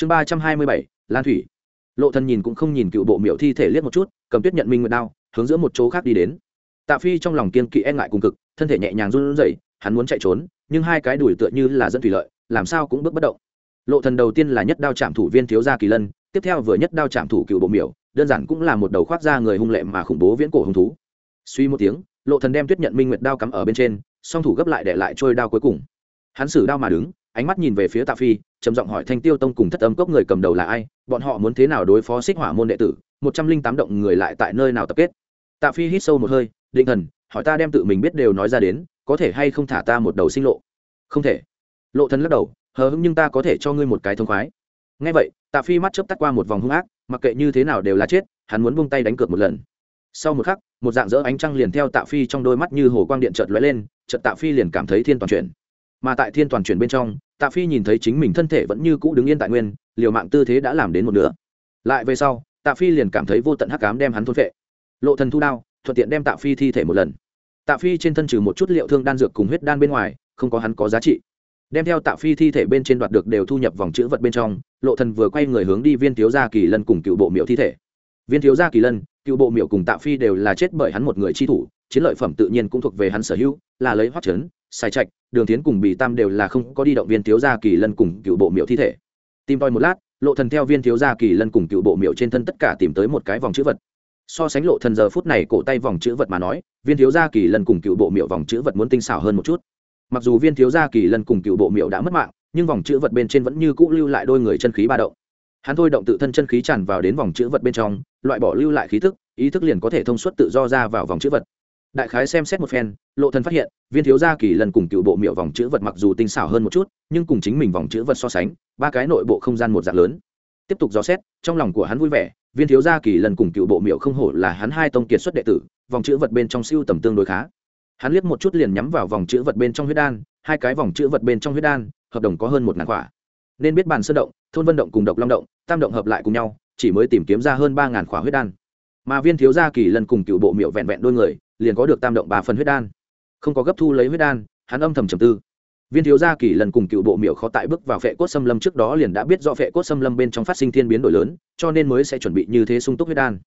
chương ba trăm hai mươi bảy, lan thủy. Lộ thần nhìn cũng không nhìn cựu bộ miểu thi thể liếc một chút, cầm tuyết nhận minh nguyệt đao, hướng giữa một chỗ khác đi đến. Tạ phi trong lòng kiên kỵ e ngại cùng cực, thân thể nhẹ nhàng run rẩy, hắn muốn chạy trốn, nhưng hai cái đùi tựa như là dẫn thủy lợi, làm sao cũng bước bất động. Lộ thần đầu tiên là nhất đao chạm thủ viên thiếu gia kỳ lân, tiếp theo vừa nhất đao chạm thủ cựu bộ miểu, đơn giản cũng là một đầu khoác ra người hung lệ mà khủng bố viễn cổ hung thú. Suy một tiếng, lộ thần đem tuyết nhận minh nguyệt đao cắm ở bên trên, song thủ gấp lại để lại trôi đao cuối cùng. Hắn sử đao mà đứng ánh mắt nhìn về phía tạ phi, trầm giọng hỏi thanh tiêu tông cùng thất âm cốc người cầm đầu là ai, bọn họ muốn thế nào đối phó xích hỏa môn đệ tử, một trăm linh tám động người lại tại nơi nào tập kết? Tạ phi hít sâu một hơi, định thần, hỏi ta đem tự mình biết đều nói ra đến, có thể hay không thả ta một đầu sinh lộ? Không thể. Lộ thần lắc đầu, hờ hững nhưng ta có thể cho ngươi một cái thông khoái. Ngay vậy, tạ phi mắt chớp tắt qua một vòng hung ác, mặc kệ như thế nào đều là chết, hắn muốn buông tay đánh cược một lần. Sau một khắc, một dạng dỡ ánh trăng liền theo tạ phi trong đôi mắt như hồ quang điện chợt lóe lên, chợt tạ phi liền cảm thấy thiên toàn chuyển mà tại thiên toàn chuyển bên trong, tạ phi nhìn thấy chính mình thân thể vẫn như cũ đứng yên tại nguyên, liều mạng tư thế đã làm đến một nửa. Lại về sau, tạ phi liền cảm thấy vô tận hắc cám đem hắn thôn vệ lộ thần thu đao, thuận tiện đem tạ phi thi thể một lần. Tạ phi trên thân trừ một chút liệu thương đan dược cùng huyết đan bên ngoài, không có hắn có giá trị. Đem theo tạ phi thi thể bên trên đoạt được đều thu nhập vòng chữ vật bên trong, lộ thần vừa quay người hướng đi viên thiếu gia kỳ lân cùng cựu bộ miệu thi thể. Viên thiếu gia kỳ lân, cựu bộ miệu cùng tạ phi đều là chết bởi hắn một người chi thủ chiến lợi phẩm tự nhiên cũng thuộc về hắn sở hữu, là lấy hoắc chấn sai trạch, đường tiến cùng bì tam đều là không có đi động viên thiếu gia kỳ lân cùng cựu bộ miệu thi thể. Tìm tòi một lát, lộ thần theo viên thiếu gia kỳ lân cùng cựu bộ miệu trên thân tất cả tìm tới một cái vòng chữ vật. So sánh lộ thần giờ phút này cổ tay vòng chữ vật mà nói, viên thiếu gia kỳ lân cùng cựu bộ miệu vòng chữ vật muốn tinh xảo hơn một chút. Mặc dù viên thiếu gia kỳ lân cùng cựu bộ miệu đã mất mạng, nhưng vòng chữ vật bên trên vẫn như cũ lưu lại đôi người chân khí ba động. Hắn thôi động tự thân chân khí tràn vào đến vòng chữ vật bên trong, loại bỏ lưu lại khí thức ý thức liền có thể thông suốt tự do ra vào vòng chữ vật đại khái xem xét một phen, lộ thần phát hiện, viên thiếu gia kỳ lần cùng cựu bộ miệu vòng chữ vật mặc dù tinh xảo hơn một chút, nhưng cùng chính mình vòng chữ vật so sánh, ba cái nội bộ không gian một dạng lớn. Tiếp tục dò xét, trong lòng của hắn vui vẻ, viên thiếu gia kỳ lần cùng cựu bộ miệu không hổ là hắn hai tông kiệt xuất đệ tử, vòng chữ vật bên trong siêu tầm tương đối khá. Hắn liếc một chút liền nhắm vào vòng chữ vật bên trong huyết đan, hai cái vòng chữ vật bên trong huyết đan, hợp đồng có hơn một ngàn quả. Nên biết bàn sơn động, thôn vân động cùng độc long động, tam động hợp lại cùng nhau, chỉ mới tìm kiếm ra hơn ba ngàn quả huyết đan. Mà viên thiếu gia kỳ lần cùng cựu bộ miệu vẹn vẹn đôi người liền có được tam động ba phần huyết đan. Không có gấp thu lấy huyết đan, hắn âm thầm trầm tư. Viên thiếu gia kỳ lần cùng cựu bộ miểu khó tại bước vào phệ cốt xâm lâm trước đó liền đã biết do phệ cốt xâm lâm bên trong phát sinh thiên biến đổi lớn, cho nên mới sẽ chuẩn bị như thế sung túc huyết đan.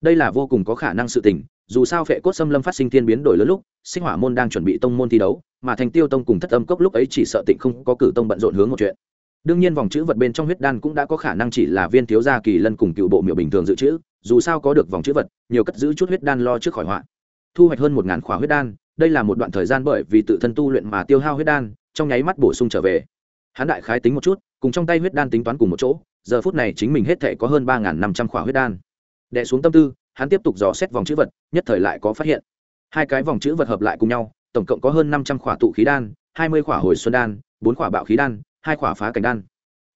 Đây là vô cùng có khả năng sự tình, dù sao phệ cốt xâm lâm phát sinh thiên biến đổi lớn lúc, sinh hỏa môn đang chuẩn bị tông môn thi đấu, mà thành tiêu tông cùng thất âm cốc lúc ấy chỉ sợ tịnh không có cử tông bận rộn hướng một chuyện. Đương nhiên vòng chữ vật bên trong huyết đan cũng đã có khả năng chỉ là viên thiếu gia kỳ lân cùng cựu bộ miểu bình thường dự trữ, dù sao có được vòng chữ vật, nhiều cất giữ chút huyết đan lo trước khỏi họa thu hoạch hơn một ngàn khỏa huyết đan, đây là một đoạn thời gian bởi vì tự thân tu luyện mà tiêu hao huyết đan, trong nháy mắt bổ sung trở về. Hắn đại khái tính một chút, cùng trong tay huyết đan tính toán cùng một chỗ, giờ phút này chính mình hết thể có hơn ba năm trăm khỏa huyết đan. Đẻ xuống tâm tư, hắn tiếp tục dò xét vòng chữ vật, nhất thời lại có phát hiện. Hai cái vòng chữ vật hợp lại cùng nhau, tổng cộng có hơn năm trăm khỏa tụ khí đan, hai mươi khỏa hồi xuân đan, bốn khỏa bạo khí đan, hai khỏa phá cảnh đan.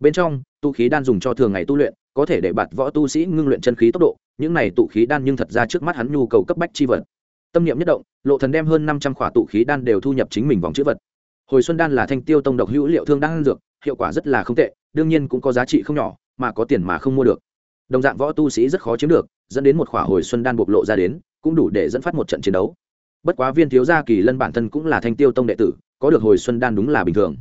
Bên trong, tụ khí đan dùng cho thường ngày tu luyện, có thể để bạt võ tu sĩ ngưng luyện chân khí tốc độ, những này tụ khí đan nhưng thật ra trước mắt hắn nhu cầu cấp bách chi vật tâm niệm nhất động, lộ thần đem hơn năm trăm khỏa tụ khí đan đều thu nhập chính mình vòng chữ vật. Hồi xuân đan là thanh tiêu tông độc hữu liệu thương đan dược, hiệu quả rất là không tệ, đương nhiên cũng có giá trị không nhỏ, mà có tiền mà không mua được. Đồng dạng võ tu sĩ rất khó chiếm được, dẫn đến một khỏa hồi xuân đan bộc lộ ra đến, cũng đủ để dẫn phát một trận chiến đấu. Bất quá viên thiếu gia kỳ lân bản thân cũng là thanh tiêu tông đệ tử, có được hồi xuân đan đúng là bình thường.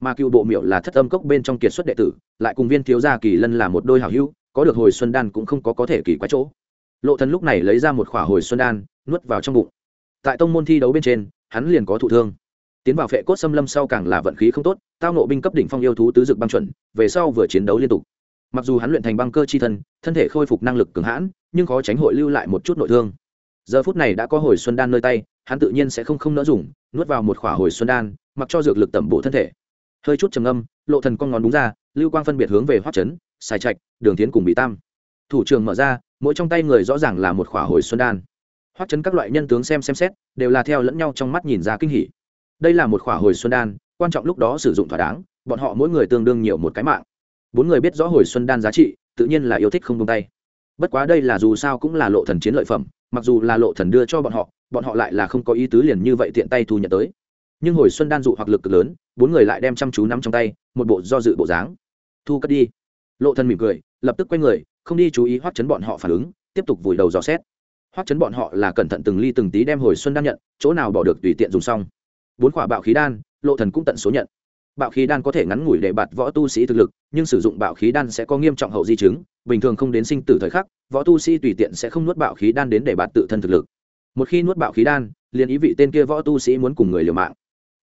Mà cựu bộ miệu là thất âm cốc bên trong kiệt xuất đệ tử, lại cùng viên thiếu gia kỳ lân là một đôi hảo hữu, có được hồi xuân đan cũng không có có thể kỳ quá chỗ. Lộ thần lúc này lấy ra một khỏa hồi xuân đan nuốt vào trong bụng. Tại tông môn thi đấu bên trên, hắn liền có thụ thương. Tiến vào phệ cốt xâm lâm sau càng là vận khí không tốt, tao nộ binh cấp đỉnh phong yêu thú tứ dực băng chuẩn, về sau vừa chiến đấu liên tục. Mặc dù hắn luyện thành băng cơ chi thân thân thể khôi phục năng lực cường hãn, nhưng khó tránh hội lưu lại một chút nội thương. Giờ phút này đã có hồi xuân đan nơi tay, hắn tự nhiên sẽ không không nỡ dùng, nuốt vào một khỏa hồi xuân đan, mặc cho dược lực tẩm bổ thân thể. Hơi chút trầm âm lộ thần con ngón đúng ra, lưu quang phân biệt hướng về hoắc chấn xài trạch, đường tiến cùng bị tam. Thủ trường mở ra, mỗi trong tay người rõ ràng là một khỏa hồi xuân đan hoắc chấn các loại nhân tướng xem xem xét, đều là theo lẫn nhau trong mắt nhìn ra kinh hỉ. Đây là một khỏa hồi xuân đan, quan trọng lúc đó sử dụng thỏa đáng, bọn họ mỗi người tương đương nhiều một cái mạng. Bốn người biết rõ hồi xuân đan giá trị, tự nhiên là yêu thích không tung tay. Bất quá đây là dù sao cũng là lộ thần chiến lợi phẩm, mặc dù là lộ thần đưa cho bọn họ bọn họ lại là không có ý tứ liền như vậy tiện tay thu nhận tới. Nhưng hồi xuân đan dụ hoặc lực cực lớn, bốn người lại đem chăm chú nắm trong tay, một bộ do dự bộ dáng. Thu cất đi. Lộ thần mỉm cười, lập tức quay người, không đi chú ý hoắc chấn bọn họ phản ứng, tiếp tục vùi đầu dò xét hoắc chấn bọn họ là cẩn thận từng ly từng tí đem hồi xuân đan nhận, chỗ nào bỏ được tùy tiện dùng xong. Bốn quả bạo khí đan, lộ thần cũng tận số nhận. Bạo khí đan có thể ngắn ngủi để bạt võ tu sĩ thực lực, nhưng sử dụng bạo khí đan sẽ có nghiêm trọng hậu di chứng, bình thường không đến sinh tử thời khắc, võ tu sĩ tùy tiện sẽ không nuốt bạo khí đan đến để bạt tự thân thực lực. Một khi nuốt bạo khí đan, liền ý vị tên kia võ tu sĩ muốn cùng người liều mạng.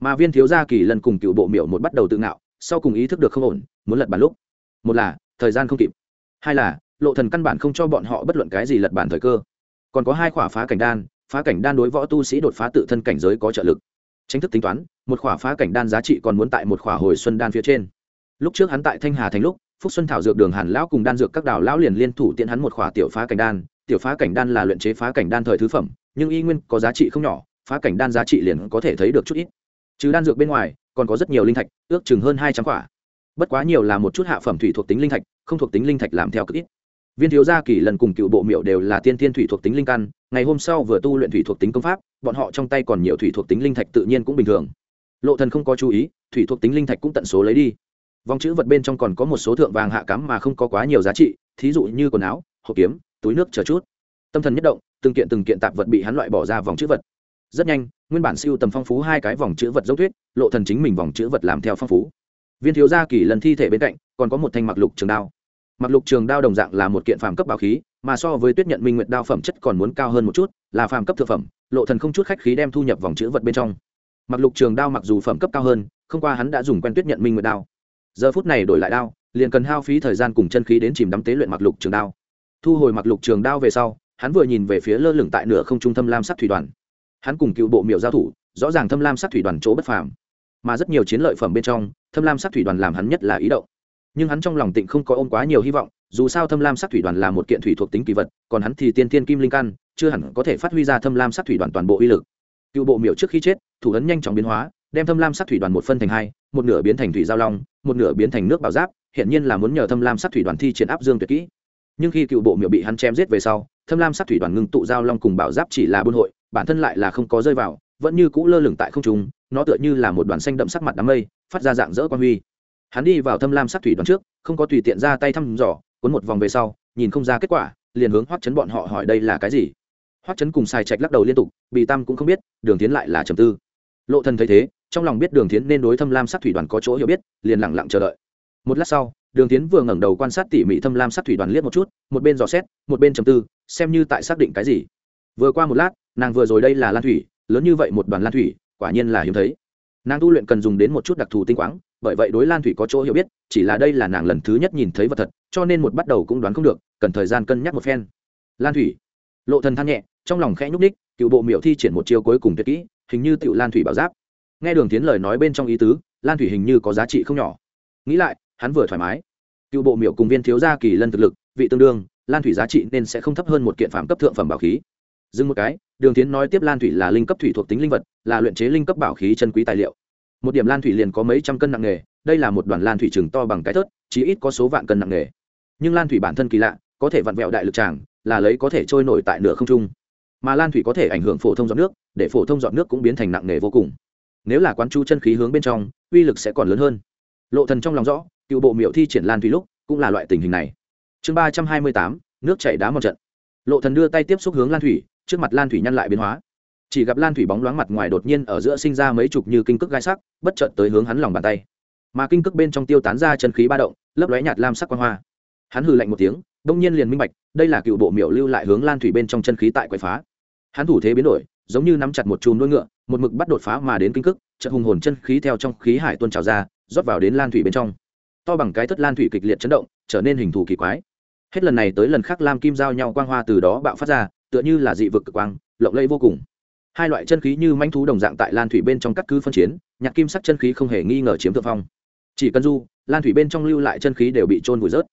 Mà viên thiếu gia kỳ lần cùng cựu bộ miểu một bắt đầu tự ngạo, sau cùng ý thức được không ổn, muốn lật bàn lúc. Một là, thời gian không kịp. Hai là, lộ thần căn bản không cho bọn họ bất luận cái gì lật bàn thời cơ còn có hai khỏa phá cảnh đan, phá cảnh đan đối võ tu sĩ đột phá tự thân cảnh giới có trợ lực. Tranh thức tính toán, một khỏa phá cảnh đan giá trị còn muốn tại một khỏa hồi xuân đan phía trên. Lúc trước hắn tại thanh hà thành lúc, phúc xuân thảo dược đường hàn lão cùng đan dược các đảo lão liền liên thủ tiện hắn một khỏa tiểu phá cảnh đan. Tiểu phá cảnh đan là luyện chế phá cảnh đan thời thứ phẩm, nhưng y nguyên có giá trị không nhỏ, phá cảnh đan giá trị liền có thể thấy được chút ít. Trừ đan dược bên ngoài, còn có rất nhiều linh thạch, ước chừng hơn hai trăm quả bất quá nhiều là một chút hạ phẩm thủy thuộc tính linh thạch, không thuộc tính linh thạch làm theo cực ít viên thiếu gia kỳ lần cùng cựu bộ miệu đều là tiên thiên thủy thuộc tính linh căn, ngày hôm sau vừa tu luyện thủy thuộc tính công pháp, bọn họ trong tay còn nhiều thủy thuộc tính linh thạch tự nhiên cũng bình thường. Lộ thần không có chú ý, thủy thuộc tính linh thạch cũng tận số lấy đi. Vòng chữ vật bên trong còn có một số thượng vàng hạ cám mà không có quá nhiều giá trị, thí dụ như quần áo, hộp kiếm, túi nước chờ chút. Tâm thần nhất động, từng kiện từng kiện tạp vật bị hắn loại bỏ ra vòng chữ vật. Rất nhanh, nguyên bản siêu tầm phong phú hai cái vòng chữ vật dấu thuyết lộ thần chính mình vòng chữ vật làm theo phong phú. Viên thiếu gia kỳ lần thi thể bên cạnh, còn có một thanh mặc lục trường đao mặc lục trường đao đồng dạng là một kiện phàm cấp bảo khí, mà so với tuyết nhận minh nguyệt đao phẩm chất còn muốn cao hơn một chút, là phàm cấp thượng phẩm, lộ thần không chút khách khí đem thu nhập vòng chữ vật bên trong. Mặc lục trường đao mặc dù phẩm cấp cao hơn, không qua hắn đã dùng quen tuyết nhận minh nguyệt đao. Giờ phút này đổi lại đao, liền cần hao phí thời gian cùng chân khí đến chìm đắm tế luyện mặc lục trường đao. Thu hồi mặc lục trường đao về sau, hắn vừa nhìn về phía lơ lửng tại nửa không trung thâm lam sắc thủy đoàn. Hắn cùng cựu bộ miệu giao thủ, rõ ràng thâm lam sắc thủy đoàn chỗ bất phàm. Mà rất nhiều chiến lợi phẩm bên trong, thâm lam sắc thủy đoàn làm hắn nhất là ý động nhưng hắn trong lòng tịnh không có ôm quá nhiều hy vọng, dù sao thâm lam sắc thủy đoàn là một kiện thủy thuộc tính kỳ vật, còn hắn thì tiên tiên kim linh căn, chưa hẳn có thể phát huy ra thâm lam sắc thủy đoàn toàn bộ uy lực. Cựu bộ miểu trước khi chết, thủ ấn nhanh chóng biến hóa, đem thâm lam sắc thủy đoàn một phân thành hai, một nửa biến thành thủy giao long, một nửa biến thành nước bảo giáp hiện nhiên là muốn nhờ thâm lam sắc thủy đoàn thi triển áp dương tuyệt kỹ. Nhưng khi cựu bộ miểu bị hắn chém giết về sau, thâm lam sắc thủy đoàn ngưng tụ giao long cùng bảo giáp chỉ là buôn hội, bản thân lại là không có rơi vào, vẫn như cũ lơ lửng tại không trung, nó tựa như là một đoàn xanh đậm sắc mặt đám mây, phát ra dạng dỡ quan huy hắn đi vào thâm lam sắc thủy đoàn trước, không có tùy tiện ra tay thăm dò, cuốn một vòng về sau, nhìn không ra kết quả, liền hướng hoắc chấn bọn họ hỏi đây là cái gì. Hoắc chấn cùng xài trạch lắc đầu liên tục bị tam cũng không biết, đường tiến lại là trầm tư. Lộ thần thấy thế, trong lòng biết đường tiến nên đối thâm lam sắc thủy đoàn có chỗ hiểu biết, liền lặng lặng chờ đợi. Một lát sau, đường tiến vừa ngẩng đầu quan sát tỉ mỉ thâm lam sắc thủy đoàn liếc một chút, một bên dò xét, một bên trầm tư, xem như tại xác định cái gì. Vừa qua một lát, nàng vừa rồi đây là lan thủy, lớn như vậy một đoàn lan thủy, quả nhiên là hiếm thấy nàng tu luyện cần dùng đến một chút đặc thù tinh quáng, bởi vậy đối lan thủy có chỗ hiểu biết, chỉ là đây là nàng lần thứ nhất nhìn thấy vật thật, cho nên một bắt đầu cũng đoán không được, cần thời gian cân nhắc một phen. Lan thủy. Lộ thần than nhẹ, trong lòng khẽ nhúc ních cựu bộ miệu thi triển một chiêu cuối cùng tuyệt kỹ, hình như tiểu lan thủy bảo giáp. Nghe đường tiến lời nói bên trong ý tứ, lan thủy hình như có giá trị không nhỏ. Nghĩ lại, hắn vừa thoải mái. Cựu bộ miệu cùng viên thiếu gia kỳ lân thực lực, vị tương đương, lan thủy giá trị nên sẽ không thấp hơn một kiện phạm cấp thượng phẩm bảo khí dừng một cái, đường tiến nói tiếp lan thủy là linh cấp thủy thuộc tính linh vật, là luyện chế linh cấp bảo khí chân quý tài liệu. Một điểm lan thủy liền có mấy trăm cân nặng nghề, đây là một đoàn lan thủy chừng to bằng cái thớt chỉ ít có số vạn cân nặng nghề. Nhưng lan thủy bản thân kỳ lạ, có thể vặn vẹo đại lực tràng, là lấy có thể trôi nổi tại nửa không trung. Mà lan thủy có thể ảnh hưởng phổ thông dọn nước, để phổ thông dọn nước cũng biến thành nặng nghề vô cùng. Nếu là quán chu chân khí hướng bên trong, uy lực sẽ còn lớn hơn. Lộ thần trong lòng rõ, cựu bộ miệu thi triển lan thủy lúc, cũng là loại tình hình này. Chương ba trăm hai mươi tám, nước chảy đá một trận. Lộ thần đưa tay tiếp xúc hướng lan thủy trước mặt lan thủy nhăn lại biến hóa. Chỉ gặp lan thủy bóng loáng mặt ngoài đột nhiên ở giữa sinh ra mấy chục như kinh cước gai sắc, bất chợt tới hướng hắn lòng bàn tay. Mà kinh cước bên trong tiêu tán ra chân khí ba động, lấp lóe nhạt lam sắc quang hoa. Hắn hừ lạnh một tiếng, đông nhiên liền minh bạch, đây là cựu bộ miệu lưu lại hướng lan thủy bên trong chân khí tại quậy phá. Hắn thủ thế biến đổi, giống như nắm chặt một chùm đuôi ngựa, một mực bắt đột phá mà đến kinh cước, chợt hùng hồn chân khí theo trong khí hải tuôn trào ra, rót vào đến lan thủy bên trong. To bằng cái thất lan thủy kịch liệt chấn động, trở nên hình thù kỳ quái. Hết lần này tới lần khác lam kim giao nhau quang hoa từ đó bạo phát ra tựa như là dị vực cực quang, lộng lẫy vô cùng. Hai loại chân khí như manh thú đồng dạng tại lan thủy bên trong cắt cứ phân chiến, nhạc kim sắc chân khí không hề nghi ngờ chiếm thượng phong. Chỉ cần du, lan thủy bên trong lưu lại chân khí đều bị trôn vùi rớt.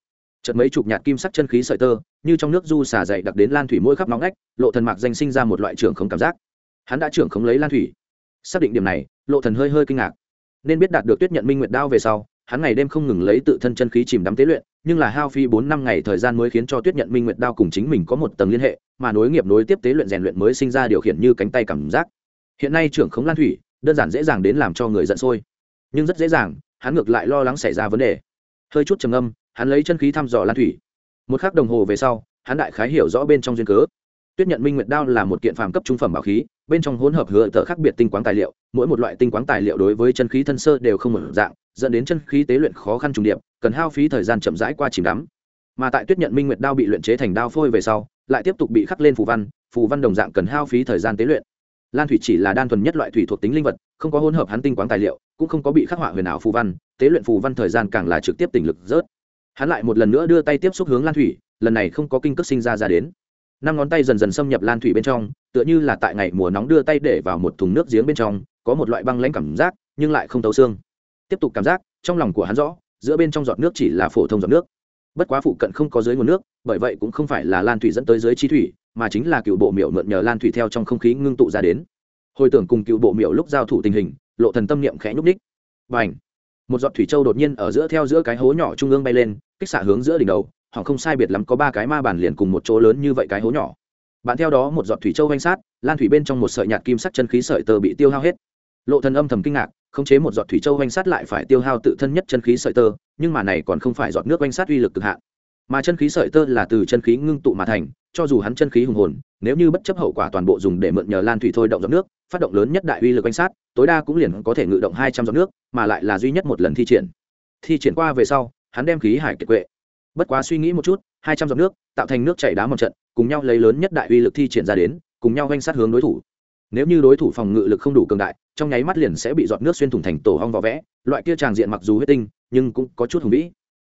Chật mấy chục nhạt kim sắc chân khí sợi tơ, như trong nước du xả dậy đặc đến lan thủy mỗi khắp nóng ngách, lộ thần mạc danh sinh ra một loại trưởng không cảm giác. Hắn đã trưởng không lấy lan thủy. Xác định điểm này, lộ thần hơi hơi kinh ngạc. Nên biết đạt được tuyết nhận minh nguyệt đao về sau hắn ngày đêm không ngừng lấy tự thân chân khí chìm đắm tế luyện, nhưng là hao phi bốn năm ngày thời gian mới khiến cho tuyết nhận minh nguyệt đao cùng chính mình có một tầng liên hệ, mà nối nghiệp nối tiếp tế luyện rèn luyện mới sinh ra điều khiển như cánh tay cảm giác. Hiện nay trưởng khống lan thủy, đơn giản dễ dàng đến làm cho người giận sôi. Nhưng rất dễ dàng, hắn ngược lại lo lắng xảy ra vấn đề. Hơi chút trầm âm hắn lấy chân khí thăm dò lan thủy. Một khắc đồng hồ về sau, hắn đại khái hiểu rõ bên trong duyên cớ. Tuyết nhận minh nguyệt đao là một kiện phàm cấp trung phẩm bảo khí, bên trong hỗn hợp hứa tờ khác biệt tinh quáng tài liệu, mỗi một loại tinh quáng tài liệu đối với chân khí thân sơ đều không một dạng dẫn đến chân khí tế luyện khó khăn trùng điệp, cần hao phí thời gian chậm rãi qua chìm đắm. Mà tại tuyết nhận minh nguyệt đao bị luyện chế thành đao phôi về sau, lại tiếp tục bị khắc lên phù văn phù văn đồng dạng cần hao phí thời gian tế luyện. Lan thủy chỉ là đan thuần nhất loại thủy thuộc tính linh vật, không có hỗn hợp hắn tinh quáng tài liệu, cũng không có bị khắc họa huyền ảo phù văn, tế luyện phù văn thời gian càng là trực tiếp tỉnh lực rớt. Hắn lại một lần nữa đưa tay tiếp xúc hướng lan thủy, lần này không có kinh cước sinh ra ra đến. Năm ngón tay dần dần xâm nhập lan thủy bên trong, tựa như là tại ngày mùa nóng đưa tay để vào một thùng nước giếng bên trong, có một loại băng lãnh cảm giác, nhưng lại không tấu xương tiếp tục cảm giác trong lòng của hắn rõ, giữa bên trong giọt nước chỉ là phổ thông giọt nước. Bất quá phụ cận không có dưới nguồn nước, bởi vậy cũng không phải là lan thủy dẫn tới dưới chi thủy, mà chính là cựu bộ miệu mượn nhờ lan thủy theo trong không khí ngưng tụ ra đến. Hồi tưởng cùng cựu bộ miệu lúc giao thủ tình hình, lộ thần tâm niệm khẽ nhúc ních và ảnh một giọt thủy châu đột nhiên ở giữa theo giữa cái hố nhỏ trung ương bay lên, kích xạ hướng giữa đỉnh đầu họ không sai biệt lắm có ba cái ma bản liền cùng một chỗ lớn như vậy cái hố nhỏ. Bạn theo đó một giọt thủy châu vanh sát, lan thủy bên trong một sợi nhạt kim sắc chân khí sợi tơ bị tiêu hao hết. Lộ thần âm thầm kinh ngạc khống chế một giọt thủy châu oanh sát lại phải tiêu hao tự thân nhất chân khí sợi tơ, nhưng mà này còn không phải giọt nước oanh sát uy lực cực hạn. Mà chân khí sợi tơ là từ chân khí ngưng tụ mà thành, cho dù hắn chân khí hùng hồn, nếu như bất chấp hậu quả toàn bộ dùng để mượn nhờ lan thủy thôi động giọt nước, phát động lớn nhất đại uy lực oanh sát, tối đa cũng liền có thể ngự động hai trăm giọt nước, mà lại là duy nhất một lần thi triển. Thi triển qua về sau, hắn đem khí hải kiệt quệ. Bất quá suy nghĩ một chút, hai trăm giọt nước, tạo thành nước chảy đá một trận, cùng nhau lấy lớn nhất đại uy lực thi triển ra đến, cùng nhau oanh sát hướng đối thủ nếu như đối thủ phòng ngự lực không đủ cường đại, trong nháy mắt liền sẽ bị giọt nước xuyên thủng thành tổ hong vỏ vẽ. Loại kia tràng diện mặc dù huyết tinh, nhưng cũng có chút hùng vĩ.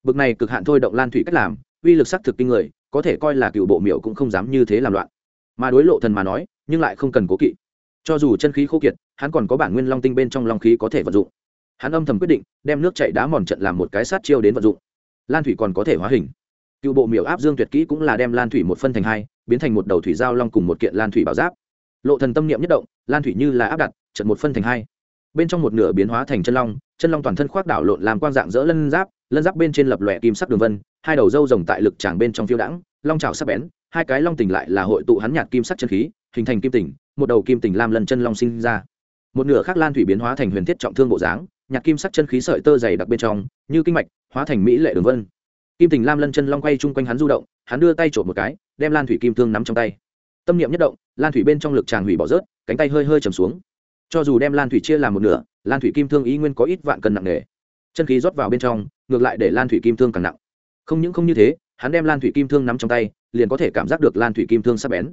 Bực này cực hạn thôi động lan thủy cách làm, uy lực sắc thực kinh người, có thể coi là cựu bộ miệu cũng không dám như thế làm loạn. Mà đối lộ thần mà nói, nhưng lại không cần cố kỵ. Cho dù chân khí khô kiệt, hắn còn có bản nguyên long tinh bên trong long khí có thể vận dụng. Hắn âm thầm quyết định, đem nước chạy đá mòn trận làm một cái sát chiêu đến vận dụng. Lan thủy còn có thể hóa hình. Cựu bộ miểu áp dương tuyệt kỹ cũng là đem lan thủy một phân thành hai, biến thành một đầu thủy giao long cùng một kiện lan thủy bảo giáp lộ thần tâm niệm nhất động, lan thủy như là áp đặt, trận một phân thành hai. Bên trong một nửa biến hóa thành chân long chân long toàn thân khoác đảo lộn làm quang dạng dỡ lân giáp lân giáp bên trên lập lòe kim sắc đường vân, hai đầu râu rồng tại lực tràng bên trong phiêu đãng, long trào sắc bén, hai cái long tình lại là hội tụ hắn nhạt kim sắc chân khí, hình thành kim tình, một đầu kim tình lam lần chân long sinh ra. Một nửa khác lan thủy biến hóa thành huyền thiết trọng thương bộ dáng, nhạt kim sắc chân khí sợi tơ dày đặc bên trong, như kinh mạch, hóa thành mỹ lệ đường vân. Kim tình lam lân chân long quay chung quanh hắn du động, hắn đưa tay trộm một cái, đem lan thủy kim thương nắm trong tay tâm niệm nhất động, lan thủy bên trong lực tràng hủy bỏ rớt, cánh tay hơi hơi chầm xuống. Cho dù đem lan thủy chia làm một nửa, lan thủy kim thương ý nguyên có ít vạn cân nặng nề. Chân khí rót vào bên trong, ngược lại để lan thủy kim thương càng nặng. Không những không như thế, hắn đem lan thủy kim thương nắm trong tay, liền có thể cảm giác được lan thủy kim thương sắp bén.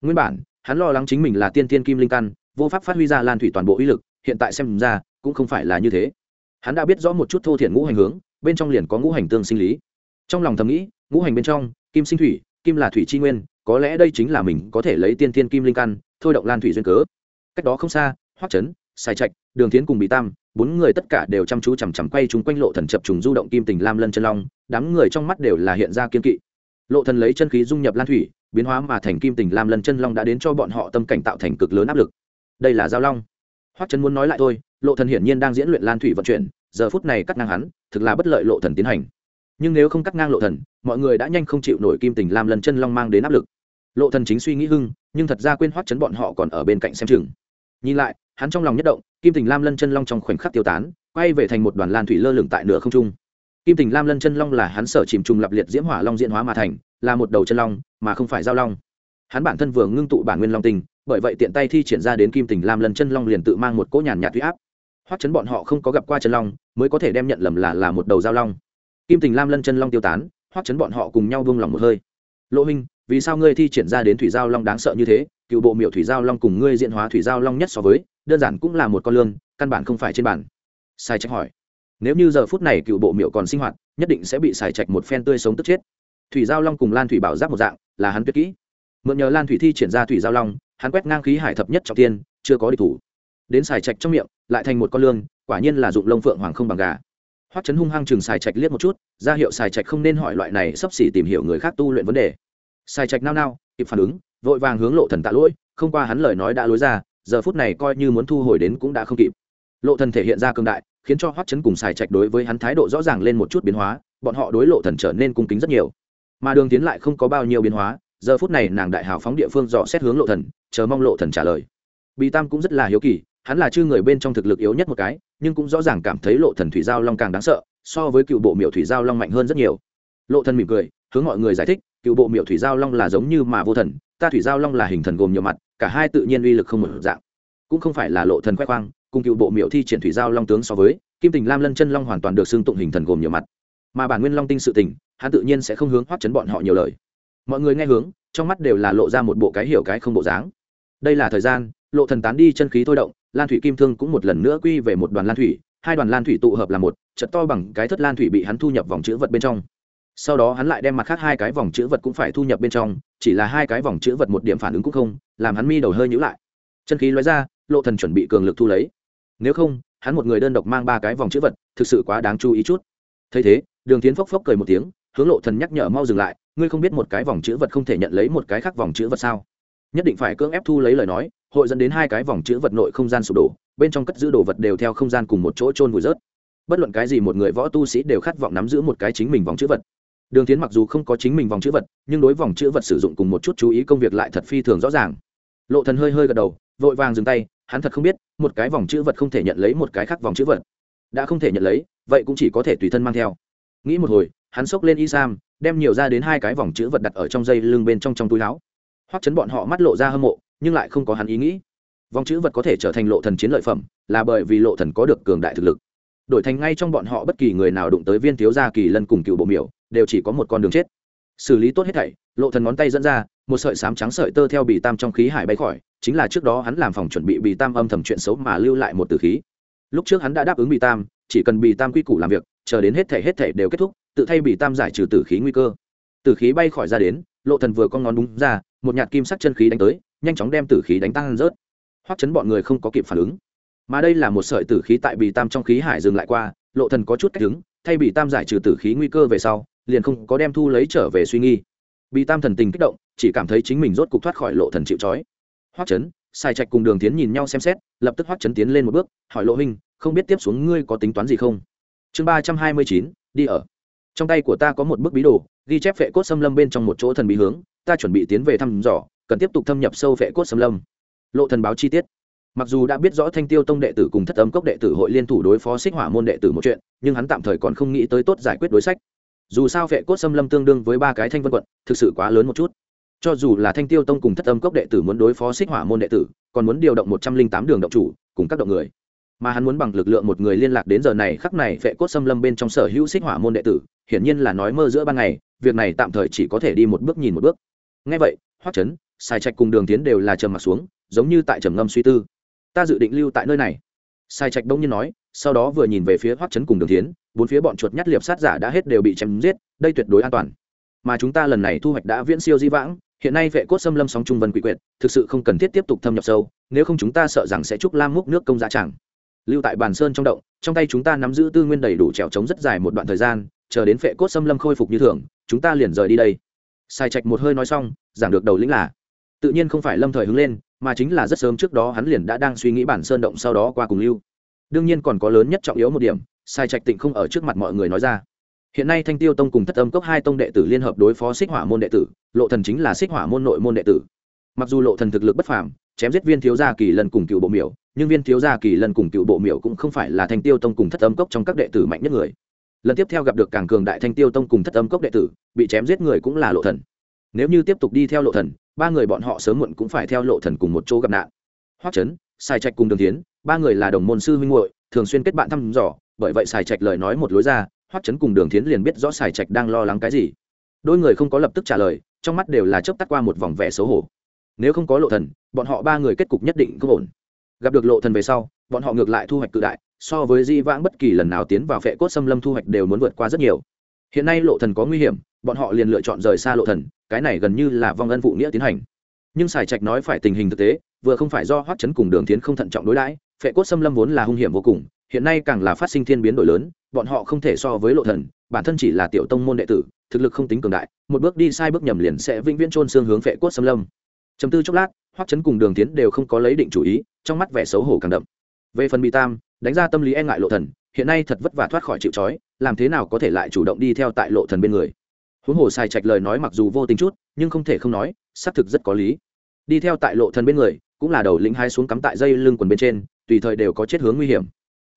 Nguyên bản, hắn lo lắng chính mình là tiên tiên kim linh căn, vô pháp phát huy ra lan thủy toàn bộ uy lực, hiện tại xem ra, cũng không phải là như thế. Hắn đã biết rõ một chút thô thiện ngũ hành hướng, bên trong liền có ngũ hành tương sinh lý. Trong lòng thầm nghĩ, ngũ hành bên trong, kim sinh thủy, kim là thủy chi nguyên có lẽ đây chính là mình có thể lấy tiên thiên kim linh căn, thôi động lan thủy duyên cớ. Cách đó không xa, hoắc trấn sai trạch, đường tiến cùng bị tam, bốn người tất cả đều chăm chú chằm chằm quay chúng quanh lộ thần chập trùng du động kim tình lam lân chân long, đám người trong mắt đều là hiện ra kiên kỵ. Lộ thần lấy chân khí dung nhập lan thủy, biến hóa mà thành kim tình lam lân chân long đã đến cho bọn họ tâm cảnh tạo thành cực lớn áp lực. Đây là giao long. Hoắc trấn muốn nói lại thôi, lộ thần hiển nhiên đang diễn luyện lan thủy vận chuyển, giờ phút này cắt ngang hắn, thực là bất lợi lộ thần tiến hành. Nhưng nếu không cắt ngang lộ thần, mọi người đã nhanh không chịu nổi kim tình lam lần chân long mang đến áp lực lộ thần chính suy nghĩ hưng, nhưng thật ra quên hoắc chấn bọn họ còn ở bên cạnh xem chừng. Nhìn lại, hắn trong lòng nhất động, kim tình lam lân chân long trong khoảnh khắc tiêu tán, quay về thành một đoàn lan thủy lơ lửng tại nửa không trung. Kim tình lam lân chân long là hắn sở chìm trùng lập liệt diễm hỏa long diễn hóa mà thành, là một đầu chân long, mà không phải giao long. Hắn bản thân vừa ngưng tụ bản nguyên long tình bởi vậy tiện tay thi triển ra đến kim tình lam lân chân long liền tự mang một cỗ nhàn nhạt huy áp. Hoắc chấn bọn họ không có gặp qua chân long, mới có thể đem nhận lầm là là một đầu giao long. Kim tình lam lân chân long tiêu tán, hoắc chấn bọn họ cùng nhau buông lòng một hơi. Lỗ minh vì sao ngươi thi triển ra đến thủy giao long đáng sợ như thế, cựu bộ miểu thủy giao long cùng ngươi diện hóa thủy giao long nhất so với, đơn giản cũng là một con lương căn bản không phải trên bản sai trạch hỏi. Nếu như giờ phút này cựu bộ miểu còn sinh hoạt, nhất định sẽ bị xài trạch một phen tươi sống tức chết. Thủy giao long cùng lan thủy bảo giáp một dạng, là hắn tuyệt kỹ. Mượn nhờ lan thủy thi triển ra thủy giao long, hắn quét ngang khí hải thập nhất trọng tiên chưa có địch thủ. Đến xài trạch trong miệng, lại thành một con lương quả nhiên là dụng lông phượng hoàng không bằng gà. Hoắc chấn hung hăng chừng xài trạch liếc một chút, ra hiệu xài trạch không nên hỏi loại này, sắp xỉ tìm hiểu người khác tu luyện vấn đề xài trạch nao nao, kịp phản ứng, vội vàng hướng lộ thần tạ lỗi, không qua hắn lời nói đã lối ra, giờ phút này coi như muốn thu hồi đến cũng đã không kịp. Lộ thần thể hiện ra cường đại, khiến cho hoắc chấn cùng xài trạch đối với hắn thái độ rõ ràng lên một chút biến hóa, bọn họ đối lộ thần trở nên cung kính rất nhiều. Mà đường tiến lại không có bao nhiêu biến hóa, giờ phút này nàng đại hào phóng địa phương dò xét hướng lộ thần, chờ mong lộ thần trả lời. Bì tam cũng rất là hiếu kỳ, hắn là chư người bên trong thực lực yếu nhất một cái, nhưng cũng rõ ràng cảm thấy lộ thần thủy giao long càng đáng sợ, so với cựu bộ miệu thủy giao long mạnh hơn rất nhiều. Lộ thần mỉm cười, hướng mọi người giải thích cựu bộ miệu thủy giao long là giống như mà vô thần, ta thủy giao long là hình thần gồm nhiều mặt, cả hai tự nhiên uy lực không một dạng. Cũng không phải là lộ thần khoe khoang, cùng cựu bộ miệu thi triển thủy giao long tướng so với, kim tình lam lân chân long hoàn toàn được xưng tụng hình thần gồm nhiều mặt. Mà bản nguyên long tinh sự tình, hắn tự nhiên sẽ không hướng hoắc chấn bọn họ nhiều lời. Mọi người nghe hướng, trong mắt đều là lộ ra một bộ cái hiểu cái không bộ dáng. Đây là thời gian, lộ thần tán đi chân khí thôi động, lan thủy kim thương cũng một lần nữa quy về một đoàn lan thủy, hai đoàn lan thủy tụ hợp là một chật to bằng cái thất lan thủy bị hắn thu nhập vòng chữ vật bên trong sau đó hắn lại đem mặt khác hai cái vòng chữ vật cũng phải thu nhập bên trong, chỉ là hai cái vòng chữ vật một điểm phản ứng cũng không, làm hắn mi đầu hơi nhữ lại. Chân khí lóe ra, lộ thần chuẩn bị cường lực thu lấy. Nếu không, hắn một người đơn độc mang ba cái vòng chữ vật, thực sự quá đáng chú ý chút. Thấy thế, đường tiến phốc phốc cười một tiếng, hướng lộ thần nhắc nhở mau dừng lại, ngươi không biết một cái vòng chữ vật không thể nhận lấy một cái khác vòng chữ vật sao? Nhất định phải cưỡng ép thu lấy lời nói, hội dẫn đến hai cái vòng chữ vật nội không gian sụp đổ, bên trong cất giữ đồ vật đều theo không gian cùng một chỗ trôn vùi rớt. Bất luận cái gì một người võ tu sĩ đều khát vọng nắm giữ một cái chính mình vòng chữ vật đường tiến mặc dù không có chính mình vòng chữ vật, nhưng đối vòng chữ vật sử dụng cùng một chút chú ý công việc lại thật phi thường rõ ràng. Lộ thần hơi hơi gật đầu, vội vàng dừng tay, hắn thật không biết, một cái vòng chữ vật không thể nhận lấy một cái khác vòng chữ vật. Đã không thể nhận lấy, vậy cũng chỉ có thể tùy thân mang theo. Nghĩ một hồi, hắn xốc lên y sam đem nhiều ra đến hai cái vòng chữ vật đặt ở trong dây lưng bên trong trong túi áo. Hoắc chấn bọn họ mắt lộ ra hâm mộ, nhưng lại không có hắn ý nghĩ. Vòng chữ vật có thể trở thành lộ thần chiến lợi phẩm, là bởi vì lộ thần có được cường đại thực lực đổi thành ngay trong bọn họ bất kỳ người nào đụng tới viên thiếu gia kỳ lân cùng cựu bộ miểu, đều chỉ có một con đường chết. Xử lý tốt hết thảy, lộ thần ngón tay dẫn ra, một sợi sám trắng sợi tơ theo bì tam trong khí hải bay khỏi, chính là trước đó hắn làm phòng chuẩn bị bì tam âm thầm chuyện xấu mà lưu lại một tử khí. Lúc trước hắn đã đáp ứng bì tam, chỉ cần bì tam quy củ làm việc, chờ đến hết thảy hết thảy đều kết thúc, tự thay bì tam giải trừ tử khí nguy cơ. Tử khí bay khỏi ra đến, lộ thần vừa con ngón đúng ra, một nhạt kim sắc chân khí đánh tới, nhanh chóng đem tử khí đánh tăng rớt. Hoắc chấn bọn người không có kịp phản ứng mà đây là một sợi tử khí tại bì tam trong khí hải dừng lại qua, lộ thần có chút cách đứng thay bì tam giải trừ tử khí nguy cơ về sau, liền không có đem thu lấy trở về suy nghi. Bì tam thần tình kích động, chỉ cảm thấy chính mình rốt cục thoát khỏi lộ thần chịu chói hoắc chấn, sai trạch cùng đường tiến nhìn nhau xem xét, lập tức hoắc chấn tiến lên một bước, hỏi lộ hình không biết tiếp xuống ngươi có tính toán gì không? Chương ba trăm hai mươi chín, đi ở. Trong tay của ta có một bức bí đồ, ghi chép phệ cốt xâm lâm bên trong một chỗ thần bí hướng, ta chuẩn bị tiến về thăm dò, cần tiếp tục thâm nhập sâu phệ cốt xâm lâm. Lộ thần báo chi tiết mặc dù đã biết rõ thanh tiêu tông đệ tử cùng thất âm cốc đệ tử hội liên thủ đối phó xích hỏa môn đệ tử một chuyện, nhưng hắn tạm thời còn không nghĩ tới tốt giải quyết đối sách. Dù sao vệ cốt xâm lâm tương đương với ba cái thanh vân quận, thực sự quá lớn một chút. Cho dù là thanh tiêu tông cùng thất âm cốc đệ tử muốn đối phó xích hỏa môn đệ tử, còn muốn điều động một trăm linh tám đường động chủ, cùng các động người. Mà hắn muốn bằng lực lượng một người liên lạc đến giờ này, khắc này vệ cốt xâm lâm bên trong sở hữu xích hỏa môn đệ tử, hiển nhiên là nói mơ giữa ban ngày, việc này tạm thời chỉ có thể đi một bước nhìn một bước. Ngay vậy, hoắc chấn, sai trạch cùng đường tiến đều là trầm mặt xuống, giống như tại trầm ngâm suy tư ta dự định lưu tại nơi này. Sai trạch đông nhiên nói, sau đó vừa nhìn về phía hoắc chấn cùng đường tiến bốn phía bọn chuột nhắt liệp sát giả đã hết đều bị chém giết, đây tuyệt đối an toàn. Mà chúng ta lần này thu hoạch đã viễn siêu di vãng, hiện nay vệ cốt xâm lâm sóng trung vân quỷ quyệt, thực sự không cần thiết tiếp tục thâm nhập sâu, nếu không chúng ta sợ rằng sẽ chúc lam múc nước công giá chẳng lưu tại bàn sơn trong động, trong tay chúng ta nắm giữ tư nguyên đầy đủ trèo trống rất dài một đoạn thời gian, chờ đến vệ cốt xâm lâm khôi phục như thường, chúng ta liền rời đi đây. Sai trạch một hơi nói xong, giảng được đầu lĩnh là, tự nhiên không phải lâm thời hứng lên mà chính là rất sớm trước đó hắn liền đã đang suy nghĩ bản sơn động sau đó qua cùng lưu. Đương nhiên còn có lớn nhất trọng yếu một điểm, sai trạch tịnh không ở trước mặt mọi người nói ra. Hiện nay thanh tiêu tông cùng thất âm cốc hai tông đệ tử liên hợp đối phó xích hỏa môn đệ tử, lộ thần chính là xích hỏa môn nội môn đệ tử. Mặc dù lộ thần thực lực bất phàm, chém giết viên thiếu gia kỳ lần cùng cựu bộ miểu, nhưng viên thiếu gia kỳ lần cùng cựu bộ miểu cũng không phải là thanh tiêu tông cùng thất âm cốc trong các đệ tử mạnh nhất người. Lần tiếp theo gặp được càng cường đại thanh tiêu tông cùng thất âm cốc đệ tử, bị chém giết người cũng là lộ thần. Nếu như tiếp tục đi theo lộ thần ba người bọn họ sớm muộn cũng phải theo lộ thần cùng một chỗ gặp nạn. Hoắc chấn sai trạch cùng đường tiến, ba người là đồng môn sư huynh muội, thường xuyên kết bạn thăm dò, bởi vậy sai trạch lời nói một lối ra, hoắc chấn cùng đường tiến liền biết rõ sai trạch đang lo lắng cái gì. Đôi người không có lập tức trả lời, trong mắt đều là chớp tắt qua một vòng vẻ xấu hổ. Nếu không có lộ thần, bọn họ ba người kết cục nhất định không ổn. Gặp được lộ thần về sau, bọn họ ngược lại thu hoạch cự đại, so với di vãng bất kỳ lần nào tiến vào phệ cốt xâm lâm thu hoạch đều muốn vượt qua rất nhiều hiện nay lộ thần có nguy hiểm, bọn họ liền lựa chọn rời xa lộ thần, cái này gần như là vong ân phụ nghĩa tiến hành. Nhưng sài trạch nói phải tình hình thực tế, vừa không phải do hoắc chấn cùng đường tiến không thận trọng đối đãi, phệ cốt xâm lâm vốn là hung hiểm vô cùng, hiện nay càng là phát sinh thiên biến đổi lớn, bọn họ không thể so với lộ thần, bản thân chỉ là tiểu tông môn đệ tử, thực lực không tính cường đại, một bước đi sai bước nhầm liền sẽ vĩnh viễn trôn xương hướng phệ cốt xâm lâm. Chấm tư chốc lát, hoắc chấn cùng đường tiến đều không có lấy định chủ ý, trong mắt vẻ xấu hổ càng đậm. Về phần bị tam, đánh ra tâm lý e ngại lộ thần, hiện nay thật vất vả thoát khỏi chịu trói làm thế nào có thể lại chủ động đi theo tại lộ thần bên người? Huống hồ sai trạch lời nói mặc dù vô tình chút, nhưng không thể không nói, xác thực rất có lý. Đi theo tại lộ thần bên người, cũng là đầu lĩnh hai xuống cắm tại dây lưng quần bên trên, tùy thời đều có chết hướng nguy hiểm.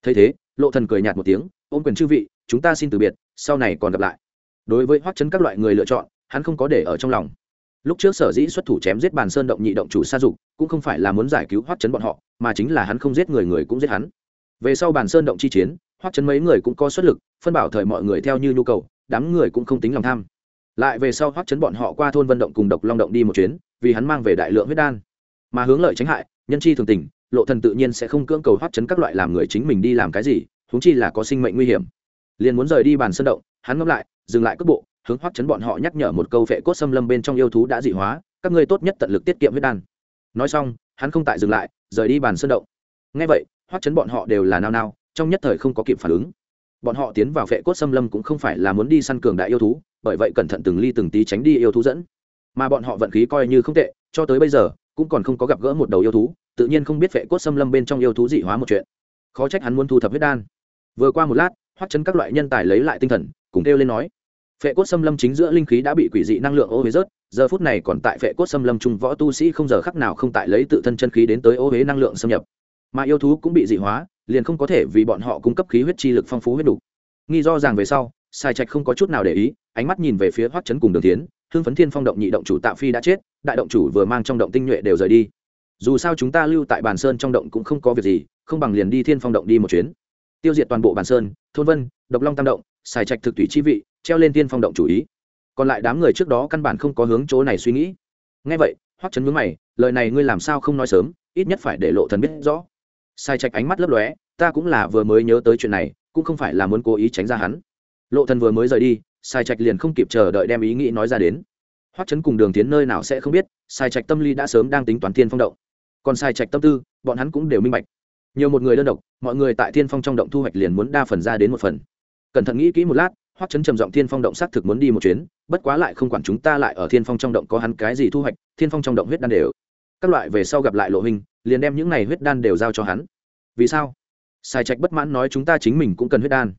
Thấy thế, lộ thần cười nhạt một tiếng, ôm quyền chư vị, chúng ta xin từ biệt, sau này còn gặp lại. Đối với hoắc chấn các loại người lựa chọn, hắn không có để ở trong lòng. Lúc trước sở dĩ xuất thủ chém giết bàn sơn động nhị động chủ sa dục, cũng không phải là muốn giải cứu hoắc chấn bọn họ, mà chính là hắn không giết người người cũng giết hắn. Về sau bàn sơn động chi chiến hoắc chấn mấy người cũng có xuất lực, phân bảo thời mọi người theo như nhu cầu, đám người cũng không tính lòng tham. Lại về sau hoắc chấn bọn họ qua thôn vận động cùng độc long động đi một chuyến, vì hắn mang về đại lượng huyết đan. Mà hướng lợi tránh hại, nhân chi thường tình, lộ thần tự nhiên sẽ không cưỡng cầu hoắc chấn các loại làm người chính mình đi làm cái gì, huống chi là có sinh mệnh nguy hiểm. Liền muốn rời đi bàn sơn động, hắn ngẫm lại, dừng lại cước bộ, hướng hoắc chấn bọn họ nhắc nhở một câu vệ cốt xâm lâm bên trong yêu thú đã dị hóa, các ngươi tốt nhất tận lực tiết kiệm huyết đan. Nói xong, hắn không tại dừng lại, rời đi bàn sơn động. Nghe vậy hoắc chấn bọn họ đều là nao nao trong nhất thời không có kịp phản ứng. Bọn họ tiến vào phệ cốt xâm lâm cũng không phải là muốn đi săn cường đại yêu thú, bởi vậy cẩn thận từng ly từng tí tránh đi yêu thú dẫn. Mà bọn họ vận khí coi như không tệ, cho tới bây giờ, cũng còn không có gặp gỡ một đầu yêu thú, tự nhiên không biết phệ cốt xâm lâm bên trong yêu thú dị hóa một chuyện. Khó trách hắn muốn thu thập huyết đan. Vừa qua một lát, hoắc chấn các loại nhân tài lấy lại tinh thần, cùng kêu lên nói phệ cốt xâm lâm chính giữa linh khí đã bị quỷ dị năng lượng ô huế rớt, giờ phút này còn tại phệ cốt xâm lâm trung võ tu sĩ không giờ khắc nào không tại lấy tự thân chân khí đến tới ô huế năng lượng xâm nhập. Mà yêu thú cũng bị dị hóa liền không có thể vì bọn họ cung cấp khí huyết chi lực phong phú huyết đủ. Nghi do rằng về sau, sai trạch không có chút nào để ý, ánh mắt nhìn về phía hoắc chấn cùng đường tiến Hưng phấn thiên phong động nhị động chủ tạ phi đã chết, đại động chủ vừa mang trong động tinh nhuệ đều rời đi. Dù sao chúng ta lưu tại bàn sơn trong động cũng không có việc gì, không bằng liền đi thiên phong động đi một chuyến. Tiêu diệt toàn bộ bàn sơn, thôn vân, độc long tam động xài trạch thực thủy chi vị, treo lên thiên phong động chủ ý. Còn lại đám người trước đó căn bản không có hướng chỗ này suy nghĩ. Nghe vậy, hoắc chấn nhướng mày, lời này ngươi làm sao không nói sớm, ít nhất phải để lộ thần biết rõ sai trạch ánh mắt lấp lóe, ta cũng là vừa mới nhớ tới chuyện này, cũng không phải là muốn cố ý tránh ra hắn. Lộ thần vừa mới rời đi, sai trạch liền không kịp chờ đợi đem ý nghĩ nói ra đến. Hoắc chấn cùng đường tiến nơi nào sẽ không biết, sai trạch tâm lý đã sớm đang tính toán thiên phong động. Còn sai trạch tâm tư, bọn hắn cũng đều minh bạch. Nhiều một người đơn độc, mọi người tại thiên phong trong động thu hoạch liền muốn đa phần ra đến một phần. Cẩn thận nghĩ kỹ một lát, hoắc chấn trầm giọng thiên phong động xác thực muốn đi một chuyến, bất quá lại không quản chúng ta lại ở thiên phong trong động có hắn cái gì thu hoạch, thiên phong trong động huyết đan đều các loại về sau gặp lại lộ hình, liền đem những này huyết đan đều giao cho hắn. Vì sao? Sài trạch bất mãn nói chúng ta chính mình cũng cần huyết đan.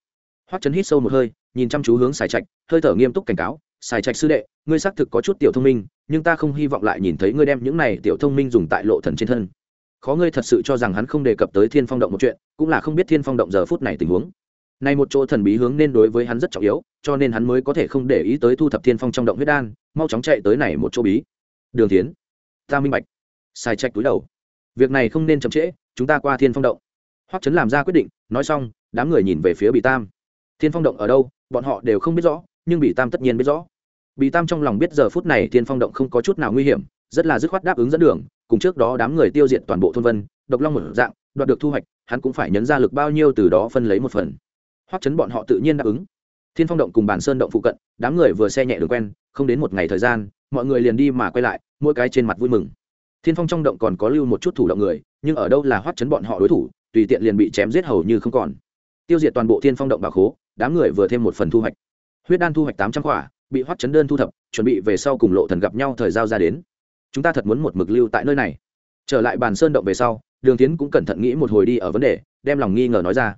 Hoắc chấn hít sâu một hơi, nhìn chăm chú hướng sài trạch, hơi thở nghiêm túc cảnh cáo, sài trạch sư đệ, ngươi xác thực có chút tiểu thông minh, nhưng ta không hy vọng lại nhìn thấy ngươi đem những này tiểu thông minh dùng tại lộ thần trên thân. Khó ngươi thật sự cho rằng hắn không đề cập tới thiên phong động một chuyện, cũng là không biết thiên phong động giờ phút này tình huống. Này một chỗ thần bí hướng nên đối với hắn rất trọng yếu, cho nên hắn mới có thể không để ý tới thu thập thiên phong trong động huyết đan, mau chóng chạy tới này một chỗ bí. Đường tiến ta minh bạch sai trạch túi đầu. Việc này không nên chậm trễ, chúng ta qua thiên phong động. Hoắc chấn làm ra quyết định, nói xong, đám người nhìn về phía bị tam. Thiên phong động ở đâu? Bọn họ đều không biết rõ, nhưng bị tam tất nhiên biết rõ. Bị tam trong lòng biết giờ phút này thiên phong động không có chút nào nguy hiểm, rất là dứt khoát đáp ứng dẫn đường, cùng trước đó đám người tiêu diệt toàn bộ thôn vân, độc long một dạng, đoạt được thu hoạch, hắn cũng phải nhấn ra lực bao nhiêu từ đó phân lấy một phần. Hoắc chấn bọn họ tự nhiên đáp ứng. Thiên phong động cùng bản sơn động phụ cận, đám người vừa xe nhẹ đường quen, không đến một ngày thời gian, mọi người liền đi mà quay lại, mỗi cái trên mặt vui mừng thiên phong trong động còn có lưu một chút thủ động người, nhưng ở đâu là hoắt chấn bọn họ đối thủ, tùy tiện liền bị chém giết hầu như không còn. Tiêu diệt toàn bộ thiên phong động bà khố, đám người vừa thêm một phần thu hoạch. Huyết đan thu hoạch tám trăm quả bị hoắt chấn đơn thu thập, chuẩn bị về sau cùng lộ thần gặp nhau thời giao ra đến. Chúng ta thật muốn một mực lưu tại nơi này. Trở lại bàn sơn động về sau, đường tiến cũng cẩn thận nghĩ một hồi đi ở vấn đề, đem lòng nghi ngờ nói ra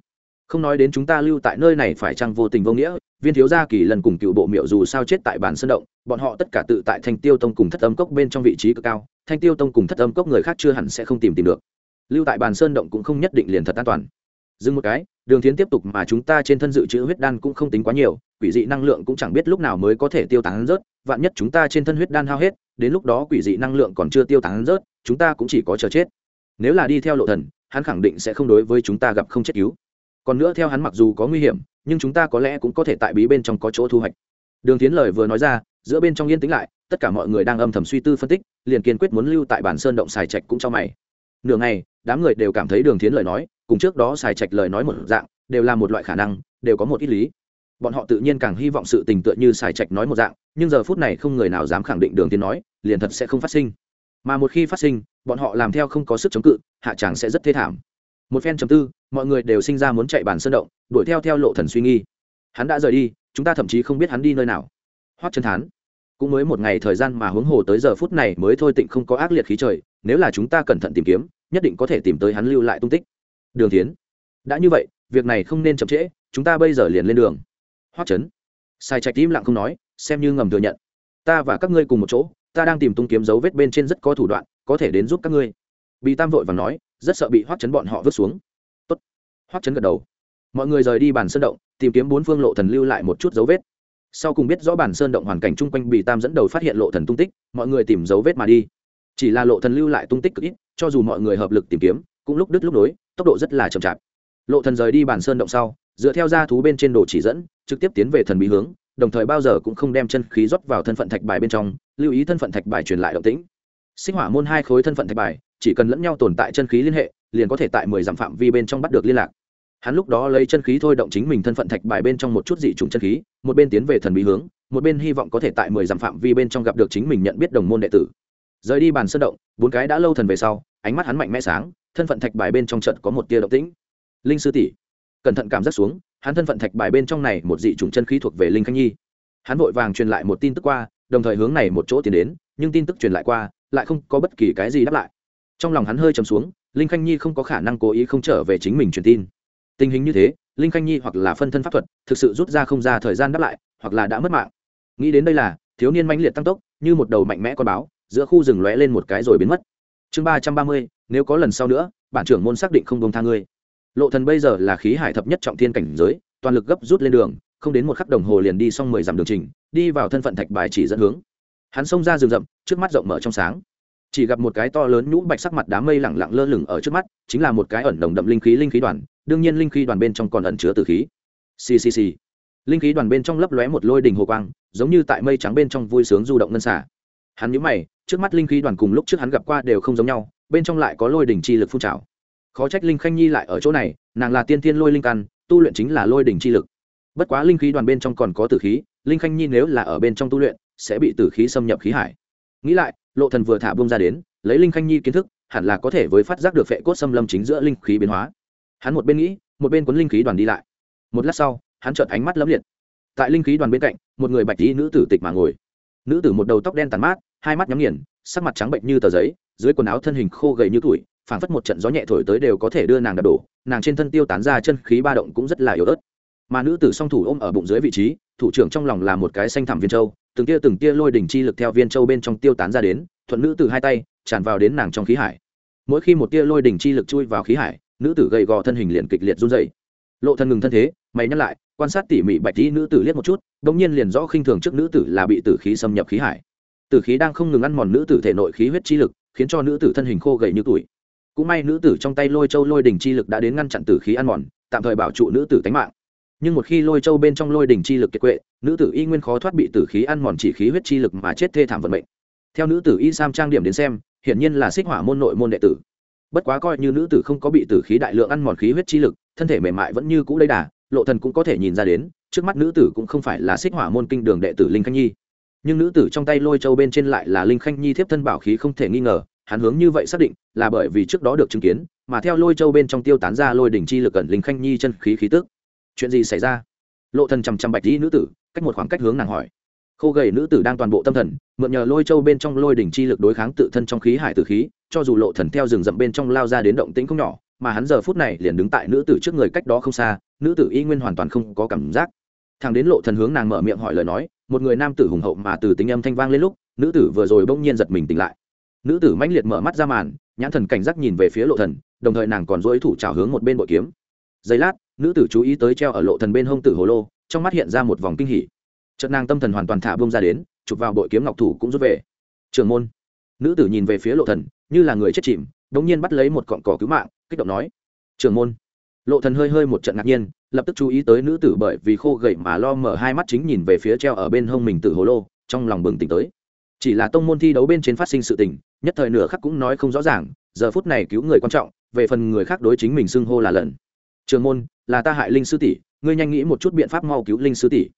không nói đến chúng ta lưu tại nơi này phải chăng vô tình vô nghĩa, viên thiếu gia kỳ lần cùng cựu bộ miệu dù sao chết tại bàn sơn động, bọn họ tất cả tự tại thanh tiêu tông cùng thất âm cốc bên trong vị trí cực cao, thanh tiêu tông cùng thất âm cốc người khác chưa hẳn sẽ không tìm tìm được. Lưu tại bàn sơn động cũng không nhất định liền thật an toàn. Dừng một cái, đường tiến tiếp tục mà chúng ta trên thân dự trữ huyết đan cũng không tính quá nhiều, quỷ dị năng lượng cũng chẳng biết lúc nào mới có thể tiêu tán rớt, vạn nhất chúng ta trên thân huyết đan hao hết, đến lúc đó quỷ dị năng lượng còn chưa tiêu tán rớt, chúng ta cũng chỉ có chờ chết. Nếu là đi theo lộ thần, hắn khẳng định sẽ không đối với chúng ta gặp không chết cứu còn nữa theo hắn mặc dù có nguy hiểm, nhưng chúng ta có lẽ cũng có thể tại bí bên trong có chỗ thu hoạch. Đường tiến lời vừa nói ra, giữa bên trong yên tĩnh lại, tất cả mọi người đang âm thầm suy tư phân tích, liền kiên quyết muốn lưu tại bản sơn động xài trạch cũng cho mày. Nửa ngày, đám người đều cảm thấy đường tiến lời nói, cùng trước đó xài trạch lời nói một dạng, đều là một loại khả năng, đều có một ít lý. Bọn họ tự nhiên càng hy vọng sự tình tựa như xài trạch nói một dạng, nhưng giờ phút này không người nào dám khẳng định đường tiến nói, liền thật sẽ không phát sinh. Mà một khi phát sinh, bọn họ làm theo không có sức chống cự, hạ tràng sẽ rất thê thảm một phen trầm tư, mọi người đều sinh ra muốn chạy bàn sơn động, đuổi theo theo lộ thần suy nghi. Hắn đã rời đi, chúng ta thậm chí không biết hắn đi nơi nào. Hoắc chân thán, cũng mới một ngày thời gian mà huống hồ tới giờ phút này mới thôi tịnh không có ác liệt khí trời, nếu là chúng ta cẩn thận tìm kiếm, nhất định có thể tìm tới hắn lưu lại tung tích. Đường tiến đã như vậy, việc này không nên chậm trễ, chúng ta bây giờ liền lên đường. Hoắc chấn sai trạch im lặng không nói, xem như ngầm thừa nhận. Ta và các ngươi cùng một chỗ, ta đang tìm tung kiếm dấu vết bên trên rất có thủ đoạn, có thể đến giúp các ngươi. Bị tam vội và nói rất sợ bị hoắc chấn bọn họ vứt xuống. Tốt. Hoắc chấn gật đầu. Mọi người rời đi bản sơn động, tìm kiếm bốn phương lộ thần lưu lại một chút dấu vết. Sau cùng biết rõ bản sơn động hoàn cảnh chung quanh bị tam dẫn đầu phát hiện lộ thần tung tích, mọi người tìm dấu vết mà đi. Chỉ là lộ thần lưu lại tung tích cực ít, cho dù mọi người hợp lực tìm kiếm, cũng lúc đứt lúc nối, tốc độ rất là chậm chạp. Lộ thần rời đi bản sơn động sau, dựa theo gia thú bên trên đồ chỉ dẫn, trực tiếp tiến về thần bí hướng, đồng thời bao giờ cũng không đem chân khí rót vào thân phận thạch bài bên trong, lưu ý thân phận thạch bài truyền lại động tĩnh. Sinh hỏa môn hai khối thân phận thạch bài chỉ cần lẫn nhau tồn tại chân khí liên hệ, liền có thể tại mười dặm phạm vi bên trong bắt được liên lạc. Hắn lúc đó lấy chân khí thôi động chính mình thân phận thạch bài bên trong một chút dị trùng chân khí, một bên tiến về thần bí hướng, một bên hy vọng có thể tại mười dặm phạm vi bên trong gặp được chính mình nhận biết đồng môn đệ tử. Rời đi bàn sơn động, bốn cái đã lâu thần về sau, ánh mắt hắn mạnh mẽ sáng, thân phận thạch bài bên trong trận có một tia động tĩnh. Linh sư tỷ, cẩn thận cảm giác xuống, hắn thân phận thạch bài bên trong này một dị trùng chân khí thuộc về linh khanh nhi. Hắn vội vàng truyền lại một tin tức qua, đồng thời hướng này một chỗ tiến đến, nhưng tin tức truyền lại qua, lại không có bất kỳ cái gì đáp lại trong lòng hắn hơi trầm xuống, linh khanh nhi không có khả năng cố ý không trở về chính mình truyền tin. Tình hình như thế, linh khanh nhi hoặc là phân thân pháp thuật, thực sự rút ra không ra thời gian đáp lại, hoặc là đã mất mạng. Nghĩ đến đây là, thiếu niên mãnh liệt tăng tốc, như một đầu mạnh mẽ con báo, giữa khu rừng lóe lên một cái rồi biến mất. Chương ba trăm ba mươi, nếu có lần sau nữa, bản trưởng môn xác định không công tha ngươi. Lộ thần bây giờ là khí hải thập nhất trọng thiên cảnh giới, toàn lực gấp rút lên đường, không đến một khắc đồng hồ liền đi xong mười dặm đường trình, đi vào thân phận thạch bài chỉ dẫn hướng. Hắn xông ra rừng rậm, trước mắt rộng mở trong sáng chỉ gặp một cái to lớn nhũ bạch sắc mặt đám mây lẳng lặng lơ lửng ở trước mắt, chính là một cái ẩn đồng đậm linh khí linh khí đoàn. Đương nhiên linh khí đoàn bên trong còn ẩn chứa tử khí. Ccc linh khí đoàn bên trong lấp lóe một lôi đình hồ quang, giống như tại mây trắng bên trong vui sướng du động ngân xả. Hắn nhíu mày, trước mắt linh khí đoàn cùng lúc trước hắn gặp qua đều không giống nhau, bên trong lại có lôi đỉnh chi lực phun trào. Khó trách linh khanh nhi lại ở chỗ này, nàng là tiên thiên lôi linh căn, tu luyện chính là lôi đỉnh chi lực. Bất quá linh khí đoàn bên trong còn có tử khí, linh khanh nhi nếu là ở bên trong tu luyện, sẽ bị tử khí xâm nhập khí hải. Nghĩ lại lộ thần vừa thả bông ra đến, lấy linh khanh nhi kiến thức, hẳn là có thể với phát giác được phệ cốt xâm lâm chính giữa linh khí biến hóa. Hắn một bên nghĩ, một bên cuốn linh khí đoàn đi lại. Một lát sau, hắn chợt ánh mắt lấm liệt. Tại linh khí đoàn bên cạnh, một người bạch tí nữ tử tịch mà ngồi. Nữ tử một đầu tóc đen tàn mát, hai mắt nhắm nghiền, sắc mặt trắng bệnh như tờ giấy, dưới quần áo thân hình khô gầy như tuổi phảng phất một trận gió nhẹ thổi tới đều có thể đưa nàng đập đổ, nàng trên thân tiêu tán ra chân khí ba động cũng rất là yếu ớt. Mà nữ tử song thủ ôm ở bụng dưới vị trí, thủ trưởng trong lòng là một cái xanh thẳm viên châu từng tia từng tia lôi đỉnh chi lực theo viên châu bên trong tiêu tán ra đến, thuận nữ tử hai tay, tràn vào đến nàng trong khí hải. Mỗi khi một tia lôi đỉnh chi lực chui vào khí hải, nữ tử gầy gò thân hình liền kịch liệt run dày lộ thân ngừng thân thế, mày nhắc lại, quan sát tỉ mỉ bạch tí nữ tử liếc một chút đ ỗ n g nhiên liền rõ khinh thường trước nữ tử là bị tử khí xâm nhập khí hải. Tử khí đang không ngừng ăn mòn nữ tử thể nội khí huyết chi lực, khiến cho nữ tử thân hình khô gầy như tuổi cũng may nữ tử trong tay lôi châu lôi đỉnh chi lực đã đến ngăn chặn tử khí ăn mòn, tạm thời bảo trụ nữ tử tánh mạng nhưng một khi lôi châu bên trong lôi đỉnh chi lực kiệt quệ, nữ tử y nguyên khó thoát bị tử khí ăn mòn chỉ khí huyết chi lực mà chết thê thảm vận mệnh. Theo nữ tử y sam trang điểm đến xem, hiển nhiên là xích hỏa môn nội môn đệ tử. Bất quá coi như nữ tử không có bị tử khí đại lượng ăn mòn khí huyết chi lực, thân thể mềm mại vẫn như cũ lấy đà, lộ thần cũng có thể nhìn ra đến, trước mắt nữ tử cũng không phải là xích hỏa môn kinh đường đệ tử linh khanh nhi. Nhưng nữ tử trong tay lôi châu bên trên lại là linh khanh nhi thiếp thân bảo khí không thể nghi ngờ, hắn hướng như vậy xác định là bởi vì trước đó được chứng kiến, mà theo lôi châu bên trong tiêu tán ra lôi đỉnh chi lực cần linh khanh nhi chân khí khí tức chuyện gì xảy ra? Lộ thần chằm chằm bạch dĩ nữ tử, cách một khoảng cách hướng nàng hỏi. Khô gầy nữ tử đang toàn bộ tâm thần, mượn nhờ lôi châu bên trong lôi đỉnh chi lực đối kháng tự thân trong khí hải tử khí, cho dù lộ thần theo rừng rậm bên trong lao ra đến động tĩnh không nhỏ, mà hắn giờ phút này liền đứng tại nữ tử trước người cách đó không xa, nữ tử y nguyên hoàn toàn không có cảm giác. Thằng đến lộ thần hướng nàng mở miệng hỏi lời nói, một người nam tử hùng hậu mà từ tính âm thanh vang lên lúc, nữ tử vừa rồi bỗng nhiên giật mình tỉnh lại. Nữ tử mãnh liệt mở mắt ra màn, nhãn thần cảnh giác nhìn về phía lộ thần, đồng thời nàng còn dỗi thủ trào hướng một bên bội kiếm. Giây lát nữ tử chú ý tới treo ở lộ thần bên hông tử hồ lô, trong mắt hiện ra một vòng kinh hỉ. Chợt nàng tâm thần hoàn toàn thả bông ra đến, chụp vào bội kiếm ngọc thủ cũng rút về. Trường môn. Nữ tử nhìn về phía lộ thần, như là người chết chìm, đống nhiên bắt lấy một cọng cỏ cứu mạng, kích động nói. Trường môn. Lộ thần hơi hơi một trận ngạc nhiên, lập tức chú ý tới nữ tử bởi vì khô gầy mà lo mở hai mắt chính nhìn về phía treo ở bên hông mình tử hồ lô, trong lòng bừng tỉnh tới. Chỉ là tông môn thi đấu bên trên phát sinh sự tình, nhất thời nửa khắc cũng nói không rõ ràng, giờ phút này cứu người quan trọng, về phần người khác đối chính mình xưng hô là lần trường môn, là ta hại linh sư tỷ, ngươi nhanh nghĩ một chút biện pháp mau cứu linh sư tỷ.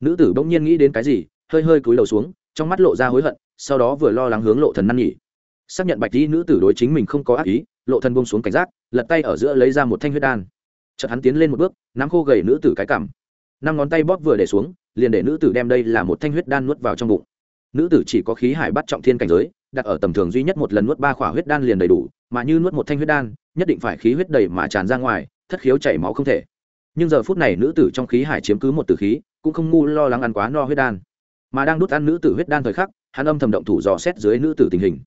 Nữ tử bỗng nhiên nghĩ đến cái gì, hơi hơi cúi đầu xuống, trong mắt lộ ra hối hận, sau đó vừa lo lắng hướng lộ thần năn nhỉ. Xác nhận bạch y nữ tử đối chính mình không có ác ý, lộ thần buông xuống cảnh giác, lật tay ở giữa lấy ra một thanh huyết đan. Chợt hắn tiến lên một bước, nắm khô gầy nữ tử cái cằm. Năm ngón tay bóp vừa để xuống, liền để nữ tử đem đây là một thanh huyết đan nuốt vào trong bụng. Nữ tử chỉ có khí hải bắt trọng thiên cảnh giới, đặt ở tầm thường duy nhất một lần nuốt ba khỏa huyết đan liền đầy đủ, mà như nuốt một thanh huyết đan, nhất định phải khí huyết đầy mà tràn ra ngoài thất khiếu chảy máu không thể. Nhưng giờ phút này nữ tử trong khí hải chiếm cứ một tử khí, cũng không ngu lo lắng ăn quá no huyết đan. Mà đang đút ăn nữ tử huyết đan thời khắc, hắn âm thầm động thủ dò xét dưới nữ tử tình hình.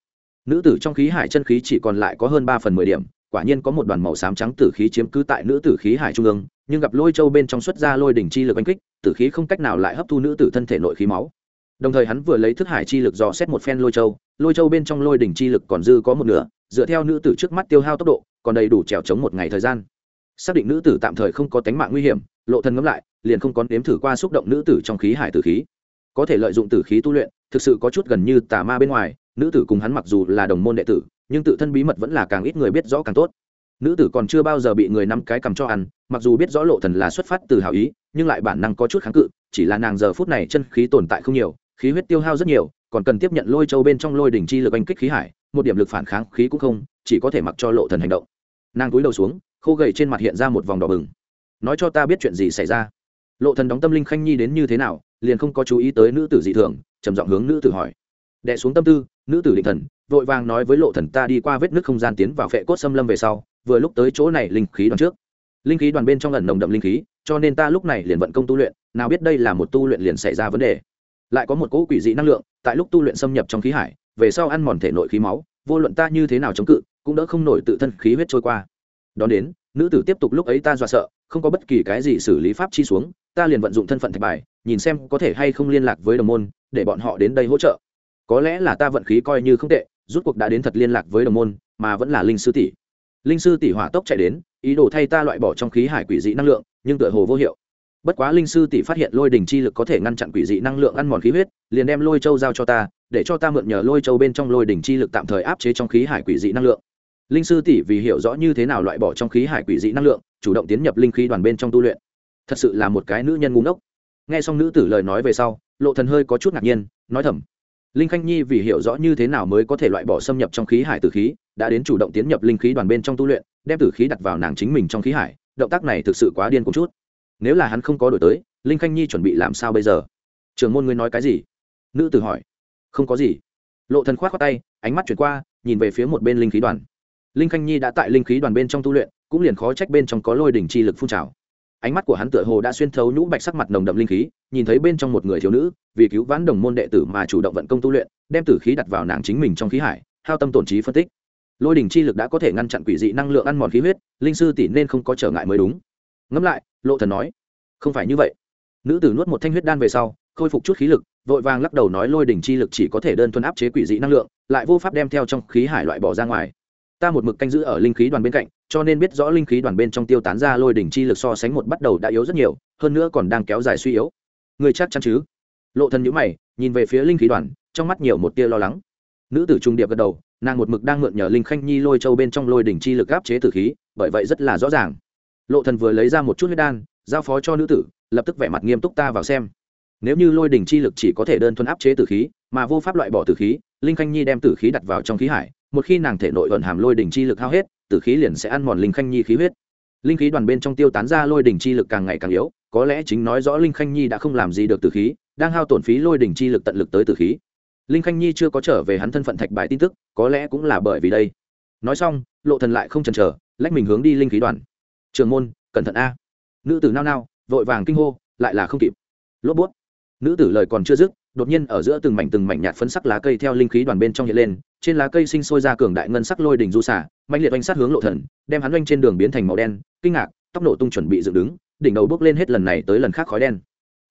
Nữ tử trong khí hải chân khí chỉ còn lại có hơn ba phần mười điểm, quả nhiên có một đoàn màu xám trắng tử khí chiếm cứ tại nữ tử khí hải trung ương, nhưng gặp lôi châu bên trong xuất ra lôi đỉnh chi lực oanh kích, tử khí không cách nào lại hấp thu nữ tử thân thể nội khí máu. Đồng thời hắn vừa lấy thức hải chi lực dò xét một phen lôi châu lôi châu bên trong lôi đỉnh chi lực còn dư có một nửa, dựa theo nữ tử trước mắt tiêu hao tốc độ, còn đầy đủ trèo chống một ngày thời gian xác định nữ tử tạm thời không có tánh mạng nguy hiểm, lộ thần ngẫm lại, liền không có nếm thử qua xúc động nữ tử trong khí hải tử khí. Có thể lợi dụng tử khí tu luyện, thực sự có chút gần như tà ma bên ngoài, nữ tử cùng hắn mặc dù là đồng môn đệ tử, nhưng tự thân bí mật vẫn là càng ít người biết rõ càng tốt. Nữ tử còn chưa bao giờ bị người nắm cái cầm cho ăn, mặc dù biết rõ lộ thần là xuất phát từ hảo ý, nhưng lại bản năng có chút kháng cự, chỉ là nàng giờ phút này chân khí tồn tại không nhiều, khí huyết tiêu hao rất nhiều, còn cần tiếp nhận lôi châu bên trong lôi đỉnh chi lực anh kích khí hải, một điểm lực phản kháng khí cũng không, chỉ có thể mặc cho lộ thần hành động. Nàng cúi đầu xuống khô gầy trên mặt hiện ra một vòng đỏ bừng. Nói cho ta biết chuyện gì xảy ra. Lộ thần đóng tâm linh khanh nhi đến như thế nào, liền không có chú ý tới nữ tử dị thường, trầm giọng hướng nữ tử hỏi. Đệ xuống tâm tư, nữ tử định thần, vội vàng nói với lộ thần ta đi qua vết nước không gian tiến vào phệ cốt xâm lâm về sau, vừa lúc tới chỗ này linh khí đoàn trước. Linh khí đoàn bên trong lần nồng đậm linh khí, cho nên ta lúc này liền vận công tu luyện, nào biết đây là một tu luyện liền xảy ra vấn đề. Lại có một cỗ quỷ dị năng lượng, tại lúc tu luyện xâm nhập trong khí hải, về sau ăn mòn thể nội khí máu, vô luận ta như thế nào chống cự, cũng đỡ không nổi tự thân khí huyết trôi qua đón đến, nữ tử tiếp tục lúc ấy ta dọa sợ, không có bất kỳ cái gì xử lý pháp chi xuống, ta liền vận dụng thân phận thạch bài, nhìn xem có thể hay không liên lạc với đồng môn, để bọn họ đến đây hỗ trợ. Có lẽ là ta vận khí coi như không tệ, rút cuộc đã đến thật liên lạc với đồng môn, mà vẫn là linh sư tỷ. Linh sư tỷ hỏa tốc chạy đến, ý đồ thay ta loại bỏ trong khí hải quỷ dị năng lượng, nhưng tựa hồ vô hiệu. Bất quá linh sư tỷ phát hiện lôi đình chi lực có thể ngăn chặn quỷ dị năng lượng ăn mòn khí huyết, liền đem lôi châu giao cho ta, để cho ta mượn nhờ lôi châu bên trong lôi đình chi lực tạm thời áp chế trong khí hải quỷ dị năng lượng linh sư tỷ vì hiểu rõ như thế nào loại bỏ trong khí hải quỷ dị năng lượng, chủ động tiến nhập linh khí đoàn bên trong tu luyện. Thật sự là một cái nữ nhân ngu ngốc. Nghe xong nữ tử lời nói về sau, lộ thần hơi có chút ngạc nhiên, nói thầm. Linh khanh nhi vì hiểu rõ như thế nào mới có thể loại bỏ xâm nhập trong khí hải tử khí, đã đến chủ động tiến nhập linh khí đoàn bên trong tu luyện, đem tử khí đặt vào nàng chính mình trong khí hải, động tác này thực sự quá điên cùng chút. Nếu là hắn không có đổi tới, linh khanh nhi chuẩn bị làm sao bây giờ? Trường môn ngươi nói cái gì? Nữ tử hỏi. Không có gì. Lộ thần khoát qua tay, ánh mắt chuyển qua, nhìn về phía một bên linh khí đoàn linh khanh nhi đã tại linh khí đoàn bên trong tu luyện, cũng liền khó trách bên trong có lôi đỉnh chi lực phun trào. Ánh mắt của hắn tựa hồ đã xuyên thấu nhũ bạch sắc mặt nồng đậm linh khí, nhìn thấy bên trong một người thiếu nữ, vì cứu vãn đồng môn đệ tử mà chủ động vận công tu luyện, đem tử khí đặt vào nàng chính mình trong khí hải, hao tâm tổn trí phân tích. Lôi đỉnh chi lực đã có thể ngăn chặn quỷ dị năng lượng ăn mòn khí huyết, linh sư tỷ nên không có trở ngại mới đúng. Ngẫm lại, lộ thần nói, không phải như vậy. Nữ tử nuốt một thanh huyết đan về sau, khôi phục chút khí lực, vội vàng lắc đầu nói lôi đỉnh chi lực chỉ có thể đơn thuần áp chế quỷ dị năng lượng, lại vô pháp đem theo trong khí hải loại bỏ ra ngoài ta một mực canh giữ ở linh khí đoàn bên cạnh, cho nên biết rõ linh khí đoàn bên trong tiêu tán ra lôi đỉnh chi lực so sánh một bắt đầu đã yếu rất nhiều, hơn nữa còn đang kéo dài suy yếu. Người chắc chắn chứ? Lộ thần nhíu mày, nhìn về phía linh khí đoàn, trong mắt nhiều một tia lo lắng. Nữ tử trung điệp gật đầu, nàng một mực đang mượn nhờ linh khanh nhi lôi châu bên trong lôi đỉnh chi lực áp chế tử khí, bởi vậy rất là rõ ràng. Lộ thần vừa lấy ra một chút huyết đan, giao phó cho nữ tử, lập tức vẻ mặt nghiêm túc ta vào xem. Nếu như lôi đỉnh chi lực chỉ có thể đơn thuần áp chế tử khí, mà vô pháp loại bỏ tử khí, linh khanh nhi đem tử khí đặt vào trong khí hải một khi nàng thể nội ẩn hàm lôi đỉnh chi lực hao hết, tử khí liền sẽ ăn mòn linh khanh nhi khí huyết. Linh khí đoàn bên trong tiêu tán ra lôi đỉnh chi lực càng ngày càng yếu, có lẽ chính nói rõ linh khanh nhi đã không làm gì được tử khí, đang hao tổn phí lôi đỉnh chi lực tận lực tới tử khí. Linh khanh nhi chưa có trở về hắn thân phận thạch bài tin tức, có lẽ cũng là bởi vì đây. Nói xong, lộ thần lại không chần chờ, lách mình hướng đi linh khí đoàn. Trường môn, cẩn thận a. Nữ tử nao nao, vội vàng kinh hô, lại là không kịp. Lốp bút nữ tử lời còn chưa dứt đột nhiên ở giữa từng mảnh từng mảnh nhạt phấn sắc lá cây theo linh khí đoàn bên trong hiện lên, trên lá cây sinh sôi ra cường đại ngân sắc lôi đỉnh du xả mạnh liệt oanh sát hướng lộ thần, đem hắn oanh trên đường biến thành màu đen, kinh ngạc, tốc độ tung chuẩn bị dựng đứng, đỉnh đầu bước lên hết lần này tới lần khác khói đen.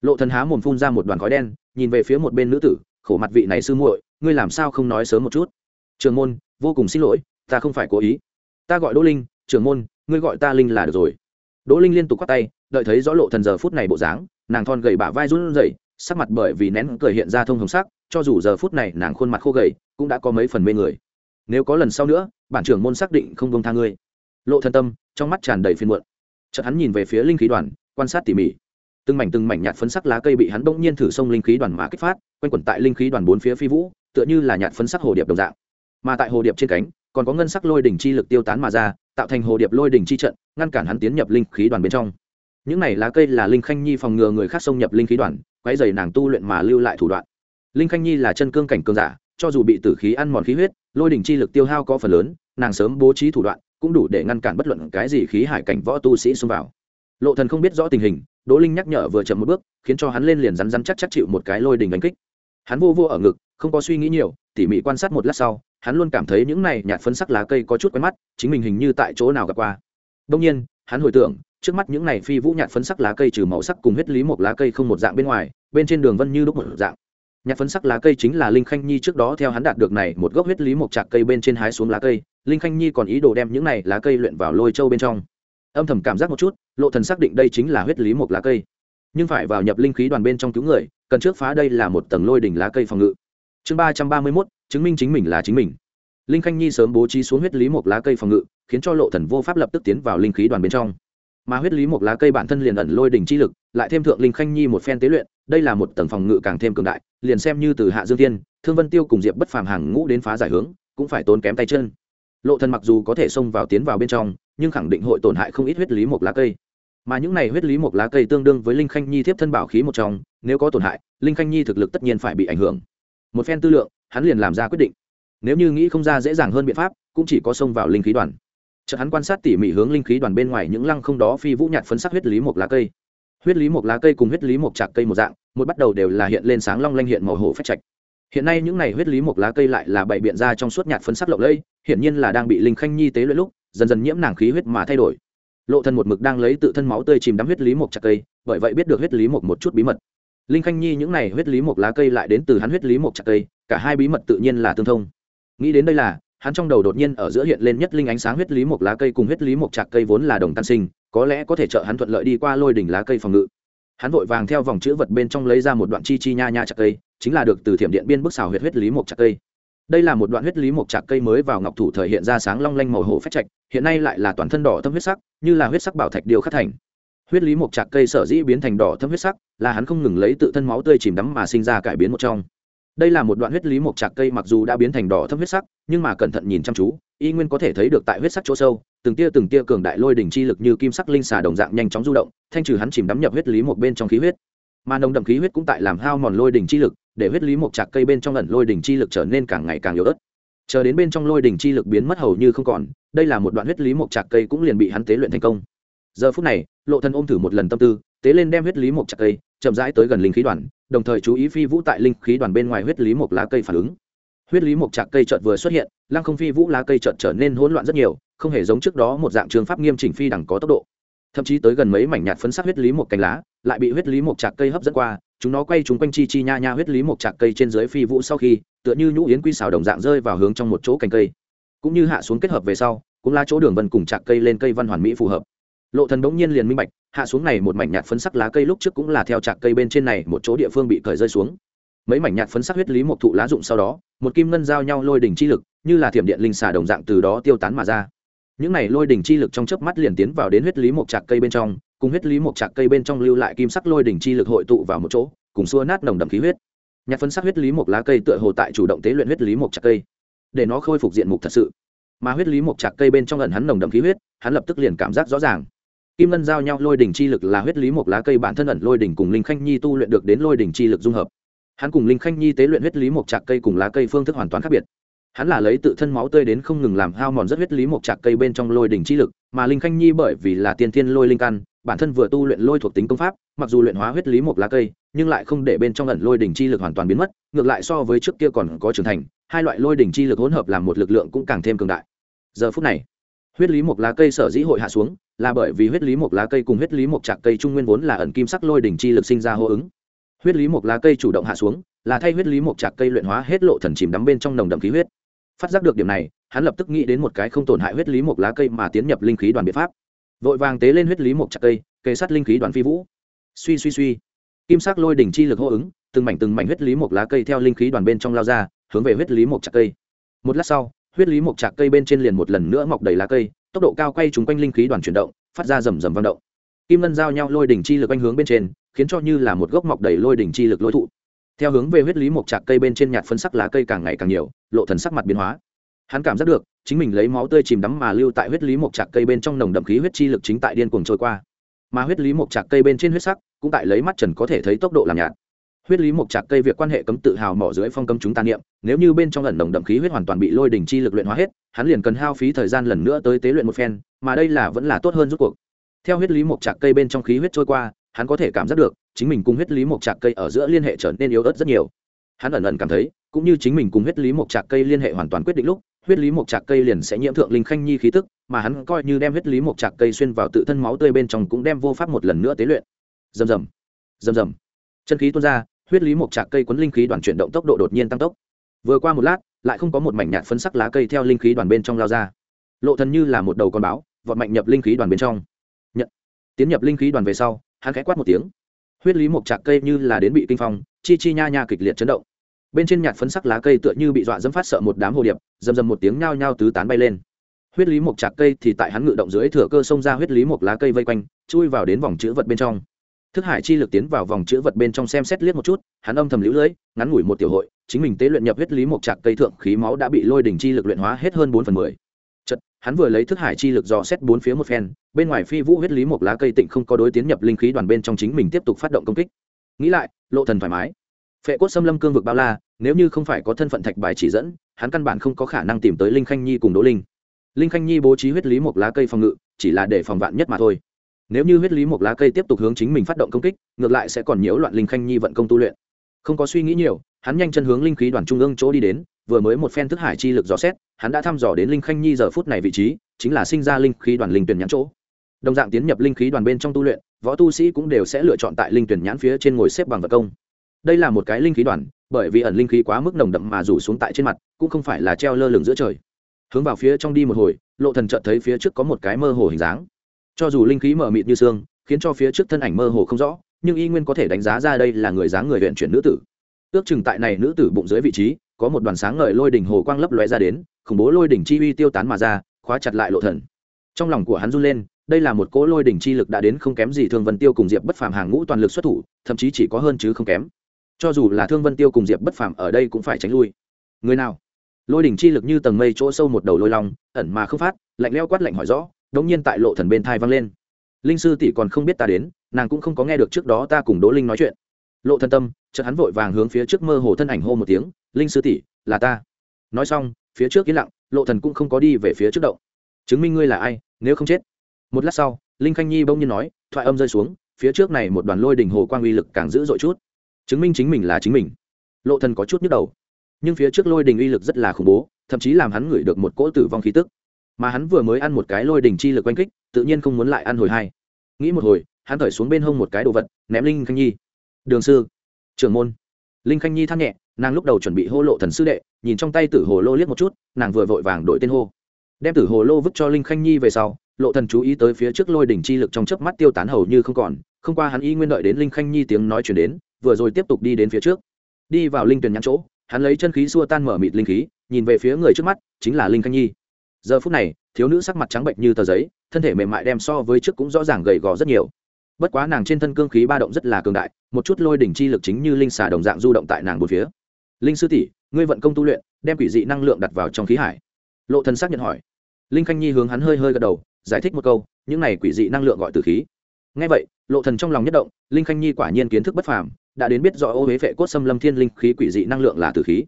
Lộ thần há mồm phun ra một đoàn khói đen, nhìn về phía một bên nữ tử, khổ mặt vị này sư muội, ngươi làm sao không nói sớm một chút? Trường môn, vô cùng xin lỗi, ta không phải cố ý. Ta gọi đỗ linh, trường môn, ngươi gọi ta linh là được rồi. Đỗ linh liên tục quát tay, đợi thấy rõ lộ thần giờ phút này bộ dáng, nàng thon gầy bả vai run rẩy sắc mặt bởi vì nén cười hiện ra thông hồng sắc, cho dù giờ phút này nàng khuôn mặt khô gầy, cũng đã có mấy phần mê người. Nếu có lần sau nữa, bản trưởng môn xác định không bông tha ngươi. Lộ thân tâm, trong mắt tràn đầy phiền muộn. Chợt hắn nhìn về phía linh khí đoàn, quan sát tỉ mỉ. Từng mảnh từng mảnh nhạt phấn sắc lá cây bị hắn bỗng nhiên thử xông linh khí đoàn mà kích phát, quanh quẩn tại linh khí đoàn bốn phía phi vũ, tựa như là nhạt phấn sắc hồ điệp đồng dạng. Mà tại hồ điệp trên cánh, còn có ngân sắc lôi đỉnh chi lực tiêu tán mà ra, tạo thành hồ điệp lôi đỉnh chi trận, ngăn cản hắn tiến nhập linh khí đoàn bên trong. Những này lá cây là linh khanh nhi phòng ngừa người khác xông nhập linh khí đoàn quay dày nàng tu luyện mà lưu lại thủ đoạn. Linh khanh nhi là chân cương cảnh cường giả, cho dù bị tử khí ăn mòn khí huyết, lôi đỉnh chi lực tiêu hao có phần lớn, nàng sớm bố trí thủ đoạn, cũng đủ để ngăn cản bất luận cái gì khí hải cảnh võ tu sĩ xông vào. Lộ thần không biết rõ tình hình, đỗ linh nhắc nhở vừa chậm một bước, khiến cho hắn lên liền rắn rắn chắc chắc chịu một cái lôi đỉnh đánh kích. Hắn vô vô ở ngực, không có suy nghĩ nhiều, tỉ mỉ quan sát một lát sau, hắn luôn cảm thấy những này nhạt phấn sắc lá cây có chút quen mắt, chính mình hình như tại chỗ nào gặp qua. Đông nhiên, hắn hồi tưởng trước mắt những này phi vũ nhạt phấn sắc lá cây trừ màu sắc cùng huyết lý một lá cây không một dạng bên ngoài, bên trên đường vân như đúc một dạng. Nhạt phấn sắc lá cây chính là linh khanh nhi trước đó theo hắn đạt được này một gốc huyết lý một trạc cây bên trên hái xuống lá cây. Linh khanh nhi còn ý đồ đem những này lá cây luyện vào lôi châu bên trong. Âm thầm cảm giác một chút, lộ thần xác định đây chính là huyết lý một lá cây. Nhưng phải vào nhập linh khí đoàn bên trong cứu người, cần trước phá đây là một tầng lôi đỉnh lá cây phòng ngự. Chương ba trăm ba mươi mốt, chứng minh chính mình là chính mình. Linh khanh nhi sớm bố trí xuống huyết lý một lá cây phòng ngự, khiến cho lộ thần vô pháp lập tức tiến vào linh khí đoàn bên trong mà huyết lý một lá cây bản thân liền ẩn lôi đỉnh chi lực, lại thêm thượng linh khanh nhi một phen tế luyện, đây là một tầng phòng ngự càng thêm cường đại, liền xem như từ hạ dương tiên thương vân tiêu cùng diệp bất phàm hàng ngũ đến phá giải hướng, cũng phải tốn kém tay chân. Lộ thần mặc dù có thể xông vào tiến vào bên trong, nhưng khẳng định hội tổn hại không ít huyết lý một lá cây. Mà những này huyết lý một lá cây tương đương với linh khanh nhi tiếp thân bảo khí một trong, nếu có tổn hại, linh khanh nhi thực lực tất nhiên phải bị ảnh hưởng. Một phen tư lượng, hắn liền làm ra quyết định. Nếu như nghĩ không ra dễ dàng hơn biện pháp, cũng chỉ có xông vào linh khí đoàn chợt hắn quan sát tỉ mỉ hướng linh khí đoàn bên ngoài những lăng không đó phi vũ nhạt phấn sắc huyết lý một lá cây. Huyết lý một lá cây cùng huyết lý một chạc cây một dạng, một bắt đầu đều là hiện lên sáng long lanh hiện màu hổ phách trạch. Hiện nay những này huyết lý một lá cây lại là bảy biện ra trong suốt nhạt phấn sắc lộng lẫy, hiển nhiên là đang bị linh khanh nhi tế luyện lúc, dần dần nhiễm nàng khí huyết mà thay đổi. Lộ thân một mực đang lấy tự thân máu tươi chìm đắm huyết lý một chặt cây, bởi vậy biết được huyết lý một một chút bí mật. Linh khanh nhi những này huyết lý một lá cây lại đến từ hắn huyết lý một chặt cây, cả hai bí mật tự nhiên là tương thông. Nghĩ đến đây là hắn trong đầu đột nhiên ở giữa hiện lên nhất linh ánh sáng huyết lý một lá cây cùng huyết lý một trạc cây vốn là đồng tan sinh, có lẽ có thể trợ hắn thuận lợi đi qua lôi đỉnh lá cây phòng ngự. Hắn vội vàng theo vòng chữ vật bên trong lấy ra một đoạn chi chi nha nha trạc cây, chính là được từ thiểm điện biên bức xào huyết huyết lý một trạc cây. Đây là một đoạn huyết lý một trạc cây mới vào ngọc thủ thời hiện ra sáng long lanh màu hổ phách trạch, hiện nay lại là toàn thân đỏ thâm huyết sắc, như là huyết sắc bảo thạch điều khắc thành. Huyết lý một trạc cây sở dĩ biến thành đỏ thâm huyết sắc, là hắn không ngừng lấy tự thân máu tươi chìm đắm mà sinh ra cải biến một trong đây là một đoạn huyết lý mộc chạc cây mặc dù đã biến thành đỏ thâm huyết sắc, nhưng mà cẩn thận nhìn chăm chú, y nguyên có thể thấy được tại huyết sắc chỗ sâu, từng tia từng tia cường đại lôi đỉnh chi lực như kim sắc linh xà đồng dạng nhanh chóng du động, thanh trừ hắn chìm đắm nhập huyết lý một bên trong khí huyết. Mà nồng đậm khí huyết cũng tại làm hao mòn lôi đỉnh chi lực, để huyết lý một chạc cây bên trong ẩn lôi đỉnh chi lực trở nên càng ngày càng yếu ớt. Chờ đến bên trong lôi đỉnh chi lực biến mất hầu như không còn, đây là một đoạn huyết lý một chạc cây cũng liền bị hắn tế luyện thành công. Giờ phút này, lộ thân ôm thử một lần tâm tư, tế lên đem huyết lý một chạc cây chậm rãi tới gần linh khí đoàn, đồng thời chú ý phi vũ tại linh khí đoàn bên ngoài huyết lý một lá cây phản ứng. Huyết lý một chạc cây chợt vừa xuất hiện, lăng không phi vũ lá cây chợt trở nên hỗn loạn rất nhiều, không hề giống trước đó một dạng trường pháp nghiêm chỉnh phi đẳng có tốc độ. Thậm chí tới gần mấy mảnh nhạt phấn sắc huyết lý một cành lá, lại bị huyết lý một chạc cây hấp dẫn qua, chúng nó quay chúng quanh chi chi nha nha huyết lý một chạc cây trên dưới phi vũ sau khi, tựa như nhũ yến quy xào đồng dạng rơi vào hướng trong một chỗ cành cây. Cũng như hạ xuống kết hợp về sau, cũng là chỗ đường vân cùng chạc cây lên cây văn hoàn mỹ phù hợp. Lộ thần bỗng nhiên liền minh bạch hạ xuống này một mảnh nhạt phấn sắc lá cây lúc trước cũng là theo trạc cây bên trên này một chỗ địa phương bị cởi rơi xuống. Mấy mảnh nhạt phấn sắc huyết lý một thụ lá dụng sau đó, một kim ngân giao nhau lôi đỉnh chi lực, như là thiểm điện linh xà đồng dạng từ đó tiêu tán mà ra. Những này lôi đỉnh chi lực trong chớp mắt liền tiến vào đến huyết lý một trạc cây bên trong, cùng huyết lý một trạc cây bên trong lưu lại kim sắc lôi đỉnh chi lực hội tụ vào một chỗ, cùng xua nát nồng đậm khí huyết. Nhạt phấn sắc huyết lý một lá cây tựa hồ tại chủ động tế luyện huyết lý một trạc cây, để nó khôi phục diện mục thật sự. Mà huyết lý một trạc cây bên trong ẩn hắn nồng đậm khí huyết, hắn lập tức liền cảm giác rõ ràng kim ngân giao nhau lôi đỉnh chi lực là huyết lý một lá cây bản thân ẩn lôi đỉnh cùng linh khanh nhi tu luyện được đến lôi đỉnh chi lực dung hợp. Hắn cùng linh khanh nhi tế luyện huyết lý một trạc cây cùng lá cây phương thức hoàn toàn khác biệt. Hắn là lấy tự thân máu tươi đến không ngừng làm hao mòn rất huyết lý một trạc cây bên trong lôi đỉnh chi lực, mà linh khanh nhi bởi vì là tiên thiên lôi linh căn, bản thân vừa tu luyện lôi thuộc tính công pháp, mặc dù luyện hóa huyết lý một lá cây, nhưng lại không để bên trong ẩn lôi đỉnh chi lực hoàn toàn biến mất, ngược lại so với trước kia còn có trưởng thành, hai loại lôi đỉnh chi lực hỗn hợp làm một lực lượng cũng càng thêm cường đại. Giờ phút này, huyết lý một lá cây sở dĩ hội hạ xuống là bởi vì huyết lý một lá cây cùng huyết lý một trạc cây trung nguyên vốn là ẩn kim sắc lôi đỉnh chi lực sinh ra hô ứng. Huyết lý một lá cây chủ động hạ xuống, là thay huyết lý một trạc cây luyện hóa hết lộ thần chìm đắm bên trong nồng đậm khí huyết. Phát giác được điểm này, hắn lập tức nghĩ đến một cái không tổn hại huyết lý một lá cây mà tiến nhập linh khí đoàn biện pháp. Vội vàng tế lên huyết lý một trạc cây, kề sát linh khí đoàn phi vũ. Suy suy suy. Kim sắc lôi đỉnh chi lực hô ứng, từng mảnh từng mảnh huyết lý một lá cây theo linh khí đoàn bên trong lao ra, hướng về huyết lý một trạc cây. Một lát sau, huyết lý một trạc cây bên trên liền một lần nữa mọc đầy lá cây tốc độ cao quay trúng quanh linh khí đoàn chuyển động, phát ra rầm rầm vang động. Kim ngân giao nhau lôi đỉnh chi lực quanh hướng bên trên, khiến cho như là một gốc mọc đầy lôi đỉnh chi lực lôi thụ. Theo hướng về huyết lý một trạc cây bên trên nhạt phân sắc lá cây càng ngày càng nhiều, lộ thần sắc mặt biến hóa. Hắn cảm giác được, chính mình lấy máu tươi chìm đắm mà lưu tại huyết lý một trạc cây bên trong nồng đậm khí huyết chi lực chính tại điên cuồng trôi qua. Mà huyết lý một trạc cây bên trên huyết sắc, cũng tại lấy mắt trần có thể thấy tốc độ làm nhạt huyết lý mộc trạc cây việc quan hệ cấm tự hào mỏ dưới phong cấm chúng tàn niệm nếu như bên trong ẩn nồng đậm khí huyết hoàn toàn bị lôi đỉnh chi lực luyện hóa hết hắn liền cần hao phí thời gian lần nữa tới tế luyện một phen mà đây là vẫn là tốt hơn rút cuộc. Theo huyết lý mộc trạc cây bên trong khí huyết trôi qua hắn có thể cảm giác được chính mình cùng huyết lý mộc trạc cây ở giữa liên hệ trở nên yếu ớt rất nhiều. Hắn ẩn ẩn cảm thấy cũng như chính mình cùng huyết lý mộc trạc cây liên hệ hoàn toàn quyết định lúc huyết lý mộc trạc cây liền sẽ nhiễm thượng linh khanh nhi khí tức mà hắn coi như đem huyết lý mộc trạc cây xuyên vào tự thân máu tươi bên trong cũng đem vô pháp một lần nữa tế luyện. Dầm dầm, dầm dầm, chân khí tuôn ra huyết lý một trạc cây quấn linh khí đoàn chuyển động tốc độ đột nhiên tăng tốc. Vừa qua một lát, lại không có một mảnh nhạt phấn sắc lá cây theo linh khí đoàn bên trong lao ra. Lộ thần như là một đầu con báo, vọt mạnh nhập linh khí đoàn bên trong. Nhận tiến nhập linh khí đoàn về sau, hắn khẽ quát một tiếng. Huyết lý một trạc cây như là đến bị kinh phong, chi chi nha nha kịch liệt chấn động. Bên trên nhạt phấn sắc lá cây tựa như bị dọa dẫm phát sợ một đám hồ điệp, rầm rầm một tiếng nhao nhao tứ tán bay lên. Huyết lý một trạc cây thì tại hắn ngự động dưới thừa cơ xông ra huyết lý một lá cây vây quanh, chui vào đến vòng chữ vật bên trong thức hải chi lực tiến vào vòng chữ vật bên trong xem xét liếc một chút, hắn âm thầm lũ lưỡi ngắn ngủi một tiểu hội, chính mình tế luyện nhập huyết lý một trạc cây thượng khí máu đã bị lôi đỉnh chi lực luyện hóa hết hơn bốn phần mười. Chật hắn vừa lấy thức hải chi lực dò xét bốn phía một phen, bên ngoài phi vũ huyết lý một lá cây tịnh không có đối tiến nhập linh khí đoàn bên trong chính mình tiếp tục phát động công kích. Nghĩ lại, lộ thần thoải mái. Phệ cốt xâm lâm cương vực bao la, nếu như không phải có thân phận thạch bài chỉ dẫn, hắn căn bản không có khả năng tìm tới linh khanh nhi cùng đỗ linh. Linh khanh nhi bố trí huyết lý một lá cây phòng ngự, chỉ là để phòng vạn nhất mà thôi nếu như huyết lý một lá cây tiếp tục hướng chính mình phát động công kích, ngược lại sẽ còn nhiễu loạn linh khanh nhi vận công tu luyện. Không có suy nghĩ nhiều, hắn nhanh chân hướng linh khí đoàn trung ương chỗ đi đến, vừa mới một phen thức hải chi lực dò xét, hắn đã thăm dò đến linh khanh nhi giờ phút này vị trí, chính là sinh ra linh khí đoàn linh tuyển nhãn chỗ. Đồng dạng tiến nhập linh khí đoàn bên trong tu luyện, võ tu sĩ cũng đều sẽ lựa chọn tại linh tuyển nhãn phía trên ngồi xếp bằng vật công. Đây là một cái linh khí đoàn, bởi vì ẩn linh khí quá mức nồng đậm mà rủ xuống tại trên mặt, cũng không phải là treo lơ lửng giữa trời. Hướng vào phía trong đi một hồi, lộ thần chợt thấy phía trước có một cái mơ hồ hình dáng cho dù linh khí mờ mịt như xương, khiến cho phía trước thân ảnh mơ hồ không rõ, nhưng y nguyên có thể đánh giá ra đây là người dáng người huyện chuyển nữ tử. Ước chừng tại này nữ tử bụng dưới vị trí, có một đoàn sáng ngời lôi đỉnh hồ quang lấp lóe ra đến, khủng bố lôi đỉnh chi uy tiêu tán mà ra, khóa chặt lại lộ thần. Trong lòng của hắn run lên, đây là một cỗ lôi đỉnh chi lực đã đến không kém gì thương vân tiêu cùng diệp bất phàm hàng ngũ toàn lực xuất thủ, thậm chí chỉ có hơn chứ không kém. Cho dù là thương vân tiêu cùng diệp bất phàm ở đây cũng phải tránh lui. Người nào? Lôi đỉnh chi lực như tầng mây chỗ sâu một đầu lôi long, ẩn mà không phát, lạnh leo quát lạnh hỏi rõ đống nhiên tại lộ thần bên thai vang lên. Linh sư tỷ còn không biết ta đến, nàng cũng không có nghe được trước đó ta cùng đỗ linh nói chuyện. Lộ thần tâm, chợt hắn vội vàng hướng phía trước mơ hồ thân ảnh hô một tiếng, linh sư tỷ, là ta. Nói xong, phía trước yên lặng, lộ thần cũng không có đi về phía trước động. Chứng minh ngươi là ai, nếu không chết. Một lát sau, linh khanh nhi bỗng nhiên nói, thoại âm rơi xuống, phía trước này một đoàn lôi đỉnh hồ quang uy lực càng dữ dội chút. Chứng minh chính mình là chính mình. Lộ thần có chút nhức đầu. Nhưng phía trước lôi đỉnh uy lực rất là khủng bố, thậm chí làm hắn ngửi được một cỗ tử vong khí tức mà hắn vừa mới ăn một cái lôi đỉnh chi lực quanh kích, tự nhiên không muốn lại ăn hồi hai. Nghĩ một hồi, hắn thởi xuống bên hông một cái đồ vật, ném linh khanh nhi. Đường sư, trưởng môn. Linh khanh nhi than nhẹ, nàng lúc đầu chuẩn bị hô lộ thần sư đệ, nhìn trong tay tử hồ lô liếc một chút, nàng vừa vội vàng đổi tên hô. Đem tử hồ lô vứt cho linh khanh nhi về sau, lộ thần chú ý tới phía trước lôi đỉnh chi lực trong chớp mắt tiêu tán hầu như không còn, không qua hắn y nguyên đợi đến linh khanh nhi tiếng nói chuyển đến, vừa rồi tiếp tục đi đến phía trước. Đi vào linh tuyển nhãn chỗ, hắn lấy chân khí xua tan mở mịt linh khí, nhìn về phía người trước mắt, chính là linh khanh nhi giờ phút này, thiếu nữ sắc mặt trắng bệnh như tờ giấy, thân thể mềm mại đem so với trước cũng rõ ràng gầy gò rất nhiều. Bất quá nàng trên thân cương khí ba động rất là cường đại, một chút lôi đỉnh chi lực chính như linh xà đồng dạng du động tại nàng một phía. Linh sư tỷ, ngươi vận công tu luyện, đem quỷ dị năng lượng đặt vào trong khí hải. Lộ thần xác nhận hỏi. Linh khanh nhi hướng hắn hơi hơi gật đầu, giải thích một câu, những này quỷ dị năng lượng gọi từ khí. Ngay vậy, lộ thần trong lòng nhất động, linh khanh nhi quả nhiên kiến thức bất phàm, đã đến biết rõ ô huế vệ cốt xâm lâm thiên linh khí quỷ dị năng lượng là từ khí.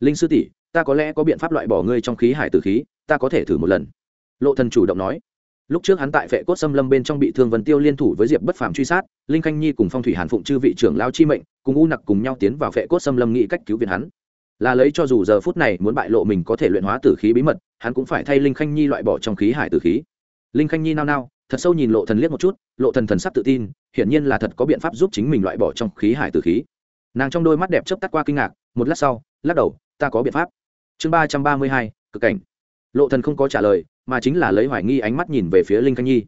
Linh sư tỷ ta có lẽ có biện pháp loại bỏ ngươi trong khí hải tử khí, ta có thể thử một lần. Lộ thần chủ động nói. Lúc trước hắn tại vệ cốt xâm lâm bên trong bị thương vân tiêu liên thủ với diệp bất phàm truy sát, linh khanh nhi cùng phong thủy hàn phụng chư vị trưởng lao chi mệnh, cùng u nặc cùng nhau tiến vào vệ cốt xâm lâm nghĩ cách cứu viện hắn. Là lấy cho dù giờ phút này muốn bại lộ mình có thể luyện hóa tử khí bí mật, hắn cũng phải thay linh khanh nhi loại bỏ trong khí hải tử khí. Linh khanh nhi nao nao, thật sâu nhìn lộ thần liếc một chút, lộ thần thần sắc tự tin, hiển nhiên là thật có biện pháp giúp chính mình loại bỏ trong khí hải tử khí. Nàng trong đôi mắt đẹp chớp tắt qua kinh ngạc, một lát sau, lắc đầu ta có biện pháp. Chương ba trăm ba mươi hai, cực cảnh. Lộ thần không có trả lời, mà chính là lấy hoài nghi ánh mắt nhìn về phía linh khanh nhi.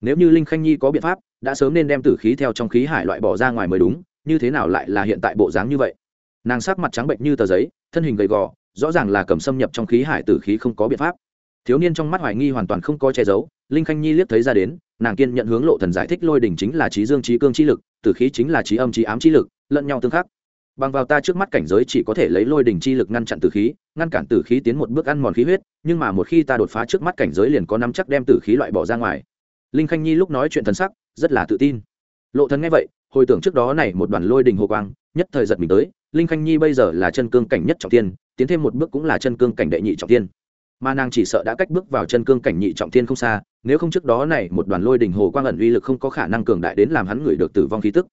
Nếu như linh khanh nhi có biện pháp, đã sớm nên đem tử khí theo trong khí hải loại bỏ ra ngoài mới đúng, như thế nào lại là hiện tại bộ dáng như vậy? Nàng sắc mặt trắng bệnh như tờ giấy, thân hình gầy gò, rõ ràng là cầm xâm nhập trong khí hải tử khí không có biện pháp. Thiếu niên trong mắt hoài nghi hoàn toàn không có che giấu, linh khanh nhi liếc thấy ra đến, nàng kiên nhận hướng lộ thần giải thích lôi đỉnh chính là trí dương trí cương trí lực, tử khí chính là trí âm trí ám trí lực, lẫn nhau tương khắc bằng vào ta trước mắt cảnh giới chỉ có thể lấy lôi đỉnh chi lực ngăn chặn tử khí, ngăn cản tử khí tiến một bước ăn mòn khí huyết, nhưng mà một khi ta đột phá trước mắt cảnh giới liền có nắm chắc đem tử khí loại bỏ ra ngoài. Linh khanh nhi lúc nói chuyện thần sắc rất là tự tin. Lộ thần nghe vậy, hồi tưởng trước đó này một đoàn lôi đỉnh hồ quang, nhất thời giật mình tới, linh khanh nhi bây giờ là chân cương cảnh nhất trọng tiên tiến thêm một bước cũng là chân cương cảnh đệ nhị trọng tiên mà nàng chỉ sợ đã cách bước vào chân cương cảnh nhị trọng tiên không xa, nếu không trước đó này một đoàn lôi đỉnh hồ quang ẩn uy lực không có khả năng cường đại đến làm hắn người được tử vong khí tức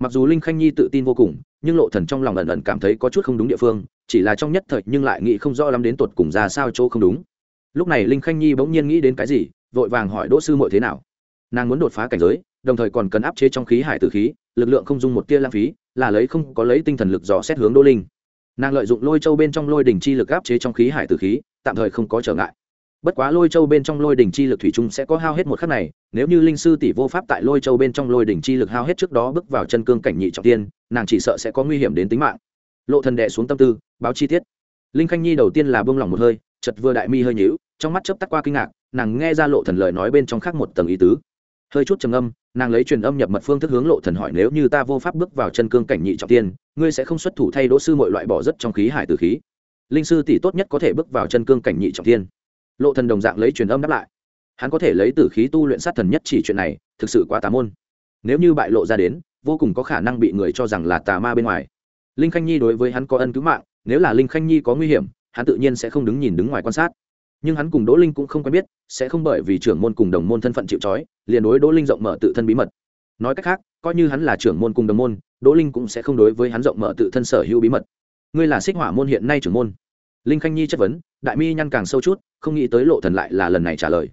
mặc dù linh khanh nhi tự tin vô cùng, nhưng lộ thần trong lòng ẩn ẩn cảm thấy có chút không đúng địa phương, chỉ là trong nhất thời nhưng lại nghĩ không rõ lắm đến tột cùng ra sao chỗ không đúng. Lúc này linh khanh nhi bỗng nhiên nghĩ đến cái gì, vội vàng hỏi đỗ sư muội thế nào. Nàng muốn đột phá cảnh giới, đồng thời còn cần áp chế trong khí hải tử khí, lực lượng không dùng một tia lãng phí, là lấy không có lấy tinh thần lực dò xét hướng đỗ linh. Nàng lợi dụng lôi châu bên trong lôi đỉnh chi lực áp chế trong khí hải tử khí, tạm thời không có trở ngại bất quá lôi châu bên trong lôi đỉnh chi lực thủy chung sẽ có hao hết một khắc này, nếu như linh sư tỷ vô pháp tại lôi châu bên trong lôi đỉnh chi lực hao hết trước đó bước vào chân cương cảnh nhị trọng tiên, nàng chỉ sợ sẽ có nguy hiểm đến tính mạng. Lộ thần đệ xuống tâm tư, báo chi tiết. Linh khanh nhi đầu tiên là buông lỏng một hơi chật vừa đại mi hơi nhíu, trong mắt chớp tắt qua kinh ngạc, nàng nghe ra lộ thần lời nói bên trong khác một tầng ý tứ. Hơi chút trầm âm nàng lấy truyền âm nhập mật phương thức hướng lộ thần hỏi nếu như ta vô pháp bước vào chân cương cảnh nhị trọng tiên, ngươi sẽ không xuất thủ thay đỗ sư mọi loại bỏ rất trong khí hải tử khí. Linh sư tỷ tốt nhất có thể bước vào chân cương cảnh nhị trọng tiên lộ thần đồng dạng lấy truyền âm đáp lại. Hắn có thể lấy tử khí tu luyện sát thần nhất chỉ chuyện này, thực sự quá tà môn. Nếu như bại lộ ra đến, vô cùng có khả năng bị người cho rằng là tà ma bên ngoài. Linh khanh nhi đối với hắn có ân cứu mạng, nếu là linh khanh nhi có nguy hiểm, hắn tự nhiên sẽ không đứng nhìn đứng ngoài quan sát. Nhưng hắn cùng đỗ linh cũng không quen biết, sẽ không bởi vì trưởng môn cùng đồng môn thân phận chịu trói, liền đối đỗ linh rộng mở tự thân bí mật. Nói cách khác, coi như hắn là trưởng môn cùng đồng môn, đỗ linh cũng sẽ không đối với hắn rộng mở tự thân sở hữu bí mật. Ngươi là xích hỏa môn hiện nay trưởng môn. Linh khanh nhi chất vấn đại mi nhăn càng sâu chút, không nghĩ tới lộ thần lại là lần này trả lời.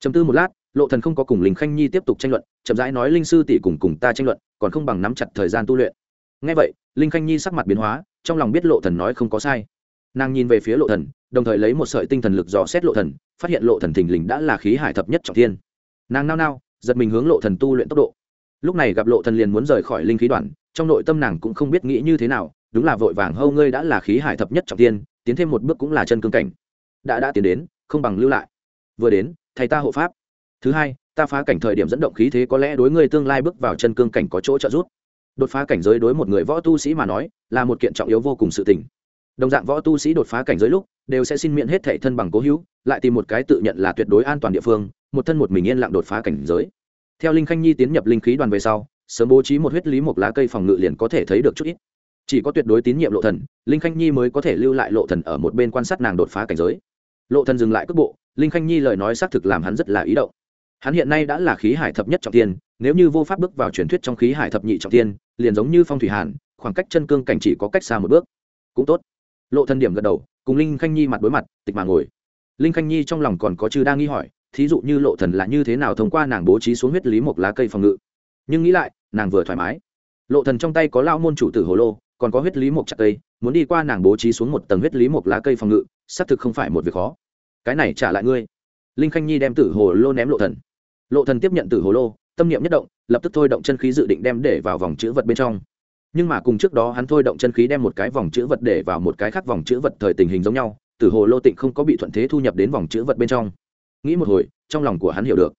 Chấm tư một lát, lộ thần không có cùng linh khanh nhi tiếp tục tranh luận, chậm rãi nói linh sư tỷ cùng cùng ta tranh luận, còn không bằng nắm chặt thời gian tu luyện. Nghe vậy, linh khanh nhi sắc mặt biến hóa, trong lòng biết lộ thần nói không có sai. Nàng nhìn về phía lộ thần, đồng thời lấy một sợi tinh thần lực dò xét lộ thần, phát hiện lộ thần thình lình đã là khí hải thập nhất trọng thiên. Nàng nao nao, giật mình hướng lộ thần tu luyện tốc độ. Lúc này gặp lộ thần liền muốn rời khỏi linh khí đoàn, trong nội tâm nàng cũng không biết nghĩ như thế nào, đúng là vội vàng, hâu, ngươi đã là khí hải thập nhất trọng thiên tiến thêm một bước cũng là chân cương cảnh. Đã đã tiến đến, không bằng lưu lại. Vừa đến thầy ta hộ pháp. Thứ hai, ta phá cảnh thời điểm dẫn động khí thế có lẽ đối ngươi tương lai bước vào chân cương cảnh có chỗ trợ giúp. Đột phá cảnh giới đối một người võ tu sĩ mà nói, là một kiện trọng yếu vô cùng sự tình. Đồng dạng võ tu sĩ đột phá cảnh giới lúc, đều sẽ xin miễn hết thệ thân bằng cố hữu, lại tìm một cái tự nhận là tuyệt đối an toàn địa phương, một thân một mình yên lặng đột phá cảnh giới. Theo linh khanh nhi tiến nhập linh khí đoàn về sau, sớm bố trí một huyết lý một lá cây phòng ngự liền có thể thấy được chút ít chỉ có tuyệt đối tín nhiệm lộ thần, linh khanh nhi mới có thể lưu lại lộ thần ở một bên quan sát nàng đột phá cảnh giới. Lộ thần dừng lại cước bộ, linh khanh nhi lời nói xác thực làm hắn rất là ý động. Hắn hiện nay đã là khí hải thập nhất trọng tiên, nếu như vô pháp bước vào truyền thuyết trong khí hải thập nhị trọng tiên, liền giống như phong thủy hàn, khoảng cách chân cương cảnh chỉ có cách xa một bước. Cũng tốt. Lộ thần điểm gật đầu, cùng linh khanh nhi mặt đối mặt, tịch mà ngồi. Linh khanh nhi trong lòng còn có chư đang nghi hỏi, thí dụ như lộ thần là như thế nào thông qua nàng bố trí xuống huyết lý một lá cây phòng ngự. Nhưng nghĩ lại, nàng vừa thoải mái. Lộ thần trong tay có lao môn chủ tử hồ lô còn có huyết lý một chặt cây, muốn đi qua nàng bố trí xuống một tầng huyết lý một lá cây phòng ngự, xác thực không phải một việc khó. Cái này trả lại ngươi. Linh khanh nhi đem tử hồ lô ném lộ thần. Lộ thần tiếp nhận tử hồ lô, tâm niệm nhất động, lập tức thôi động chân khí dự định đem để vào vòng chữ vật bên trong. Nhưng mà cùng trước đó hắn thôi động chân khí đem một cái vòng chữ vật để vào một cái khác vòng chữ vật thời tình hình giống nhau, tử hồ lô tịnh không có bị thuận thế thu nhập đến vòng chữ vật bên trong. Nghĩ một hồi, trong lòng của hắn hiểu được.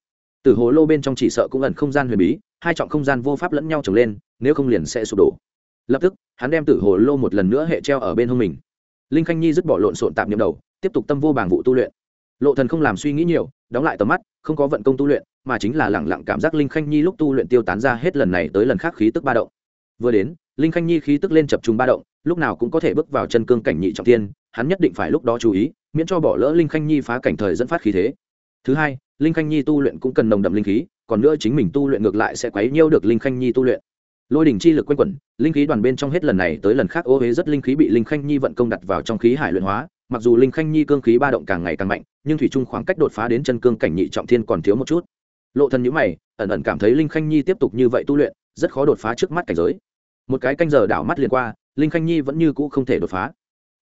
Tử hồ lô bên trong chỉ sợ cũng ẩn không gian huyền bí, hai trọng không gian vô pháp lẫn nhau trồng lên, nếu không liền sẽ sụp đổ lập tức, hắn đem tử hồ lô một lần nữa hệ treo ở bên hông mình. Linh khanh nhi dứt bỏ lộn xộn tạm nhầm đầu, tiếp tục tâm vô bảng vụ tu luyện. Lộ thần không làm suy nghĩ nhiều, đóng lại tầm mắt, không có vận công tu luyện, mà chính là lẳng lặng cảm giác linh khanh nhi lúc tu luyện tiêu tán ra hết lần này tới lần khác khí tức ba động. Vừa đến, linh khanh nhi khí tức lên chập trùng ba động, lúc nào cũng có thể bước vào chân cương cảnh nhị trọng tiên hắn nhất định phải lúc đó chú ý, miễn cho bỏ lỡ linh khanh nhi phá cảnh thời dẫn phát khí thế. Thứ hai, linh khanh nhi tu luyện cũng cần nồng đậm linh khí, còn nữa chính mình tu luyện ngược lại sẽ quấy nhiêu được linh khanh nhi tu luyện lôi đỉnh chi lực quanh quẩn, linh khí đoàn bên trong hết lần này tới lần khác ô huế rất linh khí bị linh khanh nhi vận công đặt vào trong khí hải luyện hóa, mặc dù linh khanh nhi cương khí ba động càng ngày càng mạnh, nhưng thủy trung khoảng cách đột phá đến chân cương cảnh nhị trọng thiên còn thiếu một chút. Lộ thần nhíu mày, ẩn ẩn cảm thấy linh khanh nhi tiếp tục như vậy tu luyện, rất khó đột phá trước mắt cảnh giới. Một cái canh giờ đảo mắt liền qua, linh khanh nhi vẫn như cũ không thể đột phá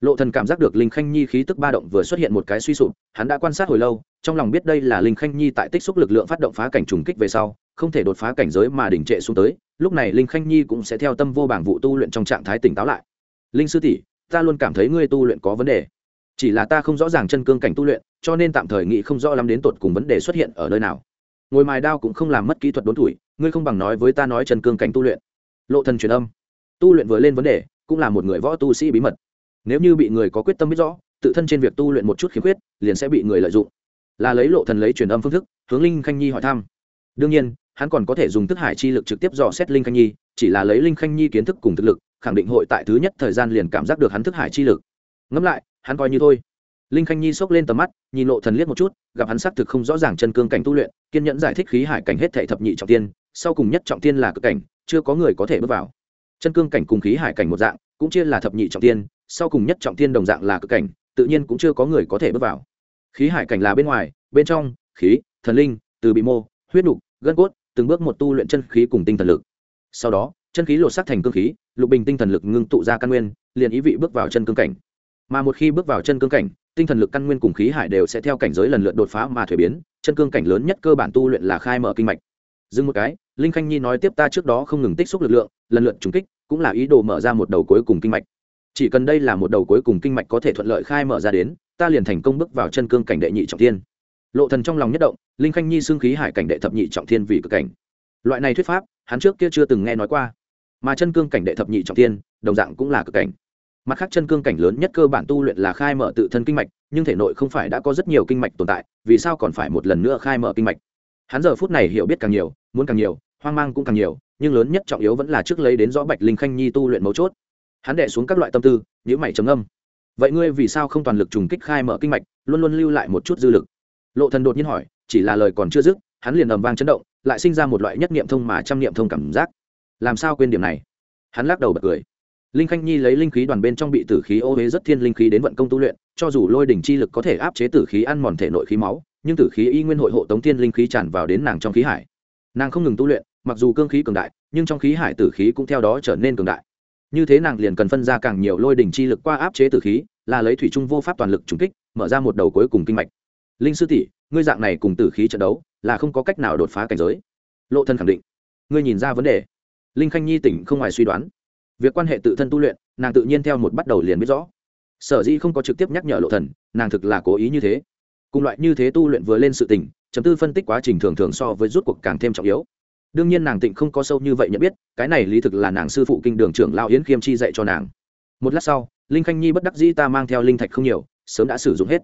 lộ thần cảm giác được linh khanh nhi khí tức ba động vừa xuất hiện một cái suy sụp, hắn đã quan sát hồi lâu, trong lòng biết đây là linh khanh nhi tại tích xúc lực lượng phát động phá cảnh trùng kích về sau, không thể đột phá cảnh giới mà đỉnh trệ xuống tới, lúc này linh khanh nhi cũng sẽ theo tâm vô bảng vụ tu luyện trong trạng thái tỉnh táo lại. Linh sư tỷ, ta luôn cảm thấy ngươi tu luyện có vấn đề. Chỉ là ta không rõ ràng chân cương cảnh tu luyện, cho nên tạm thời nghĩ không rõ lắm đến tột cùng vấn đề xuất hiện ở nơi nào. Ngồi mài đao cũng không làm mất kỹ thuật đốn tuổi, ngươi không bằng nói với ta nói chân cương cảnh tu luyện. Lộ thần truyền âm. Tu luyện vừa lên vấn đề, cũng là một người võ tu sĩ bí mật nếu như bị người có quyết tâm biết rõ, tự thân trên việc tu luyện một chút khiếm khuyết, liền sẽ bị người lợi dụng. Là lấy lộ thần lấy truyền âm phương thức, hướng linh khanh nhi hỏi thăm. Đương nhiên, hắn còn có thể dùng thức hải chi lực trực tiếp dò xét linh khanh nhi, chỉ là lấy linh khanh nhi kiến thức cùng thực lực, khẳng định hội tại thứ nhất thời gian liền cảm giác được hắn thức hải chi lực. Ngẫm lại, hắn coi như thôi. Linh khanh nhi xốc lên tầm mắt, nhìn lộ thần liếc một chút, gặp hắn xác thực không rõ ràng chân cương cảnh tu luyện, kiên nhẫn giải thích khí hải cảnh hết thảy thập nhị trọng tiên, sau cùng nhất trọng tiên là cực cảnh, chưa có người có thể bước vào. Chân cương cảnh cùng khí hải cảnh một dạng, cũng chia là thập nhị trọng tiên sau cùng nhất trọng thiên đồng dạng là cực cảnh, tự nhiên cũng chưa có người có thể bước vào. Khí hải cảnh là bên ngoài, bên trong, khí, thần linh, từ bị mô, huyết nục, gân cốt, từng bước một tu luyện chân khí cùng tinh thần lực. Sau đó, chân khí lột xác thành cương khí, lục bình tinh thần lực ngưng tụ ra căn nguyên, liền ý vị bước vào chân cương cảnh. Mà một khi bước vào chân cương cảnh, tinh thần lực căn nguyên cùng khí hải đều sẽ theo cảnh giới lần lượt đột phá mà thuế biến, chân cương cảnh lớn nhất cơ bản tu luyện là khai mở kinh mạch. Dừng một cái, linh khanh nhi nói tiếp ta trước đó không ngừng tích xúc lực lượng, lần lượt trùng kích, cũng là ý đồ mở ra một đầu cuối cùng kinh mạch chỉ cần đây là một đầu cuối cùng kinh mạch có thể thuận lợi khai mở ra đến, ta liền thành công bước vào chân cương cảnh đệ nhị trọng thiên. Lộ thần trong lòng nhất động, linh khanh nhi xương khí hải cảnh đệ thập nhị trọng thiên vì cực cảnh. Loại này thuyết pháp, hắn trước kia chưa từng nghe nói qua. Mà chân cương cảnh đệ thập nhị trọng thiên, đồng dạng cũng là cực cảnh. Mặt khác chân cương cảnh lớn nhất cơ bản tu luyện là khai mở tự thân kinh mạch, nhưng thể nội không phải đã có rất nhiều kinh mạch tồn tại, vì sao còn phải một lần nữa khai mở kinh mạch? Hắn giờ phút này hiểu biết càng nhiều, muốn càng nhiều, hoang mang cũng càng nhiều, nhưng lớn nhất trọng yếu vẫn là trước lấy đến rõ bạch linh khanh nhi tu luyện mấu chốt hắn đệ xuống các loại tâm tư nhữ mày trầm âm vậy ngươi vì sao không toàn lực trùng kích khai mở kinh mạch, luôn luôn lưu lại một chút dư lực? Lộ thần đột nhiên hỏi, chỉ là lời còn chưa dứt, hắn liền ầm vang chấn động, lại sinh ra một loại nhất niệm thông mà trăm niệm thông cảm giác. Làm sao quên điểm này? Hắn lắc đầu bật cười. Linh khanh nhi lấy linh khí đoàn bên trong bị tử khí ô huế rất thiên linh khí đến vận công tu luyện, cho dù lôi đỉnh chi lực có thể áp chế tử khí ăn mòn thể nội khí máu, nhưng tử khí y nguyên hội hộ tống thiên linh khí tràn vào đến nàng trong khí hải. Nàng không ngừng tu luyện, mặc dù cương khí cường đại, nhưng trong khí hải tử khí cũng theo đó trở nên cường đại như thế nàng liền cần phân ra càng nhiều lôi đỉnh chi lực qua áp chế tử khí, là lấy thủy trung vô pháp toàn lực trúng kích, mở ra một đầu cuối cùng kinh mạch. Linh sư tỷ, ngươi dạng này cùng tử khí trận đấu, là không có cách nào đột phá cảnh giới. Lộ thân khẳng định. Ngươi nhìn ra vấn đề. Linh khanh nhi tỉnh không ngoài suy đoán. Việc quan hệ tự thân tu luyện, nàng tự nhiên theo một bắt đầu liền biết rõ. Sở dĩ không có trực tiếp nhắc nhở lộ thần, nàng thực là cố ý như thế. Cùng loại như thế tu luyện vừa lên sự tình, chấm tư phân tích quá trình thường thường so với rút cuộc càng thêm trọng yếu đương nhiên nàng tịnh không có sâu như vậy nhận biết, cái này lý thực là nàng sư phụ kinh đường trưởng lao yến khiêm chi dạy cho nàng. Một lát sau, linh khanh nhi bất đắc dĩ ta mang theo linh thạch không nhiều, sớm đã sử dụng hết.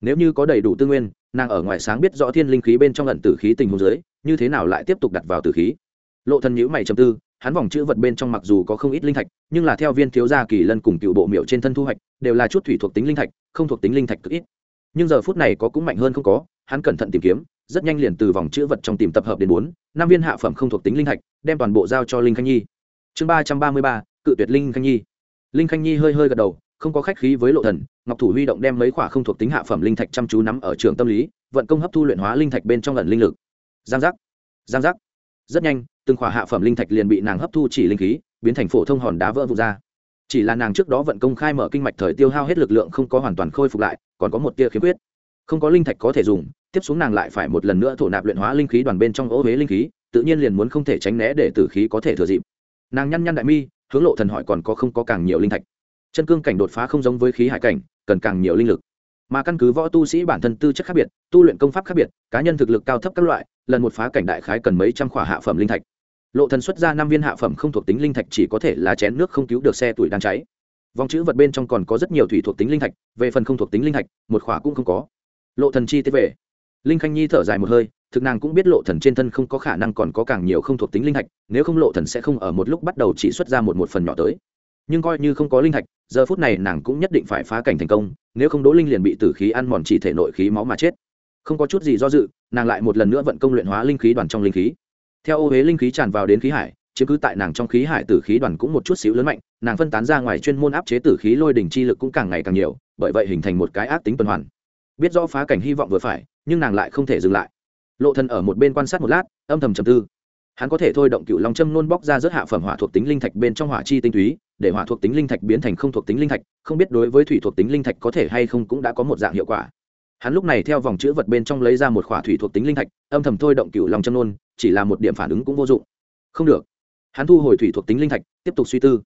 Nếu như có đầy đủ tư nguyên, nàng ở ngoài sáng biết rõ thiên linh khí bên trong lần tử khí tình huống dưới, như thế nào lại tiếp tục đặt vào tử khí? Lộ thần nhữ mày chầm tư, hắn vòng chữ vật bên trong mặc dù có không ít linh thạch, nhưng là theo viên thiếu gia kỳ lân cùng cựu bộ miệu trên thân thu hoạch, đều là chút thủy thuộc tính linh thạch, không thuộc tính linh thạch cực ít. Nhưng giờ phút này có cũng mạnh hơn không có, hắn cẩn thận tìm kiếm rất nhanh liền từ vòng chữ vật trong tìm tập hợp đến bốn, năm viên hạ phẩm không thuộc tính linh thạch, đem toàn bộ giao cho linh khanh nhi. Chương ba trăm ba mươi ba, cự tuyệt linh khanh nhi. Linh khanh nhi hơi hơi gật đầu, không có khách khí với lộ thần, ngọc thủ huy động đem mấy khỏa không thuộc tính hạ phẩm linh thạch chăm chú nắm ở trường tâm lý, vận công hấp thu luyện hóa linh thạch bên trong lần linh lực. Giang giác giang giác. Rất nhanh, từng khỏa hạ phẩm linh thạch liền bị nàng hấp thu chỉ linh khí, biến thành phổ thông hòn đá vỡ vụn ra. Chỉ là nàng trước đó vận công khai mở kinh mạch thời tiêu hao hết lực lượng không có hoàn toàn khôi phục lại, còn có một tia khiếm khuyết không có linh thạch có thể dùng, tiếp xuống nàng lại phải một lần nữa thổ nạp luyện hóa linh khí đoàn bên trong ô huế linh khí, tự nhiên liền muốn không thể tránh né để tử khí có thể thừa dịp. Nàng nhăn nhăn đại mi, hướng lộ thần hỏi còn có không có càng nhiều linh thạch. Chân cương cảnh đột phá không giống với khí hải cảnh, cần càng nhiều linh lực. Mà căn cứ võ tu sĩ bản thân tư chất khác biệt, tu luyện công pháp khác biệt, cá nhân thực lực cao thấp các loại, lần một phá cảnh đại khái cần mấy trăm khỏa hạ phẩm linh thạch. Lộ thần xuất ra năm viên hạ phẩm không thuộc tính linh thạch chỉ có thể là chén nước không cứu được xe tuổi đang cháy. Vòng chữ vật bên trong còn có rất nhiều thủy thuộc tính linh thạch, về phần không thuộc tính linh thạch, một khỏa cũng không có lộ thần chi tiết về. Linh khanh nhi thở dài một hơi thực nàng cũng biết lộ thần trên thân không có khả năng còn có càng nhiều không thuộc tính linh hạch, nếu không lộ thần sẽ không ở một lúc bắt đầu chỉ xuất ra một một phần nhỏ tới. Nhưng coi như không có linh hạch, giờ phút này nàng cũng nhất định phải phá cảnh thành công nếu không đỗ linh liền bị tử khí ăn mòn chỉ thể nội khí máu mà chết. Không có chút gì do dự nàng lại một lần nữa vận công luyện hóa linh khí đoàn trong linh khí. Theo ô huế linh khí tràn vào đến khí hải chứ cứ tại nàng trong khí hải tử khí đoàn cũng một chút xíu lớn mạnh nàng phân tán ra ngoài chuyên môn áp chế tử khí lôi đỉnh chi lực cũng càng ngày càng nhiều bởi vậy hình thành một cái ác tính tuần hoàn biết rõ phá cảnh hy vọng vừa phải, nhưng nàng lại không thể dừng lại. Lộ thân ở một bên quan sát một lát, âm thầm trầm tư. Hắn có thể thôi động cựu long châm nôn bóc ra rất hạ phẩm hỏa thuộc tính linh thạch bên trong hỏa chi tinh túy, để hỏa thuộc tính linh thạch biến thành không thuộc tính linh thạch, không biết đối với thủy thuộc tính linh thạch có thể hay không cũng đã có một dạng hiệu quả. Hắn lúc này theo vòng chữ vật bên trong lấy ra một khỏa thủy thuộc tính linh thạch, âm thầm thôi động cựu long châm nôn, chỉ là một điểm phản ứng cũng vô dụng. Không được. Hắn thu hồi thủy thuộc tính linh thạch, tiếp tục suy tư.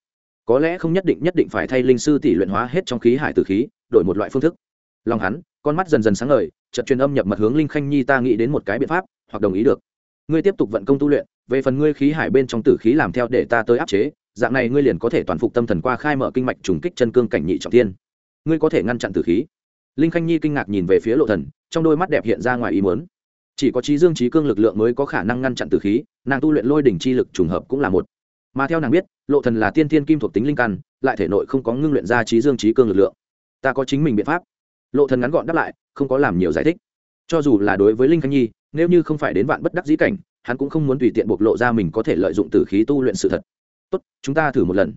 Có lẽ không nhất định nhất định phải thay linh sư tỷ luyện hóa hết trong khí hải tử khí, đổi một loại phương thức lòng hắn, con mắt dần dần sáng ngời, chợt truyền âm nhập mật hướng linh khanh nhi ta nghĩ đến một cái biện pháp, hoặc đồng ý được. Ngươi tiếp tục vận công tu luyện, về phần ngươi khí hải bên trong tử khí làm theo để ta tới áp chế, dạng này ngươi liền có thể toàn phục tâm thần qua khai mở kinh mạch trùng kích chân cương cảnh nhị trọng tiên ngươi có thể ngăn chặn tử khí. Linh khanh nhi kinh ngạc nhìn về phía lộ thần, trong đôi mắt đẹp hiện ra ngoài ý muốn. Chỉ có trí dương trí cương lực lượng mới có khả năng ngăn chặn tử khí, nàng tu luyện lôi đỉnh chi lực trùng hợp cũng là một. Mà theo nàng biết, lộ thần là tiên thiên kim thuộc tính linh căn, lại thể nội không có ngưng luyện ra trí dương trí cương lực lượng. Ta có chính mình biện pháp lộ thần ngắn gọn đáp lại, không có làm nhiều giải thích. Cho dù là đối với linh khánh nhi, nếu như không phải đến vạn bất đắc dĩ cảnh, hắn cũng không muốn tùy tiện bộc lộ ra mình có thể lợi dụng tử khí tu luyện sự thật. Tốt, chúng ta thử một lần.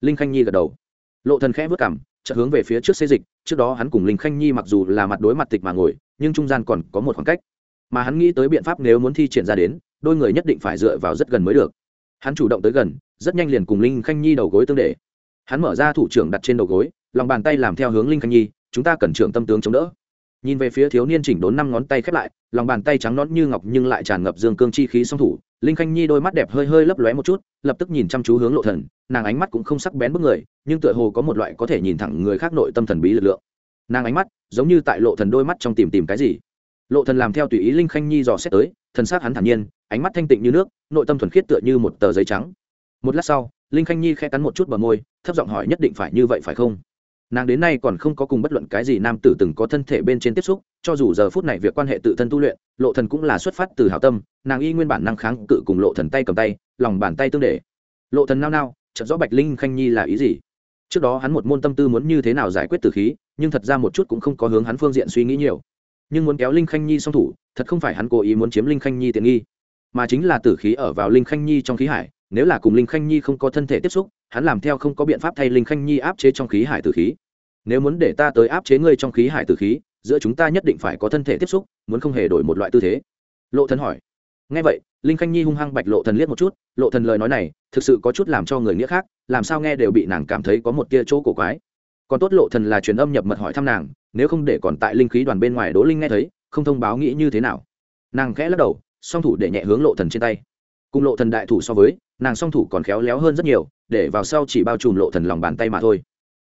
Linh khánh nhi gật đầu. Lộ thần khẽ vất cảm, chợt hướng về phía trước xê dịch, trước đó hắn cùng linh khánh nhi mặc dù là mặt đối mặt tịch mà ngồi, nhưng trung gian còn có một khoảng cách. Mà hắn nghĩ tới biện pháp nếu muốn thi triển ra đến, đôi người nhất định phải dựa vào rất gần mới được. Hắn chủ động tới gần, rất nhanh liền cùng linh khanh nhi đầu gối tương để. Hắn mở ra thủ trưởng đặt trên đầu gối, lòng bàn tay làm theo hướng linh khanh nhi chúng ta cần trưởng tâm tướng chống đỡ. Nhìn về phía thiếu niên chỉnh đốn năm ngón tay khép lại, lòng bàn tay trắng nón như ngọc nhưng lại tràn ngập dương cương chi khí song thủ, linh khanh nhi đôi mắt đẹp hơi hơi lấp lóe một chút, lập tức nhìn chăm chú hướng lộ thần, nàng ánh mắt cũng không sắc bén bức người, nhưng tựa hồ có một loại có thể nhìn thẳng người khác nội tâm thần bí lực lượng. Nàng ánh mắt giống như tại lộ thần đôi mắt trong tìm tìm cái gì. Lộ thần làm theo tùy ý linh khanh nhi dò xét tới, thần sắc hắn thản nhiên, ánh mắt thanh tịnh như nước, nội tâm thuần khiết tựa như một tờ giấy trắng. Một lát sau, linh khanh nhi khẽ cắn một chút bờ môi, thấp giọng hỏi nhất định phải như vậy phải không? Nàng đến nay còn không có cùng bất luận cái gì nam tử từng có thân thể bên trên tiếp xúc, cho dù giờ phút này việc quan hệ tự thân tu luyện, lộ thần cũng là xuất phát từ hảo tâm, nàng y nguyên bản năng kháng cự cùng lộ thần tay cầm tay, lòng bàn tay tương để. Lộ thần nao nao, chợt rõ bạch linh khanh nhi là ý gì? Trước đó hắn một môn tâm tư muốn như thế nào giải quyết tử khí, nhưng thật ra một chút cũng không có hướng hắn phương diện suy nghĩ nhiều. Nhưng muốn kéo linh khanh nhi song thủ, thật không phải hắn cố ý muốn chiếm linh khanh nhi tiện nghi, mà chính là tử khí ở vào linh khanh nhi trong khí hải nếu là cùng linh khanh nhi không có thân thể tiếp xúc, hắn làm theo không có biện pháp thay linh khanh nhi áp chế trong khí hải tử khí. Nếu muốn để ta tới áp chế ngươi trong khí hải tử khí, giữa chúng ta nhất định phải có thân thể tiếp xúc, muốn không hề đổi một loại tư thế. Lộ thần hỏi. Nghe vậy, linh khanh nhi hung hăng bạch lộ thần liếc một chút, lộ thần lời nói này, thực sự có chút làm cho người nghĩa khác, làm sao nghe đều bị nàng cảm thấy có một tia chỗ cổ quái. Còn tốt lộ thần là truyền âm nhập mật hỏi thăm nàng, nếu không để còn tại linh khí đoàn bên ngoài đỗ linh nghe thấy, không thông báo nghĩ như thế nào. Nàng khẽ lắc đầu, song thủ để nhẹ hướng lộ thần trên tay. Cùng lộ thần đại thủ so với nàng song thủ còn khéo léo hơn rất nhiều, để vào sau chỉ bao trùm lộ thần lòng bàn tay mà thôi.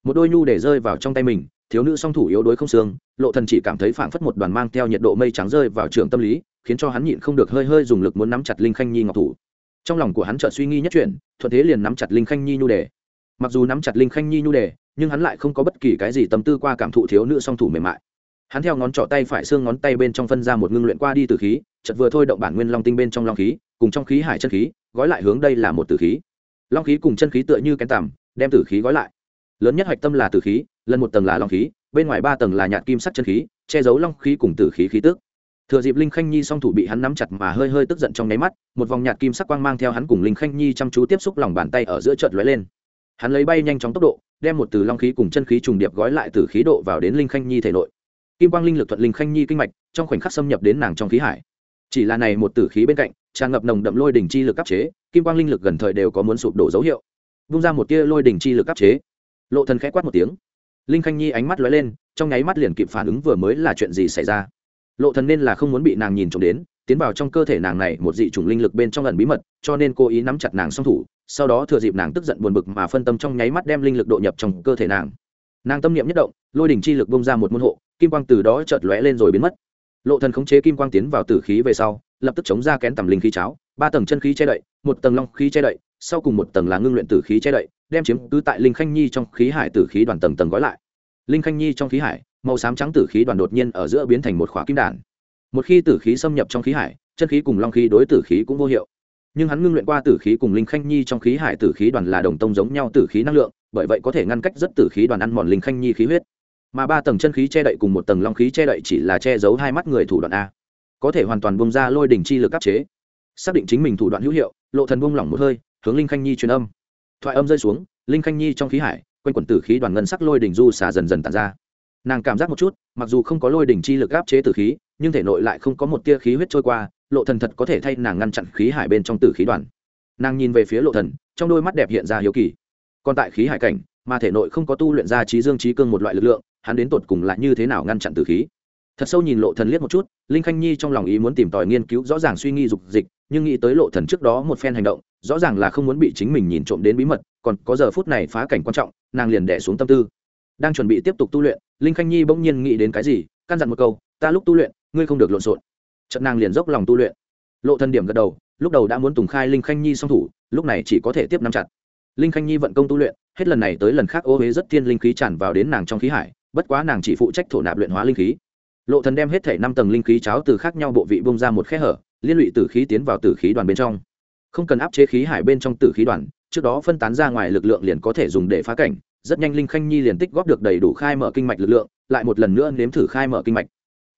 Một đôi nhu để rơi vào trong tay mình, thiếu nữ song thủ yếu đuối không xương, lộ thần chỉ cảm thấy phảng phất một đoàn mang theo nhiệt độ mây trắng rơi vào trường tâm lý, khiến cho hắn nhịn không được hơi hơi dùng lực muốn nắm chặt linh khanh nhi ngọc thủ. Trong lòng của hắn chợt suy nghi nhất chuyển, thuận thế liền nắm chặt linh khanh nhi nhu đề mặc dù nắm chặt linh khanh nhi nhu đề nhưng hắn lại không có bất kỳ cái gì tâm tư qua cảm thụ thiếu nữ song thủ mềm mại. Hắn theo ngón trỏ tay phải xương ngón tay bên trong phân ra một ngưng luyện qua đi từ khí, chợt vừa thôi động bản nguyên long tinh bên trong long khí cùng trong khí hải chân khí, gói lại hướng đây là một tử khí. Long khí cùng chân khí tựa như kén tằm, đem tử khí gói lại. Lớn nhất hạch tâm là tử khí, lần một tầng là long khí, bên ngoài ba tầng là nhạt kim sắc chân khí, che giấu long khí cùng tử khí khí tức. Thừa dịp linh khanh nhi song thủ bị hắn nắm chặt mà hơi hơi tức giận trong nháy mắt, một vòng nhạt kim sắc quang mang theo hắn cùng linh khanh nhi chăm chú tiếp xúc lòng bàn tay ở giữa trận lóe lên. Hắn lấy bay nhanh chóng tốc độ, đem một từ long khí cùng chân khí trùng điệp gói lại từ khí độ vào đến linh khanh nhi thể nội. Kim quang linh lực thuận linh khanh nhi kinh mạch, trong khoảnh khắc xâm nhập đến nàng trong khí hải. Chỉ là này một tử khí bên cạnh tràn ngập nồng đậm lôi đỉnh chi lực áp chế, kim quang linh lực gần thời đều có muốn sụp đổ dấu hiệu. Vung ra một tia lôi đỉnh chi lực áp chế. Lộ thần khẽ quát một tiếng. Linh khanh nhi ánh mắt lóe lên, trong nháy mắt liền kịp phản ứng vừa mới là chuyện gì xảy ra. Lộ thần nên là không muốn bị nàng nhìn trộm đến, tiến vào trong cơ thể nàng này một dị chủng linh lực bên trong ẩn bí mật, cho nên cố ý nắm chặt nàng song thủ, sau đó thừa dịp nàng tức giận buồn bực mà phân tâm trong nháy mắt đem linh lực độ nhập trong cơ thể nàng. Nàng tâm niệm nhất động, lôi đỉnh chi lực bung ra một môn hộ, kim quang từ đó chợt lóe lên rồi biến mất. Lộ thần khống chế kim quang tiến vào tử khí về sau lập tức chống ra kén tầm linh khí cháo, ba tầng chân khí che đậy, một tầng long khí che đậy, sau cùng một tầng là ngưng luyện tử khí che đậy, đem chiếm cứ tại linh khanh nhi trong khí hải tử khí đoàn tầng tầng gói lại. Linh khanh nhi trong khí hải, màu xám trắng tử khí đoàn đột nhiên ở giữa biến thành một khỏa kim đản một khi tử khí xâm nhập trong khí hải, chân khí cùng long khí đối tử khí cũng vô hiệu. Nhưng hắn ngưng luyện qua tử khí cùng linh khanh nhi trong khí hải tử khí đoàn là đồng tông giống nhau tử khí năng lượng, bởi vậy có thể ngăn cách rất tử khí đoàn ăn mòn linh khanh nhi khí huyết. Mà ba tầng chân khí che đậy cùng một tầng long khí che đậy chỉ là che giấu hai mắt người thủ đoạn a có thể hoàn toàn bung ra lôi đỉnh chi lực áp chế. Xác định chính mình thủ đoạn hữu hiệu, lộ thần buông lỏng một hơi, hướng linh khanh nhi truyền âm. Thoại âm rơi xuống, linh khanh nhi trong khí hải, quanh quần tử khí đoàn ngân sắc lôi đỉnh du xả dần dần tàn ra. Nàng cảm giác một chút, mặc dù không có lôi đỉnh chi lực áp chế tử khí, nhưng thể nội lại không có một tia khí huyết trôi qua, lộ thần thật có thể thay nàng ngăn chặn khí hải bên trong tử khí đoàn. Nàng nhìn về phía lộ thần, trong đôi mắt đẹp hiện ra hiếu kỳ. Còn tại khí hải cảnh, mà thể nội không có tu luyện ra trí dương trí cương một loại lực lượng, hắn đến tột cùng là như thế nào ngăn chặn tử khí? Thật sâu nhìn lộ thần liếc một chút, linh khanh nhi trong lòng ý muốn tìm tòi nghiên cứu rõ ràng suy nghi dục dịch, nhưng nghĩ tới lộ thần trước đó một phen hành động, rõ ràng là không muốn bị chính mình nhìn trộm đến bí mật, còn có giờ phút này phá cảnh quan trọng, nàng liền đẻ xuống tâm tư. Đang chuẩn bị tiếp tục tu luyện, linh khanh nhi bỗng nhiên nghĩ đến cái gì, căn dặn một câu, ta lúc tu luyện, ngươi không được lộn xộn. Trận nàng liền dốc lòng tu luyện. Lộ thần điểm gật đầu, lúc đầu đã muốn tùng khai linh khanh nhi song thủ, lúc này chỉ có thể tiếp nắm chặt. Linh khanh nhi vận công tu luyện, hết lần này tới lần khác ô huế rất thiên linh khí tràn vào đến nàng trong khí hải, bất quá nàng chỉ phụ trách thổ nạp luyện hóa linh khí lộ thần đem hết thể năm tầng linh khí cháo từ khác nhau bộ vị bung ra một khe hở, liên lụy tử khí tiến vào tử khí đoàn bên trong. Không cần áp chế khí hải bên trong tử khí đoàn, trước đó phân tán ra ngoài lực lượng liền có thể dùng để phá cảnh. Rất nhanh linh khanh nhi liền tích góp được đầy đủ khai mở kinh mạch lực lượng, lại một lần nữa nếm thử khai mở kinh mạch.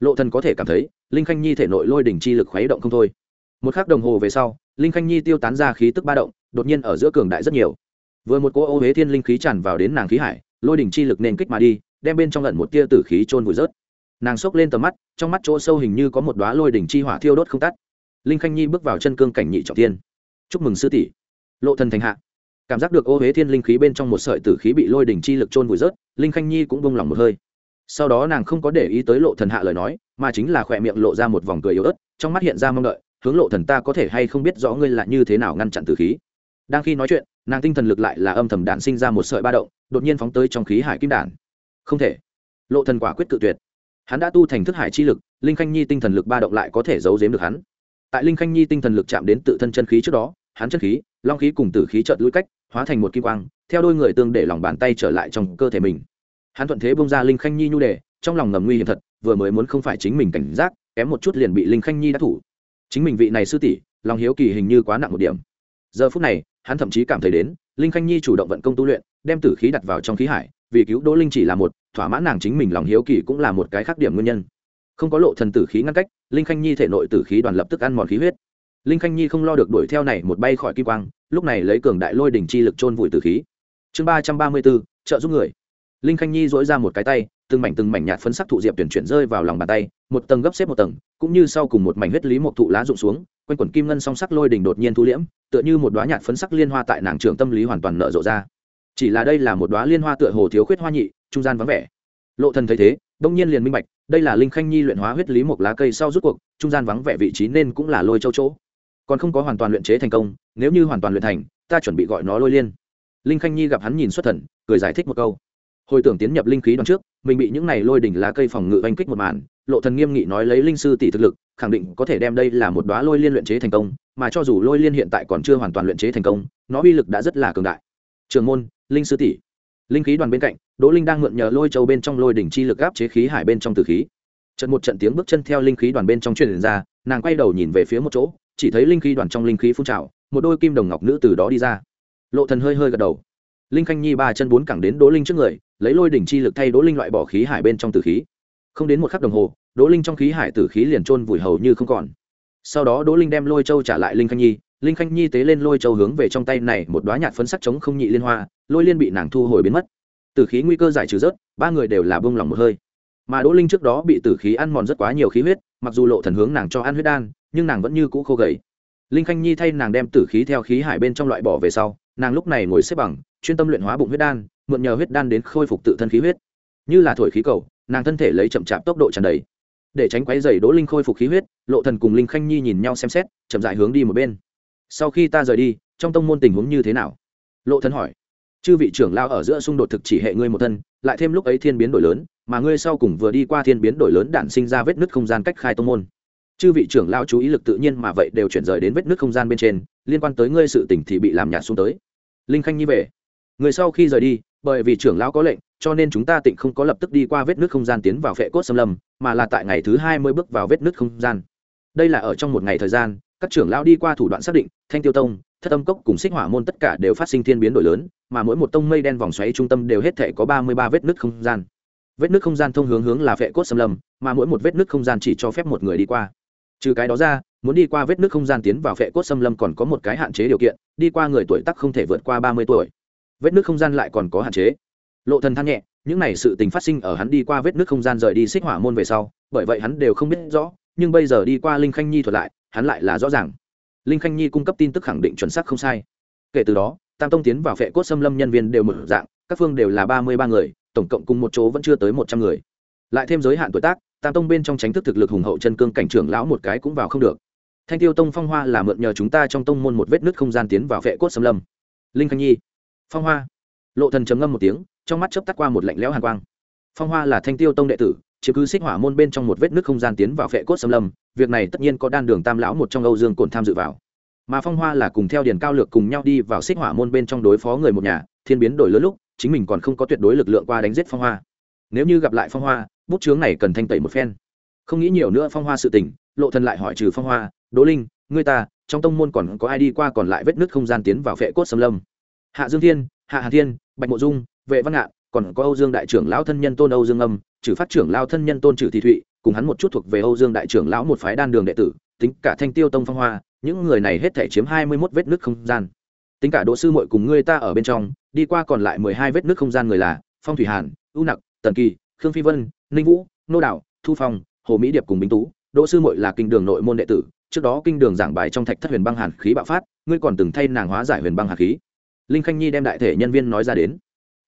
Lộ thần có thể cảm thấy, linh khanh nhi thể nội lôi đỉnh chi lực khuấy động không thôi. Một khắc đồng hồ về sau, linh khanh nhi tiêu tán ra khí tức ba động, đột nhiên ở giữa cường đại rất nhiều. Vừa một cỗ ô huế thiên linh khí tràn vào đến nàng khí hải, lôi đỉnh chi lực nên kích mà đi, đem bên trong lận một tia tử khí trôn vùi rớt nàng xốc lên tầm mắt, trong mắt chỗ sâu hình như có một đoá lôi đỉnh chi hỏa thiêu đốt không tắt. Linh khanh nhi bước vào chân cương cảnh nhị trọng tiên chúc mừng sư tỷ. Lộ thần thành hạ. Cảm giác được ô huế thiên linh khí bên trong một sợi tử khí bị lôi đỉnh chi lực trôn vùi rớt, linh khanh nhi cũng bông lòng một hơi. Sau đó nàng không có để ý tới lộ thần hạ lời nói, mà chính là khỏe miệng lộ ra một vòng cười yếu ớt, trong mắt hiện ra mong đợi, hướng lộ thần ta có thể hay không biết rõ ngươi là như thế nào ngăn chặn tử khí. Đang khi nói chuyện, nàng tinh thần lực lại là âm thầm đạn sinh ra một sợi ba động, đột nhiên phóng tới trong khí hải kim đản không thể. Lộ thần quả quyết cự tuyệt hắn đã tu thành thức hải chi lực, linh khanh nhi tinh thần lực ba động lại có thể giấu giếm được hắn. Tại linh khanh nhi tinh thần lực chạm đến tự thân chân khí trước đó, hắn chân khí, long khí cùng tử khí chợt lũi cách, hóa thành một kim quang, theo đôi người tương để lòng bàn tay trở lại trong cơ thể mình. Hắn thuận thế bông ra linh khanh nhi nhu đề, trong lòng ngầm nguy hiểm thật, vừa mới muốn không phải chính mình cảnh giác, kém một chút liền bị linh khanh nhi đã thủ. Chính mình vị này sư tỷ, lòng hiếu kỳ hình như quá nặng một điểm. Giờ phút này, hắn thậm chí cảm thấy đến, linh khanh nhi chủ động vận công tu luyện, đem tử khí đặt vào trong khí hải vì cứu đỗ linh chỉ là một, thỏa mãn nàng chính mình lòng hiếu kỳ cũng là một cái khác điểm nguyên nhân. Không có lộ thần tử khí ngăn cách, linh khanh nhi thể nội tử khí đoàn lập tức ăn mòn khí huyết. Linh khanh nhi không lo được đuổi theo này một bay khỏi kim quang, lúc này lấy cường đại lôi đỉnh chi lực chôn vùi tử khí. Chương ba trăm ba mươi bốn, trợ giúp người. Linh khanh nhi dỗi ra một cái tay, từng mảnh từng mảnh nhạt phấn sắc thụ diệp tuyển chuyển rơi vào lòng bàn tay, một tầng gấp xếp một tầng, cũng như sau cùng một mảnh huyết lý một thụ lá rụng xuống, quanh quẩn kim ngân song sắc lôi đỉnh đột nhiên thu liễm, tựa như một đoá nhạt phấn sắc liên hoa tại nàng trường tâm lý hoàn toàn nở rộ ra chỉ là đây là một đoá liên hoa tựa hồ thiếu khuyết hoa nhị, trung gian vắng vẻ. Lộ thần thấy thế, đông nhiên liền minh bạch, đây là linh khanh nhi luyện hóa huyết lý một lá cây sau rút cuộc, trung gian vắng vẻ vị trí nên cũng là lôi châu chỗ. Còn không có hoàn toàn luyện chế thành công, nếu như hoàn toàn luyện thành, ta chuẩn bị gọi nó lôi liên. Linh khanh nhi gặp hắn nhìn xuất thần, cười giải thích một câu. Hồi tưởng tiến nhập linh khí đoạn trước, mình bị những này lôi đỉnh lá cây phòng ngự oanh kích một màn, lộ thần nghiêm nghị nói lấy linh sư tỷ thực lực, khẳng định có thể đem đây là một đóa lôi liên luyện chế thành công, mà cho dù lôi liên hiện tại còn chưa hoàn toàn luyện chế thành công, nó uy lực đã rất là cường đại. Trường môn linh sư tỷ. Linh khí đoàn bên cạnh, đỗ linh đang mượn nhờ lôi châu bên trong lôi đỉnh chi lực áp chế khí hải bên trong tử khí. Trận một trận tiếng bước chân theo linh khí đoàn bên trong truyền ra, nàng quay đầu nhìn về phía một chỗ, chỉ thấy linh khí đoàn trong linh khí phun trào, một đôi kim đồng ngọc nữ từ đó đi ra. Lộ thần hơi hơi gật đầu. Linh khanh nhi ba chân bốn cẳng đến đỗ linh trước người, lấy lôi đỉnh chi lực thay đỗ linh loại bỏ khí hải bên trong tử khí. Không đến một khắc đồng hồ, đỗ linh trong khí hải tử khí liền trôn vùi hầu như không còn. Sau đó đỗ linh đem lôi châu trả lại linh khanh nhi, linh khanh nhi tế lên lôi châu hướng về trong tay này một đoá nhạt phấn sắc chống không nhị liên hoa lôi liên bị nàng thu hồi biến mất. Tử khí nguy cơ giải trừ rớt, ba người đều là bông lòng một hơi. Mà đỗ linh trước đó bị tử khí ăn mòn rất quá nhiều khí huyết, mặc dù lộ thần hướng nàng cho ăn huyết đan, nhưng nàng vẫn như cũ khô gầy. Linh khanh nhi thay nàng đem tử khí theo khí hải bên trong loại bỏ về sau, nàng lúc này ngồi xếp bằng, chuyên tâm luyện hóa bụng huyết đan, mượn nhờ huyết đan đến khôi phục tự thân khí huyết. Như là thổi khí cầu, nàng thân thể lấy chậm chạp tốc độ tràn đầy. Để tránh quấy dày đỗ linh khôi phục khí huyết, lộ thần cùng linh khanh nhi nhìn nhau xem xét, chậm dại hướng đi một bên. Sau khi ta rời đi, trong tông môn tình huống như thế nào? Lộ thần hỏi chư vị trưởng lao ở giữa xung đột thực chỉ hệ ngươi một thân, lại thêm lúc ấy thiên biến đổi lớn, mà ngươi sau cùng vừa đi qua thiên biến đổi lớn đản sinh ra vết nứt không gian cách khai tông môn. Chư vị trưởng lao chú ý lực tự nhiên mà vậy đều chuyển rời đến vết nứt không gian bên trên, liên quan tới ngươi sự tỉnh thì bị làm nhạt xuống tới. Linh khanh nhi về. Người sau khi rời đi, bởi vì trưởng lão có lệnh, cho nên chúng ta tịnh không có lập tức đi qua vết nứt không gian tiến vào phệ cốt xâm lâm, mà là tại ngày thứ hai mới bước vào vết nứt không gian. Đây là ở trong một ngày thời gian, các trưởng lão đi qua thủ đoạn xác định, thanh tiêu tông, thất âm cốc cùng xích hỏa môn tất cả đều phát sinh thiên biến đổi lớn mà mỗi một tông mây đen vòng xoáy trung tâm đều hết thể có ba mươi ba vết nứt không gian. Vết nứt không gian thông hướng hướng là vệ cốt xâm lâm, mà mỗi một vết nứt không gian chỉ cho phép một người đi qua. Trừ cái đó ra, muốn đi qua vết nứt không gian tiến vào vệ cốt xâm lâm còn có một cái hạn chế điều kiện, đi qua người tuổi tắc không thể vượt qua ba mươi tuổi. Vết nứt không gian lại còn có hạn chế. Lộ thần than nhẹ, những này sự tình phát sinh ở hắn đi qua vết nứt không gian rời đi xích hỏa môn về sau, bởi vậy hắn đều không biết rõ, nhưng bây giờ đi qua linh khanh nhi thuật lại, hắn lại là rõ ràng. Linh khanh nhi cung cấp tin tức khẳng định chuẩn xác không sai. Kể từ đó tam tông tiến vào phệ cốt xâm lâm nhân viên đều mở dạng, các phương đều là ba mươi ba người, tổng cộng cùng một chỗ vẫn chưa tới một trăm người. Lại thêm giới hạn tuổi tác, tam tông bên trong tránh thức thực lực hùng hậu chân cương cảnh trưởng lão một cái cũng vào không được. Thanh tiêu tông phong hoa là mượn nhờ chúng ta trong tông môn một vết nứt không gian tiến vào phệ cốt xâm lâm. Linh khanh nhi. Phong hoa. Lộ thần chấm ngâm một tiếng, trong mắt chớp tắt qua một lạnh lẽo hàn quang. Phong hoa là thanh tiêu tông đệ tử chỉ cứ xích hỏa môn bên trong một vết nứt không gian tiến vào phệ cốt xâm lâm, việc này tất nhiên có đan đường tam lão một trong âu dương cồn tham dự vào mà phong hoa là cùng theo điền cao lược cùng nhau đi vào xích hỏa môn bên trong đối phó người một nhà, thiên biến đổi lớn lúc, chính mình còn không có tuyệt đối lực lượng qua đánh giết phong hoa. Nếu như gặp lại phong hoa, bút chướng này cần thanh tẩy một phen. Không nghĩ nhiều nữa phong hoa sự tình, lộ thần lại hỏi trừ phong hoa, đỗ linh, ngươi ta, trong tông môn còn có ai đi qua còn lại vết nứt không gian tiến vào phệ cốt xâm lâm? Hạ dương thiên, hạ hà thiên, bạch mộ dung, vệ văn ngạn, còn có âu dương đại trưởng lão thân nhân tôn âu dương âm, trừ phát trưởng lao thân nhân tôn trừ thị thụy, cùng hắn một chút thuộc về âu dương đại trưởng lão một phái đan đường đệ tử, tính cả thanh tiêu tông phong hoa những người này hết thể chiếm hai mươi mốt vết nước không gian. Tính cả đỗ sư mội cùng ngươi ta ở bên trong đi qua còn lại mười hai vết nước không gian người là phong thủy hàn U nặc tần kỳ khương phi vân ninh vũ nô Đảo, thu phong hồ mỹ điệp cùng bính tú. Đỗ sư mội là kinh đường nội môn đệ tử trước đó kinh đường giảng bài trong thạch thất huyền băng hàn khí bạo phát ngươi còn từng thay nàng hóa giải huyền băng hàn khí. Linh khanh nhi đem đại thể nhân viên nói ra đến.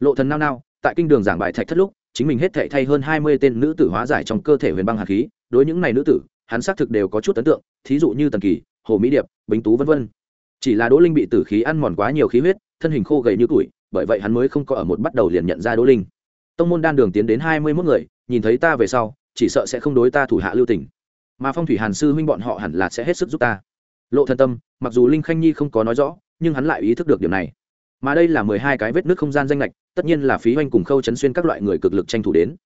Lộ thần nao nao tại kinh đường giảng bài thạch thất lúc chính mình hết thảy thay hơn hai mươi tên nữ tử hóa giải trong cơ thể huyền băng hàn khí. Đối những này nữ tử hắn xác thực đều có chút ấn tượng thí dụ như tần kỳ hồ mỹ điệp, bính tú vân vân. Chỉ là đỗ linh bị tử khí ăn mòn quá nhiều khí huyết, thân hình khô gầy như tuổi bởi vậy hắn mới không có ở một bắt đầu liền nhận ra đỗ linh. Tông môn đan đường tiến đến hai mươi mốt người, nhìn thấy ta về sau, chỉ sợ sẽ không đối ta thủ hạ lưu tình. Mà phong thủy hàn sư huynh bọn họ hẳn là sẽ hết sức giúp ta. Lộ thân tâm, mặc dù linh khanh nhi không có nói rõ, nhưng hắn lại ý thức được điều này. Mà đây là mười hai cái vết nước không gian danh lệch tất nhiên là phí hoành cùng khâu chấn xuyên các loại người cực lực tranh thủ đến.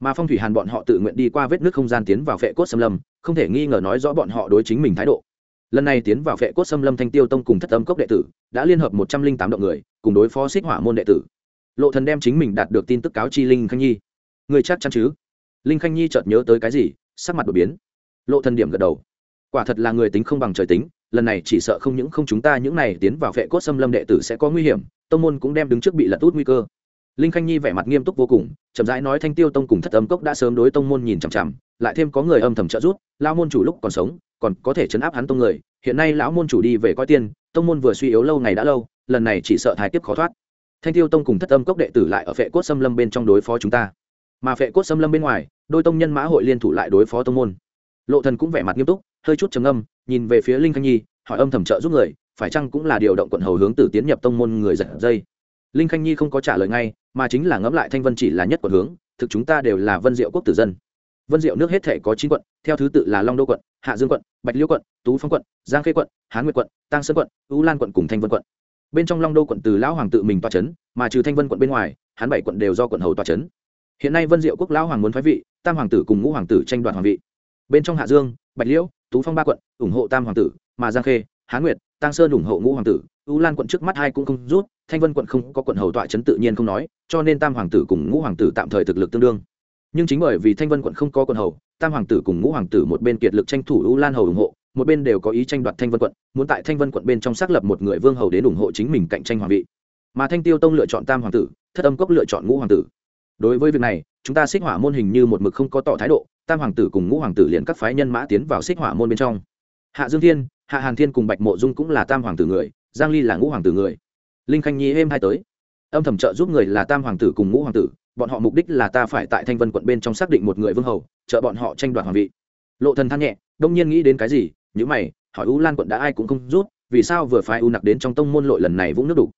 Mà phong thủy hàn bọn họ tự nguyện đi qua vết nước không gian tiến vào vệ cốt xâm lâm, không thể nghi ngờ nói rõ bọn họ đối chính mình thái độ lần này tiến vào phệ cốt xâm lâm thanh tiêu tông cùng thất âm cốc đệ tử, đã liên hợp một trăm linh tám động người, cùng đối phó xích hỏa môn đệ tử. Lộ thần đem chính mình đạt được tin tức cáo chi linh khanh nhi. Người chắc chắn chứ? Linh khanh nhi chợt nhớ tới cái gì, sắc mặt đột biến. Lộ thần điểm gật đầu. Quả thật là người tính không bằng trời tính, lần này chỉ sợ không những không chúng ta, những này tiến vào phệ cốt xâm lâm đệ tử sẽ có nguy hiểm, tông môn cũng đem đứng trước bị lật út nguy cơ linh khanh nhi vẻ mặt nghiêm túc vô cùng, chậm rãi nói thanh tiêu tông cùng thất âm cốc đã sớm đối tông môn nhìn chằm chằm, lại thêm có người âm thầm trợ giúp, lão môn chủ lúc còn sống, còn có thể chấn áp hắn tông người. Hiện nay lão môn chủ đi về coi tiên, tông môn vừa suy yếu lâu ngày đã lâu, lần này chỉ sợ thái tiếp khó thoát. Thanh tiêu tông cùng thất âm cốc đệ tử lại ở phệ cốt xâm lâm bên trong đối phó chúng ta. Mà phệ cốt xâm lâm bên ngoài, đôi tông nhân mã hội liên thủ lại đối phó tông môn. Lộ thần cũng vẻ mặt nghiêm túc, hơi chút trầm âm nhìn về phía linh khanh nhi, hỏi âm thầm trợ giúp người, phải chăng cũng là điều động quận hầu hướng tử tiến nhập tông môn người giật dây? Linh khanh nhi không có trả lời ngay mà chính là ngẫm lại thanh vân chỉ là nhất quận hướng, thực chúng ta đều là vân diệu quốc tử dân. Vân diệu nước hết thể có chín quận, theo thứ tự là long đô quận, hạ dương quận, bạch liêu quận, tú phong quận, giang khê quận, hán nguyệt quận tăng sơn quận ưu lan quận cùng thanh vân quận. Bên trong long đô quận từ lão hoàng tự mình toa c h ấ n mà trừ thanh vân quận bên ngoài, hán bảy quận đều do quận hầu toa c h ấ n hiện nay vân diệu quốc lão hoàng muốn phái vị, tam hoàng tử cùng ngũ hoàng tử tranh đoạt hoàng vị. Bên trong hạ dương, bạch liễu tú phong ba quận, ủng hộ tam hoàng tử, mà giang khê, hán nguyệt tăng sơn ủng hộ ngũ hoàng tử U lan quận trước mắt hai cũng không rút, thanh vân quận không có quận hầu tọa trấn tự nhiên không nói, cho nên tam hoàng tử cùng ngũ hoàng tử tạm thời thực lực tương đương. Nhưng chính bởi vì thanh vân quận không có quận hầu, tam hoàng tử cùng ngũ hoàng tử một bên kiệt lực tranh thủ u lan hầu ủng hộ, một bên đều có ý tranh đoạt thanh vân quận, muốn tại thanh vân quận bên trong xác lập một người vương hầu đến ủng hộ chính mình cạnh tranh hoàng vị. Mà thanh tiêu tông lựa chọn tam hoàng tử, thất âm cốc lựa chọn ngũ hoàng tử. Đối với việc này, chúng ta xích hỏa môn hình như một mực không có tỏ thái độ, tam hoàng tử cùng ngũ hoàng tử liền các phái nhân mã tiến vào xích hỏa môn bên trong. Hạ dương thiên, hạ hàn thiên cùng bạch mộ dung cũng là tam hoàng tử người giang ly là ngũ hoàng tử người. Linh khanh nhi êm hai tới. Âm thầm trợ giúp người là tam hoàng tử cùng ngũ hoàng tử, bọn họ mục đích là ta phải tại thanh vân quận bên trong xác định một người vương hầu, trợ bọn họ tranh đoạt hoàng vị. Lộ thần than nhẹ, đông nhiên nghĩ đến cái gì nhữ mày, hỏi u lan quận đã ai cũng không rút, vì sao vừa phái u nặc đến trong tông môn lội lần này vũng nước đủ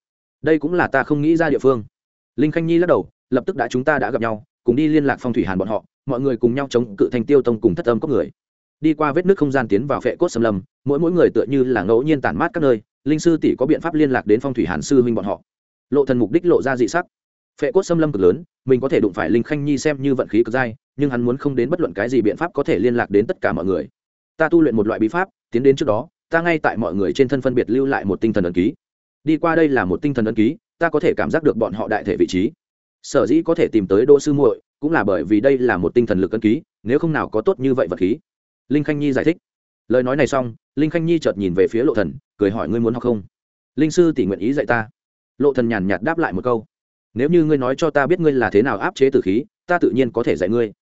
đây cũng là ta không nghĩ ra địa phương. Linh khanh nhi lắc đầu, lập tức đã chúng ta đã gặp nhau, cùng đi liên lạc phong thủy hàn bọn họ, mọi người cùng nhau chống cự thanh tiêu tông cùng thất âm có người. Đi qua vết nước không gian tiến vào phệ cốt xâm lâm, mỗi mỗi người tựa như là ngẫu nhiên tản mát các nơi linh sư tỷ có biện pháp liên lạc đến phong thủy hàn sư huynh bọn họ. Lộ thần mục đích lộ ra dị sắc. Phệ cốt xâm lâm cực lớn, mình có thể đụng phải linh khanh nhi xem như vận khí cực dai, nhưng hắn muốn không đến bất luận cái gì biện pháp có thể liên lạc đến tất cả mọi người. Ta tu luyện một loại bí pháp, tiến đến trước đó, ta ngay tại mọi người trên thân phân biệt lưu lại một tinh thần ấn ký. Đi qua đây là một tinh thần ấn ký, ta có thể cảm giác được bọn họ đại thể vị trí. Sở dĩ có thể tìm tới đỗ sư muội, cũng là bởi vì đây là một tinh thần lực ấn ký, nếu không nào có tốt như vậy vật khí. Linh khanh nhi giải thích. Lời nói này xong linh khanh nhi chợt nhìn về phía lộ thần, cười hỏi ngươi muốn học không? Linh sư tỷ nguyện ý dạy ta. Lộ thần nhàn nhạt đáp lại một câu. Nếu như ngươi nói cho ta biết ngươi là thế nào áp chế tử khí, ta tự nhiên có thể dạy ngươi.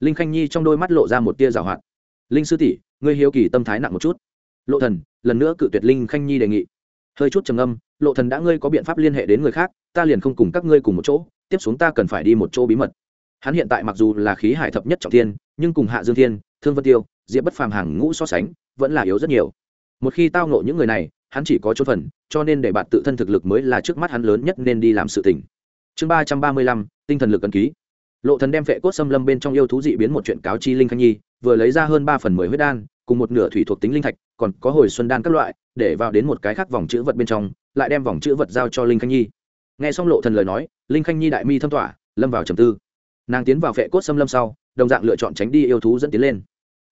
Linh khanh nhi trong đôi mắt lộ ra một tia rào hoạt. Linh sư tỷ, ngươi hiếu kỳ tâm thái nặng một chút. Lộ thần, lần nữa cự tuyệt linh khanh nhi đề nghị. Hơi chút trầm âm lộ thần đã ngươi có biện pháp liên hệ đến người khác, ta liền không cùng các ngươi cùng một chỗ, tiếp xuống ta cần phải đi một chỗ bí mật. Hắn hiện tại mặc dù là khí hải thập nhất trọng thiên, nhưng cùng hạ dương thiên, thương vân tiêu, diệp bất phàm hàng ngũ so sánh vẫn là yếu rất nhiều. Một khi tao ngộ những người này, hắn chỉ có chút phần, cho nên để bạn tự thân thực lực mới là trước mắt hắn lớn nhất nên đi làm sự tình. Chương ba trăm ba mươi lăm, tinh thần lực ấn ký. Lộ thần đem vệ cốt xâm lâm bên trong yêu thú dị biến một chuyện cáo chi linh khanh nhi, vừa lấy ra hơn ba phần mười huyết đan, cùng một nửa thủy thuộc tính linh thạch, còn có hồi xuân đan các loại, để vào đến một cái khác vòng chữ vật bên trong, lại đem vòng chữ vật giao cho linh khanh nhi. Nghe xong lộ thần lời nói, linh khanh nhi đại mi thâm tỏa, lâm vào trầm tư. Nàng tiến vào vệ cốt xâm lâm sau, đồng dạng lựa chọn tránh đi yêu thú dẫn tiến lên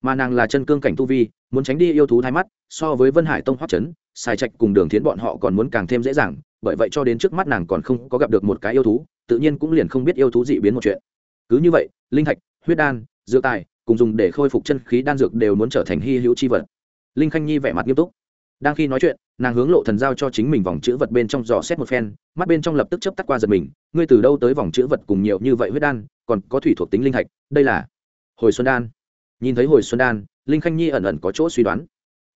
mà nàng là chân cương cảnh tu vi, muốn tránh đi yêu thú thái mắt, so với vân hải tông hoắc chấn sai trạch cùng đường thiến bọn họ còn muốn càng thêm dễ dàng, bởi vậy cho đến trước mắt nàng còn không có gặp được một cái yêu thú, tự nhiên cũng liền không biết yêu thú dị biến một chuyện. Cứ như vậy, linh thạch, huyết đan, dược tài, cùng dùng để khôi phục chân khí đan dược đều muốn trở thành hy hữu chi vật. Linh khanh nhi vẻ mặt nghiêm túc. Đang khi nói chuyện, nàng hướng lộ thần giao cho chính mình vòng chữ vật bên trong giò xét một phen, mắt bên trong lập tức chớp tắt qua giật mình, ngươi từ đâu tới vòng chữ vật cùng nhiều như vậy huyết đan, còn có thủy thuộc tính linh thạch, đây là hồi xuân đan nhìn thấy hồi xuân đan, linh khanh nhi ẩn ẩn có chỗ suy đoán.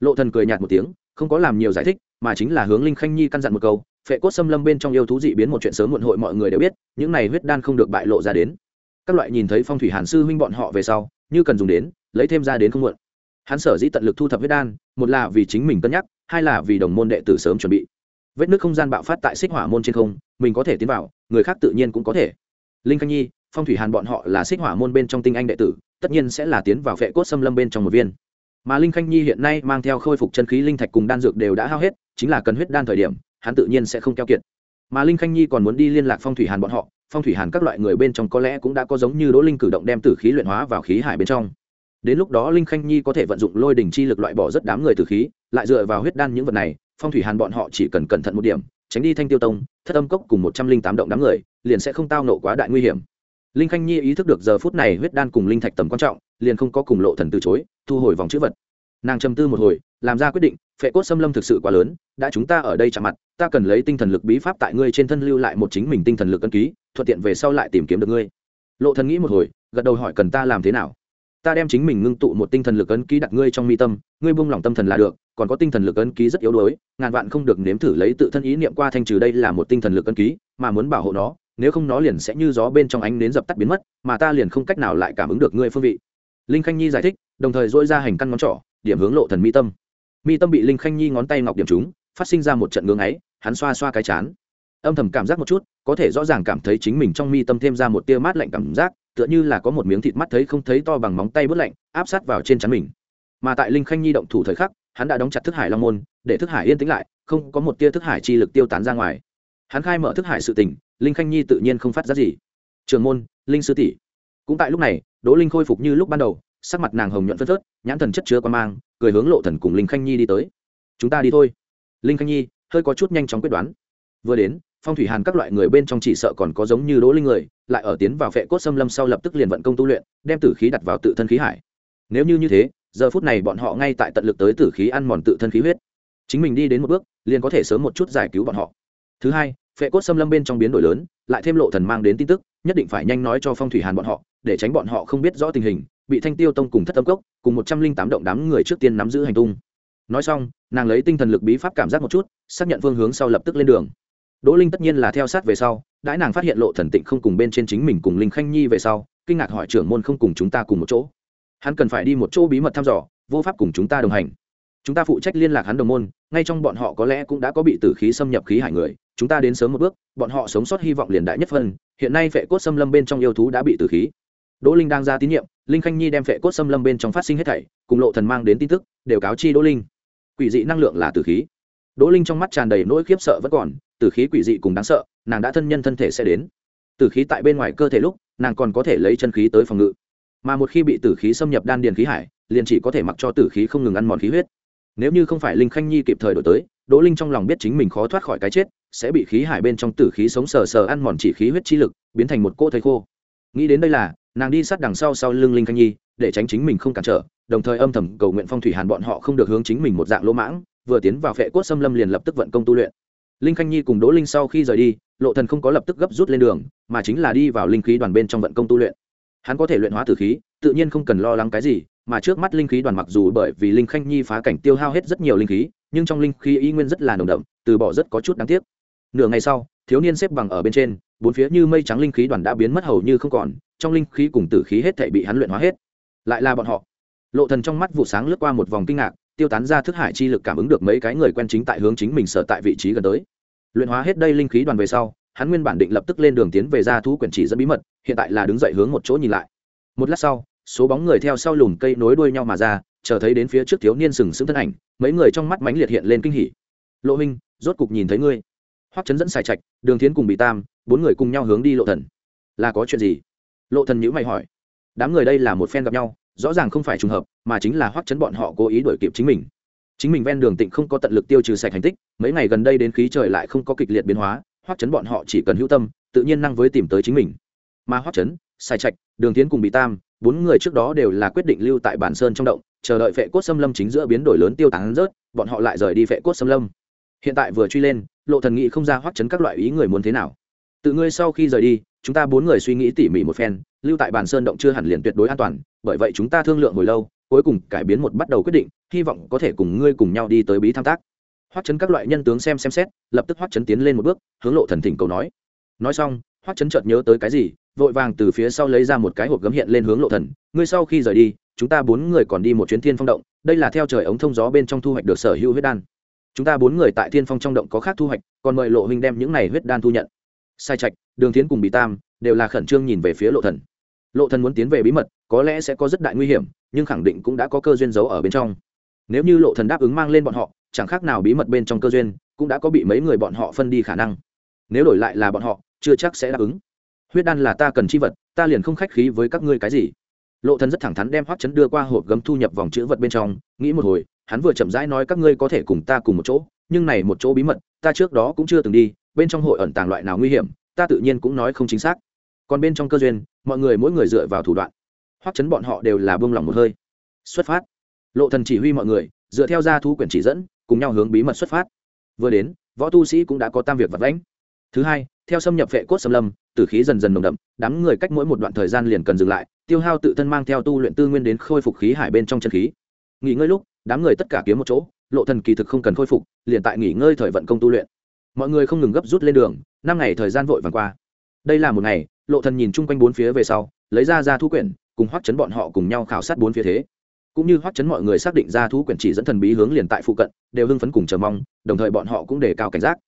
Lộ thần cười nhạt một tiếng, không có làm nhiều giải thích, mà chính là hướng linh khanh nhi căn dặn một câu, phệ cốt xâm lâm bên trong yêu thú dị biến một chuyện sớm muộn hội mọi người đều biết, những này huyết đan không được bại lộ ra đến. Các loại nhìn thấy phong thủy hàn sư huynh bọn họ về sau, như cần dùng đến, lấy thêm ra đến không muộn. Hắn sở dĩ tận lực thu thập huyết đan, một là vì chính mình cân nhắc, hai là vì đồng môn đệ tử sớm chuẩn bị. Vết nước không gian bạo phát tại xích hỏa môn trên không, mình có thể tiến vào, người khác tự nhiên cũng có thể. Linh khanh nhi, phong thủy hàn bọn họ là xích hỏa môn bên trong tinh anh đệ tử tất nhiên sẽ là tiến vào vệ cốt xâm lâm bên trong một viên. Mà linh khanh nhi hiện nay mang theo khôi phục chân khí linh thạch cùng đan dược đều đã hao hết, chính là cần huyết đan thời điểm, hắn tự nhiên sẽ không keo kiệt. Mà linh khanh nhi còn muốn đi liên lạc phong thủy hàn bọn họ, phong thủy hàn các loại người bên trong có lẽ cũng đã có giống như đỗ linh cử động đem tử khí luyện hóa vào khí hải bên trong. Đến lúc đó linh khanh nhi có thể vận dụng lôi đỉnh chi lực loại bỏ rất đám người tử khí, lại dựa vào huyết đan những vật này, phong thủy hàn bọn họ chỉ cần cẩn thận một điểm, tránh đi thanh tiêu tông, thất âm cốc cùng một trăm linh tám động đám người, liền sẽ không tao nộ quá đại nguy hiểm linh khanh nhi ý thức được giờ phút này huyết đan cùng linh thạch tầm quan trọng, liền không có cùng lộ thần từ chối, thu hồi vòng chữ vật. Nàng trầm tư một hồi, làm ra quyết định, phệ cốt xâm lâm thực sự quá lớn, đã chúng ta ở đây chạm mặt, ta cần lấy tinh thần lực bí pháp tại ngươi trên thân lưu lại một chính mình tinh thần lực ân ký, thuận tiện về sau lại tìm kiếm được ngươi. Lộ thần nghĩ một hồi, gật đầu hỏi cần ta làm thế nào? Ta đem chính mình ngưng tụ một tinh thần lực ấn ký đặt ngươi trong mi tâm, ngươi buông lỏng tâm thần là được, còn có tinh thần lực ấn ký rất yếu đuối, ngàn vạn không được nếm thử lấy tự thân ý niệm qua thanh trừ đây là một tinh thần lực ấn ký, mà muốn bảo hộ nó nếu không nó liền sẽ như gió bên trong ánh nến dập tắt biến mất, mà ta liền không cách nào lại cảm ứng được ngươi phương vị. Linh khanh nhi giải thích, đồng thời dỗi ra hành căn ngón trỏ, điểm hướng lộ thần mi tâm. Mi tâm bị linh khanh nhi ngón tay ngọc điểm trúng, phát sinh ra một trận ngưỡng ấy, hắn xoa xoa cái chán. Âm thầm cảm giác một chút, có thể rõ ràng cảm thấy chính mình trong mi tâm thêm ra một tia mát lạnh cảm giác, tựa như là có một miếng thịt mắt thấy không thấy to bằng móng tay bớt lạnh, áp sát vào trên chắn mình. Mà tại linh khanh nhi động thủ thời khắc, hắn đã đóng chặt thức hải long môn, để thức hải yên tĩnh lại, không có một tia thức hải chi lực tiêu tán ra ngoài. Hắn khai mở thức hải sự tình linh khanh nhi tự nhiên không phát ra gì. Trường môn, linh sư tỷ. Cũng tại lúc này, đỗ linh khôi phục như lúc ban đầu, sắc mặt nàng hồng nhuận phân phớt, nhãn thần chất chứa quan mang, cười hướng lộ thần cùng linh khanh nhi đi tới. Chúng ta đi thôi. Linh khanh nhi, hơi có chút nhanh chóng quyết đoán. Vừa đến, phong thủy hàn các loại người bên trong chỉ sợ còn có giống như đỗ linh người, lại ở tiến vào phệ cốt xâm lâm sau lập tức liền vận công tu luyện, đem tử khí đặt vào tự thân khí hải. Nếu như như thế, giờ phút này bọn họ ngay tại tận lực tới tử khí ăn mòn tự thân khí huyết. Chính mình đi đến một bước, liền có thể sớm một chút giải cứu bọn họ. Thứ hai phệ cốt xâm lâm bên trong biến đổi lớn, lại thêm lộ thần mang đến tin tức, nhất định phải nhanh nói cho phong thủy hàn bọn họ, để tránh bọn họ không biết rõ tình hình, bị thanh tiêu tông cùng thất tâm cốc, cùng một trăm linh tám động đám người trước tiên nắm giữ hành tung. Nói xong, nàng lấy tinh thần lực bí pháp cảm giác một chút, xác nhận phương hướng sau lập tức lên đường. Đỗ linh tất nhiên là theo sát về sau, đãi nàng phát hiện lộ thần tịnh không cùng bên trên chính mình cùng linh khanh nhi về sau, kinh ngạc hỏi trưởng môn không cùng chúng ta cùng một chỗ. Hắn cần phải đi một chỗ bí mật thăm dò, vô pháp cùng chúng ta đồng hành. Chúng ta phụ trách liên lạc hắn đồng môn, ngay trong bọn họ có lẽ cũng đã có bị tử khí xâm nhập khí hải người chúng ta đến sớm một bước, bọn họ sống sót hy vọng liền đại nhất phân hiện nay vệ cốt xâm lâm bên trong yêu thú đã bị tử khí. Đỗ linh đang ra tín nhiệm, linh khanh nhi đem vệ cốt xâm lâm bên trong phát sinh hết thảy, cùng lộ thần mang đến tin tức, đều cáo chi đỗ linh. Quỷ dị năng lượng là tử khí. Đỗ linh trong mắt tràn đầy nỗi khiếp sợ vẫn còn, tử khí quỷ dị cùng đáng sợ, nàng đã thân nhân thân thể sẽ đến. Tử khí tại bên ngoài cơ thể lúc, nàng còn có thể lấy chân khí tới phòng ngự. Mà một khi bị tử khí xâm nhập đan điền khí hải, liền chỉ có thể mặc cho tử khí không ngừng ăn mòn khí huyết. Nếu như không phải linh khanh nhi kịp thời đổi tới, đỗ linh trong lòng biết chính mình khó thoát khỏi cái chết sẽ bị khí hải bên trong tử khí sống sờ sờ ăn mòn chỉ khí huyết chi lực, biến thành một cô thầy khô. Nghĩ đến đây là, nàng đi sát đằng sau sau lưng linh khanh nhi, để tránh chính mình không cản trở, đồng thời âm thầm cầu nguyện phong thủy hàn bọn họ không được hướng chính mình một dạng lỗ mãng, vừa tiến vào phệ cốt xâm lâm liền lập tức vận công tu luyện. Linh khanh nhi cùng đỗ linh sau khi rời đi, lộ thần không có lập tức gấp rút lên đường, mà chính là đi vào linh khí đoàn bên trong vận công tu luyện. Hắn có thể luyện hóa tử khí, tự nhiên không cần lo lắng cái gì, mà trước mắt linh khí đoàn mặc dù bởi vì linh khanh nhi phá cảnh tiêu hao hết rất nhiều linh khí, nhưng trong linh khí y nguyên rất là nồng đậm, từ bỏ rất có chút đáng tiếc nửa ngày sau, thiếu niên xếp bằng ở bên trên, bốn phía như mây trắng linh khí đoàn đã biến mất hầu như không còn, trong linh khí cùng tử khí hết thảy bị hắn luyện hóa hết. Lại là bọn họ. Lộ thần trong mắt vụ sáng lướt qua một vòng kinh ngạc, tiêu tán ra thức hải chi lực cảm ứng được mấy cái người quen chính tại hướng chính mình sở tại vị trí gần tới. Luyện hóa hết đây linh khí đoàn về sau, hắn nguyên bản định lập tức lên đường tiến về ra thú quyển chỉ dẫn bí mật, hiện tại là đứng dậy hướng một chỗ nhìn lại. Một lát sau, số bóng người theo sau lùm cây nối đuôi nhau mà ra, chờ thấy đến phía trước thiếu niên sừng sững thân ảnh, mấy người trong mắt mãnh liệt hiện lên kinh hỉ. Lộ minh rốt cục nhìn thấy ngươi hoắc chấn dẫn xài trạch, đường thiến cùng bị tam, bốn người cùng nhau hướng đi lộ thần. Là có chuyện gì? Lộ thần nhữ mày hỏi. Đám người đây là một phen gặp nhau, rõ ràng không phải trùng hợp, mà chính là hoắc chấn bọn họ cố ý đuổi kịp chính mình. Chính mình ven đường tịnh không có tận lực tiêu trừ sạch hành tích, mấy ngày gần đây đến khí trời lại không có kịch liệt biến hóa, hoắc chấn bọn họ chỉ cần hữu tâm, tự nhiên năng với tìm tới chính mình. Mà hoắc chấn sai trạch, đường tiến cùng bị tam, bốn người trước đó đều là quyết định lưu tại bản sơn trong động, chờ đợi phệ cốt xâm lâm chính giữa biến đổi lớn tiêu tán rớt, bọn họ lại rời đi phệ cốt xâm lâm hiện tại vừa truy lên, lộ thần nghị không ra hoắc chấn các loại ý người muốn thế nào. Tự ngươi sau khi rời đi, chúng ta bốn người suy nghĩ tỉ mỉ một phen, lưu tại bàn sơn động chưa hẳn liền tuyệt đối an toàn, bởi vậy chúng ta thương lượng hồi lâu, cuối cùng cải biến một bắt đầu quyết định, hy vọng có thể cùng ngươi cùng nhau đi tới bí tham tác. Hoắc chấn các loại nhân tướng xem xem xét, lập tức hoắc chấn tiến lên một bước, hướng lộ thần thỉnh cầu nói. Nói xong, hoắc chấn chợt nhớ tới cái gì, vội vàng từ phía sau lấy ra một cái hộp gấm hiện lên hướng lộ thần. Ngươi sau khi rời đi, chúng ta bốn người còn đi một chuyến thiên phong động, đây là theo trời ống thông gió bên trong thu hoạch được sở hữu huyết đan chúng ta bốn người tại thiên phong trong động có khác thu hoạch, còn mời lộ huynh đem những này huyết đan thu nhận. Sai trạch, đường tiến cùng bị tam đều là khẩn trương nhìn về phía lộ thần. Lộ thần muốn tiến về bí mật, có lẽ sẽ có rất đại nguy hiểm, nhưng khẳng định cũng đã có cơ duyên giấu ở bên trong. Nếu như lộ thần đáp ứng mang lên bọn họ, chẳng khác nào bí mật bên trong cơ duyên, cũng đã có bị mấy người bọn họ phân đi khả năng. Nếu đổi lại là bọn họ, chưa chắc sẽ đáp ứng. Huyết đan là ta cần chi vật, ta liền không khách khí với các ngươi cái gì. Lộ thần rất thẳng thắn đem hoắc chấn đưa qua hộp gấm thu nhập vòng chữ vật bên trong, nghĩ một hồi hắn vừa chậm rãi nói các ngươi có thể cùng ta cùng một chỗ, nhưng này một chỗ bí mật, ta trước đó cũng chưa từng đi, bên trong hội ẩn tàng loại nào nguy hiểm, ta tự nhiên cũng nói không chính xác. Còn bên trong cơ duyên, mọi người mỗi người dựa vào thủ đoạn. Hoắc chấn bọn họ đều là buông lỏng một hơi. Xuất phát. Lộ thần chỉ huy mọi người, dựa theo gia thú quyển chỉ dẫn, cùng nhau hướng bí mật xuất phát. Vừa đến, võ tu sĩ cũng đã có tam việc vật lãnh thứ hai, theo xâm nhập vệ cốt xâm lâm, tử khí dần dần nồng đậm, đám người cách mỗi một đoạn thời gian liền cần dừng lại, tiêu hao tự thân mang theo tu luyện tư nguyên đến khôi phục khí hải bên trong chân khí. Nghỉ ngơi lúc đám người tất cả kiếm một chỗ, lộ thần kỳ thực không cần khôi phục, liền tại nghỉ ngơi thời vận công tu luyện. Mọi người không ngừng gấp rút lên đường, năm ngày thời gian vội vàng qua. Đây là một ngày, lộ thần nhìn chung quanh bốn phía về sau, lấy ra ra thu quyển, cùng hoắc chấn bọn họ cùng nhau khảo sát bốn phía thế. Cũng như hoắc chấn mọi người xác định ra thu quyển chỉ dẫn thần bí hướng liền tại phụ cận, đều hưng phấn cùng chờ mong, đồng thời bọn họ cũng đề cao cảnh giác.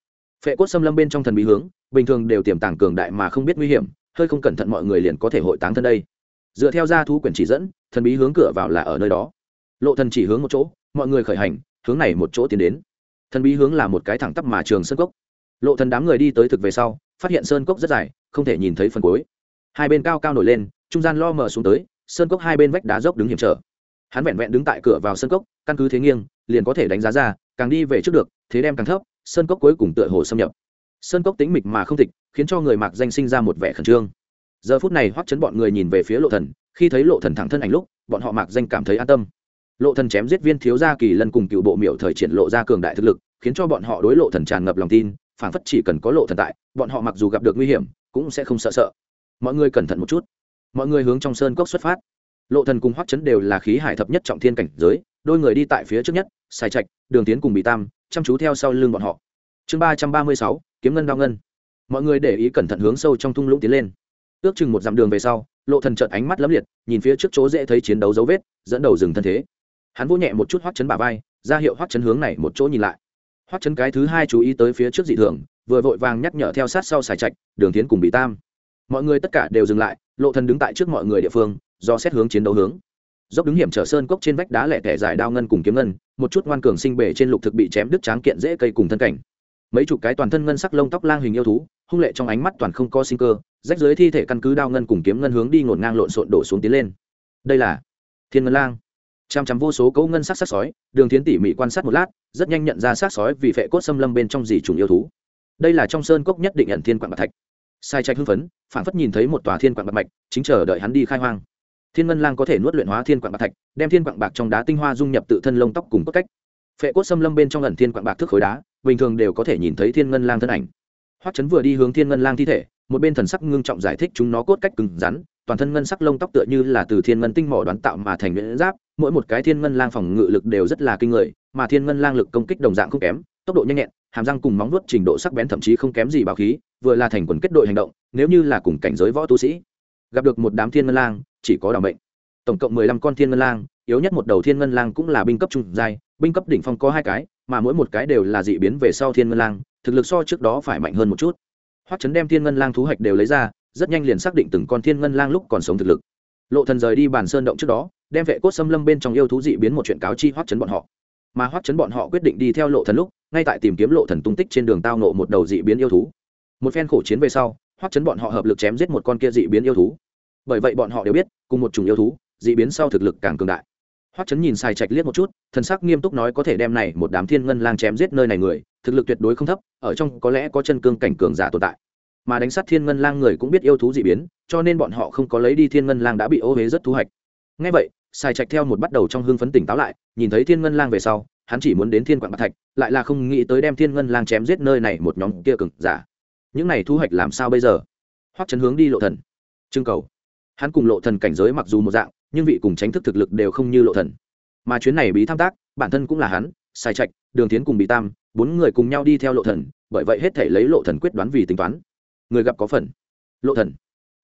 Phệ cốt xâm lâm bên trong thần bí hướng, bình thường đều tiềm tàng cường đại mà không biết nguy hiểm, hơi không cẩn thận mọi người liền có thể hội táng thân đây. Dựa theo ra thu quyển chỉ dẫn, thần bí hướng cửa vào là ở nơi đó lộ thần chỉ hướng một chỗ, mọi người khởi hành, hướng này một chỗ tiến đến. Thần bí hướng là một cái thẳng tắp mà trường sơn cốc. Lộ thần đám người đi tới thực về sau, phát hiện sơn cốc rất dài, không thể nhìn thấy phần cuối. Hai bên cao cao nổi lên, trung gian lo mờ xuống tới, sơn cốc hai bên vách đá dốc đứng hiểm trở. Hắn vẹn vẹn đứng tại cửa vào sơn cốc, căn cứ thế nghiêng, liền có thể đánh giá ra, càng đi về trước được, thế đem càng thấp, sơn cốc cuối cùng tựa hồ xâm nhập. Sơn cốc tính mịch mà không thịt khiến cho người mạc danh sinh ra một vẻ khẩn trương. Giờ phút này hoắc chấn bọn người nhìn về phía lộ thần, khi thấy lộ thần thẳng thân ảnh lúc, bọn họ mạc danh cảm thấy an tâm lộ thần chém giết viên thiếu gia kỳ lân cùng cựu bộ miểu thời triển lộ ra cường đại thực lực, khiến cho bọn họ đối lộ thần tràn ngập lòng tin, phảng phất chỉ cần có lộ thần tại, bọn họ mặc dù gặp được nguy hiểm, cũng sẽ không sợ sợ. Mọi người cẩn thận một chút. Mọi người hướng trong sơn cốc xuất phát. Lộ thần cùng hoắc chấn đều là khí hải thập nhất trọng thiên cảnh giới, đôi người đi tại phía trước nhất sai trạch, đường tiến cùng bị tam, chăm chú theo sau lưng bọn họ. Chương ba trăm ba mươi sáu, kiếm ngân đao ngân. Mọi người để ý cẩn thận hướng sâu trong thung lũng tiến lên. Ước chừng một dặm đường về sau, lộ thần trợn ánh mắt lấm liệt, nhìn phía trước chỗ dễ thấy chiến đấu dấu vết, dẫn đầu dừng thân thế hắn vỗ nhẹ một chút hoắc chấn bả vai, ra hiệu hoắc chấn hướng này một chỗ nhìn lại. Hoắc chấn cái thứ hai chú ý tới phía trước dị thường, vừa vội vàng nhắc nhở theo sát sau xài trạch, đường tiến cùng bị tam. Mọi người tất cả đều dừng lại, lộ thần đứng tại trước mọi người địa phương, do xét hướng chiến đấu hướng. Dốc đứng hiểm trở sơn cốc trên vách đá lẻ tẻ dài đao ngân cùng kiếm ngân, một chút ngoan cường sinh bể trên lục thực bị chém đứt tráng kiện dễ cây cùng thân cảnh. Mấy chục cái toàn thân ngân sắc lông tóc lang hình yêu thú, hung lệ trong ánh mắt toàn không có sinh cơ, rách dưới thi thể căn cứ đao ngân cùng kiếm ngân hướng đi ngổn ngang lộn xộn đổ xuống tiến lên. Đây là thiên ngân lang chăm chằm vô số cấu ngân sắc sắc sói, đường tiến tỉ mỉ quan sát một lát, rất nhanh nhận ra sắc sói vì phệ cốt xâm lâm bên trong dì trùng yêu thú. Đây là trong sơn cốc nhất định nhận thiên quạng bạc thạch. Sai trạch hưng phấn phản phất nhìn thấy một tòa thiên quạng bạc mạch, chính chờ đợi hắn đi khai hoang. Thiên ngân lang có thể nuốt luyện hóa thiên quạng bạc thạch, đem thiên quạng bạc trong đá tinh hoa dung nhập tự thân lông tóc cùng cốt cách. Phệ cốt xâm lâm bên trong ẩn thiên quạng bạc thức khối đá, bình thường đều có thể nhìn thấy thiên ngân lang thân ảnh. Hoắc chấn vừa đi hướng thiên ngân lang thi thể, một bên thần sắc ngưng trọng giải thích chúng nó cốt cách cứng rắn toàn thân ngân sắc lông tóc tựa như là từ thiên ngân tinh mỏ đoán tạo mà thành nhuyễn giáp, mỗi một cái thiên ngân lang phòng ngự lực đều rất là kinh người, mà thiên ngân lang lực công kích đồng dạng không kém, tốc độ nhanh nhẹn, hàm răng cùng móng vuốt trình độ sắc bén thậm chí không kém gì bảo khí, vừa là thành quần kết đội hành động, nếu như là cùng cảnh giới võ tu sĩ, gặp được một đám thiên ngân lang, chỉ có đảm bệnh. tổng cộng mười lăm con thiên ngân lang, yếu nhất một đầu thiên ngân lang cũng là binh cấp trung giai, binh cấp đỉnh phong có hai cái, mà mỗi một cái đều là dị biến về sau thiên ngân lang, thực lực so trước đó phải mạnh hơn một chút hoắc chấn đem thiên ngân lang thú hạch đều lấy ra rất nhanh liền xác định từng con thiên ngân lang lúc còn sống thực lực. Lộ thần rời đi bàn sơn động trước đó, đem vệ cốt xâm lâm bên trong yêu thú dị biến một chuyện cáo chi hoắc chấn bọn họ. Mà hoắc chấn bọn họ quyết định đi theo lộ thần lúc, ngay tại tìm kiếm lộ thần tung tích trên đường tao nộ một đầu dị biến yêu thú. Một phen khổ chiến về sau, hoắc chấn bọn họ hợp lực chém giết một con kia dị biến yêu thú. Bởi vậy bọn họ đều biết, cùng một chủng yêu thú, dị biến sau thực lực càng cường đại. Hoắc chấn nhìn xài trạch liếc một chút, thần sắc nghiêm túc nói có thể đem này một đám thiên ngân lang chém giết nơi này người, thực lực tuyệt đối không thấp, ở trong có lẽ có chân cương cảnh cường giả tồn tại mà đánh sát thiên ngân lang người cũng biết yêu thú dị biến, cho nên bọn họ không có lấy đi thiên ngân lang đã bị ô huế rất thu hoạch. Ngay vậy xài trạch theo một bắt đầu trong hương phấn tỉnh táo lại, nhìn thấy thiên ngân lang về sau, hắn chỉ muốn đến thiên quạng bạc thạch, lại là không nghĩ tới đem thiên ngân lang chém giết nơi này một nhóm kia cực giả. Những này thu hoạch làm sao bây giờ? Hoắc chấn hướng đi lộ thần. Trưng cầu. Hắn cùng lộ thần cảnh giới mặc dù một dạng, nhưng vị cùng tránh thức thực lực đều không như lộ thần. Mà chuyến này bí tham tác, bản thân cũng là hắn, sai trạch, đường tiến cùng bị tam, bốn người cùng nhau đi theo lộ thần, bởi vậy hết thể lấy lộ thần quyết đoán vì tính toán người gặp có phần. Lộ thần,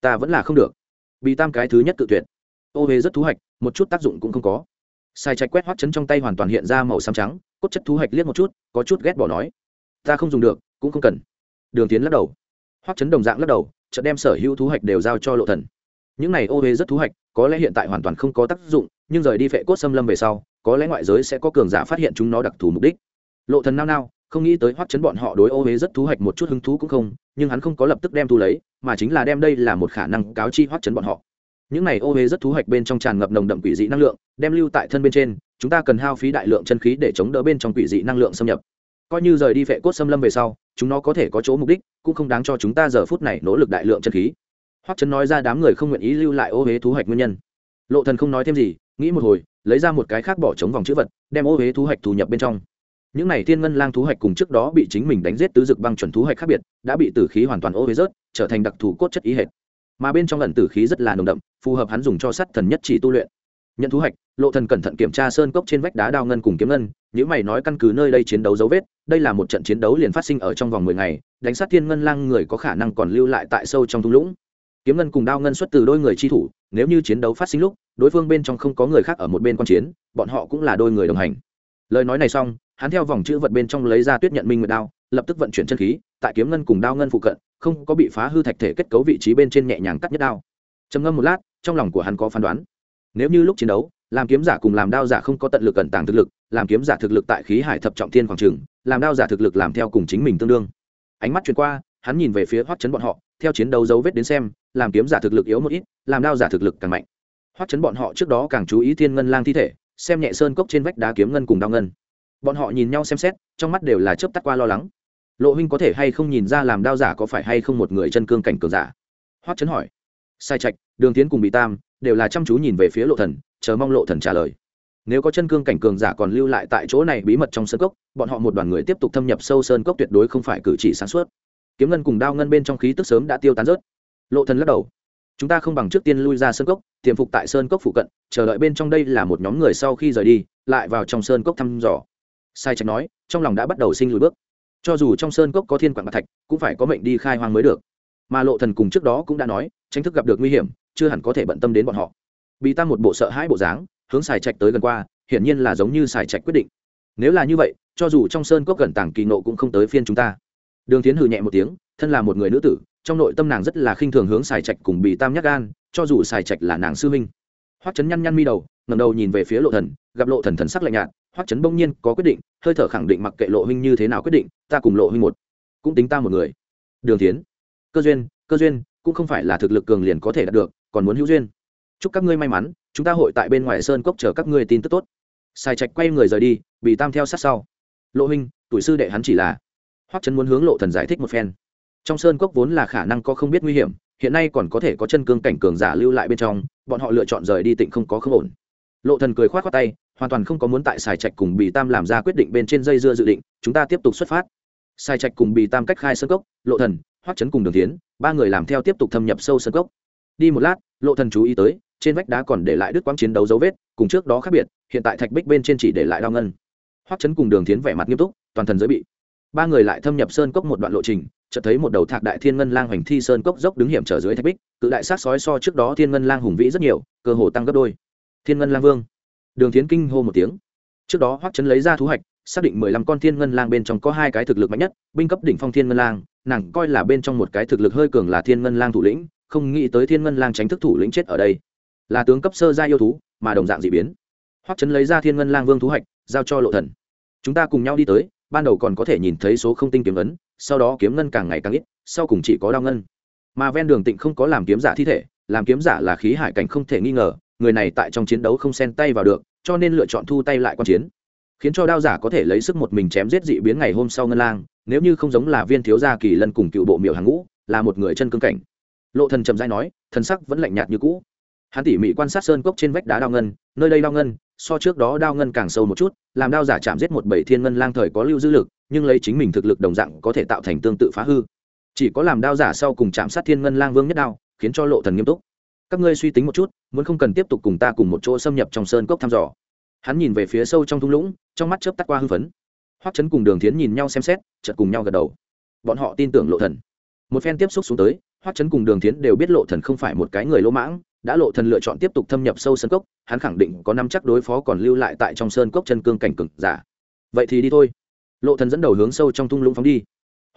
ta vẫn là không được. Bị tam cái thứ nhất tự tuyệt. Ô huế rất thú hạch, một chút tác dụng cũng không có. Sai trạch quét hoắt chấn trong tay hoàn toàn hiện ra màu xám trắng, cốt chất thú hạch liếc một chút, có chút ghét bỏ nói. Ta không dùng được, cũng không cần. Đường tiến lắc đầu. Hoắt chấn đồng dạng lắc đầu, chợt đem sở hữu thú hạch đều giao cho lộ thần. Những này ô huế rất thú hạch, có lẽ hiện tại hoàn toàn không có tác dụng, nhưng rời đi phệ cốt xâm lâm về sau, có lẽ ngoại giới sẽ có cường giả phát hiện chúng nó đặc thù mục đích. Lộ thần nao nao không nghĩ tới hoắc chấn bọn họ đối ô huế rất thú hạch một chút hứng thú cũng không, nhưng hắn không có lập tức đem thu lấy, mà chính là đem đây là một khả năng cáo chi hoắc chấn bọn họ. Những này ô huế rất thú hạch bên trong tràn ngập nồng đậm quỷ dị năng lượng, đem lưu tại thân bên trên, chúng ta cần hao phí đại lượng chân khí để chống đỡ bên trong quỷ dị năng lượng xâm nhập. Coi như rời đi vệ cốt xâm lâm về sau, chúng nó có thể có chỗ mục đích, cũng không đáng cho chúng ta giờ phút này nỗ lực đại lượng chân khí. Hoắc chấn nói ra đám người không nguyện ý lưu lại ô huế thú hạch nguyên nhân. Lộ thần không nói thêm gì, nghĩ một hồi, lấy ra một cái khác bỏ trống vòng chữ vật, đem ô huế thú hạch thu nhập bên trong những này thiên ngân lang thú hạch cùng trước đó bị chính mình đánh giết tứ dực băng chuẩn thú hạch khác biệt, đã bị tử khí hoàn toàn ô huế rớt, trở thành đặc thù cốt chất ý hệt. Mà bên trong lần tử khí rất là nồng đậm, phù hợp hắn dùng cho sắt thần nhất chỉ tu luyện. Nhận thú hạch lộ thần cẩn thận kiểm tra sơn cốc trên vách đá đao ngân cùng kiếm ngân những mày nói căn cứ nơi đây chiến đấu dấu vết, đây là một trận chiến đấu liền phát sinh ở trong vòng mười ngày, đánh sát thiên ngân lang người có khả năng còn lưu lại tại sâu trong thung lũng. Kiếm ngân cùng đao ngân xuất từ đôi người chi thủ, nếu như chiến đấu phát sinh lúc, đối phương bên trong không có người khác ở một bên quan chiến, bọn họ cũng là đôi người đồng hành. Lời nói này xong hắn theo vòng chữ vật bên trong lấy ra tuyết nhận minh nguyệt đao, lập tức vận chuyển chân khí, tại kiếm ngân cùng đao ngân phụ cận, không có bị phá hư thạch thể kết cấu vị trí bên trên nhẹ nhàng cắt nhất đao. Trầm ngâm một lát, trong lòng của hắn có phán đoán. Nếu như lúc chiến đấu, làm kiếm giả cùng làm đao giả không có tận lực cẩn tàng thực lực, làm kiếm giả thực lực tại khí hải thập trọng thiên khoảng trường, làm đao giả thực lực làm theo cùng chính mình tương đương. Ánh mắt chuyển qua, hắn nhìn về phía hoắc chấn bọn họ, theo chiến đấu dấu vết đến xem, làm kiếm giả thực lực yếu một ít, làm đao giả thực lực càng mạnh. Hoắc chấn bọn họ trước đó càng chú ý thiên ngân lang thi thể, xem nhẹ sơn cốc trên vách đá kiếm ngân cùng đao ngân bọn họ nhìn nhau xem xét, trong mắt đều là chớp tắt qua lo lắng. Lộ huynh có thể hay không nhìn ra làm đao giả có phải hay không một người chân cương cảnh cường giả? Hoắc chấn hỏi. Sai trạch, đường tiến cùng bị tam đều là chăm chú nhìn về phía lộ thần, chờ mong lộ thần trả lời. Nếu có chân cương cảnh cường giả còn lưu lại tại chỗ này bí mật trong sơn cốc, bọn họ một đoàn người tiếp tục thâm nhập sâu sơn cốc tuyệt đối không phải cử chỉ sáng suốt. Kiếm ngân cùng đao ngân bên trong khí tức sớm đã tiêu tán rớt. Lộ thần lắc đầu. Chúng ta không bằng trước tiên lui ra sơn cốc, tiềm phục tại sơn cốc phụ cận, chờ đợi bên trong đây là một nhóm người sau khi rời đi, lại vào trong sơn cốc thăm dò sai trạch nói, trong lòng đã bắt đầu sinh lùi bước. Cho dù trong sơn cốc có thiên quảng bạc thạch, cũng phải có mệnh đi khai hoang mới được. Mà lộ thần cùng trước đó cũng đã nói tranh thức gặp được nguy hiểm, chưa hẳn có thể bận tâm đến bọn họ. Bị ta một bộ sợ hãi bộ dáng, hướng xài trạch tới gần qua, hiển nhiên là giống như xài trạch quyết định. Nếu là như vậy, cho dù trong sơn cốc gần tảng kỳ nộ cũng không tới phiên chúng ta. Đường tiến hừ nhẹ một tiếng, thân là một người nữ tử, trong nội tâm nàng rất là khinh thường hướng xài trạch cùng bị tam nhắc gan, cho dù xài trạch là nàng sư huynh. Hoắc chấn nhăn nhăn mi đầu ngẩng đầu nhìn về phía lộ thần, gặp lộ thần thần sắc lạnh nhạt, hoắc chấn bỗng nhiên có quyết định, hơi thở khẳng định mặc kệ lộ huynh như thế nào quyết định, ta cùng lộ huynh một, cũng tính ta một người. Đường tiến cơ duyên cơ duyên, cũng không phải là thực lực cường liền có thể đạt được, còn muốn hữu duyên. Chúc các ngươi may mắn, chúng ta hội tại bên ngoài sơn cốc chờ các ngươi tin tức tốt. Sai trạch quay người rời đi, bị tam theo sát sau. Lộ huynh, tuổi sư đệ hắn chỉ là. Hoắc chấn muốn hướng lộ thần giải thích một phen. Trong sơn cốc vốn là khả năng có không biết nguy hiểm, hiện nay còn có thể có chân cương cảnh cường giả lưu lại bên trong, bọn họ lựa chọn rời đi tịnh không có không ổn lộ thần cười khoát khoát tay, hoàn toàn không có muốn tại xài trạch cùng bì tam làm ra quyết định bên trên dây dưa dự định, chúng ta tiếp tục xuất phát. Xài trạch cùng bì tam cách khai sơn cốc, lộ thần, hoắc chấn cùng đường tiến ba người làm theo tiếp tục thâm nhập sâu sơn cốc. Đi một lát, lộ thần chú ý tới, trên vách đá còn để lại đứt quãng chiến đấu dấu vết, cùng trước đó khác biệt, hiện tại thạch bích bên trên chỉ để lại đao ngân. Hoắc chấn cùng đường tiến vẻ mặt nghiêm túc, toàn thân giới bị. Ba người lại thâm nhập sơn cốc một đoạn lộ trình, chợt thấy một đầu thạc đại thiên ngân lang hoành thi sơn cốc dốc đứng hiểm trở dưới thạch bích, cự đại sát sói so trước đó thiên ngân lang hùng vĩ rất nhiều, cơ hồ tăng gấp đôi thiên ngân lang vương. Đường tiến kinh hô một tiếng. Trước đó hoắc chấn lấy ra thú hạch, xác định mười lăm con thiên ngân lang bên trong có hai cái thực lực mạnh nhất, binh cấp đỉnh phong thiên ngân lang, nàng coi là bên trong một cái thực lực hơi cường là thiên ngân lang thủ lĩnh, không nghĩ tới thiên ngân lang tránh thức thủ lĩnh chết ở đây. Là tướng cấp sơ gia yêu thú, mà đồng dạng dị biến. Hoắc chấn lấy ra thiên ngân lang vương thú hạch, giao cho lộ thần. Chúng ta cùng nhau đi tới, ban đầu còn có thể nhìn thấy số không tinh kiếm ấn, sau đó kiếm ngân càng ngày càng ít, sau cùng chỉ có đao ngân. Mà ven đường tịnh không có làm kiếm giả thi thể, làm kiếm giả là khí hải cảnh không thể nghi ngờ người này tại trong chiến đấu không xen tay vào được, cho nên lựa chọn thu tay lại quan chiến. Khiến cho đao giả có thể lấy sức một mình chém giết dị biến ngày hôm sau ngân lang, nếu như không giống là viên thiếu gia kỳ lân cùng cựu bộ miểu hàng ngũ, là một người chân cương cảnh. Lộ thần trầm dai nói, thần sắc vẫn lạnh nhạt như cũ. Hắn tỉ mỉ quan sát sơn cốc trên vách đá đao ngân, nơi đây đao ngân, so trước đó đao ngân càng sâu một chút, làm đao giả chạm giết một bảy thiên ngân lang thời có lưu dư lực, nhưng lấy chính mình thực lực đồng dạng có thể tạo thành tương tự phá hư. Chỉ có làm đao giả sau cùng chạm sát thiên ngân lang vương nhất đao, khiến cho lộ thần nghiêm túc các ngươi suy tính một chút, muốn không cần tiếp tục cùng ta cùng một chỗ xâm nhập trong sơn cốc thăm dò. Hắn nhìn về phía sâu trong thung lũng, trong mắt chớp tắt qua hư phấn. Hoắc chấn cùng đường thiến nhìn nhau xem xét, chợt cùng nhau gật đầu. Bọn họ tin tưởng lộ thần. Một phen tiếp xúc xuống tới, hoắc chấn cùng đường thiến đều biết lộ thần không phải một cái người lỗ mãng, đã lộ thần lựa chọn tiếp tục thâm nhập sâu sơn cốc, hắn khẳng định có năm chắc đối phó còn lưu lại tại trong sơn cốc chân cương cảnh cực giả. Vậy thì đi thôi. Lộ thần dẫn đầu hướng sâu trong thung lũng phóng đi.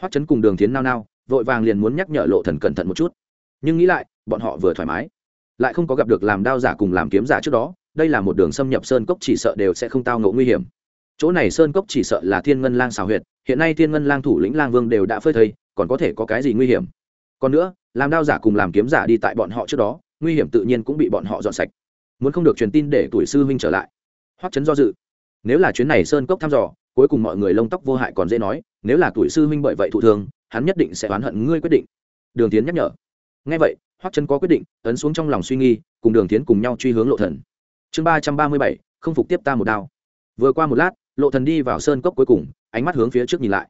Hoắc chấn cùng đường thiến nao nao, vội vàng liền muốn nhắc nhở lộ thần cẩn thận một chút. Nhưng nghĩ lại, bọn họ vừa thoải mái lại không có gặp được làm đao giả cùng làm kiếm giả trước đó, đây là một đường xâm nhập sơn cốc chỉ sợ đều sẽ không tao ngộ nguy hiểm. Chỗ này sơn cốc chỉ sợ là thiên ngân lang xào huyệt, hiện nay thiên ngân lang thủ lĩnh lang vương đều đã phơi thây, còn có thể có cái gì nguy hiểm? Còn nữa, làm đao giả cùng làm kiếm giả đi tại bọn họ trước đó, nguy hiểm tự nhiên cũng bị bọn họ dọn sạch. Muốn không được truyền tin để tuổi sư huynh trở lại. Hoắc chấn do dự. Nếu là chuyến này sơn cốc thăm dò, cuối cùng mọi người lông tóc vô hại còn dễ nói, nếu là tuổi sư huynh bởi vậy thụ thương, hắn nhất định sẽ oán hận ngươi quyết định. Đường tiến nhắc nhở. Ngay vậy hoắc chân có quyết định, ấn xuống trong lòng suy nghi cùng đường tiến cùng nhau truy hướng lộ thần. Chương ba trăm ba mươi bảy, không phục tiếp ta một đao. Vừa qua một lát, lộ thần đi vào sơn cốc cuối cùng, ánh mắt hướng phía trước nhìn lại.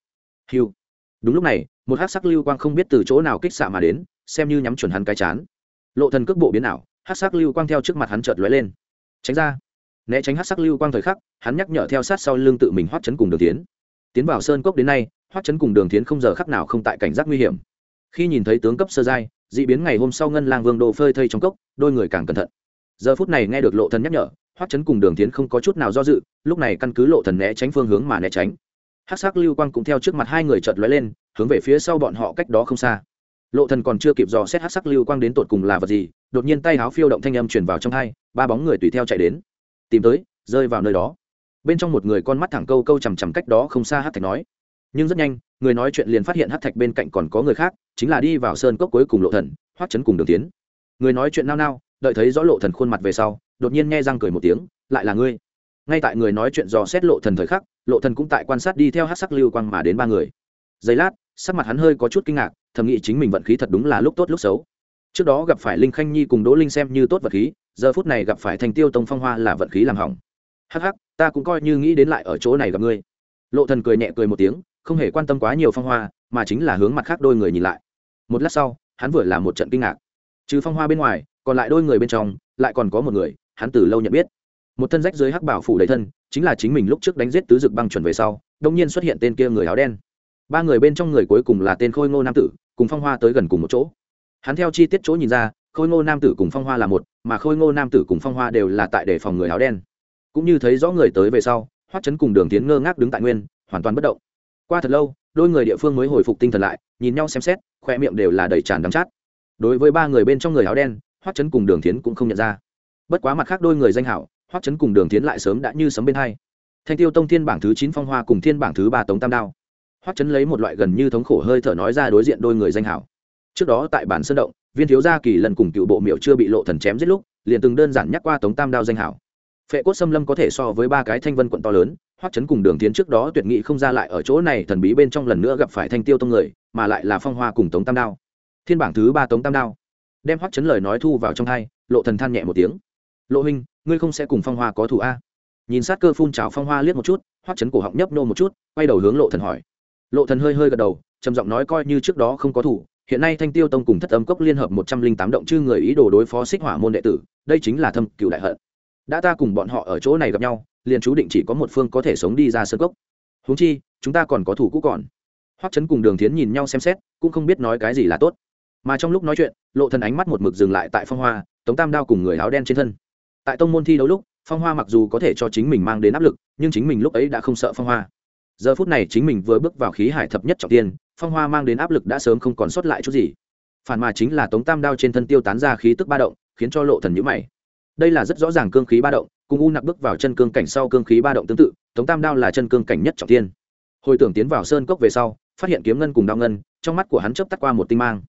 Hiu đúng lúc này, một hắc sắc lưu quang không biết từ chỗ nào kích xạ mà đến, xem như nhắm chuẩn hắn cái chán. Lộ thần cước bộ biến ảo, hắc sắc lưu quang theo trước mặt hắn chợt lóe lên. Tránh ra. Né tránh hắc sắc lưu quang thời khắc, hắn nhắc nhở theo sát sau lưng tự mình hoắc chấn cùng đường tiến tiến vào sơn cốc đến nay, hoắc chấn cùng đường tiến không giờ khắc nào không tại cảnh giác nguy hiểm khi nhìn thấy tướng cấp sơ giai, dị biến ngày hôm sau ngân lang vương đồ phơi thây trong cốc, đôi người càng cẩn thận. Giờ phút này nghe được lộ thần nhắc nhở, hoắc chấn cùng đường tiến không có chút nào do dự, lúc này căn cứ lộ thần né tránh phương hướng mà né tránh. Hắc sắc lưu quang cũng theo trước mặt hai người chợt lóe lên, hướng về phía sau bọn họ cách đó không xa. Lộ thần còn chưa kịp dò xét hắc sắc lưu quang đến tột cùng là vật gì, đột nhiên tay háo phiêu động thanh âm truyền vào trong hai, ba bóng người tùy theo chạy đến. Tìm tới, rơi vào nơi đó. Bên trong một người con mắt thẳng câu câu chằm chằm cách đó không xa hắc thạch nói nhưng rất nhanh, người nói chuyện liền phát hiện hát thạch bên cạnh còn có người khác, chính là đi vào sơn cốc cuối cùng lộ thần, hoắc chấn cùng đường tiến. Người nói chuyện nao nao, đợi thấy rõ lộ thần khuôn mặt về sau, đột nhiên nghe răng cười một tiếng, lại là ngươi? Ngay tại người nói chuyện dò xét lộ thần thời khắc, lộ thần cũng tại quan sát đi theo hát sắc lưu quang mà đến ba người. Giây lát, sắc mặt hắn hơi có chút kinh ngạc, thầm nghĩ chính mình vận khí thật đúng là lúc tốt lúc xấu. Trước đó gặp phải linh khanh nhi cùng đỗ linh xem như tốt vật khí, giờ phút này gặp phải thành tiêu tông phong hoa là vận khí làm hỏng. Hắc hắc, ta cũng coi như nghĩ đến lại ở chỗ này gặp ngươi. Lộ thần cười nhẹ cười một tiếng không hề quan tâm quá nhiều phong hoa, mà chính là hướng mặt khác đôi người nhìn lại. Một lát sau, hắn vừa là một trận kinh ngạc. Trừ phong hoa bên ngoài, còn lại đôi người bên trong, lại còn có một người, hắn từ lâu nhận biết. Một thân rách dưới hắc bảo phủ đầy thân, chính là chính mình lúc trước đánh giết tứ dực băng chuẩn về sau, đông nhiên xuất hiện tên kia người áo đen. Ba người bên trong người cuối cùng là tên khôi ngô nam tử, cùng phong hoa tới gần cùng một chỗ. Hắn theo chi tiết chỗ nhìn ra, khôi ngô nam tử cùng phong hoa là một, mà khôi ngô nam tử cùng phong hoa đều là tại đề phòng người áo đen. Cũng như thấy rõ người tới về sau, hoắc chấn cùng đường tiến ngơ ngác đứng tại nguyên, hoàn toàn bất động qua thật lâu, đôi người địa phương mới hồi phục tinh thần lại, nhìn nhau xem xét, khoe miệng đều là đầy tràn đắm chát. Đối với ba người bên trong người áo đen, hoắc chấn cùng đường tiến cũng không nhận ra. Bất quá mặt khác đôi người danh hảo, hoắc chấn cùng đường tiến lại sớm đã như sấm bên hai. Thanh tiêu tông thiên bảng thứ chín phong hoa cùng thiên bảng thứ ba tống tam đao. Hoắc chấn lấy một loại gần như thống khổ hơi thở nói ra đối diện đôi người danh hảo. Trước đó tại bản sơn động, viên thiếu gia kỳ lần cùng cựu bộ miệu chưa bị lộ thần chém giết lúc, liền từng đơn giản nhắc qua tống tam đao danh hảo. Phệ cốt xâm lâm có thể so với ba cái thanh vân quận to lớn hoắc chấn cùng đường tiến trước đó tuyệt nghị không ra lại ở chỗ này, thần bí bên trong lần nữa gặp phải thanh tiêu tông người, mà lại là phong hoa cùng tống tam đao. Thiên bảng thứ ba tống tam đao. Đem hoắc chấn lời nói thu vào trong hai, lộ thần than nhẹ một tiếng. Lộ huynh, ngươi không sẽ cùng phong hoa có thủ a? Nhìn sát cơ phun trào phong hoa liếc một chút, hoắc chấn cổ họng nhấp nô một chút, quay đầu hướng lộ thần hỏi. Lộ thần hơi hơi gật đầu, trầm giọng nói coi như trước đó không có thủ hiện nay thanh tiêu tông cùng thất âm cốc liên hợp một trăm linh tám động chư người ý đồ đối phó xích hỏa môn đệ tử, đây chính là thâm cựu đại hận. Đã ta cùng bọn họ ở chỗ này gặp nhau liền chú định chỉ có một phương có thể sống đi ra sơn cốc. Huống chi, chúng ta còn có thủ cũ còn. Hoắc chấn cùng đường thiến nhìn nhau xem xét, cũng không biết nói cái gì là tốt. Mà trong lúc nói chuyện, lộ thần ánh mắt một mực dừng lại tại phong hoa, tống tam đao cùng người áo đen trên thân. Tại tông môn thi đấu lúc, phong hoa mặc dù có thể cho chính mình mang đến áp lực, nhưng chính mình lúc ấy đã không sợ phong hoa. Giờ phút này chính mình vừa bước vào khí hải thập nhất trọng tiên, phong hoa mang đến áp lực đã sớm không còn sót lại chút gì. Phản mà chính là tống tam đao trên thân tiêu tán ra khí tức ba động, khiến cho lộ thần nhíu mày đây là rất rõ ràng cương khí ba động, cùng u nặc bước vào chân cương cảnh sau cương khí ba động tương tự, tống tam đao là chân cương cảnh nhất trọng tiên hồi tưởng tiến vào sơn cốc về sau, phát hiện kiếm ngân cùng đao ngân, trong mắt của hắn chớp tắt qua một tinh mang.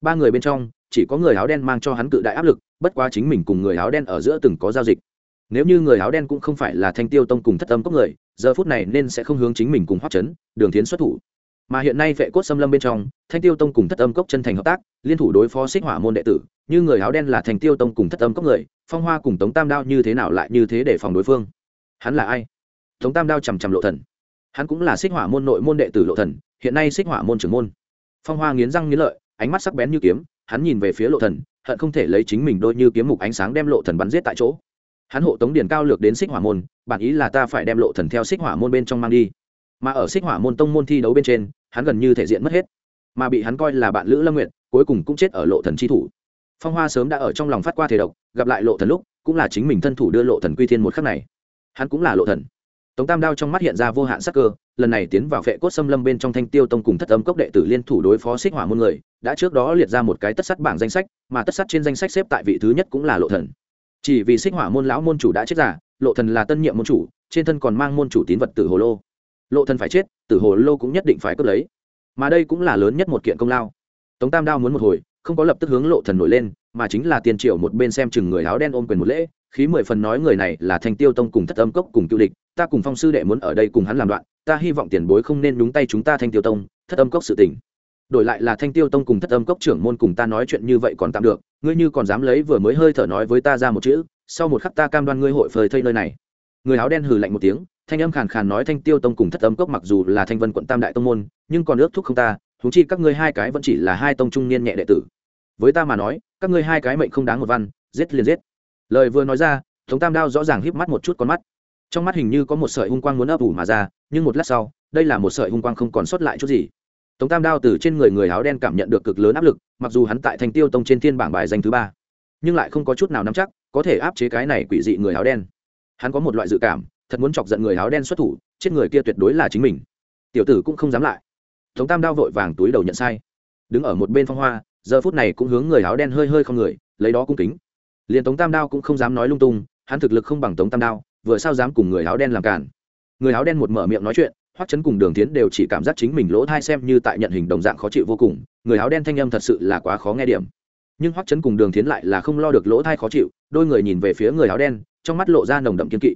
Ba người bên trong, chỉ có người áo đen mang cho hắn cự đại áp lực, bất quá chính mình cùng người áo đen ở giữa từng có giao dịch. Nếu như người áo đen cũng không phải là thanh tiêu tông cùng thất âm cốc người, giờ phút này nên sẽ không hướng chính mình cùng hoắc chấn, đường tiến xuất thủ mà hiện nay vệ cốt xâm lâm bên trong, thanh tiêu tông cùng thất âm cốc chân thành hợp tác, liên thủ đối phó xích hỏa môn đệ tử, như người áo đen là thanh tiêu tông cùng thất âm cốc người, phong hoa cùng tống tam đao như thế nào lại như thế để phòng đối phương? Hắn là ai? Tống tam đao chằm chằm lộ thần. Hắn cũng là xích hỏa môn nội môn đệ tử lộ thần, hiện nay xích hỏa môn trưởng môn. Phong hoa nghiến răng nghiến lợi, ánh mắt sắc bén như kiếm, hắn nhìn về phía lộ thần, hận không thể lấy chính mình đôi như kiếm mục ánh sáng đem lộ thần bắn giết tại chỗ. Hắn hộ tống điền cao lược đến xích hỏa môn, bản ý là ta phải đem lộ thần theo xích hỏa môn bên trong mang đi. Mà ở xích hỏa môn tông môn thi đấu bên trên hắn gần như thể diện mất hết. Mà bị hắn coi là bạn lữ lâm nguyện cuối cùng cũng chết ở lộ thần chi thủ. Phong hoa sớm đã ở trong lòng phát qua thể độc, gặp lại lộ thần lúc, cũng là chính mình thân thủ đưa lộ thần quy thiên một khắc này. Hắn cũng là lộ thần. Tống tam đao trong mắt hiện ra vô hạn sắc cơ, lần này tiến vào phệ cốt xâm lâm bên trong thanh tiêu tông cùng thất âm cốc đệ tử liên thủ đối phó xích hỏa môn người, đã trước đó liệt ra một cái tất sắt bảng danh sách, mà tất sắt trên danh sách xếp tại vị thứ nhất cũng là lộ thần. Chỉ vì xích hỏa môn lão môn chủ đã chết giả, lộ thần là tân nhiệm môn chủ, trên thân còn mang môn chủ tín vật tử hồ lô lộ thần phải chết, tử hồ lô cũng nhất định phải cướp lấy. Mà đây cũng là lớn nhất một kiện công lao. Tống tam đao muốn một hồi, không có lập tức hướng lộ thần nổi lên, mà chính là tiền triệu một bên xem chừng người áo đen ôm quyền một lễ, khí mười phần nói người này là thanh tiêu tông cùng thất âm cốc cùng cựu địch, ta cùng phong sư đệ muốn ở đây cùng hắn làm đoạn, ta hy vọng tiền bối không nên đúng tay chúng ta thanh tiêu tông, thất âm cốc sự tình. Đổi lại là thanh tiêu tông cùng thất âm cốc trưởng môn cùng ta nói chuyện như vậy còn tạm được, ngươi như còn dám lấy vừa mới hơi thở nói với ta ra một chữ, sau một khắc ta cam đoan ngươi hội phơi thây nơi này. Người áo đen hừ lạnh một tiếng thanh âm khàn khàn nói thanh tiêu tông cùng thất âm cốc mặc dù là thanh vân quận tam đại tông môn, nhưng còn ước thúc không ta thú chi các ngươi hai cái vẫn chỉ là hai tông trung niên nhẹ đệ tử. Với ta mà nói, các ngươi hai cái mệnh không đáng một văn, giết liền giết. Lời vừa nói ra, tống tam đao rõ ràng híp mắt một chút con mắt. Trong mắt hình như có một sợi hung quang muốn ấp ủ mà ra, nhưng một lát sau, đây là một sợi hung quang không còn sót lại chút gì. Tống tam đao từ trên người người áo đen cảm nhận được cực lớn áp lực, mặc dù hắn tại thành tiêu tông trên thiên bảng bài danh thứ ba, nhưng lại không có chút nào nắm chắc, có thể áp chế cái này quỷ dị người áo đen. Hắn có một loại dự cảm thật muốn chọc giận người áo đen xuất thủ, chết người kia tuyệt đối là chính mình. Tiểu tử cũng không dám lại. Tống tam đao vội vàng túi đầu nhận sai. Đứng ở một bên phong hoa, giờ phút này cũng hướng người áo đen hơi hơi không người, lấy đó cung kính. Liền tống tam đao cũng không dám nói lung tung, hắn thực lực không bằng tống tam đao, vừa sao dám cùng người áo đen làm cản. Người áo đen một mở miệng nói chuyện, hoắc chấn cùng đường tiến đều chỉ cảm giác chính mình lỗ thai xem như tại nhận hình đồng dạng khó chịu vô cùng, người áo đen thanh âm thật sự là quá khó nghe điểm. Nhưng hoắc chấn cùng đường tiến lại là không lo được lỗ thai khó chịu, đôi người nhìn về phía người áo đen, trong mắt lộ ra nồng đậm kiên kỵ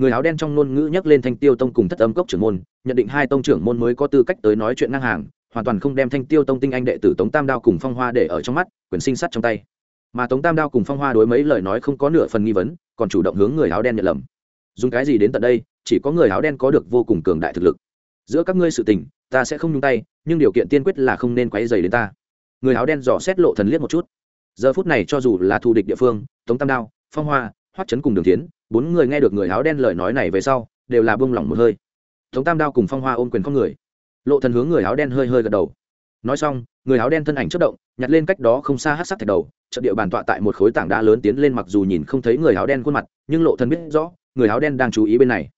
người áo đen trong ngôn ngữ nhắc lên thanh tiêu tông cùng thất âm cốc trưởng môn, nhận định hai tông trưởng môn mới có tư cách tới nói chuyện ngang hàng, hoàn toàn không đem thanh tiêu tông tinh anh đệ tử tống tam đao cùng phong hoa để ở trong mắt, quyền sinh sắt trong tay. Mà tống tam đao cùng phong hoa đối mấy lời nói không có nửa phần nghi vấn, còn chủ động hướng người áo đen nhận lầm. Dùng cái gì đến tận đây, chỉ có người áo đen có được vô cùng cường đại thực lực. Giữa các ngươi sự tình, ta sẽ không nhung tay, nhưng điều kiện tiên quyết là không nên quấy dày đến ta. Người áo đen dò xét lộ thần liếc một chút. Giờ phút này cho dù là thù địch địa phương, tống tam đao, phong hoa hoắc chấn cùng đường tiến, bốn người nghe được người áo đen lời nói này về sau, đều là buông lỏng một hơi. Tống tam đao cùng phong hoa ôm quyền con người. Lộ thần hướng người áo đen hơi hơi gật đầu. Nói xong, người áo đen thân ảnh chất động, nhặt lên cách đó không xa hát sắc thạch đầu trận địa bàn tọa tại một khối tảng đá lớn tiến lên mặc dù nhìn không thấy người áo đen khuôn mặt, nhưng lộ thần biết rõ, người áo đen đang chú ý bên này.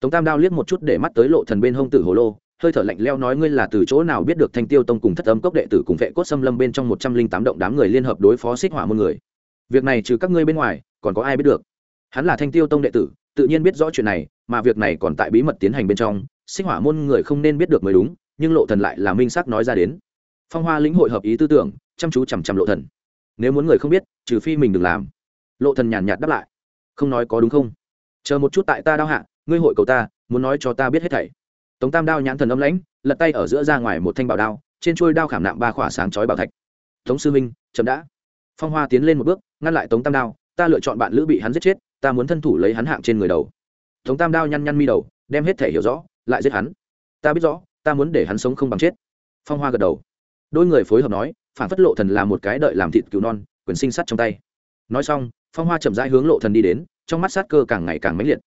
Tống tam đao liếc một chút để mắt tới lộ thần bên hông tử hồ lô, hơi thở lạnh leo nói ngươi là từ chỗ nào biết được thanh tiêu tông cùng thất âm cốc đệ tử cùng vệ cốt xâm lâm bên trong một trăm linh tám động đám người liên hợp đối phó xích hỏa môn người. Việc này trừ các ngươi bên ngoài còn có ai biết được? Hắn là thanh tiêu tông đệ tử, tự nhiên biết rõ chuyện này, mà việc này còn tại bí mật tiến hành bên trong xích hỏa môn người không nên biết được mới đúng, nhưng lộ thần lại là minh sắc nói ra đến. Phong hoa lĩnh hội hợp ý tư tưởng, chăm chú chằm chằm lộ thần. Nếu muốn người không biết, trừ phi mình đừng làm. Lộ thần nhàn nhạt đáp lại. Không nói có đúng không? Chờ một chút tại ta đau hạ, ngươi hội cầu ta, muốn nói cho ta biết hết thảy. Tống tam đao nhãn thần âm lãnh, lật tay ở giữa ra ngoài một thanh bảo đao, trên chuôi đao khảm nạm ba khỏa sáng chói bảo thạch. Tống sư minh chậm đã. Phong hoa tiến lên một bước, ngăn lại tống tam đao ta lựa chọn bạn lữ bị hắn giết chết, ta muốn thân thủ lấy hắn hạng trên người đầu. Tống tam đao nhăn nhăn mi đầu, đem hết thể hiểu rõ, lại giết hắn. Ta biết rõ, ta muốn để hắn sống không bằng chết. Phong hoa gật đầu. Đôi người phối hợp nói, phản phất lộ thần là một cái đợi làm thịt cứu non, quyền sinh sắt trong tay. Nói xong, phong hoa chậm rãi hướng lộ thần đi đến, trong mắt sát cơ càng ngày càng mãnh liệt.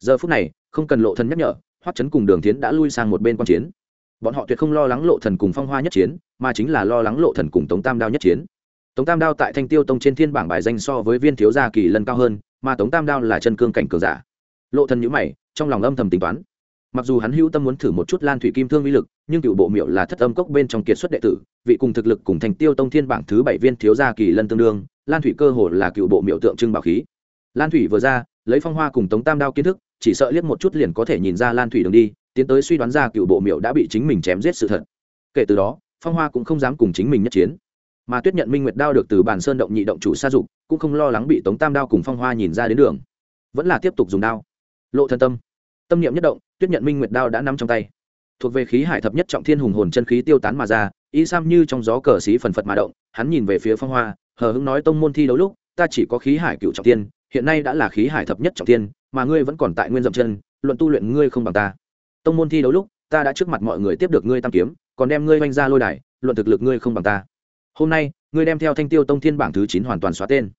Giờ phút này, không cần lộ thần nhắc nhở, hoắc chấn cùng đường tiến đã lui sang một bên quan chiến. Bọn họ tuyệt không lo lắng lộ thần cùng phong hoa nhất chiến, mà chính là lo lắng lộ thần cùng tống tam đao nhất chiến tống tam đao tại thanh tiêu tông trên thiên bảng bài danh so với viên thiếu gia kỳ lân cao hơn, mà tống tam đao là chân cương cảnh cường giả. Lộ thần nhíu mày, trong lòng âm thầm tính toán. Mặc dù hắn hữu tâm muốn thử một chút lan thủy kim thương uy lực, nhưng cựu bộ miệu là thất âm cốc bên trong kiệt xuất đệ tử, vị cùng thực lực cùng thành tiêu tông thiên bảng thứ bảy viên thiếu gia kỳ lân tương đương, lan thủy cơ hồ là cựu bộ miệu tượng trưng bảo khí. Lan thủy vừa ra, lấy phong hoa cùng tống tam đao kiến thức, chỉ sợ liếc một chút liền có thể nhìn ra lan thủy đường đi, tiến tới suy đoán ra cựu bộ miệu đã bị chính mình chém giết sự thật. Kể từ đó, phong hoa cũng không dám cùng chính mình nhất chiến mà tuyết nhận minh nguyệt đao được từ bàn sơn động nhị động chủ sa dục, cũng không lo lắng bị tống tam đao cùng phong hoa nhìn ra đến đường. Vẫn là tiếp tục dùng đao. Lộ thân tâm. Tâm niệm nhất động, tuyết nhận minh nguyệt đao đã nắm trong tay. Thuộc về khí hải thập nhất trọng thiên hùng hồn chân khí tiêu tán mà ra, y sam như trong gió cờ xí phần phật mà động, hắn nhìn về phía phong hoa, hờ hững nói tông môn thi đấu lúc, ta chỉ có khí hải cựu trọng thiên, hiện nay đã là khí hải thập nhất trọng thiên, mà ngươi vẫn còn tại nguyên dậm chân, luận tu luyện ngươi không bằng ta. Tông môn thi đấu lúc, ta đã trước mặt mọi người tiếp được ngươi tam kiếm, còn đem ngươi oanh ra lôi đài, luận thực lực ngươi không bằng ta hôm nay, ngươi đem theo thanh tiêu tông thiên bảng thứ chín hoàn toàn xóa tên.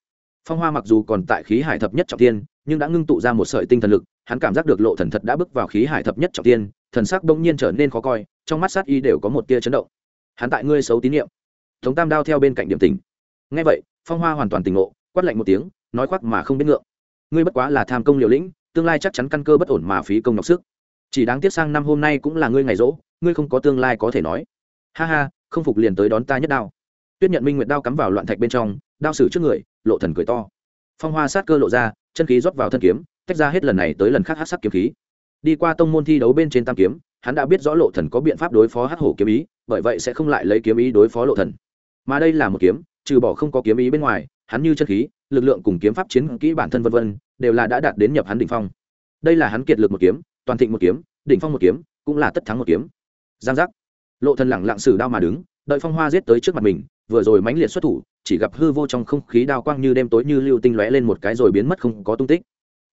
Phong hoa mặc dù còn tại khí hải thập nhất trọng tiên nhưng đã ngưng tụ ra một sợi tinh thần lực, hắn cảm giác được lộ thần thật đã bước vào khí hải thập nhất trọng tiên thần sắc bỗng nhiên trở nên khó coi, trong mắt sát y đều có một tia chấn động. Hắn tại ngươi xấu tín nhiệm. Tống tam đao theo bên cạnh điểm tình ngay vậy, phong hoa hoàn toàn tỉnh ngộ, quát lạnh một tiếng, nói khoác mà không biết ngượng. Ngươi bất quá là tham công liều lĩnh, tương lai chắc chắn căn cơ bất ổn mà phí công nhọc sức. Chỉ đáng tiếc sang năm hôm nay cũng là ngươi ngày rỗ, ngươi không có tương lai có thể nói. Ha ha, không phục liền tới đón ta nhất đao tuyết nhận minh nguyệt đao cắm vào loạn thạch bên trong, đao sử trước người, lộ thần cười to. Phong hoa sát cơ lộ ra, chân khí rót vào thân kiếm, tách ra hết lần này tới lần khác hát sắc kiếm khí. Đi qua tông môn thi đấu bên trên tam kiếm, hắn đã biết rõ lộ thần có biện pháp đối phó hát hổ kiếm ý, bởi vậy sẽ không lại lấy kiếm ý đối phó lộ thần. Mà đây là một kiếm, trừ bỏ không có kiếm ý bên ngoài, hắn như chân khí, lực lượng cùng kiếm pháp chiến kỹ bản thân vân vân, đều là đã đạt đến nhập hắn đỉnh phong. Đây là hắn kiệt lực một kiếm, toàn thịnh một kiếm, đỉnh phong một kiếm, cũng là tất thắng một kiếm. Giang giác. Lộ thần lẳng lặng sử đao mà đứng, đợi phong hoa giết tới trước mặt mình vừa rồi mãnh liệt xuất thủ, chỉ gặp hư vô trong không khí đao quang như đêm tối như lưu tinh lóe lên một cái rồi biến mất không có tung tích.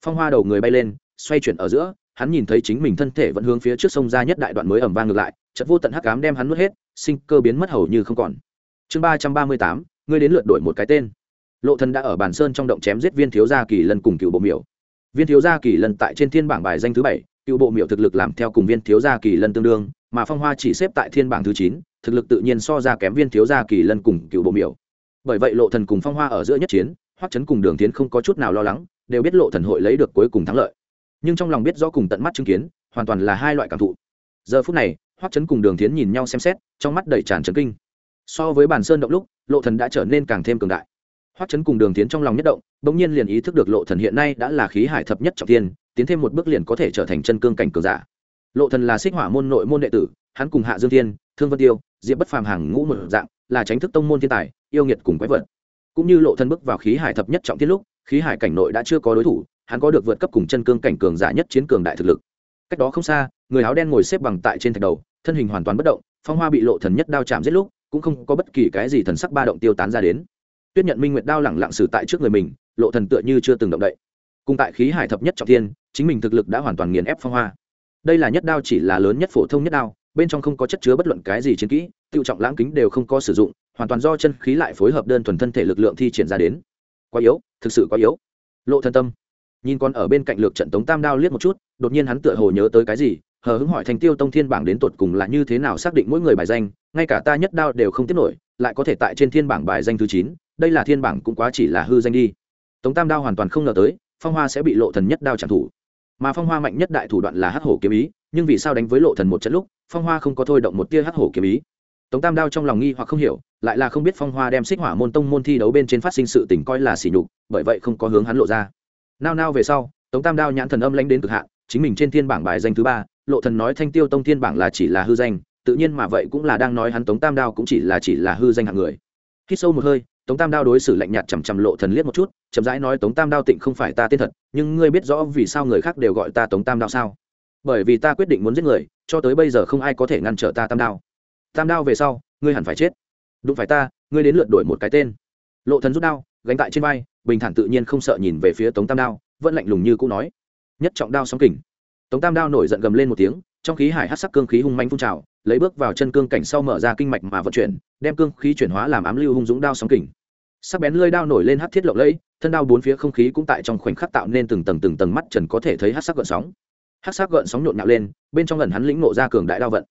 Phong hoa đầu người bay lên, xoay chuyển ở giữa, hắn nhìn thấy chính mình thân thể vẫn hướng phía trước sông ra nhất đại đoạn mới ẩm vang ngược lại, chợt vô tận hắc ám đem hắn nuốt hết, sinh cơ biến mất hầu như không còn. Chương ba trăm ba mươi tám, ngươi đến lượt đổi một cái tên. Lộ thần đã ở bàn sơn trong động chém giết viên thiếu gia kỳ lần cùng cựu bộ miểu. Viên thiếu gia kỳ lần tại trên thiên bảng bài danh thứ bảy, cựu bộ miểu thực lực làm theo cùng viên thiếu gia kỳ lần tương đương, mà phong hoa chỉ xếp tại thiên bảng thứ chín thực lực tự nhiên so ra kém viên thiếu gia kỳ lân cùng cựu bộ miểu. Bởi vậy lộ thần cùng phong hoa ở giữa nhất chiến, hoắc chấn cùng đường tiến không có chút nào lo lắng, đều biết lộ thần hội lấy được cuối cùng thắng lợi. Nhưng trong lòng biết rõ cùng tận mắt chứng kiến, hoàn toàn là hai loại cảm thụ. Giờ phút này, hoắc chấn cùng đường tiến nhìn nhau xem xét, trong mắt đầy tràn chấn kinh. So với bản sơn động lúc, lộ thần đã trở nên càng thêm cường đại. Hoắc chấn cùng đường tiến trong lòng nhất động, bỗng nhiên liền ý thức được lộ thần hiện nay đã là khí hải thập nhất trọng thiên, tiến thêm một bước liền có thể trở thành chân cương cảnh cường giả. Lộ thần là xích hỏa môn nội môn đệ tử, hắn cùng hạ dương thiên, thương vân tiêu diệp bất phàm hàng ngũ một dạng, là tránh thức tông môn thiên tài, yêu nghiệt cùng quái vật. Cũng như lộ thân bước vào khí hải thập nhất trọng thiên lúc, khí hải cảnh nội đã chưa có đối thủ, hắn có được vượt cấp cùng chân cương cảnh cường giả nhất chiến cường đại thực lực. Cách đó không xa, người áo đen ngồi xếp bằng tại trên thạch đầu, thân hình hoàn toàn bất động, phong hoa bị lộ thần nhất đao chạm giết lúc, cũng không có bất kỳ cái gì thần sắc ba động tiêu tán ra đến. Tuyết nhận minh nguyệt đao lẳng lặng xử tại trước người mình, lộ thần tựa như chưa từng động đậy. Cùng tại khí hải thập nhất trọng thiên, chính mình thực lực đã hoàn toàn nghiền ép phong hoa. Đây là nhất đao chỉ là lớn nhất phổ thông nhất đao bên trong không có chất chứa bất luận cái gì chiến kỹ, tiêu trọng lãng kính đều không có sử dụng, hoàn toàn do chân khí lại phối hợp đơn thuần thân thể lực lượng thi triển ra đến. Quá yếu, thực sự quá yếu. Lộ thân tâm. Nhìn con ở bên cạnh lược trận tống tam đao liếc một chút, đột nhiên hắn tựa hồ nhớ tới cái gì, hờ hững hỏi thành tiêu tông thiên bảng đến tột cùng là như thế nào xác định mỗi người bài danh, ngay cả ta nhất đao đều không tiếp nổi, lại có thể tại trên thiên bảng bài danh thứ chín, đây là thiên bảng cũng quá chỉ là hư danh đi. Tống tam đao hoàn toàn không ngờ tới, phong hoa sẽ bị lộ thần nhất đao trả thủ mà phong hoa mạnh nhất đại thủ đoạn là hắc hổ kiếm ý, nhưng vì sao đánh với lộ thần một trận lúc, phong hoa không có thôi động một tia hắc hổ kiếm ý? Tống tam đao trong lòng nghi hoặc không hiểu, lại là không biết phong hoa đem xích hỏa môn tông môn thi đấu bên trên phát sinh sự tình coi là sỉ nhục, bởi vậy không có hướng hắn lộ ra. Nao nao về sau, tống tam đao nhãn thần âm lãnh đến cực hạn, chính mình trên thiên bảng bài danh thứ ba, lộ thần nói thanh tiêu tông thiên bảng là chỉ là hư danh, tự nhiên mà vậy cũng là đang nói hắn tống tam đao cũng chỉ là chỉ là hư danh hạng người. Hít sâu một hơi tống tam đao đối xử lạnh nhạt chằm chằm lộ thần liếc một chút, chậm rãi nói, tống tam đao tịnh không phải ta tên thật, nhưng ngươi biết rõ vì sao người khác đều gọi ta tống tam đao sao? Bởi vì ta quyết định muốn giết người, cho tới bây giờ không ai có thể ngăn trở ta tam đao. Tam đao về sau, ngươi hẳn phải chết. Đụng phải ta, ngươi đến lượt đổi một cái tên. Lộ thần rút đao, gánh tại trên vai, bình thản tự nhiên không sợ nhìn về phía tống tam đao, vẫn lạnh lùng như cũ nói, nhất trọng đao sóng kình. Tống tam đao nổi giận gầm lên một tiếng, trong khí hải hát sắc cương khí hung manh phun trào lấy bước vào chân cương cảnh sau mở ra kinh mạch mà vận chuyển, đem cương khí chuyển hóa làm ám lưu hung dũng đao sóng kình. Sắc bén lơi đao nổi lên hắc thiết lộng lẫy, thân đao bốn phía không khí cũng tại trong khoảnh khắc tạo nên từng tầng từng tầng mắt trần có thể thấy hắc sắc gợn sóng. Hắc sắc gợn sóng nhộn nhạo lên, bên trong lần hắn lĩnh nộ ra cường đại đao vận.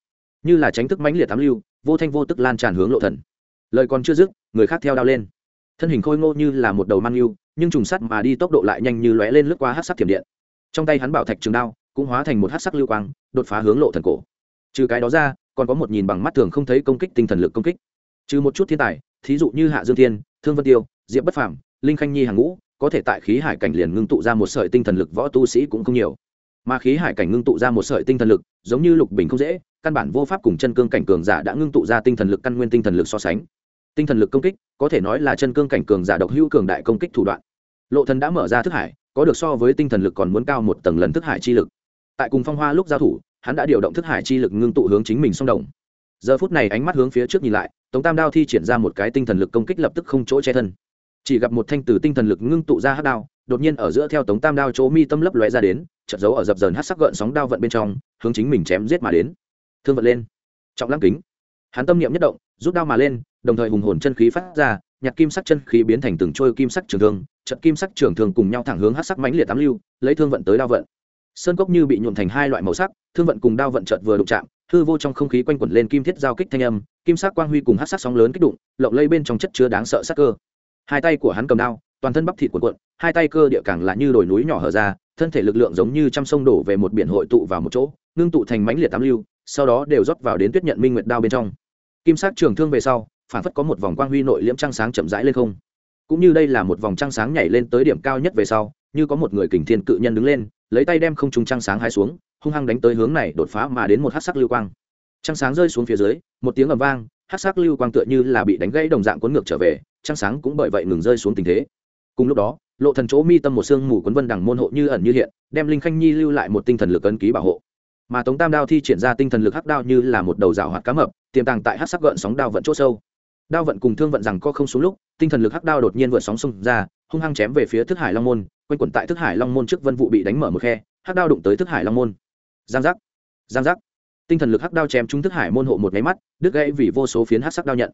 Như là tránh thức mãnh liệt tám lưu, vô thanh vô tức lan tràn hướng lộ thần. Lời còn chưa dứt, người khác theo đao lên. Thân hình khôi ngô như là một đầu mang lưu nhưng trùng sắt mà đi tốc độ lại nhanh như lóe lên lướt qua hắc sắc thiểm điện. Trong tay hắn bảo thạch trường đao, cũng hóa thành một hắc sắc lưu quang, đột phá hướng lộ thần cổ trừ cái đó ra, còn có một nhìn bằng mắt thường không thấy công kích tinh thần lực công kích. Trừ một chút thiên tài, thí dụ như hạ dương thiên, thương vân tiêu, diệp bất phàm, linh khanh nhi hàng ngũ, có thể tại khí hải cảnh liền ngưng tụ ra một sợi tinh thần lực võ tu sĩ cũng không nhiều. Mà khí hải cảnh ngưng tụ ra một sợi tinh thần lực, giống như lục bình không dễ, căn bản vô pháp cùng chân cương cảnh cường giả đã ngưng tụ ra tinh thần lực căn nguyên tinh thần lực so sánh. Tinh thần lực công kích, có thể nói là chân cương cảnh cường giả độc hữu cường đại công kích thủ đoạn. Lộ thần đã mở ra thức hải, có được so với tinh thần lực còn muốn cao một tầng lần thức hải chi lực. Tại cùng phong hoa lúc giao thủ hắn đã điều động thức hải chi lực ngưng tụ hướng chính mình song đồng. Giờ phút này ánh mắt hướng phía trước nhìn lại, tống tam đao thi triển ra một cái tinh thần lực công kích lập tức không chỗ che thân. Chỉ gặp một thanh từ tinh thần lực ngưng tụ ra hát đao, đột nhiên ở giữa theo tống tam đao chỗ mi tâm lấp lóe ra đến chật giấu ở dập dờn hát sắc gợn sóng đao vận bên trong, hướng chính mình chém giết mà đến. Thương vận lên. Trọng lăng kính. Hắn tâm niệm nhất động, rút đao mà lên, đồng thời hùng hồn chân khí phát ra nhặt kim sắc chân khí biến thành từng trôi kim sắc trường thương trận kim sắc trường thương cùng nhau thẳng hướng hát sắc mãnh liệt tám lưu, lấy thương vận tới đao vận sơn cốc như bị nhuộm thành hai loại màu sắc, thương vận cùng đao vận trợt vừa đụng chạm, hư vô trong không khí quanh quẩn lên kim thiết giao kích thanh âm, kim sắc quang huy cùng hát sắc sóng lớn kích đụng, lộng lây bên trong chất chứa đáng sợ sắc cơ. Hai tay của hắn cầm đao, toàn thân bắp thịt cuộn cuộn, hai tay cơ địa càng là như đồi núi nhỏ hở ra, thân thể lực lượng giống như trăm sông đổ về một biển hội tụ vào một chỗ, ngưng tụ thành mãnh liệt tám lưu, sau đó đều rót vào đến tuyết nhận minh nguyệt đao bên trong. Kim sắc trường thương về sau, phản phất có một vòng quang huy nội liễm trăng sáng chậm rãi lên không. Cũng như đây là một vòng trăng sáng nhảy lên tới điểm cao nhất về sau, như có một người kình thiên cự nhân đứng lên lấy tay đem không trung trăng sáng hai xuống, hung hăng đánh tới hướng này đột phá mà đến một hát sắc lưu quang. Trăng sáng rơi xuống phía dưới, một tiếng ầm vang hát sắc lưu quang tựa như là bị đánh gãy đồng dạng cuốn ngược trở về, trăng sáng cũng bởi vậy ngừng rơi xuống tình thế. Cùng lúc đó, lộ thần chỗ mi tâm một xương mù quấn vân đằng môn hộ như ẩn như hiện, đem linh khanh nhi lưu lại một tinh thần lực ấn ký bảo hộ. Mà tống tam đao thi triển ra tinh thần lực hắc đao như là một đầu rào hoạt cá mập, tiềm tàng tại hắc sắc gợn sóng đao vận chỗ sâu. Đao vận cùng thương vận rằng co không xuống lúc, tinh thần lực hắc đao đột nhiên vượt sóng xung ra, hung hăng chém về phía thức hải long môn quanh quẩn tại thức hải long môn trước vân vụ bị đánh mở một khe, hắc đao đụng tới thức hải long môn. Giang giác giang giác. Tinh thần lực hắc đao chém trúng thức hải môn hộ một máy mắt, đứt gãy vì vô số phiến hắc sắc đao nhận.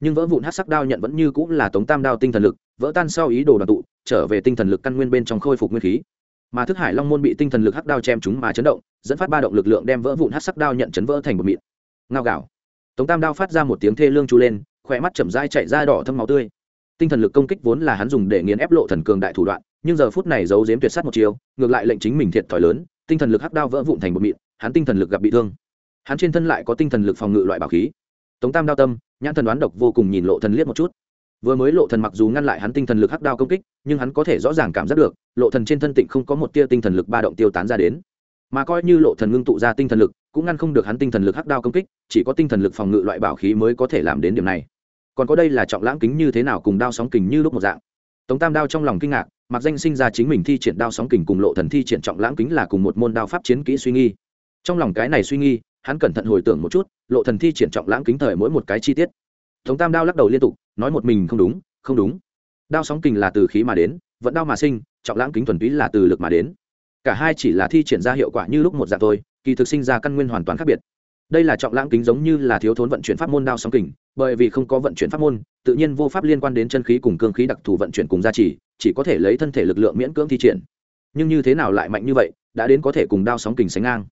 Nhưng vỡ vụn hắc sắc đao nhận vẫn như cũng là tống tam đao tinh thần lực, vỡ tan sau ý đồ đoàn tụ, trở về tinh thần lực căn nguyên bên trong khôi phục nguyên khí. Mà thức hải long môn bị tinh thần lực hắc đao chém chúng mà chấn động, dẫn phát ba động lực lượng đem vỡ vụn hắc sắc đao nhận chấn vỡ thành một mịn. Ngao gạo tống tam đao phát ra một tiếng thê lương chu lên, khỏe mắt chậm dai chạy ra đỏ thâm máu tươi. Tinh thần lực công kích vốn là hắn dùng để nghiền ép lộ thần cường đại thủ đoạn nhưng giờ phút này giấu giếm tuyệt sát một chiều, ngược lại lệnh chính mình thiệt thòi lớn, tinh thần lực hắc đao vỡ vụn thành một mịn, hắn tinh thần lực gặp bị thương. Hắn trên thân lại có tinh thần lực phòng ngự loại bảo khí. Tống tam đao tâm, nhãn thần đoán độc vô cùng nhìn lộ thần liếc một chút. Vừa mới lộ thần mặc dù ngăn lại hắn tinh thần lực hắc đao công kích, nhưng hắn có thể rõ ràng cảm giác được, lộ thần trên thân tịnh không có một tia tinh thần lực ba động tiêu tán ra đến. Mà coi như lộ thần ngưng tụ ra tinh thần lực, cũng ngăn không được hắn tinh thần lực hắc đao công kích, chỉ có tinh thần lực phòng ngự loại bảo khí mới có thể làm đến điểm này. Còn có đây là trọng lãng kính như thế nào cùng đao sóng kình như lúc một dạng. Tống tam đao trong lòng kinh ngạc mặc danh sinh ra chính mình thi triển đao sóng kình cùng lộ thần thi triển trọng lãng kính là cùng một môn đao pháp chiến kỹ suy nghi. Trong lòng cái này suy nghi, hắn cẩn thận hồi tưởng một chút, lộ thần thi triển trọng lãng kính thời mỗi một cái chi tiết. Tống tam đao lắc đầu liên tục, nói một mình không đúng không đúng. Đao sóng kình là từ khí mà đến vẫn đao mà sinh, trọng lãng kính thuần túy là từ lực mà đến. Cả hai chỉ là thi triển ra hiệu quả như lúc một dạng thôi, kỳ thực sinh ra căn nguyên hoàn toàn khác biệt đây là trọng lãng kính giống như là thiếu thốn vận chuyển pháp môn đao sóng kình, bởi vì không có vận chuyển pháp môn, tự nhiên vô pháp liên quan đến chân khí cùng cương khí đặc thù vận chuyển cùng gia trì, chỉ có thể lấy thân thể lực lượng miễn cưỡng thi triển. Nhưng như thế nào lại mạnh như vậy, đã đến có thể cùng đao sóng kình sánh ngang.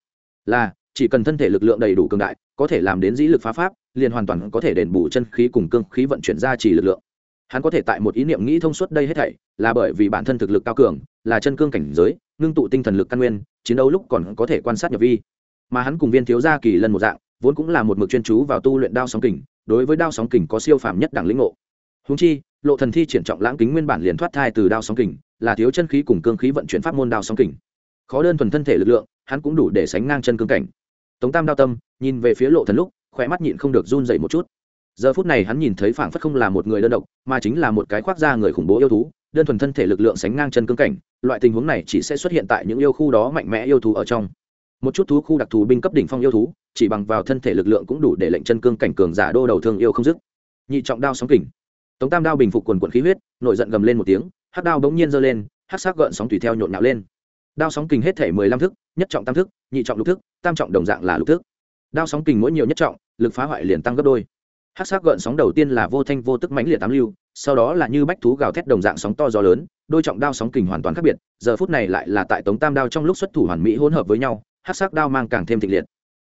Là, chỉ cần thân thể lực lượng đầy đủ cường đại, có thể làm đến dĩ lực phá pháp, liền hoàn toàn có thể đền bù chân khí cùng cương khí vận chuyển gia trì lực lượng. Hắn có thể tại một ý niệm nghĩ thông suốt đây hết thảy, là bởi vì bản thân thực lực cao cường, là chân cương cảnh giới, ngưng tụ tinh thần lực căn nguyên, chiến đấu lúc còn có thể quan sát nhập vi mà hắn cùng viên thiếu gia kỳ lần một dạng, vốn cũng là một mực chuyên chú vào tu luyện đao sóng kình, đối với đao sóng kình có siêu phàm nhất đẳng lĩnh ngộ. Húng chi, lộ thần thi triển trọng lãng kính nguyên bản liền thoát thai từ đao sóng kình, là thiếu chân khí cùng cương khí vận chuyển pháp môn đao sóng kình. Khó đơn thuần thân thể lực lượng, hắn cũng đủ để sánh ngang chân cương cảnh. Tống tam đao tâm, nhìn về phía lộ thần lúc khỏe mắt nhịn không được run dậy một chút. Giờ phút này hắn nhìn thấy phảng phất không là một người đơn độc, mà chính là một cái khoác da người khủng bố yêu thú, đơn thuần thân thể lực lượng sánh ngang chân cương cảnh, loại tình huống này chỉ sẽ xuất hiện tại những yêu khu đó mạnh mẽ yêu thú ở trong một chút thú khu đặc thù binh cấp đỉnh phong yêu thú, chỉ bằng vào thân thể lực lượng cũng đủ để lệnh chân cương cảnh cường giả đô đầu thương yêu không dứt. Nhị trọng đao sóng kình. Tống tam đao bình phục quần quận khí huyết, nổi giận gầm lên một tiếng, hắc đao bỗng nhiên giơ lên, hắc sắc gợn sóng tùy theo nhộn nhạo lên. Đao sóng kình hết thể mười lăm thức, nhất trọng tam thức, nhị trọng lục thức, tam trọng đồng dạng là lục thức. Đao sóng kình mỗi nhiều nhất trọng, lực phá hoại liền tăng gấp đôi. Hát sắc gợn sóng đầu tiên là vô thanh vô tức mãnh liệt tám lưu, sau đó là như bách thú gào thét đồng dạng sóng to gió lớn, đôi trọng đao sóng kình hoàn toàn khác biệt, giờ phút này lại là tại tống tam đao trong lúc xuất thủ hoàn mỹ hỗn hợp với nhau hát sắc đao mang càng thêm thịnh liệt.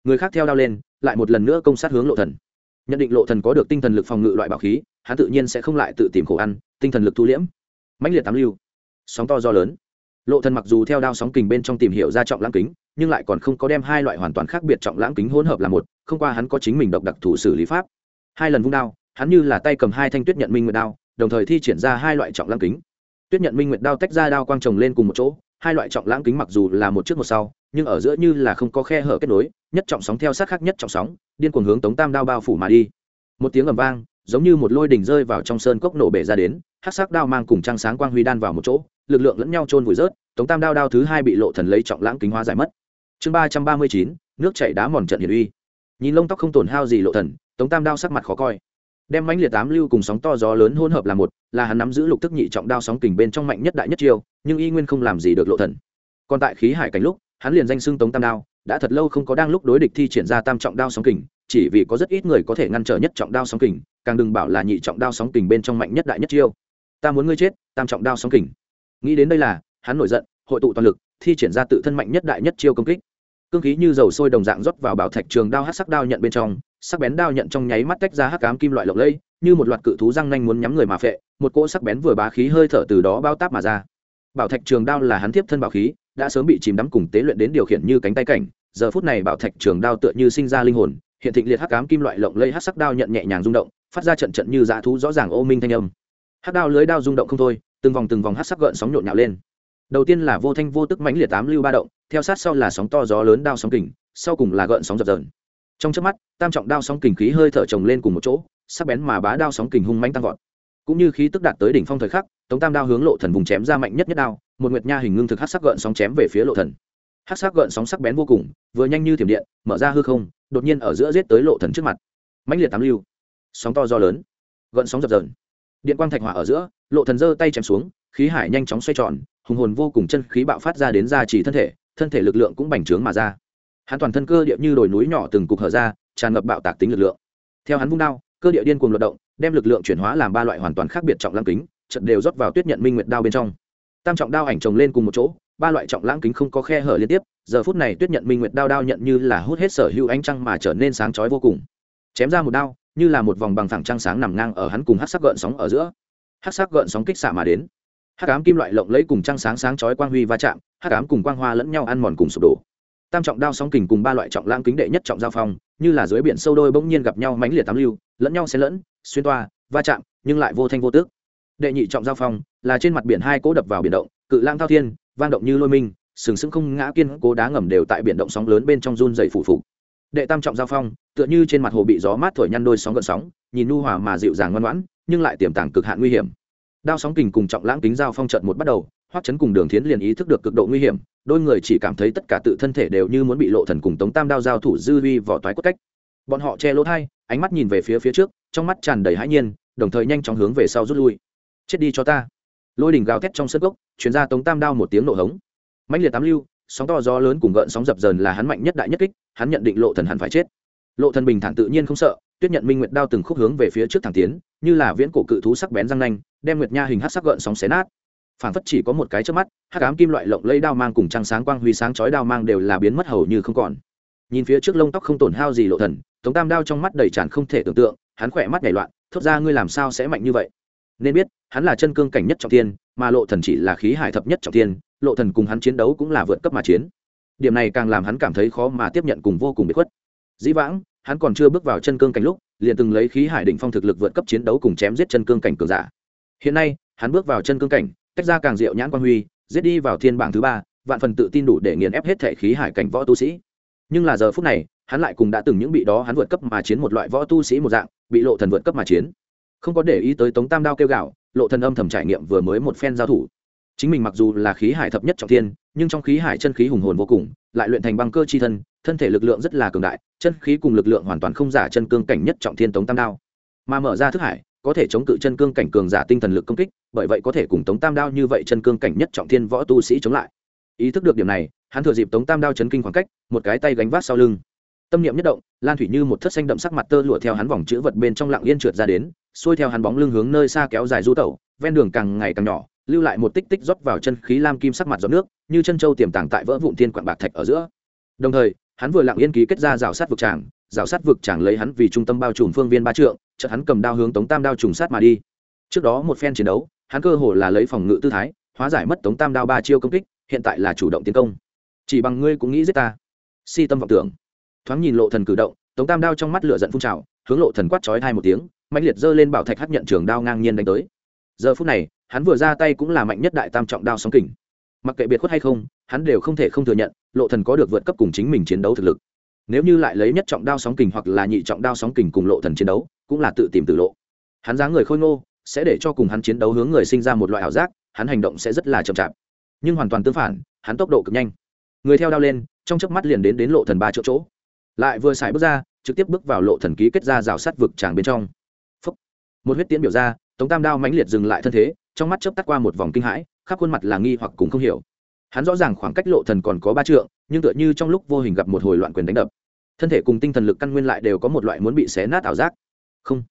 Người khác theo đao lên, lại một lần nữa công sát hướng lộ thần. Nhận định lộ thần có được tinh thần lực phòng ngự loại bảo khí, hắn tự nhiên sẽ không lại tự tìm khổ ăn, tinh thần lực thu liễm. Mãnh liệt tám lưu. Sóng to do lớn. Lộ thần mặc dù theo đao sóng kình bên trong tìm hiểu ra trọng lãng kính, nhưng lại còn không có đem hai loại hoàn toàn khác biệt trọng lãng kính hỗn hợp là một, không qua hắn có chính mình độc đặc thủ xử lý pháp. Hai lần vung đao, hắn như là tay cầm hai thanh tuyết nhận minh nguyệt đao, đồng thời thi triển ra hai loại trọng lãng kính. Tuyết nhận minh nguyệt đao tách ra đao quang trồng lên cùng một chỗ, hai loại trọng lãng kính mặc dù là một trước một sau nhưng ở giữa như là không có khe hở kết nối, nhất trọng sóng theo sát khác nhất trọng sóng, điên cuồng hướng tống tam đao bao phủ mà đi. Một tiếng ầm vang, giống như một lôi đỉnh rơi vào trong sơn cốc nổ bể ra đến hát sắc đao mang cùng trăng sáng quang huy đan vào một chỗ, lực lượng lẫn nhau trôn vùi rớt, tống tam đao đao thứ hai bị lộ thần lấy trọng lãng kính hóa giải mất. Chương ba trăm ba mươi chín, nước chảy đá mòn trận hiển uy. Nhìn lông tóc không tổn hao gì lộ thần, tống tam đao sắc mặt khó coi. Đem mãnh liệt tám lưu cùng sóng to gió lớn hỗn hợp là một, là hắn nắm giữ lục tức nhị trọng đao sóng kình bên trong mạnh nhất đại nhất chiêu, nhưng y nguyên không làm gì được lộ thần. Còn tại khí hải cảnh lúc hắn liền danh xưng tống tam đao, đã thật lâu không có đang lúc đối địch thi triển ra tam trọng đao sóng kình, chỉ vì có rất ít người có thể ngăn trở nhất trọng đao sóng kình, càng đừng bảo là nhị trọng đao sóng kình bên trong mạnh nhất đại nhất chiêu. Ta muốn ngươi chết, tam trọng đao sóng kình. Nghĩ đến đây là, hắn nổi giận, hội tụ toàn lực, thi triển ra tự thân mạnh nhất đại nhất chiêu công kích. Cương khí như dầu sôi đồng dạng rót vào bảo thạch trường đao hát sắc đao nhận bên trong, sắc bén đao nhận trong nháy mắt tách ra hắc cám kim loại lộng lẫy, như một loạt cự thú răng nanh muốn nhắm người mà phệ, một cỗ sắc bén vừa bá khí hơi thở từ đó bao táp mà ra. Bảo thạch trường đao là hắn tiếp thân bảo khí đã sớm bị chìm đắm cùng tế luyện đến điều khiển như cánh tay cảnh. Giờ phút này bảo thạch trường đao tựa như sinh ra linh hồn, hiện thịnh liệt hắc cám kim loại lộng lây hắc sắc đao nhận nhẹ nhàng rung động, phát ra trận trận như dã thú rõ ràng ô minh thanh âm. Hắc đao lưới đao rung động không thôi, từng vòng từng vòng hắc sắc gợn sóng nhộn nhạo lên. Đầu tiên là vô thanh vô tức mãnh liệt tám lưu ba động, theo sát sau là sóng to gió lớn đao sóng kình, sau cùng là gợn sóng dập dờn. Trong trước mắt, tam trọng đao sóng kình khí hơi thở chồng lên cùng một chỗ, sắc bén mà bá đao sóng kình hung mãnh tăng vọt cũng như khí tức đạt tới đỉnh phong thời khắc, tống tam đao hướng lộ thần vùng chém ra mạnh nhất nhất đao, một nguyệt nha hình ngưng thực hắc sắc gợn sóng chém về phía lộ thần. Hắc sắc gợn sóng sắc bén vô cùng, vừa nhanh như thiểm điện, mở ra hư không, đột nhiên ở giữa giết tới lộ thần trước mặt. Mãnh liệt tám lưu. Sóng to do lớn. Gợn sóng dập dờn. Điện quang thạch hỏa ở giữa, lộ thần giơ tay chém xuống, khí hải nhanh chóng xoay tròn, hùng hồn vô cùng chân khí bạo phát ra đến ra chỉ thân thể thân thể lực lượng cũng bành trướng mà ra. Hắn toàn thân cơ địa như đồi núi nhỏ từng cục hở ra, tràn ngập bạo tạc tính lực lượng. Theo hắn vung đao cơ địa điên cuồng luận động, đem lực lượng chuyển hóa làm ba loại hoàn toàn khác biệt trọng lãng kính, trận đều rót vào tuyết nhận minh nguyệt đao bên trong. Tam trọng đao ảnh chồng lên cùng một chỗ, ba loại trọng lãng kính không có khe hở liên tiếp, giờ phút này tuyết nhận minh nguyệt đao đao nhận như là hút hết sở hữu ánh trăng mà trở nên sáng chói vô cùng. Chém ra một đao, như là một vòng bằng thẳng trăng sáng nằm ngang ở hắn cùng hát sắc gợn sóng ở giữa. Hát sắc gợn sóng kích xạ mà đến. Hát cám kim loại lộng lấy cùng trăng sáng sáng chói quang huy va chạm hát cám cùng quang hoa lẫn nhau ăn mòn cùng sụp đổ tam trọng đao sóng kình cùng ba loại trọng lãng kính đệ nhất trọng giao phong, như là dưới biển sâu đôi bỗng nhiên gặp nhau mãnh liệt tám lưu, lẫn nhau xen lẫn, xuyên toa, va chạm, nhưng lại vô thanh vô tước đệ nhị trọng giao phong là trên mặt biển hai cỗ đập vào biển động, cự lang thao thiên, vang động như lôi minh, sừng sững không ngã kiên cố đá ngầm đều tại biển động sóng lớn bên trong run dày phủ phục. Đệ tam trọng giao phong, tựa như trên mặt hồ bị gió mát thổi nhăn đôi sóng gợn sóng, nhìn nu hòa mà dịu dàng ngoan ngoãn, nhưng lại tiềm tàng cực hạn nguy hiểm. Đao sóng kình cùng trọng lãng kính giao phong trận một bắt đầu hoắc chấn cùng đường thiến liền ý thức được cực độ nguy hiểm, đôi người chỉ cảm thấy tất cả tự thân thể đều như muốn bị lộ thần cùng tống tam đao giao thủ dư vi vỏ toái cốt cách. Bọn họ che lỗ thai, ánh mắt nhìn về phía phía trước, trong mắt tràn đầy hãi nhiên, đồng thời nhanh chóng hướng về sau rút lui. Chết đi cho ta. Lôi đỉnh gào thét trong sân gốc chuyển ra tống tam đao một tiếng nổ hống. Mãnh liệt tám lưu, sóng to gió lớn cùng gợn sóng dập dờn là hắn mạnh nhất đại nhất kích, hắn nhận định lộ thần hẳn phải chết. Lộ thần bình thản tự nhiên không sợ, tuyết nhận minh nguyệt đao từng khúc hướng về phía trước thẳng tiến, như là viễn cổ cự thú sắc bén răng nanh, đem nguyệt nha hình hắc sắc gợn sóng xé nát phản phất chỉ có một cái trước mắt, hắc ám kim loại lộng lây đao mang cùng trăng sáng quang huy sáng chói đao mang đều là biến mất hầu như không còn. Nhìn phía trước lông tóc không tổn hao gì lộ thần, tống tam đao trong mắt đầy tràn không thể tưởng tượng, hắn khỏe mắt nhảy loạn, thốt ra, ngươi làm sao sẽ mạnh như vậy? Nên biết, hắn là chân cương cảnh nhất trọng thiên, mà lộ thần chỉ là khí hải thập nhất trọng thiên, lộ thần cùng hắn chiến đấu cũng là vượt cấp mà chiến. Điểm này càng làm hắn cảm thấy khó mà tiếp nhận cùng vô cùng bị khuất. Dĩ vãng, hắn còn chưa bước vào chân cương cảnh lúc, liền từng lấy khí hải đỉnh phong thực lực vượt cấp chiến đấu cùng chém giết chân cương cảnh cường giả. Hiện nay, hắn bước vào chân cương cảnh tách ra càng diệu nhãn quan huy, giết đi vào thiên bảng thứ ba, vạn phần tự tin đủ để nghiền ép hết thể khí hải cảnh võ tu sĩ. Nhưng là giờ phút này, hắn lại cùng đã từng những bị đó hắn vượt cấp mà chiến một loại võ tu sĩ một dạng, bị lộ thần vượt cấp mà chiến. Không có để ý tới tống tam đao kêu gạo, lộ thần âm thầm trải nghiệm vừa mới một phen giao thủ. Chính mình mặc dù là khí hải thập nhất trọng thiên, nhưng trong khí hải chân khí hùng hồn vô cùng, lại luyện thành băng cơ chi thân thân thể lực lượng rất là cường đại, chân khí cùng lực lượng hoàn toàn không giả chân cương cảnh nhất trọng thiên tống tam đao. Mà mở ra thức hải có thể chống cự chân cương cảnh cường giả tinh thần lực công kích, bởi vậy có thể cùng tống tam đao như vậy chân cương cảnh nhất trọng thiên võ tu sĩ chống lại. Ý thức được điểm này, hắn thừa dịp tống tam đao chấn kinh khoảng cách, một cái tay gánh vác sau lưng. Tâm niệm nhất động, lan thủy như một thất xanh đậm sắc mặt tơ lụa theo hắn vòng chữ vật bên trong lặng yên trượt ra đến, xuôi theo hắn bóng lưng hướng nơi xa kéo dài du tẩu, ven đường càng ngày càng nhỏ, lưu lại một tích tích rót vào chân khí lam kim sắc mặt giọt nước, như chân châu tiềm tàng tại vỡ vụn thiên quạng bạc thạch ở giữa. Đồng thời, hắn vừa lặng yên ký kết ra rào sát vực tràng, rào sát vực tràng lấy hắn vì trung tâm bao trùm phương viên ba trượng chợt hắn cầm đao hướng tống tam đao trùng sát mà đi. Trước đó một phen chiến đấu, hắn cơ hồ là lấy phòng ngự tư thái, hóa giải mất tống tam đao ba chiêu công kích, hiện tại là chủ động tiến công. Chỉ bằng ngươi cũng nghĩ giết ta. Si tâm vọng tưởng. Thoáng nhìn lộ thần cử động, tống tam đao trong mắt lửa giận phun trào, hướng lộ thần quát chói hai một tiếng mạnh liệt giơ lên bảo thạch hắc nhận trường đao ngang nhiên đánh tới. Giờ phút này, hắn vừa ra tay cũng là mạnh nhất đại tam trọng đao sóng kình. Mặc kệ biệt khuất hay không, hắn đều không thể không thừa nhận, lộ thần có được vượt cấp cùng chính mình chiến đấu thực lực nếu như lại lấy nhất trọng đao sóng kình hoặc là nhị trọng đao sóng kình cùng lộ thần chiến đấu, cũng là tự tìm tự lộ. Hắn dáng người khôi ngô, sẽ để cho cùng hắn chiến đấu hướng người sinh ra một loại ảo giác, hắn hành động sẽ rất là chậm chạp. Nhưng hoàn toàn tương phản, hắn tốc độ cực nhanh. Người theo đao lên, trong chớp mắt liền đến đến lộ thần ba chỗ chỗ. Lại vừa xài bước ra, trực tiếp bước vào lộ thần ký kết ra rào sát vực tràng bên trong. Phúc. một huyết tiễn biểu ra, tống tam đao mãnh liệt dừng lại thân thế, trong mắt chớp tắt qua một vòng kinh hãi, khắp khuôn mặt là nghi hoặc cùng không hiểu hắn rõ ràng khoảng cách lộ thần còn có ba trượng, nhưng tựa như trong lúc vô hình gặp một hồi loạn quyền đánh đập. Thân thể cùng tinh thần lực căn nguyên lại đều có một loại muốn bị xé nát ảo giác. Không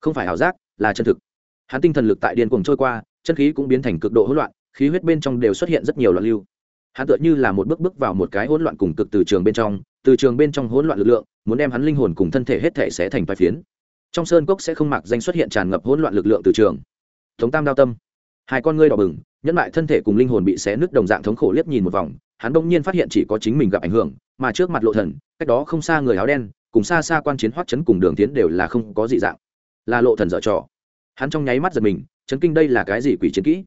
không phải ảo giác, là chân thực. Hắn tinh thần lực tại điên cuồng trôi qua, chân khí cũng biến thành cực độ hỗn loạn, khí huyết bên trong đều xuất hiện rất nhiều loạn lưu. Hắn tựa như là một bước bước vào một cái hỗn loạn cùng cực từ trường bên trong, từ trường bên trong hỗn loạn lực lượng, muốn đem hắn linh hồn cùng thân thể hết thể sẽ thành vài phiến. Trong sơn cốc sẽ không mặc danh xuất hiện tràn ngập hỗn loạn lực lượng từ trường. Thống tam đao tâm hai con ngươi đỏ bừng, nhẫn lại thân thể cùng linh hồn bị xé nứt đồng dạng thống khổ liếc nhìn một vòng, hắn đông nhiên phát hiện chỉ có chính mình gặp ảnh hưởng, mà trước mặt lộ thần, cách đó không xa người áo đen, cùng xa xa quan chiến hoắc chấn cùng đường tiến đều là không có dị dạng. Là lộ thần dở trò. Hắn trong nháy mắt giật mình, chấn kinh đây là cái gì quỷ chiến kỹ?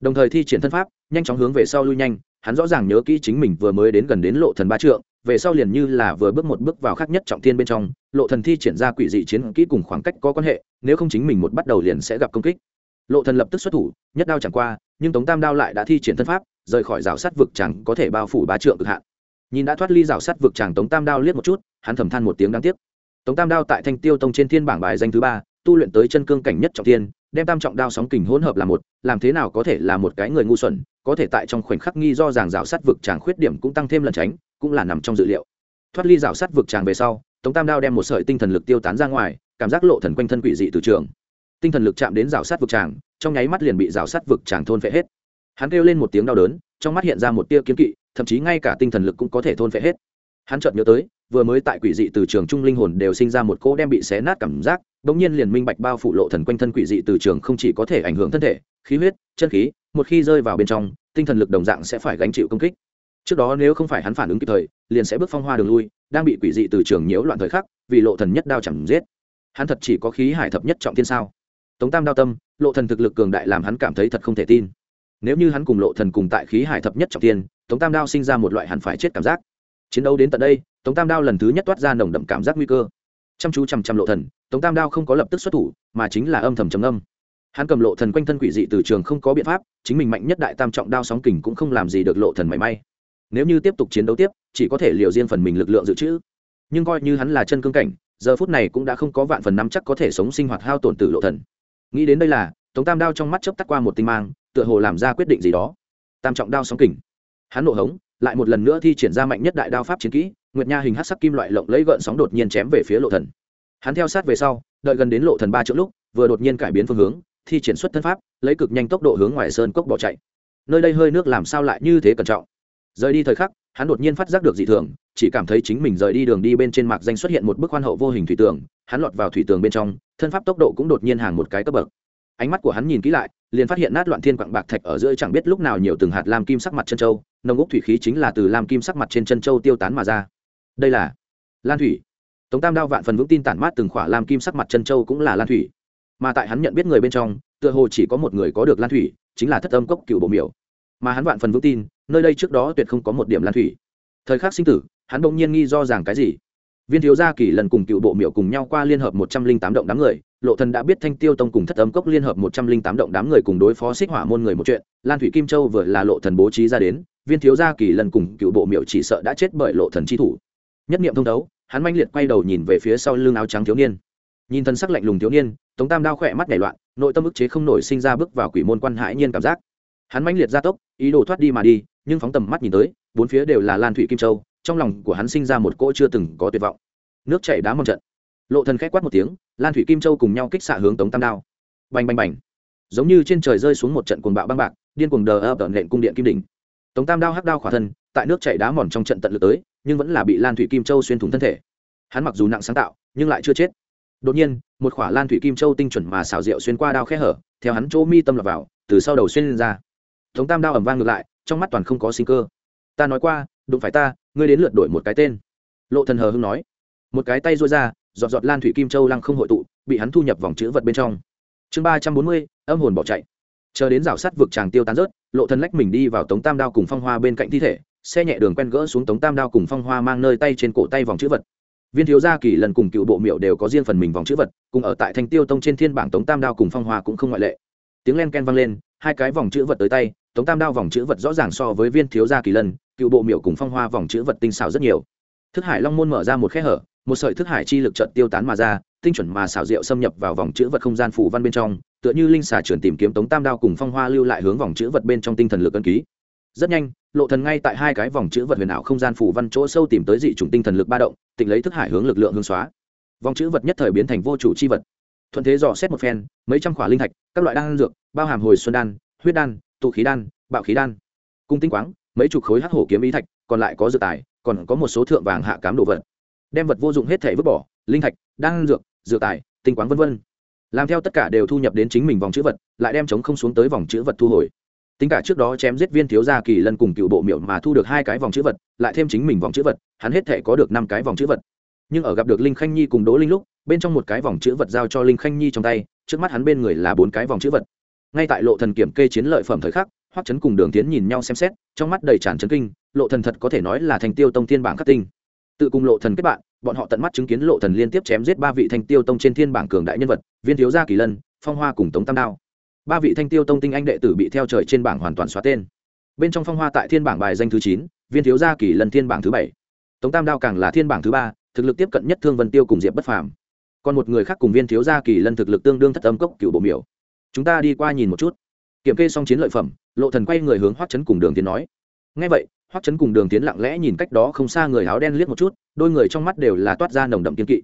Đồng thời thi triển thân pháp, nhanh chóng hướng về sau lui nhanh, hắn rõ ràng nhớ kỹ chính mình vừa mới đến gần đến lộ thần ba trượng, về sau liền như là vừa bước một bước vào khác nhất trọng thiên bên trong, lộ thần thi triển ra quỷ dị chiến kỹ cùng khoảng cách có quan hệ, nếu không chính mình một bắt đầu liền sẽ gặp công kích lộ thần lập tức xuất thủ, nhất đao chẳng qua, nhưng tống tam đao lại đã thi triển thân pháp, rời khỏi rào sắt vực chẳng có thể bao phủ bá trượng cực hạn. Nhìn đã thoát ly rào sắt vực chẳng tống tam đao liếc một chút, hắn thầm than một tiếng đáng tiếc. Tống tam đao tại thanh tiêu tông trên thiên bảng bài danh thứ ba, tu luyện tới chân cương cảnh nhất trọng thiên, đem tam trọng đao sóng kình hỗn hợp là một, làm thế nào có thể là một cái người ngu xuẩn, có thể tại trong khoảnh khắc nghi do ràng rào sắt vực chẳng khuyết điểm cũng tăng thêm lần tránh, cũng là nằm trong dự liệu. Thoát ly rào sắt vực chẳng về sau, tống tam đao đem một sợi tinh thần lực tiêu tán ra ngoài, cảm giác lộ thần quanh thân quỷ dị từ trường tinh thần lực chạm đến rào sắt vực tràng, trong nháy mắt liền bị rào sắt vực tràng thôn phệ hết. Hắn kêu lên một tiếng đau đớn, trong mắt hiện ra một tia kiếm kỵ, thậm chí ngay cả tinh thần lực cũng có thể thôn phệ hết. Hắn chợt nhớ tới, vừa mới tại quỷ dị từ trường trung linh hồn đều sinh ra một cỗ đem bị xé nát cảm giác bỗng nhiên liền minh bạch bao phủ lộ thần quanh thân quỷ dị từ trường không chỉ có thể ảnh hưởng thân thể, khí huyết, chân khí, một khi rơi vào bên trong, tinh thần lực đồng dạng sẽ phải gánh chịu công kích. Trước đó nếu không phải hắn phản ứng kịp thời, liền sẽ bước phong hoa đường lui, đang bị quỷ dị từ trường nhiễu loạn thời khắc, vì lộ thần nhất đao chẳng giết. Hắn thật chỉ có khí hải thập nhất trọng thiên sao? Tống tam đao tâm, lộ thần thực lực cường đại làm hắn cảm thấy thật không thể tin. Nếu như hắn cùng lộ thần cùng tại khí hải thập nhất trọng thiên, tống tam đao sinh ra một loại hắn phải chết cảm giác. Chiến đấu đến tận đây, tống tam đao lần thứ nhất toát ra nồng đậm cảm giác nguy cơ. Chăm chú chăm chăm lộ thần, tống tam đao không có lập tức xuất thủ, mà chính là âm thầm trầm âm hắn cầm lộ thần quanh thân quỷ dị từ trường không có biện pháp, chính mình mạnh nhất đại tam trọng đao sóng kình cũng không làm gì được lộ thần mảy may. Nếu như tiếp tục chiến đấu tiếp, chỉ có thể liều riêng phần mình lực lượng dự trữ. Nhưng coi như hắn là chân cương cảnh, giờ phút này cũng đã không có vạn phần năm chắc có thể sống sinh hoạt hao tổn tử lộ thần nghĩ đến đây là, tống tam đao trong mắt chớp tắt qua một tinh mang, tựa hồ làm ra quyết định gì đó. Tam trọng đao sóng kình. Hắn nộ hống, lại một lần nữa thi triển ra mạnh nhất đại đao pháp chiến kỹ, nguyệt nha hình hát sắc kim loại lộng lấy gợn sóng đột nhiên chém về phía lộ thần. Hắn theo sát về sau, đợi gần đến lộ thần ba chữ lúc, vừa đột nhiên cải biến phương hướng, thi triển xuất thân pháp, lấy cực nhanh tốc độ hướng ngoài sơn cốc bỏ chạy. Nơi đây hơi nước làm sao lại như thế cẩn trọng? Rời đi thời khắc, hắn đột nhiên phát giác được dị thường, chỉ cảm thấy chính mình rời đi đường đi bên trên mạc danh xuất hiện một bức khoan hậu vô hình thủy tường, hắn lọt vào thủy tường bên trong, thân pháp tốc độ cũng đột nhiên hàng một cái cấp bậc. Ánh mắt của hắn nhìn kỹ lại, liền phát hiện nát loạn thiên quặng bạc thạch ở giữa chẳng biết lúc nào nhiều từng hạt lam kim sắc mặt chân châu, nồng úc thủy khí chính là từ lam kim sắc mặt trên chân châu tiêu tán mà ra. Đây là lan thủy. Tống tam đao vạn phần vững tin tản mát từng khỏa lam kim sắc mặt chân châu cũng là lan thủy. Mà tại hắn nhận biết người bên trong, tựa hồ chỉ có một người có được lan thủy, chính là thất âm cốc cựu bộ miểu. Mà hắn vạn phần vững tin nơi đây trước đó tuyệt không có một điểm lan thủy. Thời khắc sinh tử, hắn bỗng nhiên nghi do rằng cái gì? Viên thiếu gia kỳ lần cùng cựu bộ miểu cùng nhau qua liên hợp một trăm linh tám động đám người, lộ thần đã biết thanh tiêu tông cùng thất âm cốc liên hợp một trăm linh tám động đám người cùng đối phó xích hỏa môn người một chuyện, lan thủy kim châu vừa là lộ thần bố trí ra đến, viên thiếu gia kỳ lần cùng cựu bộ miểu chỉ sợ đã chết bởi lộ thần chi thủ. Nhất niệm thông đấu hắn manh liệt quay đầu nhìn về phía sau lưng áo trắng thiếu niên. Nhìn thân sắc lạnh lùng thiếu niên, tống tam đao khỏe mắt nảy loạn, nội tâm ức chế không nổi sinh ra bước vào quỷ môn quan hãi nhiên cảm giác hắn manh liệt ra tốc, ý đồ thoát đi mà đi, nhưng phóng tầm mắt nhìn tới, bốn phía đều là lan thủy kim châu, trong lòng của hắn sinh ra một cỗ chưa từng có tuyệt vọng. Nước chảy đá mâm trận. Lộ thần khẽ quát một tiếng, lan thủy kim châu cùng nhau kích xạ hướng tống tam đao. Bành bành bành. Giống như trên trời rơi xuống một trận cuồng bạo băng bạc, điên cuồng đờ ập nện cung điện kim đỉnh. Tống tam đao hắc đao khỏa thân, tại nước chảy đá mòn trong trận tận lực tới, nhưng vẫn là bị lan thủy kim châu xuyên thủng thân thể. Hắn mặc dù nặng sáng tạo, nhưng lại chưa chết. Đột nhiên, một khỏa lan thủy kim châu tinh chuẩn mà xảo diệu xuyên qua đao khe hở, theo hắn chỗ mi tâm lọt vào, từ sau đầu xuyên lên ra tống tam đao ẩm vang ngược lại, trong mắt toàn không có sinh cơ. Ta nói qua, đụng phải ta, ngươi đến lượt đổi một cái tên. Lộ thần hờ hưng nói. Một cái tay duỗi ra, giọt giọt lan thủy kim châu lăng không hội tụ, bị hắn thu nhập vòng chữ vật bên trong. Chương ba trăm bốn mươi, âm hồn bỏ chạy. Chờ đến rào sắt vực tràng tiêu tán rớt, lộ thần lách mình đi vào tống tam đao cùng phong hoa bên cạnh thi thể, xe nhẹ đường quen gỡ xuống tống tam đao cùng phong hoa mang nơi tay trên cổ tay vòng chữ vật. Viên thiếu gia kỳ lần cùng cựu bộ miệu đều có riêng phần mình vòng chữ vật, cùng ở tại thanh tiêu tông trên thiên bảng tống tam đao cùng phong hoa cũng không ngoại lệ. Tiếng len ken vang lên, hai cái vòng chữ vật tới tay tống tam đao vòng chữ vật rõ ràng so với viên thiếu gia kỳ lân, cựu bộ miệu cùng phong hoa vòng chữ vật tinh xảo rất nhiều. Thức hải long môn mở ra một khe hở, một sợi thức hải chi lực trận tiêu tán mà ra, tinh chuẩn mà xảo diệu xâm nhập vào vòng chữ vật không gian phủ văn bên trong, tựa như linh xà chuyển tìm kiếm tống tam đao cùng phong hoa lưu lại hướng vòng chữ vật bên trong tinh thần lực ân ký. Rất nhanh, lộ thần ngay tại hai cái vòng chữ vật huyền ảo không gian phủ văn chỗ sâu tìm tới dị chủng tinh thần lực ba động, tịnh lấy thức hải hướng lực lượng hướng xóa. Vòng chữ vật nhất thời biến thành vô chủ chi vật. Thuận thế dò xét một phen, mấy trăm khỏa linh thạch, các loại đan dược, bao hàm hồi xuân đan, huyết đan tụ khí đan, bạo khí đan. Cung tinh quáng, mấy chục khối hắc hổ kiếm ý thạch, còn lại có dự tài, còn có một số thượng vàng hạ cám đồ vật. Đem vật vô dụng hết thể vứt bỏ, linh thạch, đan dược, dự tài, tinh quáng vân vân. Làm theo tất cả đều thu nhập đến chính mình vòng chữ vật, lại đem chống không xuống tới vòng chữ vật thu hồi. Tính cả trước đó chém giết viên thiếu gia kỳ lân cùng cựu bộ miệu mà thu được hai cái vòng chữ vật, lại thêm chính mình vòng chữ vật, hắn hết thể có được năm cái vòng chữ vật. Nhưng ở gặp được linh khanh nhi cùng đỗ linh lúc, bên trong một cái vòng chữ vật giao cho linh khanh nhi trong tay, trước mắt hắn bên người là bốn cái vòng chữ vật ngay tại lộ thần kiểm kê chiến lợi phẩm thời khắc, hoắc chấn cùng đường tiến nhìn nhau xem xét, trong mắt đầy tràn chấn kinh, lộ thần thật có thể nói là thành tiêu tông thiên bảng khắc tinh. Tự cùng lộ thần kết bạn, bọn họ tận mắt chứng kiến lộ thần liên tiếp chém giết ba vị thanh tiêu tông trên thiên bảng cường đại nhân vật, viên thiếu gia kỳ lân, phong hoa cùng tống tam đao. Ba vị thanh tiêu tông tinh anh đệ tử bị theo trời trên bảng hoàn toàn xóa tên. Bên trong phong hoa tại thiên bảng bài danh thứ chín, viên thiếu gia kỳ lân thiên bảng thứ bảy. Tống tam đao càng là thiên bảng thứ ba, thực lực tiếp cận nhất thương vân tiêu cùng diệp bất phàm. Còn một người khác cùng viên thiếu gia kỳ lân thực lực tương đương thất âm cốc cựu bộ miểu chúng ta đi qua nhìn một chút. Kiểm kê xong chiến lợi phẩm, lộ thần quay người hướng hoắc chấn cùng đường tiến nói. Nghe vậy, hoắc chấn cùng đường tiến lặng lẽ nhìn cách đó không xa người áo đen liếc một chút, đôi người trong mắt đều là toát ra nồng đậm kiên kỵ.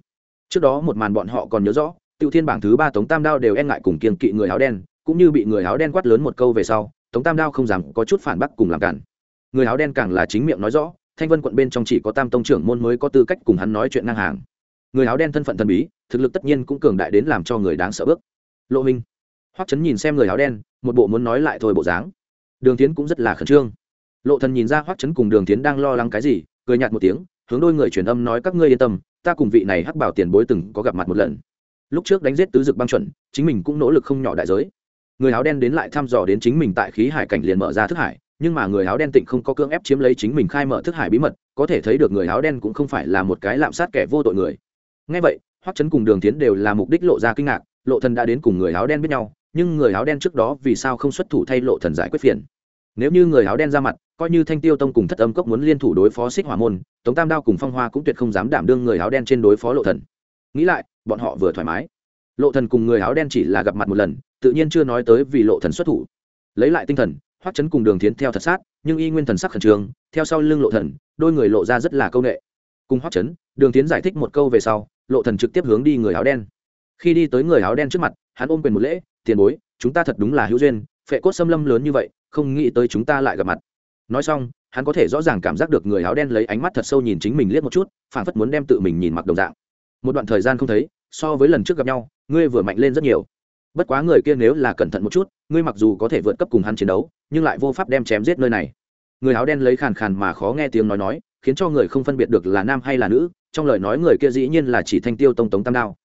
Trước đó một màn bọn họ còn nhớ rõ tiêu thiên bảng thứ ba tống tam đao đều e ngại cùng kiên kỵ người áo đen, cũng như bị người áo đen quát lớn một câu về sau, tống tam đao không dám có chút phản bác cùng làm cản. Người áo đen càng là chính miệng nói rõ, thanh vân quận bên trong chỉ có tam tông trưởng môn mới có tư cách cùng hắn nói chuyện ngang hàng. Người áo đen thân phận thần bí, thực lực tất nhiên cũng cường đại đến làm cho người đáng sợ bước. Lộ minh hoắc chấn nhìn xem người áo đen, một bộ muốn nói lại thôi bộ dáng. Đường tiến cũng rất là khẩn trương. Lộ thần nhìn ra hoắc chấn cùng đường tiến đang lo lắng cái gì, cười nhạt một tiếng, hướng đôi người truyền âm nói, các ngươi yên tâm, ta cùng vị này hắc bảo tiền bối từng có gặp mặt một lần. Lúc trước đánh giết tứ dực băng chuẩn, chính mình cũng nỗ lực không nhỏ đại giới. Người áo đen đến lại thăm dò đến chính mình tại khí hải cảnh liền mở ra thức hải, nhưng mà người áo đen tịnh không có cưỡng ép chiếm lấy chính mình khai mở thức hải bí mật, có thể thấy được người áo đen cũng không phải là một cái lạm sát kẻ vô tội người. Ngay vậy, hoắc chấn cùng đường tiến đều là mục đích lộ ra kinh ngạc, lộ thần đã đến cùng người áo đen biết nhau nhưng người áo đen trước đó vì sao không xuất thủ thay lộ thần giải quyết phiền? Nếu như người áo đen ra mặt, coi như thanh tiêu tông cùng thất âm cốc muốn liên thủ đối phó xích hỏa môn, tống tam đao cùng phong hoa cũng tuyệt không dám đảm đương người áo đen trên đối phó lộ thần. Nghĩ lại, bọn họ vừa thoải mái. Lộ thần cùng người áo đen chỉ là gặp mặt một lần, tự nhiên chưa nói tới vì lộ thần xuất thủ. Lấy lại tinh thần, hoắc chấn cùng đường tiến theo thật sát, nhưng y nguyên thần sắc khẩn trương, theo sau lưng lộ thần, đôi người lộ ra rất là câu nệ. Cùng hoắc chấn, đường tiến giải thích một câu về sau, lộ thần trực tiếp hướng đi người áo đen. Khi đi tới người áo đen trước mặt, hắn ôm quyền một lễ tiền bối, chúng ta thật đúng là hữu duyên, phệ cốt xâm lâm lớn như vậy, không nghĩ tới chúng ta lại gặp mặt. Nói xong, hắn có thể rõ ràng cảm giác được người áo đen lấy ánh mắt thật sâu nhìn chính mình liếc một chút phản phất muốn đem tự mình nhìn mặc đồng dạng. Một đoạn thời gian không thấy, so với lần trước gặp nhau, ngươi vừa mạnh lên rất nhiều. Bất quá người kia nếu là cẩn thận một chút, ngươi mặc dù có thể vượt cấp cùng hắn chiến đấu, nhưng lại vô pháp đem chém giết nơi này. Người áo đen lấy khàn khàn mà khó nghe tiếng nói nói, khiến cho người không phân biệt được là nam hay là nữ, trong lời nói người kia dĩ nhiên là chỉ thanh tiêu tông tống tam đao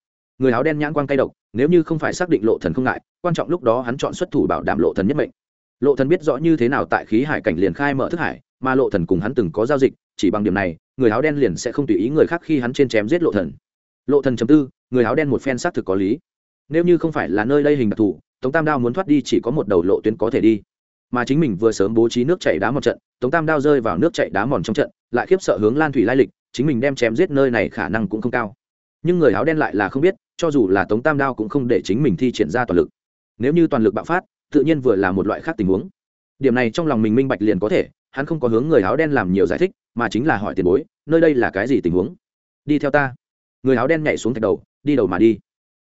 người áo đen nhãn quang cay độc, nếu như không phải xác định lộ thần không ngại, quan trọng lúc đó hắn chọn xuất thủ bảo đảm lộ thần nhất mệnh. Lộ thần biết rõ như thế nào tại khí hải cảnh liền khai mở thức hải, mà lộ thần cùng hắn từng có giao dịch, chỉ bằng điểm này, người áo đen liền sẽ không tùy ý người khác khi hắn trên chém giết lộ thần. Lộ thần chấm tư, người áo đen một phen xác thực có lý. Nếu như không phải là nơi đây hình đặc thù, tống tam đao muốn thoát đi chỉ có một đầu lộ tuyến có thể đi. Mà chính mình vừa sớm bố trí nước chảy đá một trận, tống tam đao rơi vào nước chảy đá mòn trong trận, lại khiếp sợ hướng lan thủy lai lịch, chính mình đem chém giết nơi này khả năng cũng không cao. Nhưng người áo đen lại là không biết cho dù là tống tam đao cũng không để chính mình thi triển ra toàn lực. Nếu như toàn lực bạo phát tự nhiên vừa là một loại khác tình huống. Điểm này trong lòng mình minh bạch liền có thể hắn không có hướng người áo đen làm nhiều giải thích mà chính là hỏi tiền bối nơi đây là cái gì tình huống? Đi theo ta. Người áo đen nhảy xuống thạch đầu đi đầu mà đi.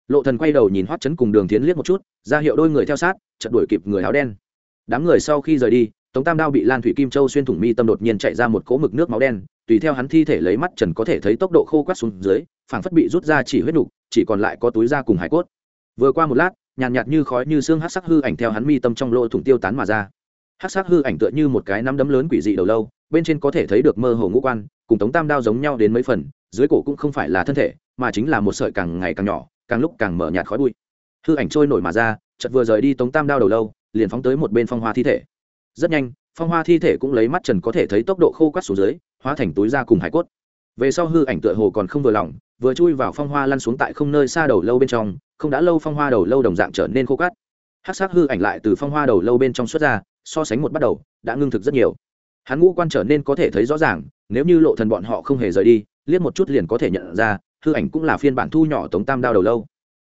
Lộ thần quay đầu nhìn hoắt chấn cùng đường tiến liếc một chút ra hiệu đôi người theo sát chợt đuổi kịp người áo đen. Đám người sau khi rời đi tống tam đao bị lan thủy kim châu xuyên thủng mi tâm đột nhiên chạy ra một cỗ mực nước máu đen tùy theo hắn thi thể lấy mắt trần có thể thấy tốc độ khô quát xuống dưới phảng phất bị rút ra chỉ huyết đủ, chỉ còn lại có túi da cùng hải cốt. Vừa qua một lát nhàn nhạt, nhạt như khói như xương hắc sắc hư ảnh theo hắn mi tâm trong lỗ thủng tiêu tán mà ra. Hắc sắc hư ảnh tựa như một cái nắm đấm lớn quỷ dị đầu lâu bên trên có thể thấy được mơ hồ ngũ quan cùng tống tam đao giống nhau đến mấy phần dưới cổ cũng không phải là thân thể mà chính là một sợi càng ngày càng nhỏ càng lúc càng mở nhạt khói bụi. Hư ảnh trôi nổi mà ra chợt vừa rời đi tống tam đao đầu lâu liền phóng tới một bên phong hoa thi thể. Rất nhanh phong hoa thi thể cũng lấy mắt trần có thể thấy tốc độ khô quát xuống dưới hóa thành túi da cùng hải cốt. Về sau hư ảnh tựa hồ còn không vừa lòng vừa chui vào phong hoa lăn xuống tại không nơi xa đầu lâu bên trong, không đã lâu phong hoa đầu lâu đồng dạng trở nên khô cát. Hát sắc hư ảnh lại từ phong hoa đầu lâu bên trong xuất ra, so sánh một bắt đầu, đã ngưng thực rất nhiều. Hắn ngũ quan trở nên có thể thấy rõ ràng, nếu như lộ thần bọn họ không hề rời đi, liếc một chút liền có thể nhận ra, hư ảnh cũng là phiên bản thu nhỏ tống tam đao đầu lâu.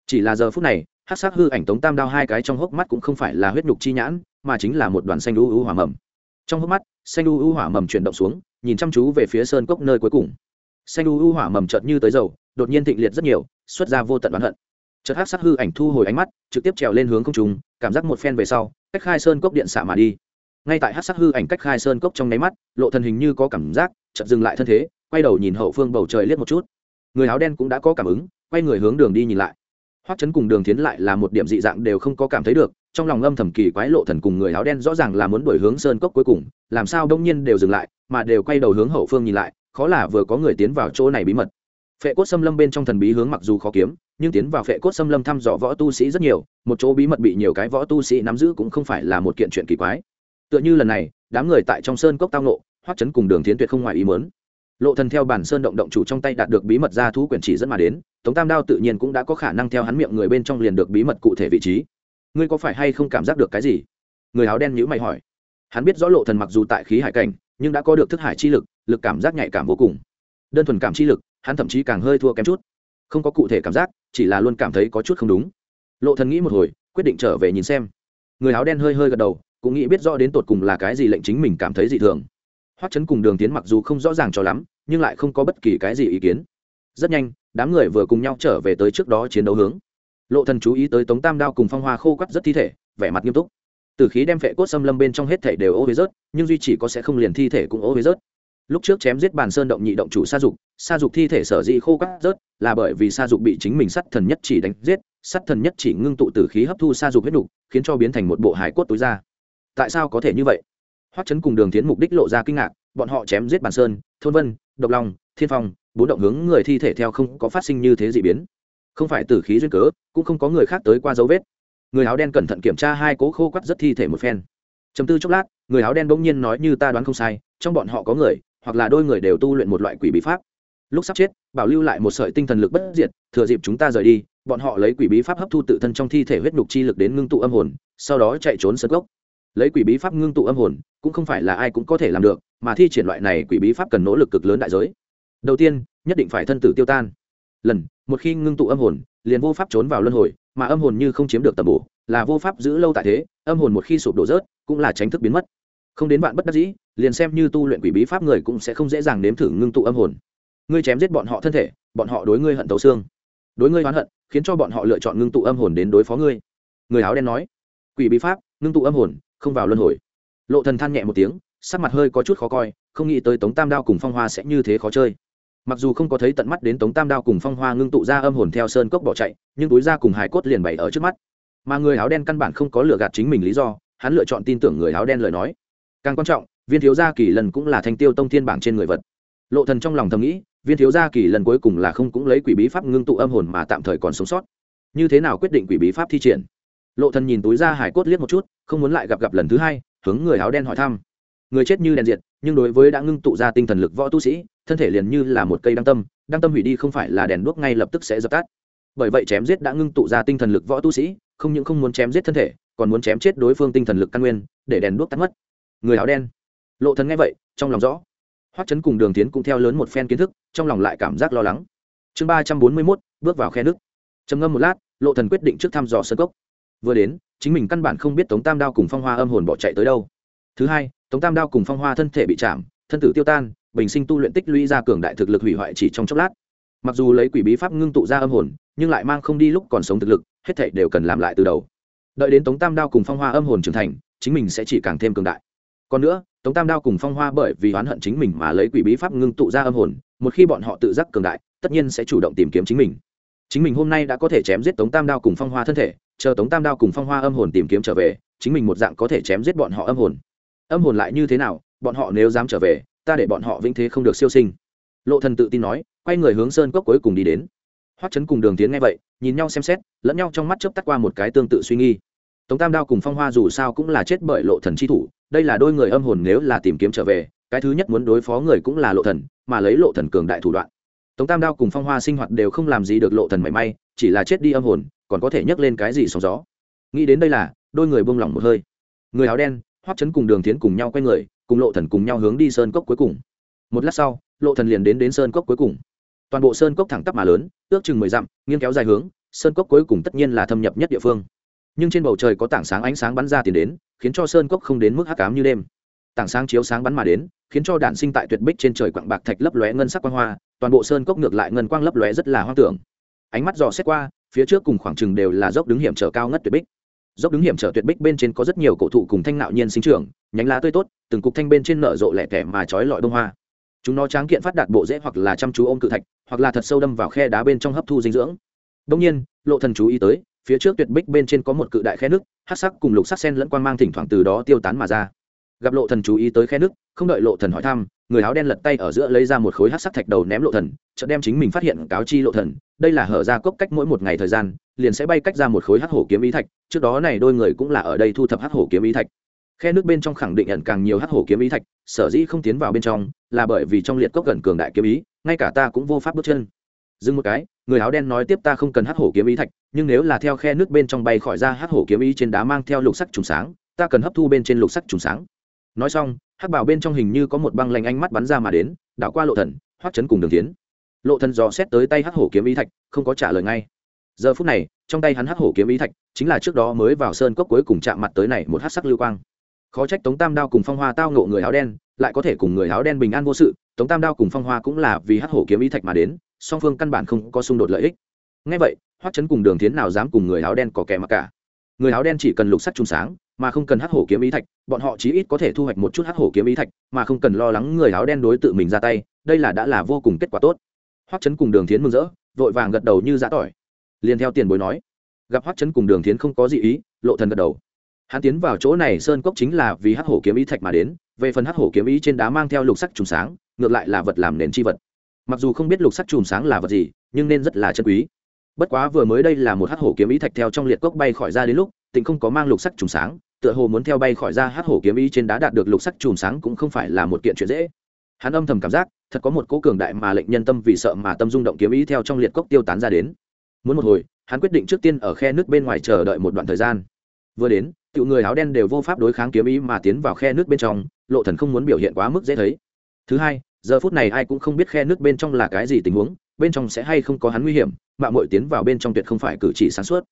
Chỉ là giờ phút này hát sắc hư ảnh tống tam đao hai cái trong hốc mắt cũng không phải là huyết nhục chi nhãn, mà chính là một đoàn xanh đu u hỏa mầm. Trong hốc mắt, xanh đu u hỏa mầm chuyển động xuống, nhìn chăm chú về phía sơn cốc nơi cuối cùng. Xanh u u hỏa mầm chợt như tới dầu đột nhiên thịnh liệt rất nhiều, xuất ra vô tận oán hận. Chợt hát sắc hư ảnh thu hồi ánh mắt, trực tiếp trèo lên hướng không chúng cảm giác một phen về sau, cách khai sơn cốc điện xạ mà đi. Ngay tại hát sắc hư ảnh cách khai sơn cốc trong nháy mắt, lộ thần hình như có cảm giác, chợt dừng lại thân thế, quay đầu nhìn hậu phương bầu trời liếc một chút. Người áo đen cũng đã có cảm ứng, quay người hướng đường đi nhìn lại. Hoắc chấn cùng đường tiến lại là một điểm dị dạng đều không có cảm thấy được, trong lòng âm thầm kỳ quái lộ thần cùng người áo đen rõ ràng là muốn đuổi hướng sơn cốc cuối cùng, làm sao đông nhiên đều dừng lại, mà đều quay đầu hướng hậu phương nhìn lại, khó là vừa có người tiến vào chỗ này bí mật phệ cốt xâm lâm bên trong thần bí hướng mặc dù khó kiếm, nhưng tiến vào phệ cốt xâm lâm thăm dò võ tu sĩ rất nhiều, một chỗ bí mật bị nhiều cái võ tu sĩ nắm giữ cũng không phải là một kiện chuyện kỳ quái. Tựa như lần này, đám người tại trong sơn cốc tao nộ hoắc chấn cùng đường tiến tuyệt không ngoài ý muốn. Lộ thần theo bản sơn động động chủ trong tay đạt được bí mật ra thú quyển chỉ dẫn mà đến, tống tam đao tự nhiên cũng đã có khả năng theo hắn miệng người bên trong liền được bí mật cụ thể vị trí. Ngươi có phải hay không cảm giác được cái gì? Người áo đen nhữ mày hỏi. Hắn biết rõ lộ thần mặc dù tại khí hải cảnh, nhưng đã có được thức hải chi lực lực cảm giác nhạy cảm vô cùng. Đơn thuần cảm chi lực hắn thậm chí càng hơi thua kém chút. Không có cụ thể cảm giác, chỉ là luôn cảm thấy có chút không đúng. Lộ thần nghĩ một hồi, quyết định trở về nhìn xem. Người áo đen hơi hơi gật đầu, cũng nghĩ biết rõ đến tột cùng là cái gì lệnh chính mình cảm thấy dị thường. Hoắc chấn cùng đường tiến mặc dù không rõ ràng cho lắm, nhưng lại không có bất kỳ cái gì ý kiến. Rất nhanh, đám người vừa cùng nhau trở về tới trước đó chiến đấu hướng. Lộ thần chú ý tới tống tam đao cùng phong hoa khô quắt rất thi thể, vẻ mặt nghiêm túc. Từ khí đem phệ cốt xâm lâm bên trong hết thể đều ô với rớt, nhưng duy chỉ có sẽ không liền thi thể cũng ô với rớt lúc trước chém giết bàn sơn động nhị động chủ sa dục sa dục thi thể sở dĩ khô quắt rớt là bởi vì sa dục bị chính mình sắt thần nhất chỉ đánh giết sắt thần nhất chỉ ngưng tụ từ khí hấp thu sa dục huyết đục khiến cho biến thành một bộ hải cốt tối ra tại sao có thể như vậy? Hoắc chấn cùng đường tiến mục đích lộ ra kinh ngạc, bọn họ chém giết bàn sơn, thôn vân, độc long, thiên phong, bốn động hướng người thi thể theo không có phát sinh như thế dị biến. Không phải tử khí duyên cớ, cũng không có người khác tới qua dấu vết. Người áo đen cẩn thận kiểm tra hai cố khô quắt rất thi thể một phen. Chấm tư chốc lát, người áo đen bỗng nhiên nói như ta đoán không sai, trong bọn họ có người hoặc là đôi người đều tu luyện một loại quỷ bí pháp. Lúc sắp chết, bảo lưu lại một sợi tinh thần lực bất diệt, thừa dịp chúng ta rời đi, bọn họ lấy quỷ bí pháp hấp thu tự thân trong thi thể huyết nhục chi lực đến ngưng tụ âm hồn, sau đó chạy trốn sân gốc lấy quỷ bí pháp ngưng tụ âm hồn, cũng không phải là ai cũng có thể làm được, mà thi triển loại này quỷ bí pháp cần nỗ lực cực lớn đại giới. Đầu tiên, nhất định phải thân tử tiêu tan. Lần, một khi ngưng tụ âm hồn, liền vô pháp trốn vào luân hồi, mà âm hồn như không chiếm được tầm bổ, là vô pháp giữ lâu tại thế, âm hồn một khi sụp đổ rớt, cũng là tránh thức biến mất không đến bạn bất đắc dĩ, liền xem như tu luyện quỷ bí pháp người cũng sẽ không dễ dàng nếm thử ngưng tụ âm hồn. Ngươi chém giết bọn họ thân thể, bọn họ đối ngươi hận tấu xương. Đối ngươi oán hận, khiến cho bọn họ lựa chọn ngưng tụ âm hồn đến đối phó ngươi. Người áo đen nói. Quỷ bí pháp, ngưng tụ âm hồn, không vào luân hồi. Lộ thần than nhẹ một tiếng, sắc mặt hơi có chút khó coi, không nghĩ tới tống tam đao cùng phong hoa sẽ như thế khó chơi. Mặc dù không có thấy tận mắt đến tống tam đao cùng phong hoa ngưng tụ ra âm hồn theo sơn cốc bỏ chạy, nhưng túi ra cùng hải cốt liền bày ở trước mắt. Mà người áo đen căn bản không có lựa gạt chính mình lý do, hắn lựa chọn tin tưởng người áo đen lời nói càng quan trọng, viên thiếu gia kỳ lần cũng là thanh tiêu tông thiên bảng trên người vật. Lộ thần trong lòng thầm nghĩ, viên thiếu gia kỳ lần cuối cùng là không cũng lấy quỷ bí pháp ngưng tụ âm hồn mà tạm thời còn sống sót. Như thế nào quyết định quỷ bí pháp thi triển? Lộ thần nhìn túi ra hải cốt liếc một chút, không muốn lại gặp gặp lần thứ hai, hướng người áo đen hỏi thăm. Người chết như đèn diệt, nhưng đối với đã ngưng tụ ra tinh thần lực võ tu sĩ, thân thể liền như là một cây đăng tâm đăng tâm hủy đi không phải là đèn đuốc ngay lập tức sẽ dập tắt. Bởi vậy chém giết đã ngưng tụ ra tinh thần lực võ tu sĩ, không những không muốn chém giết thân thể, còn muốn chém chết đối phương tinh thần lực căn nguyên, để đèn đuốc tắt mất người áo đen. Lộ thần nghe vậy trong lòng rõ. Hoắc chấn cùng đường tiến cũng theo lớn một phen kiến thức trong lòng lại cảm giác lo lắng. Chương ba trăm bốn mươi 341, bước vào khe nước. Trầm ngâm một lát lộ thần quyết định trước thăm dò sơ cốc. Vừa đến chính mình căn bản không biết tống tam đao cùng phong hoa âm hồn bỏ chạy tới đâu. Thứ hai tống tam đao cùng phong hoa thân thể bị chạm thân tử tiêu tan bình sinh tu luyện tích lũy ra cường đại thực lực hủy hoại chỉ trong chốc lát. Mặc dù lấy quỷ bí pháp ngưng tụ ra âm hồn nhưng lại mang không đi lúc còn sống thực lực hết thảy đều cần làm lại từ đầu. Đợi đến tống tam đao cùng phong hoa âm hồn trưởng thành chính mình sẽ chỉ càng thêm cường đại còn nữa, tống tam đao cùng phong hoa bởi vì oán hận chính mình mà lấy quỷ bí pháp ngưng tụ ra âm hồn, một khi bọn họ tự giác cường đại, tất nhiên sẽ chủ động tìm kiếm chính mình. Chính mình hôm nay đã có thể chém giết tống tam đao cùng phong hoa thân thể, chờ tống tam đao cùng phong hoa âm hồn tìm kiếm trở về, chính mình một dạng có thể chém giết bọn họ âm hồn. Âm hồn lại như thế nào, bọn họ nếu dám trở về, ta để bọn họ vĩnh thế không được siêu sinh. Lộ thần tự tin nói, quay người hướng sơn cốc cuối cùng đi đến. Hoắc chấn cùng đường tiến nghe vậy, nhìn nhau xem xét, lẫn nhau trong mắt chớp tắt qua một cái tương tự suy nghi tống tam đao cùng phong hoa dù sao cũng là chết bởi lộ thần chi thủ đây là đôi người âm hồn nếu là tìm kiếm trở về, cái thứ nhất muốn đối phó người cũng là lộ thần, mà lấy lộ thần cường đại thủ đoạn. Tống tam đao cùng phong hoa sinh hoạt đều không làm gì được lộ thần mảy may, chỉ là chết đi âm hồn, còn có thể nhấc lên cái gì sóng gió. Nghĩ đến đây là, đôi người buông lỏng một hơi. Người áo đen, hoắc chấn cùng đường tiến cùng nhau quay người, cùng lộ thần cùng nhau hướng đi sơn cốc cuối cùng. Một lát sau, lộ thần liền đến đến sơn cốc cuối cùng. Toàn bộ sơn cốc thẳng tắp mà lớn, ước chừng mười dặm, nghiêng kéo dài hướng, sơn cốc cuối cùng tất nhiên là thâm nhập nhất địa phương nhưng trên bầu trời có tảng sáng ánh sáng bắn ra tiền đến, khiến cho sơn cốc không đến mức hắc ám như đêm. Tảng sáng chiếu sáng bắn mà đến, khiến cho đạn sinh tại tuyệt bích trên trời quặng bạc thạch lấp lóe ngân sắc quang hoa, toàn bộ sơn cốc ngược lại ngân quang lấp lóe rất là hoang tưởng. Ánh mắt dò xét qua, phía trước cùng khoảng chừng đều là dốc đứng hiểm trở cao ngất tuyệt bích. Dốc đứng hiểm trở tuyệt bích bên trên có rất nhiều cổ thụ cùng thanh nạo nhiên sinh trưởng, nhánh lá tươi tốt, từng cục thanh bên trên nở rộ lẻ tẻ mà trói lọi bông hoa. Chúng nó tráng kiện phát đạt bộ rễ hoặc là chăm chú ôm cự thạch, hoặc là thật sâu đâm vào khe đá bên trong hấp thu dinh dưỡng. Đông nhiên, lộ thần chú ý tới phía trước tuyệt bích bên trên có một cự đại khe nước hát sắc cùng lục sắc sen lẫn quang mang thỉnh thoảng từ đó tiêu tán mà ra. Gặp lộ thần chú ý tới khe nước, không đợi lộ thần hỏi thăm, người áo đen lật tay ở giữa lấy ra một khối hát sắc thạch đầu ném lộ thần, chợt đem chính mình phát hiện cáo chi lộ thần, đây là hở ra cốc cách mỗi một ngày thời gian, liền sẽ bay cách ra một khối hát hổ kiếm ý thạch, trước đó này đôi người cũng là ở đây thu thập hát hổ kiếm ý thạch. Khe nước bên trong khẳng định nhận càng nhiều hát hổ kiếm ý thạch, sở dĩ không tiến vào bên trong, là bởi vì trong liệt cốc gần cường đại kiếm ý, ngay cả ta cũng vô pháp bước chân dừng một cái, người áo đen nói tiếp ta không cần hát hổ kiếm ý thạch, nhưng nếu là theo khe nước bên trong bay khỏi ra hát hổ kiếm ý trên đá mang theo lục sắc trùng sáng, ta cần hấp thu bên trên lục sắc trùng sáng. Nói xong, hắc bảo bên trong hình như có một băng lanh ánh mắt bắn ra mà đến, đảo qua lộ thần hoắc chấn cùng đường tiến. Lộ thần dò xét tới tay hắc hổ kiếm ý thạch, không có trả lời ngay. Giờ phút này, trong tay hắn hắc hổ kiếm ý thạch, chính là trước đó mới vào sơn cốc cuối cùng chạm mặt tới này một hắc sắc lưu quang. Khó trách tống tam đao cùng phong hoa tao ngộ người áo đen, lại có thể cùng người áo đen bình an vô sự, tống tam đao cùng phong hoa cũng là vì hắc hổ kiếm ý thạch mà đến song phương căn bản không có xung đột lợi ích. Ngay vậy, hoắc chấn cùng đường tiến nào dám cùng người áo đen có kẻ mặc cả. Người áo đen chỉ cần lục sắt trung sáng, mà không cần hắc hổ kiếm ý thạch, bọn họ chí ít có thể thu hoạch một chút hắc hổ kiếm ý thạch, mà không cần lo lắng người áo đen đối tự mình ra tay, đây là đã là vô cùng kết quả tốt. Hoắc chấn cùng đường thiến mừng rỡ, vội vàng gật đầu như giã tỏi. Liền theo tiền bối nói, gặp hoắc chấn cùng đường thiến không có gì ý, lộ thần gật đầu. Hắn tiến vào chỗ này sơn cốc chính là vì hắc hổ kiếm ý thạch mà đến, về phần hắc hổ kiếm ý trên đá mang theo lục sắc trùng sáng, ngược lại là vật làm nền chi vật mặc dù không biết lục sắc chùm sáng là vật gì, nhưng nên rất là chân quý. Bất quá vừa mới đây là một hắc hổ kiếm ý thạch theo trong liệt cốc bay khỏi ra đến lúc, tịnh không có mang lục sắc chùm sáng, tựa hồ muốn theo bay khỏi ra hắc hổ kiếm ý trên đá đạt được lục sắc chùm sáng cũng không phải là một kiện chuyện dễ. Hắn âm thầm cảm giác, thật có một cố cường đại mà lệnh nhân tâm vì sợ mà tâm rung động kiếm ý theo trong liệt cốc tiêu tán ra đến. Muốn một hồi, hắn quyết định trước tiên ở khe nước bên ngoài chờ đợi một đoạn thời gian. Vừa đến cựu người áo đen đều vô pháp đối kháng kiếm ý mà tiến vào khe nước bên trong, lộ thần không muốn biểu hiện quá mức dễ thấy. Thứ hai giờ phút này ai cũng không biết khe nước bên trong là cái gì tình huống, bên trong sẽ hay không có hắn nguy hiểm mạng mội tiến vào bên trong tuyệt không phải cử chỉ sáng suốt.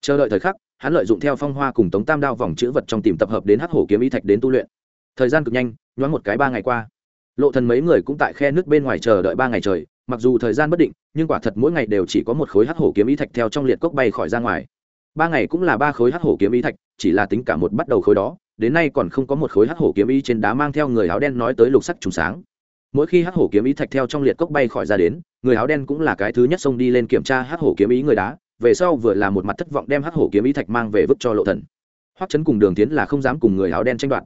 Chờ đợi thời khắc, hắn lợi dụng theo phong hoa cùng tống tam đao vòng chữ vật trong tìm tập hợp đến hắc hổ kiếm ý thạch đến tu luyện. Thời gian cực nhanh, nhoáng một cái ba ngày qua. Lộ thần mấy người cũng tại khe nước bên ngoài chờ đợi ba ngày trời, mặc dù thời gian bất định, nhưng quả thật mỗi ngày đều chỉ có một khối hắc hổ kiếm ý thạch theo trong liệt cốc bay khỏi ra ngoài. Ba ngày cũng là ba khối hắc hổ kiếm ý thạch, chỉ là tính cả một bắt đầu khối đó, đến nay còn không có một khối hắc hổ kiếm ý trên đá mang theo người áo đen nói tới lục sắc trùng sáng mỗi khi hắc hổ kiếm ý thạch theo trong liệt cốc bay khỏi ra đến, người áo đen cũng là cái thứ nhất xông đi lên kiểm tra hắc hổ kiếm ý người đá, về sau vừa là một mặt thất vọng đem hắc hổ kiếm ý thạch mang về vứt cho lộ thần. Hoắc chấn cùng đường tiến là không dám cùng người áo đen tranh đoạt.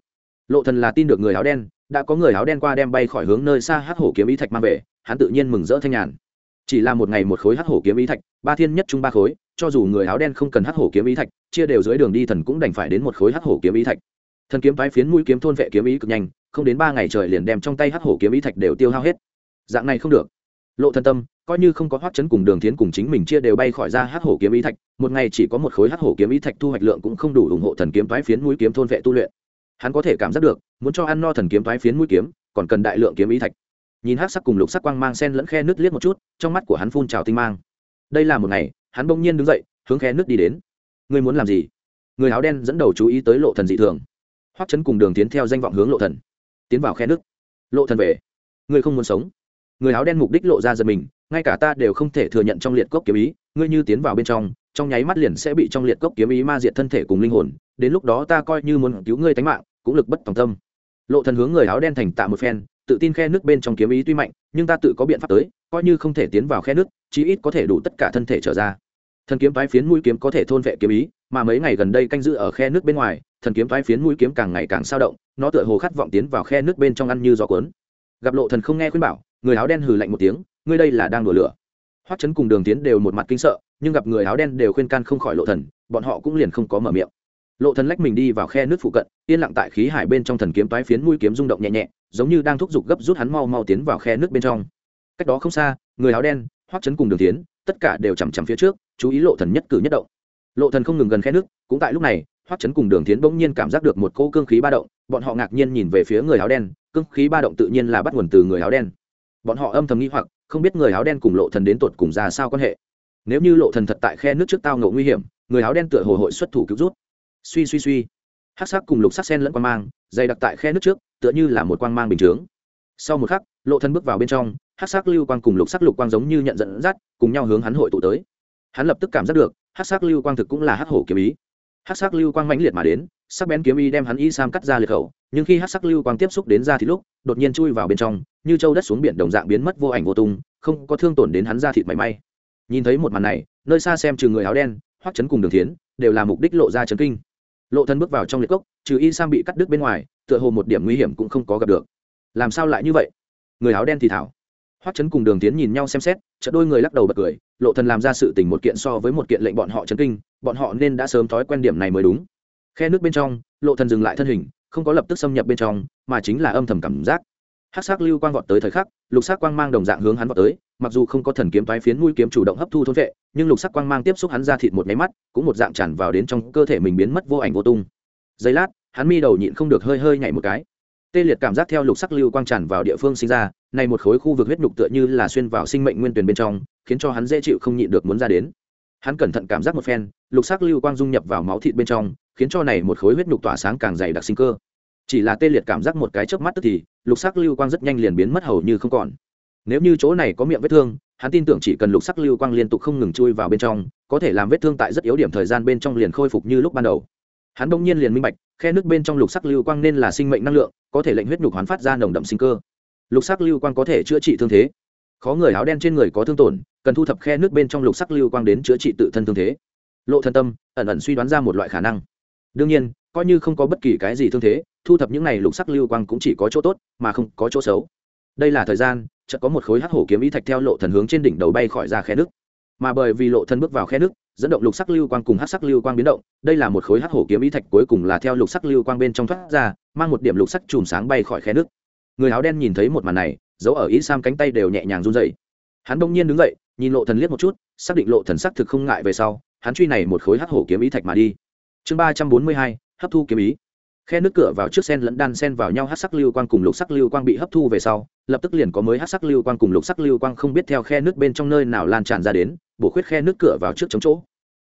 Lộ thần là tin được người áo đen, đã có người áo đen qua đem bay khỏi hướng nơi xa hắc hổ kiếm ý thạch mang về, hắn tự nhiên mừng rỡ thanh nhàn. Chỉ là một ngày một khối hắc hổ kiếm ý thạch, ba thiên nhất trung ba khối, cho dù người áo đen không cần hắc hổ kiếm ý thạch, chia đều dưới đường đi thần cũng đành phải đến một khối hắc hổ kiếm ý thạch thần kiếm phái phiến mũi kiếm thôn vệ kiếm ý cực nhanh, không đến ba ngày trời liền đem trong tay hắc hổ kiếm ý thạch đều tiêu hao hết. Dạng này không được. Lộ thân tâm, coi như không có hoắc chấn cùng đường thiến cùng chính mình chia đều bay khỏi ra hắc hổ kiếm ý thạch, một ngày chỉ có một khối hắc hổ kiếm ý thạch thu hoạch lượng cũng không đủ ủng hộ thần kiếm phái phiến mũi kiếm thôn vệ tu luyện. Hắn có thể cảm giác được, muốn cho ăn no thần kiếm phái phiến mũi kiếm, còn cần đại lượng kiếm ý thạch. Nhìn hắc sắc cùng lục sắc quang mang sen lẫn khe nước liếc một chút, trong mắt của hắn phun trào tinh mang. Đây là một ngày, hắn bỗng nhiên đứng dậy, hướng khe nước đi đến. Ngươi muốn làm gì? Người áo đen dẫn đầu chú ý tới lộ thần dị thường hoắc chấn cùng đường tiến theo danh vọng hướng lộ thần. Tiến vào khe nước. Lộ thần về. Ngươi không muốn sống. Người áo đen mục đích lộ ra giật mình, ngay cả ta đều không thể thừa nhận trong liệt cốc kiếm ý, ngươi như tiến vào bên trong trong nháy mắt liền sẽ bị trong liệt cốc kiếm ý ma diệt thân thể cùng linh hồn, đến lúc đó ta coi như muốn cứu ngươi tánh mạng, cũng lực bất tòng tâm. Lộ thần hướng người áo đen thành tạ một phen, tự tin khe nước bên trong kiếm ý tuy mạnh, nhưng ta tự có biện pháp tới, coi như không thể tiến vào khe nước, chí ít có thể đủ tất cả thân thể trở ra thần kiếm toái phiến mũi kiếm có thể thôn vệ kiếm ý, mà mấy ngày gần đây canh giữ ở khe nước bên ngoài, thần kiếm toái phiến mũi kiếm càng ngày càng sao động, nó tựa hồ khát vọng tiến vào khe nước bên trong ăn như gió cuốn. Gặp lộ thần không nghe khuyên bảo, người áo đen hừ lạnh một tiếng, ngươi đây là đang đùa lửa. Hoắc chấn cùng đường tiến đều một mặt kinh sợ, nhưng gặp người áo đen đều khuyên can không khỏi lộ thần, bọn họ cũng liền không có mở miệng. Lộ thần lách mình đi vào khe nước phụ cận, yên lặng tại khí hải bên trong thần kiếm toái phiến mũi kiếm rung động nhẹ nhẹ, giống như đang thúc giục gấp rút hắn mau mau tiến vào khe nước bên trong. Cách đó không xa, người áo đen, hoắc chấn cùng đường tiến tất cả đều chằm chằm phía trước, chú ý lộ thần nhất cử nhất động. Lộ thần không ngừng gần khe nước, cũng tại lúc này, hoắc chấn cùng đường tiến bỗng nhiên cảm giác được một cỗ cương khí ba động, bọn họ ngạc nhiên nhìn về phía người áo đen, cương khí ba động tự nhiên là bắt nguồn từ người áo đen. Bọn họ âm thầm nghi hoặc, không biết người áo đen cùng lộ thần đến tột cùng ra sao quan hệ. Nếu như lộ thần thật tại khe nước trước tao ngộ nguy hiểm, người áo đen tựa hồ hội xuất thủ cứu rút. Suy suy suy. Hắc sắc cùng lục sắc sen lẫn quan mang, dày đặc tại khe nước trước, tựa như là một quang mang bình chướng sau một khắc, lộ thần bước vào bên trong hát sắc lưu quang cùng lục sắc lục quang giống như nhận dẫn dắt, cùng nhau hướng hắn hội tụ tới. Hắn lập tức cảm giác được hát sắc lưu quang thực cũng là hát hổ kiếm ý. Hát sắc lưu quang mãnh liệt mà đến, sắc bén kiếm ý đem hắn y sam cắt ra liệt khẩu, nhưng khi hát sắc lưu quang tiếp xúc đến ra thì lúc, đột nhiên chui vào bên trong, như châu đất xuống biển đồng dạng biến mất vô ảnh vô tung, không có thương tổn đến hắn ra thịt mảy may. Nhìn thấy một màn này, nơi xa xem trừ người áo đen, hoắc chấn cùng đường thiến, đều là mục đích lộ ra chấn kinh. Lộ thân bước vào trong liệt cốc, trừ y sam bị cắt đứt bên ngoài, tựa hồ một điểm nguy hiểm cũng không có gặp được. Làm sao lại như vậy? Người áo đen thì thảo hoắc chấn cùng đường tiến nhìn nhau xem xét, chợt đôi người lắc đầu bật cười, lộ thần làm ra sự tình một kiện so với một kiện lệnh bọn họ chấn kinh, bọn họ nên đã sớm thói quen điểm này mới đúng. Khe nước bên trong, lộ thần dừng lại thân hình, không có lập tức xâm nhập bên trong, mà chính là âm thầm cảm giác. Hắc sắc lưu quang vọt tới thời khắc, lục sắc quang mang đồng dạng hướng hắn vọt tới, mặc dù không có thần kiếm toái phiến mũi kiếm chủ động hấp thu thôn vệ, nhưng lục sắc quang mang tiếp xúc hắn ra thịt một máy mắt, cũng một dạng tràn vào đến trong cơ thể mình biến mất vô ảnh vô tung. Giây lát, hắn mi đầu nhịn không được hơi hơi nhảy một cái tê liệt cảm giác theo lục sắc lưu quang tràn vào địa phương sinh ra, này một khối khu vực huyết nhục tựa như là xuyên vào sinh mệnh nguyên tuyển bên trong, khiến cho hắn dễ chịu không nhịn được muốn ra đến. Hắn cẩn thận cảm giác một phen, lục sắc lưu quang dung nhập vào máu thịt bên trong, khiến cho này một khối huyết nhục tỏa sáng càng dày đặc sinh cơ. Chỉ là tê liệt cảm giác một cái chớp mắt tức thì, lục sắc lưu quang rất nhanh liền biến mất hầu như không còn. Nếu như chỗ này có miệng vết thương, hắn tin tưởng chỉ cần lục sắc lưu quang liên tục không ngừng chui vào bên trong, có thể làm vết thương tại rất yếu điểm thời gian bên trong liền khôi phục như lúc ban đầu hắn đông nhiên liền minh bạch, khe nước bên trong lục sắc lưu quang nên là sinh mệnh năng lượng, có thể lệnh huyết nhục hoán phát ra nồng đậm sinh cơ. Lục sắc lưu quang có thể chữa trị thương thế. Khó người áo đen trên người có thương tổn, cần thu thập khe nước bên trong lục sắc lưu quang đến chữa trị tự thân thương thế. Lộ thân tâm, ẩn ẩn suy đoán ra một loại khả năng. Đương nhiên, coi như không có bất kỳ cái gì thương thế, thu thập những này lục sắc lưu quang cũng chỉ có chỗ tốt, mà không có chỗ xấu. Đây là thời gian, chợt có một khối hắc hổ kiếm ý thạch theo lộ thần hướng trên đỉnh đầu bay khỏi ra khe nước mà bởi vì lộ thần bước vào khe nước, dẫn động lục sắc lưu quang cùng hắc sắc lưu quang biến động, đây là một khối hắc hổ kiếm ý thạch cuối cùng là theo lục sắc lưu quang bên trong thoát ra, mang một điểm lục sắc chùm sáng bay khỏi khe nước. Người áo đen nhìn thấy một màn này, giấu ở ý sam cánh tay đều nhẹ nhàng run rẩy. Hắn đông nhiên đứng dậy, nhìn lộ thần liếc một chút, xác định lộ thần sắc thực không ngại về sau, hắn truy này một khối hắc hổ kiếm ý thạch mà đi. Chương ba trăm bốn mươi hai, hấp thu kiếm ý. Khe nước cửa vào trước sen lẫn đan sen vào nhau hát sắc lưu quang cùng lục sắc lưu quang bị hấp thu về sau, lập tức liền có mới hát sắc lưu quang cùng lục sắc lưu quang không biết theo khe nước bên trong nơi nào lan tràn ra đến bổ khuyết khe nước cửa vào trước chống chỗ.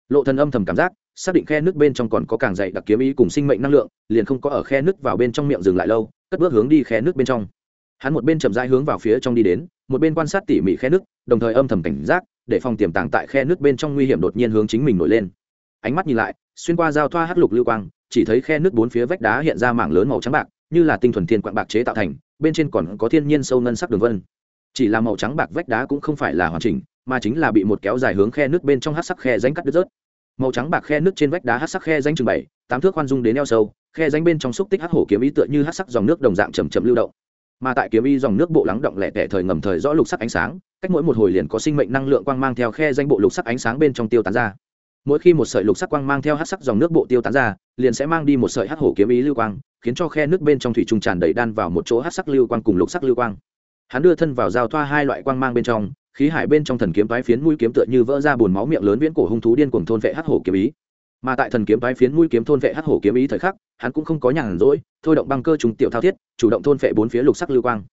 Lộ thần âm thầm cảm giác, xác định khe nước bên trong còn có càng dày đặc kiếm ý cùng sinh mệnh năng lượng, liền không có ở khe nước vào bên trong miệng dừng lại lâu, cất bước hướng đi khe nước bên trong. Hắn một bên chậm rãi hướng vào phía trong đi đến, một bên quan sát tỉ mỉ khe nước, đồng thời âm thầm cảnh giác, để phòng tiềm tàng tại khe nước bên trong nguy hiểm đột nhiên hướng chính mình nổi lên. Ánh mắt nhìn lại, xuyên qua giao thoa hắc lục lưu quang, chỉ thấy khe nước bốn phía vách đá hiện ra mảng lớn màu trắng bạc, như là tinh thuần thiên quạng bạc chế tạo thành, bên trên còn có thiên nhiên sâu ngân sắc đường vân. Chỉ là màu trắng bạc vách đá cũng không phải là hoàn chỉnh mà chính là bị một kéo dài hướng khe nước bên trong hát sắc khe ránh cắt đứt rớt. Màu trắng bạc khe nước trên vách đá hát sắc khe ránh chừng bảy, tám thước khoan dung đến eo sâu, khe ránh bên trong xúc tích hát hổ kiếm ý tựa như hát sắc dòng nước đồng dạng chầm chậm lưu động. Mà tại kiếm y dòng nước bộ lắng động lẻ tẻ thời ngầm thời rõ lục sắc ánh sáng, cách mỗi một hồi liền có sinh mệnh năng lượng quang mang theo khe danh bộ lục sắc ánh sáng bên trong tiêu tán ra. Mỗi khi một sợi lục sắc quang mang theo hát sắc dòng nước bộ tiêu tán ra, liền sẽ mang đi một sợi hát hổ kiếm ý lưu quang, khiến cho khe nước bên trong thủy trung tràn đầy đan vào một chỗ hát sắc lưu quang cùng lục sắc lưu quang. Hắn đưa thân vào giao thoa hai loại quang mang bên trong khí hải bên trong thần kiếm tái phiến mũi kiếm tựa như vỡ ra bùn máu miệng lớn viễn cổ hung thú điên cuồng thôn vệ hắc hổ kiếm ý. Mà tại thần kiếm tái phiến mũi kiếm thôn vệ hắc hổ kiếm ý thời khắc, hắn cũng không có nhàn rỗi, thôi động băng cơ trùng tiểu thao thiết, chủ động thôn vệ bốn phía lục sắc lưu quang.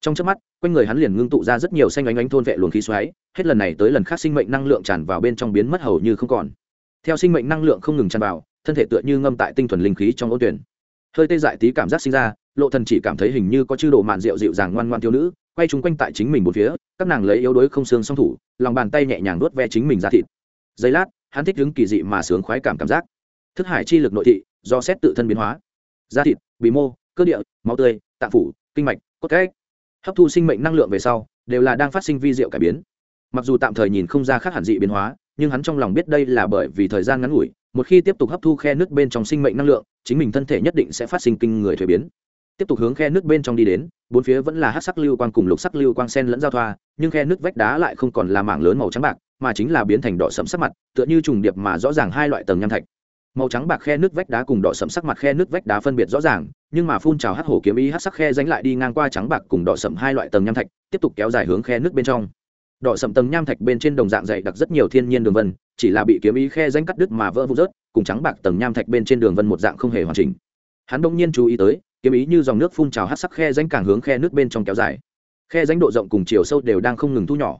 Trong chớp mắt, quanh người hắn liền ngưng tụ ra rất nhiều xanh ánh ánh thôn vệ luồng khí xoáy, hết lần này tới lần khác sinh mệnh năng lượng tràn vào bên trong biến mất hầu như không còn. Theo sinh mệnh năng lượng không ngừng tràn vào, thân thể tựa như ngâm tại tinh thuần linh khí trong ô tuyển. Hơi tê dại tí cảm giác sinh ra, lộ thần chỉ cảm thấy hình như có chư đồ mạn rượu dịu dàng ngoan ngoan thiếu nữ quay chúng quanh tại chính mình một phía, các nàng lấy yếu đuối không xương song thủ, lòng bàn tay nhẹ nhàng nuốt ve chính mình ra thịt. Giây lát, hắn thích đứng kỳ dị mà sướng khoái cảm cảm giác. Thức hải chi lực nội thị, do xét tự thân biến hóa. Da thịt, bì mô, cơ địa, máu tươi tạng phủ, kinh mạch, cốt cách. Hấp thu sinh mệnh năng lượng về sau, đều là đang phát sinh vi diệu cải biến. Mặc dù tạm thời nhìn không ra khác hẳn dị biến hóa, nhưng hắn trong lòng biết đây là bởi vì thời gian ngắn ngủi, một khi tiếp tục hấp thu khe nước bên trong sinh mệnh năng lượng, chính mình thân thể nhất định sẽ phát sinh kinh người thuế biến tiếp tục hướng khe nước bên trong đi đến, bốn phía vẫn là hát sắc lưu quang cùng lục sắc lưu quang sen lẫn giao thoa, nhưng khe nước vách đá lại không còn là mảng lớn màu trắng bạc, mà chính là biến thành đỏ sẫm sắc mặt, tựa như trùng điệp mà rõ ràng hai loại tầng nham thạch. Màu trắng bạc khe nước vách đá cùng đỏ sẫm sắc mặt khe nước vách đá phân biệt rõ ràng, nhưng mà phun trào hát hổ kiếm ý hát sắc khe dánh lại đi ngang qua trắng bạc cùng đỏ sẫm hai loại tầng nham thạch, tiếp tục kéo dài hướng khe nước bên trong. Đỏ sẫm tầng nham thạch bên trên đồng dạng dày đặc rất nhiều thiên nhiên đường vân, chỉ là bị kiếm ý khe danh cắt đứt mà vỡ vụn rớt, cùng trắng bạc tầng nham thạch bên trên đường vân một dạng không hề hoàn chỉnh. Hắn đông nhiên chú ý tới kiếm ý như dòng nước phun trào hát sắc khe danh càng hướng khe nước bên trong kéo dài. Khe danh độ rộng cùng chiều sâu đều đang không ngừng thu nhỏ.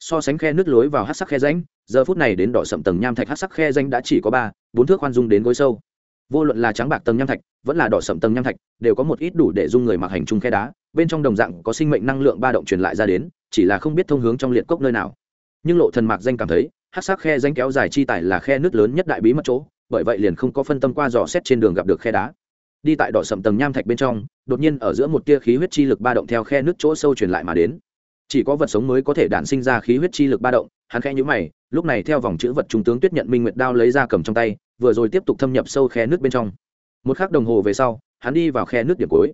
So sánh khe nước lối vào hát sắc khe danh giờ phút này đến đỏ sậm tầng nham thạch hát sắc khe danh đã chỉ có ba, bốn thước khoan dung đến gối sâu. Vô luận là trắng bạc tầng nham thạch, vẫn là đỏ sậm tầng nham thạch, đều có một ít đủ để dung người mặc hành trung khe đá, bên trong đồng dạng có sinh mệnh năng lượng ba động truyền lại ra đến, chỉ là không biết thông hướng trong liệt cốc nơi nào. Nhưng lộ thần mạc danh cảm thấy, hát sắc khe danh kéo dài chi tải là khe nước lớn nhất đại bí mật chỗ, bởi vậy liền không có phân tâm qua dò xét trên đường gặp được khe đá đi tại đỏ sầm tầng nham thạch bên trong, đột nhiên ở giữa một tia khí huyết chi lực ba động theo khe nước chỗ sâu truyền lại mà đến. Chỉ có vật sống mới có thể đản sinh ra khí huyết chi lực ba động, hắn khẽ nhũ mày, lúc này theo vòng chữ vật trung tướng tuyết nhận minh nguyệt đao lấy ra cầm trong tay, vừa rồi tiếp tục thâm nhập sâu khe nước bên trong. Một khắc đồng hồ về sau, hắn đi vào khe nước điểm cuối.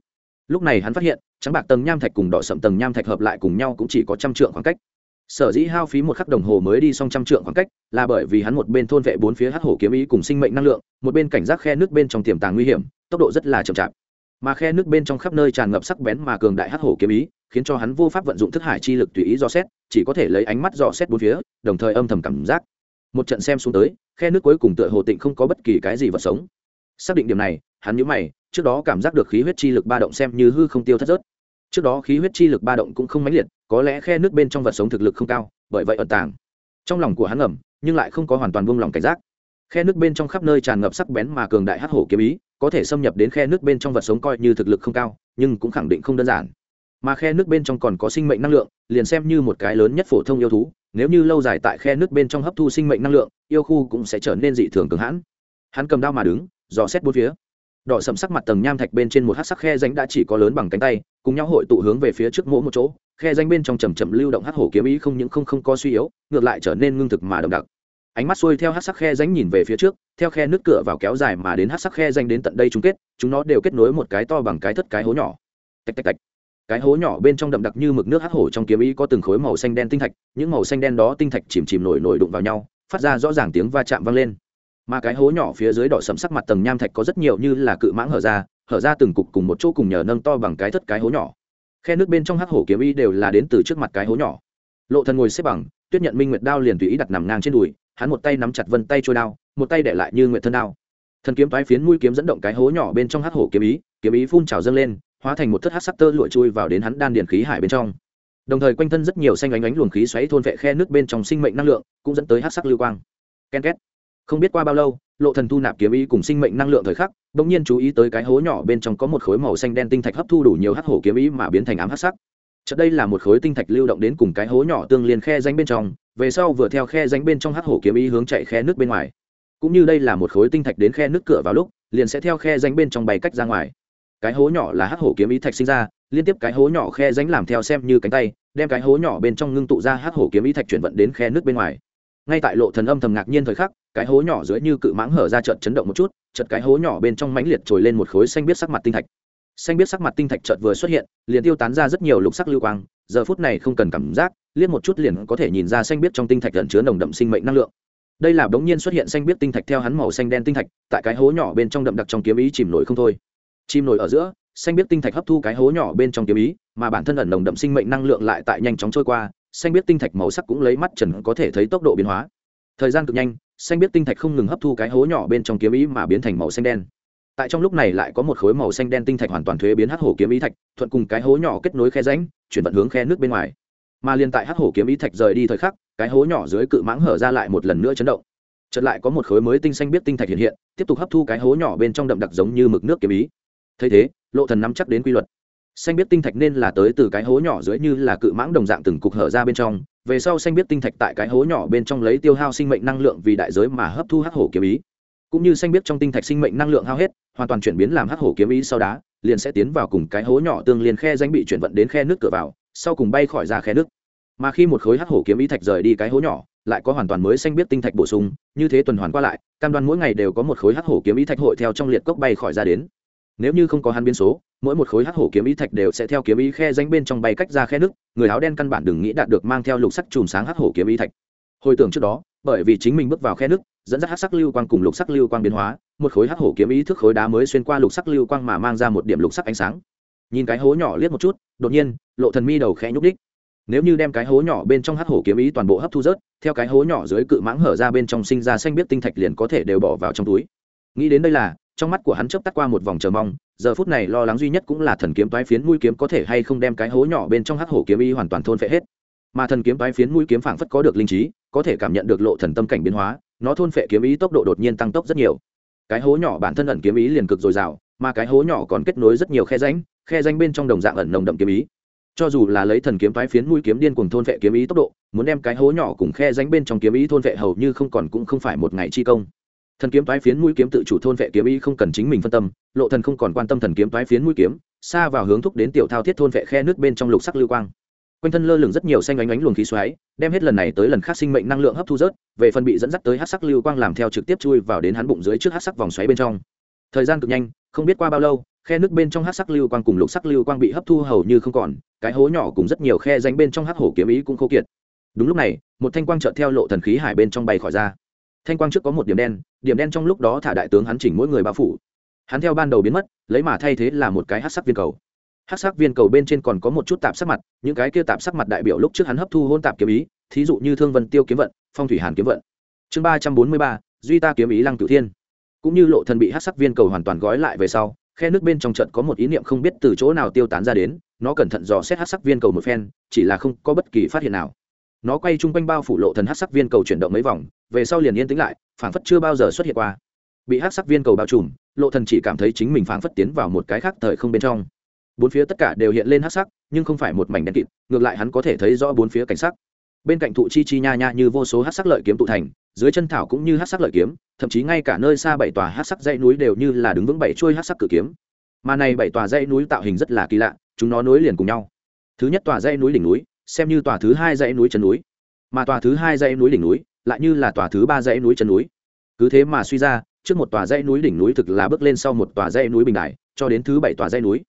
Lúc này hắn phát hiện, trắng bạc tầng nham thạch cùng đỏ sậm tầng nham thạch hợp lại cùng nhau cũng chỉ có trăm trượng khoảng cách sở dĩ hao phí một khắc đồng hồ mới đi xong trăm trượng khoảng cách là bởi vì hắn một bên thôn vệ bốn phía hắc hổ kiếm ý cùng sinh mệnh năng lượng, một bên cảnh giác khe nước bên trong tiềm tàng nguy hiểm, tốc độ rất là chậm chạp. Mà khe nước bên trong khắp nơi tràn ngập sắc bén mà cường đại hắc hổ kiếm ý, khiến cho hắn vô pháp vận dụng thức hải chi lực tùy ý dò xét, chỉ có thể lấy ánh mắt dò xét bốn phía, đồng thời âm thầm cảm giác. Một trận xem xuống tới, khe nước cuối cùng tựa hồ tịnh không có bất kỳ cái gì vật sống. Xác định điểm này, hắn nhíu mày, trước đó cảm giác được khí huyết chi lực ba động xem như hư không tiêu thất rớt trước đó khí huyết chi lực ba động cũng không mãnh liệt, có lẽ khe nước bên trong vật sống thực lực không cao, bởi vậy ẩn tàng. Trong lòng của hắn ngầm, nhưng lại không có hoàn toàn buông lòng cảnh giác. Khe nước bên trong khắp nơi tràn ngập sắc bén mà cường đại hắc hổ kiếm ý, có thể xâm nhập đến khe nước bên trong vật sống coi như thực lực không cao, nhưng cũng khẳng định không đơn giản. Mà khe nước bên trong còn có sinh mệnh năng lượng, liền xem như một cái lớn nhất phổ thông yêu thú, nếu như lâu dài tại khe nước bên trong hấp thu sinh mệnh năng lượng, yêu khu cũng sẽ trở nên dị thường cường hãn. Hắn cầm đao mà đứng, dò xét bốn phía đỏ sầm sắc mặt tầng nham thạch bên trên một hát sắc khe danh đã chỉ có lớn bằng cánh tay, cùng nhau hội tụ hướng về phía trước mỗi một chỗ. Khe danh bên trong chầm chậm lưu động hát hổ kiếm ý không những không không có suy yếu, ngược lại trở nên ngưng thực mà đậm đặc. Ánh mắt xuôi theo hát sắc khe danh nhìn về phía trước, theo khe nước cửa vào kéo dài mà đến hát sắc khe danh đến tận đây chung kết, chúng nó đều kết nối một cái to bằng cái thất cái hố nhỏ. Tạch tạch tạch. Cái hố nhỏ bên trong đậm đặc như mực nước hát hổ trong kiếm ý có từng khối màu xanh đen tinh thạch, những màu xanh đen đó tinh thạch chìm chìm nổi nổi đụng vào nhau, phát ra rõ ràng tiếng va chạm vang lên mà cái hố nhỏ phía dưới đỏ sầm sắc mặt tầng nham thạch có rất nhiều như là cự mãng hở ra hở ra từng cục cùng một chỗ cùng nhờ nâng to bằng cái thất cái hố nhỏ. Khe nước bên trong hắc hổ kiếm ý đều là đến từ trước mặt cái hố nhỏ. Lộ thần ngồi xếp bằng, tuyết nhận minh nguyệt đao liền tùy ý đặt nằm ngang trên đùi, hắn một tay nắm chặt vân tay trôi đao, một tay để lại như nguyệt thân đao. Thần kiếm toái phiến mũi kiếm dẫn động cái hố nhỏ bên trong hắc hổ kiếm ý kiếm ý phun trào dâng lên, hóa thành một thất hắc sắc tơ lụa chui vào đến hắn đan điền khí hải bên trong. Đồng thời quanh thân rất nhiều xanh ánh ánh luồng khí xoáy thôn vệ khe nước bên trong sinh mệnh năng lượng, cũng dẫn tới hắc sắc lưu quang. Ken két không biết qua bao lâu, lộ thần thu nạp kiếm ý cùng sinh mệnh năng lượng thời khắc bỗng nhiên chú ý tới cái hố nhỏ bên trong có một khối màu xanh đen tinh thạch hấp thu đủ nhiều hắc hổ kiếm ý mà biến thành ám hắc sắc. Chợt đây là một khối tinh thạch lưu động đến cùng cái hố nhỏ tương liên khe danh bên trong, về sau vừa theo khe danh bên trong hắc hổ kiếm ý hướng chạy khe nước bên ngoài. Cũng như đây là một khối tinh thạch đến khe nước cửa vào lúc, liền sẽ theo khe danh bên trong bay cách ra ngoài. Cái hố nhỏ là hắc hổ kiếm ý thạch sinh ra, liên tiếp cái hố nhỏ khe danh làm theo xem như cánh tay, đem cái hố nhỏ bên trong ngưng tụ ra hắc hổ kiếm ý thạch chuyển vận đến khe nước bên ngoài ngay tại lộ thần âm thầm ngạc nhiên thời khắc, cái hố nhỏ dưới như cự mãng hở ra chợt chấn động một chút, chợt cái hố nhỏ bên trong mãnh liệt trồi lên một khối xanh biết sắc mặt tinh thạch. Xanh biết sắc mặt tinh thạch chợt vừa xuất hiện, liền tiêu tán ra rất nhiều lục sắc lưu quang, giờ phút này không cần cảm giác, liếc một chút liền có thể nhìn ra xanh biết trong tinh thạch ẩn chứa nồng đậm sinh mệnh năng lượng. Đây là bỗng nhiên xuất hiện xanh biết tinh thạch theo hắn màu xanh đen tinh thạch, tại cái hố nhỏ bên trong đậm đặc trong kiếm ý chìm nổi không thôi. Chìm nổi ở giữa, xanh biết tinh thạch hấp thu cái hố nhỏ bên trong kiếm ý, mà bản thân ẩn nồng đậm sinh mệnh năng lượng lại tại nhanh chóng trôi qua xanh biết tinh thạch màu sắc cũng lấy mắt trần có thể thấy tốc độ biến hóa. Thời gian cực nhanh, xanh biết tinh thạch không ngừng hấp thu cái hố nhỏ bên trong kiếm ý mà biến thành màu xanh đen. Tại trong lúc này lại có một khối màu xanh đen tinh thạch hoàn toàn thuế biến hắc hổ kiếm ý thạch, thuận cùng cái hố nhỏ kết nối khe ránh chuyển vận hướng khe nước bên ngoài. Mà liền tại hắc hổ kiếm ý thạch rời đi thời khắc, cái hố nhỏ dưới cự mãng hở ra lại một lần nữa chấn động. Chợt lại có một khối mới tinh xanh biết tinh thạch hiện hiện, tiếp tục hấp thu cái hố nhỏ bên trong đậm đặc giống như mực nước kiếm ý. Thấy thế, lộ thần nắm chắc đến quy luật xanh biết tinh thạch nên là tới từ cái hố nhỏ dưới như là cự mãng đồng dạng từng cục hở ra bên trong. Về sau xanh biết tinh thạch tại cái hố nhỏ bên trong lấy tiêu hao sinh mệnh năng lượng vì đại giới mà hấp thu hắc hổ kiếm ý. Cũng như xanh biết trong tinh thạch sinh mệnh năng lượng hao hết, hoàn toàn chuyển biến làm hắc hổ kiếm ý sau đá liền sẽ tiến vào cùng cái hố nhỏ tương liền khe danh bị chuyển vận đến khe nước cửa vào, sau cùng bay khỏi ra khe nước. Mà khi một khối hắc hổ kiếm ý thạch rời đi cái hố nhỏ, lại có hoàn toàn mới xanh biết tinh thạch bổ sung, như thế tuần hoàn qua lại, cam đoan mỗi ngày đều có một khối hắc hổ kiếm ý thạch hội theo trong liệt cốc bay khỏi ra đến nếu như không có hắn biến số, mỗi một khối hắc hổ kiếm ý thạch đều sẽ theo kiếm ý khe danh bên trong bay cách ra khe nước, người áo đen căn bản đừng nghĩ đạt được mang theo lục sắc chùm sáng hắc hổ kiếm ý thạch. Hồi tưởng trước đó, bởi vì chính mình bước vào khe nước, dẫn dắt hắc sắc lưu quang cùng lục sắc lưu quang biến hóa, một khối hắc hổ kiếm ý thức khối đá mới xuyên qua lục sắc lưu quang mà mang ra một điểm lục sắc ánh sáng. Nhìn cái hố nhỏ liếc một chút, đột nhiên, lộ thần mi đầu khẽ nhúc đích nếu như đem cái hố nhỏ bên trong hắc hổ kiếm ý toàn bộ hấp thu rớt, theo cái hố nhỏ dưới cự mãng hở ra bên trong sinh ra xanh biết tinh thạch liền có thể đều bỏ vào trong túi. Nghĩ đến đây là trong mắt của hắn chớp tắt qua một vòng chờ mong giờ phút này lo lắng duy nhất cũng là thần kiếm toái phiến mũi kiếm có thể hay không đem cái hố nhỏ bên trong hắc hổ kiếm y hoàn toàn thôn phệ hết. Mà thần kiếm toái phiến mũi kiếm phảng phất có được linh trí có thể cảm nhận được lộ thần tâm cảnh biến hóa nó thôn phệ kiếm ý tốc độ đột nhiên tăng tốc rất nhiều. Cái hố nhỏ bản thân ẩn kiếm ý liền cực dồi dào mà cái hố nhỏ còn kết nối rất nhiều khe rãnh, khe rãnh bên trong đồng dạng ẩn nồng đậm kiếm ý cho dù là lấy thần kiếm toái phiến mũi kiếm điên cuồng thôn vệ kiếm ý tốc độ muốn đem cái hố nhỏ cùng khe rãnh bên trong kiếm ý thôn vệ hầu như không còn cũng không phải một ngày chi công thần kiếm toái phiến mũi kiếm tự chủ thôn vệ kiếm ý không cần chính mình phân tâm, lộ thần không còn quan tâm thần kiếm toái phiến mũi kiếm, xa vào hướng thúc đến tiểu thao thiết thôn vệ khe nước bên trong lục sắc lưu quang. Quanh thân lơ lửng rất nhiều xanh ánh ánh luồng khí xoáy, đem hết lần này tới lần khác sinh mệnh năng lượng hấp thu rớt, về phần bị dẫn dắt tới hát sắc lưu quang làm theo trực tiếp chui vào đến hắn bụng dưới trước hát sắc vòng xoáy bên trong. Thời gian cực nhanh, không biết qua bao lâu, khe nước bên trong hát sắc lưu quang cùng lục sắc lưu quang bị hấp thu hầu như không còn, cái hố nhỏ cùng rất nhiều khe danh bên trong hát hổ kiếm ý cũng khô kiệt. Đúng lúc này, một thanh quang trợt theo lộ thần khí hải bên trong bay khỏi ra thanh quang trước có một điểm đen điểm đen trong lúc đó thả đại tướng hắn chỉnh mỗi người bao phủ. Hắn theo ban đầu biến mất, lấy mà thay thế là một cái hát sắc viên cầu. Hát sắc viên cầu bên trên còn có một chút tạp sắc mặt, những cái kia tạp sắc mặt đại biểu lúc trước hắn hấp thu hôn tạp kiếm ý, thí dụ như thương vân tiêu kiếm vận, phong thủy hàn kiếm vận. Chương ba trăm bốn mươi ba, duy ta kiếm ý lăng cửu thiên. Cũng như lộ thần bị hát sắc viên cầu hoàn toàn gói lại về sau, khe nước bên trong trận có một ý niệm không biết từ chỗ nào tiêu tán ra đến, nó cẩn thận dò xét hát sắc viên cầu một phen, chỉ là không có bất kỳ phát hiện nào nó quay chung quanh bao phủ lộ thần hát sắc viên cầu chuyển động mấy vòng, về sau liền yên tĩnh lại, phảng phất chưa bao giờ xuất hiện qua. Bị hát sắc viên cầu bao trùm, lộ thần chỉ cảm thấy chính mình phảng phất tiến vào một cái khác thời không bên trong. Bốn phía tất cả đều hiện lên hát sắc, nhưng không phải một mảnh đen kịt, ngược lại hắn có thể thấy rõ bốn phía cảnh sắc. Bên cạnh thụ chi chi nha nha như vô số hát sắc lợi kiếm tụ thành, dưới chân thảo cũng như hát sắc lợi kiếm, thậm chí ngay cả nơi xa bảy tòa hát sắc dãy núi đều như là đứng vững bảy chuôi hát sắc cử kiếm. Mà này bảy tòa dãy núi tạo hình rất là kỳ lạ, chúng nó nối liền cùng nhau. Thứ nhất tòa dãy núi đỉnh núi xem như tòa thứ hai dãy núi chân núi. Mà tòa thứ hai dãy núi đỉnh núi lại như là tòa thứ ba dãy núi chân núi. Cứ thế mà suy ra, trước một tòa dãy núi đỉnh núi thực là bước lên sau một tòa dãy núi bình đại, cho đến thứ bảy tòa dãy núi.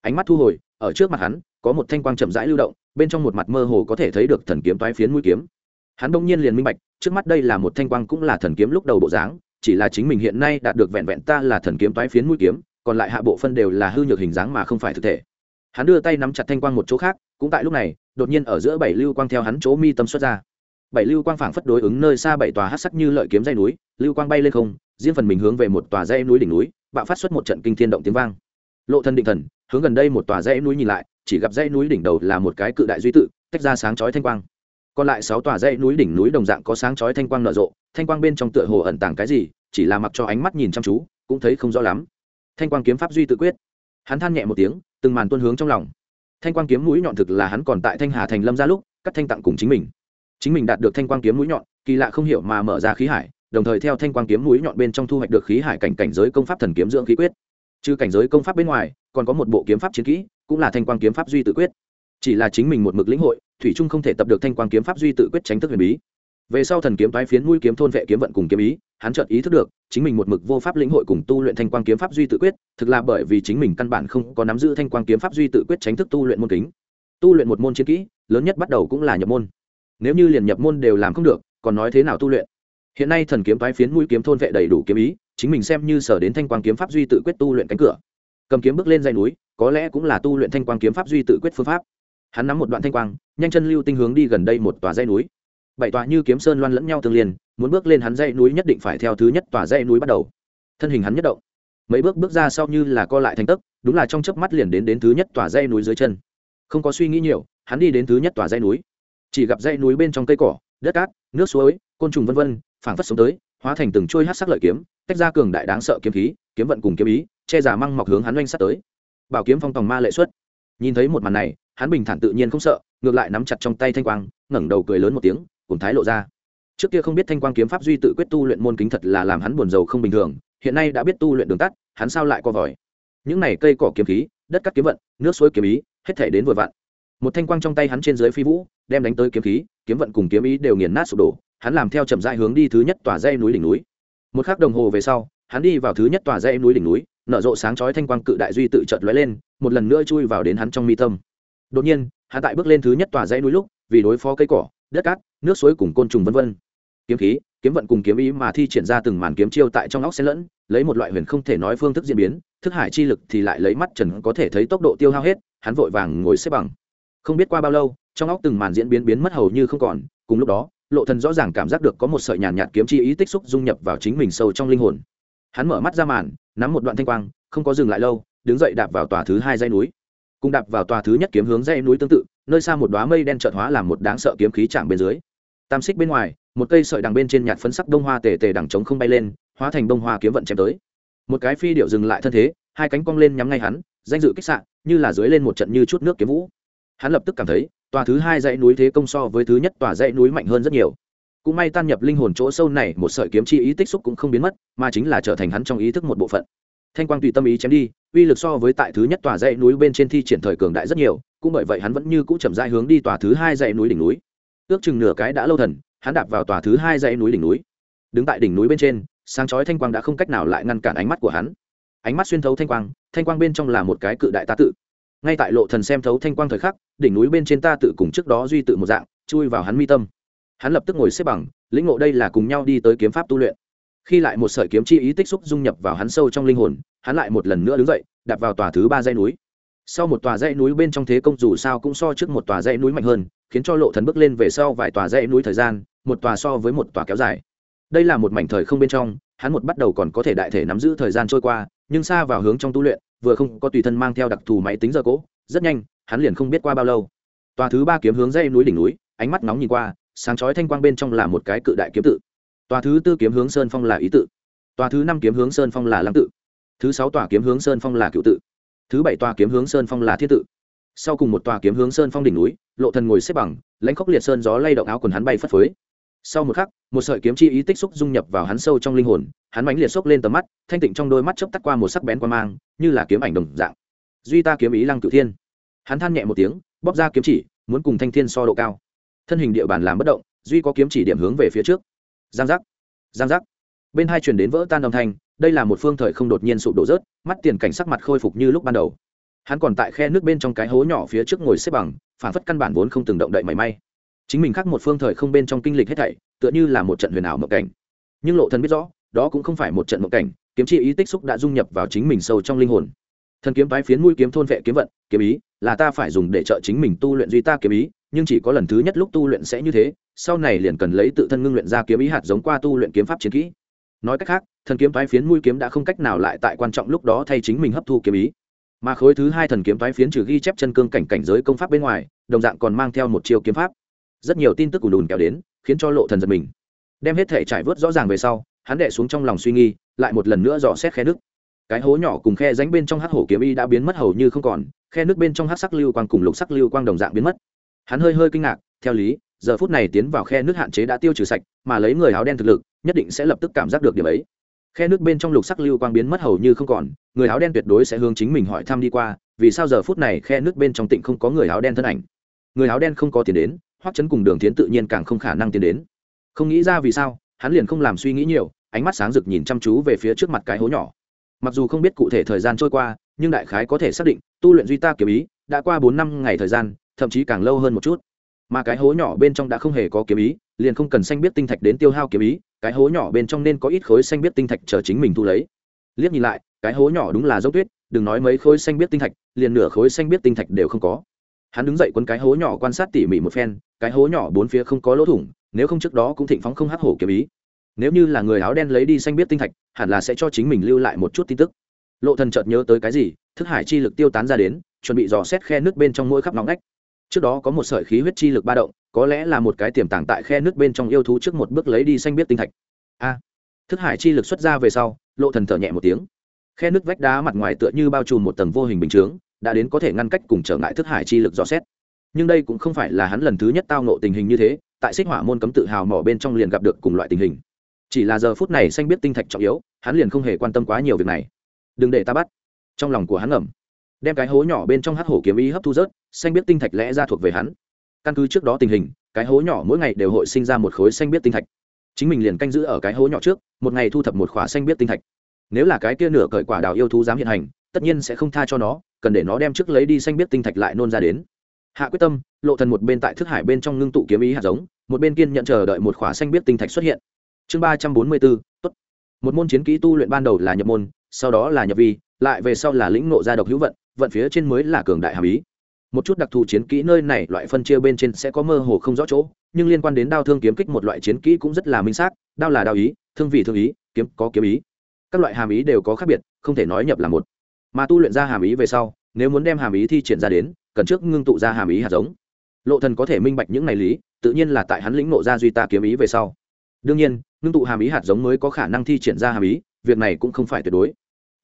Ánh mắt thu hồi, ở trước mặt hắn, có một thanh quang chậm rãi lưu động, bên trong một mặt mơ hồ có thể thấy được thần kiếm toái phiến mũi kiếm. Hắn đông nhiên liền minh bạch, trước mắt đây là một thanh quang cũng là thần kiếm lúc đầu bộ dáng, chỉ là chính mình hiện nay đạt được vẹn vẹn ta là thần kiếm toái phiến mũi kiếm, còn lại hạ bộ phân đều là hư nhược hình dáng mà không phải thực thể. Hắn đưa tay nắm chặt thanh quang một chỗ khác cũng tại lúc này, đột nhiên ở giữa bảy lưu quang theo hắn chỗ mi tâm xuất ra. Bảy lưu quang phảng phất đối ứng nơi xa bảy tòa hát sắc như lợi kiếm dây núi, lưu quang bay lên không, riêng phần mình hướng về một tòa dây núi đỉnh núi, bạo phát xuất một trận kinh thiên động tiếng vang. Lộ thân định thần, hướng gần đây một tòa dãy núi nhìn lại, chỉ gặp dãy núi đỉnh đầu là một cái cự đại duy tự, tách ra sáng chói thanh quang. Còn lại sáu tòa dãy núi đỉnh núi đồng dạng có sáng chói thanh quang nở rộ, thanh quang bên trong tựa hồ ẩn tàng cái gì, chỉ là mặc cho ánh mắt nhìn chăm chú, cũng thấy không rõ lắm. Thanh quang kiếm pháp duy tự quyết. Hắn than nhẹ một tiếng, từng màn tuôn hướng trong lòng thanh quang kiếm mũi nhọn thực là hắn còn tại thanh hà thành lâm ra lúc, cắt thanh tặng cùng chính mình. Chính mình đạt được thanh quang kiếm mũi nhọn, kỳ lạ không hiểu mà mở ra khí hải, đồng thời theo thanh quang kiếm mũi nhọn bên trong thu hoạch được khí hải cảnh cảnh giới công pháp thần kiếm dưỡng khí quyết. Trừ cảnh giới công pháp bên ngoài, còn có một bộ kiếm pháp chiến kỹ, cũng là thanh quang kiếm pháp duy tự quyết. Chỉ là chính mình một mực lĩnh hội, thủy trung không thể tập được thanh quang kiếm pháp duy tự quyết tránh thức huyền bí về sau thần kiếm tái phiến mũi kiếm thôn vệ kiếm vận cùng kiếm ý, hắn chợt ý thức được, chính mình một mực vô pháp lĩnh hội cùng tu luyện thanh quang kiếm pháp duy tự quyết, thực là bởi vì chính mình căn bản không có nắm giữ thanh quang kiếm pháp duy tự quyết tránh thức tu luyện môn kính. Tu luyện một môn chiến kỹ, lớn nhất bắt đầu cũng là nhập môn. Nếu như liền nhập môn đều làm không được, còn nói thế nào tu luyện? Hiện nay thần kiếm tái phiến mũi kiếm thôn vệ đầy đủ kiếm ý, chính mình xem như sở đến thanh quang kiếm pháp duy tự quyết tu luyện cánh cửa. Cầm kiếm bước lên dây núi, có lẽ cũng là tu luyện thanh quang kiếm pháp duy tự quyết phương pháp. Hắn nắm một đoạn thanh quang, nhanh chân lưu tinh hướng đi gần đây một tòa dây núi bảy tòa như kiếm sơn loan lẫn nhau tương liên, muốn bước lên hắn dây núi nhất định phải theo thứ nhất tòa dây núi bắt đầu. Thân hình hắn nhất động. Mấy bước bước ra sau như là co lại thành tấc, đúng là trong chớp mắt liền đến đến thứ nhất tòa dây núi dưới chân. Không có suy nghĩ nhiều, hắn đi đến thứ nhất tòa dây núi. Chỉ gặp dây núi bên trong cây cỏ, đất cát, nước suối, côn trùng vân vân, phảng phất sống tới, hóa thành từng trôi hát sắc lợi kiếm, tách ra cường đại đáng sợ kiếm khí, kiếm vận cùng kiếm ý, che giả măng mọc hướng hắn oanh sắt tới. Bảo kiếm phong tòng ma lệ xuất. Nhìn thấy một màn này, hắn bình thản tự nhiên không sợ, ngược lại nắm chặt trong tay thanh quang, ngẩng đầu cười lớn một tiếng cùng thái lộ ra. Trước kia không biết thanh quang kiếm pháp duy tự quyết tu luyện môn kính thật là làm hắn buồn giàu không bình thường, hiện nay đã biết tu luyện đường tắt, hắn sao lại co vòi? Những này cây cỏ kiếm khí, đất cắt kiếm vận, nước suối kiếm ý, hết thể đến vội vặn. Một thanh quang trong tay hắn trên dưới phi vũ, đem đánh tới kiếm khí, kiếm vận cùng kiếm ý đều nghiền nát sụp đổ, hắn làm theo chậm rãi hướng đi thứ nhất tòa dây núi đỉnh núi. Một khắc đồng hồ về sau, hắn đi vào thứ nhất tòa dây núi đỉnh núi, nở rộ sáng chói thanh quang cự đại duy tự chợt lóe lên, một lần nữa chui vào đến hắn trong mi tâm. Đột nhiên, hắn tại bước lên thứ nhất tòa dãy núi lúc, vì đối phó cây cỏ đất cát, nước suối cùng côn trùng vân vân. Kiếm khí, kiếm vận cùng kiếm ý mà thi triển ra từng màn kiếm chiêu tại trong óc xen lẫn, lấy một loại huyền không thể nói phương thức diễn biến, thức hải chi lực thì lại lấy mắt trần có thể thấy tốc độ tiêu hao hết, hắn vội vàng ngồi xếp bằng. Không biết qua bao lâu, trong óc từng màn diễn biến biến mất hầu như không còn, cùng lúc đó, lộ thần rõ ràng cảm giác được có một sợi nhàn nhạt kiếm chi ý tích xúc dung nhập vào chính mình sâu trong linh hồn. Hắn mở mắt ra màn, nắm một đoạn thanh quang, không có dừng lại lâu, đứng dậy đạp vào tòa thứ hai dãy núi. Cùng đạp vào tòa thứ nhất kiếm hướng dãy núi tương tự nơi xa một đóa mây đen chợt hóa làm một đáng sợ kiếm khí chạm bên dưới. Tam xích bên ngoài, một cây sợi đằng bên trên nhạt phấn sắc đông hoa tề tề đằng trống không bay lên, hóa thành đông hoa kiếm vận chém tới. Một cái phi điệu dừng lại thân thế, hai cánh cong lên nhắm ngay hắn, danh dự kích sạn như là dưới lên một trận như chút nước kiếm vũ. Hắn lập tức cảm thấy, tòa thứ hai dãy núi thế công so với thứ nhất tòa dãy núi mạnh hơn rất nhiều. Cũng may tan nhập linh hồn chỗ sâu này, một sợi kiếm chi ý tích xúc cũng không biến mất, mà chính là trở thành hắn trong ý thức một bộ phận. Thanh quang tùy tâm ý chém đi, uy lực so với tại thứ nhất tòa dãy núi bên trên thi triển thời cường đại rất nhiều cũng bởi vậy hắn vẫn như cũ chậm rãi hướng đi tòa thứ hai dãy núi đỉnh núi. Ước chừng nửa cái đã lâu thần, hắn đạp vào tòa thứ hai dãy núi đỉnh núi. Đứng tại đỉnh núi bên trên, sáng chói thanh quang đã không cách nào lại ngăn cản ánh mắt của hắn. Ánh mắt xuyên thấu thanh quang thanh quang bên trong là một cái cự đại ta tự. Ngay tại lộ thần xem thấu thanh quang thời khắc, đỉnh núi bên trên ta tự cùng trước đó duy tự một dạng, chui vào hắn mi tâm. Hắn lập tức ngồi xếp bằng, lĩnh ngộ đây là cùng nhau đi tới kiếm pháp tu luyện. Khi lại một sợi kiếm chi ý tích xúc dung nhập vào hắn sâu trong linh hồn, hắn lại một lần nữa đứng dậy, đạp vào tòa thứ ba dãy núi sau một tòa dãy núi bên trong thế công dù sao cũng so trước một tòa dãy núi mạnh hơn, khiến cho lộ thần bước lên về sau vài tòa dãy núi thời gian, một tòa so với một tòa kéo dài. Đây là một mảnh thời không bên trong, hắn một bắt đầu còn có thể đại thể nắm giữ thời gian trôi qua, nhưng xa vào hướng trong tu luyện, vừa không có tùy thân mang theo đặc thù máy tính giờ cỗ rất nhanh, hắn liền không biết qua bao lâu. Tòa thứ ba kiếm hướng dãy núi đỉnh núi, ánh mắt nóng nhìn qua, sáng chói thanh quang bên trong là một cái cự đại kiếm tự. Tòa thứ tư kiếm hướng sơn phong là ý tự. Tòa thứ năm kiếm hướng sơn phong là lăng tự. Thứ sáu tòa kiếm hướng sơn phong là cựu tự thứ bảy tòa kiếm hướng sơn phong là thiên tự. Sau cùng một tòa kiếm hướng sơn phong đỉnh núi, lộ thần ngồi xếp bằng, lãnh khốc liệt sơn gió lay động áo quần hắn bay phất phới. Sau một khắc, một sợi kiếm chi ý tích xúc dung nhập vào hắn sâu trong linh hồn, hắn mãnh liệt xốc lên tầm mắt, thanh tịnh trong đôi mắt chớp tắt qua một sắc bén quan mang, như là kiếm ảnh đồng dạng. Duy ta kiếm ý lăng cửu thiên. Hắn than nhẹ một tiếng, bóp ra kiếm chỉ, muốn cùng thanh thiên so độ cao. Thân hình địa bàn làm bất động, duy có kiếm chỉ điểm hướng về phía trước. Giang giác. Giang giác. Bên hai truyền đến vỡ tan đồng thanh đây là một phương thời không đột nhiên sụp đổ rớt, mắt tiền cảnh sắc mặt khôi phục như lúc ban đầu. Hắn còn tại khe nước bên trong cái hố nhỏ phía trước ngồi xếp bằng, phản phất căn bản vốn không từng động đậy mảy may. Chính mình khác một phương thời không bên trong kinh lịch hết thảy, tựa như là một trận huyền ảo mộng cảnh. Nhưng lộ thần biết rõ, đó cũng không phải một trận mộng cảnh, kiếm chi ý tích xúc đã dung nhập vào chính mình sâu trong linh hồn. Thần kiếm tái phiến mũi kiếm thôn vệ kiếm vận, kiếm ý, là ta phải dùng để trợ chính mình tu luyện duy ta kiếm ý, nhưng chỉ có lần thứ nhất lúc tu luyện sẽ như thế, sau này liền cần lấy tự thân ngưng luyện ra kiếm ý hạt giống qua tu luyện kiếm pháp chiến kỹ nói cách khác, thần kiếm tái phiến mũi kiếm đã không cách nào lại tại quan trọng lúc đó thay chính mình hấp thu kiếm ý. Mà khối thứ hai thần kiếm tái phiến trừ ghi chép chân cương cảnh cảnh giới công pháp bên ngoài, đồng dạng còn mang theo một chiêu kiếm pháp. Rất nhiều tin tức ùn đùn kéo đến, khiến cho lộ thần giật mình. Đem hết thể trải vớt rõ ràng về sau, hắn đệ xuống trong lòng suy nghi lại một lần nữa dò xét khe nước. Cái hố nhỏ cùng khe ránh bên trong hắc hổ kiếm y đã biến mất hầu như không còn, khe nước bên trong hắc sắc lưu quang cùng lục sắc lưu quang đồng dạng biến mất. Hắn hơi hơi kinh ngạc, theo lý, giờ phút này tiến vào khe nước hạn chế đã tiêu trừ sạch, mà lấy người áo đen thực lực nhất định sẽ lập tức cảm giác được điểm ấy. Khe nước bên trong lục sắc lưu quang biến mất hầu như không còn, người áo đen tuyệt đối sẽ hướng chính mình hỏi thăm đi qua, vì sao giờ phút này khe nước bên trong tịnh không có người áo đen thân ảnh? Người áo đen không có tiền đến, hoắc chấn cùng đường tiến tự nhiên càng không khả năng tiến đến. Không nghĩ ra vì sao, hắn liền không làm suy nghĩ nhiều, ánh mắt sáng rực nhìn chăm chú về phía trước mặt cái hố nhỏ. Mặc dù không biết cụ thể thời gian trôi qua, nhưng đại khái có thể xác định, tu luyện duy ta kiếm ý, đã qua bốn năm ngày thời gian, thậm chí càng lâu hơn một chút. Mà cái hố nhỏ bên trong đã không hề có kiếm ý, liền không cần xanh biết tinh thạch đến tiêu hao kiếm ý cái hố nhỏ bên trong nên có ít khối xanh biết tinh thạch chờ chính mình thu lấy. Liếc nhìn lại, cái hố nhỏ đúng là dốc tuyết, đừng nói mấy khối xanh biết tinh thạch, liền nửa khối xanh biết tinh thạch đều không có. Hắn đứng dậy quấn cái hố nhỏ quan sát tỉ mỉ một phen, cái hố nhỏ bốn phía không có lỗ thủng, nếu không trước đó cũng thịnh phóng không hắc hổ kiếm ý. Nếu như là người áo đen lấy đi xanh biết tinh thạch, hẳn là sẽ cho chính mình lưu lại một chút tin tức. Lộ thần chợt nhớ tới cái gì, thức hải chi lực tiêu tán ra đến, chuẩn bị dò xét khe nước bên trong mỗi khắp nóng nách trước đó có một sợi khí huyết chi lực ba động có lẽ là một cái tiềm tàng tại khe nước bên trong yêu thú trước một bước lấy đi xanh biết tinh thạch. A. Thức hải chi lực xuất ra về sau, lộ thần thở nhẹ một tiếng. Khe nước vách đá mặt ngoài tựa như bao trùm một tầng vô hình bình chướng, đã đến có thể ngăn cách cùng trở ngại thức hải chi lực dò xét. Nhưng đây cũng không phải là hắn lần thứ nhất tao nộ tình hình như thế, tại xích hỏa môn cấm tự hào mỏ bên trong liền gặp được cùng loại tình hình. Chỉ là giờ phút này xanh biết tinh thạch trọng yếu, hắn liền không hề quan tâm quá nhiều việc này. Đừng để ta bắt. Trong lòng của hắn ngầm. Đem cái hố nhỏ bên trong hát hổ kiếm ý hấp thu rớt, xanh biết tinh thạch lẽ ra thuộc về hắn căn cứ trước đó tình hình, cái hố nhỏ mỗi ngày đều hội sinh ra một khối xanh biết tinh thạch. Chính mình liền canh giữ ở cái hố nhỏ trước, một ngày thu thập một khóa xanh biết tinh thạch. Nếu là cái kia nửa cởi quả đào yêu thú dám hiện hành, tất nhiên sẽ không tha cho nó, cần để nó đem trước lấy đi xanh biết tinh thạch lại nôn ra đến. Hạ quyết tâm, lộ thần một bên tại thức hải bên trong ngưng tụ kiếm ý hạt giống, một bên kiên nhận chờ đợi một khóa xanh biết tinh thạch xuất hiện. Chương ba trăm bốn mươi bốn, tốt. Một môn chiến kỹ tu luyện ban đầu là nhập môn, sau đó là nhập vi, lại về sau là lĩnh ngộ gia độc hữu vận vận phía trên mới là cường đại hàm ý một chút đặc thù chiến kỹ nơi này loại phân chia bên trên sẽ có mơ hồ không rõ chỗ, nhưng liên quan đến đao thương kiếm kích một loại chiến kỹ cũng rất là minh xác, đao là đao ý, thương vị thương ý, kiếm có kiếm ý. Các loại hàm ý đều có khác biệt, không thể nói nhập là một. Mà tu luyện ra hàm ý về sau, nếu muốn đem hàm ý thi triển ra đến, cần trước ngưng tụ ra hàm ý hạt giống. Lộ thần có thể minh bạch những này lý, tự nhiên là tại hắn lĩnh ngộ ra duy ta kiếm ý về sau. Đương nhiên, ngưng tụ hàm ý hạt giống mới có khả năng thi triển ra hàm ý, việc này cũng không phải tuyệt đối.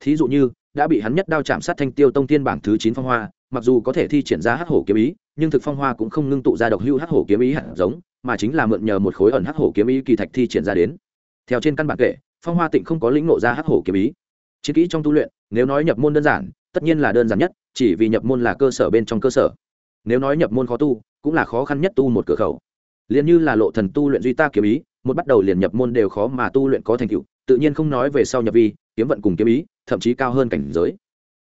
Thí dụ như, đã bị hắn nhất đao chạm sát thanh tiêu tông tiên bảng thứ chín phong hoa mặc dù có thể thi triển ra hắc hổ kiếm ý, nhưng thực phong hoa cũng không ngưng tụ ra độc hưu hắc hổ kiếm ý hạt giống, mà chính là mượn nhờ một khối ẩn hắc hổ kiếm ý kỳ thạch thi triển ra đến. Theo trên căn bản kệ phong hoa tịnh không có lĩnh ngộ ra hắc hổ kiếm ý. Chiến kỹ trong tu luyện, nếu nói nhập môn đơn giản, tất nhiên là đơn giản nhất, chỉ vì nhập môn là cơ sở bên trong cơ sở. Nếu nói nhập môn khó tu, cũng là khó khăn nhất tu một cửa khẩu. Liền như là lộ thần tu luyện duy ta kiếm ý, một bắt đầu liền nhập môn đều khó mà tu luyện có thành tựu, tự nhiên không nói về sau nhập vi, kiếm vận cùng kiếm ý, thậm chí cao hơn cảnh giới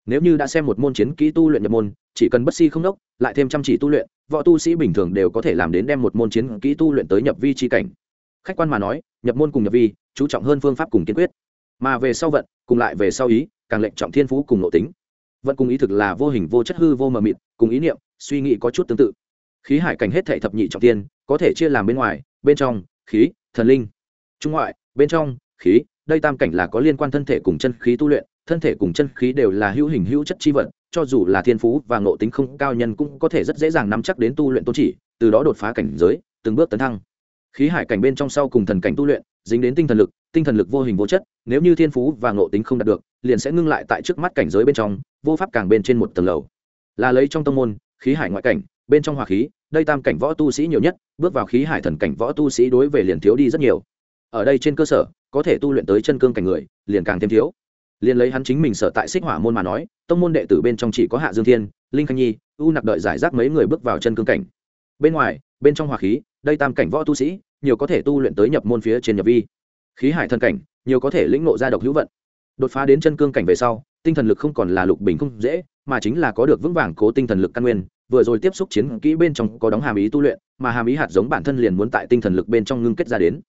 nếu như đã xem một môn chiến kỹ tu luyện nhập môn, chỉ cần bất si không đốc, lại thêm chăm chỉ tu luyện, võ tu sĩ bình thường đều có thể làm đến đem một môn chiến kỹ tu luyện tới nhập vi chi cảnh. Khách quan mà nói, nhập môn cùng nhập vi, chú trọng hơn phương pháp cùng kiên quyết. Mà về sau vận, cùng lại về sau ý, càng lệnh trọng thiên phú cùng nội tính. Vận cùng ý thực là vô hình vô chất hư vô mờ mịt, cùng ý niệm, suy nghĩ có chút tương tự. Khí hải cảnh hết thể thập nhị trọng tiên có thể chia làm bên ngoài, bên trong, khí, thần linh. Trung ngoại, bên trong, khí, đây tam cảnh là có liên quan thân thể cùng chân khí tu luyện thân thể cùng chân khí đều là hữu hình hữu chất chi vật, cho dù là thiên phú và ngộ tính không cao nhân cũng có thể rất dễ dàng nắm chắc đến tu luyện tôn chỉ, từ đó đột phá cảnh giới, từng bước tấn thăng. Khí hải cảnh bên trong sau cùng thần cảnh tu luyện, dính đến tinh thần lực, tinh thần lực vô hình vô chất, nếu như thiên phú và ngộ tính không đạt được, liền sẽ ngưng lại tại trước mắt cảnh giới bên trong, vô pháp càng bên trên một tầng lầu. Là lấy trong tông môn, khí hải ngoại cảnh, bên trong hỏa khí, đây tam cảnh võ tu sĩ nhiều nhất, bước vào khí hải thần cảnh võ tu sĩ đối về liền thiếu đi rất nhiều. Ở đây trên cơ sở, có thể tu luyện tới chân cương cảnh người, liền càng thêm thiếu liền lấy hắn chính mình sở tại xích hỏa môn mà nói, tông môn đệ tử bên trong chỉ có hạ dương thiên, linh khanh nhi, u nặc đợi giải rác mấy người bước vào chân cương cảnh. Bên ngoài, bên trong hỏa khí, đây tam cảnh võ tu sĩ, nhiều có thể tu luyện tới nhập môn phía trên nhập vi. Khí hải thần cảnh, nhiều có thể lĩnh ngộ ra độc hữu vận. Đột phá đến chân cương cảnh về sau, tinh thần lực không còn là lục bình không dễ, mà chính là có được vững vàng cố tinh thần lực căn nguyên, vừa rồi tiếp xúc chiến kỹ bên trong có đóng hàm ý tu luyện, mà hàm ý hạt giống bản thân liền muốn tại tinh thần lực bên trong ngưng kết ra đến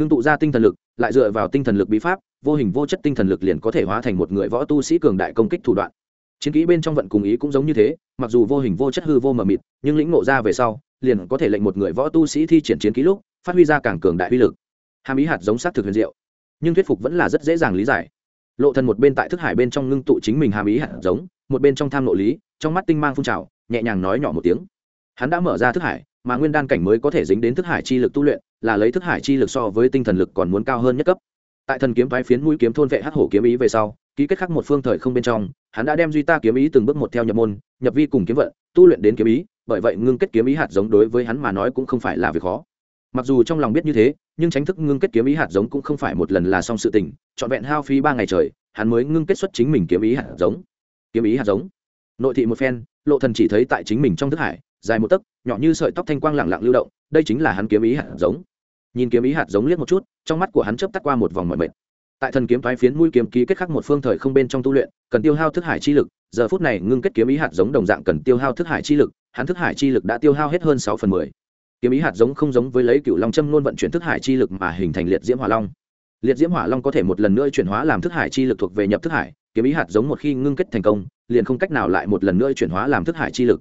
ngưng tụ ra tinh thần lực, lại dựa vào tinh thần lực bí pháp, vô hình vô chất tinh thần lực liền có thể hóa thành một người võ tu sĩ cường đại công kích thủ đoạn. Chiến kỹ bên trong vận cùng ý cũng giống như thế, mặc dù vô hình vô chất hư vô mờ mịt, nhưng lĩnh ngộ ra về sau, liền có thể lệnh một người võ tu sĩ thi triển chiến kỹ lúc, phát huy ra càng cường đại uy lực. Hàm ý hạt giống s á t thực huyền diệu, nhưng thuyết phục vẫn là rất dễ dàng lý giải. Lộ thần một bên tại thức hải bên trong ngưng tụ chính mình hàm ý hạt giống, một bên trong tham nội lý, trong mắt tinh mang phun trào, nhẹ nhàng nói nhỏ một tiếng. Hắn đã mở ra thức hải, mà nguyên đan cảnh mới có thể dính đến thức hải chi lực tu luyện là lấy thức hải chi lực so với tinh thần lực còn muốn cao hơn nhất cấp. Tại thần kiếm phái phiến mũi kiếm thôn vệ hắc hổ kiếm ý về sau, ký kết khắc một phương thời không bên trong, hắn đã đem duy ta kiếm ý từng bước một theo nhập môn, nhập vi cùng kiếm vận, tu luyện đến kiếm ý, bởi vậy ngưng kết kiếm ý hạt giống đối với hắn mà nói cũng không phải là việc khó. Mặc dù trong lòng biết như thế, nhưng tránh thức ngưng kết kiếm ý hạt giống cũng không phải một lần là xong sự tình, trọn vẹn hao phí ba ngày trời, hắn mới ngưng kết xuất chính mình kiếm ý hạt giống. Kiếm ý hạt giống. Nội thị một phen, lộ thần chỉ thấy tại chính mình trong thức hải, dài một tấc, nhỏ như sợi tóc thanh quang lẳng lặng lưu động, đây chính là hắn kiếm ý hạt giống nhìn kiếm ý hạt giống liếc một chút, trong mắt của hắn chớp tắt qua một vòng mọi mệt. Tại thần kiếm thoái phiến mũi kiếm ký kết khắc một phương thời không bên trong tu luyện, cần tiêu hao thức hải chi lực, giờ phút này ngưng kết kiếm ý hạt giống đồng dạng cần tiêu hao thức hải chi lực, hắn thức hải chi lực đã tiêu hao hết hơn sáu phần mười. Kiếm ý hạt giống không giống với lấy cựu long châm luôn vận chuyển thức hải chi lực mà hình thành liệt diễm hỏa long. Liệt diễm hỏa long có thể một lần nữa chuyển hóa làm thức hải chi lực thuộc về nhập thức hải, kiếm ý hạt giống một khi ngưng kết thành công, liền không cách nào lại một lần nữa chuyển hóa làm thức hải chi lực.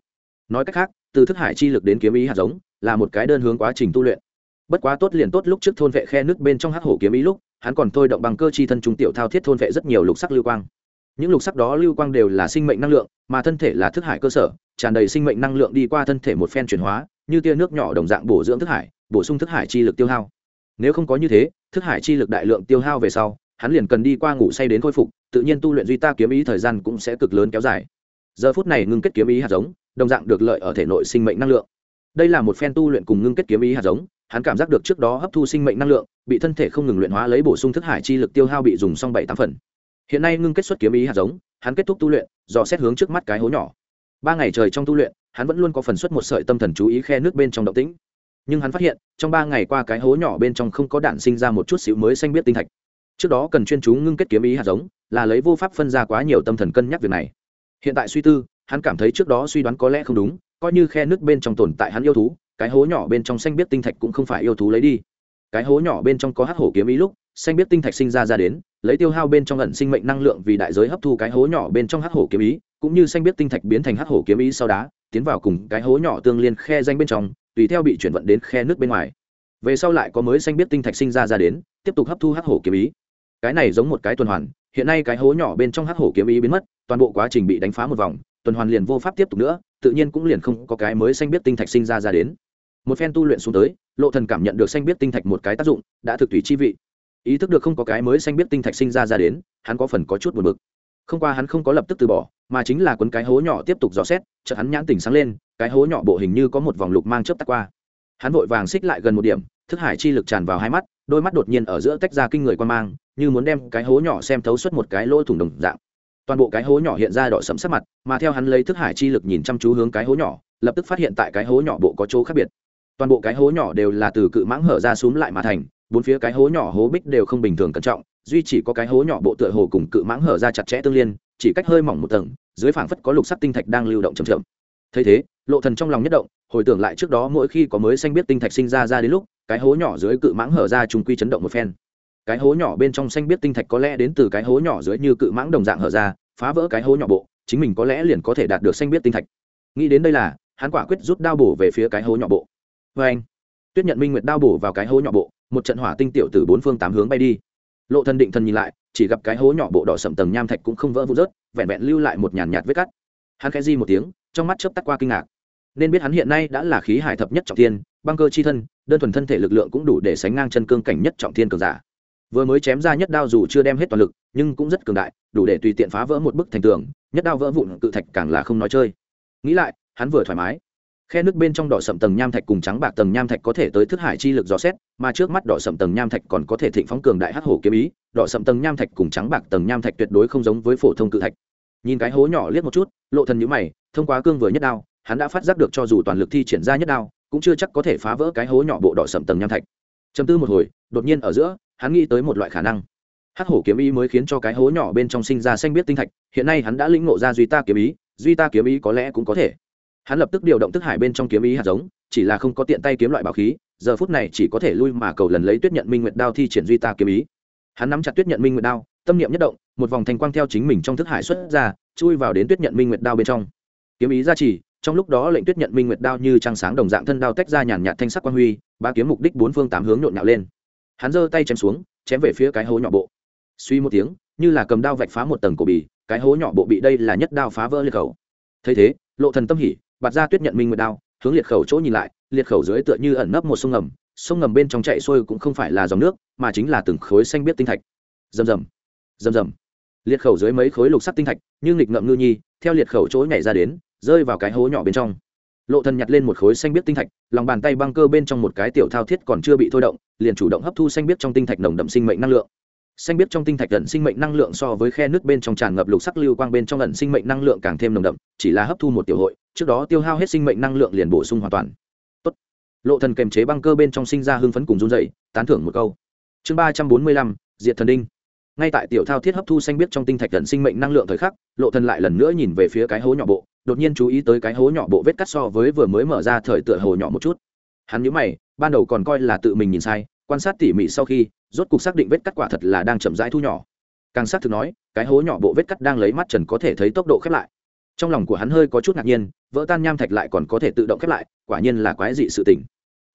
Nói cách khác, từ thức hải chi lực đến kiếm ý hạt giống là một cái đơn hướng quá trình tu luyện bất quá tốt liền tốt lúc trước thôn vệ khe nước bên trong hắc hổ kiếm ý lúc, hắn còn thôi động bằng cơ chi thân trung tiểu thao thiết thôn vệ rất nhiều lục sắc lưu quang. Những lục sắc đó lưu quang đều là sinh mệnh năng lượng, mà thân thể là thức hải cơ sở, tràn đầy sinh mệnh năng lượng đi qua thân thể một phen chuyển hóa, như tia nước nhỏ đồng dạng bổ dưỡng thức hải, bổ sung thức hải chi lực tiêu hao. Nếu không có như thế, thức hải chi lực đại lượng tiêu hao về sau, hắn liền cần đi qua ngủ say đến khôi phục, tự nhiên tu luyện duy ta kiếm ý thời gian cũng sẽ cực lớn kéo dài. Giờ phút này ngưng kết kiếm ý hạt giống, đồng dạng được lợi ở thể nội sinh mệnh năng lượng. Đây là một phen tu luyện cùng ngưng kết kiếm ý hạt giống hắn cảm giác được trước đó hấp thu sinh mệnh năng lượng, bị thân thể không ngừng luyện hóa lấy bổ sung thức hải chi lực tiêu hao bị dùng xong bảy tám phần. Hiện nay ngưng kết xuất kiếm ý hạt giống, hắn kết thúc tu luyện do xét hướng trước mắt cái hố nhỏ. Ba ngày trời trong tu luyện, hắn vẫn luôn có phần xuất một sợi tâm thần chú ý khe nước bên trong động tĩnh. Nhưng hắn phát hiện, trong ba ngày qua cái hố nhỏ bên trong không có đạn sinh ra một chút xíu mới xanh biết tinh thạch. Trước đó cần chuyên chú ngưng kết kiếm ý hạt giống, là lấy vô pháp phân ra quá nhiều tâm thần cân nhắc việc này. Hiện tại suy tư, hắn cảm thấy trước đó suy đoán có lẽ không đúng, coi như khe nước bên trong tồn tại hắn yêu thú cái hố nhỏ bên trong xanh biết tinh thạch cũng không phải yêu thú lấy đi. Cái hố nhỏ bên trong có hắc hổ kiếm ý lúc, xanh biết tinh thạch sinh ra ra đến, lấy tiêu hao bên trong ẩn sinh mệnh năng lượng vì đại giới hấp thu cái hố nhỏ bên trong hắc hổ kiếm ý, cũng như xanh biết tinh thạch biến thành hắc hổ kiếm ý sau đá tiến vào cùng cái hố nhỏ tương liên khe danh bên trong, tùy theo bị chuyển vận đến khe nước bên ngoài. Về sau lại có mới xanh biết tinh thạch sinh ra ra đến, tiếp tục hấp thu hắc hổ kiếm ý. Cái này giống một cái tuần hoàn, hiện nay cái hố nhỏ bên trong hắc hổ kiếm ý biến mất, toàn bộ quá trình bị đánh phá một vòng, tuần hoàn liền vô pháp tiếp tục nữa, tự nhiên cũng liền không có cái mới xanh biết tinh thạch sinh ra ra đến một phen tu luyện xuống tới, lộ thần cảm nhận được xanh biết tinh thạch một cái tác dụng, đã thực thủy chi vị. Ý thức được không có cái mới xanh biết tinh thạch sinh ra ra đến, hắn có phần có chút buồn bực. Không qua hắn không có lập tức từ bỏ, mà chính là quấn cái hố nhỏ tiếp tục dò xét, chợt hắn nhãn tỉnh sáng lên, cái hố nhỏ bộ hình như có một vòng lục mang chớp tắt qua. Hắn vội vàng xích lại gần một điểm, thức hải chi lực tràn vào hai mắt, đôi mắt đột nhiên ở giữa tách ra kinh người quan mang, như muốn đem cái hố nhỏ xem thấu suốt một cái lỗ thủng đồng dạng. Toàn bộ cái hố nhỏ hiện ra đỏ sẫm sắc mặt, mà theo hắn lấy thức hải chi lực nhìn chăm chú hướng cái hố nhỏ, lập tức phát hiện tại cái hố nhỏ bộ có chỗ khác biệt toàn bộ cái hố nhỏ đều là từ cự mãng hở ra xúm lại mà thành, bốn phía cái hố nhỏ hố bích đều không bình thường cẩn trọng, duy chỉ có cái hố nhỏ bộ tựa hồ cùng cự mãng hở ra chặt chẽ tương liên, chỉ cách hơi mỏng một tầng, dưới phảng phất có lục sắc tinh thạch đang lưu động chậm chậm. Thấy thế, lộ thần trong lòng nhất động, hồi tưởng lại trước đó mỗi khi có mới xanh biết tinh thạch sinh ra ra đến lúc, cái hố nhỏ dưới cự mãng hở ra trùng quy chấn động một phen. Cái hố nhỏ bên trong xanh biết tinh thạch có lẽ đến từ cái hố nhỏ dưới như cự mãng đồng dạng hở ra, phá vỡ cái hố nhỏ bộ, chính mình có lẽ liền có thể đạt được xanh biết tinh thạch. Nghĩ đến đây là, hắn quả quyết rút đao bổ về phía cái hố nhỏ bộ vê anh. Tuyết nhận minh nguyệt đao bổ vào cái hố nhỏ bộ, một trận hỏa tinh tiểu từ bốn phương tám hướng bay đi. Lộ thần định thần nhìn lại, chỉ gặp cái hố nhỏ bộ đỏ sậm tầng nham thạch cũng không vỡ vụn rớt, vẹn vẹn lưu lại một nhàn nhạt vết cắt. Hắn khẽ di một tiếng, trong mắt chớp tắt qua kinh ngạc. Nên biết hắn hiện nay đã là khí hải thập nhất trọng thiên, băng cơ chi thân, đơn thuần thân thể lực lượng cũng đủ để sánh ngang chân cương cảnh nhất trọng thiên cường giả. Vừa mới chém ra nhất đao dù chưa đem hết toàn lực, nhưng cũng rất cường đại, đủ để tùy tiện phá vỡ một bức thành tường, nhất đao vỡ vụn cự thạch càng là không nói chơi. Nghĩ lại, hắn vừa thoải mái khe nước bên trong đỏ sậm tầng nham thạch cùng trắng bạc tầng nham thạch có thể tới thức hải chi lực dò xét, mà trước mắt đỏ sậm tầng nham thạch còn có thể thịnh phóng cường đại hắc hổ kiếm ý. Đỏ sậm tầng nham thạch cùng trắng bạc tầng nham thạch tuyệt đối không giống với phổ thông cự thạch. Nhìn cái hố nhỏ liếc một chút, lộ thần nhíu mày, thông qua cương vừa nhất đao, hắn đã phát giác được cho dù toàn lực thi triển ra nhất đao, cũng chưa chắc có thể phá vỡ cái hố nhỏ bộ đỏ sậm tầng nham thạch. Trầm tư một hồi, đột nhiên ở giữa, hắn nghĩ tới một loại khả năng. Hắc hổ kiếm ý mới khiến cho cái hố nhỏ bên trong sinh ra xanh biết tinh thạch, hiện nay hắn đã lĩnh ngộ ra duy ta kiếm ý, duy ta kiếm ý có lẽ cũng có thể hắn lập tức điều động thức hải bên trong kiếm ý hạt giống chỉ là không có tiện tay kiếm loại bảo khí giờ phút này chỉ có thể lui mà cầu lần lấy tuyết nhận minh nguyệt đao thi triển duy ta kiếm ý. Hắn nắm chặt tuyết nhận minh nguyệt đao tâm niệm nhất động một vòng thanh quang theo chính mình trong thức hải xuất ra chui vào đến tuyết nhận minh nguyệt đao bên trong. Kiếm ý ra chỉ, trong lúc đó lệnh tuyết nhận minh nguyệt đao như trăng sáng đồng dạng thân đao tách ra nhàn nhạt thanh sắc quang huy ba kiếm mục đích bốn phương tám hướng nhộn nhạo lên. Hắn giơ tay chém xuống chém về phía cái hố nhỏ bộ. Suy một tiếng như là cầm đao vạch phá một tầng cổ bì cái hố nhỏ bộ bị đây là nhất đao phá vỡ liệt khẩu. Thấy thế lộ thần tâm hỉ bạt ra tuyết nhận minh nguyệt đao, hướng liệt khẩu chỗ nhìn lại, liệt khẩu dưới tựa như ẩn nấp một sông ngầm sông ngầm bên trong chạy xuôi cũng không phải là dòng nước, mà chính là từng khối xanh biết tinh thạch. Rầm rầm rầm rầm. Liệt khẩu dưới mấy khối lục sắc tinh thạch, như nghịch ngậm ngư nhi, theo liệt khẩu chỗ nhảy ra đến, rơi vào cái hố nhỏ bên trong. Lộ thần nhặt lên một khối xanh biết tinh thạch, lòng bàn tay băng cơ bên trong một cái tiểu thao thiết còn chưa bị thôi động, liền chủ động hấp thu xanh biết trong tinh thạch nồng đậm sinh mệnh năng lượng xanh biết trong tinh thạch ẩn sinh mệnh năng lượng so với khe nước bên trong tràn ngập lục sắc lưu quang bên trong ẩn sinh mệnh năng lượng càng thêm nồng đậm, chỉ là hấp thu một tiểu hội, trước đó tiêu hao hết sinh mệnh năng lượng liền bổ sung hoàn toàn. Tốt. lộ thần kềm chế băng cơ bên trong sinh ra hưng phấn cùng run dậy tán thưởng một câu. Chương ba trăm bốn mươi lăm, diệt thần đinh. Ngay tại tiểu thao thiết hấp thu xanh biết trong tinh thạch ẩn sinh mệnh năng lượng thời khắc, lộ thần lại lần nữa nhìn về phía cái hố nhỏ bộ, đột nhiên chú ý tới cái hố nhỏ bộ vết cắt so với vừa mới mở ra thời tựa hồ nhỏ một chút. Hắn nhíu mày, ban đầu còn coi là tự mình nhìn sai quan sát tỉ mỉ sau khi, rốt cục xác định vết cắt quả thật là đang chậm rãi thu nhỏ. Càng xác thực nói, cái hố nhỏ bộ vết cắt đang lấy mắt trần có thể thấy tốc độ khép lại. Trong lòng của hắn hơi có chút ngạc nhiên, vỡ tan nham thạch lại còn có thể tự động khép lại, quả nhiên là quái dị sự tình.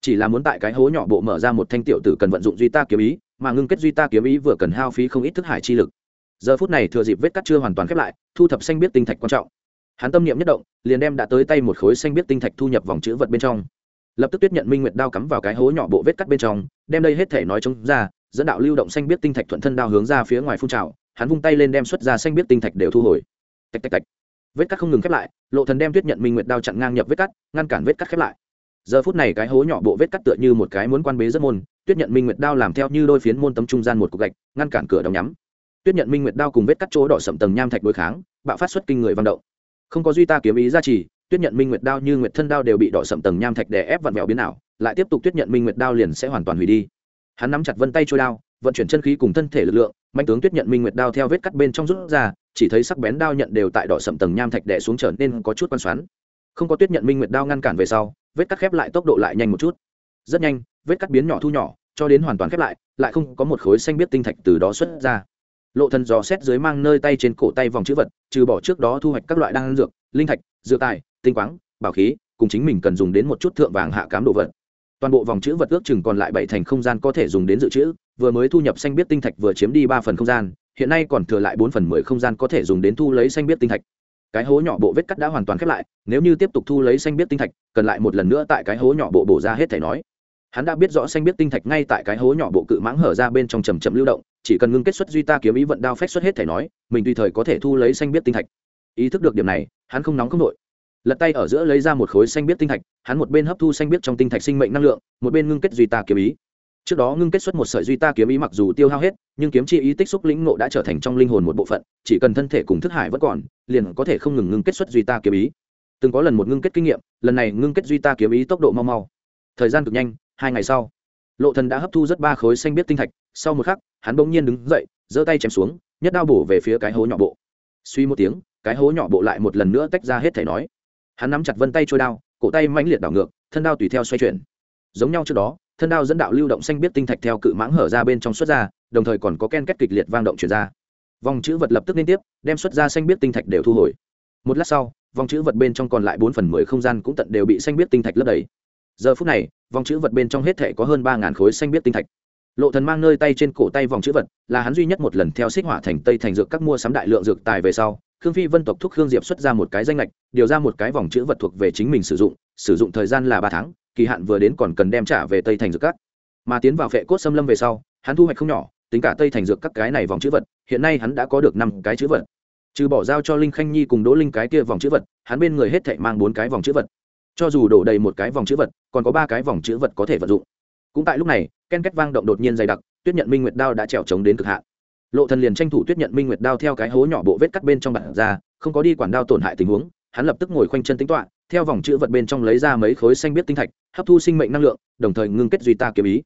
Chỉ là muốn tại cái hố nhỏ bộ mở ra một thanh tiểu tử cần vận dụng duy ta kiếm ý, mà ngưng kết duy ta kiếm ý vừa cần hao phí không ít thức hải chi lực. Giờ phút này thừa dịp vết cắt chưa hoàn toàn khép lại, thu thập xanh biết tinh thạch quan trọng. Hắn tâm niệm nhất động, liền đem đã tới tay một khối xanh biết tinh thạch thu nhập vòng chữ vật bên trong. Lập tức tuyết nhận minh nguyệt đao cắm vào cái hố nhỏ bộ vết cắt bên trong đem đây hết thể nói chống ra, dẫn đạo lưu động xanh biết tinh thạch thuận thân đao hướng ra phía ngoài phun trào, hắn vung tay lên đem xuất ra xanh biết tinh thạch đều thu hồi. Tạch tạch tạch. Vết cắt không ngừng khép lại, lộ thần đem tuyết nhận minh nguyệt đao chặn ngang nhập vết cắt, ngăn cản vết cắt khép lại. Giờ phút này cái hố nhỏ bộ vết cắt tựa như một cái muốn quan bế rất môn, tuyết nhận minh nguyệt đao làm theo như đôi phiến môn tấm trung gian một cục gạch, ngăn cản cửa đóng nhắm. Tuyết nhận minh nguyệt đao cùng vết cắt chỗ đỏ sậm tầng nham thạch đối kháng, bạo phát xuất kinh người văn động. Không có duy ta kiếm ý gia trì, tuyết nhận minh nguyệt đao như nguyệt thân đao đều bị đỏ sậm tầng nham thạch đè ép vặn vẹo biến ảo lại tiếp tục tuyết nhận minh nguyệt đao liền sẽ hoàn toàn hủy đi. Hắn nắm chặt vân tay trôi đao, vận chuyển chân khí cùng thân thể lực lượng mạnh tướng tuyết nhận minh nguyệt đao theo vết cắt bên trong rút ra, chỉ thấy sắc bén đao nhận đều tại đỏ sậm tầng nham thạch đè xuống trở nên có chút quan xoắn. Không có tuyết nhận minh nguyệt đao ngăn cản về sau, vết cắt khép lại tốc độ lại nhanh một chút. Rất nhanh, vết cắt biến nhỏ thu nhỏ, cho đến hoàn toàn khép lại lại không có một khối xanh biết tinh thạch từ đó xuất ra. Lộ thần dò xét dưới mang nơi tay trên cổ tay vòng chữ vật, trừ bỏ trước đó thu hoạch các loại đan dược, linh thạch, dược tài, tinh quáng, bảo khí, cùng chính mình cần dùng đến một chút thượng vàng hạ cám đồ vật toàn bộ vòng chữ vật ước chừng còn lại bảy thành không gian có thể dùng đến dự trữ, vừa mới thu nhập xanh biết tinh thạch vừa chiếm đi ba phần không gian, hiện nay còn thừa lại bốn phần mười không gian có thể dùng đến thu lấy xanh biết tinh thạch. Cái hố nhỏ bộ vết cắt đã hoàn toàn khép lại, nếu như tiếp tục thu lấy xanh biết tinh thạch, cần lại một lần nữa tại cái hố nhỏ bộ bổ ra hết thể nói. Hắn đã biết rõ xanh biết tinh thạch ngay tại cái hố nhỏ bộ cự mãng hở ra bên trong chầm chậm lưu động, chỉ cần ngưng kết xuất duy ta kiếm ý vận đao phách xuất hết thể nói, mình tùy thời có thể thu lấy xanh biết tinh thạch. Ý thức được điểm này, hắn không nóng không đội lật tay ở giữa lấy ra một khối xanh biết tinh thạch, hắn một bên hấp thu xanh biết trong tinh thạch sinh mệnh năng lượng, một bên ngưng kết duy ta kiếm ý. Trước đó ngưng kết xuất một sợi duy ta kiếm ý mặc dù tiêu hao hết, nhưng kiếm chi ý tích xúc lĩnh ngộ đã trở thành trong linh hồn một bộ phận, chỉ cần thân thể cùng thức hải vẫn còn, liền có thể không ngừng ngưng kết xuất duy ta kiếm ý. Từng có lần một ngưng kết kinh nghiệm, lần này ngưng kết duy ta kiếm ý tốc độ mau mau. Thời gian cực nhanh, hai ngày sau, lộ thần đã hấp thu rất ba khối xanh biết tinh thạch, sau một khắc, hắn bỗng nhiên đứng dậy, giơ tay chém xuống, nhất đao bổ về phía cái hố nhỏ bộ. Suy một tiếng, cái hố nhỏ bộ lại một lần nữa tách ra hết thể nói hắn nắm chặt vân tay trôi đao, cổ tay mãnh liệt đảo ngược, thân đao tùy theo xoay chuyển. Giống nhau trước đó, thân đao dẫn đạo lưu động xanh biết tinh thạch theo cự mãng hở ra bên trong xuất ra, đồng thời còn có ken kết kịch liệt vang động chuyển ra. Vòng chữ vật lập tức liên tiếp, đem xuất ra xanh biết tinh thạch đều thu hồi. Một lát sau, vòng chữ vật bên trong còn lại bốn phần mười không gian cũng tận đều bị xanh biết tinh thạch lấp đầy. Giờ phút này, vòng chữ vật bên trong hết thể có hơn ba ngàn khối xanh biết tinh thạch. Lộ thần mang nơi tay trên cổ tay vòng chữ vật, là hắn duy nhất một lần theo xích hỏa thành tây thành dược các mua sắm đại lượng dược tài về sau khương phi vân tộc thúc khương diệp xuất ra một cái danh lệch điều ra một cái vòng chữ vật thuộc về chính mình sử dụng sử dụng thời gian là ba tháng, kỳ hạn vừa đến còn cần đem trả về tây thành dược các. Mà tiến vào phệ cốt xâm lâm về sau, hắn thu hoạch không nhỏ, tính cả tây thành dược các cái này vòng chữ vật, hiện nay hắn đã có được năm cái chữ vật. Trừ bỏ giao cho linh khanh nhi cùng đỗ linh cái kia vòng chữ vật, hắn bên người hết thảy mang bốn cái vòng chữ vật. Cho dù đổ đầy một cái vòng chữ vật, còn có ba cái vòng chữ vật có thể vận dụng. Cũng tại lúc này, ken két vang động đột nhiên dày đặc, tuyết nhận minh nguyệt đao đã trèo trống đến cực hạn lộ thần liền tranh thủ tuyết nhận minh nguyệt đao theo cái hố nhỏ bộ vết cắt bên trong bản ra, không có đi quản đao tổn hại tình huống, hắn lập tức ngồi khoanh chân tính toán theo vòng chữ vật bên trong lấy ra mấy khối xanh biết tinh thạch, hấp thu sinh mệnh năng lượng, đồng thời ngưng kết duy ta kiếm ý.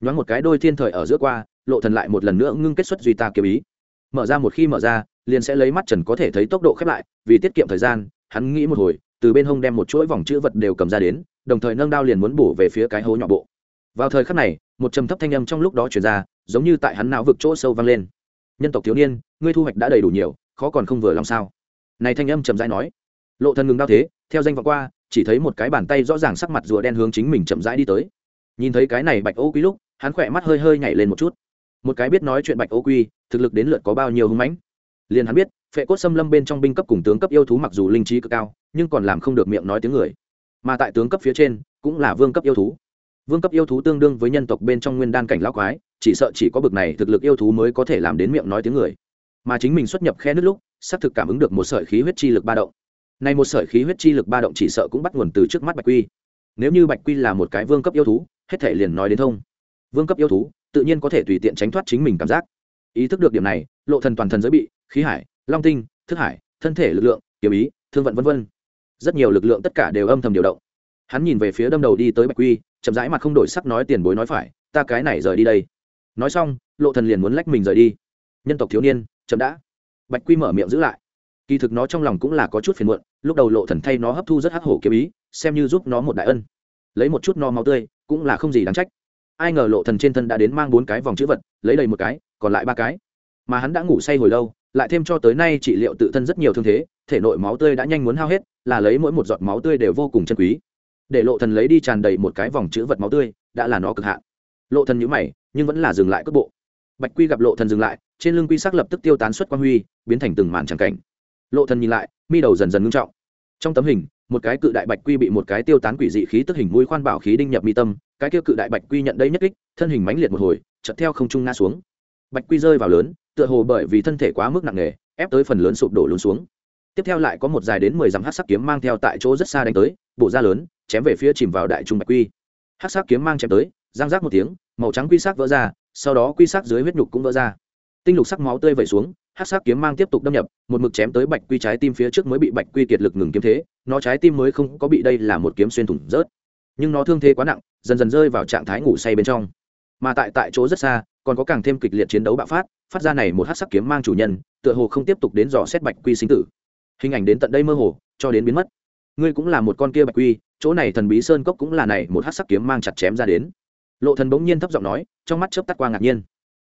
Nhoáng một cái đôi thiên thời ở giữa qua, lộ thần lại một lần nữa ngưng kết xuất duy ta kiếm ý. Mở ra một khi mở ra, liền sẽ lấy mắt trần có thể thấy tốc độ khép lại, vì tiết kiệm thời gian, hắn nghĩ một hồi, từ bên hông đem một chuỗi vòng chữ vật đều cầm ra đến, đồng thời nâng đao liền muốn bổ về phía cái hố nhỏ bộ. Vào thời khắc này, một trầm thấp thanh âm trong lúc đó truyền ra, giống như tại hắn não vực chỗ sâu vang lên nhân tộc thiếu niên, ngươi thu hoạch đã đầy đủ nhiều, khó còn không vừa lòng sao? Này thanh âm chậm rãi nói. Lộ thần ngừng đao thế, theo danh vọng qua, chỉ thấy một cái bàn tay rõ ràng sắc mặt rùa đen hướng chính mình chậm rãi đi tới. Nhìn thấy cái này bạch ô quý lúc, hắn khỏe mắt hơi hơi nhảy lên một chút. Một cái biết nói chuyện bạch ô quy, thực lực đến lượt có bao nhiêu hung mãnh. Liền hắn biết, phệ cốt xâm lâm bên trong binh cấp cùng tướng cấp yêu thú mặc dù linh trí cực cao, nhưng còn làm không được miệng nói tiếng người. Mà tại tướng cấp phía trên, cũng là vương cấp yêu thú. Vương cấp yêu thú tương đương với nhân tộc bên trong nguyên đan cảnh lão quái chỉ sợ chỉ có bực này thực lực yêu thú mới có thể làm đến miệng nói tiếng người. Mà chính mình xuất nhập khe nước lúc, xác thực cảm ứng được một sợi khí huyết chi lực ba động. Này một sợi khí huyết chi lực ba động chỉ sợ cũng bắt nguồn từ trước mắt bạch quy. Nếu như bạch quy là một cái vương cấp yêu thú, hết thể liền nói đến thông. Vương cấp yêu thú, tự nhiên có thể tùy tiện tránh thoát chính mình cảm giác. Ý thức được điểm này, lộ thần toàn thần giới bị, khí hải, long tinh, thức hải, thân thể lực lượng, kiếm ý, thương vận vân vân. Rất nhiều lực lượng tất cả đều âm thầm điều động. Hắn nhìn về phía đâm đầu đi tới bạch quy, chậm rãi mặt không đổi sắc nói tiền bối nói phải, ta cái này rời đi đây nói xong, lộ thần liền muốn lách mình rời đi. Nhân tộc thiếu niên, chậm đã. Bạch quy mở miệng giữ lại. Kỳ thực nó trong lòng cũng là có chút phiền muộn, lúc đầu lộ thần thay nó hấp thu rất hắc hổ kiếm ý, xem như giúp nó một đại ân. Lấy một chút no máu tươi, cũng là không gì đáng trách. Ai ngờ lộ thần trên thân đã đến mang bốn cái vòng chữ vật, lấy đầy một cái, còn lại ba cái. Mà hắn đã ngủ say hồi lâu, lại thêm cho tới nay trị liệu tự thân rất nhiều thương thế, thể nội máu tươi đã nhanh muốn hao hết, là lấy mỗi một giọt máu tươi đều vô cùng chân quý. Để lộ thần lấy đi tràn đầy một cái vòng chữ vật máu tươi, đã là nó cực hạn. Lộ thần nhíu mày nhưng vẫn là dừng lại cước bộ. Bạch quy gặp lộ thần dừng lại, trên lưng quy sắc lập tức tiêu tán xuất quang huy, biến thành từng màn tràng cảnh. Lộ thần nhìn lại, mi đầu dần dần ngưng trọng. Trong tấm hình, một cái cự đại bạch quy bị một cái tiêu tán quỷ dị khí tức hình mũi khoan bảo khí đinh nhập mi tâm, cái kia cự đại bạch quy nhận đây nhất kích, thân hình mãnh liệt một hồi, chợt theo không trung ngã xuống. Bạch quy rơi vào lớn, tựa hồ bởi vì thân thể quá mức nặng nề, ép tới phần lớn sụp đổ lún xuống. Tiếp theo lại có một dài đến mười dặm hắc sắc kiếm mang theo tại chỗ rất xa đánh tới bộ ra lớn, chém về phía chìm vào đại trung bạch quy. Hắc sắc kiếm mang chém tới giang rác một tiếng, màu trắng quy sắc vỡ ra, sau đó quy sắc dưới huyết nhục cũng vỡ ra. Tinh lục sắc máu tươi vẩy xuống hát sắc kiếm mang tiếp tục đâm nhập, một mực chém tới bạch quy trái tim phía trước mới bị bạch quy kiệt lực ngừng kiếm thế, nó trái tim mới không có bị đây là một kiếm xuyên thủng rớt. Nhưng nó thương thế quá nặng, dần dần rơi vào trạng thái ngủ say bên trong. Mà tại tại chỗ rất xa, còn có càng thêm kịch liệt chiến đấu bạo phát phát ra này một hát sắc kiếm mang chủ nhân, tựa hồ không tiếp tục đến dò xét bạch quy sinh tử. Hình ảnh đến tận đây mơ hồ, cho đến biến mất. Ngươi cũng là một con kia bạch quy, chỗ này thần bí sơn cốc cũng là này một hát sắc kiếm mang chặt chém ra đến lộ thần bỗng nhiên thấp giọng nói, trong mắt chớp tắt qua ngạc nhiên.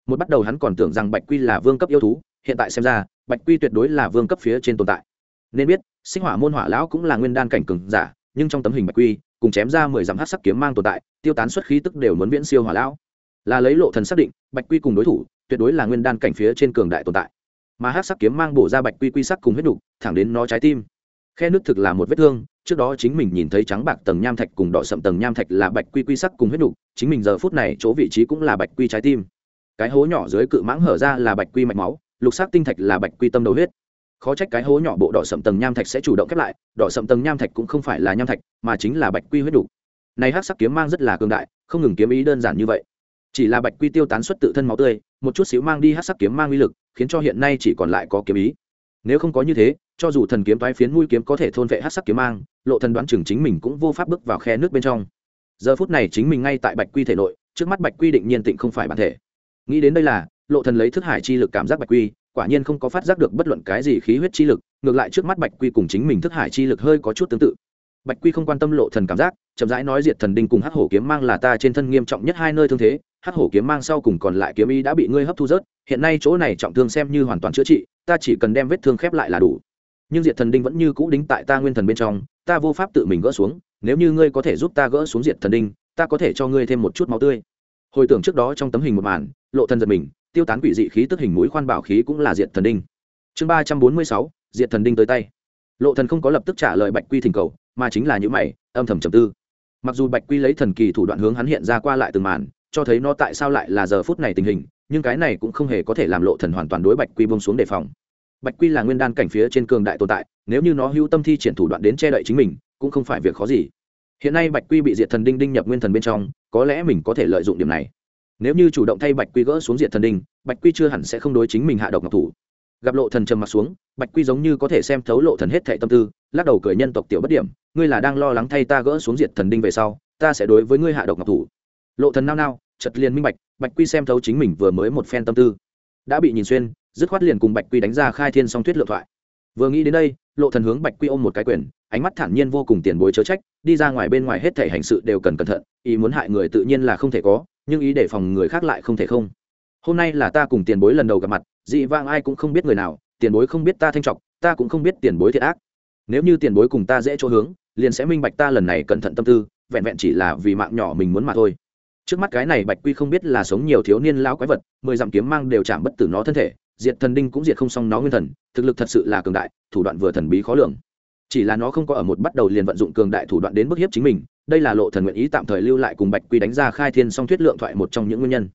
Một bắt đầu hắn còn tưởng rằng bạch quy là vương cấp yêu thú, hiện tại xem ra, bạch quy tuyệt đối là vương cấp phía trên tồn tại. Nên biết, sinh hỏa môn hỏa lão cũng là nguyên đan cảnh cường giả, nhưng trong tấm hình bạch quy, cùng chém ra mười dặm hát sắc kiếm mang tồn tại, tiêu tán xuất khí tức đều muốn viễn siêu hỏa lão. Là lấy lộ thần xác định, bạch quy cùng đối thủ, tuyệt đối là nguyên đan cảnh phía trên cường đại tồn tại. Mà hát sắc kiếm mang bổ ra bạch quy quy sắc cùng huyết đục, thẳng đến nó trái tim khe nước thực là một vết thương, trước đó chính mình nhìn thấy trắng bạc tầng nham thạch cùng đỏ sậm tầng nham thạch là bạch quy quy sắc cùng huyết đục chính mình giờ phút này chỗ vị trí cũng là bạch quy trái tim. Cái hố nhỏ dưới cự mãng hở ra là bạch quy mạch máu, lục sắc tinh thạch là bạch quy tâm đầu huyết. Khó trách cái hố nhỏ bộ đỏ sậm tầng nham thạch sẽ chủ động khép lại, đỏ sậm tầng nham thạch cũng không phải là nham thạch, mà chính là bạch quy huyết đủ này hát sắc kiếm mang rất là cường đại, không ngừng kiếm ý đơn giản như vậy. Chỉ là bạch quy tiêu tán xuất tự thân máu tươi, một chút xíu mang đi hát sắc kiếm mang uy lực, khiến cho hiện nay chỉ còn lại có kiếm ý nếu không có như thế, cho dù thần kiếm toái phiến mũi kiếm có thể thôn vệ hát sắc kiếm mang, lộ thần đoán chừng chính mình cũng vô pháp bước vào khe nước bên trong. Giờ phút này chính mình ngay tại bạch quy thể nội, trước mắt bạch quy định nhiên tịnh không phải bản thể. Nghĩ đến đây là, lộ thần lấy thức hải chi lực cảm giác bạch quy, quả nhiên không có phát giác được bất luận cái gì khí huyết chi lực, ngược lại trước mắt bạch quy cùng chính mình thức hải chi lực hơi có chút tương tự. Bạch quy không quan tâm lộ thần cảm giác, chậm rãi nói diệt thần đinh cùng hắc hổ kiếm mang là ta trên thân nghiêm trọng nhất hai nơi thương thế, hắc hổ kiếm mang sau cùng còn lại kiếm ý đã bị ngươi hấp thu rớt, hiện nay chỗ này trọng thương xem như hoàn toàn chữa trị ta chỉ cần đem vết thương khép lại là đủ. Nhưng diệt thần đinh vẫn như cũ đính tại ta nguyên thần bên trong, ta vô pháp tự mình gỡ xuống, nếu như ngươi có thể giúp ta gỡ xuống diệt thần đinh, ta có thể cho ngươi thêm một chút máu tươi. Hồi tưởng trước đó trong tấm hình một màn, lộ thần giật mình, tiêu tán quỷ dị khí tức hình mũi khoan bảo khí cũng là diệt thần đinh. Chương ba trăm bốn mươi sáu, diệt thần đinh tới tay. Lộ thần không có lập tức trả lời bạch quy thỉnh cầu, mà chính là những mày, âm thầm trầm tư. Mặc dù bạch quy lấy thần kỳ thủ đoạn hướng hắn hiện ra qua lại từng màn, cho thấy nó tại sao lại là giờ phút này tình hình nhưng cái này cũng không hề có thể làm lộ thần hoàn toàn đối bạch quy buông xuống đề phòng. Bạch quy là nguyên đan cảnh phía trên cường đại tồn tại, nếu như nó hưu tâm thi triển thủ đoạn đến che đậy chính mình, cũng không phải việc khó gì. Hiện nay bạch quy bị diệt thần đinh đinh nhập nguyên thần bên trong, có lẽ mình có thể lợi dụng điểm này. Nếu như chủ động thay bạch quy gỡ xuống diệt thần đinh, bạch quy chưa hẳn sẽ không đối chính mình hạ độc ngọc thủ. Gặp lộ thần trầm mặt xuống, bạch quy giống như có thể xem thấu lộ thần hết thệ tâm tư, lắc đầu cười nhân tộc tiểu bất điểm, ngươi là đang lo lắng thay ta gỡ xuống diệt thần đinh về sau, ta sẽ đối với ngươi hạ độc ngọc thủ. Lộ thần nao nao chật liền minh bạch bạch quy xem thấu chính mình vừa mới một phen tâm tư. Đã bị nhìn xuyên, dứt khoát liền cùng bạch quy đánh ra khai thiên song thuyết lựa thoại. Vừa nghĩ đến đây, lộ thần hướng bạch quy ôm một cái quyền, ánh mắt thản nhiên vô cùng tiền bối chớ trách, đi ra ngoài bên ngoài hết thể hành sự đều cần cẩn thận, ý muốn hại người tự nhiên là không thể có, nhưng ý để phòng người khác lại không thể không. Hôm nay là ta cùng tiền bối lần đầu gặp mặt, dị vang ai cũng không biết người nào, tiền bối không biết ta thanh trọc ta cũng không biết tiền bối thiệt ác. Nếu như tiền bối cùng ta dễ chỗ hướng, liền sẽ minh bạch ta lần này cẩn thận tâm tư, vẹn vẹn chỉ là vì mạng nhỏ mình muốn mà thôi trước mắt cái này bạch quy không biết là sống nhiều thiếu niên lão quái vật, mười dặm kiếm mang đều chạm bất tử nó thân thể, diệt thần đinh cũng diệt không xong nó nguyên thần, thực lực thật sự là cường đại, thủ đoạn vừa thần bí khó lường. Chỉ là nó không có ở một bắt đầu liền vận dụng cường đại thủ đoạn đến bức hiếp chính mình, đây là lộ thần nguyện ý tạm thời lưu lại cùng bạch quy đánh ra khai thiên song thuyết lượng thoại một trong những nguyên nhân.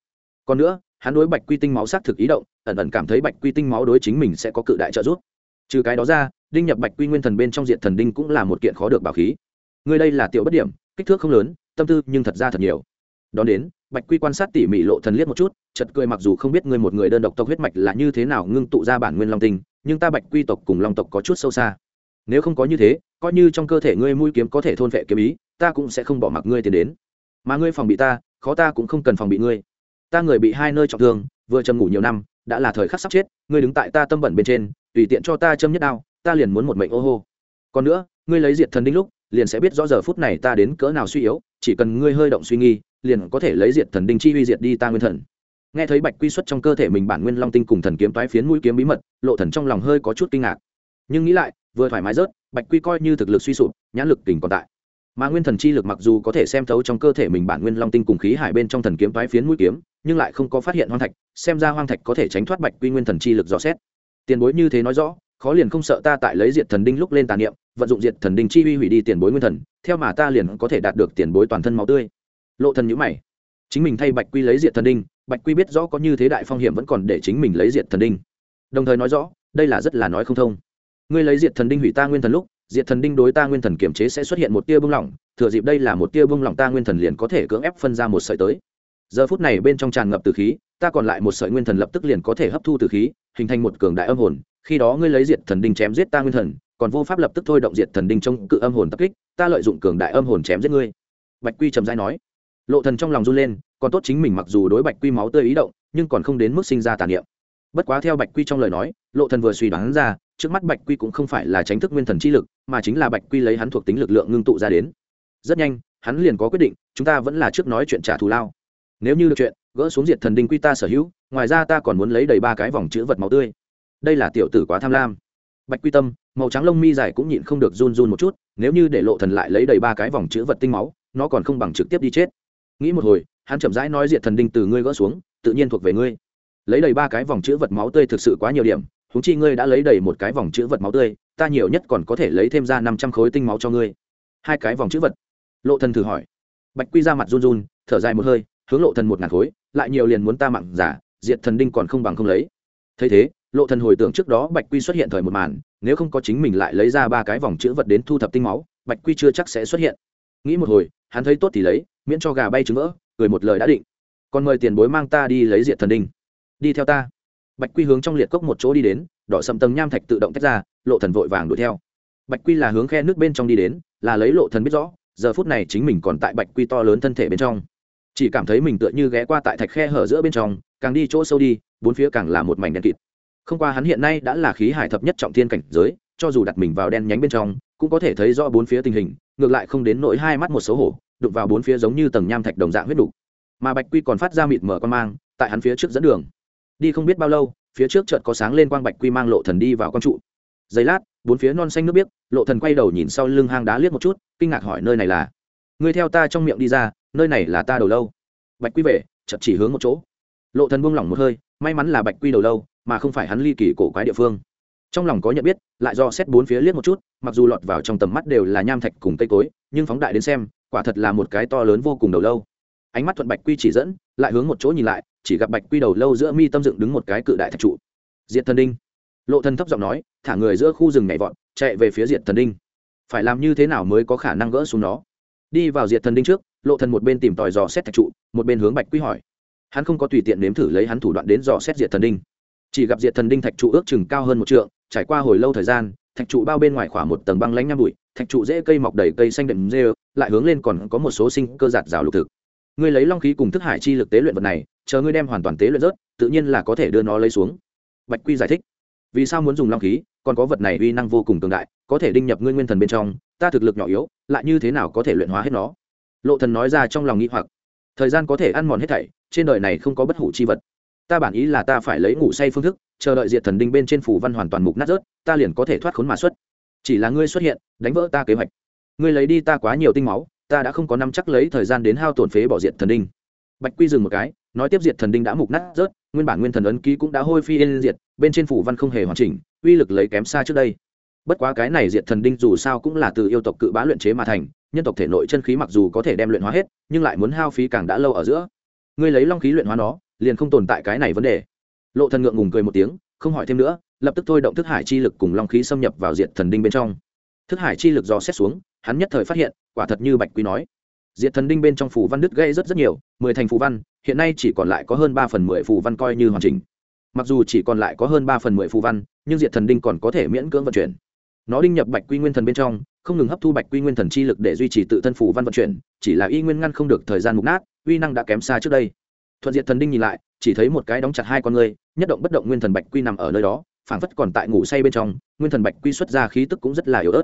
Còn nữa, hắn đối bạch quy tinh máu xác thực ý động, ẩn ẩn cảm thấy bạch quy tinh máu đối chính mình sẽ có cự đại trợ giúp. Trừ cái đó ra, đinh nhập bạch quy nguyên thần bên trong diện thần đinh cũng là một kiện khó được bảo khí. Người đây là tiểu bất điểm, kích thước không lớn, tâm tư nhưng thật ra thật nhiều đón đến, bạch quy quan sát tỉ mỉ lộ thần liếc một chút chật cười mặc dù không biết ngươi một người đơn độc tộc huyết mạch là như thế nào ngưng tụ ra bản nguyên long tinh, nhưng ta bạch quy tộc cùng long tộc có chút sâu xa. Nếu không có như thế, coi như trong cơ thể ngươi mũi kiếm có thể thôn vệ kiếm ý, ta cũng sẽ không bỏ mặc ngươi tiến đến. Mà ngươi phòng bị ta, khó ta cũng không cần phòng bị ngươi. Ta người bị hai nơi trọng thương, vừa châm ngủ nhiều năm, đã là thời khắc sắp chết, ngươi đứng tại ta tâm bẩn bên trên, tùy tiện cho ta châm nhất đao, ta liền muốn một mệnh ô hô. Còn nữa, ngươi lấy diệt thần đinh lúc, liền sẽ biết rõ giờ phút này ta đến cỡ nào suy yếu, chỉ cần ngươi hơi động suy nghi liền có thể lấy diệt thần đinh chi uy diệt đi ta nguyên thần. Nghe thấy bạch quy xuất trong cơ thể mình bản nguyên long tinh cùng thần kiếm toái phiến mũi kiếm bí mật, lộ thần trong lòng hơi có chút kinh ngạc. Nhưng nghĩ lại, vừa thoải mái rớt, bạch quy coi như thực lực suy sụp, nhãn lực tình còn tại. Mà nguyên thần chi lực mặc dù có thể xem thấu trong cơ thể mình bản nguyên long tinh cùng khí hải bên trong thần kiếm toái phiến mũi kiếm, nhưng lại không có phát hiện hoang thạch, xem ra hoang thạch có thể tránh thoát bạch quy nguyên thần chi lực rõ xét. Tiền bối như thế nói rõ, khó liền không sợ ta tại lấy diệt thần đinh lúc lên tà niệm, vận dụng diệt thần đinh chi uy hủy đi tiền bối nguyên thần, theo mà ta liền có thể đạt được tiền bối toàn thân máu tươi lộ thần nhíu mày. Chính mình thay bạch quy lấy diệt thần đinh, bạch quy biết rõ có như thế đại phong hiểm vẫn còn để chính mình lấy diệt thần đinh. Đồng thời nói rõ, đây là rất là nói không thông. Ngươi lấy diệt thần đinh hủy ta nguyên thần lúc, diệt thần đinh đối ta nguyên thần kiểm chế sẽ xuất hiện một tia bung lỏng, thừa dịp đây là một tia bung lỏng ta nguyên thần liền có thể cưỡng ép phân ra một sợi tới. Giờ phút này bên trong tràn ngập từ khí, ta còn lại một sợi nguyên thần lập tức liền có thể hấp thu từ khí, hình thành một cường đại âm hồn, khi đó ngươi lấy diệt thần đinh chém giết ta nguyên thần, còn vô pháp lập tức thôi động diệt thần đinh trong cự âm hồn tập kích, ta lợi dụng cường đại âm hồn chém giết ngươi. Bạch quy trầm giai nói lộ thần trong lòng run lên, còn tốt chính mình mặc dù đối bạch quy máu tươi ý động, nhưng còn không đến mức sinh ra tàn niệm. Bất quá theo bạch quy trong lời nói, lộ thần vừa suy đoán ra, trước mắt bạch quy cũng không phải là tránh thức nguyên thần chi lực, mà chính là bạch quy lấy hắn thuộc tính lực lượng ngưng tụ ra đến. Rất nhanh, hắn liền có quyết định, chúng ta vẫn là trước nói chuyện trả thù lao. Nếu như được chuyện, gỡ xuống diệt thần đinh quy ta sở hữu, ngoài ra ta còn muốn lấy đầy ba cái vòng chữ vật máu tươi. Đây là tiểu tử quá tham lam. Bạch quy tâm, màu trắng lông mi dài cũng nhịn không được run run một chút, nếu như để lộ thần lại lấy đầy ba cái vòng chữ vật tinh máu, nó còn không bằng trực tiếp đi chết nghĩ một hồi, hắn chậm rãi nói diệt thần đinh từ ngươi gỡ xuống, tự nhiên thuộc về ngươi. Lấy đầy ba cái vòng chữ vật máu tươi thực sự quá nhiều điểm húng chi ngươi đã lấy đầy một cái vòng chữ vật máu tươi, ta nhiều nhất còn có thể lấy thêm ra năm trăm khối tinh máu cho ngươi. Hai cái vòng chữ vật. Lộ thần thử hỏi. Bạch quy ra mặt run run, thở dài một hơi, hướng lộ thần một ngàn khối, lại nhiều liền muốn ta mặn giả, diệt thần đinh còn không bằng không lấy. Thấy thế, lộ thần hồi tưởng trước đó bạch quy xuất hiện thời một màn, nếu không có chính mình lại lấy ra ba cái vòng chữ vật đến thu thập tinh máu, bạch quy chưa chắc sẽ xuất hiện. Nghĩ một hồi hắn thấy tốt thì lấy, miễn cho gà bay trứng vỡ, cười một lời đã định. Còn mời tiền bối mang ta đi lấy diệt thần đinh. Đi theo ta. Bạch quy hướng trong liệt cốc một chỗ đi đến, đỏ sầm tầng nham thạch tự động tách ra, lộ thần vội vàng đuổi theo. Bạch quy là hướng khe nước bên trong đi đến, là lấy lộ thần biết rõ, giờ phút này chính mình còn tại bạch quy to lớn thân thể bên trong. Chỉ cảm thấy mình tựa như ghé qua tại thạch khe hở giữa bên trong, càng đi chỗ sâu đi, bốn phía càng là một mảnh đen kịt. Không qua hắn hiện nay đã là khí hải thập nhất trọng thiên cảnh giới, cho dù đặt mình vào đen nhánh bên trong, cũng có thể thấy rõ bốn phía tình hình ngược lại không đến nỗi hai mắt một xấu hổ đục vào bốn phía giống như tầng nham thạch đồng dạng huyết đục mà bạch quy còn phát ra mịt mở con mang, tại hắn phía trước dẫn đường. Đi không biết bao lâu, phía trước chợt có sáng lên quang bạch quy mang lộ thần đi vào con trụ. Giây lát, bốn phía non xanh nước biếc, lộ thần quay đầu nhìn sau lưng hang đá liếc một chút, kinh ngạc hỏi nơi này là? Người theo ta trong miệng đi ra, nơi này là ta đầu lâu. Bạch quy về, chợt chỉ hướng một chỗ. Lộ thần buông lỏng một hơi, may mắn là bạch quy đầu lâu, mà không phải hắn ly kỳ cổ quái địa phương trong lòng có nhận biết, lại do xét bốn phía liếc một chút, mặc dù lọt vào trong tầm mắt đều là nham thạch cùng cây cối, nhưng phóng đại đến xem, quả thật là một cái to lớn vô cùng đầu lâu. Ánh mắt thuận bạch quy chỉ dẫn, lại hướng một chỗ nhìn lại, chỉ gặp bạch quy đầu lâu giữa mi tâm dựng đứng một cái cự đại thạch trụ. Diệt thần đinh. Lộ thần thấp giọng nói, thả người giữa khu rừng nhảy vọt, chạy về phía diệt thần đinh. Phải làm như thế nào mới có khả năng gỡ xuống nó? Đi vào diệt thần đinh trước, lộ thần một bên tìm tòi dò xét thạch trụ, một bên hướng bạch quy hỏi. Hắn không có tùy tiện nếm thử lấy hắn thủ đoạn đến dò xét diệt thần đinh. Chỉ gặp diệt thần đinh thạch trụ ước chừng cao hơn một trượng trải qua hồi lâu thời gian, thạch trụ bao bên ngoài khoảng một tầng băng lánh nham bụi, thạch trụ dễ cây mọc đầy cây xanh đậm rêu lại hướng lên còn có một số sinh cơ giạt rào lục thực. Ngươi lấy long khí cùng thức hải chi lực tế luyện vật này, chờ ngươi đem hoàn toàn tế luyện rớt, tự nhiên là có thể đưa nó lấy xuống. Bạch quy giải thích. Vì sao muốn dùng long khí, còn có vật này uy năng vô cùng cường đại, có thể đinh nhập ngươi nguyên thần bên trong, ta thực lực nhỏ yếu, lại như thế nào có thể luyện hóa hết nó? Lộ thần nói ra trong lòng nghĩ hoặc. Thời gian có thể ăn mòn hết thảy, trên đời này không có bất hủ chi vật ta bản ý là ta phải lấy ngủ say phương thức, chờ đợi diệt thần đinh bên trên phủ văn hoàn toàn mục nát rớt, ta liền có thể thoát khốn mà xuất. Chỉ là ngươi xuất hiện, đánh vỡ ta kế hoạch. Ngươi lấy đi ta quá nhiều tinh máu, ta đã không có năm chắc lấy thời gian đến hao tổn phế bỏ diệt thần đinh. Bạch quy dừng một cái, nói tiếp diệt thần đinh đã mục nát rớt, nguyên bản nguyên thần ấn ký cũng đã hôi phi yên diệt, bên trên phủ văn không hề hoàn chỉnh, uy lực lấy kém xa trước đây. Bất quá cái này diệt thần đinh dù sao cũng là từ yêu tộc cự bá luyện chế mà thành, nhân tộc thể nội chân khí mặc dù có thể đem luyện hóa hết, nhưng lại muốn hao phí càng đã lâu ở giữa. Ngươi lấy long khí luyện hóa nó liền không tồn tại cái này vấn đề. Lộ thần ngượng ngùng cười một tiếng, không hỏi thêm nữa, lập tức thôi động thức hải chi lực cùng long khí xâm nhập vào diệt thần đinh bên trong. Thức hải chi lực dò xét xuống, hắn nhất thời phát hiện, quả thật như bạch quý nói. Diệt thần đinh bên trong phù văn đứt gây rất rất nhiều, mười thành phù văn, hiện nay chỉ còn lại có hơn ba phần mười phù văn coi như hoàn chỉnh. Mặc dù chỉ còn lại có hơn ba phần mười phù văn, nhưng diệt thần đinh còn có thể miễn cưỡng vận chuyển. Nó đinh nhập bạch quy nguyên thần bên trong, không ngừng hấp thu bạch quy nguyên thần chi lực để duy trì tự thân phù văn vận chuyển, chỉ là y nguyên ngăn không được thời gian mục nát, uy năng đã kém xa trước đây thuận diệt thần đinh nhìn lại, chỉ thấy một cái đóng chặt hai con người nhất động bất động nguyên thần bạch quy nằm ở nơi đó, phảng phất còn tại ngủ say bên trong, nguyên thần bạch quy xuất ra khí tức cũng rất là yếu ớt.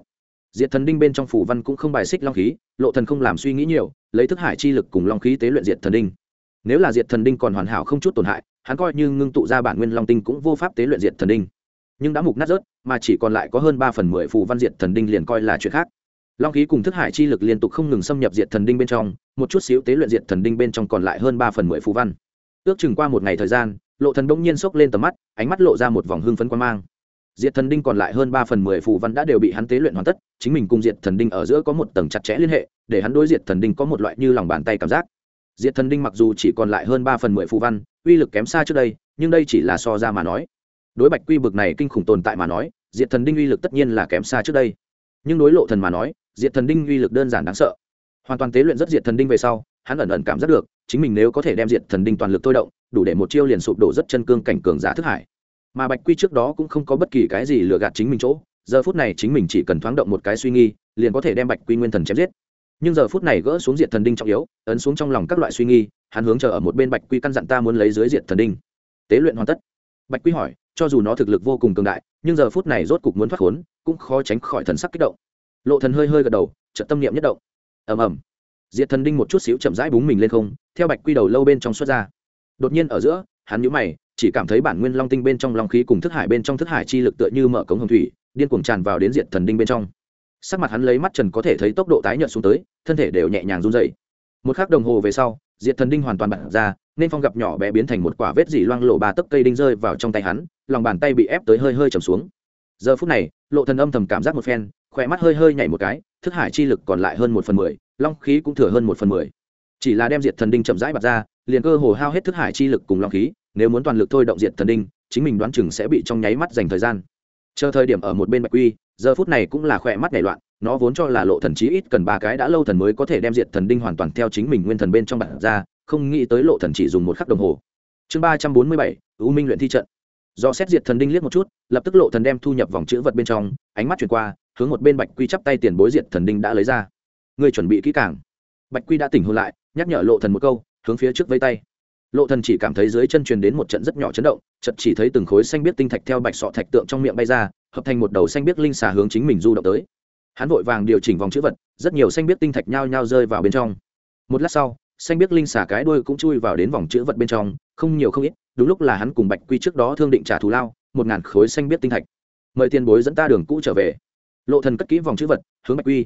Diệt thần đinh bên trong phủ văn cũng không bài xích long khí, lộ thần không làm suy nghĩ nhiều, lấy thức hải chi lực cùng long khí tế luyện diệt thần đinh. Nếu là diệt thần đinh còn hoàn hảo không chút tổn hại, hắn coi như ngưng tụ ra bản nguyên long tinh cũng vô pháp tế luyện diệt thần đinh. Nhưng đã mục nát rớt, mà chỉ còn lại có hơn ba phần mười phù văn diệt thần đinh liền coi là chuyện khác long khí cùng thức hải chi lực liên tục không ngừng xâm nhập diệt thần đinh bên trong, một chút xíu tế luyện diệt thần đinh bên trong còn lại hơn ba phần mười phú văn. Ước chừng qua một ngày thời gian, lộ thần bỗng nhiên sốc lên tầm mắt, ánh mắt lộ ra một vòng hưng phấn quan mang. Diệt thần đinh còn lại hơn ba phần mười phù văn đã đều bị hắn tế luyện hoàn tất, chính mình cùng diệt thần đinh ở giữa có một tầng chặt chẽ liên hệ, để hắn đối diệt thần đinh có một loại như lòng bàn tay cảm giác. Diệt thần đinh mặc dù chỉ còn lại hơn ba phần mười phù văn, uy lực kém xa trước đây, nhưng đây chỉ là so ra mà nói. Đối bạch quy bực này kinh khủng tồn tại mà nói, diệt thần đinh uy lực tất nhiên là kém xa trước đây. Nhưng đối lộ thần mà nói diệt thần đinh uy lực đơn giản đáng sợ. Hoàn toàn tế luyện rất diệt thần đinh về sau, hắn ẩn ẩn cảm giác được, chính mình nếu có thể đem diệt thần đinh toàn lực thôi động, đủ để một chiêu liền sụp đổ rất chân cương cảnh cường giả thức hải. Mà bạch quy trước đó cũng không có bất kỳ cái gì lừa gạt chính mình chỗ, giờ phút này chính mình chỉ cần thoáng động một cái suy nghi liền có thể đem bạch quy nguyên thần chém giết. Nhưng giờ phút này gỡ xuống diệt thần đinh trọng yếu, ấn xuống trong lòng các loại suy nghi hắn hướng chờ ở một bên bạch quy căn dặn ta muốn lấy dưới diệt thần đinh. Tế luyện hoàn tất. Bạch quy hỏi, cho dù nó thực lực vô cùng cường đại, nhưng giờ phút này rốt cục muốn thoát khốn, cũng khó tránh khỏi thần sắc kích động lộ thần hơi hơi gật đầu trận tâm niệm nhất động. Ầm ầm. Diệt thần đinh một chút xíu chậm rãi búng mình lên không, theo bạch quy đầu lâu bên trong xuất ra. Đột nhiên ở giữa, hắn nhíu mày, chỉ cảm thấy bản nguyên long tinh bên trong long khí cùng thức hải bên trong thức hải chi lực tựa như mở cống hồng thủy, điên cuồng tràn vào đến diệt thần đinh bên trong. Sắc mặt hắn lấy mắt trần có thể thấy tốc độ tái nhợt xuống tới, thân thể đều nhẹ nhàng run rẩy. Một khắc đồng hồ về sau, diệt thần đinh hoàn toàn bật ra, nên phong gặp nhỏ bé biến thành một quả vết dỉ loang lộ ba tấc cây đinh rơi vào trong tay hắn, lòng bàn tay bị ép tới hơi hơi trầm xuống. Giờ phút này, lộ thần âm thầm cảm giác một phen khỏe mắt hơi hơi nhảy một cái, thức hải chi lực còn lại hơn một phần mười, long khí cũng thừa hơn một phần mười. Chỉ là đem diệt thần đinh chậm rãi bật ra, liền cơ hồ hao hết thức hải chi lực cùng long khí, nếu muốn toàn lực thôi động diệt thần đinh, chính mình đoán chừng sẽ bị trong nháy mắt dành thời gian. Chờ thời điểm ở một bên bạch quy, giờ phút này cũng là khỏe mắt nhảy loạn, nó vốn cho là lộ thần chí ít cần ba cái đã lâu thần mới có thể đem diệt thần đinh hoàn toàn theo chính mình nguyên thần bên trong bản ra, không nghĩ tới lộ thần chỉ dùng một khắc đồng hồ. Chương ba trăm bốn mươi bảy ưu minh luyện thi trận. Do xét diệt thần đinh liếc một chút, lập tức lộ thần đem thu nhập vòng chữ vật bên trong, ánh mắt chuyển qua hướng một bên bạch quy chắp tay tiền bối diệt thần đinh đã lấy ra. Người chuẩn bị kỹ càng. Bạch quy đã tỉnh hôn lại, nhắc nhở lộ thần một câu, hướng phía trước vây tay. Lộ thần chỉ cảm thấy dưới chân truyền đến một trận rất nhỏ chấn động, chợt chỉ thấy từng khối xanh biết tinh thạch theo bạch sọ thạch tượng trong miệng bay ra, hợp thành một đầu xanh biết linh xà hướng chính mình du động tới. Hắn vội vàng điều chỉnh vòng chữ vật, rất nhiều xanh biết tinh thạch nhao nhao rơi vào bên trong. Một lát sau, xanh biết linh xà cái đuôi cũng chui vào đến vòng chữ vật bên trong, không nhiều không ít, đúng lúc là hắn cùng bạch quy trước đó thương định trả thù lao, một ngàn khối xanh biết tinh thạch. Mời tiền bối dẫn ta đường cũ trở về lộ thần cất kỹ vòng chữ vật, hướng bạch quy.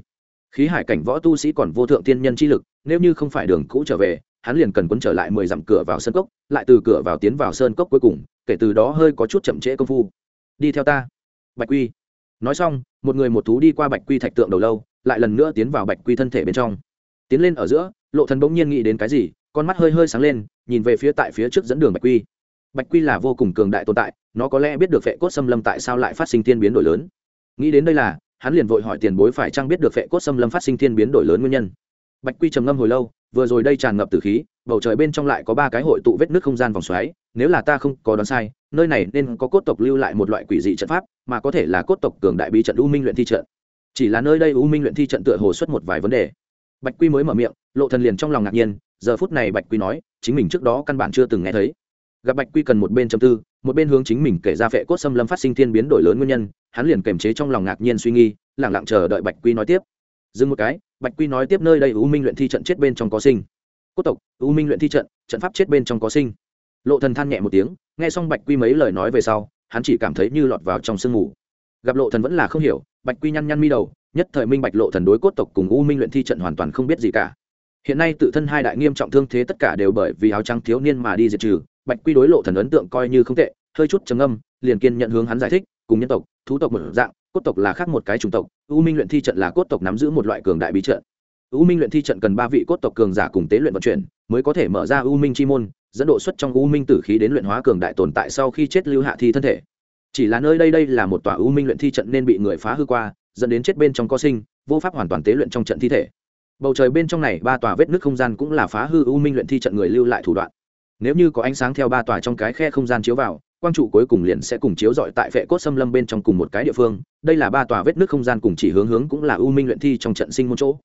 Khí hải cảnh võ tu sĩ còn vô thượng tiên nhân chi lực, nếu như không phải đường cũ trở về, hắn liền cần quấn trở lại mười dặm cửa vào sơn cốc, lại từ cửa vào tiến vào sơn cốc cuối cùng, kể từ đó hơi có chút chậm trễ công phu. Đi theo ta. Bạch quy. Nói xong, một người một thú đi qua bạch quy thạch tượng đầu lâu, lại lần nữa tiến vào bạch quy thân thể bên trong. Tiến lên ở giữa, lộ thần bỗng nhiên nghĩ đến cái gì, con mắt hơi hơi sáng lên, nhìn về phía tại phía trước dẫn đường bạch quy. Bạch quy là vô cùng cường đại tồn tại, nó có lẽ biết được vệ cốt xâm lâm tại sao lại phát sinh thiên biến đổi lớn. Nghĩ đến đây là hắn liền vội hỏi tiền bối phải chăng biết được phệ cốt xâm lâm phát sinh thiên biến đổi lớn nguyên nhân. Bạch quy trầm ngâm hồi lâu, vừa rồi đây tràn ngập từ khí, bầu trời bên trong lại có ba cái hội tụ vết nước không gian vòng xoáy, nếu là ta không có đoán sai, nơi này nên có cốt tộc lưu lại một loại quỷ dị trận pháp, mà có thể là cốt tộc cường đại bí trận u minh luyện thi trận. Chỉ là nơi đây u minh luyện thi trận tựa hồ xuất một vài vấn đề. Bạch quy mới mở miệng, lộ thần liền trong lòng ngạc nhiên, giờ phút này bạch quy nói, chính mình trước đó căn bản chưa từng nghe thấy. Gặp bạch quy cần một bên châm tư một bên hướng chính mình kể ra phệ cốt xâm lâm phát sinh thiên biến đổi lớn nguyên nhân, hắn liền kềm chế trong lòng ngạc nhiên suy nghi lẳng lặng chờ đợi bạch quy nói tiếp. Dừng một cái, bạch quy nói tiếp nơi đây u minh luyện thi trận chết bên trong có sinh. Cốt tộc, u minh luyện thi trận trận pháp chết bên trong có sinh. Lộ thần than nhẹ một tiếng, nghe xong bạch quy mấy lời nói về sau, hắn chỉ cảm thấy như lọt vào trong sương mù. Gặp lộ thần vẫn là không hiểu, bạch quy nhăn nhăn mi đầu, nhất thời minh bạch lộ thần đối cốt tộc cùng u minh luyện thi trận hoàn toàn không biết gì cả. Hiện nay tự thân hai đại nghiêm trọng thương thế tất cả đều bởi vì áo trắng thiếu niên mà đi diệt trừ bạch quy đối lộ thần ấn tượng coi như không tệ, hơi chút trầm âm liền kiên nhận hướng hắn giải thích, cùng nhân tộc, thú tộc một dạng, cốt tộc là khác một cái chủng tộc, u minh luyện thi trận là cốt tộc nắm giữ một loại cường đại bí trận. U minh luyện thi trận cần ba vị cốt tộc cường giả cùng tế luyện vận chuyển, mới có thể mở ra u minh chi môn, dẫn độ xuất trong u minh tử khí đến luyện hóa cường đại tồn tại sau khi chết lưu hạ thi thân thể. Chỉ là nơi đây đây là một tòa u minh luyện thi trận nên bị người phá hư qua, dẫn đến chết bên trong có sinh, vô pháp hoàn toàn tế luyện trong trận thi thể. Bầu trời bên trong này ba tòa vết nước không gian cũng là phá hư u minh luyện thi trận người lưu lại thủ đoạn nếu như có ánh sáng theo ba tòa trong cái khe không gian chiếu vào, quang trụ cuối cùng liền sẽ cùng chiếu dọi tại vệ cốt xâm lâm bên trong cùng một cái địa phương. Đây là ba tòa vết nước không gian cùng chỉ hướng hướng cũng là ưu minh luyện thi trong trận sinh môn chỗ.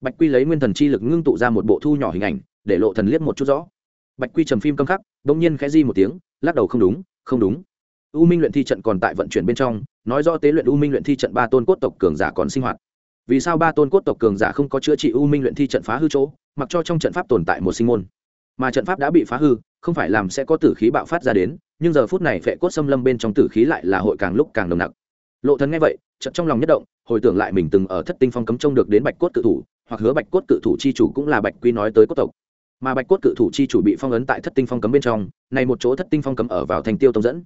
Bạch quy lấy nguyên thần chi lực ngưng tụ ra một bộ thu nhỏ hình ảnh, để lộ thần liếc một chút rõ. Bạch quy trầm phim câm khắc đ ỗ n g nhiên khẽ di một tiếng, lắc đầu không đúng không đúng. U minh luyện thi trận còn tại vận chuyển bên trong, nói do tế luyện u minh luyện thi trận ba tôn cốt tộc cường giả còn sinh hoạt. Vì sao ba tôn cốt tộc cường giả không có chữa trị u minh luyện thi trận phá hư chỗ, mặc cho trong trận pháp tồn tại một sinh môn? Mà trận pháp đã bị phá hư, không phải làm sẽ có tử khí bạo phát ra đến, nhưng giờ phút này phệ cốt xâm lâm bên trong tử khí lại là hội càng lúc càng nồng nặc. Lộ thần nghe vậy trận trong lòng nhất động, hồi tưởng lại mình từng ở thất tinh phong cấm trông được đến bạch cốt cự thủ, hoặc hứa bạch cốt cự thủ chi chủ cũng là bạch quy nói tới cốt tộc. Mà bạch cốt cự thủ chi chủ bị phong ấn tại thất tinh phong cấm bên trong, này một chỗ thất tinh phong cấm ở vào thành tiêu tông dẫn.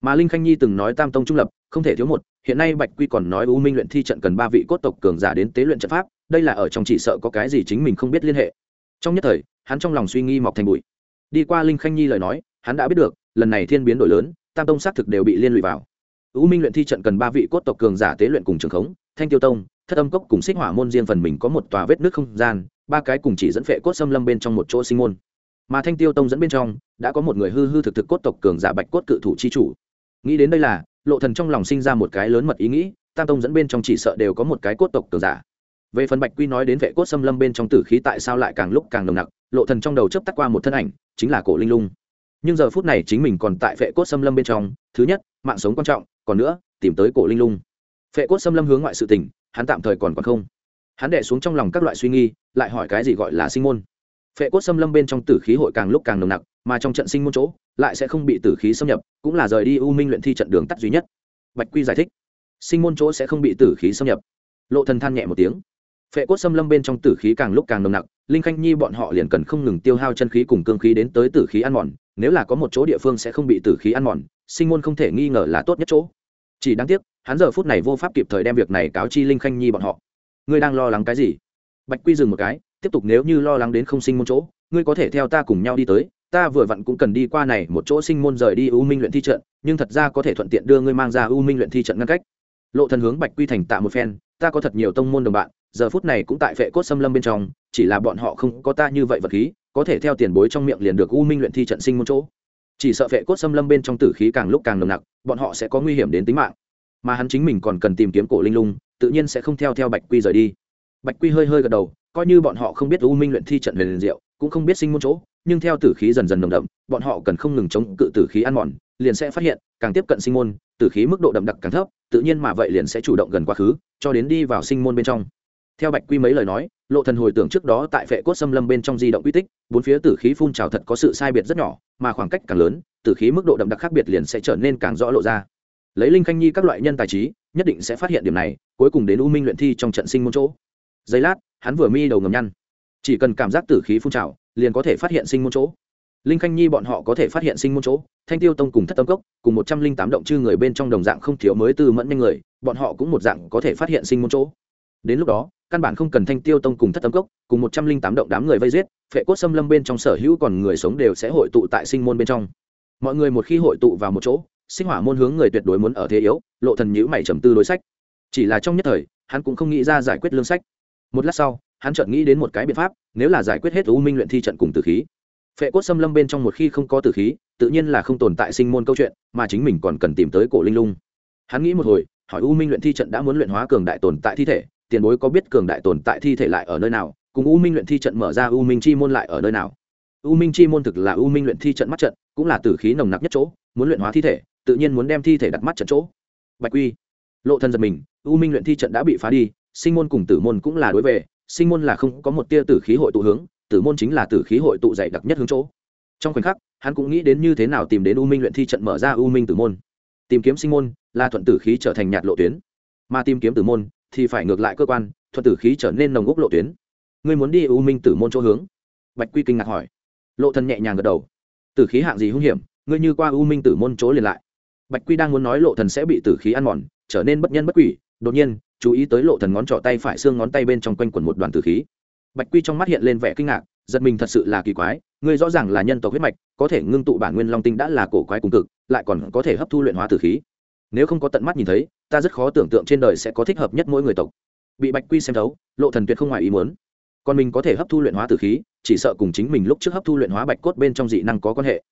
Mà linh khanh nhi từng nói tam tông trung lập, không thể thiếu một, hiện nay bạch quy còn nói u minh luyện thi trận cần ba vị cốt tộc cường giả đến tế luyện trận pháp, đây là ở trong chỉ sợ có cái gì chính mình không biết liên hệ trong nhất thời, hắn trong lòng suy nghi mọc thành bụi. Đi qua linh khanh nhi lời nói, hắn đã biết được, lần này thiên biến đổi lớn, tam tông xác thực đều bị liên lụy vào. U minh luyện thi trận cần ba vị cốt tộc cường giả tế luyện cùng trường khống, thanh tiêu tông, thất âm cốc cùng xích hỏa môn riêng phần mình có một tòa vết nước không gian, ba cái cùng chỉ dẫn phệ cốt xâm lâm bên trong một chỗ sinh môn. Mà thanh tiêu tông dẫn bên trong, đã có một người hư hư thực thực cốt tộc cường giả bạch cốt cự thủ chi chủ. Nghĩ đến đây là, lộ thần trong lòng sinh ra một cái lớn mật ý nghĩ, tam tông dẫn bên trong chỉ sợ đều có một cái cốt tộc cường giả về phần bạch quy nói đến vệ cốt xâm lâm bên trong tử khí tại sao lại càng lúc càng nồng nặc, lộ thần trong đầu chớp tắt qua một thân ảnh, chính là cổ linh lung. Nhưng giờ phút này chính mình còn tại vệ cốt xâm lâm bên trong, thứ nhất, mạng sống quan trọng, còn nữa, tìm tới cổ linh lung. Vệ cốt xâm lâm hướng ngoại sự tình, hắn tạm thời còn còn không. Hắn đệ xuống trong lòng các loại suy nghi lại hỏi cái gì gọi là sinh môn. Phệ cốt xâm lâm bên trong tử khí hội càng lúc càng nồng nặc, mà trong trận sinh môn chỗ, lại sẽ không bị tử khí xâm nhập, cũng là rời đi u minh luyện thi trận đường tắt duy nhất. Bạch quy giải thích, sinh môn chỗ sẽ không bị tử khí xâm nhập. Lộ thần than nhẹ một tiếng phệ cốt xâm lâm bên trong tử khí càng lúc càng nồng nặc, linh khanh nhi bọn họ liền cần không ngừng tiêu hao chân khí cùng cương khí đến tới tử khí ăn mòn, nếu là có một chỗ địa phương sẽ không bị tử khí ăn mòn, sinh môn không thể nghi ngờ là tốt nhất chỗ. Chỉ đáng tiếc, hắn giờ phút này vô pháp kịp thời đem việc này cáo chi linh khanh nhi bọn họ. Ngươi đang lo lắng cái gì? Bạch quy dừng một cái, tiếp tục nếu như lo lắng đến không sinh môn chỗ, ngươi có thể theo ta cùng nhau đi tới, ta vừa vặn cũng cần đi qua này một chỗ sinh môn rời đi u minh luyện thi trận, nhưng thật ra có thể thuận tiện đưa ngươi mang ra u minh luyện thi trận ngăn cách. Lộ thần hướng bạch quy thành tạ một phen, ta có thật nhiều tông môn đồng bạn giờ phút này cũng tại vệ cốt xâm lâm bên trong, chỉ là bọn họ không có ta như vậy vật khí, có thể theo tiền bối trong miệng liền được u minh luyện thi trận sinh môn chỗ. Chỉ sợ vệ cốt xâm lâm bên trong tử khí càng lúc càng nồng nặc, bọn họ sẽ có nguy hiểm đến tính mạng. Mà hắn chính mình còn cần tìm kiếm cổ linh lung, tự nhiên sẽ không theo theo bạch quy rời đi. Bạch quy hơi hơi gật đầu, coi như bọn họ không biết u minh luyện thi trận về liền diệu, cũng không biết sinh môn chỗ, nhưng theo tử khí dần dần nồng đậm, bọn họ cần không ngừng chống cự tử khí ăn mòn, liền sẽ phát hiện, càng tiếp cận sinh môn, tử khí mức độ đậm đặc càng thấp, tự nhiên mà vậy liền sẽ chủ động gần quá khứ, cho đến đi vào sinh môn bên trong theo bạch quy mấy lời nói, lộ thần hồi tưởng trước đó tại phệ cốt xâm lâm bên trong di động quy tích, bốn phía tử khí phun trào thật có sự sai biệt rất nhỏ, mà khoảng cách càng lớn, tử khí mức độ đậm đặc khác biệt liền sẽ trở nên càng rõ lộ ra. Lấy linh khanh nhi các loại nhân tài trí, nhất định sẽ phát hiện điểm này, cuối cùng đến u minh luyện thi trong trận sinh môn chỗ. Giây lát, hắn vừa mi đầu ngầm nhăn. Chỉ cần cảm giác tử khí phun trào, liền có thể phát hiện sinh môn chỗ. Linh khanh nhi bọn họ có thể phát hiện sinh môn chỗ, thanh tiêu tông cùng thất tâm cốc, cùng một trăm linh tám động chư người bên trong đồng dạng không thiếu mới từ mẫn nhanh người, bọn họ cũng một dạng có thể phát hiện sinh môn chỗ đến lúc đó, căn bản không cần thanh tiêu tông cùng thất tâm cốc, cùng một trăm linh tám động đám người vây giết, phệ cốt xâm lâm bên trong sở hữu còn người sống đều sẽ hội tụ tại sinh môn bên trong. Mọi người một khi hội tụ vào một chỗ, sinh hỏa môn hướng người tuyệt đối muốn ở thế yếu, lộ thần nhữ mày trầm tư đối sách. Chỉ là trong nhất thời, hắn cũng không nghĩ ra giải quyết lương sách. Một lát sau, hắn chợt nghĩ đến một cái biện pháp, nếu là giải quyết hết u minh luyện thi trận cùng tử khí. Phệ cốt xâm lâm bên trong một khi không có tử khí, tự nhiên là không tồn tại sinh môn câu chuyện, mà chính mình còn cần tìm tới cổ linh lung. Hắn nghĩ một hồi, hỏi u minh luyện thi trận đã muốn luyện hóa cường đại tồn tại thi thể tiền bối có biết cường đại tồn tại thi thể lại ở nơi nào, cùng u minh luyện thi trận mở ra u minh chi môn lại ở nơi nào? U minh chi môn thực là u minh luyện thi trận mắt trận, cũng là tử khí nồng nặc nhất chỗ, muốn luyện hóa thi thể, tự nhiên muốn đem thi thể đặt mắt trận chỗ. Bạch quy, lộ thân giật mình, u minh luyện thi trận đã bị phá đi, sinh môn cùng tử môn cũng là đối về, sinh môn là không có một tia tử khí hội tụ hướng, tử môn chính là tử khí hội tụ dày đặc nhất hướng chỗ. Trong khoảnh khắc, hắn cũng nghĩ đến như thế nào tìm đến u minh luyện thi trận mở ra u minh tử môn. Tìm kiếm sinh môn là thuận tử khí trở thành nhạt lộ tuyến. Mà tìm kiếm tử môn thì phải ngược lại cơ quan, thuận tử khí trở nên nồng úc lộ tuyến. Ngươi muốn đi u minh tử môn chỗ hướng? Bạch quy kinh ngạc hỏi. Lộ thần nhẹ nhàng gật đầu. Tử khí hạng gì hung hiểm, ngươi như qua u minh tử môn chỗ liền lại. Bạch quy đang muốn nói lộ thần sẽ bị tử khí ăn mòn, trở nên bất nhân bất quỷ, đột nhiên, chú ý tới lộ thần ngón trỏ tay phải xương ngón tay bên trong quanh quẩn một đoàn tử khí. Bạch quy trong mắt hiện lên vẻ kinh ngạc, giật mình thật sự là kỳ quái, ngươi rõ ràng là nhân tộc huyết mạch, có thể ngưng tụ bản nguyên long tinh đã là cổ quái cùng cực, lại còn có thể hấp thu luyện hóa tử khí. Nếu không có tận mắt nhìn thấy ta rất khó tưởng tượng trên đời sẽ có thích hợp nhất mỗi người tộc bị bạch quy xem thấu lộ thần tuyệt không ngoài ý muốn còn mình có thể hấp thu luyện hóa tử khí chỉ sợ cùng chính mình lúc trước hấp thu luyện hóa bạch cốt bên trong dị năng có quan hệ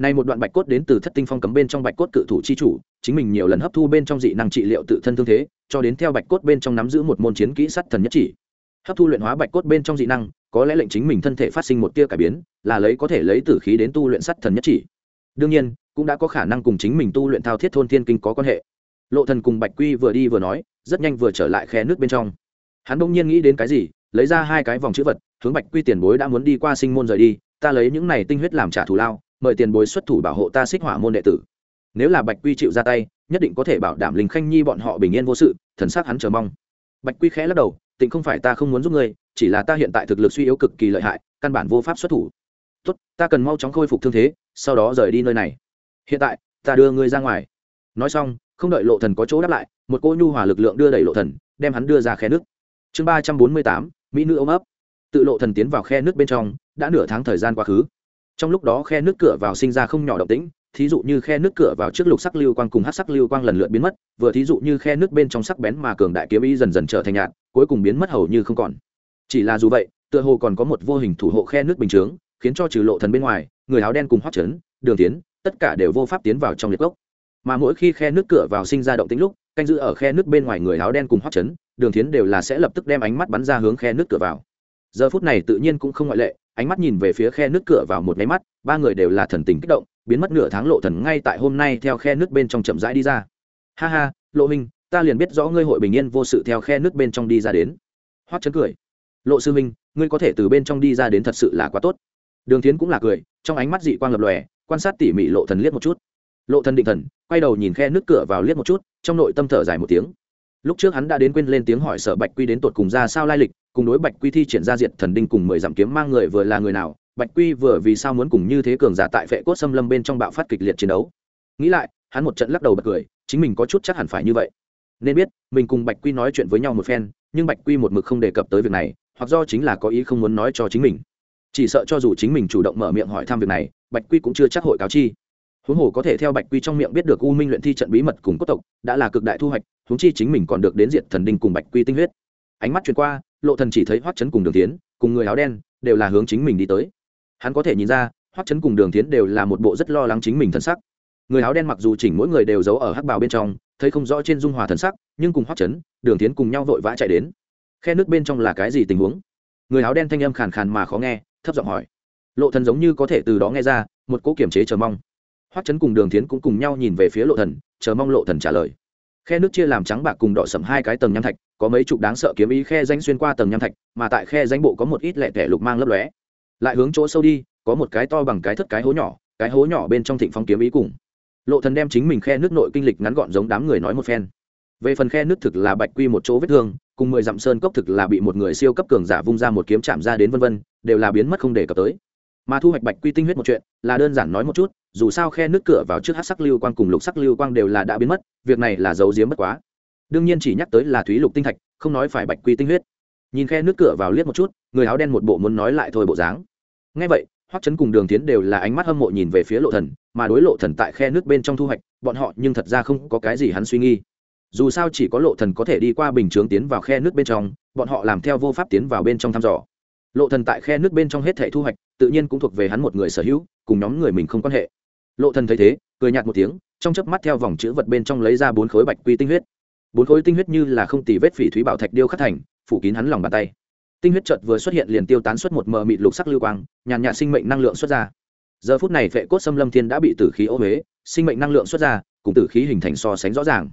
Nay một đoạn bạch cốt đến từ thất tinh phong cấm bên trong bạch cốt cự thủ chi chủ, chính mình nhiều lần hấp thu bên trong dị năng trị liệu tự thân thương thế, cho đến theo bạch cốt bên trong nắm giữ một môn chiến kỹ sắt thần nhất chỉ. Hấp thu luyện hóa bạch cốt bên trong dị năng, có lẽ lệnh chính mình thân thể phát sinh một tia cải biến, là lấy có thể lấy tử khí đến tu luyện sắt thần nhất chỉ. Đương nhiên, cũng đã có khả năng cùng chính mình tu luyện thao thiết thôn thiên kinh có quan hệ. Lộ Thần cùng Bạch Quy vừa đi vừa nói, rất nhanh vừa trở lại khe nước bên trong. Hắn bỗng nhiên nghĩ đến cái gì, lấy ra hai cái vòng chữ vật, hướng Bạch Quy tiền bối đã muốn đi qua sinh môn rời đi, ta lấy những này tinh huyết làm trả thù lao, mời tiền bối xuất thủ bảo hộ ta xích hỏa môn đệ tử. Nếu là bạch quy chịu ra tay nhất định có thể bảo đảm linh khanh nhi bọn họ bình yên vô sự thần sắc hắn chờ mong. Bạch quy khẽ lắc đầu tịnh không phải ta không muốn giúp ngươi chỉ là ta hiện tại thực lực suy yếu cực kỳ lợi hại căn bản vô pháp xuất thủ. Tốt ta cần mau chóng khôi phục thương thế sau đó rời đi nơi này. Hiện tại ta đưa ngươi ra ngoài. Nói xong không đợi lộ thần có chỗ đáp lại, một cô nhu hòa lực lượng đưa đẩy lộ thần, đem hắn đưa ra khe nước. Chương ba trăm bốn mươi tám, mỹ nữ ôm ấp. Tự lộ thần tiến vào khe nước bên trong, đã nửa tháng thời gian quá khứ. Trong lúc đó khe nước cửa vào sinh ra không nhỏ động tĩnh, thí dụ như khe nước cửa vào trước lục sắc lưu quang cùng hát sắc lưu quang lần lượt biến mất, vừa thí dụ như khe nước bên trong sắc bén mà cường đại kiếm ý dần dần trở thành nhạt, cuối cùng biến mất hầu như không còn. Chỉ là dù vậy, tựa hồ còn có một vô hình thủ hộ khe nước bình chướng, khiến cho trừ lộ thần bên ngoài, người áo đen cùng hoắc trấn đường tiến, tất cả đều vô pháp tiến vào trong liệt gốc mà mỗi khi khe nước cửa vào sinh ra động tĩnh lúc, canh giữ ở khe nước bên ngoài người áo đen cùng hoắc chấn, đường tiến đều là sẽ lập tức đem ánh mắt bắn ra hướng khe nước cửa vào. Giờ phút này tự nhiên cũng không ngoại lệ, ánh mắt nhìn về phía khe nước cửa vào một máy mắt, ba người đều là thần tình kích động, biến mất nửa tháng lộ thần ngay tại hôm nay theo khe nước bên trong chậm rãi đi ra. Ha ha, lộ minh ta liền biết rõ ngươi hội bình yên vô sự theo khe nước bên trong đi ra đến. Hoắc chấn cười. Lộ sư minh, ngươi có thể từ bên trong đi ra đến thật sự là quá tốt. Đường tiến cũng là cười, trong ánh mắt dị quang lập lòe, quan sát tỉ mỉ lộ thần liếc một chút lộ thần định thần, quay đầu nhìn khe nước cửa vào liếc một chút, trong nội tâm thở dài một tiếng. Lúc trước hắn đã đến quên lên tiếng hỏi sở bạch quy đến tột cùng ra sao lai lịch, cùng đối bạch quy thi triển ra diệt thần đinh cùng mười dặm kiếm mang người vừa là người nào, bạch quy vừa vì sao muốn cùng như thế cường giả tại vệ cốt xâm lâm bên trong bạo phát kịch liệt chiến đấu. Nghĩ lại, hắn một trận lắc đầu bật cười, chính mình có chút chắc hẳn phải như vậy. Nên biết, mình cùng bạch quy nói chuyện với nhau một phen, nhưng bạch quy một mực không đề cập tới việc này, hoặc do chính là có ý không muốn nói cho chính mình. Chỉ sợ cho dù chính mình chủ động mở miệng hỏi thăm việc này, bạch quy cũng chưa chắc hội cáo chi huống hồ có thể theo bạch quy trong miệng biết được u minh luyện thi trận bí mật cùng cốt tộc, đã là cực đại thu hoạch, huống chi chính mình còn được đến diện thần đinh cùng bạch quy tinh huyết. Ánh mắt chuyển qua, lộ thần chỉ thấy hoắc chấn cùng đường tiến cùng người áo đen, đều là hướng chính mình đi tới. Hắn có thể nhìn ra, hoắc chấn cùng đường tiến đều là một bộ rất lo lắng chính mình thân sắc. Người áo đen mặc dù chỉnh mỗi người đều giấu ở hắc bào bên trong, thấy không rõ trên dung hòa thần sắc, nhưng cùng hoắc chấn, đường tiến cùng nhau vội vã chạy đến. Khe nước bên trong là cái gì tình huống? Người áo đen thanh âm khàn khàn mà khó nghe, thấp giọng hỏi. Lộ thần giống như có thể từ đó nghe ra, một cỗ kiểm chế chờ mong hoắc chấn cùng đường tiến cũng cùng nhau nhìn về phía lộ thần, chờ mong lộ thần trả lời. Khe nước chia làm trắng bạc cùng đỏ sẫm hai cái tầng nham thạch, có mấy chục đáng sợ kiếm ý khe danh xuyên qua tầng nham thạch, mà tại khe danh bộ có một ít lẻ tẻ lục mang lấp lóe. Lại hướng chỗ sâu đi, có một cái to bằng cái thất cái hố nhỏ, cái hố nhỏ bên trong thịnh phong kiếm ý cùng. Lộ thần đem chính mình khe nước nội kinh lịch ngắn gọn giống đám người nói một phen. Về phần khe nước thực là bạch quy một chỗ vết thương, cùng mười dặm sơn cốc thực là bị một người siêu cấp cường giả vung ra một kiếm chạm ra đến vân vân, đều là biến mất không để cập tới mà thu hoạch bạch quy tinh huyết một chuyện, là đơn giản nói một chút, dù sao khe nước cửa vào trước hát sắc lưu quang cùng lục sắc lưu quang đều là đã biến mất, việc này là giấu giếm bất quá. Đương nhiên chỉ nhắc tới là thúy lục tinh thạch, không nói phải bạch quy tinh huyết. Nhìn khe nước cửa vào liếc một chút, người áo đen một bộ muốn nói lại thôi bộ dáng. Ngay vậy, hoắc chấn cùng đường tiến đều là ánh mắt hâm mộ nhìn về phía lộ thần, mà đối lộ thần tại khe nước bên trong thu hoạch, bọn họ nhưng thật ra không có cái gì hắn suy nghi dù sao chỉ có lộ thần có thể đi qua bình chướng tiến vào khe nước bên trong, bọn họ làm theo vô pháp tiến vào bên trong thăm dò lộ thần tại khe nước bên trong hết thể thu hoạch, tự nhiên cũng thuộc về hắn một người sở hữu, cùng nhóm người mình không quan hệ. Lộ thần thấy thế, cười nhạt một tiếng, trong chớp mắt theo vòng chữ vật bên trong lấy ra bốn khối bạch quy tinh huyết. Bốn khối tinh huyết như là không tì vết phỉ thúy bảo thạch điêu khắc thành, phủ kín hắn lòng bàn tay. Tinh huyết chợt vừa xuất hiện liền tiêu tán xuất một mờ mịt lục sắc lưu quang, nhàn nhạt sinh mệnh năng lượng xuất ra. Giờ phút này vệ cốt xâm lâm thiên đã bị tử khí ô huế sinh mệnh năng lượng xuất ra, cùng tử khí hình thành so sánh rõ ràng.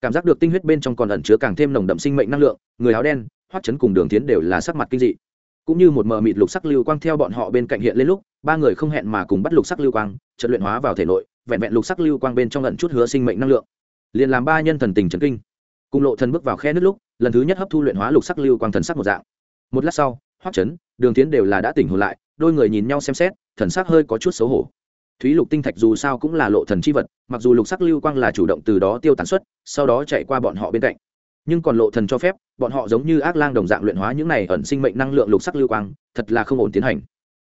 Cảm giác được tinh huyết bên trong còn ẩn chứa càng thêm nồng đậm sinh mệnh năng lượng, người áo đen hoắc chấn cùng đường tiến đều là sắc mặt kinh dị cũng như một mờ mịt lục sắc lưu quang theo bọn họ bên cạnh hiện lên lúc, ba người không hẹn mà cùng bắt lục sắc lưu quang trận luyện hóa vào thể nội, vẹn vẹn lục sắc lưu quang bên trong lần chút hứa sinh mệnh năng lượng. Liền làm ba nhân thần tình trấn kinh. Cùng lộ thần bước vào khe nước lúc, lần thứ nhất hấp thu luyện hóa lục sắc lưu quang thần sắc một dạng. Một lát sau, hoắc chấn, đường tiến đều là đã tỉnh hồn lại, đôi người nhìn nhau xem xét, thần sắc hơi có chút xấu hổ. Thúy lục tinh thạch dù sao cũng là lộ thần chi vật, mặc dù lục sắc lưu quang là chủ động từ đó tiêu tán xuất, sau đó chạy qua bọn họ bên cạnh nhưng còn lộ thần cho phép, bọn họ giống như ác lang đồng dạng luyện hóa những này ẩn sinh mệnh năng lượng lục sắc lưu quang, thật là không ổn tiến hành.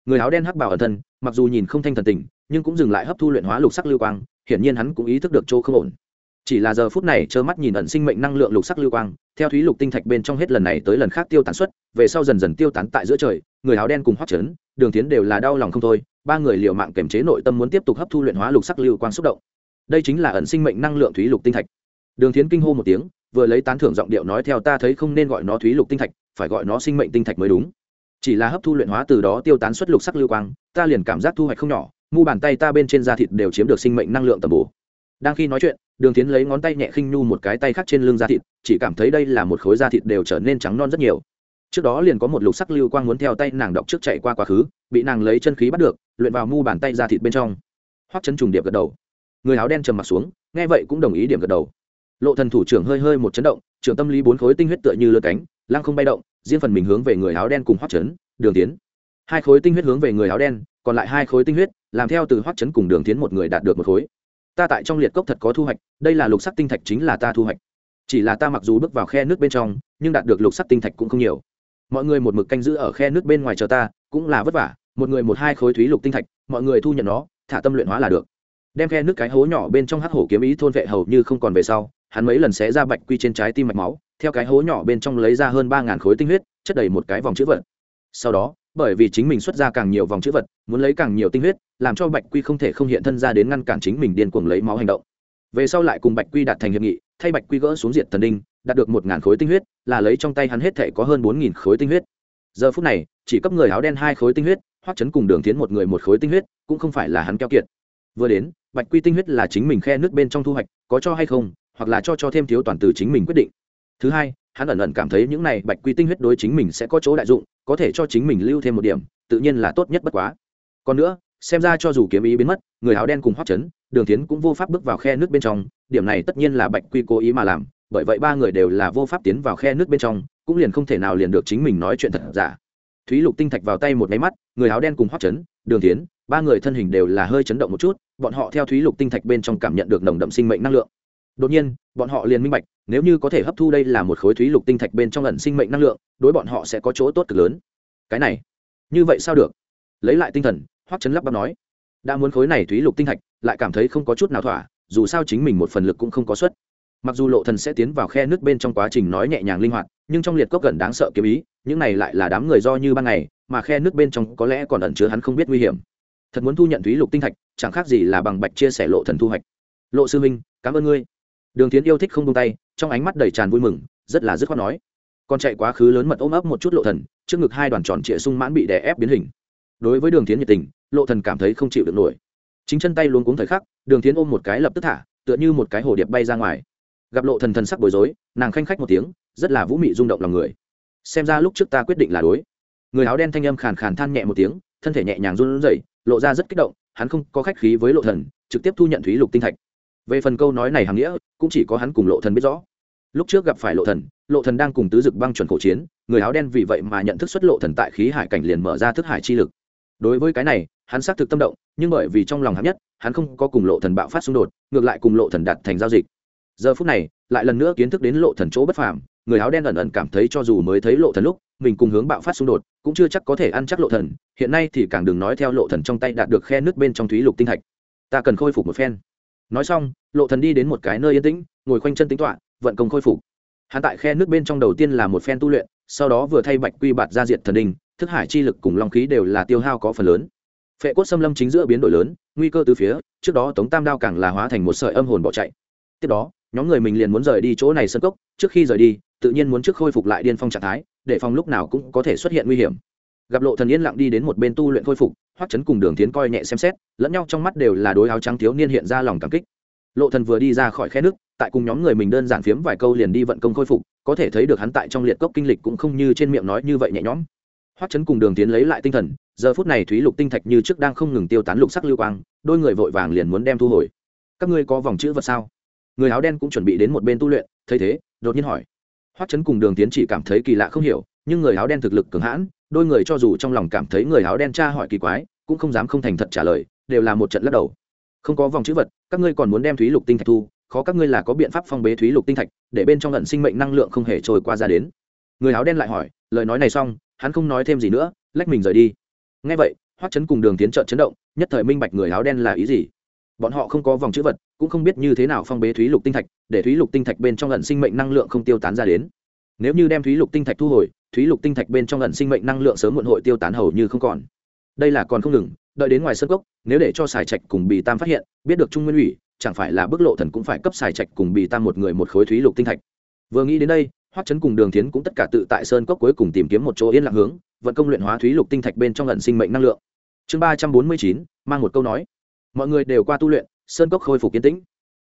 Người áo đen hắc bảo ẩn thân, mặc dù nhìn không thanh thần tình, nhưng cũng dừng lại hấp thu luyện hóa lục sắc lưu quang, hiển nhiên hắn cũng ý thức được chỗ không ổn. Chỉ là giờ phút này trơ mắt nhìn ẩn sinh mệnh năng lượng lục sắc lưu quang, theo thúy lục tinh thạch bên trong hết lần này tới lần khác tiêu tán xuất, về sau dần dần tiêu tán tại giữa trời, người áo đen cùng hoắc chấn, đường tiến đều là đau lòng không thôi, ba người liều mạng kiềm chế nội tâm muốn tiếp tục hấp thu luyện hóa lục sắc lưu quang xúc động. Đây chính là ẩn sinh mệnh năng lượng thúy lục tinh thạch. Đường tiến kinh hô một tiếng vừa lấy tán thưởng giọng điệu nói theo ta thấy không nên gọi nó thúy lục tinh thạch, phải gọi nó sinh mệnh tinh thạch mới đúng. Chỉ là hấp thu luyện hóa từ đó tiêu tán xuất lục sắc lưu quang, ta liền cảm giác thu hoạch không nhỏ, mu bàn tay ta bên trên da thịt đều chiếm được sinh mệnh năng lượng tầm bổ. Đang khi nói chuyện, đường tiến lấy ngón tay nhẹ khinh nhu một cái tay khác trên lưng da thịt, chỉ cảm thấy đây là một khối da thịt đều trở nên trắng non rất nhiều. Trước đó liền có một lục sắc lưu quang muốn theo tay nàng đọc trước chạy qua quá khứ, bị nàng lấy chân khí bắt được, luyện vào mu bàn tay da thịt bên trong. Hoắc chân trùng điệp gật đầu. Người áo đen trầm mặt xuống, nghe vậy cũng đồng ý điểm gật đầu lộ thần thủ trưởng hơi hơi một chấn động, trưởng tâm lý bốn khối tinh huyết tựa như lơ cánh, lăng không bay động, riêng phần mình hướng về người áo đen cùng hoắc chấn, đường tiến. Hai khối tinh huyết hướng về người áo đen, còn lại hai khối tinh huyết, làm theo từ hoắc chấn cùng đường tiến một người đạt được một khối. Ta tại trong liệt cốc thật có thu hoạch, đây là lục sắc tinh thạch chính là ta thu hoạch. Chỉ là ta mặc dù bước vào khe nước bên trong, nhưng đạt được lục sắc tinh thạch cũng không nhiều. Mọi người một mực canh giữ ở khe nước bên ngoài chờ ta, cũng là vất vả, một người một hai khối thúy lục tinh thạch, mọi người thu nhận nó, thả tâm luyện hóa là được. Đem khe nước cái hố nhỏ bên trong hắc hổ kiếm ý thôn vệ hầu như không còn về sau hắn mấy lần xé ra bạch quy trên trái tim mạch máu, theo cái hố nhỏ bên trong lấy ra hơn ba ngàn khối tinh huyết, chất đầy một cái vòng chữ vật. Sau đó, bởi vì chính mình xuất ra càng nhiều vòng chữ vật, muốn lấy càng nhiều tinh huyết, làm cho bạch quy không thể không hiện thân ra đến ngăn cản chính mình điên cuồng lấy máu hành động. Về sau lại cùng bạch quy đạt thành hiệp nghị, thay bạch quy gỡ xuống diện thần đinh, đạt được một ngàn khối tinh huyết, là lấy trong tay hắn hết thể có hơn bốn nghìn khối tinh huyết. Giờ phút này, chỉ cấp người áo đen hai khối tinh huyết, hoắc chấn cùng đường tiến một người một khối tinh huyết, cũng không phải là hắn keo kiệt. Vừa đến, bạch quy tinh huyết là chính mình khe nước bên trong thu hoạch, có cho hay không hoặc là cho cho thêm thiếu toàn từ chính mình quyết định. Thứ hai, hắn ẩn ẩn cảm thấy những này bạch quy tinh huyết đối chính mình sẽ có chỗ đại dụng, có thể cho chính mình lưu thêm một điểm, tự nhiên là tốt nhất bất quá. Còn nữa, xem ra cho dù kiếm ý biến mất, người áo đen cùng hoắc chấn, đường tiến cũng vô pháp bước vào khe nước bên trong, điểm này tất nhiên là bạch quy cố ý mà làm, bởi vậy ba người đều là vô pháp tiến vào khe nước bên trong, cũng liền không thể nào liền được chính mình nói chuyện thật giả. Thúy lục tinh thạch vào tay một máy mắt, người áo đen cùng hoắc chấn, đường tiến, ba người thân hình đều là hơi chấn động một chút, bọn họ theo thúy lục tinh thạch bên trong cảm nhận được nồng đậm sinh mệnh năng lượng đột nhiên, bọn họ liền minh bạch, nếu như có thể hấp thu đây là một khối thúy lục tinh thạch bên trong lần sinh mệnh năng lượng, đối bọn họ sẽ có chỗ tốt cực lớn. Cái này, như vậy sao được? Lấy lại tinh thần, hoắc chấn lắp bắp nói. Đã muốn khối này thúy lục tinh thạch, lại cảm thấy không có chút nào thỏa, dù sao chính mình một phần lực cũng không có suất. Mặc dù lộ thần sẽ tiến vào khe nước bên trong quá trình nói nhẹ nhàng linh hoạt, nhưng trong liệt cốc gần đáng sợ kiếm ý, những này lại là đám người do như ban ngày, mà khe nước bên trong có lẽ còn ẩn chứa hắn không biết nguy hiểm. Thật muốn thu nhận thúy lục tinh thạch, chẳng khác gì là bằng bạch chia sẻ lộ thần thu hoạch. Lộ sư minh, cảm ơn ngươi đường tiến yêu thích không buông tay, trong ánh mắt đầy tràn vui mừng, rất là dứt khoát nói. Còn chạy quá khứ lớn mật ôm ấp một chút lộ thần, trước ngực hai đoàn tròn trịa sung mãn bị đè ép biến hình. Đối với đường tiến nhiệt tình, lộ thần cảm thấy không chịu được nổi. Chính chân tay luôn cuống thời khắc, đường tiến ôm một cái lập tức thả, tựa như một cái hồ điệp bay ra ngoài. Gặp lộ thần thần sắc bối rối, nàng khanh khách một tiếng, rất là vũ mị rung động lòng người. Xem ra lúc trước ta quyết định là đối. Người áo đen thanh âm khàn khàn than nhẹ một tiếng, thân thể nhẹ nhàng run rẩy, lộ ra rất kích động, hắn không có khách khí với lộ thần, trực tiếp thu nhận thúy lục tinh thạch về phần câu nói này hàng nghĩa, cũng chỉ có hắn cùng lộ thần biết rõ. Lúc trước gặp phải lộ thần lộ thần đang cùng tứ dực băng chuẩn khổ chiến, người áo đen vì vậy mà nhận thức xuất lộ thần tại khí hải cảnh liền mở ra thức hải chi lực. Đối với cái này, hắn xác thực tâm động, nhưng bởi vì trong lòng hắn nhất, hắn không có cùng lộ thần bạo phát xung đột, ngược lại cùng lộ thần đặt thành giao dịch. Giờ phút này, lại lần nữa kiến thức đến lộ thần chỗ bất phàm, người áo đen ẩn ẩn cảm thấy cho dù mới thấy lộ thần lúc, mình cùng hướng bạo phát xung đột, cũng chưa chắc có thể ăn chắc lộ thần, hiện nay thì càng đừng nói theo lộ thần trong tay đạt được khe nước bên trong thúy lục tinh thạch ta cần khôi phục một phen nói xong, lộ thần đi đến một cái nơi yên tĩnh, ngồi khoanh chân tính toạ vận công khôi phục. Hắn tại khe nước bên trong đầu tiên là một phen tu luyện, sau đó vừa thay bạch quy bạt ra diệt thần đình, thức hải chi lực cùng long khí đều là tiêu hao có phần lớn. Phệ cốt xâm lâm chính giữa biến đổi lớn, nguy cơ từ phía, trước đó tống tam đao càng là hóa thành một sợi âm hồn bỏ chạy. Tiếp đó, nhóm người mình liền muốn rời đi chỗ này sân cốc, trước khi rời đi, tự nhiên muốn trước khôi phục lại điên phong trạng thái, để phòng lúc nào cũng có thể xuất hiện nguy hiểm. Gặp lộ thần yên lặng đi đến một bên tu luyện khôi phục hoắc chấn cùng đường tiến coi nhẹ xem xét, lẫn nhau trong mắt đều là đối áo trắng thiếu niên hiện ra lòng cảm kích. Lộ thần vừa đi ra khỏi khe nước, tại cùng nhóm người mình đơn giản phiếm vài câu liền đi vận công khôi phục, có thể thấy được hắn tại trong liệt cốc kinh lịch cũng không như trên miệng nói như vậy nhẹ nhõm. Hoắc chấn cùng đường tiến lấy lại tinh thần, giờ phút này thúy lục tinh thạch như trước đang không ngừng tiêu tán lục sắc lưu quang, đôi người vội vàng liền muốn đem thu hồi. Các ngươi có vòng chữ vật sao? Người áo đen cũng chuẩn bị đến một bên tu luyện, thấy thế, đột nhiên hỏi. Hoắc chấn cùng đường tiến chỉ cảm thấy kỳ lạ không hiểu nhưng người áo đen thực lực cường hãn, đôi người cho dù trong lòng cảm thấy người áo đen tra hỏi kỳ quái, cũng không dám không thành thật trả lời, đều là một trận lắc đầu. Không có vòng chữ vật, các ngươi còn muốn đem thúy lục tinh thạch thu, khó các ngươi là có biện pháp phong bế thúy lục tinh thạch, để bên trong lận sinh mệnh năng lượng không hề trôi qua ra đến. Người áo đen lại hỏi, lời nói này xong, hắn không nói thêm gì nữa, lách mình rời đi. Ngay vậy, hoắc chấn cùng đường tiến trợn chấn động, nhất thời minh bạch người áo đen là ý gì. Bọn họ không có vòng chữ vật, cũng không biết như thế nào phong bế thúy lục tinh thạch, để thúy lục tinh thạch bên trong lận sinh mệnh năng lượng không tiêu tán ra đến nếu như đem thúy lục tinh thạch thu hồi, thúy lục tinh thạch bên trong lận sinh mệnh năng lượng sớm muộn hội tiêu tán hầu như không còn. Đây là còn không ngừng, đợi đến ngoài sân gốc nếu để cho xài trạch cùng bì tam phát hiện, biết được trung nguyên ủy, chẳng phải là bức lộ thần cũng phải cấp xài trạch cùng bì tam một người một khối thúy lục tinh thạch. Vừa nghĩ đến đây, hoắc chấn cùng đường tiến cũng tất cả tự tại sơn cốc cuối cùng tìm kiếm một chỗ yên lặng hướng, vận công luyện hóa thúy lục tinh thạch bên trong lần sinh mệnh năng lượng. Chương ba trăm bốn mươi chín, mang một câu nói. Mọi người đều qua tu luyện, sơn cốc khôi phục kiến tĩnh.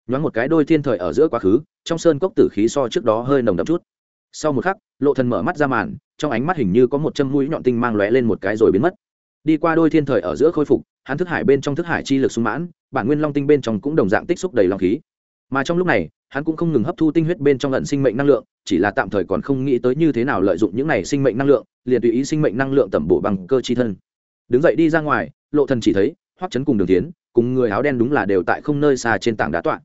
Nhoáng một cái đôi thiên thời ở giữa quá khứ, trong sơn cốc tử khí so trước đó hơi nồng đậm chút sau một khắc, lộ thần mở mắt ra màn, trong ánh mắt hình như có một châm mũi nhọn tinh mang lóe lên một cái rồi biến mất. Đi qua đôi thiên thời ở giữa khôi phục, hắn thức hải bên trong thức hải chi lực sung mãn, bản nguyên long tinh bên trong cũng đồng dạng tích xúc đầy long khí. Mà trong lúc này, hắn cũng không ngừng hấp thu tinh huyết bên trong lận sinh mệnh năng lượng, chỉ là tạm thời còn không nghĩ tới như thế nào lợi dụng những này sinh mệnh năng lượng, liền tùy ý sinh mệnh năng lượng tẩm bổ bằng cơ chi thân. Đứng dậy đi ra ngoài, lộ thần chỉ thấy hoắc chấn cùng đường tiến cùng người áo đen đúng là đều tại không nơi xa trên tảng đá toạn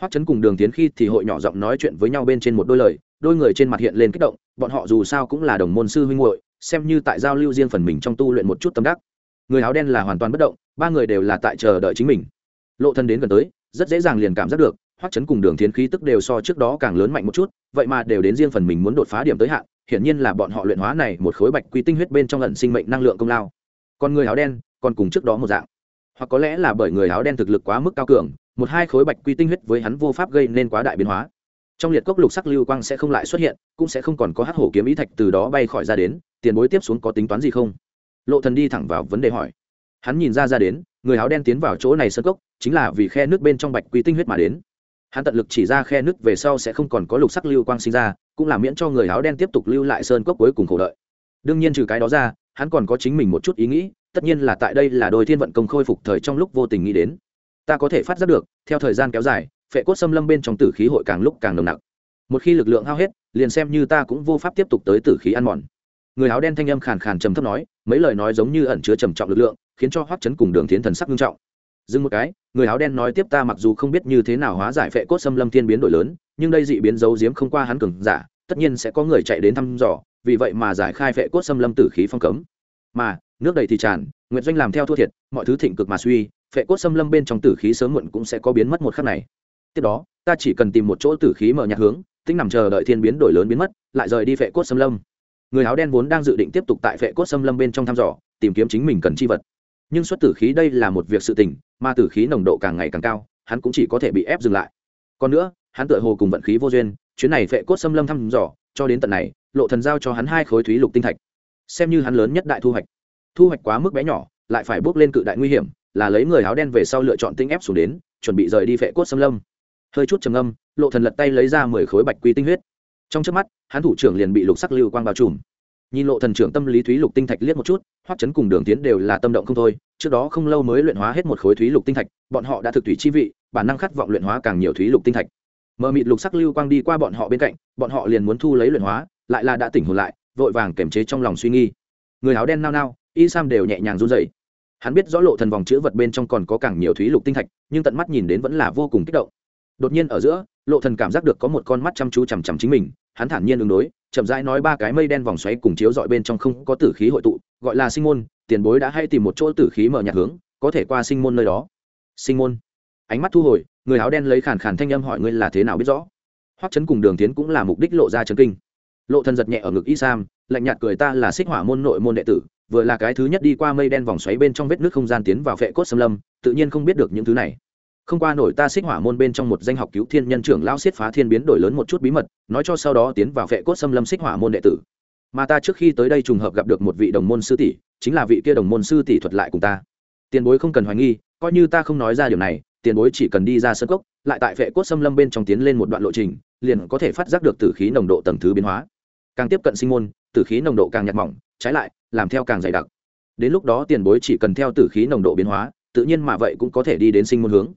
hoắc chấn cùng đường tiến khi thì hội nhỏ giọng nói chuyện với nhau bên trên một đôi lời đôi người trên mặt hiện lên kích động, bọn họ dù sao cũng là đồng môn sư huynh hội xem như tại giao lưu riêng phần mình trong tu luyện một chút tâm đắc. Người áo đen là hoàn toàn bất động, ba người đều là tại chờ đợi chính mình. Lộ thân đến gần tới, rất dễ dàng liền cảm giác được, hoắc chấn cùng đường thiến khí tức đều so trước đó càng lớn mạnh một chút, vậy mà đều đến riêng phần mình muốn đột phá điểm tới hạn, hiển nhiên là bọn họ luyện hóa này một khối bạch quy tinh huyết bên trong ẩn sinh mệnh năng lượng công lao. Còn người áo đen, còn cùng trước đó một dạng. Hoặc có lẽ là bởi người áo đen thực lực quá mức cao cường, một hai khối bạch quy tinh huyết với hắn vô pháp gây nên quá đại biến hóa trong liệt cốc lục sắc lưu quang sẽ không lại xuất hiện, cũng sẽ không còn có hắc hổ kiếm ý thạch từ đó bay khỏi ra đến, tiền bối tiếp xuống có tính toán gì không? Lộ thần đi thẳng vào vấn đề hỏi. Hắn nhìn ra ra đến, người áo đen tiến vào chỗ này sân cốc, chính là vì khe nước bên trong bạch quy tinh huyết mà đến. Hắn tận lực chỉ ra khe nước về sau sẽ không còn có lục sắc lưu quang sinh ra, cũng là miễn cho người áo đen tiếp tục lưu lại sơn cốc cuối cùng khổ đợi. Đương nhiên trừ cái đó ra, hắn còn có chính mình một chút ý nghĩ, tất nhiên là tại đây là đôi thiên vận công khôi phục thời trong lúc vô tình nghĩ đến. Ta có thể phát giác được, theo thời gian kéo dài phệ cốt xâm lâm bên trong tử khí hội càng lúc càng nồng nặc. Một khi lực lượng hao hết, liền xem như ta cũng vô pháp tiếp tục tới tử khí ăn mòn. Người áo đen thanh âm khàn khàn trầm thấp nói, mấy lời nói giống như ẩn chứa trầm trọng lực lượng, khiến cho hoắc chấn cùng đường tiến thần sắc nghiêm trọng. Dừng một cái, người áo đen nói tiếp ta mặc dù không biết như thế nào hóa giải phệ cốt xâm lâm thiên biến đổi lớn, nhưng đây dị biến giấu giếm không qua hắn cường giả, tất nhiên sẽ có người chạy đến thăm dò, vì vậy mà giải khai phệ cốt xâm lâm tử khí phong cấm. Mà, nước đầy thì tràn nguyện doanh làm theo thua thiệt, mọi thứ thịnh cực mà suy, phệ cốt xâm lâm bên trong tử khí sớm muộn cũng sẽ có biến mất một khắc này tiếp đó, ta chỉ cần tìm một chỗ tử khí mở nhạc hướng, tính nằm chờ đợi thiên biến đổi lớn biến mất, lại rời đi phệ cốt xâm lâm. Người áo đen vốn đang dự định tiếp tục tại phệ cốt xâm lâm bên trong thăm dò, tìm kiếm chính mình cần chi vật. Nhưng xuất tử khí đây là một việc sự tình, mà tử khí nồng độ càng ngày càng cao, hắn cũng chỉ có thể bị ép dừng lại. Còn nữa, hắn tựa hồ cùng vận khí vô duyên, chuyến này phệ cốt xâm lâm thăm dò, cho đến tận này, lộ thần giao cho hắn hai khối thúy lục tinh thạch. Xem như hắn lớn nhất đại thu hoạch. Thu hoạch quá mức bé nhỏ, lại phải bước lên cự đại nguy hiểm, là lấy người áo đen về sau lựa chọn tinh ép xuống đến, chuẩn bị rời đi phệ cốt xâm lâm hơi chút trầm âm lộ thần lật tay lấy ra mười khối bạch quy tinh huyết. Trong trước mắt, hắn thủ trưởng liền bị lục sắc lưu quang bao trùm. Nhìn lộ thần trưởng tâm lý thúy lục tinh thạch liếc một chút, hoắc chấn cùng đường tiến đều là tâm động không thôi. Trước đó không lâu mới luyện hóa hết một khối thúy lục tinh thạch, bọn họ đã thực thủy chi vị, bản năng khát vọng luyện hóa càng nhiều thúy lục tinh thạch. Mờ mịt lục sắc lưu quang đi qua bọn họ bên cạnh, bọn họ liền muốn thu lấy luyện hóa, lại là đã tỉnh hồn lại, vội vàng kiềm chế trong lòng suy nghi người áo đen nao nao, y sam đều nhẹ nhàng run rẩy. Hắn biết rõ lộ thần vòng chữ vật bên trong còn có càng nhiều thúy lục tinh thạch, nhưng tận mắt nhìn đến vẫn là vô cùng kích động đột nhiên ở giữa, lộ thần cảm giác được có một con mắt chăm chú chằm chằm chính mình, hắn thản nhiên ứng đối, chậm rãi nói ba cái mây đen vòng xoáy cùng chiếu dọi bên trong không có tử khí hội tụ, gọi là sinh môn, tiền bối đã hay tìm một chỗ tử khí mở nhạt hướng, có thể qua sinh môn nơi đó. Sinh môn. Ánh mắt thu hồi, người áo đen lấy khàn khàn thanh âm hỏi ngươi là thế nào biết rõ. Hoắc chấn cùng đường tiến cũng là mục đích lộ ra chấn kinh. Lộ thần giật nhẹ ở ngực y sam, lạnh nhạt cười ta là xích hỏa môn nội môn đệ tử, vừa là cái thứ nhất đi qua mây đen vòng xoáy bên trong vết nước không gian tiến vào phệ cốt xâm lâm, tự nhiên không biết được những thứ này không qua nổi ta xích hỏa môn bên trong một danh học cứu thiên nhân trưởng lão xiết phá thiên biến đổi lớn một chút bí mật, nói cho sau đó tiến vào vệ cốt xâm lâm xích hỏa môn đệ tử. Mà ta trước khi tới đây trùng hợp gặp được một vị đồng môn sư tỷ, chính là vị kia đồng môn sư tỷ thuật lại cùng ta. Tiền bối không cần hoài nghi, coi như ta không nói ra điều này, tiền bối chỉ cần đi ra sân cốc, lại tại vệ cốt xâm lâm bên trong tiến lên một đoạn lộ trình, liền có thể phát giác được tử khí nồng độ tầng thứ biến hóa. Càng tiếp cận sinh môn, tử khí nồng độ càng nhạt mỏng, trái lại, làm theo càng dày đặc. Đến lúc đó tiền bối chỉ cần theo tử khí nồng độ biến hóa, tự nhiên mà vậy cũng có thể đi đến sinh môn hướng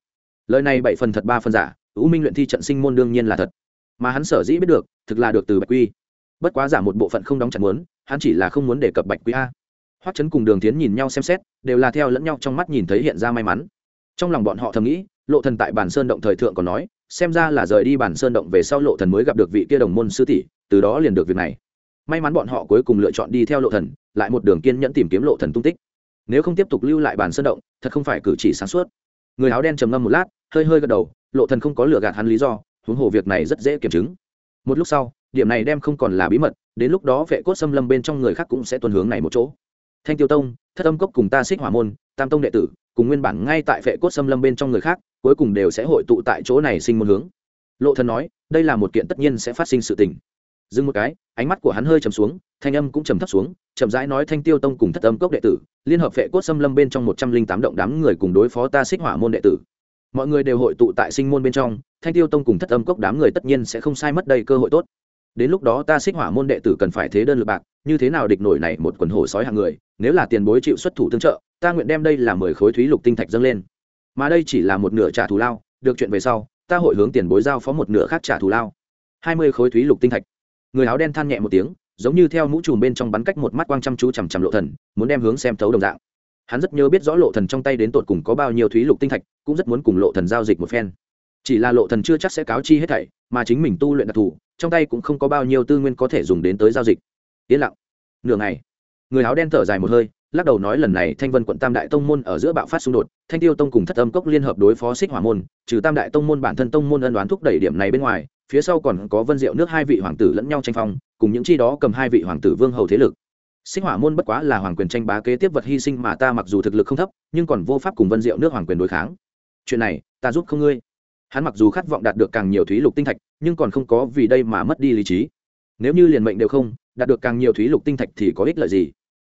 lời này bảy phần thật, ba phần giả, u minh luyện thi trận sinh môn đương nhiên là thật. Mà hắn sở dĩ biết được, thực là được từ bạch quy. Bất quá giả một bộ phận không đóng chặt muốn, hắn chỉ là không muốn đề cập bạch quy a. Hoắc chấn cùng đường tiến nhìn nhau xem xét, đều là theo lẫn nhau trong mắt nhìn thấy hiện ra may mắn. Trong lòng bọn họ thầm nghĩ, lộ thần tại bản sơn động thời thượng còn nói, xem ra là rời đi bản sơn động về sau lộ thần mới gặp được vị kia đồng môn sư tỷ, từ đó liền được việc này. May mắn bọn họ cuối cùng lựa chọn đi theo lộ thần, lại một đường kiên nhẫn tìm kiếm lộ thần tung tích. Nếu không tiếp tục lưu lại bản sơn động, thật không phải cử chỉ sáng suốt. Người áo đen trầm ngâm một lát hơi hơi gật đầu, lộ thần không có lừa gạt hắn lý do, huống hồ việc này rất dễ kiểm chứng. Một lúc sau, điểm này đem không còn là bí mật, đến lúc đó vệ cốt xâm lâm bên trong người khác cũng sẽ tuân hướng này một chỗ. Thanh tiêu tông, thất âm cốc cùng ta xích hỏa môn, tam tông đệ tử, cùng nguyên bản ngay tại vệ cốt xâm lâm bên trong người khác, cuối cùng đều sẽ hội tụ tại chỗ này sinh môn hướng. Lộ thần nói, đây là một kiện tất nhiên sẽ phát sinh sự tình. Dừng một cái, ánh mắt của hắn hơi trầm xuống, thanh âm cũng trầm thấp xuống, chậm rãi nói thanh tiêu tông cùng thất âm cốc đệ tử, liên hợp vệ cốt xâm lâm bên trong một trăm linh tám động đám người cùng đối phó ta xích hỏa môn đệ tử mọi người đều hội tụ tại sinh môn bên trong, thanh tiêu tông cùng thất âm cốc đám người tất nhiên sẽ không sai mất đây cơ hội tốt. Đến lúc đó ta xích hỏa môn đệ tử cần phải thế đơn lực bạc, như thế nào địch nổi này một quần hổ sói hàng người, nếu là tiền bối chịu xuất thủ tương trợ, ta nguyện đem đây là mười khối thúy lục tinh thạch dâng lên. Mà đây chỉ là một nửa trả thù lao, được chuyện về sau, ta hội hướng tiền bối giao phó một nửa khác trả thù lao. Hai mươi khối thúy lục tinh thạch. Người áo đen than nhẹ một tiếng, giống như theo mũ trùm bên trong bắn cách một mắt quang chăm chú chằm chằm lộ thần, muốn đem hướng xem thấu đồng dạng hắn rất nhớ biết rõ lộ thần trong tay đến tột cùng có bao nhiêu thúy lục tinh thạch, cũng rất muốn cùng lộ thần giao dịch một phen. Chỉ là lộ thần chưa chắc sẽ cáo chi hết thảy, mà chính mình tu luyện đặc thù, trong tay cũng không có bao nhiêu tư nguyên có thể dùng đến tới giao dịch. Yên lặng. Nửa ngày, người áo đen thở dài một hơi, lắc đầu nói lần này thanh vân quận tam đại tông môn ở giữa bạo phát xung đột, thanh tiêu tông cùng thất âm cốc liên hợp đối phó xích hỏa môn, trừ tam đại tông môn bản thân tông môn ân đoán thúc đẩy điểm này bên ngoài, phía sau còn có vân diệu nước hai vị hoàng tử lẫn nhau tranh phong, cùng những chi đó cầm hai vị hoàng tử vương hầu thế lực sinh hỏa môn bất quá là hoàng quyền tranh bá kế tiếp vật hy sinh mà ta mặc dù thực lực không thấp, nhưng còn vô pháp cùng vân diệu nước hoàng quyền đối kháng. Chuyện này, ta giúp không ngươi. Hắn mặc dù khát vọng đạt được càng nhiều thúy lục tinh thạch, nhưng còn không có vì đây mà mất đi lý trí. Nếu như liền mệnh đều không, đạt được càng nhiều thúy lục tinh thạch thì có ích lợi gì?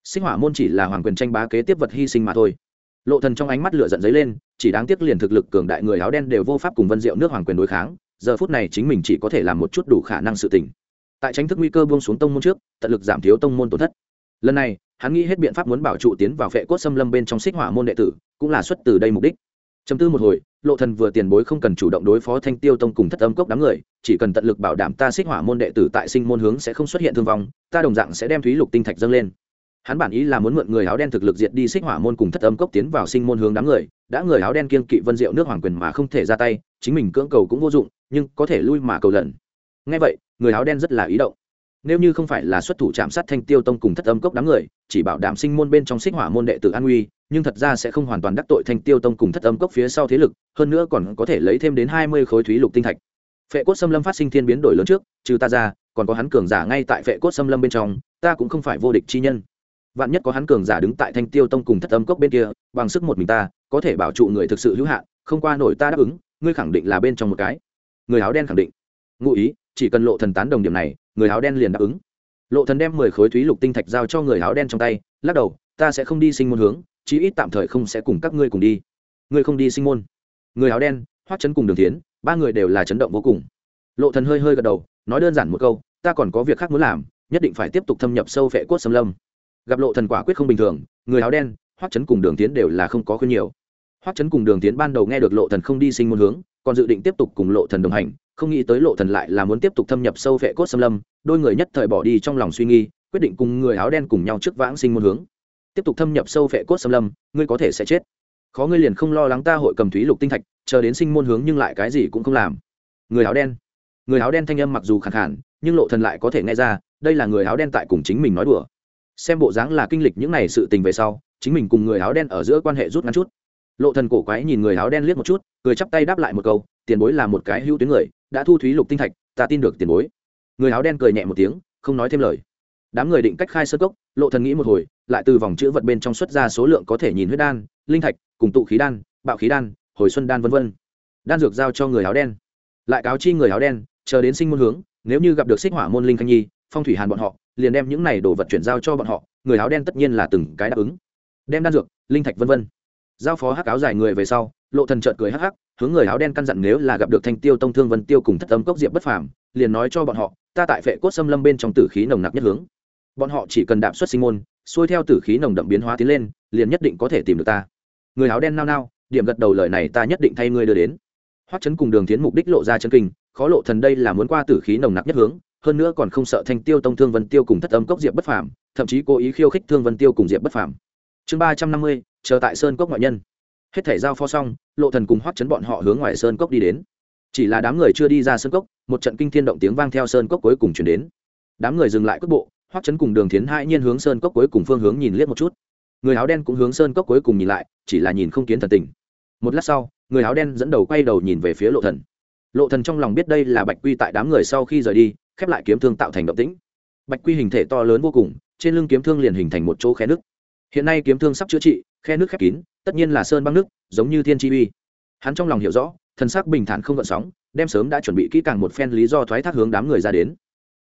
Sinh hỏa môn chỉ là hoàng quyền tranh bá kế tiếp vật hy sinh mà thôi. Lộ thần trong ánh mắt lửa giận dấy lên, chỉ đáng tiếc liền thực lực cường đại người áo đen đều vô pháp cùng vân diệu nước hoàng quyền đối kháng, giờ phút này chính mình chỉ có thể làm một chút đủ khả năng sự tình. Tại tránh thức nguy cơ buông xuống tông môn trước, tận lực giảm thiếu tông môn tổn thất lần này, hắn nghĩ hết biện pháp muốn bảo trụ tiến vào phệ cốt xâm lâm bên trong xích hỏa môn đệ tử, cũng là xuất từ đây mục đích. Chấm tư một hồi, lộ thần vừa tiền bối không cần chủ động đối phó thanh tiêu tông cùng thất âm cốc đám người, chỉ cần tận lực bảo đảm ta xích hỏa môn đệ tử tại sinh môn hướng sẽ không xuất hiện thương vong, ta đồng dạng sẽ đem thúy lục tinh thạch dâng lên. Hắn bản ý là muốn mượn người áo đen thực lực diệt đi xích hỏa môn cùng thất âm cốc tiến vào sinh môn hướng đám người, đã người áo đen kiên kỵ vân diệu nước hoàng quyền mà không thể ra tay, chính mình cưỡng cầu cũng vô dụng, nhưng có thể lui mà cầu lần. Nghe vậy, người áo đen rất là ý động nếu như không phải là xuất thủ chạm sát thanh tiêu tông cùng thất âm cốc đám người, chỉ bảo đảm sinh môn bên trong xích hỏa môn đệ tử an uy nhưng thật ra sẽ không hoàn toàn đắc tội thanh tiêu tông cùng thất âm cốc phía sau thế lực, hơn nữa còn có thể lấy thêm đến hai mươi khối thúy lục tinh thạch. Phệ cốt xâm lâm phát sinh thiên biến đổi lớn trước, trừ ta ra, còn có hắn cường giả ngay tại phệ cốt xâm lâm bên trong, ta cũng không phải vô địch chi nhân. Vạn nhất có hắn cường giả đứng tại thanh tiêu tông cùng thất âm cốc bên kia, bằng sức một mình ta, có thể bảo trụ người thực sự hữu hạn, không qua nổi ta đáp ứng, ngươi khẳng định là bên trong một cái. Người áo đen khẳng định. Ngụ ý, chỉ cần lộ thần tán đồng điểm này người áo đen liền đáp ứng. Lộ thần đem mười khối thúy lục tinh thạch giao cho người áo đen trong tay, lắc đầu, ta sẽ không đi sinh môn hướng, chí ít tạm thời không sẽ cùng các ngươi cùng đi. Ngươi không đi sinh môn? Người áo đen hoắc chấn cùng đường tiến, ba người đều là chấn động vô cùng. Lộ thần hơi hơi gật đầu, nói đơn giản một câu, ta còn có việc khác muốn làm, nhất định phải tiếp tục thâm nhập sâu phệ cốt xâm lâm. Gặp lộ thần quả quyết không bình thường, người áo đen hoắc chấn cùng đường tiến đều là không có khuyên nhiều. Hoắc chấn cùng đường tiến ban đầu nghe được lộ thần không đi sinh môn hướng, còn dự định tiếp tục cùng lộ thần đồng hành không nghĩ tới lộ thần lại là muốn tiếp tục thâm nhập sâu vệ cốt xâm lâm, đôi người nhất thời bỏ đi trong lòng suy nghi quyết định cùng người áo đen cùng nhau trước vãng sinh môn hướng. Tiếp tục thâm nhập sâu vệ cốt xâm lâm, ngươi có thể sẽ chết. Khó ngươi liền không lo lắng ta hội cầm thúy lục tinh thạch, chờ đến sinh môn hướng nhưng lại cái gì cũng không làm. Người áo đen. Người áo đen thanh âm mặc dù khẳng khản nhưng lộ thần lại có thể nghe ra, đây là người áo đen tại cùng chính mình nói đùa. Xem bộ dáng là kinh lịch những này sự tình về sau, chính mình cùng người áo đen ở giữa quan hệ rút ngắn chút. Lộ thần cổ quái nhìn người áo đen liếc một chút, cười chắp tay đáp lại một câu, tiền bối là một cái hữu tuyến người đã thu thúy lục tinh thạch, ta tin được tiền bối. Người áo đen cười nhẹ một tiếng, không nói thêm lời. Đám người định cách khai sơ cốc, lộ thần nghĩ một hồi, lại từ vòng chữ vật bên trong xuất ra số lượng có thể nhìn huyết đan, linh thạch, cùng tụ khí đan, bạo khí đan, hồi xuân đan vân vân. Đan dược giao cho người áo đen. Lại cáo chi người áo đen, chờ đến sinh môn hướng, nếu như gặp được xích hỏa môn linh khanh nhi, phong thủy hàn bọn họ, liền đem những này đồ vật chuyển giao cho bọn họ, người áo đen tất nhiên là từng cái đáp ứng. Đem đan dược, linh thạch vân vân. Giao phó hắc áo dài người về sau, lộ thần chợt cười hắc hắc hướng người áo đen căn dặn nếu là gặp được thanh tiêu tông thương vân tiêu cùng thất âm cốc diệp bất phàm, liền nói cho bọn họ, ta tại phệ cốt xâm lâm bên trong tử khí nồng nặc nhất hướng. Bọn họ chỉ cần đạp xuất sinh môn, xuôi theo tử khí nồng đậm biến hóa tiến lên, liền nhất định có thể tìm được ta. Người áo đen nao nao, điểm gật đầu lời này ta nhất định thay ngươi đưa đến. Hoắc chấn cùng đường tiến mục đích lộ ra chân kinh, khó lộ thần đây là muốn qua tử khí nồng nặc nhất hướng, hơn nữa còn không sợ thanh tiêu tông thương vân tiêu cùng thất âm cốc diệp bất phàm, thậm chí cố ý khiêu khích thương vân tiêu cùng diệp bất phàm. Chương ba trăm năm mươi, chờ tại sơn cốc ngoại nhân hết thể giao pho xong, lộ thần cùng hoắc chấn bọn họ hướng ngoài sơn cốc đi đến. Chỉ là đám người chưa đi ra sơn cốc, một trận kinh thiên động tiếng vang theo sơn cốc cuối cùng chuyển đến. Đám người dừng lại cước bộ, hoắc chấn cùng đường thiến hai nhiên hướng sơn cốc cuối cùng phương hướng nhìn liếc một chút. Người áo đen cũng hướng sơn cốc cuối cùng nhìn lại, chỉ là nhìn không kiến thần tình. Một lát sau, người áo đen dẫn đầu quay đầu nhìn về phía lộ thần. Lộ thần trong lòng biết đây là bạch quy tại đám người sau khi rời đi, khép lại kiếm thương tạo thành động tĩnh. Bạch quy hình thể to lớn vô cùng, trên lưng kiếm thương liền hình thành một chỗ khe nước hiện nay kiếm thương sắp chữa trị, khe nước khép kín, tất nhiên là sơn băng nước, giống như thiên chi uy. Hắn trong lòng hiểu rõ, thần sắc bình thản không gợn sóng, đem sớm đã chuẩn bị kỹ càng một phen lý do thoái thác hướng đám người ra đến.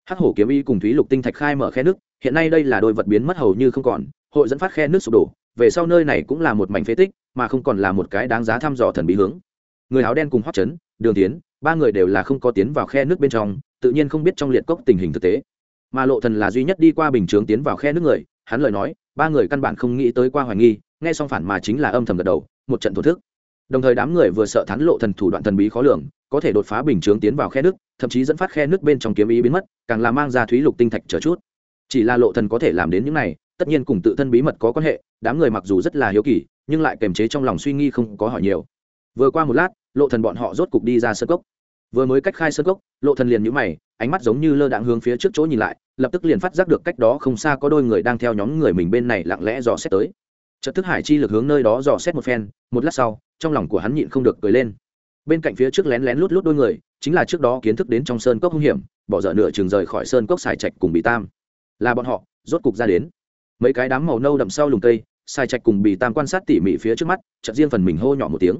Hắc hổ kiếm y cùng thúy lục tinh thạch khai mở khe nước, hiện nay đây là đôi vật biến mất hầu như không còn, hội dẫn phát khe nước sụp đổ, về sau nơi này cũng là một mảnh phế tích, mà không còn là một cái đáng giá thăm dò thần bí hướng. Người áo đen cùng hoắc chấn, đường tiến, ba người đều là không có tiến vào khe nước bên trong, tự nhiên không biết trong liệt cốc tình hình thực tế. Mà lộ thần là duy nhất đi qua bình chướng tiến vào khe nước người, hắn lời nói ba người căn bản không nghĩ tới qua hoài nghi, nghe xong phản mà chính là âm thầm gật đầu, một trận thổ thức. Đồng thời đám người vừa sợ thắn lộ thần thủ đoạn thần bí khó lường, có thể đột phá bình chướng tiến vào khe nước, thậm chí dẫn phát khe nước bên trong kiếm ý biến mất, càng là mang ra thúy lục tinh thạch chờ chút. Chỉ là lộ thần có thể làm đến những này, tất nhiên cùng tự thân bí mật có quan hệ, đám người mặc dù rất là hiếu kỳ, nhưng lại kềm chế trong lòng suy nghi không có hỏi nhiều. Vừa qua một lát, lộ thần bọn họ rốt cục đi ra sân cốc vừa mới cách khai sơn cốc, lộ thần liền nhíu mày, ánh mắt giống như lơ đãng hướng phía trước chỗ nhìn lại, lập tức liền phát giác được cách đó không xa có đôi người đang theo nhóm người mình bên này lặng lẽ dò xét tới. Chợt thức hải chi lực hướng nơi đó dò xét một phen, một lát sau, trong lòng của hắn nhịn không được cười lên. Bên cạnh phía trước lén lén lút lút đôi người, chính là trước đó kiến thức đến trong sơn cốc hung hiểm, bỏ dở nửa chừng rời khỏi sơn cốc xài trạch cùng bị tam. Là bọn họ, rốt cục ra đến. Mấy cái đám màu nâu đậm sau lùng cây sai trạch cùng bì tam quan sát tỉ mỉ phía trước mắt, chợt riêng phần mình hô nhỏ một tiếng.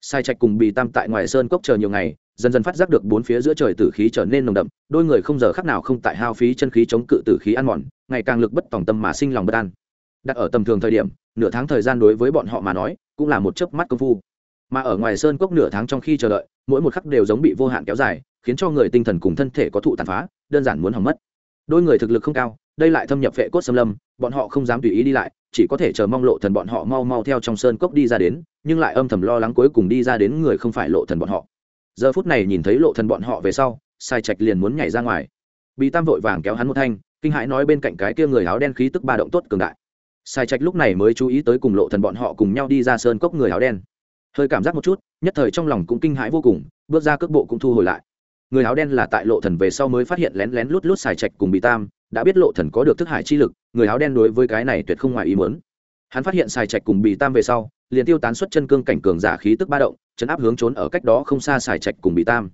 Sai trạch cùng bì tam tại ngoài sơn cốc chờ nhiều ngày dần dần phát giác được bốn phía giữa trời tử khí trở nên nồng đậm, đôi người không giờ khác nào không tại hao phí chân khí chống cự tử khí ăn mòn, ngày càng lực bất tòng tâm mà sinh lòng bất an. Đặt ở tầm thường thời điểm, nửa tháng thời gian đối với bọn họ mà nói, cũng là một chớp mắt công phu. Mà ở ngoài sơn cốc nửa tháng trong khi chờ đợi, mỗi một khắc đều giống bị vô hạn kéo dài, khiến cho người tinh thần cùng thân thể có thụ tàn phá, đơn giản muốn hỏng mất. Đôi người thực lực không cao, đây lại thâm nhập vệ cốt xâm lâm, bọn họ không dám tùy ý đi lại, chỉ có thể chờ mong lộ thần bọn họ mau mau theo trong sơn cốc đi ra đến, nhưng lại âm thầm lo lắng cuối cùng đi ra đến người không phải lộ thần bọn họ giờ phút này nhìn thấy lộ thần bọn họ về sau, sai trạch liền muốn nhảy ra ngoài. Bị tam vội vàng kéo hắn một thanh, kinh hãi nói bên cạnh cái kia người áo đen khí tức ba động tốt cường đại. Sai trạch lúc này mới chú ý tới cùng lộ thần bọn họ cùng nhau đi ra sơn cốc người áo đen. Hơi cảm giác một chút, nhất thời trong lòng cũng kinh hãi vô cùng, bước ra cước bộ cũng thu hồi lại. Người áo đen là tại lộ thần về sau mới phát hiện lén lén lút lút xài trạch cùng bị tam, đã biết lộ thần có được thức hải chi lực, người áo đen đối với cái này tuyệt không ngoài ý muốn. Hắn phát hiện xài trạch cùng bị tam về sau, liền tiêu tán xuất chân cương cảnh cường giả khí tức ba động chấn áp hướng trốn ở cách đó không xa xài trạch cùng bị tam.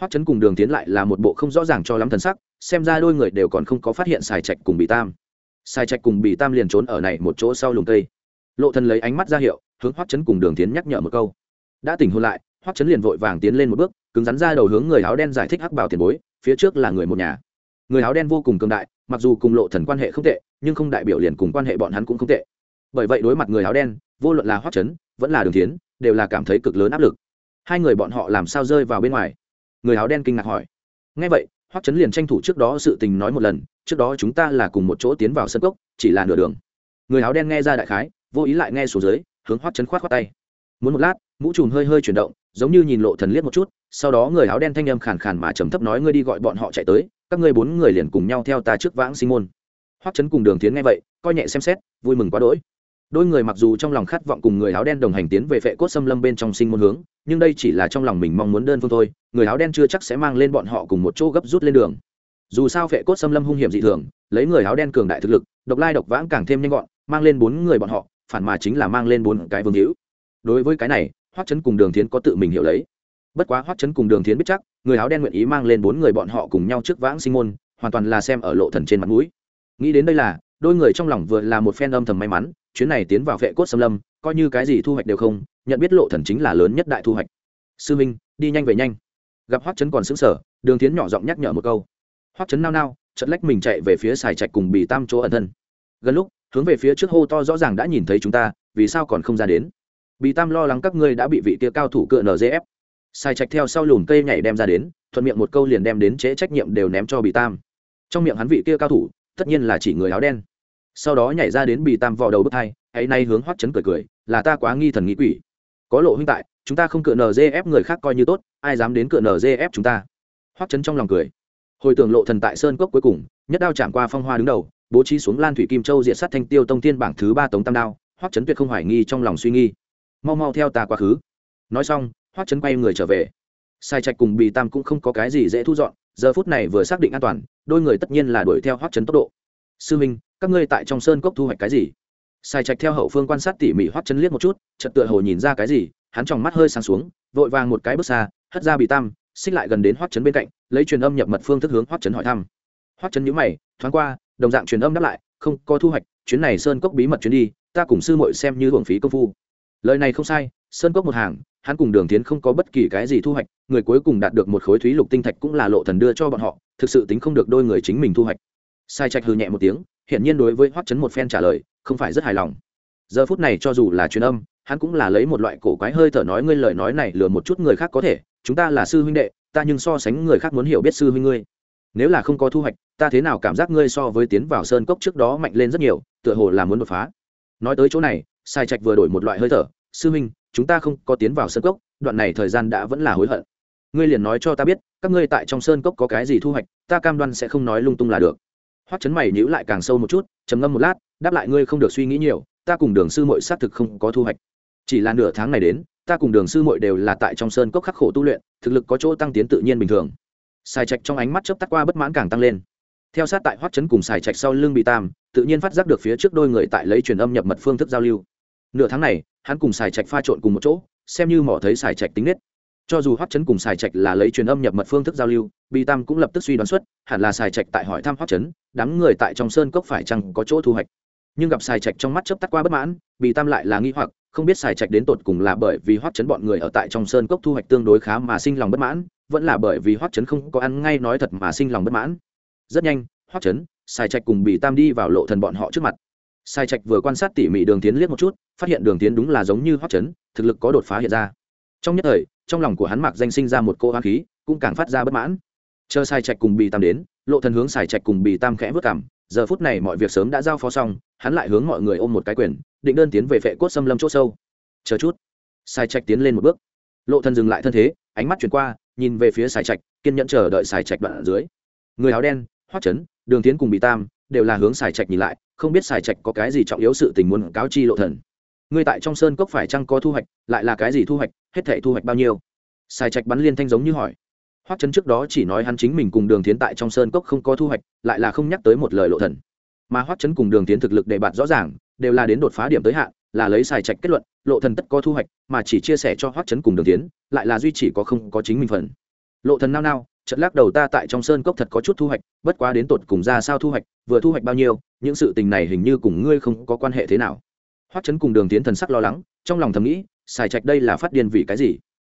Hoắc chấn cùng đường tiến lại là một bộ không rõ ràng cho lắm thần sắc, xem ra đôi người đều còn không có phát hiện xài trạch cùng bị tam. Xài trạch cùng bị tam liền trốn ở này một chỗ sau lùm cây. Lộ thần lấy ánh mắt ra hiệu, hướng hoắc chấn cùng đường tiến nhắc nhở một câu. Đã tỉnh hôn lại, hoắc chấn liền vội vàng tiến lên một bước, cứng rắn ra đầu hướng người áo đen giải thích hắc bảo tiền bối, phía trước là người một nhà. Người áo đen vô cùng cường đại, mặc dù cùng lộ thần quan hệ không tệ, nhưng không đại biểu liền cùng quan hệ bọn hắn cũng không tệ. Bởi vậy đối mặt người áo đen, vô luận là hoắc chấn vẫn là đường tiến, đều là cảm thấy cực lớn áp lực. Hai người bọn họ làm sao rơi vào bên ngoài? Người áo đen kinh ngạc hỏi. Ngay vậy, hoắc chấn liền tranh thủ trước đó sự tình nói một lần, trước đó chúng ta là cùng một chỗ tiến vào sân cốc, chỉ là nửa đường. Người áo đen nghe ra đại khái, vô ý lại nghe xuống dưới, hướng hoắc chấn khoát khoát tay. Muốn một lát, mũ trùm hơi hơi chuyển động, giống như nhìn lộ thần liếc một chút, sau đó người áo đen thanh âm khàn khàn mà trầm thấp nói ngươi đi gọi bọn họ chạy tới, các ngươi bốn người liền cùng nhau theo ta trước vãng sinh môn. Hoắc chấn cùng đường tiến nghe vậy, coi nhẹ xem xét, vui mừng quá đỗi đôi người mặc dù trong lòng khát vọng cùng người áo đen đồng hành tiến về phệ cốt xâm lâm bên trong sinh môn hướng, nhưng đây chỉ là trong lòng mình mong muốn đơn phương thôi, người áo đen chưa chắc sẽ mang lên bọn họ cùng một chỗ gấp rút lên đường. Dù sao phệ cốt xâm lâm hung hiểm dị thường, lấy người áo đen cường đại thực lực, độc lai độc vãng càng thêm nhanh gọn, mang lên bốn người bọn họ, phản mà chính là mang lên bốn cái vương hữu. Đối với cái này, hoắc chấn cùng đường thiến có tự mình hiểu lấy. Bất quá hoắc chấn cùng đường thiến biết chắc, người áo đen nguyện ý mang lên bốn người bọn họ cùng nhau trước vãng sinh môn, hoàn toàn là xem ở lộ thần trên mặt mũi. Nghĩ đến đây là, đôi người trong lòng vừa là một phen âm thầm may mắn chuyến này tiến vào vệ cốt xâm lâm, coi như cái gì thu hoạch đều không, nhận biết lộ thần chính là lớn nhất đại thu hoạch. Sư minh, đi nhanh về nhanh. Gặp hoắc chấn còn sững sờ, đường tiến nhỏ giọng nhắc nhở một câu. Hoắc chấn nao nao, chợt lách mình chạy về phía xài trạch cùng bì tam chỗ ẩn thân. Gần lúc, hướng về phía trước hô to rõ ràng đã nhìn thấy chúng ta, vì sao còn không ra đến? Bì tam lo lắng các ngươi đã bị vị kia cao thủ cựa nzf xài trạch theo sau lùm cây nhảy đem ra đến, thuận miệng một câu liền đem đến chế trách nhiệm đều ném cho bì tam. Trong miệng hắn vị kia cao thủ, tất nhiên là chỉ người áo đen sau đó nhảy ra đến bì tam vò đầu bước hai hãy nay hướng hoắc chấn cười cười, là ta quá nghi thần nghĩ quỷ. Có lộ huynh tại, chúng ta không cựa nzf người khác coi như tốt, ai dám đến cựa nzf chúng ta? Hoắc chấn trong lòng cười. Hồi tưởng lộ thần tại sơn cốc cuối cùng, nhất đao chạm qua phong hoa đứng đầu, bố trí xuống lan thủy kim châu diệt sát thanh tiêu tông thiên bảng thứ ba tống tam đao, hoắc chấn tuyệt không hoài nghi trong lòng suy nghi. Mau mau theo ta quá khứ. Nói xong, hoắc chấn quay người trở về. Sai trạch cùng bì tam cũng không có cái gì dễ thu dọn, giờ phút này vừa xác định an toàn, đôi người tất nhiên là đuổi theo hoắc chấn tốc độ sư minh, các ngươi tại trong sơn cốc thu hoạch cái gì? Sai trạch theo hậu phương quan sát tỉ mỉ hoắt chân liếc một chút, chợt tựa hồ nhìn ra cái gì, hắn tròng mắt hơi sáng xuống, vội vàng một cái bước xa, hất ra bì tam xích lại gần đến hoắt chân bên cạnh, lấy truyền âm nhập mật phương thức hướng hoắt chân hỏi thăm. Hoắt chân nhíu mày, thoáng qua, đồng dạng truyền âm đáp lại, không có thu hoạch, chuyến này sơn cốc bí mật chuyến đi, ta cùng sư muội xem như hưởng phí công phu. Lời này không sai, sơn cốc một hàng, hắn cùng đường tiến không có bất kỳ cái gì thu hoạch, người cuối cùng đạt được một khối thúy lục tinh thạch cũng là lộ thần đưa cho bọn họ, thực sự tính không được đôi người chính mình thu hoạch sai trạch hừ nhẹ một tiếng, hiển nhiên đối với hoắc chấn một phen trả lời, không phải rất hài lòng. Giờ phút này cho dù là truyền âm, hắn cũng là lấy một loại cổ quái hơi thở nói ngươi lời nói này lừa một chút người khác có thể, chúng ta là sư huynh đệ, ta nhưng so sánh người khác muốn hiểu biết sư huynh ngươi. Nếu là không có thu hoạch, ta thế nào cảm giác ngươi so với tiến vào sơn cốc trước đó mạnh lên rất nhiều, tựa hồ là muốn đột phá. Nói tới chỗ này, sai trạch vừa đổi một loại hơi thở, sư huynh, chúng ta không có tiến vào sơn cốc, đoạn này thời gian đã vẫn là hối hận. Ngươi liền nói cho ta biết, các ngươi tại trong sơn cốc có cái gì thu hoạch, ta cam đoan sẽ không nói lung tung là được hoắc chấn mày nhíu lại càng sâu một chút, trầm ngâm một lát, đáp lại, ngươi không được suy nghĩ nhiều, ta cùng đường sư muội xác thực không có thu hoạch. Chỉ là nửa tháng này đến, ta cùng đường sư muội đều là tại trong sơn cốc khắc khổ tu luyện, thực lực có chỗ tăng tiến tự nhiên bình thường. Xài trạch trong ánh mắt chớp tắt qua bất mãn càng tăng lên. Theo sát tại hoắc chấn cùng xài trạch sau lưng bị tam, tự nhiên phát giác được phía trước đôi người tại lấy truyền âm nhập mật phương thức giao lưu. Nửa tháng này, hắn cùng xài trạch pha trộn cùng một chỗ, xem như mỏ thấy xài trạch tính nết cho dù hoắc chấn cùng xài trạch là lấy truyền âm nhập mật phương thức giao lưu, bi tam cũng lập tức suy đoán xuất, hẳn là xài trạch tại hỏi thăm hoắc chấn, đám người tại trong sơn cốc phải chăng có chỗ thu hoạch. Nhưng gặp xài trạch trong mắt chớp tắt qua bất mãn, bi tam lại là nghi hoặc, không biết xài trạch đến tột cùng là bởi vì hoắc chấn bọn người ở tại trong sơn cốc thu hoạch tương đối khá mà sinh lòng bất mãn, vẫn là bởi vì hoắc chấn không có ăn ngay nói thật mà sinh lòng bất mãn. Rất nhanh, hoắc chấn xài trạch cùng bị tam đi vào lộ thần bọn họ trước mặt. Xài trạch vừa quan sát tỉ mỉ đường tiến liếc một chút, phát hiện đường tiến đúng là giống như hoắc chấn, thực lực có đột phá hiện ra. Trong nhất thời trong lòng của hắn mặc danh sinh ra một cô hoang khí, cũng càng phát ra bất mãn. Chờ sai trạch cùng bì tam đến, lộ thần hướng sai trạch cùng bì tam khẽ vớt cảm, giờ phút này mọi việc sớm đã giao phó xong, hắn lại hướng mọi người ôm một cái quyền, định đơn tiến về vệ cốt xâm lâm chỗ sâu. Chờ chút. Sai trạch tiến lên một bước. Lộ thần dừng lại thân thế, ánh mắt chuyển qua, nhìn về phía sai trạch, kiên nhẫn chờ đợi sai trạch đoạn ở dưới. Người áo đen hoắc chấn đường tiến cùng bị tam, đều là hướng sai trạch nhìn lại, không biết sai trạch có cái gì trọng yếu sự tình muốn cáo chi lộ thần. Ngươi tại trong sơn cốc phải chăng có thu hoạch, lại là cái gì thu hoạch, hết thảy thu hoạch bao nhiêu? Xài trạch bắn liên thanh giống như hỏi. Hoắc chấn trước đó chỉ nói hắn chính mình cùng đường tiến tại trong sơn cốc không có thu hoạch, lại là không nhắc tới một lời lộ thần. Mà hoắc chấn cùng đường tiến thực lực đề bạt rõ ràng, đều là đến đột phá điểm tới hạn, là lấy xài trạch kết luận, lộ thần tất có thu hoạch, mà chỉ chia sẻ cho hoắc chấn cùng đường tiến lại là duy chỉ có không có chính mình phần. Lộ thần nao nao trận lắc đầu ta tại trong sơn cốc thật có chút thu hoạch, bất quá đến tột cùng ra sao thu hoạch, vừa thu hoạch bao nhiêu, những sự tình này hình như cùng ngươi không có quan hệ thế nào hoắc chấn cùng đường tiến thần sắc lo lắng, trong lòng thầm nghĩ, xài trạch đây là phát điên vì cái gì?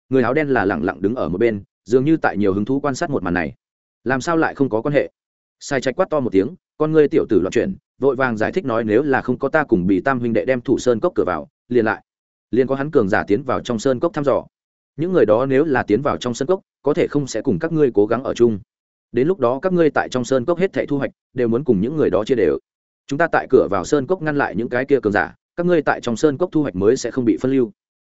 Người áo đen là lẳng lặng đứng ở một bên, dường như tại nhiều hứng thú quan sát một màn này. Làm sao lại không có quan hệ? Sai trạch quát to một tiếng, con ngươi tiểu tử loạn chuyển, vội vàng giải thích nói nếu là không có ta cùng bị tam huynh đệ đem thủ sơn cốc cửa vào, liền lại. Liền có hắn cường giả tiến vào trong sơn cốc thăm dò. Những người đó nếu là tiến vào trong sơn cốc, có thể không sẽ cùng các ngươi cố gắng ở chung. Đến lúc đó các ngươi tại trong sơn cốc hết thể thu hoạch, đều muốn cùng những người đó chia đều. Chúng ta tại cửa vào sơn cốc ngăn lại những cái kia cường giả các ngươi tại trong sơn cốc thu hoạch mới sẽ không bị phân lưu.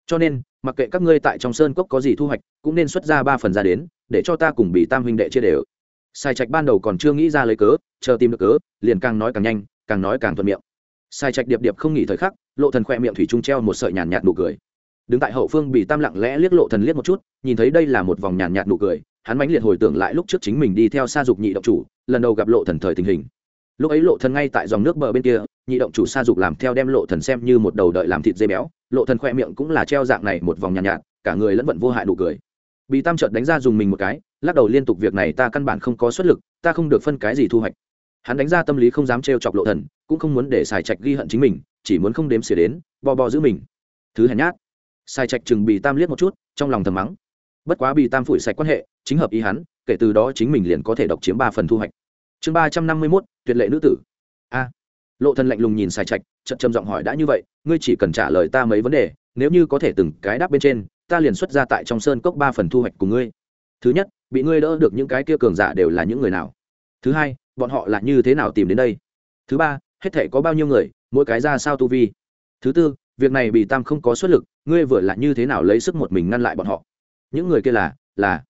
Cho nên, mặc kệ các ngươi tại trong sơn cốc có gì thu hoạch, cũng nên xuất ra ba phần ra đến, để cho ta cùng bị tam huynh đệ chia đều. Sai trạch ban đầu còn chưa nghĩ ra lấy cớ, chờ tìm được cớ, liền càng nói càng nhanh, càng nói càng thuận miệng. Sai trạch điệp điệp không nghỉ thời khắc, lộ thần khoe miệng thủy trung treo một sợi nhàn nhạt nụ cười. Đứng tại hậu phương bị tam lặng lẽ liếc lộ thần liếc một chút, nhìn thấy đây là một vòng nhàn nhạt nụ cười, hắn mãnh liệt hồi tưởng lại lúc trước chính mình đi theo xa dục nhị động chủ, lần đầu gặp lộ thần thời tình hình lúc ấy lộ thần ngay tại dòng nước bờ bên kia nhị động chủ sa dục làm theo đem lộ thần xem như một đầu đợi làm thịt dê béo. Lộ thần khoe miệng cũng là treo dạng này một vòng nhàn nhạt, nhạt cả người lẫn vận vô hại nụ cười. Bị tam chợt đánh ra dùng mình một cái lắc đầu liên tục việc này ta căn bản không có xuất lực ta không được phân cái gì thu hoạch. Hắn đánh ra tâm lý không dám trêu chọc lộ thần cũng không muốn để xài trạch ghi hận chính mình chỉ muốn không đếm xỉa đến bò bò giữ mình. Thứ hèn nhát. Xài trạch chừng bị tam liếc một chút trong lòng thầm mắng. Bất quá bị tam phủi sạch quan hệ chính hợp ý hắn kể từ đó chính mình liền có thể độc chiếm ba phần thu hoạch chương ba trăm năm mươi mốt, tuyệt lệ nữ tử. A. Lộ thần lạnh lùng nhìn xài trạch, chậm chậm giọng hỏi đã như vậy, ngươi chỉ cần trả lời ta mấy vấn đề, nếu như có thể từng cái đáp bên trên, ta liền xuất ra tại trong sơn cốc ba phần thu hoạch của ngươi. Thứ nhất, bị ngươi đỡ được những cái kia cường giả đều là những người nào? Thứ hai, bọn họ là như thế nào tìm đến đây? Thứ ba, hết thể có bao nhiêu người, mỗi cái ra sao tu vi? Thứ tư, việc này bị tam không có xuất lực, ngươi vừa là như thế nào lấy sức một mình ngăn lại bọn họ? Những người kia là là.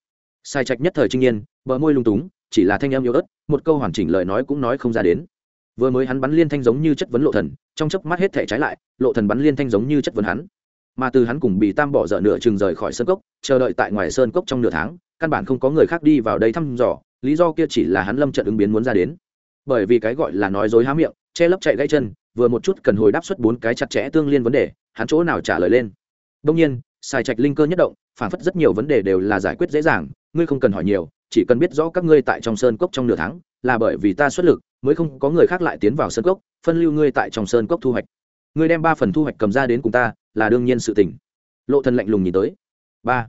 Sai trạch nhất thời trinh nhiên bờ môi lung túng chỉ là thanh em yếu ớt, một câu hoàn chỉnh lời nói cũng nói không ra đến. Vừa mới hắn bắn liên thanh giống như chất vấn lộ thần, trong chớp mắt hết thể trái lại, lộ thần bắn liên thanh giống như chất vấn hắn. Mà từ hắn cùng bị tam bỏ dở nửa chừng rời khỏi sơn cốc, chờ đợi tại ngoài sơn cốc trong nửa tháng, căn bản không có người khác đi vào đây thăm dò, lý do kia chỉ là hắn lâm trận ứng biến muốn ra đến. Bởi vì cái gọi là nói dối há miệng, che lấp chạy gãy chân, vừa một chút cần hồi đáp xuất bốn cái chặt chẽ tương liên vấn đề, hắn chỗ nào trả lời lên. Đông nhiên, xài trạch linh cơ nhất động, phản phất rất nhiều vấn đề đều là giải quyết dễ dàng, ngươi không cần hỏi nhiều chỉ cần biết rõ các ngươi tại trong sơn cốc trong nửa tháng, là bởi vì ta xuất lực, mới không có người khác lại tiến vào sơn cốc, phân lưu ngươi tại trong sơn cốc thu hoạch. Ngươi đem ba phần thu hoạch cầm ra đến cùng ta, là đương nhiên sự tình. Lộ thần lạnh lùng nhìn tới. Ba.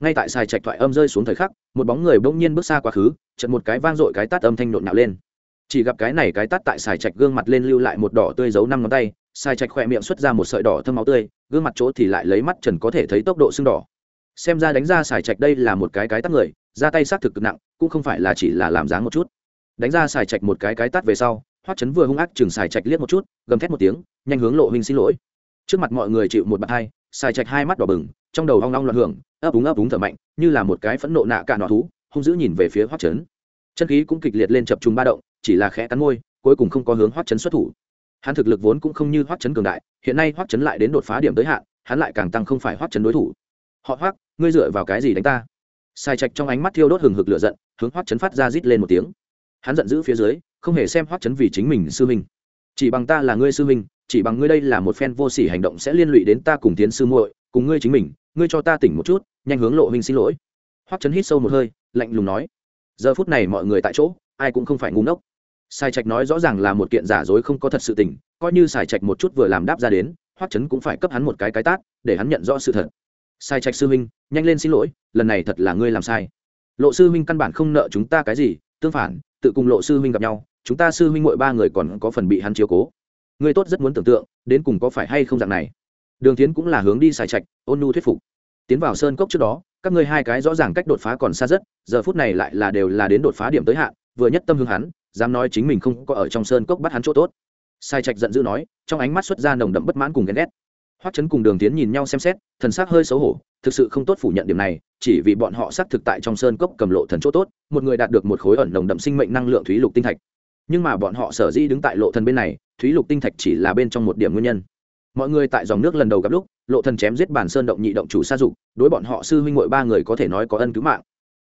Ngay tại xài trạch thoại âm rơi xuống thời khắc, một bóng người bỗng nhiên bước xa quá khứ chật một cái vang dội cái tát âm thanh nộn nạo lên. Chỉ gặp cái này cái tát tại xài trạch gương mặt lên lưu lại một đỏ tươi giấu năm ngón tay, xài trạch khỏe miệng xuất ra một sợi đỏ thơm máu tươi, gương mặt chỗ thì lại lấy mắt trần có thể thấy tốc độ sưng đỏ xem ra đánh ra xài trạch đây là một cái cái tát người, ra tay sát thực cực nặng, cũng không phải là chỉ là làm dáng một chút. Đánh ra xài trạch một cái cái tát về sau, hoắc chấn vừa hung ác chừng xài trạch liếc một chút, gầm thét một tiếng, nhanh hướng lộ huynh xin lỗi. Trước mặt mọi người chịu một bạt hai, xài trạch hai mắt đỏ bừng, trong đầu hoang long loạn hưởng, ấp úng ấp úng thở mạnh, như là một cái phẫn nộ nạ cả nọ thú, hung dữ nhìn về phía hoắc chấn. Chân khí cũng kịch liệt lên chập trùng ba động, chỉ là khẽ cắn môi, cuối cùng không có hướng hoắc chấn xuất thủ. Hắn thực lực vốn cũng không như hoắc chấn cường đại, hiện nay hoắc chấn lại đến đột phá điểm tới hạn, hắn lại càng tăng không phải hoắc chấn đối thủ họ hoác ngươi dựa vào cái gì đánh ta? Sai trạch trong ánh mắt thiêu đốt hừng hực lửa giận, hướng hoắc chấn phát ra rít lên một tiếng. Hắn giận dữ phía dưới, không hề xem hoắc chấn vì chính mình sư minh chỉ bằng ta là ngươi sư minh chỉ bằng ngươi đây là một phen vô sỉ hành động sẽ liên lụy đến ta cùng tiến sư muội, cùng ngươi chính mình, ngươi cho ta tỉnh một chút, nhanh hướng lộ huynh xin lỗi. Hoắc chấn hít sâu một hơi, lạnh lùng nói. Giờ phút này mọi người tại chỗ, ai cũng không phải ngu ngốc. Sai trạch nói rõ ràng là một kiện giả dối không có thật sự tình, coi như sai trạch một chút vừa làm đáp ra đến, hoắc chấn cũng phải cấp hắn một cái cái tát, để hắn nhận rõ sự thật sai trạch sư huynh, nhanh lên xin lỗi, lần này thật là ngươi làm sai. Lộ sư huynh căn bản không nợ chúng ta cái gì, tương phản, tự cùng lộ sư huynh gặp nhau, chúng ta sư huynh mỗi ba người còn có phần bị hắn chiếu cố. Ngươi tốt rất muốn tưởng tượng, đến cùng có phải hay không dạng này. Đường tiến cũng là hướng đi xài trạch, ôn nu thuyết phục. Tiến vào sơn cốc trước đó, các ngươi hai cái rõ ràng cách đột phá còn xa rất, giờ phút này lại là đều là đến đột phá điểm tới hạn, vừa nhất tâm hướng hắn, dám nói chính mình không có ở trong sơn cốc bắt hắn chỗ tốt. Sai trạch giận dữ nói, trong ánh mắt xuất ra nồng đậm bất mãn cùng ghen ghét hoắc chấn cùng đường tiến nhìn nhau xem xét, thần sắc hơi xấu hổ, thực sự không tốt phủ nhận điểm này, chỉ vì bọn họ xác thực tại trong sơn cốc cầm lộ thần chỗ tốt, một người đạt được một khối ẩn nồng đậm sinh mệnh năng lượng thúy lục tinh thạch. Nhưng mà bọn họ sở dĩ đứng tại lộ thần bên này, thúy lục tinh thạch chỉ là bên trong một điểm nguyên nhân. Mọi người tại dòng nước lần đầu gặp lúc, lộ thần chém giết bản sơn động nhị động chủ sa dục, đối bọn họ sư huynh muội ba người có thể nói có ân cứu mạng.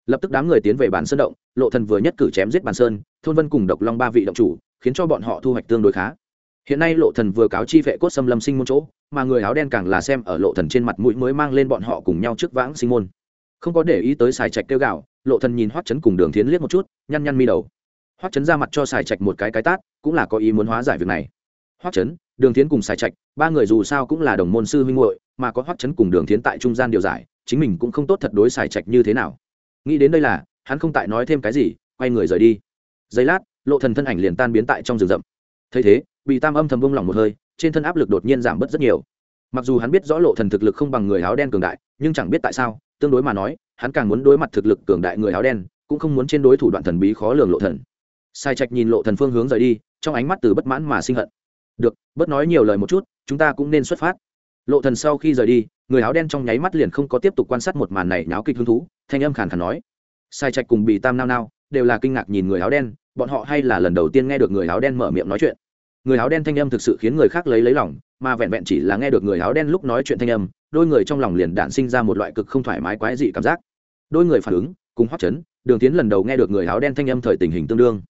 Lập tức đám người tiến về bản sơn động, lộ thần vừa nhất cử chém giết bản sơn, thôn vân cùng độc long ba vị động chủ, khiến cho bọn họ thu hoạch tương đối khá. Hiện nay lộ thần vừa cáo chi vệ cốt xâm lâm sinh môn chỗ mà người áo đen càng là xem ở lộ thần trên mặt mũi mới mang lên bọn họ cùng nhau trước vãng sinh môn. Không có để ý tới xài trạch kêu gạo lộ thần nhìn hoắc chấn cùng đường thiến liếc một chút, nhăn nhăn mi đầu. Hoắc chấn ra mặt cho xài trạch một cái cái tát, cũng là có ý muốn hóa giải việc này. Hoắc chấn, đường thiến cùng xài trạch, ba người dù sao cũng là đồng môn sư huynh muội, mà có hoắc chấn cùng đường thiến tại trung gian điều giải, chính mình cũng không tốt thật đối xài trạch như thế nào. Nghĩ đến đây là, hắn không tại nói thêm cái gì, quay người rời đi. Giây lát, lộ thần thân ảnh liền tan biến tại trong rừng rậm. Thấy thế, bị tam âm thầm bông lỏng một hơi trên thân áp lực đột nhiên giảm bớt rất nhiều. Mặc dù hắn biết rõ lộ thần thực lực không bằng người áo đen cường đại, nhưng chẳng biết tại sao, tương đối mà nói, hắn càng muốn đối mặt thực lực cường đại người áo đen, cũng không muốn trên đối thủ đoạn thần bí khó lường lộ thần. Sai trạch nhìn lộ thần phương hướng rời đi, trong ánh mắt từ bất mãn mà sinh hận. Được, bớt nói nhiều lời một chút, chúng ta cũng nên xuất phát. Lộ thần sau khi rời đi, người áo đen trong nháy mắt liền không có tiếp tục quan sát một màn này náo kịch hứng thú, thanh âm khàn khàn nói. Sai trạch cùng bị tam nao nao đều là kinh ngạc nhìn người áo đen, bọn họ hay là lần đầu tiên nghe được người áo đen mở miệng nói chuyện người áo đen thanh âm thực sự khiến người khác lấy lấy lòng, mà vẹn vẹn chỉ là nghe được người áo đen lúc nói chuyện thanh âm, đôi người trong lòng liền đản sinh ra một loại cực không thoải mái quái dị cảm giác. Đôi người phản ứng, cùng hoắc chấn, đường tiến lần đầu nghe được người áo đen thanh âm thời tình hình tương đương.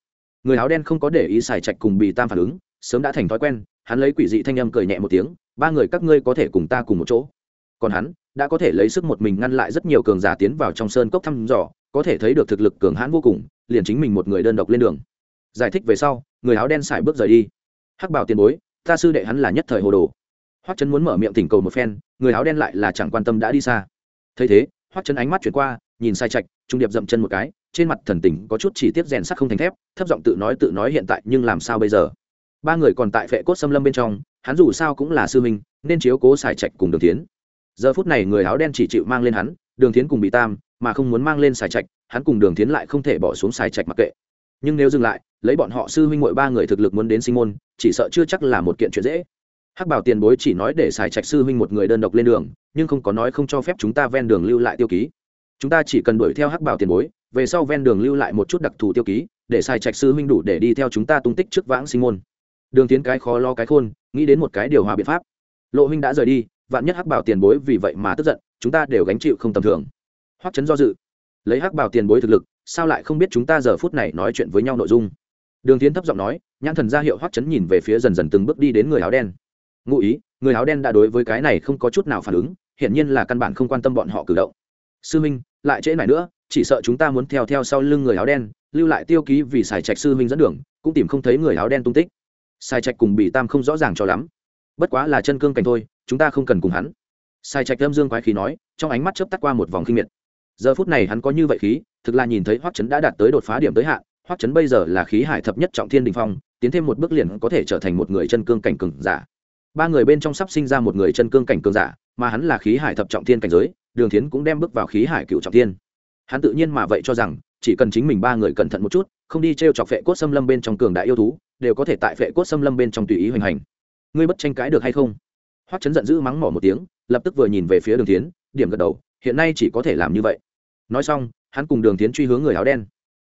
Người áo đen không có để ý xài trạch cùng bị tam phản ứng, sớm đã thành thói quen, hắn lấy quỷ dị thanh âm cười nhẹ một tiếng, ba người các ngươi có thể cùng ta cùng một chỗ. Còn hắn, đã có thể lấy sức một mình ngăn lại rất nhiều cường giả tiến vào trong sơn cốc thăm dò, có thể thấy được thực lực cường hãn vô cùng, liền chính mình một người đơn độc lên đường. Giải thích về sau, người áo đen xài bước rời đi hắc bảo tiền bối, ta sư đệ hắn là nhất thời hồ đồ. Hoắc Trấn muốn mở miệng tỉnh cầu một phen, người áo đen lại là chẳng quan tâm đã đi xa. Thấy thế, hoắc Trấn ánh mắt chuyển qua, nhìn sai trạch, trung điệp dậm chân một cái, trên mặt thần tình có chút chỉ tiết rèn sắt không thành thép, thấp giọng tự nói tự nói hiện tại nhưng làm sao bây giờ? Ba người còn tại phệ cốt xâm lâm bên trong, hắn dù sao cũng là sư minh nên chiếu cố xài trạch cùng đường tiến giờ phút này người áo đen chỉ chịu mang lên hắn, đường tiến cùng bị tam, mà không muốn mang lên xài trạch, hắn cùng đường tiến lại không thể bỏ xuống xài trạch mặc kệ nhưng nếu dừng lại, lấy bọn họ sư huynh mội ba người thực lực muốn đến sinh môn, chỉ sợ chưa chắc là một kiện chuyện dễ. Hắc bảo tiền bối chỉ nói để xài trạch sư huynh một người đơn độc lên đường, nhưng không có nói không cho phép chúng ta ven đường lưu lại tiêu ký. Chúng ta chỉ cần đuổi theo hắc bảo tiền bối, về sau ven đường lưu lại một chút đặc thù tiêu ký, để xài trạch sư huynh đủ để đi theo chúng ta tung tích trước vãng sinh môn. Đường tiến cái khó lo cái khôn, nghĩ đến một cái điều hòa biện pháp. Lộ huynh đã rời đi, vạn nhất hắc bảo tiền bối vì vậy mà tức giận, chúng ta đều gánh chịu không tầm thường. Hoắc chấn do dự. Lấy hắc bảo tiền bối thực lực sao lại không biết chúng ta giờ phút này nói chuyện với nhau nội dung? Đường tiến thấp giọng nói, nhãn thần ra hiệu hoắc chấn nhìn về phía dần dần từng bước đi đến người áo đen. Ngụ ý, người áo đen đã đối với cái này không có chút nào phản ứng, hiển nhiên là căn bản không quan tâm bọn họ cử động. Sư minh, lại trễ này nữa, chỉ sợ chúng ta muốn theo theo sau lưng người áo đen, lưu lại tiêu ký vì xài trạch sư minh dẫn đường, cũng tìm không thấy người áo đen tung tích. Sai trạch cùng bị tam không rõ ràng cho lắm. Bất quá là chân cương cảnh thôi, chúng ta không cần cùng hắn. Sai trạch lâm dương quái khí nói, trong ánh mắt chớp tắt qua một vòng kinh miệt. Giờ phút này hắn có như vậy khí thực là nhìn thấy hoắc chấn đã đạt tới đột phá điểm tới hạn, hoắc chấn bây giờ là khí hải thập nhất trọng thiên đình phong, tiến thêm một bước liền có thể trở thành một người chân cương cảnh cường giả. Ba người bên trong sắp sinh ra một người chân cương cảnh cường giả, mà hắn là khí hải thập trọng thiên cảnh giới, đường thiến cũng đem bước vào khí hải cựu trọng thiên. Hắn tự nhiên mà vậy cho rằng, chỉ cần chính mình ba người cẩn thận một chút, không đi t r e o chọc phệ cốt xâm lâm bên trong cường đại yêu thú, đều có thể tại phệ cốt xâm lâm bên trong tùy ý hoành hành. Ngươi bất tranh cãi được hay không? Hoắc chấn giận dữ mắng mỏ một tiếng, lập tức vừa nhìn về phía đường tiến điểm gật đầu, hiện nay chỉ có thể làm như vậy. Nói xong hắn cùng đường tiến truy hướng người áo đen.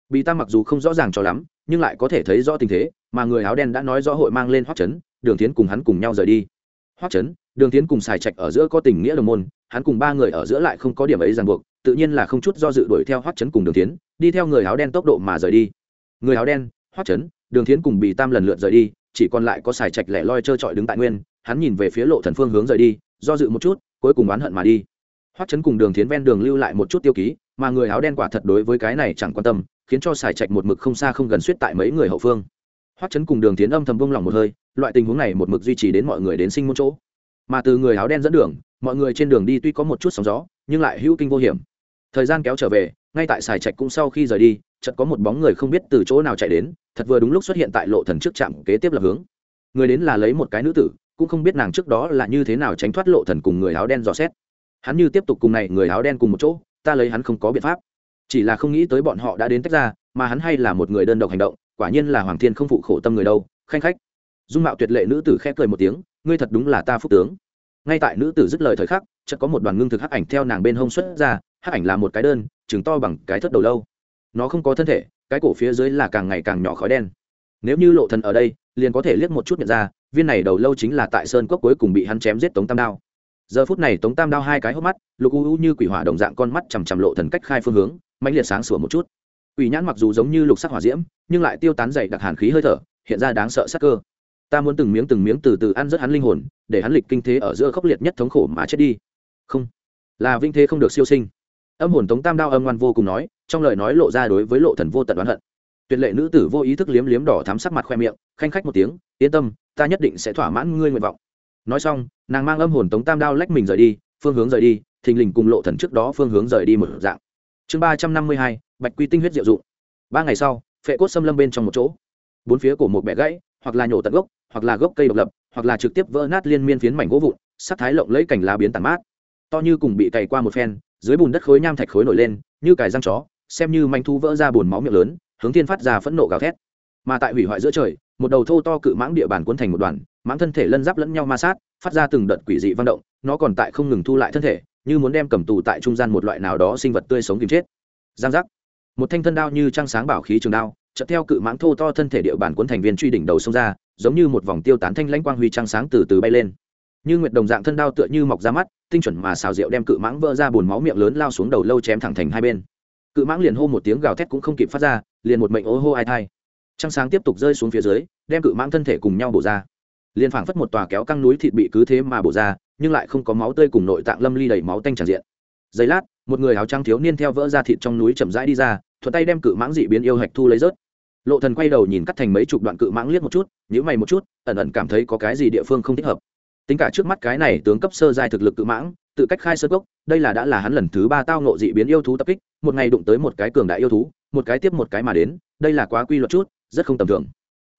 Bị tam mặc dù không rõ ràng cho lắm, nhưng lại có thể thấy rõ tình thế, mà người áo đen đã nói rõ hội mang lên hoắc chấn, đường tiến cùng hắn cùng nhau rời đi. Hoắc chấn, đường tiến cùng xài trạch ở giữa có tình nghĩa đồng môn, hắn cùng ba người ở giữa lại không có điểm ấy ràng buộc, tự nhiên là không chút do dự đuổi theo hoắc chấn cùng đường tiến, đi theo người áo đen tốc độ mà rời đi. Người áo đen, hoắc chấn, đường tiến cùng bị tam lần lượt rời đi, chỉ còn lại có xài trạch lẻ loi trơ trọi đứng tại nguyên, hắn nhìn về phía lộ thần phương hướng rời đi, do dự một chút, cuối cùng oán hận mà đi. Hoắc chấn cùng đường tiến ven đường lưu lại một chút tiêu ký mà người áo đen quả thật đối với cái này chẳng quan tâm, khiến cho xài trạch một mực không xa không gần suýt tại mấy người hậu phương. Hoắc chấn cùng đường tiến âm thầm vung lòng một hơi, loại tình huống này một mực duy trì đến mọi người đến sinh môn chỗ. Mà từ người áo đen dẫn đường, mọi người trên đường đi tuy có một chút sóng gió, nhưng lại hữu kinh vô hiểm. Thời gian kéo trở về, ngay tại xài trạch cũng sau khi rời đi, chợt có một bóng người không biết từ chỗ nào chạy đến, thật vừa đúng lúc xuất hiện tại lộ thần trước trạm kế tiếp lập hướng. Người đến là lấy một cái nữ tử, cũng không biết nàng trước đó là như thế nào tránh thoát lộ thần cùng người áo đen dò xét. Hắn như tiếp tục cùng này người áo đen cùng một chỗ ta lấy hắn không có biện pháp. Chỉ là không nghĩ tới bọn họ đã đến tách ra, mà hắn hay là một người đơn độc hành động, quả nhiên là hoàng thiên không phụ khổ tâm người đâu, khanh khách. Dung mạo tuyệt lệ nữ tử khẽ cười một tiếng, ngươi thật đúng là ta phúc tướng. Ngay tại nữ tử dứt lời thời khắc, chợt có một đoàn ngưng thực hắc ảnh theo nàng bên hông xuất ra, hắc ảnh là một cái đơn chừng to bằng cái thất đầu lâu. Nó không có thân thể, cái cổ phía dưới là càng ngày càng nhỏ khói đen. Nếu như lộ thần ở đây, liền có thể liếc một chút nhận ra, viên này đầu lâu chính là tại sơn cốc cuối cùng bị hắn chém giết tống tam đao giờ phút này tống tam đao hai cái hốc mắt, lục u u như quỷ hỏa đồng dạng con mắt chằm chằm lộ thần cách khai phương hướng mạnh liệt sáng sủa một chút. Quỷ nhãn mặc dù giống như lục sắc hỏa diễm, nhưng lại tiêu tán dày đặc hàn khí hơi thở, hiện ra đáng sợ sắc cơ. Ta muốn từng miếng từng miếng từ từ ăn rất hắn linh hồn, để hắn lịch kinh thế ở giữa khốc liệt nhất thống khổ mà chết đi. Không. Là vinh thế không được siêu sinh. Âm hồn tống tam đao âm ngoan vô cùng nói, trong lời nói lộ ra đối với lộ thần vô tận oán hận. Tuyệt lệ nữ tử vô ý thức liếm liếm đỏ thắm sắc mặt khoe miệng, khanh khách một tiếng, yên tâm, ta nhất định sẽ thỏa mãn ngươi nguyện vọng nói xong, nàng mang âm hồn tống tam đao lách mình rời đi, phương hướng rời đi, thình lình cùng lộ thần trước đó phương hướng rời đi một dạng. Chương ba trăm năm mươi hai, bạch quy tinh huyết diệu dụng. Ba ngày sau, phệ cốt xâm lâm bên trong một chỗ. Bốn phía của một bẻ gãy, hoặc là nhổ tận gốc, hoặc là gốc cây độc lập, hoặc là trực tiếp vỡ nát liên miên phiến mảnh gỗ vụn sắc thái lộng lấy cảnh lá biến tàn mát. To như cùng bị cày qua một phen, dưới bùn đất khối nham thạch khối nổi lên, như cài răng chó, xem như manh thu vỡ ra bùn máu miệng lớn, hướng thiên phát ra phẫn nộ gào thét. Mà tại hủy hoại giữa trời, một đầu thô to cự mãng địa bàn cuốn thành một đoàn mãng thân thể lân giáp lẫn nhau ma sát, phát ra từng đợt quỷ dị vang động, nó còn tại không ngừng thu lại thân thể, như muốn đem cầm tù tại trung gian một loại nào đó sinh vật tươi sống kìm chết. Giang giác. Một thanh thân đao như trăng sáng bảo khí trường đao, chợt theo cự mãng thô to thân thể địa bàn cuốn thành viên truy đỉnh đầu sông ra, giống như một vòng tiêu tán thanh lãnh quang huy trăng sáng từ từ bay lên. Như nguyệt đồng dạng thân đao tựa như mọc ra mắt, tinh chuẩn mà xào rượu đem cự mãng vỡ ra bùn máu miệng lớn lao xuống đầu lâu chém thẳng thành hai bên. Cự mãng liền hô một tiếng gào thét cũng không kịp phát ra, liền một mệnh ố hô ai thai. Trăng sáng tiếp tục rơi xuống phía dưới, đem cự mãng thân thể cùng nhau bổ ra liền phảng phất một tòa kéo căng núi thịt bị cứ thế mà bổ ra, nhưng lại không có máu tươi cùng nội tạng lâm ly đầy máu tanh tràn diện. Giây lát, một người áo trắng thiếu niên theo vỡ ra thịt trong núi chậm rãi đi ra, thuận tay đem cự mãng dị biến yêu hạch thu lấy rớt. Lộ thần quay đầu nhìn cắt thành mấy chục đoạn cự mãng liếc một chút, nhíu mày một chút, ẩn ẩn cảm thấy có cái gì địa phương không thích hợp. Tính cả trước mắt cái này tướng cấp sơ giai thực lực cự mãng, tự cách khai sơ gốc đây là đã là hắn lần thứ ba tao nộ dị biến yêu thú tập kích, một ngày đụng tới một cái cường đại yêu thú, một cái tiếp một cái mà đến, đây là quá quy luật chút, rất không tầm thường.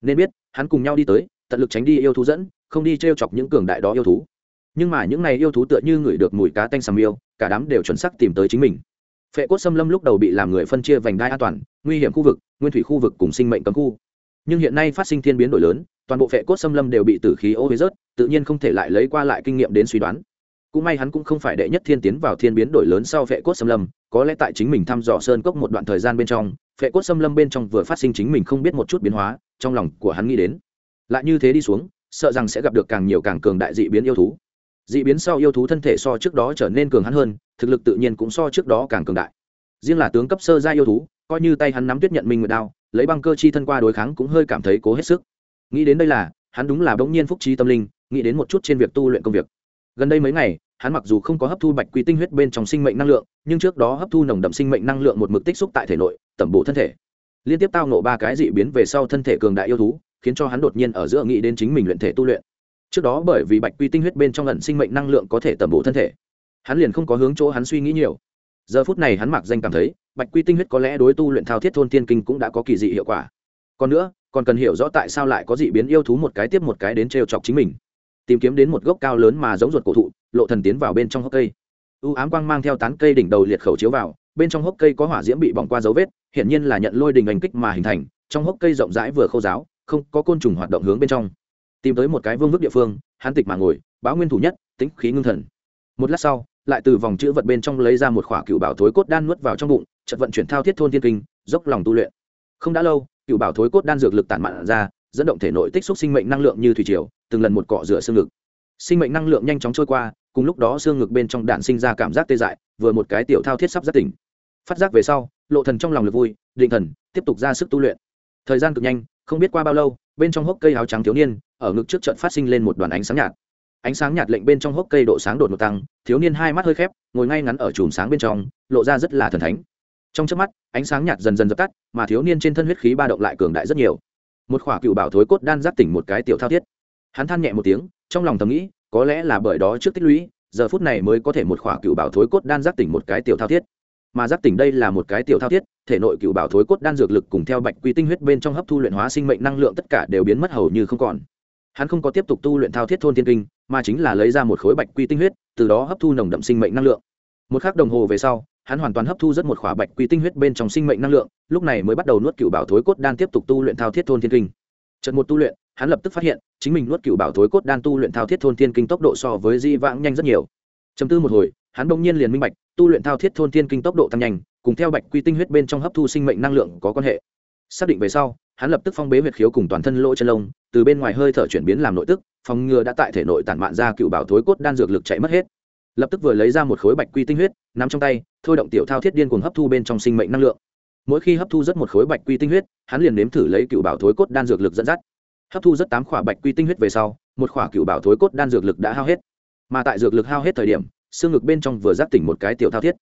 Nên biết, hắn cùng nhau đi tới tận lực tránh đi yêu thú dẫn, không đi t chọc những cường đại đó yêu thú. Nhưng mà những này yêu thú tựa như ngửi được mùi cá tanh sầm yêu, cả đám đều chuẩn xác tìm tới chính mình. Phệ cốt xâm lâm lúc đầu bị làm người phân chia vành đai an toàn, nguy hiểm khu vực, nguyên thủy khu vực cùng sinh mệnh cấm khu. Nhưng hiện nay phát sinh thiên biến đổi lớn, toàn bộ phệ cốt xâm lâm đều bị tử khí ô huế rớt, tự nhiên không thể lại lấy qua lại kinh nghiệm đến suy đoán. Cũng may hắn cũng không phải đệ nhất thiên tiến vào thiên biến đổi lớn sau phệ cốt xâm lâm, có lẽ tại chính mình thăm dò sơn cốc một đoạn thời gian bên trong, phệ cốt xâm lâm bên trong vừa phát sinh chính mình không biết một chút biến hóa, trong lòng của hắn nghĩ đến lại như thế đi xuống, sợ rằng sẽ gặp được càng nhiều càng cường đại dị biến yêu thú. Dị biến sau yêu thú thân thể so trước đó trở nên cường hắn hơn, thực lực tự nhiên cũng so trước đó càng cường đại. Riêng là tướng cấp sơ gia yêu thú, coi như tay hắn nắm tuyết nhận minh nguyệt đao, lấy băng cơ chi thân qua đối kháng cũng hơi cảm thấy cố hết sức. Nghĩ đến đây là, hắn đúng là bỗng nhiên phúc trí tâm linh, nghĩ đến một chút trên việc tu luyện công việc. Gần đây mấy ngày, hắn mặc dù không có hấp thu bạch quy tinh huyết bên trong sinh mệnh năng lượng, nhưng trước đó hấp thu nồng đậm sinh mệnh năng lượng một mực tích xúc tại thể nội, tẩm bổ thân thể. Liên tiếp tao nộ ba cái dị biến về sau thân thể cường đại yêu thú khiến cho hắn đột nhiên ở giữa nghĩ đến chính mình luyện thể tu luyện. Trước đó bởi vì bạch quy tinh huyết bên trong lần sinh mệnh năng lượng có thể tẩm bổ thân thể, hắn liền không có hướng chỗ hắn suy nghĩ nhiều. Giờ phút này hắn mặc danh cảm thấy, bạch quy tinh huyết có lẽ đối tu luyện thao thiết thôn tiên kinh cũng đã có kỳ dị hiệu quả. Còn nữa, còn cần hiểu rõ tại sao lại có dị biến yêu thú một cái tiếp một cái đến trêu chọc chính mình. Tìm kiếm đến một gốc cao lớn mà giống ruột cổ thụ, lộ thần tiến vào bên trong hốc cây. U ám quang mang theo tán cây đỉnh đầu liệt khẩu chiếu vào, bên trong hốc cây có hỏa diễm bị bỏng qua dấu vết hiện nhiên là nhận lôi đình hành kích mà hình thành, trong hốc cây rộng rãi vừa khô giáo không có côn trùng hoạt động hướng bên trong. Tìm tới một cái vương vức địa phương, hắn tịch mà ngồi báo nguyên thủ nhất tính khí ngưng thần. Một lát sau, lại từ vòng chữ vật bên trong lấy ra một khỏa cựu bảo thối cốt đan nuốt vào trong bụng chật vận chuyển thao thiết thôn thiên kinh, dốc lòng tu luyện. Không đã lâu, cựu bảo thối cốt đan dược lực tản mạn ra, dẫn động thể nội tích xúc sinh mệnh năng lượng như thủy triều, từng lần một cọ rửa xương ngực. Sinh mệnh năng lượng nhanh chóng trôi qua, cùng lúc đó xương ngực bên trong đạn sinh ra cảm giác tê dại, vừa một cái tiểu thao thiết sắp giác tỉnh. Phát giác về sau, lộ thần trong lòng lực vui, định thần, tiếp tục ra sức tu luyện. Thời gian cực nhanh không biết qua bao lâu, bên trong hốc cây áo trắng thiếu niên, ở ngực trước trận phát sinh lên một đoàn ánh sáng nhạt. Ánh sáng nhạt lệnh bên trong hốc cây độ sáng đột ngột tăng, thiếu niên hai mắt hơi khép, ngồi ngay ngắn ở chùm sáng bên trong, lộ ra rất là thần thánh. Trong trước mắt, ánh sáng nhạt dần dần dập tắt, mà thiếu niên trên thân huyết khí ba động lại cường đại rất nhiều. Một khỏa cựu bảo thối cốt đan giáp tỉnh một cái tiểu thao thiết. Hắn than nhẹ một tiếng, trong lòng thầm nghĩ, có lẽ là bởi đó trước tích lũy, giờ phút này mới có thể một khỏa cựu bảo thối cốt đan giáp tỉnh một cái tiểu thao thiết mà giác tỉnh đây là một cái tiểu thao thiết, thể nội cựu bảo thối cốt đan dược lực cùng theo bạch quy tinh huyết bên trong hấp thu luyện hóa sinh mệnh năng lượng tất cả đều biến mất hầu như không còn. Hắn không có tiếp tục tu luyện thao thiết thôn thiên kinh, mà chính là lấy ra một khối bạch quy tinh huyết, từ đó hấp thu nồng đậm sinh mệnh năng lượng. Một k h ắ c đồng hồ về sau, hắn hoàn toàn hấp thu rất một khỏa bạch quy tinh huyết bên trong sinh mệnh năng lượng, lúc này mới bắt đầu nuốt cựu bảo thối cốt đan tiếp tục tu luyện thao thiết thôn thiên kinh. Trận một tu luyện, hắn lập tức phát hiện, chính mình nuốt cựu bảo thối cốt đan tu luyện thao thiết thôn thiên kinh tốc độ so với di vãng nhanh rất nhiều. Chấm tư một hồi hắn bỗng nhiên liền minh bạch, tu luyện thao thiết thôn tiên kinh tốc độ tăng nhanh, cùng theo bạch quy tinh huyết bên trong hấp thu sinh mệnh năng lượng có quan hệ. Xác định về sau, hắn lập tức phong bế huyệt khiếu cùng toàn thân lỗ chân lông, từ bên ngoài hơi thở chuyển biến làm nội tức, phòng ngừa đã tại thể nội tản mạn ra cựu bảo thối cốt đan dược lực chạy mất hết. Lập tức vừa lấy ra một khối bạch quy tinh huyết, nắm trong tay, thôi động tiểu thao thiết điên cuồng hấp thu bên trong sinh mệnh năng lượng. Mỗi khi hấp thu rất một khối bạch quy tinh huyết, hắn liền nếm thử lấy cựu bảo thối cốt đan dược lực dẫn dắt. Hấp thu rất tám khỏa bạch quy tinh huyết về sau, một khỏa cựu bảo thối cốt đan dược lực đã hao hết. Mà tại dược lực hao hết thời điểm xương ngực bên trong vừa giác tỉnh một cái tiểu thao thiết.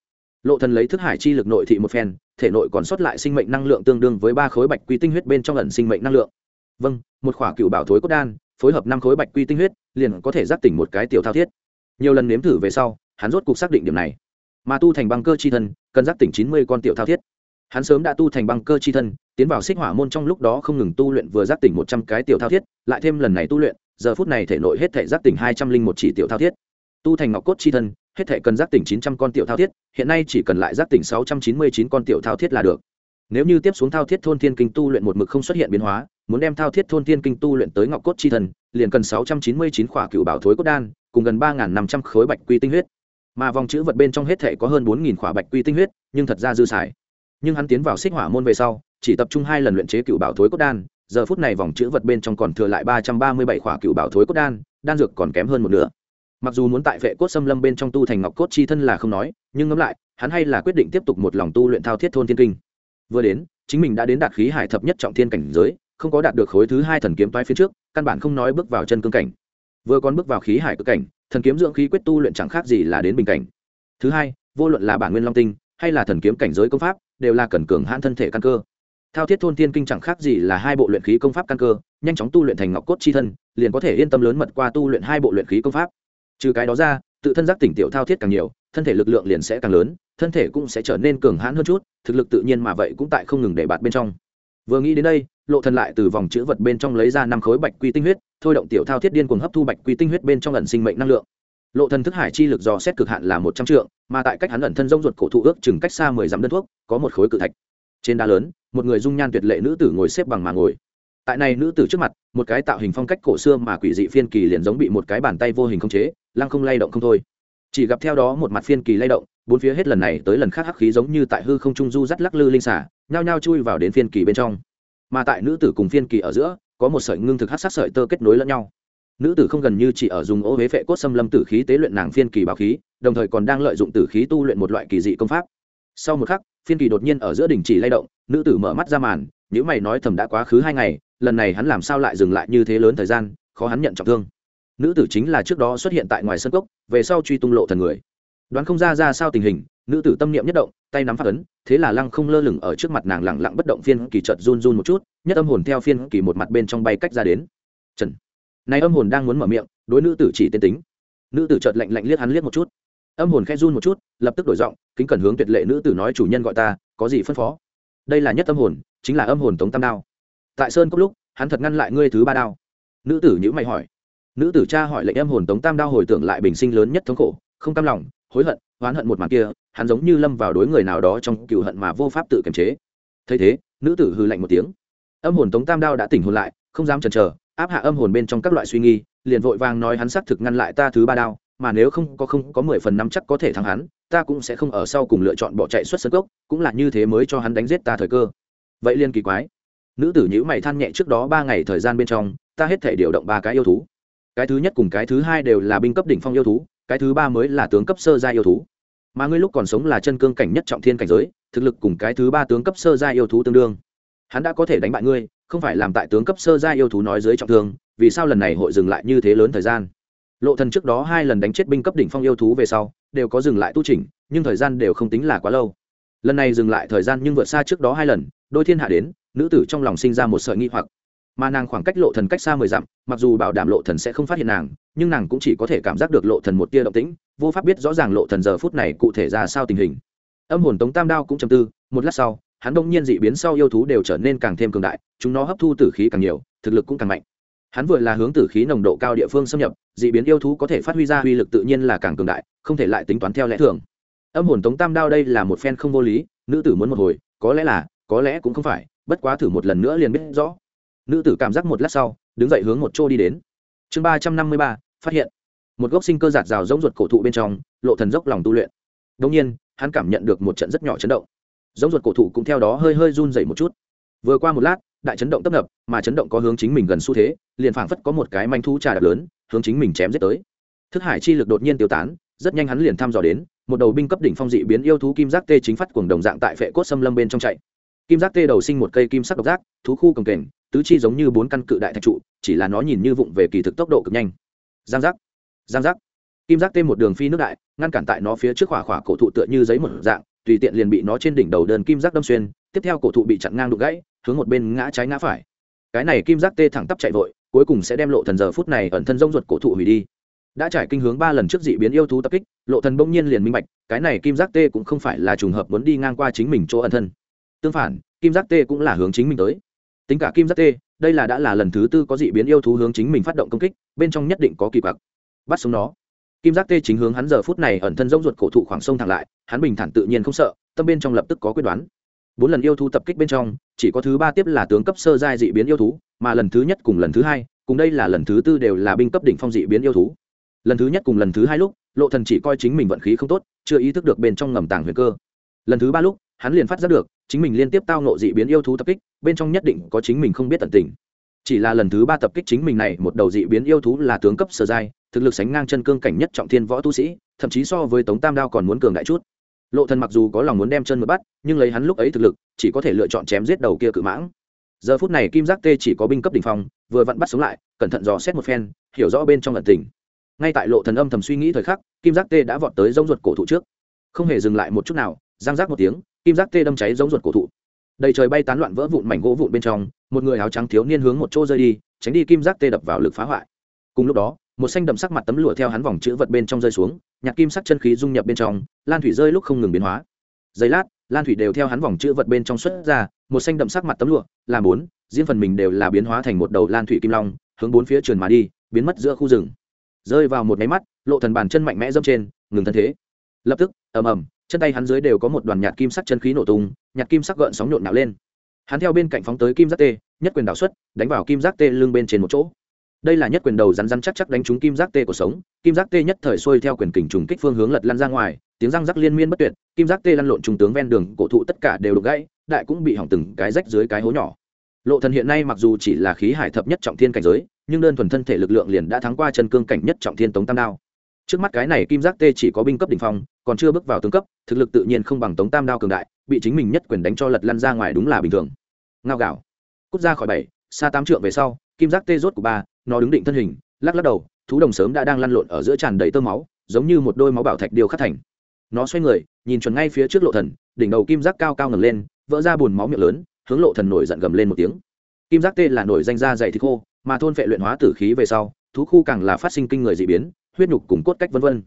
Lộ thần lấy thức hải chi lực nội thị một phen, thể nội còn sót lại sinh mệnh năng lượng tương đương với ba khối bạch quy tinh huyết bên trong ẩn sinh mệnh năng lượng. Vâng một khỏa cựu bảo thối cốt đan, phối hợp năm khối bạch quy tinh huyết, liền có thể giác tỉnh một cái tiểu thao thiết. Nhiều lần nếm thử về sau, hắn rốt cục xác định điểm này. Mà tu thành băng cơ chi thân, cần giác tỉnh chín mươi con tiểu thao thiết. Hắn sớm đã tu thành băng cơ chi thân, tiến vào xích hỏa môn trong lúc đó không ngừng tu luyện vừa giác tỉnh một trăm cái tiểu thao thiết, lại thêm lần này tu luyện, giờ phút này thể nội hết thể giác tỉnh hai trăm linh một chỉ tiểu thao thiết tu thành ngọc cốt chi thân, hết thể cần giác tỉnh chín trăm con tiểu thao thiết, hiện nay chỉ cần lại giác tỉnh sáu trăm chín mươi chín con tiểu thao thiết là được. Nếu như tiếp xuống thao thiết thôn thiên kinh tu luyện một mực không xuất hiện biến hóa, muốn đem thao thiết thôn thiên kinh tu luyện tới ngọc cốt chi thần liền cần sáu trăm chín mươi chín khỏa cựu bảo thối cốt đan, cùng gần ba năm trăm khối bạch quy tinh huyết. Mà vòng chữ vật bên trong hết thể có hơn bốn khỏa bạch quy tinh huyết, nhưng thật ra dư xài. Nhưng hắn tiến vào xích hỏa môn về sau, chỉ tập trung hai lần luyện chế cựu bảo thối cốt đan, giờ phút này vòng chữ vật bên trong còn thừa lại ba trăm ba mươi bảy khỏa cựu bảo thối cốt đan đan dược còn kém hơn một nửa mặc dù muốn tại vệ cốt xâm lâm bên trong tu thành ngọc cốt chi thân là không nói, nhưng ngẫm lại, hắn hay là quyết định tiếp tục một lòng tu luyện thao thiết thôn thiên kinh. Vừa đến, chính mình đã đến đạt khí hải thập nhất trọng thiên cảnh giới, không có đạt được khối thứ hai thần kiếm toái phía trước, căn bản không nói bước vào chân cương cảnh. Vừa còn bước vào khí hải cực cảnh, thần kiếm dưỡng khí quyết tu luyện chẳng khác gì là đến bình cảnh. Thứ hai, vô luận là bản nguyên long tinh, hay là thần kiếm cảnh giới công pháp, đều là cần cường hãn thân thể căn cơ. Thao thiết thôn tiên kinh chẳng khác gì là hai bộ luyện khí công pháp căn cơ, nhanh chóng tu luyện thành ngọc cốt chi thân, liền có thể yên tâm lớn mật qua tu luyện hai bộ luyện khí công pháp trừ cái đó ra, tự thân giác tỉnh tiểu thao thiết càng nhiều, thân thể lực lượng liền sẽ càng lớn, thân thể cũng sẽ trở nên cường hãn hơn chút, thực lực tự nhiên mà vậy cũng tại không ngừng để bạt bên trong. Vừa nghĩ đến đây, lộ thần lại từ vòng chữ vật bên trong lấy ra năm khối bạch quy tinh huyết, thôi động tiểu thao thiết điên cuồng hấp thu bạch quy tinh huyết bên trong ẩn sinh mệnh năng lượng. Lộ thần thức hải chi lực dò xét cực hạn là một trăm trượng, mà tại cách hắn ẩn thân rông ruột cổ thụ ước chừng cách xa mười dặm đơn thuốc, có một khối cự thạch. Trên đá lớn, một người dung nhan tuyệt lệ nữ tử ngồi xếp bằng mà ngồi tại này nữ tử trước mặt, một cái tạo hình phong cách cổ xưa mà quỷ dị phiên kỳ liền giống bị một cái bàn tay vô hình không chế, lăng không lay động không thôi. Chỉ gặp theo đó một mặt phiên kỳ lay động, bốn phía hết lần này tới lần khác hắc khí giống như tại hư không trung du dắt lắc lư linh xả, nhao nhao chui vào đến phiên kỳ bên trong. Mà tại nữ tử cùng phiên kỳ ở giữa, có một sợi ngưng thực hát sát sợi tơ kết nối lẫn nhau. Nữ tử không gần như chỉ ở dùng ô huế phệ cốt xâm lâm tử khí tế luyện nàng phiên kỳ bảo khí, đồng thời còn đang lợi dụng tử khí tu luyện một loại kỳ dị công pháp. Sau một khắc, phiên kỳ đột nhiên ở giữa đỉnh chỉ lay động, nữ tử mở mắt ra màn nếu mày nói thầm đã quá khứ hai ngày lần này hắn làm sao lại dừng lại như thế lớn thời gian, khó hắn nhận trọng thương. Nữ tử chính là trước đó xuất hiện tại ngoài sân cốc, về sau truy tung lộ thần người. Đoán không ra ra sao tình hình, nữ tử tâm niệm nhất động, tay nắm phát ấn, thế là lăng không lơ lửng ở trước mặt nàng lẳng lặng bất động phiên kỳ trợt run run một chút, nhất âm hồn theo phiên kỳ một mặt bên trong bay cách ra đến. Trần. Này âm hồn đang muốn mở miệng, đối nữ tử chỉ tên tính. Nữ tử chợt lạnh lạnh liếc hắn liếc một chút. Âm hồn khẽ run một chút, lập tức đổi giọng, kính cẩn hướng tuyệt lệ nữ tử nói chủ nhân gọi ta, có gì phân phó? Đây là nhất âm hồn, chính là âm hồn tống tam đao tại sơn cốc lúc, hắn thật ngăn lại ngươi thứ ba đao. Nữ tử nhữ mày hỏi. Nữ tử cha hỏi lệnh âm hồn tống tam đao hồi tưởng lại bình sinh lớn nhất thống khổ, không cam lòng, hối hận, oán hận một màn kia, hắn giống như lâm vào đối người nào đó trong cựu hận mà vô pháp tự kiềm chế. Thấy thế, nữ tử hư lạnh một tiếng. Âm hồn tống tam đao đã tỉnh hồn lại, không dám chần chờ, áp hạ âm hồn bên trong các loại suy nghi, liền vội vàng nói hắn xác thực ngăn lại ta thứ ba đao, mà nếu không có không có mười phần năm chắc có thể thắng hắn, ta cũng sẽ không ở sau cùng lựa chọn bỏ chạy xuất sân gốc cũng là như thế mới cho hắn đánh giết ta thời cơ. Vậy liên kỳ quái nữ tử nhữ mày than nhẹ trước đó ba ngày thời gian bên trong, ta hết thể điều động ba cái yêu thú. Cái thứ nhất cùng cái thứ hai đều là binh cấp đỉnh phong yêu thú, cái thứ ba mới là tướng cấp sơ gia yêu thú. Mà ngươi lúc còn sống là chân cương cảnh nhất trọng thiên cảnh giới, thực lực cùng cái thứ ba tướng cấp sơ gia yêu thú tương đương. Hắn đã có thể đánh bại ngươi, không phải làm tại tướng cấp sơ gia yêu thú nói dưới trọng thương, vì sao lần này hội dừng lại như thế lớn thời gian? Lộ thần trước đó hai lần đánh chết binh cấp đỉnh phong yêu thú về sau, đều có dừng lại tu chỉnh, nhưng thời gian đều không tính là quá lâu. Lần này dừng lại thời gian nhưng vượt xa trước đó hai lần đôi thiên hạ đến, nữ tử trong lòng sinh ra một sợi nghi hoặc. Mà nàng khoảng cách lộ thần cách xa mười dặm, mặc dù bảo đảm lộ thần sẽ không phát hiện nàng, nhưng nàng cũng chỉ có thể cảm giác được lộ thần một tia động tĩnh, vô pháp biết rõ ràng lộ thần giờ phút này cụ thể ra sao tình hình. Âm hồn tống tam đao cũng trầm tư, một lát sau, hắn đông nhiên dị biến sau yêu thú đều trở nên càng thêm cường đại, chúng nó hấp thu tử khí càng nhiều, thực lực cũng càng mạnh. Hắn vừa là hướng tử khí nồng độ cao địa phương xâm nhập, dị biến yêu thú có thể phát huy ra uy lực tự nhiên là càng cường đại, không thể lại tính toán theo lẽ thường. Âm hồn tống tam đao đây là một phen không vô lý, nữ tử muốn một hồi, có lẽ là có lẽ cũng không phải, bất quá thử một lần nữa liền biết rõ. Nữ tử cảm giác một lát sau, đứng dậy hướng một chỗ đi đến. Chương ba trăm năm mươi ba, phát hiện. Một gốc sinh cơ giạt rào giống ruột cổ thụ bên trong, lộ thần dốc lòng tu luyện. Đông nhiên, hắn cảm nhận được một trận rất nhỏ chấn động. Giống ruột cổ thụ cũng theo đó hơi hơi run dậy một chút. Vừa qua một lát, đại chấn động tấp nập, mà chấn động có hướng chính mình gần xu thế, liền phảng phất có một cái manh thu trà đạp lớn, hướng chính mình chém giết tới. Thức hải chi lực đột nhiên tiêu tán, rất nhanh hắn liền thăm dò đến, một đầu binh cấp đỉnh phong dị biến yêu thú kim giác tê chính phát cuồng đồng dạng tại phệ cốt xâm lâm bên trong chạy kim giác tê đầu sinh một cây kim sắc độc giác, thú khu cầm kềnh, tứ chi giống như bốn căn cự đại thạch trụ, chỉ là nó nhìn như vụng về kỳ thực tốc độ cực nhanh. Giang giác giang giác. Kim giác tê một đường phi nước đại, ngăn cản tại nó phía trước khỏa khỏa cổ thụ tựa như giấy một dạng, tùy tiện liền bị nó trên đỉnh đầu đơn kim giác đâm xuyên, tiếp theo cổ thụ bị chặn ngang đục gãy, hướng một bên ngã trái ngã phải. Cái này kim giác tê thẳng tắp chạy vội, cuối cùng sẽ đem lộ thần giờ phút này ẩn thân rông ruột cổ thụ hủy đi. Đã trải kinh hướng ba lần trước dị biến yêu thú tập kích, lộ thần bỗng nhiên liền minh bạch, cái này kim giác tê cũng không phải là trùng hợp muốn đi ngang qua chính mình chỗ ẩn thân tương phản, kim giác tê cũng là hướng chính mình tới. Tính cả kim giác tê, đây là đã là lần thứ tư có dị biến yêu thú hướng chính mình phát động công kích, bên trong nhất định có kỳ quặc. Bắt sống nó. Kim giác tê chính hướng hắn giờ phút này ẩn thân rông ruột cổ thụ khoảng sông thẳng lại, hắn bình thản tự nhiên không sợ, tâm bên trong lập tức có quyết đoán. Bốn lần yêu thú tập kích bên trong, chỉ có thứ ba tiếp là tướng cấp sơ giai dị biến yêu thú, mà lần thứ nhất cùng lần thứ hai, cùng đây là lần thứ tư đều là binh cấp đỉnh phong dị biến yêu thú. Lần thứ nhất cùng lần thứ hai lúc, lộ thần chỉ coi chính mình vận khí không tốt, chưa ý thức được bên trong ngầm tàng huyền cơ. Lần thứ ba lúc, hắn liền phát giác được chính mình liên tiếp tao nộ dị biến yêu thú tập kích, bên trong nhất định có chính mình không biết tận tình. Chỉ là lần thứ ba tập kích chính mình này, một đầu dị biến yêu thú là tướng cấp sở giai, thực lực sánh ngang chân cương cảnh nhất trọng thiên võ tu sĩ, thậm chí so với tống tam đao còn muốn cường đại chút. Lộ thần mặc dù có lòng muốn đem chân mượt bắt, nhưng lấy hắn lúc ấy thực lực, chỉ có thể lựa chọn chém giết đầu kia cự mãng. Giờ phút này kim giác tê chỉ có binh cấp đỉnh phong, vừa vặn bắt sống lại, cẩn thận dò xét một phen, hiểu rõ bên trong lận tình. Ngay tại lộ thần âm thầm suy nghĩ thời khắc, kim giác tê đã vọt tới rông ruột cổ thụ trước. Không hề dừng lại một chút nào giang giác một tiếng kim giác tê đâm cháy giống ruột cổ thụ. Đầy trời bay tán loạn vỡ vụn mảnh gỗ vụn bên trong, một người áo trắng thiếu niên hướng một chỗ rơi đi, tránh đi kim giác tê đập vào lực phá hoại. Cùng lúc đó, một xanh đậm sắc mặt tấm lụa theo hắn vòng chữ vật bên trong rơi xuống nhạc kim sắc chân khí dung nhập bên trong, lan thủy rơi lúc không ngừng biến hóa. Giây lát, lan thủy đều theo hắn vòng chữ vật bên trong xuất ra, một xanh đậm sắc mặt tấm lụa làm bốn, riêng phần mình đều là biến hóa thành một đầu lan thủy kim long, hướng bốn phía trườn mà đi, biến mất giữa khu rừng. Rơi vào một máy mắt, lộ thần bàn chân mạnh mẽ dâm trên, ngừng thân thế. Lập tức, ầm ầm chân tay hắn dưới đều có một đoàn nhạt kim sắc chân khí nổ tung, nhạt kim sắc gợn sóng nhộn nhạo lên. Hắn theo bên cạnh phóng tới kim giác tê, nhất quyền đảo xuất, đánh vào kim giác tê lưng bên trên một chỗ. Đây là nhất quyền đầu rắn rắn chắc chắc đánh trúng kim giác tê của sống, kim giác tê nhất thời xuôi theo quyền kình trùng kích phương hướng lật lăn ra ngoài, tiếng răng rắc liên miên bất tuyệt, kim giác tê lăn lộn trung tướng ven đường, cổ thụ tất cả đều đục gãy, đại cũng bị hỏng từng cái rách dưới cái hố nhỏ. Lộ thần hiện nay mặc dù chỉ là khí hải thập nhất trọng thiên cảnh giới, nhưng đơn thuần thân thể lực lượng liền đã thắng qua chân cương cảnh nhất trọng thiên tống tam đao. Trước mắt cái này kim giác tê chỉ có binh cấp đỉnh phong còn chưa bước vào tướng cấp, thực lực tự nhiên không bằng tống tam đao cường đại, bị chính mình nhất quyền đánh cho lật lăn ra ngoài đúng là bình thường. Ngao gạo cút ra khỏi bảy, xa tám trượng về sau, kim giác tê rốt của ba, nó đứng định thân hình, lắc lắc đầu, thú đồng sớm đã đang lăn lộn ở giữa tràn đầy tơ máu, giống như một đôi máu bảo thạch điều khắc thành. Nó xoay người, nhìn chuẩn ngay phía trước lộ thần, đỉnh đầu kim giác cao cao ngẩng lên, vỡ ra bùn máu miệng lớn, hướng lộ thần nổi giận gầm lên một tiếng. Kim giác tê là nổi danh ra dày thịt khô, mà thôn phệ luyện hóa tử khí về sau, thú khu càng là phát sinh kinh người dị biến, huyết nhục cùng cốt cách vân vân.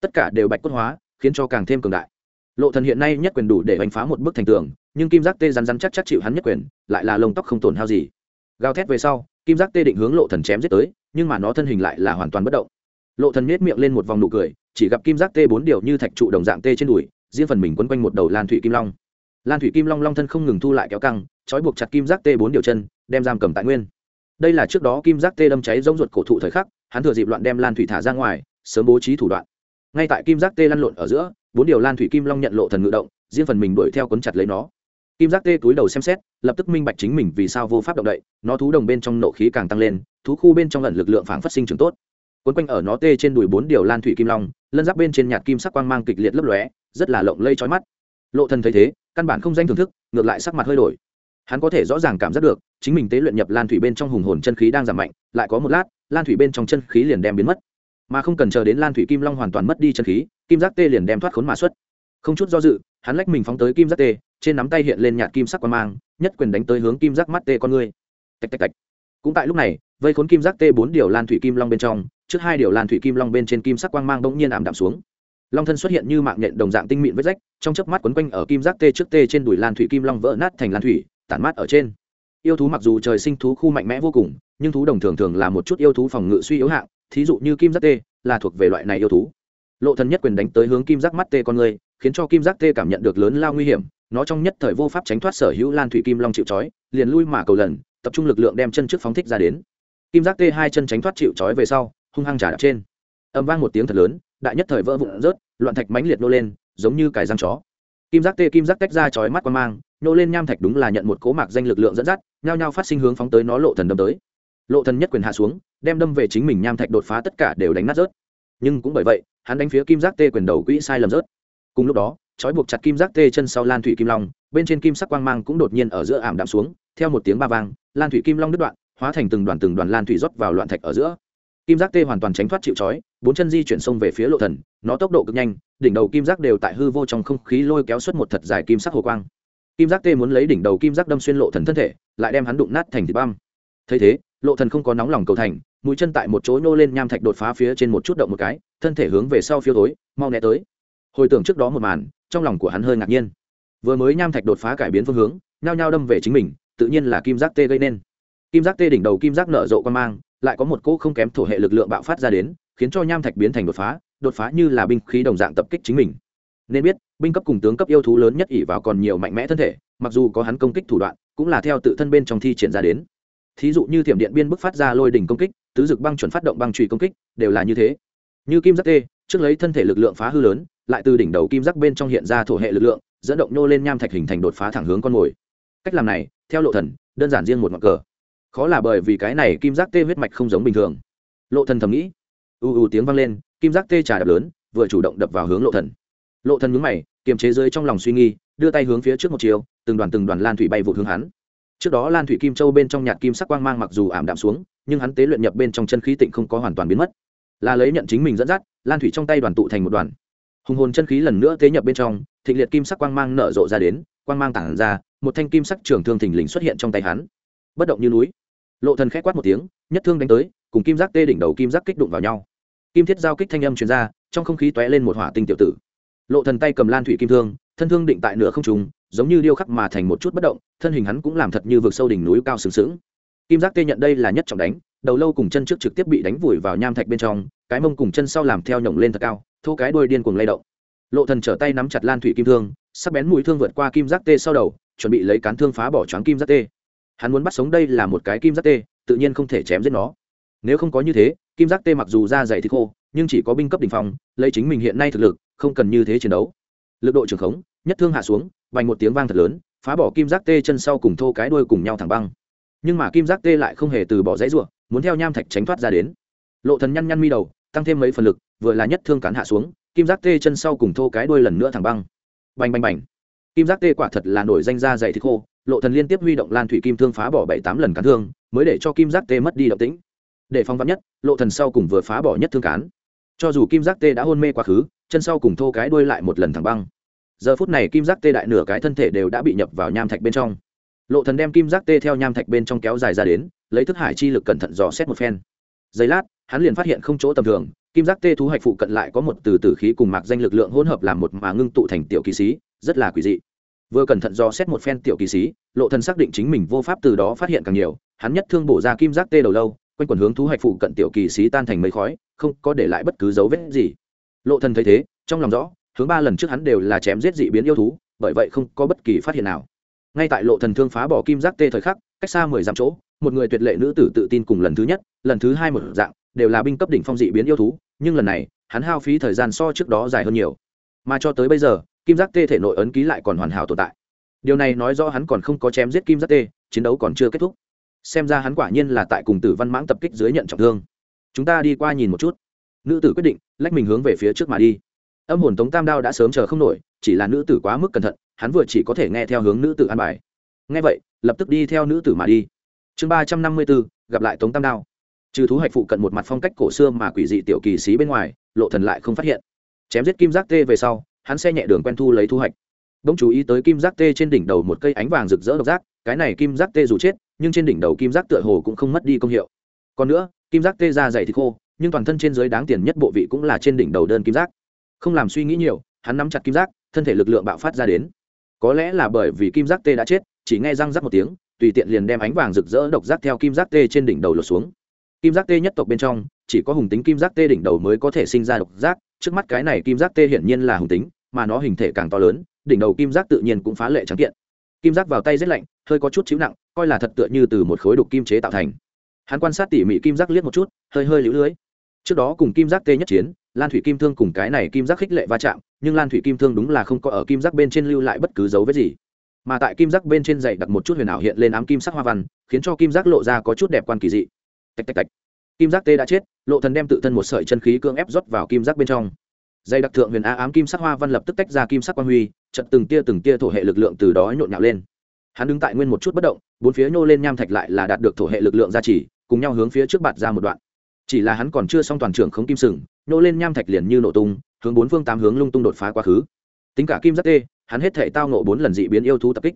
Tất cả đều bạch cốt hóa khiến cho càng thêm cường đại. Lộ thần hiện nay nhất quyền đủ để đánh phá một bức thành tường, nhưng kim giác tê rắn rắn chắc chắc chịu hắn nhất quyền, lại là lông tóc không tổn hao gì. Gào thét về sau, kim giác tê định hướng lộ thần chém giết tới, nhưng mà nó thân hình lại là hoàn toàn bất động. Lộ thần nhếch miệng lên một vòng nụ cười, chỉ gặp kim giác tê bốn điều như thạch trụ đồng dạng tê trên đùi, riêng phần mình quấn quanh một đầu lan thủy kim long. Lan thủy kim long long thân không ngừng thu lại kéo căng, trói buộc chặt kim giác tê bốn điều chân, đem giam cầm tại nguyên. Đây là trước đó kim giác tê đâm cháy rỗng ruột cổ thụ thời khắc, hắn thừa dịp loạn đem lan thủy thả ra ngoài, sớm bố trí thủ đoạn ngay tại kim giác tê lăn lộn ở giữa, bốn điều lan thủy kim long nhận lộ thần ngự động, riêng phần mình đuổi theo cuốn chặt lấy nó. Kim giác tê túi đầu xem xét, lập tức minh bạch chính mình vì sao vô pháp động đậy, nó thú đồng bên trong nộ khí càng tăng lên, thú khu bên trong lần lực lượng phản phát sinh trường tốt. Quấn quanh ở nó tê trên đùi bốn điều lan thủy kim long, lân giáp bên trên nhạt kim sắc quang mang kịch liệt lấp lóe, rất là lộng lây trói mắt. Lộ thần thấy thế, căn bản không danh thưởng thức, ngược lại sắc mặt hơi đổi. Hắn có thể rõ ràng cảm giác được, chính mình tế luyện nhập lan thủy bên trong hùng hồn chân khí đang giảm mạnh, lại có một lát, lan thủy bên trong chân khí liền đem biến mất mà không cần chờ đến lan thủy kim long hoàn toàn mất đi chân khí, kim giác tê liền đem thoát khốn mà xuất. Không chút do dự, hắn lách mình phóng tới kim giác tê, trên nắm tay hiện lên nhạt kim sắc quan mang, nhất quyền đánh tới hướng kim giác mắt tê con ngươi tạch tạch tạch. Cũng tại lúc này, vây khốn kim giác tê bốn điều lan thủy kim long bên trong, trước hai điều lan thủy kim long bên trên kim sắc quang mang bỗng nhiên ảm đạm xuống. Long thân xuất hiện như mạng nhện đồng dạng tinh mịn vết rách, trong chớp mắt quấn quanh ở kim giác tê trước tê trên đùi lan thủy kim long vỡ nát thành lan thủy, tản mát ở trên. Yêu thú mặc dù trời sinh thú khu mạnh mẽ vô cùng, nhưng thú đồng thường thường là một chút yêu thú phòng ngự suy yếu hạng thí dụ như kim giác tê là thuộc về loại này yêu thú. Lộ thần nhất quyền đánh tới hướng kim giác mắt tê con người, khiến cho kim giác tê cảm nhận được lớn lao nguy hiểm. Nó trong nhất thời vô pháp tránh thoát sở hữu lan thủy kim long chịu chói liền lui mà cầu lần, tập trung lực lượng đem chân trước phóng thích ra đến. Kim giác tê hai chân tránh thoát chịu chói về sau, hung hăng trả đạp trên. Âm vang một tiếng thật lớn, đại nhất thời vỡ vụn rớt, loạn thạch mãnh liệt nô lên, giống như cải răng chó. Kim giác tê kim giác tách ra chói mắt quan mang, nô lên nham thạch đúng là nhận một cố mạc danh lực lượng dẫn dắt, nhao nhao phát sinh hướng phóng tới nó lộ thần đâm tới lộ thần nhất quyền hạ xuống, đem đâm về chính mình nham thạch đột phá tất cả đều đánh nát rớt. Nhưng cũng bởi vậy, hắn đánh phía kim giác tê quyền đầu quỹ sai lầm rớt. Cùng lúc đó, trói buộc chặt kim giác tê chân sau lan thủy kim long, bên trên kim sắc quang mang cũng đột nhiên ở giữa ảm đạm xuống, theo một tiếng ba vang, lan thủy kim long đứt đoạn, hóa thành từng đoàn từng đoàn lan thủy rót vào loạn thạch ở giữa. Kim giác tê hoàn toàn tránh thoát chịu trói, bốn chân di chuyển sông về phía lộ thần, nó tốc độ cực nhanh, đỉnh đầu kim giác đều tại hư vô trong không khí lôi kéo xuất một thật dài kim sắc hồ quang. Kim giác tê muốn lấy đỉnh đầu kim giác đâm xuyên lộ thần thân thể, lại đem hắn đụng nát thành thịt băm. Thấy thế lộ thần không có nóng lòng cầu thành, mũi chân tại một chỗ nô lên nham thạch đột phá phía trên một chút động một cái, thân thể hướng về sau phiêu tối mau né tới. Hồi tưởng trước đó một màn, trong lòng của hắn hơi ngạc nhiên. Vừa mới nham thạch đột phá cải biến phương hướng, nhao nhao đâm về chính mình, tự nhiên là kim giác tê gây nên. Kim giác tê đỉnh đầu kim giác nở rộ quan mang, lại có một cỗ không kém thổ hệ lực lượng bạo phát ra đến, khiến cho nham thạch biến thành đột phá đột phá như là binh khí đồng dạng tập kích chính mình. Nên biết, binh cấp cùng tướng cấp yêu thú lớn nhất ỷ vào còn nhiều mạnh mẽ thân thể, mặc dù có hắn công kích thủ đoạn, cũng là theo tự thân bên trong thi triển ra đến thí dụ như thiểm điện biên bức phát ra lôi đỉnh công kích, tứ dực băng chuẩn phát động băng trùy công kích, đều là như thế. Như kim giác tê, trước lấy thân thể lực lượng phá hư lớn, lại từ đỉnh đầu kim giác bên trong hiện ra thổ hệ lực lượng, dẫn động nô lên nham thạch hình thành đột phá thẳng hướng con mồi. Cách làm này, theo lộ thần, đơn giản riêng một ngọn cờ. Khó là bởi vì cái này kim giác tê huyết mạch không giống bình thường. Lộ thần thầm nghĩ. U u tiếng vang lên, kim giác tê trà đập lớn, vừa chủ động đập vào hướng lộ thần. Lộ thần nhướng mày, kiềm chế dưới trong lòng suy nghi đưa tay hướng phía trước một chiều, từng đoàn từng đoàn lan thủy bay vụ hướng hắn trước đó lan thủy kim châu bên trong nhạt kim sắc quang mang mặc dù ảm đạm xuống, nhưng hắn tế luyện nhập bên trong chân khí tịnh không có hoàn toàn biến mất. Là lấy nhận chính mình dẫn dắt, lan thủy trong tay đoàn tụ thành một đoàn. Hùng hồn chân khí lần nữa tế nhập bên trong, thịnh liệt kim sắc quang mang nở rộ ra đến, quang mang tản ra, một thanh kim sắc trường thương thình lình xuất hiện trong tay hắn. Bất động như núi. Lộ thần khẽ quát một tiếng, nhất thương đánh tới, cùng kim giác tê đỉnh đầu kim giác kích đụng vào nhau. Kim thiết giao kích thanh âm truyền ra, trong không khí tóe lên một hỏa tinh tiểu tử. Lộ thần tay cầm lan thủy kim thương, thân thương định tại nửa không trung giống như điêu khắc mà thành một chút bất động, thân hình hắn cũng làm thật như vượt sâu đỉnh núi cao sừng sững. Kim giác tê nhận đây là nhất trọng đánh, đầu lâu cùng chân trước trực tiếp bị đánh vùi vào nham thạch bên trong, cái mông cùng chân sau làm theo nhổng lên thật cao, thô cái đuôi điên cuồng lay động. Lộ thần trở tay nắm chặt lan thủy kim thương, sắc bén mũi thương vượt qua kim giác tê sau đầu, chuẩn bị lấy cán thương phá bỏ choáng kim giác tê. Hắn muốn bắt sống đây là một cái kim giác tê, tự nhiên không thể chém giết nó. Nếu không có như thế, kim giác tê mặc dù da dày thì khô, nhưng chỉ có binh cấp đỉnh phong, lấy chính mình hiện nay thực lực, không cần như thế chiến đấu. Lực độ trường khống, nhất thương hạ xuống vành một tiếng vang thật lớn, phá bỏ kim giác tê chân sau cùng thô cái đuôi cùng nhau thẳng băng. Nhưng mà kim giác tê lại không hề từ bỏ dãy ruộng muốn theo nham thạch tránh thoát ra đến. Lộ thần nhăn nhăn mi đầu, tăng thêm mấy phần lực, vừa là nhất thương cắn hạ xuống, kim giác tê chân sau cùng thô cái đuôi lần nữa thẳng băng. Bành bành bành. Kim giác tê quả thật là nổi danh ra dày thịt khô, lộ thần liên tiếp huy động lan thủy kim thương phá bỏ bảy tám lần cắn thương, mới để cho kim giác tê mất đi động tĩnh. Để phong vắn nhất, lộ thần sau cùng vừa phá bỏ nhất thương cán cho dù kim giác tê đã hôn mê quá khứ, chân sau cùng thô cái đuôi lại một lần thẳng băng giờ phút này kim giác tê đại nửa cái thân thể đều đã bị nhập vào nham thạch bên trong. Lộ thần đem kim giác tê theo nham thạch bên trong kéo dài ra đến, lấy thức hải chi lực cẩn thận dò xét một phen. Giây lát, hắn liền phát hiện không chỗ tầm thường, kim giác tê thú hạch phụ cận lại có một từ tử khí cùng mạc danh lực lượng hỗn hợp làm một mà ngưng tụ thành tiểu kỳ sĩ rất là quỷ dị. Vừa cẩn thận dò xét một phen tiểu kỳ sĩ lộ thần xác định chính mình vô pháp từ đó phát hiện càng nhiều, hắn nhất thương bổ ra kim giác tê đầu lâu, quanh quần hướng thú hạch phụ cận tiểu kỳ sĩ tan thành mấy khói, không có để lại bất cứ dấu vết gì. Lộ thần thấy thế, trong lòng rõ hướng ba lần trước hắn đều là chém giết dị biến yêu thú, bởi vậy không có bất kỳ phát hiện nào. Ngay tại lộ thần thương phá bỏ kim giác tê thời khắc, cách xa mười dặm chỗ, một người tuyệt lệ nữ tử tự tin cùng lần thứ nhất, lần thứ hai một dạng, đều là binh cấp đỉnh phong dị biến yêu thú, nhưng lần này, hắn hao phí thời gian so trước đó dài hơn nhiều. Mà cho tới bây giờ, kim giác tê thể nội ấn ký lại còn hoàn hảo tồn tại. Điều này nói rõ hắn còn không có chém giết kim giác tê, chiến đấu còn chưa kết thúc. Xem ra hắn quả nhiên là tại cùng tử văn mãng tập kích dưới nhận trọng thương. Chúng ta đi qua nhìn một chút. Nữ tử quyết định, lách mình hướng về phía trước mà đi âm hồn tống tam đao đã sớm chờ không nổi, chỉ là nữ tử quá mức cẩn thận, hắn vừa chỉ có thể nghe theo hướng nữ tử an bài. Nghe vậy, lập tức đi theo nữ tử mà đi. Chương ba trăm năm mươi bốn, gặp lại tống tam đao. Trừ thú hạch phụ cận một mặt phong cách cổ xưa mà quỷ dị tiểu kỳ xí bên ngoài, lộ thần lại không phát hiện. Chém giết kim giác tê về sau, hắn xe nhẹ đường quen thu lấy thu hoạch bỗng chú ý tới kim giác tê trên đỉnh đầu một cây ánh vàng rực rỡ độc giác, cái này kim giác tê dù chết, nhưng trên đỉnh đầu kim giác tựa hồ cũng không mất đi công hiệu. Còn nữa, kim giác tê da dày thì khô, nhưng toàn thân trên dưới đáng tiền nhất bộ vị cũng là trên đỉnh đầu đơn kim giác không làm suy nghĩ nhiều, hắn nắm chặt kim giác, thân thể lực lượng bạo phát ra đến. Có lẽ là bởi vì kim giác tê đã chết, chỉ nghe răng rắc một tiếng, tùy tiện liền đem ánh vàng rực rỡ độc giác theo kim giác tê trên đỉnh đầu lột xuống. Kim giác tê nhất tộc bên trong, chỉ có hùng tính kim giác tê đỉnh đầu mới có thể sinh ra độc giác, trước mắt cái này kim giác tê hiển nhiên là hùng tính, mà nó hình thể càng to lớn, đỉnh đầu kim giác tự nhiên cũng phá lệ trắng kiện. Kim giác vào tay rất lạnh, hơi có chút chịu nặng, coi là thật tựa như từ một khối đục kim chế tạo thành. Hắn quan sát tỉ mỉ kim giác liếc một chút, hơi hơi lũ lưới. Trước đó cùng kim giác tê nhất chiến lan thủy kim thương cùng cái này kim giác khích lệ va chạm, nhưng lan thủy kim thương đúng là không có ở kim giác bên trên lưu lại bất cứ dấu vết gì. Mà tại kim giác bên trên dày đặt một chút huyền ảo hiện lên ám kim sắc hoa văn, khiến cho kim giác lộ ra có chút đẹp quan kỳ dị. Tạch tạch tạch. Kim giác tê đã chết, lộ thần đem tự thân một sợi chân khí cưỡng ép rót vào kim giác bên trong. Dây đặc thượng huyền á ám kim sắc hoa văn lập tức tách ra kim sắc quan huy chật từng tia từng tia thổ hệ lực lượng từ đó nhộn nhạo lên. Hắn đứng tại nguyên một chút bất động, bốn phía nhô lên nham thạch lại là đạt được thổ hệ lực lượng gia trì, cùng nhau hướng phía trước bạt ra một đoạn. Chỉ là hắn còn chưa xong toàn trưởng không kim sừng nhô lên nham thạch liền như nổ tung, hướng bốn phương tám hướng lung tung đột phá quá khứ. Tính cả kim giác tê, hắn hết thể tao nộ bốn lần dị biến yêu thú tập kích.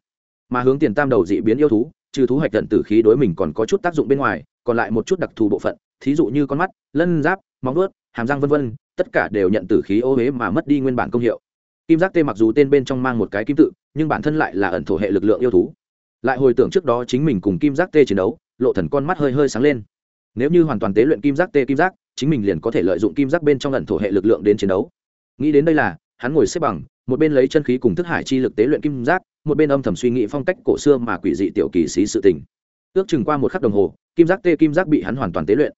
Mà hướng tiền tam đầu dị biến yêu thú, trừ thú hạch tận tử khí đối mình còn có chút tác dụng bên ngoài, còn lại một chút đặc thù bộ phận, thí dụ như con mắt, lân giáp, móng vuốt, hàm răng vân vân, tất cả đều nhận tử khí ô huế mà mất đi nguyên bản công hiệu. Kim giác tê mặc dù tên bên trong mang một cái kim tự, nhưng bản thân lại là ẩn thổ hệ lực lượng yêu thú. Lại hồi tưởng trước đó chính mình cùng kim giác tê chiến đấu, lộ thần con mắt hơi hơi sáng lên. Nếu như hoàn toàn tế luyện kim giác tê kim giác chính mình liền có thể lợi dụng kim giác bên trong lần thổ hệ lực lượng đến chiến đấu. Nghĩ đến đây là, hắn ngồi xếp bằng, một bên lấy chân khí cùng thức hải chi lực tế luyện kim giác, một bên âm thầm suy nghĩ phong cách cổ xưa mà quỷ dị tiểu kỳ sĩ sự tình. Ước chừng qua một khắc đồng hồ, kim giác tê kim giác bị hắn hoàn toàn tế luyện.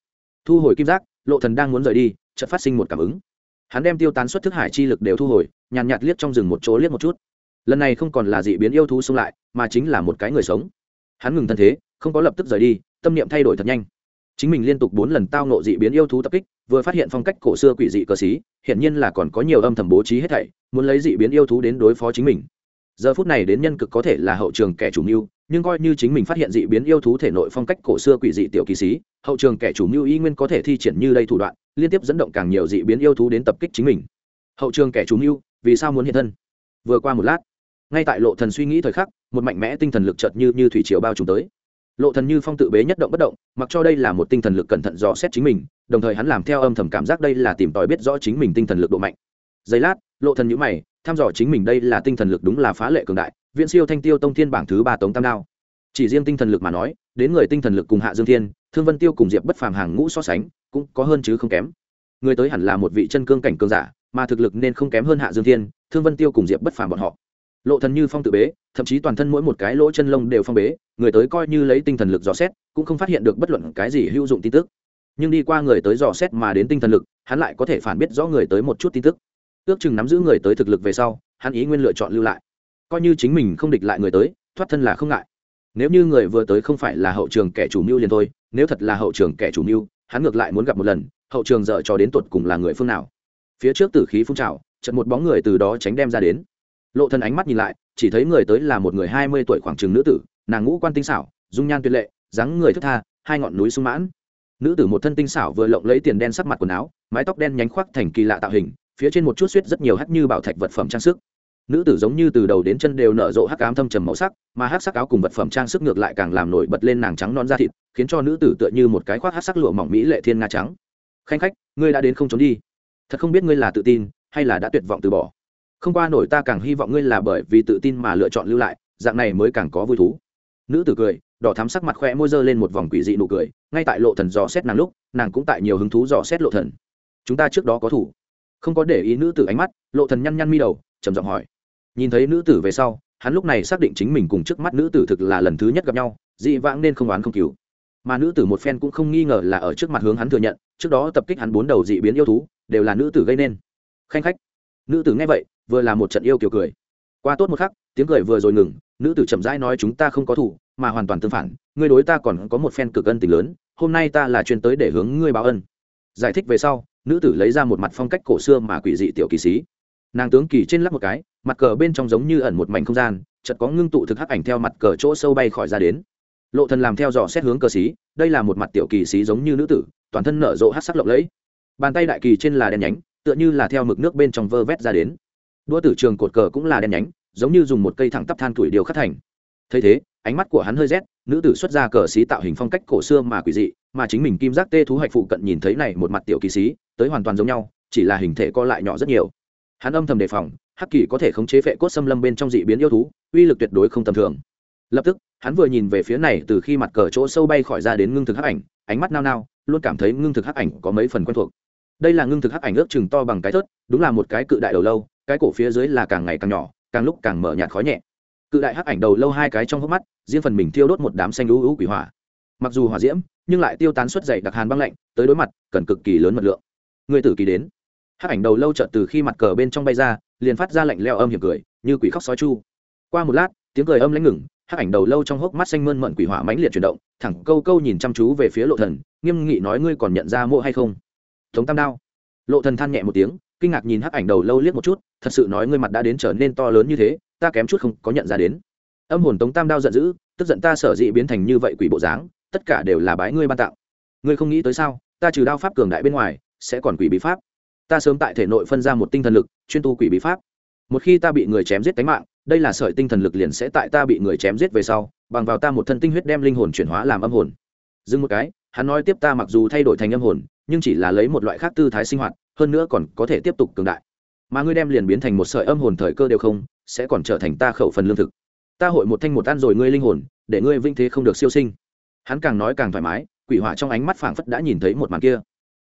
Thu hồi kim giác, lộ thần đang muốn rời đi, chợt phát sinh một cảm ứng. Hắn đem tiêu tán xuất thức hải chi lực đều thu hồi, nhàn nhạt liếc trong rừng một chỗ liếc một chút. Lần này không còn là dị biến yêu thú xung lại, mà chính là một cái người sống. Hắn ngừng thân thế, không có lập tức rời đi, tâm niệm thay đổi thật nhanh chính mình liên tục bốn lần tao nộ dị biến yêu thú tập kích, vừa phát hiện phong cách cổ xưa quỷ dị cờ xí hiện nhiên là còn có nhiều âm thầm bố trí hết thảy, muốn lấy dị biến yêu thú đến đối phó chính mình. Giờ phút này đến nhân cực có thể là hậu trường kẻ chủ mưu, nhưng coi như chính mình phát hiện dị biến yêu thú thể nội phong cách cổ xưa quỷ dị tiểu kỳ sĩ hậu trường kẻ chủ mưu y nguyên có thể thi triển như đây thủ đoạn, liên tiếp dẫn động càng nhiều dị biến yêu thú đến tập kích chính mình. Hậu trường kẻ chủ mưu, vì sao muốn hiện thân? Vừa qua một lát, ngay tại lộ thần suy nghĩ thời khắc, một mạnh mẽ tinh thần lực chợt như như thủy triều bao trùm tới lộ thần như phong tự bế nhất động bất động, mặc cho đây là một tinh thần lực cẩn thận dò xét chính mình, đồng thời hắn làm theo âm thầm cảm giác đây là tìm tòi biết rõ chính mình tinh thần lực độ mạnh. Giây lát, lộ thần nhíu mày, thăm dò chính mình đây là tinh thần lực đúng là phá lệ cường đại, viễn siêu thanh tiêu tông thiên bảng thứ ba tống tam đao. Chỉ riêng tinh thần lực mà nói, đến người tinh thần lực cùng hạ dương thiên, thương vân tiêu cùng diệp bất phàm hàng ngũ so sánh, cũng có hơn chứ không kém. Người tới hẳn là một vị chân cương cảnh cường giả, mà thực lực nên không kém hơn hạ dương thiên, thương vân tiêu cùng diệp bất phàm bọn họ lộ thần như phong tự bế, thậm chí toàn thân mỗi một cái lỗ chân lông đều phong bế, người tới coi như lấy tinh thần lực dò xét, cũng không phát hiện được bất luận cái gì hữu dụng tin tức. Nhưng đi qua người tới dò xét mà đến tinh thần lực, hắn lại có thể phản biết rõ người tới một chút tin tức. Ước chừng nắm giữ người tới thực lực về sau, hắn ý nguyên lựa chọn lưu lại. Coi như chính mình không địch lại người tới, thoát thân là không ngại. Nếu như người vừa tới không phải là hậu trường kẻ chủ mưu liền thôi, nếu thật là hậu trường kẻ chủ mưu, hắn ngược lại muốn gặp một lần, hậu trường dợ cho đến tột cùng là người phương nào. Phía trước tử khí phun trào trận một bóng người từ đó tránh đem ra đến lộ thân ánh mắt nhìn lại, chỉ thấy người tới là một người hai mươi tuổi khoảng chừng nữ tử, nàng ngũ quan tinh xảo, dung nhan tuyệt lệ, dáng người thức tha, hai ngọn núi sung mãn. Nữ tử một thân tinh xảo vừa lộng lấy tiền đen sắc mặt quần áo, mái tóc đen nhánh khoác thành kỳ lạ tạo hình, phía trên một chút suýt rất nhiều hắt như bảo thạch vật phẩm trang sức. Nữ tử giống như từ đầu đến chân đều nở rộ hắc ám thâm trầm màu sắc, mà hắc sắc áo cùng vật phẩm trang sức ngược lại càng làm nổi bật lên nàng trắng non da thịt, khiến cho nữ tử tựa như một cái khoác hắc sắc lụa mỏng mỹ lệ thiên nga trắng. Khanh khách, ngươi đã đến không trốn đi. Thật không biết ngươi là tự tin, hay là đã tuyệt vọng từ bỏ không qua nổi ta càng hy vọng ngươi là bởi vì tự tin mà lựa chọn lưu lại, dạng này mới càng có vui thú. Nữ tử cười, đỏ thắm sắc mặt khoe môi dơ lên một vòng quỷ dị nụ cười, ngay tại lộ thần dò xét nàng lúc, nàng cũng tại nhiều hứng thú dò xét lộ thần. Chúng ta trước đó có thủ. Không có để ý nữ tử ánh mắt, lộ thần nhăn nhăn mi đầu, trầm giọng hỏi. Nhìn thấy nữ tử về sau, hắn lúc này xác định chính mình cùng trước mắt nữ tử thực là lần thứ nhất gặp nhau, dị vãng nên không oán không cứu mà nữ tử một phen cũng không nghi ngờ là ở trước mặt hướng hắn thừa nhận, trước đó tập kích hắn bốn đầu dị biến yêu thú, đều là nữ tử gây nên. Khanh khách. Nữ tử nghe vậy vừa là một trận yêu kiều cười. Qua tốt một khắc, tiếng cười vừa rồi ngừng, nữ tử chậm rãi nói chúng ta không có thủ, mà hoàn toàn tương phản, ngươi đối ta còn có một phen cực ân tình lớn, hôm nay ta là chuyên tới để hướng ngươi báo ân. Giải thích về sau, nữ tử lấy ra một mặt phong cách cổ xưa mà quỷ dị tiểu kỳ sĩ. Nàng tướng kỳ trên lắp một cái, mặt cờ bên trong giống như ẩn một mảnh không gian, chợt có ngưng tụ thực hắc ảnh theo mặt cờ chỗ sâu bay khỏi ra đến. Lộ thần làm theo dò xét hướng cờ xí đây là một mặt tiểu kỳ sĩ giống như nữ tử, toàn thân nở rộ hắc sắc lộng lẫy. Bàn tay đại kỳ trên là đen nhánh, tựa như là theo mực nước bên trong vơ vét ra đến đua tử trường cột cờ cũng là đen nhánh giống như dùng một cây thẳng tắp than tuổi điều khắc thành. Thấy thế ánh mắt của hắn hơi rét nữ tử xuất ra cờ xí tạo hình phong cách cổ xưa mà quỷ dị mà chính mình kim giác tê thú hạch phụ cận nhìn thấy này một mặt tiểu kỳ xí, tới hoàn toàn giống nhau chỉ là hình thể co lại nhỏ rất nhiều. Hắn âm thầm đề phòng hắc kỳ có thể khống chế phệ cốt xâm lâm bên trong dị biến yêu thú uy lực tuyệt đối không tầm thường. Lập tức hắn vừa nhìn về phía này từ khi mặt cờ chỗ sâu bay khỏi ra đến ngưng thực hắc ảnh ánh mắt nao nao luôn cảm thấy ngưng thực hắc ảnh có mấy phần quen thuộc. Đây là ngưng thực hắc ảnh ước chừng to bằng cái thớt đúng là một cái cự đại đầu lâu cái cổ phía dưới là càng ngày càng nhỏ, càng lúc càng mở nhạt khói nhẹ. Cự đại hắc ảnh đầu lâu hai cái trong hốc mắt, riêng phần mình thiêu đốt một đám xanh lũ lũ quỷ hỏa. Mặc dù hỏa diễm, nhưng lại tiêu tán suất dày đặc hàn băng lạnh, tới đối mặt, cần cực kỳ lớn mật lượng. Người tử kỳ đến. Hắc ảnh đầu lâu chợt từ khi mặt cờ bên trong bay ra, liền phát ra lạnh leo âm hiểm cười, như quỷ khóc sói chu. Qua một lát, tiếng cười âm lãnh ngừng, hắc ảnh đầu lâu trong hốc mắt xanh mơn mận quỷ hỏa mãnh liệt chuyển động, thẳng câu câu nhìn chăm chú về phía lộ thần, nghiêm nghị nói ngươi còn nhận ra mộ hay không? Thống tam đao. Lộ thần than nhẹ một tiếng kinh ngạc nhìn hắc ảnh đầu lâu liếc một chút, thật sự nói ngươi mặt đã đến trở nên to lớn như thế, ta kém chút không có nhận ra đến. Âm hồn tống tam đao giận dữ, tức giận ta sở dĩ biến thành như vậy quỷ bộ dáng, tất cả đều là bái ngươi ban tạo ngươi không nghĩ tới sao, ta trừ đao pháp cường đại bên ngoài, sẽ còn quỷ bí pháp. Ta sớm tại thể nội phân ra một tinh thần lực, chuyên tu quỷ bí pháp. Một khi ta bị người chém giết tánh mạng, đây là sợi tinh thần lực liền sẽ tại ta bị người chém giết về sau, bằng vào ta một thân tinh huyết đem linh hồn chuyển hóa làm âm hồn. Dừng một cái, hắn nói tiếp ta mặc dù thay đổi thành âm hồn, nhưng chỉ là lấy một loại khác tư thái sinh hoạt hơn nữa còn có thể tiếp tục cường đại. Mà ngươi đem liền biến thành một sợi âm hồn thời cơ đều không, sẽ còn trở thành ta khẩu phần lương thực. Ta hội một thanh một ăn rồi ngươi linh hồn, để ngươi vinh thế không được siêu sinh. Hắn càng nói càng thoải mái, quỷ hỏa trong ánh mắt phảng phất đã nhìn thấy một màn kia.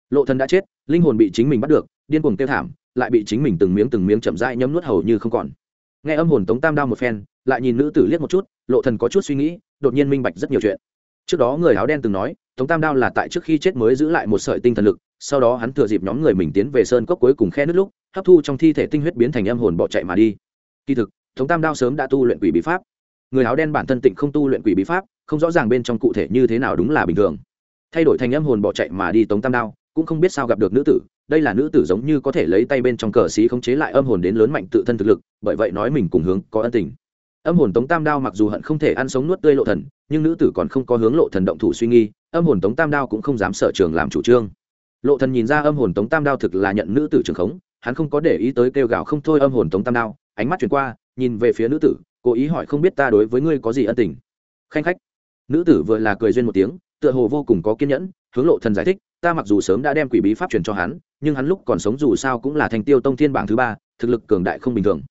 Lộ thần đã chết, linh hồn bị chính mình bắt được, điên cuồng tiêu thảm, lại bị chính mình từng miếng từng miếng chậm rãi nhấm nuốt hầu như không còn. Nghe âm hồn tống tam đao một phen, lại nhìn nữ tử liếc một chút, lộ thần có chút suy nghĩ, đột nhiên minh bạch rất nhiều chuyện. Trước đó người áo đen từng nói tống tam đao là tại trước khi chết mới giữ lại một sợi tinh thần lực, sau đó hắn thừa dịp nhóm người mình tiến về sơn cốc cuối cùng khe nước lúc, hấp thu trong thi thể tinh huyết biến thành âm hồn bỏ chạy mà đi. Kỳ thực, tống tam đao sớm đã tu luyện quỷ bí pháp. Người áo đen bản thân tịnh không tu luyện quỷ bí pháp, không rõ ràng bên trong cụ thể như thế nào đúng là bình thường. Thay đổi thành âm hồn bỏ chạy mà đi tống tam đao, cũng không biết sao gặp được nữ tử, đây là nữ tử giống như có thể lấy tay bên trong cờ xí khống chế lại âm hồn đến lớn mạnh tự thân thực lực, bởi vậy nói mình cùng hướng có ân tình. Âm hồn tống tam đao mặc dù hận không thể ăn sống nuốt tươi lộ thần, nhưng nữ tử còn không có hướng lộ thần động thủ suy nghi âm hồn tống tam đao cũng không dám sở trường làm chủ trương. Lộ thần nhìn ra âm hồn tống tam đao thực là nhận nữ tử trường khống, hắn không có để ý tới kêu gào không thôi âm hồn tống tam đao, ánh mắt chuyển qua, nhìn về phía nữ tử, cố ý hỏi không biết ta đối với ngươi có gì ân tình. Khanh khách. Nữ tử vừa là cười duyên một tiếng, tựa hồ vô cùng có kiên nhẫn, hướng lộ thần giải thích, ta mặc dù sớm đã đem quỷ bí pháp truyền cho hắn, nhưng hắn lúc còn sống dù sao cũng là thành tiêu tông thiên bảng thứ ba, thực lực cường đại không bình thường.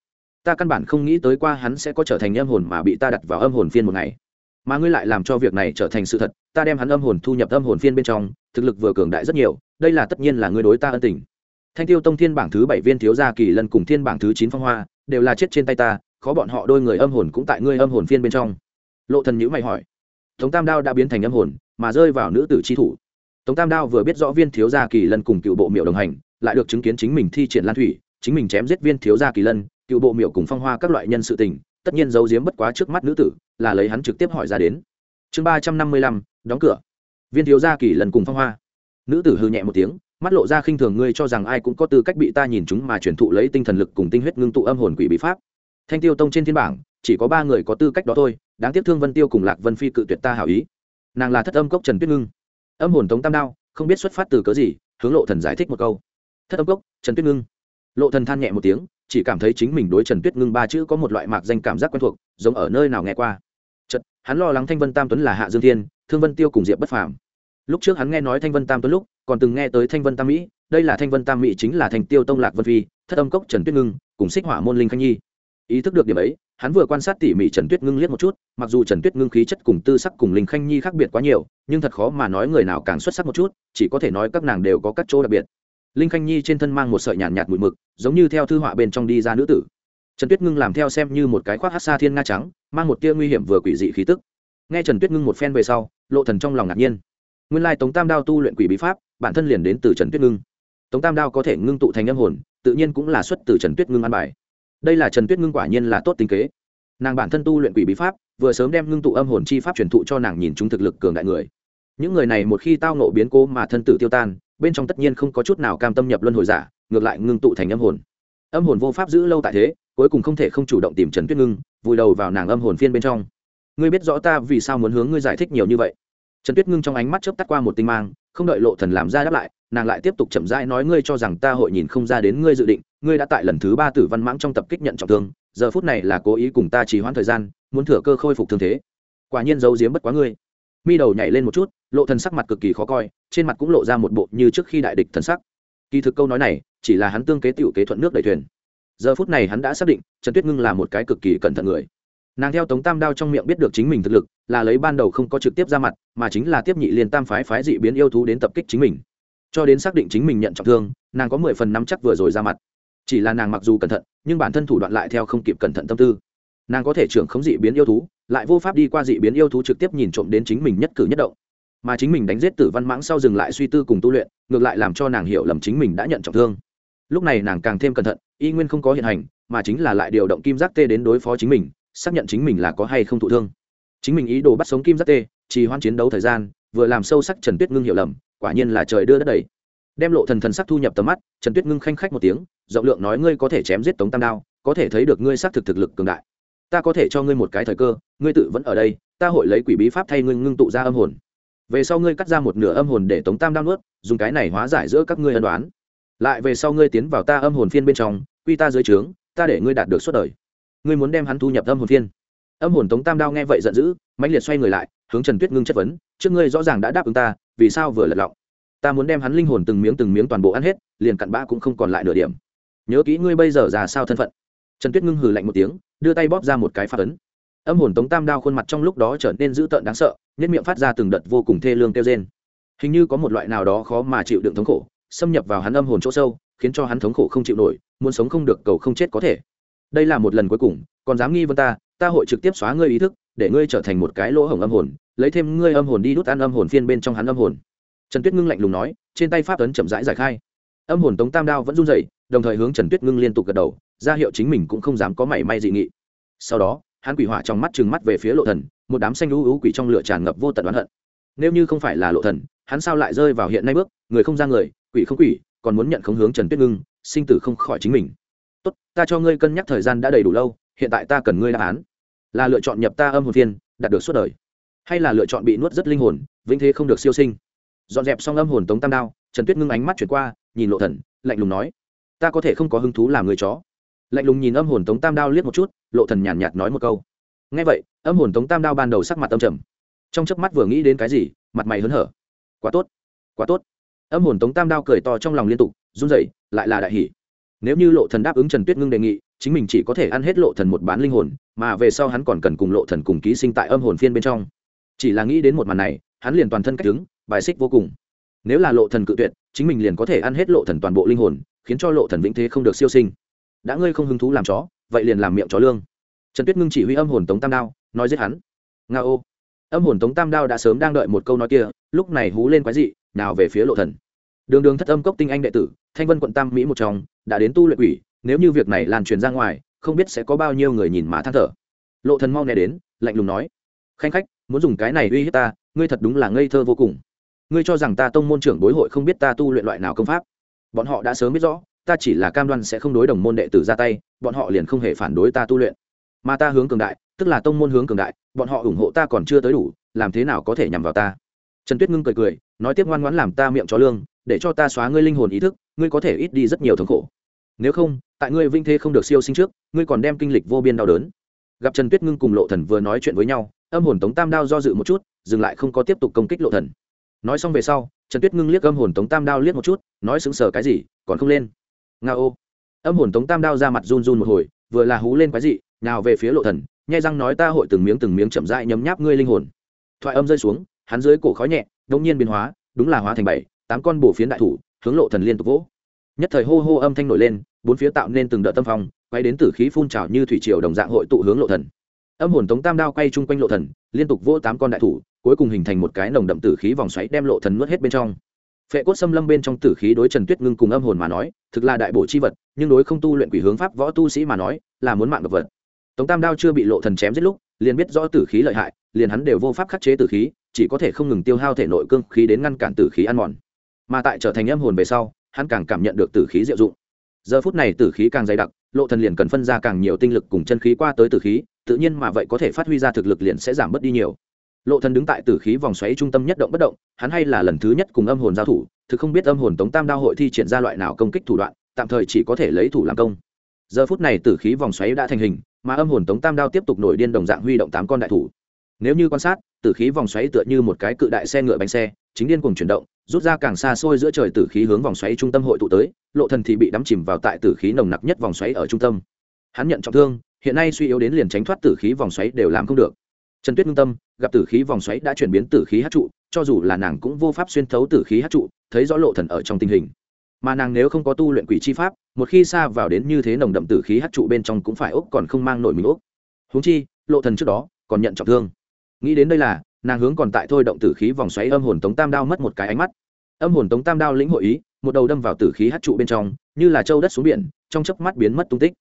Ta căn bản không nghĩ tới qua hắn sẽ có trở thành âm hồn mà bị ta đặt vào âm hồn phiên một ngày mà ngươi lại làm cho việc này trở thành sự thật, ta đem hắn âm hồn thu nhập âm hồn phiên bên trong, thực lực vừa cường đại rất nhiều, đây là tất nhiên là ngươi đối ta ân tình. Thanh tiêu tông thiên bảng thứ bảy viên thiếu gia kỳ lân cùng thiên bảng thứ chín phong hoa, đều là chết trên tay ta, khó bọn họ đôi người âm hồn cũng tại ngươi âm hồn phiên bên trong. Lộ thần nhữ mày hỏi. Tống tam đao đã biến thành âm hồn, mà rơi vào nữ tử chi thủ. Tống tam đao vừa biết rõ viên thiếu gia kỳ lân cùng cựu bộ miệu đồng hành, lại được chứng kiến chính mình thi triển lan thủy, chính mình chém giết viên thiếu gia kỳ lân, cựu bộ miệu cùng phong hoa các loại nhân sự tình tất nhiên giấu giếm bất quá trước mắt nữ tử, là lấy hắn trực tiếp hỏi ra đến. Chương ba trăm năm mươi lăm, đóng cửa. Viên thiếu gia kỳ lần cùng phong hoa. Nữ tử hư nhẹ một tiếng, mắt lộ ra khinh thường ngươi cho rằng ai cũng có tư cách bị ta nhìn chúng mà truyền thụ lấy tinh thần lực cùng tinh huyết ngưng tụ âm hồn quỷ bí pháp. Thanh tiêu tông trên thiên bảng, chỉ có ba người có tư cách đó thôi, đáng tiếc thương vân tiêu cùng lạc vân phi cự tuyệt ta hảo ý. Nàng là thất âm cốc trần tuyết ngưng. Âm hồn tống tam đao, không biết xuất phát từ cớ gì, hướng lộ thần giải thích một câu. Thất âm cốc trần tuyết ngưng. Lộ thần than nhẹ một tiếng chỉ cảm thấy chính mình đối trần tuyết ngưng ba chữ có một loại mạc danh cảm giác quen thuộc, giống ở nơi nào nghe qua. Chật hắn lo lắng thanh vân tam tuấn là hạ dương thiên, thương vân tiêu cùng diệp bất phàm. Lúc trước hắn nghe nói thanh vân tam tuấn lúc, còn từng nghe tới thanh vân tam mỹ, đây là thanh vân tam mỹ chính là thành tiêu tông lạc vân phi, thất âm cốc trần tuyết ngưng, cùng xích hỏa môn linh khanh nhi. Ý thức được điểm ấy, hắn vừa quan sát tỉ mỉ trần tuyết ngưng liếc một chút, mặc dù trần tuyết ngưng khí chất cùng tư sắc cùng linh khanh nhi khác biệt quá nhiều, nhưng thật khó mà nói người nào càng xuất sắc một chút, chỉ có thể nói các nàng đều có các chỗ đặc biệt linh khanh nhi trên thân mang một sợi nhàn nhạt, nhạt mùi mực giống như theo thư họa bên trong đi ra nữ tử. Trần tuyết ngưng làm theo xem như một cái khoác hát xa thiên nga trắng mang một tia nguy hiểm vừa quỷ dị khí tức. Nghe trần tuyết ngưng một phen về sau lộ thần trong lòng ngạc nhiên. Nguyên lai tống tam đao tu luyện quỷ bí pháp bản thân liền đến từ trần tuyết ngưng. Tống tam đao có thể ngưng tụ thành âm hồn tự nhiên cũng là xuất từ trần tuyết ngưng an bài. Đây là trần tuyết ngưng quả nhiên là tốt tính kế. Nàng bản thân tu luyện quỷ bí pháp vừa sớm đem ngưng tụ âm hồn chi pháp truyền thụ cho nàng nhìn chúng thực lực cường đại người. Những người này một khi tao nộ biến cố mà thân tử tiêu tan bên trong tất nhiên không có chút nào cam tâm nhập luân hồi giả, ngược lại ngưng tụ thành âm hồn. Âm hồn vô pháp giữ lâu tại thế, cuối cùng không thể không chủ động tìm trần tuyết ngưng, vùi đầu vào nàng âm hồn phiên bên trong. Ngươi biết rõ ta vì sao muốn hướng ngươi giải thích nhiều như vậy? Trần tuyết ngưng trong ánh mắt chớp tắt qua một tinh mang, không đợi lộ thần làm ra đáp lại, nàng lại tiếp tục chậm rãi nói ngươi cho rằng ta hội nhìn không ra đến ngươi dự định, ngươi đã tại lần thứ ba tử văn mãng trong tập kích nhận trọng thương, giờ phút này là cố ý cùng ta trì hoãn thời gian, muốn thừa cơ khôi phục thương thế. Quả nhiên giấu giếm bất quá ngươi mi đầu nhảy lên một chút, lộ thần sắc mặt cực kỳ khó coi, trên mặt cũng lộ ra một bộ như trước khi đại địch thần sắc. Kỳ thực câu nói này, chỉ là hắn tương kế tiểu kế thuận nước đẩy thuyền. Giờ phút này hắn đã xác định, trần tuyết ngưng là một cái cực kỳ cẩn thận người. Nàng theo tống tam đao trong miệng biết được chính mình thực lực, là lấy ban đầu không có trực tiếp ra mặt, mà chính là tiếp nhị liên tam phái phái dị biến yêu thú đến tập kích chính mình. Cho đến xác định chính mình nhận trọng thương, nàng có mười phần năm chắc vừa rồi ra mặt. Chỉ là nàng mặc dù cẩn thận, nhưng bản thân thủ đoạn lại theo không kịp cẩn thận tâm tư. Nàng có thể trưởng không dị biến yêu thú lại vô pháp đi qua dị biến yêu thú trực tiếp nhìn trộm đến chính mình nhất cử nhất động. Mà chính mình đánh giết tử văn mãng sau dừng lại suy tư cùng tu luyện, ngược lại làm cho nàng hiểu lầm chính mình đã nhận trọng thương. Lúc này nàng càng thêm cẩn thận, y nguyên không có hiện hành, mà chính là lại điều động kim giác tê đến đối phó chính mình, xác nhận chính mình là có hay không thụ thương. Chính mình ý đồ bắt sống kim giác tê, trì hoãn chiến đấu thời gian, vừa làm sâu sắc trần tuyết ngưng hiểu lầm, quả nhiên là trời đưa đất đầy. Đem lộ thần thần sắc thu nhập tầm mắt, trần tuyết ngưng khanh khách một tiếng, rộng lượng nói ngươi có thể chém giết tống tam đao, có thể thấy được ngươi xác thực thực lực cường đại ta có thể cho ngươi một cái thời cơ, ngươi tự vẫn ở đây, ta hội lấy quỷ bí pháp thay ngươi ngưng tụ ra âm hồn. Về sau ngươi cắt ra một nửa âm hồn để tống tam đao nuốt, dùng cái này hóa giải giữa các ngươi ân đoán lại về sau ngươi tiến vào ta âm hồn phiên bên trong, quy ta dưới trướng, ta để ngươi đạt được suốt đời. Ngươi muốn đem hắn thu nhập âm hồn phiên. Âm hồn tống tam đao nghe vậy giận dữ, mãnh liệt xoay người lại, hướng trần tuyết ngưng chất vấn, trước ngươi rõ ràng đã đáp ứng ta, vì sao vừa lật lọng? Ta muốn đem hắn linh hồn từng miếng từng miếng toàn bộ ăn hết, liền cặn bã cũng không còn lại nửa điểm. Nhớ kỹ ngươi bây giờ già sao thân phận trần tuyết ngưng hừ lạnh một tiếng, đưa tay bóp ra một cái phát ấn. Âm hồn tống tam đao khuôn mặt trong lúc đó trở nên dữ tợn đáng sợ nhất miệng phát ra từng đợt vô cùng thê lương kêu trên hình như có một loại nào đó khó mà chịu đựng thống khổ, xâm nhập vào hắn âm hồn chỗ sâu, khiến cho hắn thống khổ không chịu nổi, muốn sống không được cầu không chết có thể. Đây là một lần cuối cùng, còn dám nghi vấn ta ta hội trực tiếp xóa ngươi ý thức, để ngươi trở thành một cái lỗ hổng âm hồn, lấy thêm ngươi âm hồn đi đút ăn âm hồn phiên bên trong hắn âm hồn. Trần tuyết ngưng lạnh lùng nói, trên tay pháp ấn chậm rãi giải khai. Âm hồn tống tam đao vẫn run rẩy, đồng thời hướng trần tuyết ngưng liên tục gật đầu ra hiệu chính mình cũng không dám có mảy may dị nghị. Sau đó hắn quỷ hỏa trong mắt trừng mắt về phía lộ thần một đám xanh lũ u quỷ trong lửa tràn ngập vô tận oán hận. Nếu như không phải là lộ thần hắn sao lại rơi vào hiện nay bước? Người không ra người quỷ không quỷ còn muốn nhận không hướng trần tuyết ngưng sinh tử không khỏi chính mình. Tốt ta cho ngươi cân nhắc thời gian đã đầy đủ lâu hiện tại ta cần ngươi đáp án. Là lựa chọn nhập ta âm hồn thiên, đạt được suốt đời. Hay là lựa chọn bị nuốt rất linh hồn vĩnh thế không được siêu sinh. Dọn dẹp xong âm hồn tống tam đao trần tuyết ngưng ánh mắt chuyển qua nhìn lộ thần lạnh lùng nói ta có thể không có hứng thú làm người chó lạnh lùng nhìn âm hồn tống tam đao liếc một chút, lộ thần nhàn nhạt nói một câu. Nghe vậy, âm hồn tống tam đao ban đầu sắc mặt âm trầm. Trong chớp mắt vừa nghĩ đến cái gì, mặt mày hớn hở. Quá tốt quá tốt. Âm hồn tống tam đao cười to trong lòng liên tục, run rẩy, lại là đại hỉ. nếu như lộ thần đáp ứng trần tuyết ngưng đề nghị, chính mình chỉ có thể ăn hết lộ thần một bán linh hồn, mà về sau hắn còn cần cùng lộ thần cùng ký sinh tại âm hồn phiên bên trong. Chỉ là nghĩ đến một màn này, hắn liền toàn thân cách đứng bài xích vô cùng. Nếu là lộ thần cự tuyệt, chính mình liền có thể ăn hết lộ thần toàn bộ linh hồn, khiến cho lộ thần vĩnh thế không được siêu sinh đã ngươi không hứng thú làm chó, vậy liền làm miệng chó lương. Trần tuyết ngưng chỉ huy âm hồn tống tam đao, nói giết hắn. Nga ô. Âm hồn tống tam đao đã sớm đang đợi một câu nói kia, lúc này hú lên quái dị, nào về phía lộ thần. Đường đường thất âm cốc tinh anh đệ tử, thanh vân quận tam mỹ một trong, đã đến tu luyện quỷ, nếu như việc này lan truyền ra ngoài, không biết sẽ có bao nhiêu người nhìn mà than thở. Lộ thần mau nghe đến, lạnh lùng nói. Khanh khách, muốn dùng cái này uy hiếp ta, ngươi thật đúng là ngây thơ vô cùng. Ngươi cho rằng ta tông môn trưởng bối hội không biết ta tu luyện loại nào công pháp. Bọn họ đã sớm biết rõ ta chỉ là cam đoan sẽ không đối đồng môn đệ tử ra tay, bọn họ liền không hề phản đối ta tu luyện. Mà ta hướng cường đại, tức là tông môn hướng cường đại, bọn họ ủng hộ ta còn chưa tới đủ, làm thế nào có thể nhằm vào ta? Trần tuyết ngưng cười cười, nói tiếp ngoan ngoãn làm ta miệng cho lương, để cho ta xóa ngươi linh hồn ý thức, ngươi có thể ít đi rất nhiều thống khổ. Nếu không, tại ngươi vinh thế không được siêu sinh trước, ngươi còn đem kinh lịch vô biên đau đớn. Gặp trần tuyết ngưng cùng lộ thần vừa nói chuyện với nhau, âm hồn tống tam đao do dự một chút, dừng lại không có tiếp tục công kích lộ thần. Nói xong về sau, trần tuyết ngưng liếc âm hồn tống tam đao liếc một chút, nói sững sờ cái gì, còn không lên nga ô. Âm hồn tống tam đao ra mặt run run một hồi, vừa là hú lên cái gì nào về phía lộ thần, nhai răng nói ta hội từng miếng từng miếng chậm rãi nhấm nháp ngươi linh hồn. Thoại âm rơi xuống, hắn dưới cổ khói nhẹ đông nhiên biến hóa, đúng là hóa thành bảy, tám con bổ phiến đại thủ, hướng lộ thần liên tục vỗ. Nhất thời hô hô âm thanh nổi lên, bốn phía tạo nên từng đợt tâm phong, quay đến tử khí phun trào như thủy triều đồng dạng hội tụ hướng lộ thần. Âm hồn tống tam đao quay chung quanh lộ thần, liên tục vỗ tám con đại thủ, cuối cùng hình thành một cái nồng đậm tử khí vòng xoáy đem lộ thần nuốt hết bên trong phệ cốt xâm lâm bên trong tử khí đối trần tuyết ngưng cùng âm hồn mà nói, thực là đại bổ chi vật, nhưng đối không tu luyện quỷ hướng pháp võ tu sĩ mà nói, là muốn mạng độc vật. Tống tam đao chưa bị lộ thần chém giết lúc, liền biết rõ tử khí lợi hại, liền hắn đều vô pháp khắc chế tử khí, chỉ có thể không ngừng tiêu hao thể nội cương khí đến ngăn cản tử khí ăn mòn. Mà tại trở thành âm hồn về sau, hắn càng cảm nhận được tử khí diệu dụng. Giờ phút này tử khí càng dày đặc, lộ thần liền cần phân ra càng nhiều tinh lực cùng chân khí qua tới tử khí, tự nhiên mà vậy có thể phát huy ra thực lực liền sẽ giảm bớt đi nhiều lộ thần đứng tại tử khí vòng xoáy trung tâm nhất động bất động, hắn hay là lần thứ nhất cùng âm hồn giao thủ, thực không biết âm hồn tống tam đao hội thi triển ra loại nào công kích thủ đoạn, tạm thời chỉ có thể lấy thủ làm công. Giờ phút này tử khí vòng xoáy đã thành hình, mà âm hồn tống tam đao tiếp tục nổi điên đồng dạng huy động tám con đại thủ. Nếu như quan sát, tử khí vòng xoáy tựa như một cái cự đại xe ngựa bánh xe, chính điên cùng chuyển động, rút ra càng xa xôi giữa trời tử khí hướng vòng xoáy trung tâm hội tụ tới, lộ thần thì bị đắm chìm vào tại tử khí nồng nặc nhất vòng xoáy ở trung tâm. Hắn nhận trọng thương, hiện nay suy yếu đến liền tránh thoát tử khí vòng xoáy đều làm không được trần tuyết ngưng tâm, gặp tử khí vòng xoáy đã chuyển biến tử khí hát trụ, cho dù là nàng cũng vô pháp xuyên thấu tử khí hát trụ, thấy rõ lộ thần ở trong tình hình. Mà nàng nếu không có tu luyện quỷ chi pháp, một khi xa vào đến như thế nồng đậm tử khí hát trụ bên trong cũng phải ốc còn không mang nổi mình ốc huống chi, lộ thần trước đó còn nhận trọng thương. Nghĩ đến đây là, nàng hướng còn tại thôi động tử khí vòng xoáy âm hồn tống tam đao mất một cái ánh mắt. Âm hồn tống tam đao lĩnh hội ý, một đầu đâm vào tử khí hát trụ bên trong, như là châu đất xuống biển, trong chớp mắt biến mất tung tích.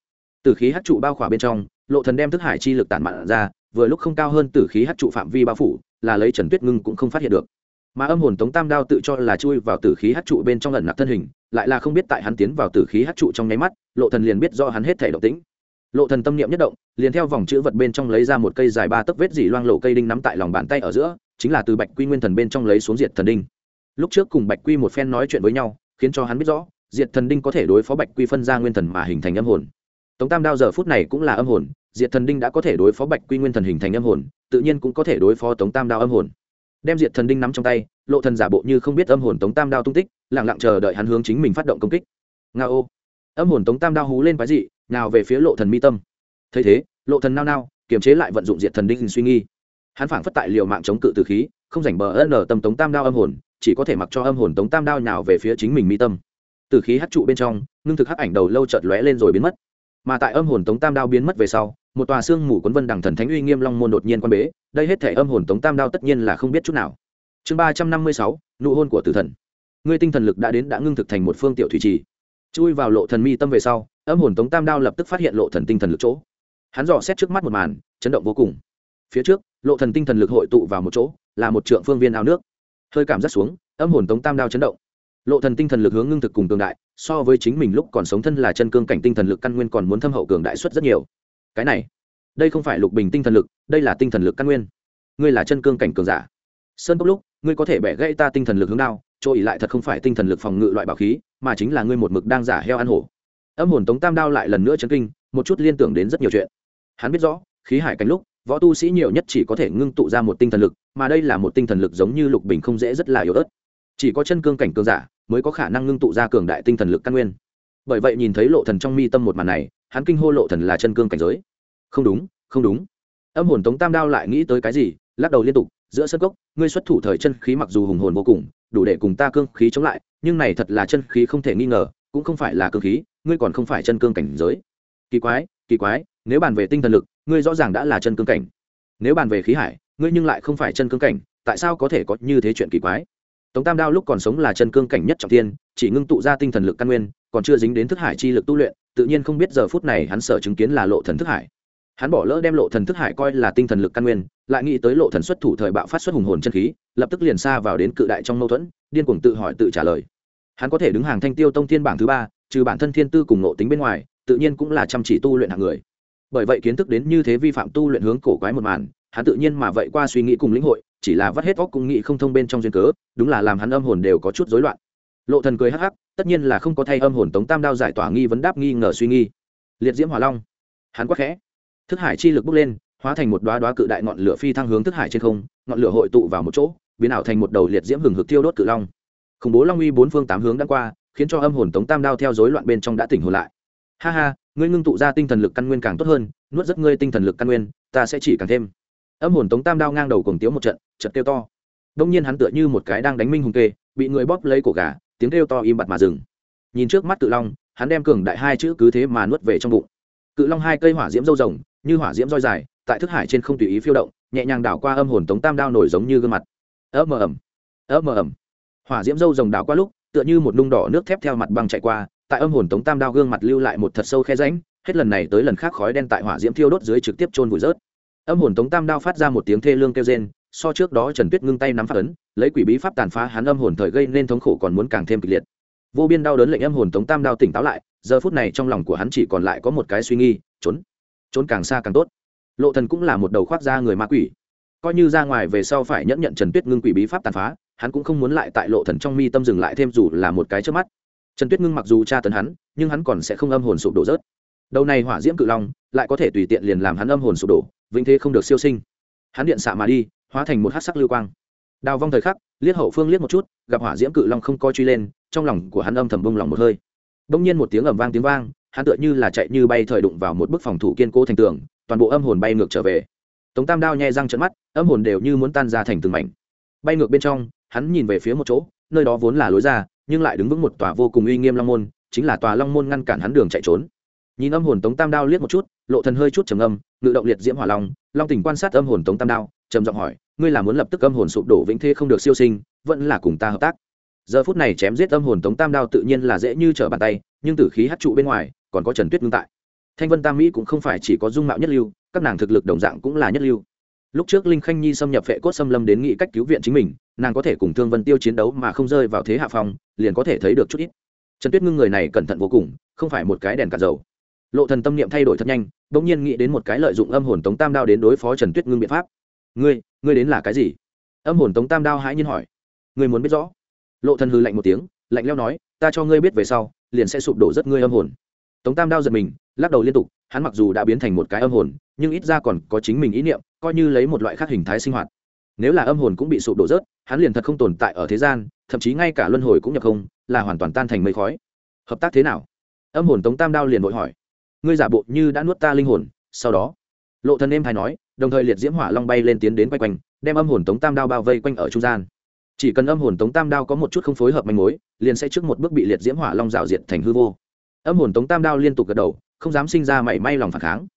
Tử khí hát trụ bao khỏa bên trong, lộ thần đem thức hải chi lực tản mạn ra vừa lúc không cao hơn tử khí hát trụ phạm vi bao phủ, là lấy trần tuyết ngưng cũng không phát hiện được. Mà âm hồn tống tam đao tự cho là chui vào tử khí hát trụ bên trong lần nạp thân hình, lại là không biết tại hắn tiến vào tử khí hát trụ trong nháy mắt, lộ thần liền biết do hắn hết thể động tĩnh. Lộ thần tâm niệm nhất động, liền theo vòng chữ vật bên trong lấy ra một cây dài ba tấc vết dỉ loang lộ cây đinh nắm tại lòng bàn tay ở giữa, chính là từ bạch quy nguyên thần bên trong lấy xuống diệt thần đinh. Lúc trước cùng bạch quy một phen nói chuyện với nhau, khiến cho hắn biết rõ, diệt thần đinh có thể đối phó bạch quy phân ra nguyên thần mà hình thành âm hồn. Tống tam đao giờ phút này cũng là âm hồn diệt thần đinh đã có thể đối phó bạch quy nguyên thần hình thành âm hồn, tự nhiên cũng có thể đối phó tống tam đao âm hồn. Đem diệt thần đinh nắm trong tay, lộ thần giả bộ như không biết âm hồn tống tam đao tung tích, lặng lặng chờ đợi hắn hướng chính mình phát động công kích. Nga ô. Âm hồn tống tam đao hú lên quái dị, nào về phía lộ thần mi tâm. Thấy thế, lộ thần nao nao, kiềm chế lại vận dụng diệt thần đinh suy nghi. Hắn phảng phất tại liều mạng chống cự từ khí, không rảnh bờ ân ở tâm tống tam đao âm hồn, chỉ có thể mặc cho âm hồn tống tam đao nào về phía chính mình mi tâm. Từ khí hắc trụ bên trong, ngưng thực hắc ảnh đầu lâu chợt lóe lên rồi biến mất mà tại âm hồn tống tam đao biến mất về sau, một tòa xương mù quấn vân đằng thần thánh uy nghiêm long môn đột nhiên quan bế, đây hết thể âm hồn tống tam đao tất nhiên là không biết chút nào. Chương ba trăm năm mươi sáu, nụ hôn của tử thần. Ngươi tinh thần lực đã đến đã ngưng thực thành một phương tiểu thủy trì. Chui vào lộ thần mi tâm về sau, âm hồn tống tam đao lập tức phát hiện lộ thần tinh thần lực chỗ. Hắn dò xét trước mắt một màn, chấn động vô cùng. Phía trước, lộ thần tinh thần lực hội tụ vào một chỗ, là một trượng phương viên ao nước. Hơi cảm giác xuống, âm hồn tống tam đao chấn động lộ thần tinh thần lực hướng ngưng thực cùng cường đại, so với chính mình lúc còn sống thân là chân cương cảnh tinh thần lực căn nguyên còn muốn thâm hậu cường đại suất rất nhiều. Cái này, đây không phải lục bình tinh thần lực, đây là tinh thần lực căn nguyên. Ngươi là chân cương cảnh cường giả. Sơn cốc lúc, ngươi có thể bẻ gãy ta tinh thần lực hướng đao, chỗ ỉ lại thật không phải tinh thần lực phòng ngự loại bảo khí, mà chính là ngươi một mực đang giả heo ăn hổ. Âm hồn tống tam đao lại lần nữa chấn kinh, một chút liên tưởng đến rất nhiều chuyện. Hắn biết rõ, khí hải cánh lúc, võ tu sĩ nhiều nhất chỉ có thể ngưng tụ ra một tinh thần lực, mà đây là một tinh thần lực giống như lục bình không dễ rất là yếu ớt. Chỉ có chân cương cảnh cường giả mới có khả năng ngưng tụ ra cường đại tinh thần lực căn nguyên. Bởi vậy nhìn thấy lộ thần trong mi tâm một màn này, hắn kinh hô lộ thần là chân cương cảnh giới. Không đúng không đúng. Âm hồn tống tam đao lại nghĩ tới cái gì, lắc đầu liên tục, giữa sân cốc, ngươi xuất thủ thời chân khí mặc dù hùng hồn vô cùng, đủ để cùng ta cương khí chống lại, nhưng này thật là chân khí không thể nghi ngờ, cũng không phải là cương khí, ngươi còn không phải chân cương cảnh giới. Kỳ quái kỳ quái, nếu bàn về tinh thần lực, ngươi rõ ràng đã là chân cương cảnh. Nếu bàn về khí hải, ngươi nhưng lại không phải chân cương cảnh, tại sao có thể có như thế chuyện kỳ quái? Tống tam đao lúc còn sống là chân cương cảnh nhất trọng thiên, chỉ ngưng tụ ra tinh thần lực căn nguyên còn chưa dính đến thức hải chi lực tu luyện tự nhiên không biết giờ phút này hắn sợ chứng kiến là lộ thần thức hải. Hắn bỏ lỡ đem lộ thần thức hải coi là tinh thần lực căn nguyên lại nghĩ tới lộ thần xuất thủ thời bạo phát xuất hùng hồn chân khí lập tức liền xa vào đến cự đại trong mâu thuẫn điên cuồng tự hỏi tự trả lời. Hắn có thể đứng hàng thanh tiêu tông thiên bảng thứ ba trừ bản thân thiên tư cùng nộ tính bên ngoài tự nhiên cũng là chăm chỉ tu luyện hạng người. Bởi vậy kiến thức đến như thế vi phạm tu luyện hướng cổ quái một màn hắn tự nhiên mà vậy qua suy nghĩ cùng lĩnh hội chỉ là vắt hết óc cũng nghĩ không thông bên trong duyên cớ, đúng là làm hắn âm hồn đều có chút rối loạn. Lộ thần cười hắc hắc, tất nhiên là không có thay âm hồn tống tam đao giải tỏa nghi vấn đáp nghi ngờ suy nghi. Liệt diễm hỏa long. Hắn quát khẽ. Thức hải chi lực bốc lên, hóa thành một đoá đoá cự đại ngọn lửa phi thăng hướng thức hải trên không, ngọn lửa hội tụ vào một chỗ, biến ảo thành một đầu liệt diễm hừng hực tiêu đốt cự long. Khủng bố long uy bốn phương tám hướng đã qua, khiến cho âm hồn tống tam đao theo rối loạn bên trong đã tỉnh hồn lại. Ha ha, ngươi ngưng tụ ra tinh thần lực căn nguyên càng tốt hơn, nuốt rất ngươi tinh thần lực căn nguyên, ta sẽ chỉ càng thêm âm hồn tống tam đao ngang đầu cùng tiếu một trận trận kêu to. Đông nhiên hắn tựa như một cái đang đánh minh hùng kê, bị người bóp lấy cổ gà, tiếng kêu to im bặt mà dừng. Nhìn trước mắt cự long, hắn đem cường đại hai chữ cứ thế mà nuốt về trong bụng. Cự long hai cây hỏa diễm râu rồng, như hỏa diễm roi dài, tại thức hải trên không tùy ý phiêu động, nhẹ nhàng đảo qua âm hồn tống tam đao nổi giống như gương mặt. Ớ mờ ẩm ớ mờ ẩm. Hỏa diễm râu rồng đảo qua lúc, tựa như một nung đỏ nước thép theo mặt băng chạy qua, tại âm hồn tống tam đao gương mặt lưu lại một thật sâu khe ránh hết lần này tới lần khác khói đen tại hỏa diễm thiêu đốt dưới trực tiếp trôn vùi rớt âm hồn tống tam đao phát ra một tiếng thê lương kêu rên, so trước đó trần tuyết ngưng tay nắm phát ấn, lấy quỷ bí pháp tàn phá hắn âm hồn thời gây nên thống khổ còn muốn càng thêm kịch liệt. Vô biên đau đớn lệnh âm hồn tống tam đao tỉnh táo lại, giờ phút này trong lòng của hắn chỉ còn lại có một cái suy nghi, trốn trốn càng xa càng tốt. Lộ thần cũng là một đầu khoác ra người ma quỷ. Coi như ra ngoài về sau phải nhẫn nhận trần tuyết ngưng quỷ bí pháp tàn phá, hắn cũng không muốn lại tại lộ thần trong mi tâm dừng lại thêm dù là một cái trước mắt. Trần tuyết ngưng mặc dù tra tấn hắn, nhưng hắn còn sẽ không âm hồn sụp đổ rớt. Đầu này hỏa diễm cự long, lại có thể tùy tiện liền làm hắn âm hồn sụp đổ vĩnh thế không được siêu sinh. Hắn điện xạ mà đi, hóa thành một hát sắc lưu quang. Đào vong thời khắc liếc hậu phương liếc một chút, gặp hỏa diễm cự long không coi truy lên, trong lòng của hắn âm thầm bông lòng một hơi. Bỗng nhiên một tiếng ầm vang tiếng vang, hắn tựa như là chạy như bay thời đụng vào một bức phòng thủ kiên cố thành tường, toàn bộ âm hồn bay ngược trở về. Tống tam đao nhẹ răng trận mắt, âm hồn đều như muốn tan ra thành từng mảnh. Bay ngược bên trong, hắn nhìn về phía một chỗ, nơi đó vốn là lối ra, nhưng lại đứng vững một tòa vô cùng uy nghiêm long môn, chính là tòa long môn ngăn cản hắn đường chạy trốn nhìn âm hồn tống tam đao liếc một chút, lộ thần hơi chút trầm âm ngự động liệt diễm hỏa long long tình quan sát âm hồn tống tam đao, trầm giọng hỏi, ngươi là muốn lập tức âm hồn sụp đổ vĩnh thế không được siêu sinh, vẫn là cùng ta hợp tác. Giờ phút này chém giết âm hồn tống tam đao tự nhiên là dễ như trở bàn tay, nhưng tử khí hất trụ bên ngoài, còn có trần tuyết ngưng tại. Thanh vân tam mỹ cũng không phải chỉ có dung mạo nhất lưu, các nàng thực lực đồng dạng cũng là nhất lưu. Lúc trước linh khanh nhi xâm nhập vệ cốt xâm lâm đến nghị cách cứu viện chính mình, nàng có thể cùng thương vân tiêu chiến đấu mà không rơi vào thế hạ phong, liền có thể thấy được chút ít. Trần tuyết ngưng người này cẩn thận vô cùng, không phải một cái đèn cả dầu lộ thần tâm niệm thay đổi thật nhanh đ nhiên nghĩ đến một cái lợi dụng âm hồn tống tam đao đến đối phó trần tuyết ngưng biện pháp. Ngươi ngươi đến là cái gì? Âm hồn tống tam đao hãi nhiên hỏi. Ngươi muốn biết rõ. Lộ thần hư lạnh một tiếng, lạnh leo nói, ta cho ngươi biết về sau, liền sẽ sụp đổ rất ngươi âm hồn. Tống tam đao giật mình, lắc đầu liên tục, hắn mặc dù đã biến thành một cái âm hồn, nhưng ít ra còn có chính mình ý niệm, coi như lấy một loại khác hình thái sinh hoạt. Nếu là âm hồn cũng bị sụp đổ rớt, hắn liền thật không tồn tại ở thế gian, thậm chí ngay cả luân hồi cũng nhập không, là hoàn toàn tan thành mây khói. Hợp tác thế nào? Âm hồn tống tam đao liền vội hỏi ngươi giả bộ như đã nuốt ta linh hồn, sau đó, lộ thần em hay nói, đồng thời liệt diễm hỏa long bay lên tiến đến quay quanh, đem âm hồn tống tam đao bao vây quanh ở trung gian. Chỉ cần âm hồn tống tam đao có một chút không phối hợp manh mối, liền sẽ trước một bước bị liệt diễm hỏa long rào diệt thành hư vô. Âm hồn tống tam đao liên tục gật đầu, không dám sinh ra mảy may lòng phản kháng.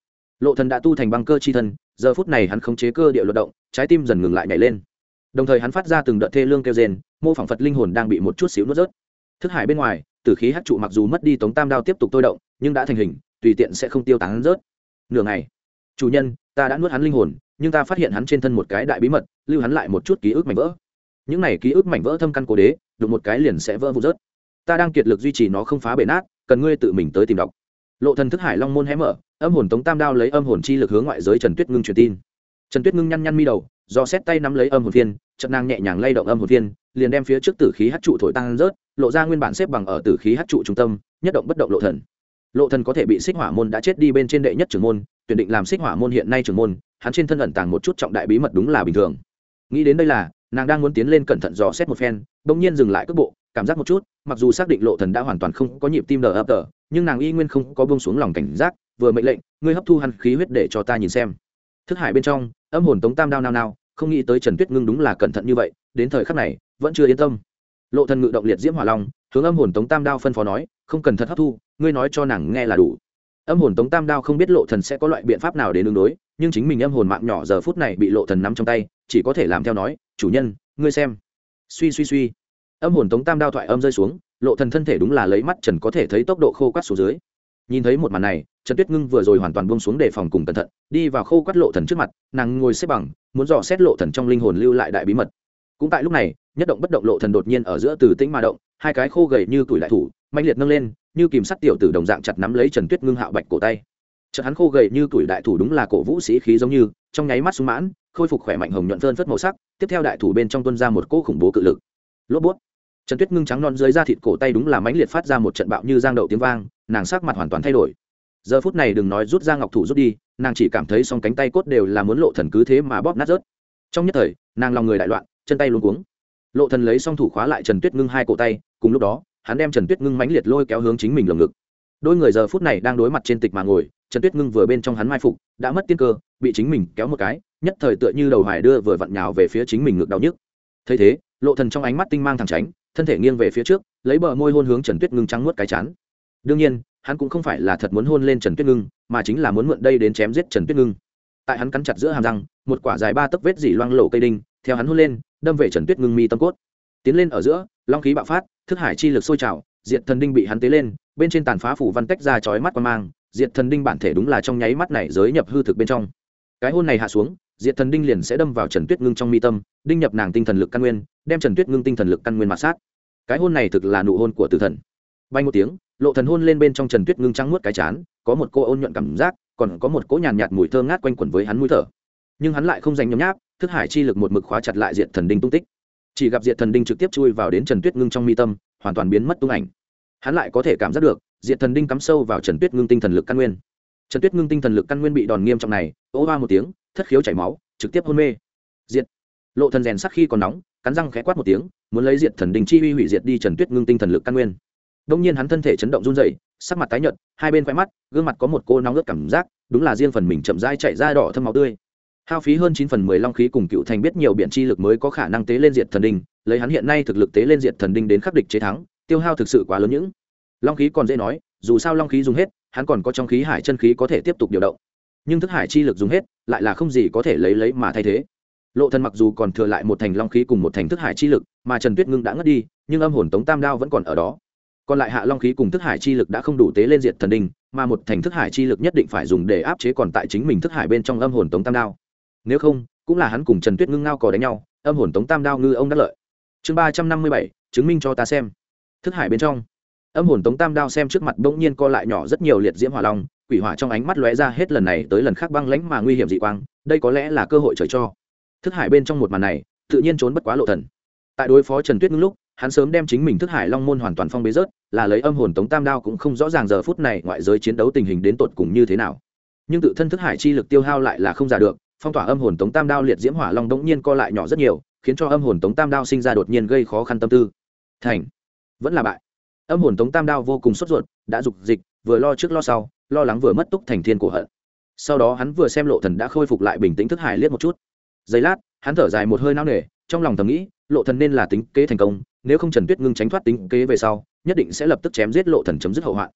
Lộ thần đã tu thành băng cơ chi thân, giờ phút này hắn khống chế cơ địa luật động, trái tim dần ngừng lại nhảy lên. Đồng thời hắn phát ra từng đợt thê lương kêu rên, mô phỏng phật linh hồn đang bị một chút xíu nuốt rớt. Thức hải bên ngoài, tử khí hắc trụ mặc dù mất đi tống tam đao tiếp tục tôi động, nhưng đã thành hình tùy tiện sẽ không tiêu tán rớt. Nửa ngày, chủ nhân, ta đã nuốt hắn linh hồn, nhưng ta phát hiện hắn trên thân một cái đại bí mật, lưu hắn lại một chút ký ức mảnh vỡ. Những này ký ức mảnh vỡ thâm căn cố đế, đụng một cái liền sẽ vỡ vụt rớt. Ta đang kiệt lực duy trì nó không phá bể nát, cần ngươi tự mình tới tìm đọc. Lộ thần thức hải long môn hé mở, âm hồn tống tam đao lấy âm hồn chi lực hướng ngoại giới trần tuyết ngưng truyền tin. Trần tuyết ngưng nhăn nhăn mi đầu, do xét tay nắm lấy âm hồn viên trận nàng nhẹ nhàng lay động âm hồn viên liền đem phía trước tử khí hắc trụ thổi tăng rớt, lộ ra nguyên bản xếp bằng ở tử khí hắc trụ trung tâm, nhất động bất động lộ thần lộ thần có thể bị xích hỏa môn đã chết đi bên trên đệ nhất trưởng môn, tuyển định làm xích hỏa môn hiện nay trưởng môn, hắn trên thân ẩn tàng một chút trọng đại bí mật đúng là bình thường. Nghĩ đến đây là, nàng đang muốn tiến lên cẩn thận dò xét một phen, bỗng nhiên dừng lại cước bộ, cảm giác một chút, mặc dù xác định lộ thần đã hoàn toàn không có nhịp tim đờ ấp tờ, nhưng nàng y nguyên không có buông xuống lòng cảnh giác, vừa mệnh lệnh, ngươi hấp thu hắn khí huyết để cho ta nhìn xem. Thức hải bên trong, âm hồn tống tam đao nao nao, không nghĩ tới trần tuyết ngưng đúng là cẩn thận như vậy, đến thời khắc này, vẫn chưa yên tâm. Lộ thần ngự động liệt diễm hỏa long, hướng âm hồn tống tam đao phân phó nói không cần thật hấp thu, ngươi nói cho nàng nghe là đủ. Âm hồn tống tam đao không biết lộ thần sẽ có loại biện pháp nào để đương đối, nhưng chính mình âm hồn mạng nhỏ giờ phút này bị lộ thần nắm trong tay, chỉ có thể làm theo nói, chủ nhân, ngươi xem. Suy suy suy. Âm hồn tống tam đao thoại âm rơi xuống, lộ thần thân thể đúng là lấy mắt trần có thể thấy tốc độ khô quắt xuống dưới. Nhìn thấy một màn này, trần tuyết ngưng vừa rồi hoàn toàn buông xuống để phòng cùng cẩn thận, đi vào khô quắt lộ thần trước mặt, nàng ngồi xếp bằng, muốn dò xét lộ thần trong linh hồn lưu lại đại bí mật. Cũng tại lúc này, nhất động bất động lộ thần đột nhiên ở giữa từ tĩnh mà động, hai cái khô gầy như tuổi đại thủ mạnh liệt nâng lên, như kìm sắt tiểu tử đồng dạng chặt nắm lấy trần tuyết ngưng hạo bạch cổ tay. Chợt hắn khô gầy như tuổi đại thủ đúng là cổ vũ sĩ khí giống như, trong nháy mắt sung mãn, khôi phục khỏe mạnh hồng nhuận phơn phất màu sắc, tiếp theo đại thủ bên trong tuân ra một cỗ khủng bố cự lực. Lốp bút. Trần tuyết ngưng trắng non dưới da thịt cổ tay đúng là mãnh liệt phát ra một trận bạo như giang đậu tiếng vang, nàng sắc mặt hoàn toàn thay đổi. Giờ phút này đừng nói rút ra ngọc thủ rút đi, nàng chỉ cảm thấy song cánh tay cốt đều là muốn lộ thần cứ thế mà bóp nát rớt. Trong nhất thời, nàng lòng người đại loạn, chân tay luôn cuống. Lộ thần lấy song thủ khóa lại trần tuyết ngưng hai cổ tay, cùng lúc đó hắn đem trần tuyết ngưng mãnh liệt lôi kéo hướng chính mình lồng ngực. Đôi người giờ phút này đang đối mặt trên tịch mà ngồi, trần tuyết ngưng vừa bên trong hắn mai phục, đã mất tiên cơ, bị chính mình kéo một cái, nhất thời tựa như đầu hải đưa vừa vặn nhào về phía chính mình ngực đau nhức. Thấy thế, lộ thần trong ánh mắt tinh mang thẳng tránh, thân thể nghiêng về phía trước, lấy bờ môi hôn hướng trần tuyết ngưng trắng nuốt cái chán. Đương nhiên, hắn cũng không phải là thật muốn hôn lên trần tuyết ngưng, mà chính là muốn mượn đây đến chém giết trần tuyết ngưng. Tại hắn cắn chặt giữa hàm răng, một quả dài ba tấc vết dỉ loang lổ cây đinh, theo hắn hôn lên, đâm về trần tuyết ngưng mi tâm cốt tiến lên ở giữa long khí bạo phát thức hải chi lực sôi trào diệt thần đinh bị hắn tế lên bên trên tàn phá phủ văn tách ra chói mắt qua mang diệt thần đinh bản thể đúng là trong nháy mắt này giới nhập hư thực bên trong. Cái hôn này hạ xuống diệt thần đinh liền sẽ đâm vào trần tuyết ngưng trong mi tâm đinh nhập nàng tinh thần lực căn nguyên đem trần tuyết ngưng tinh thần lực căn nguyên mặt sát. Cái hôn này thực là nụ hôn của tử thần. Bay một tiếng lộ thần hôn lên bên trong trần tuyết ngưng trắng muốt cái chán có một cô ôn nhuận cảm giác còn có một cỗ nhàn nhạt, nhạt mùi thơm ngát quanh quẩn với hắn mũi thở. Nhưng hắn lại không dành nhấm nháp thức hải chi lực một mực khóa chặt lại diệt thần đinh tung tích chỉ gặp diệt thần đinh trực tiếp chui vào đến trần tuyết ngưng trong mi tâm, hoàn toàn biến mất tung ảnh. Hắn lại có thể cảm giác được, diệt thần đinh cắm sâu vào trần tuyết ngưng tinh thần lực căn nguyên. Trần tuyết ngưng tinh thần lực căn nguyên bị đòn nghiêm trọng này, ố ba một tiếng, thất khiếu chảy máu, trực tiếp hôn mê. Diệt. Lộ thần rèn sắc khi còn nóng, cắn răng khẽ quát một tiếng, muốn lấy diệt thần đình chi uy hủy diệt đi trần tuyết ngưng tinh thần lực căn nguyên. Đông nhiên hắn thân thể chấn động run rẩy, sắc mặt tái nhợt, hai bên khoe mắt, gương mặt có một cô nóng ướt cảm giác, đúng là riêng phần mình chậm rãi chạy ra đỏ thâm máu tươi hao phí hơn chín phần mười long khí cùng cựu thành biết nhiều biện chi lực mới có khả năng tế lên diệt thần đình lấy hắn hiện nay thực lực tế lên diệt thần đình đến khắc địch chế thắng, tiêu hao thực sự quá lớn những long khí còn dễ nói, dù sao long khí dùng hết, hắn còn có trong khí hải chân khí có thể tiếp tục điều động. Nhưng thức hải chi lực dùng hết, lại là không gì có thể lấy lấy mà thay thế. Lộ thần mặc dù còn thừa lại một thành long khí cùng một thành thức hải chi lực, mà trần tuyết ngưng đã ngất đi, nhưng âm hồn tống tam đao vẫn còn ở đó. Còn lại hạ long khí cùng thức hải chi lực đã không đủ tế lên diệt thần đinh, mà một thành thức hải chi lực nhất định phải dùng để áp chế còn tại chính mình thức hải bên trong âm hồn tống tam đao nếu không, cũng là hắn cùng trần tuyết ngưng ngao cò đánh nhau, âm hồn tống tam đao ngư ông đắc lợi. Chương ba trăm năm mươi bảy, chứng minh cho ta xem. Thức hải bên trong. Âm hồn tống tam đao xem trước mặt bỗng nhiên co lại nhỏ rất nhiều liệt diễm hỏa long, quỷ hỏa trong ánh mắt lóe ra hết lần này tới lần khác băng lãnh mà nguy hiểm dị quang, đây có lẽ là cơ hội trời cho. Thức hải bên trong một màn này, tự nhiên trốn bất quá lộ thần. Tại đối phó trần tuyết ngưng lúc, hắn sớm đem chính mình thức hải long môn hoàn toàn phong bế rớt, là lấy âm hồn tống tam đao cũng không rõ ràng giờ phút này ngoại giới chiến đấu tình hình đến tột cùng như thế nào. Nhưng tự thân thức hải chi lực tiêu hao lại là không giả được phong tỏa âm hồn tống tam đao liệt diễm hỏa long đống nhiên co lại nhỏ rất nhiều, khiến cho âm hồn tống tam đao sinh ra đột nhiên gây khó khăn tâm tư. Thành, vẫn là bại. Âm hồn tống tam đao vô cùng sốt ruột, đã dục dịch, vừa lo trước lo sau, lo lắng vừa mất túc thành thiên của hận. Sau đó hắn vừa xem lộ thần đã khôi phục lại bình tĩnh thức hải liếc một chút. Giây lát, hắn thở dài một hơi nao nề, trong lòng thầm nghĩ, lộ thần nên là tính kế thành công, nếu không trần tuyết ngưng tránh thoát tính kế về sau, nhất định sẽ lập tức chém giết lộ thần chấm dứt hậu hoạn.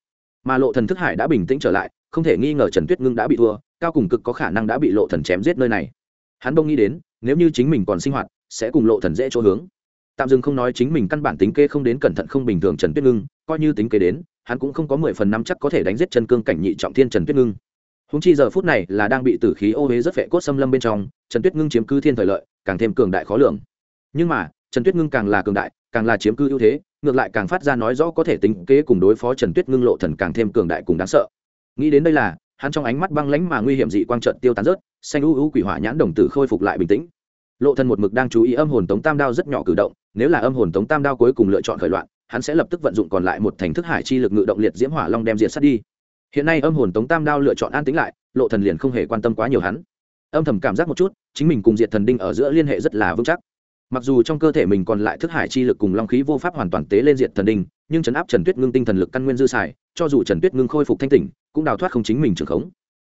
Mà lộ thần thức hải đã bình tĩnh trở lại, không thể nghi ngờ trần tuyết ngưng đã bị thua cao cùng cực có khả năng đã bị lộ thần chém giết nơi này. Hắn bông nghĩ đến, nếu như chính mình còn sinh hoạt, sẽ cùng lộ thần dễ chỗ hướng. Tạm dừng không nói chính mình căn bản tính kê không đến cẩn thận không bình thường trần tuyết ngưng, coi như tính kế đến, hắn cũng không có mười phần năm chắc có thể đánh giết chân cương cảnh nhị trọng thiên trần tuyết ngưng. Húng chi giờ phút này là đang bị tử khí ô huế rất vệ cốt xâm lâm bên trong, trần tuyết ngưng chiếm cứ thiên thời lợi, càng thêm cường đại khó lường. Nhưng mà, trần tuyết ngưng càng là cường đại, càng là chiếm cứ ưu thế, ngược lại càng phát ra nói rõ có thể tính kế cùng đối phó trần tuyết ngưng lộ thần càng thêm cường đại cùng đáng sợ. Nghĩ đến đây là hắn trong ánh mắt băng lãnh mà nguy hiểm dị quang trận tiêu tán rớt, xanh u u quỷ hỏa nhãn đồng tử khôi phục lại bình tĩnh. Lộ thần một mực đang chú ý âm hồn tống tam đao rất nhỏ cử động, nếu là âm hồn tống tam đao cuối cùng lựa chọn khởi loạn, hắn sẽ lập tức vận dụng còn lại một thành thức hải chi lực ngự động liệt diễm hỏa long đem diệt sát đi. Hiện nay âm hồn tống tam đao lựa chọn an tĩnh lại, lộ thần liền không hề quan tâm quá nhiều hắn. Âm thầm cảm giác một chút, chính mình cùng diệt thần đinh ở giữa liên hệ rất là vững chắc. Mặc dù trong cơ thể mình còn lại thức hải chi lực cùng long khí vô pháp hoàn toàn tế lên diệt thần đinh, nhưng chấn áp trần tuyết ngưng tinh thần lực căn nguyên dư xài cho dù trần tuyết ngưng khôi phục thanh tỉnh, cũng đào thoát không chính mình trường khống.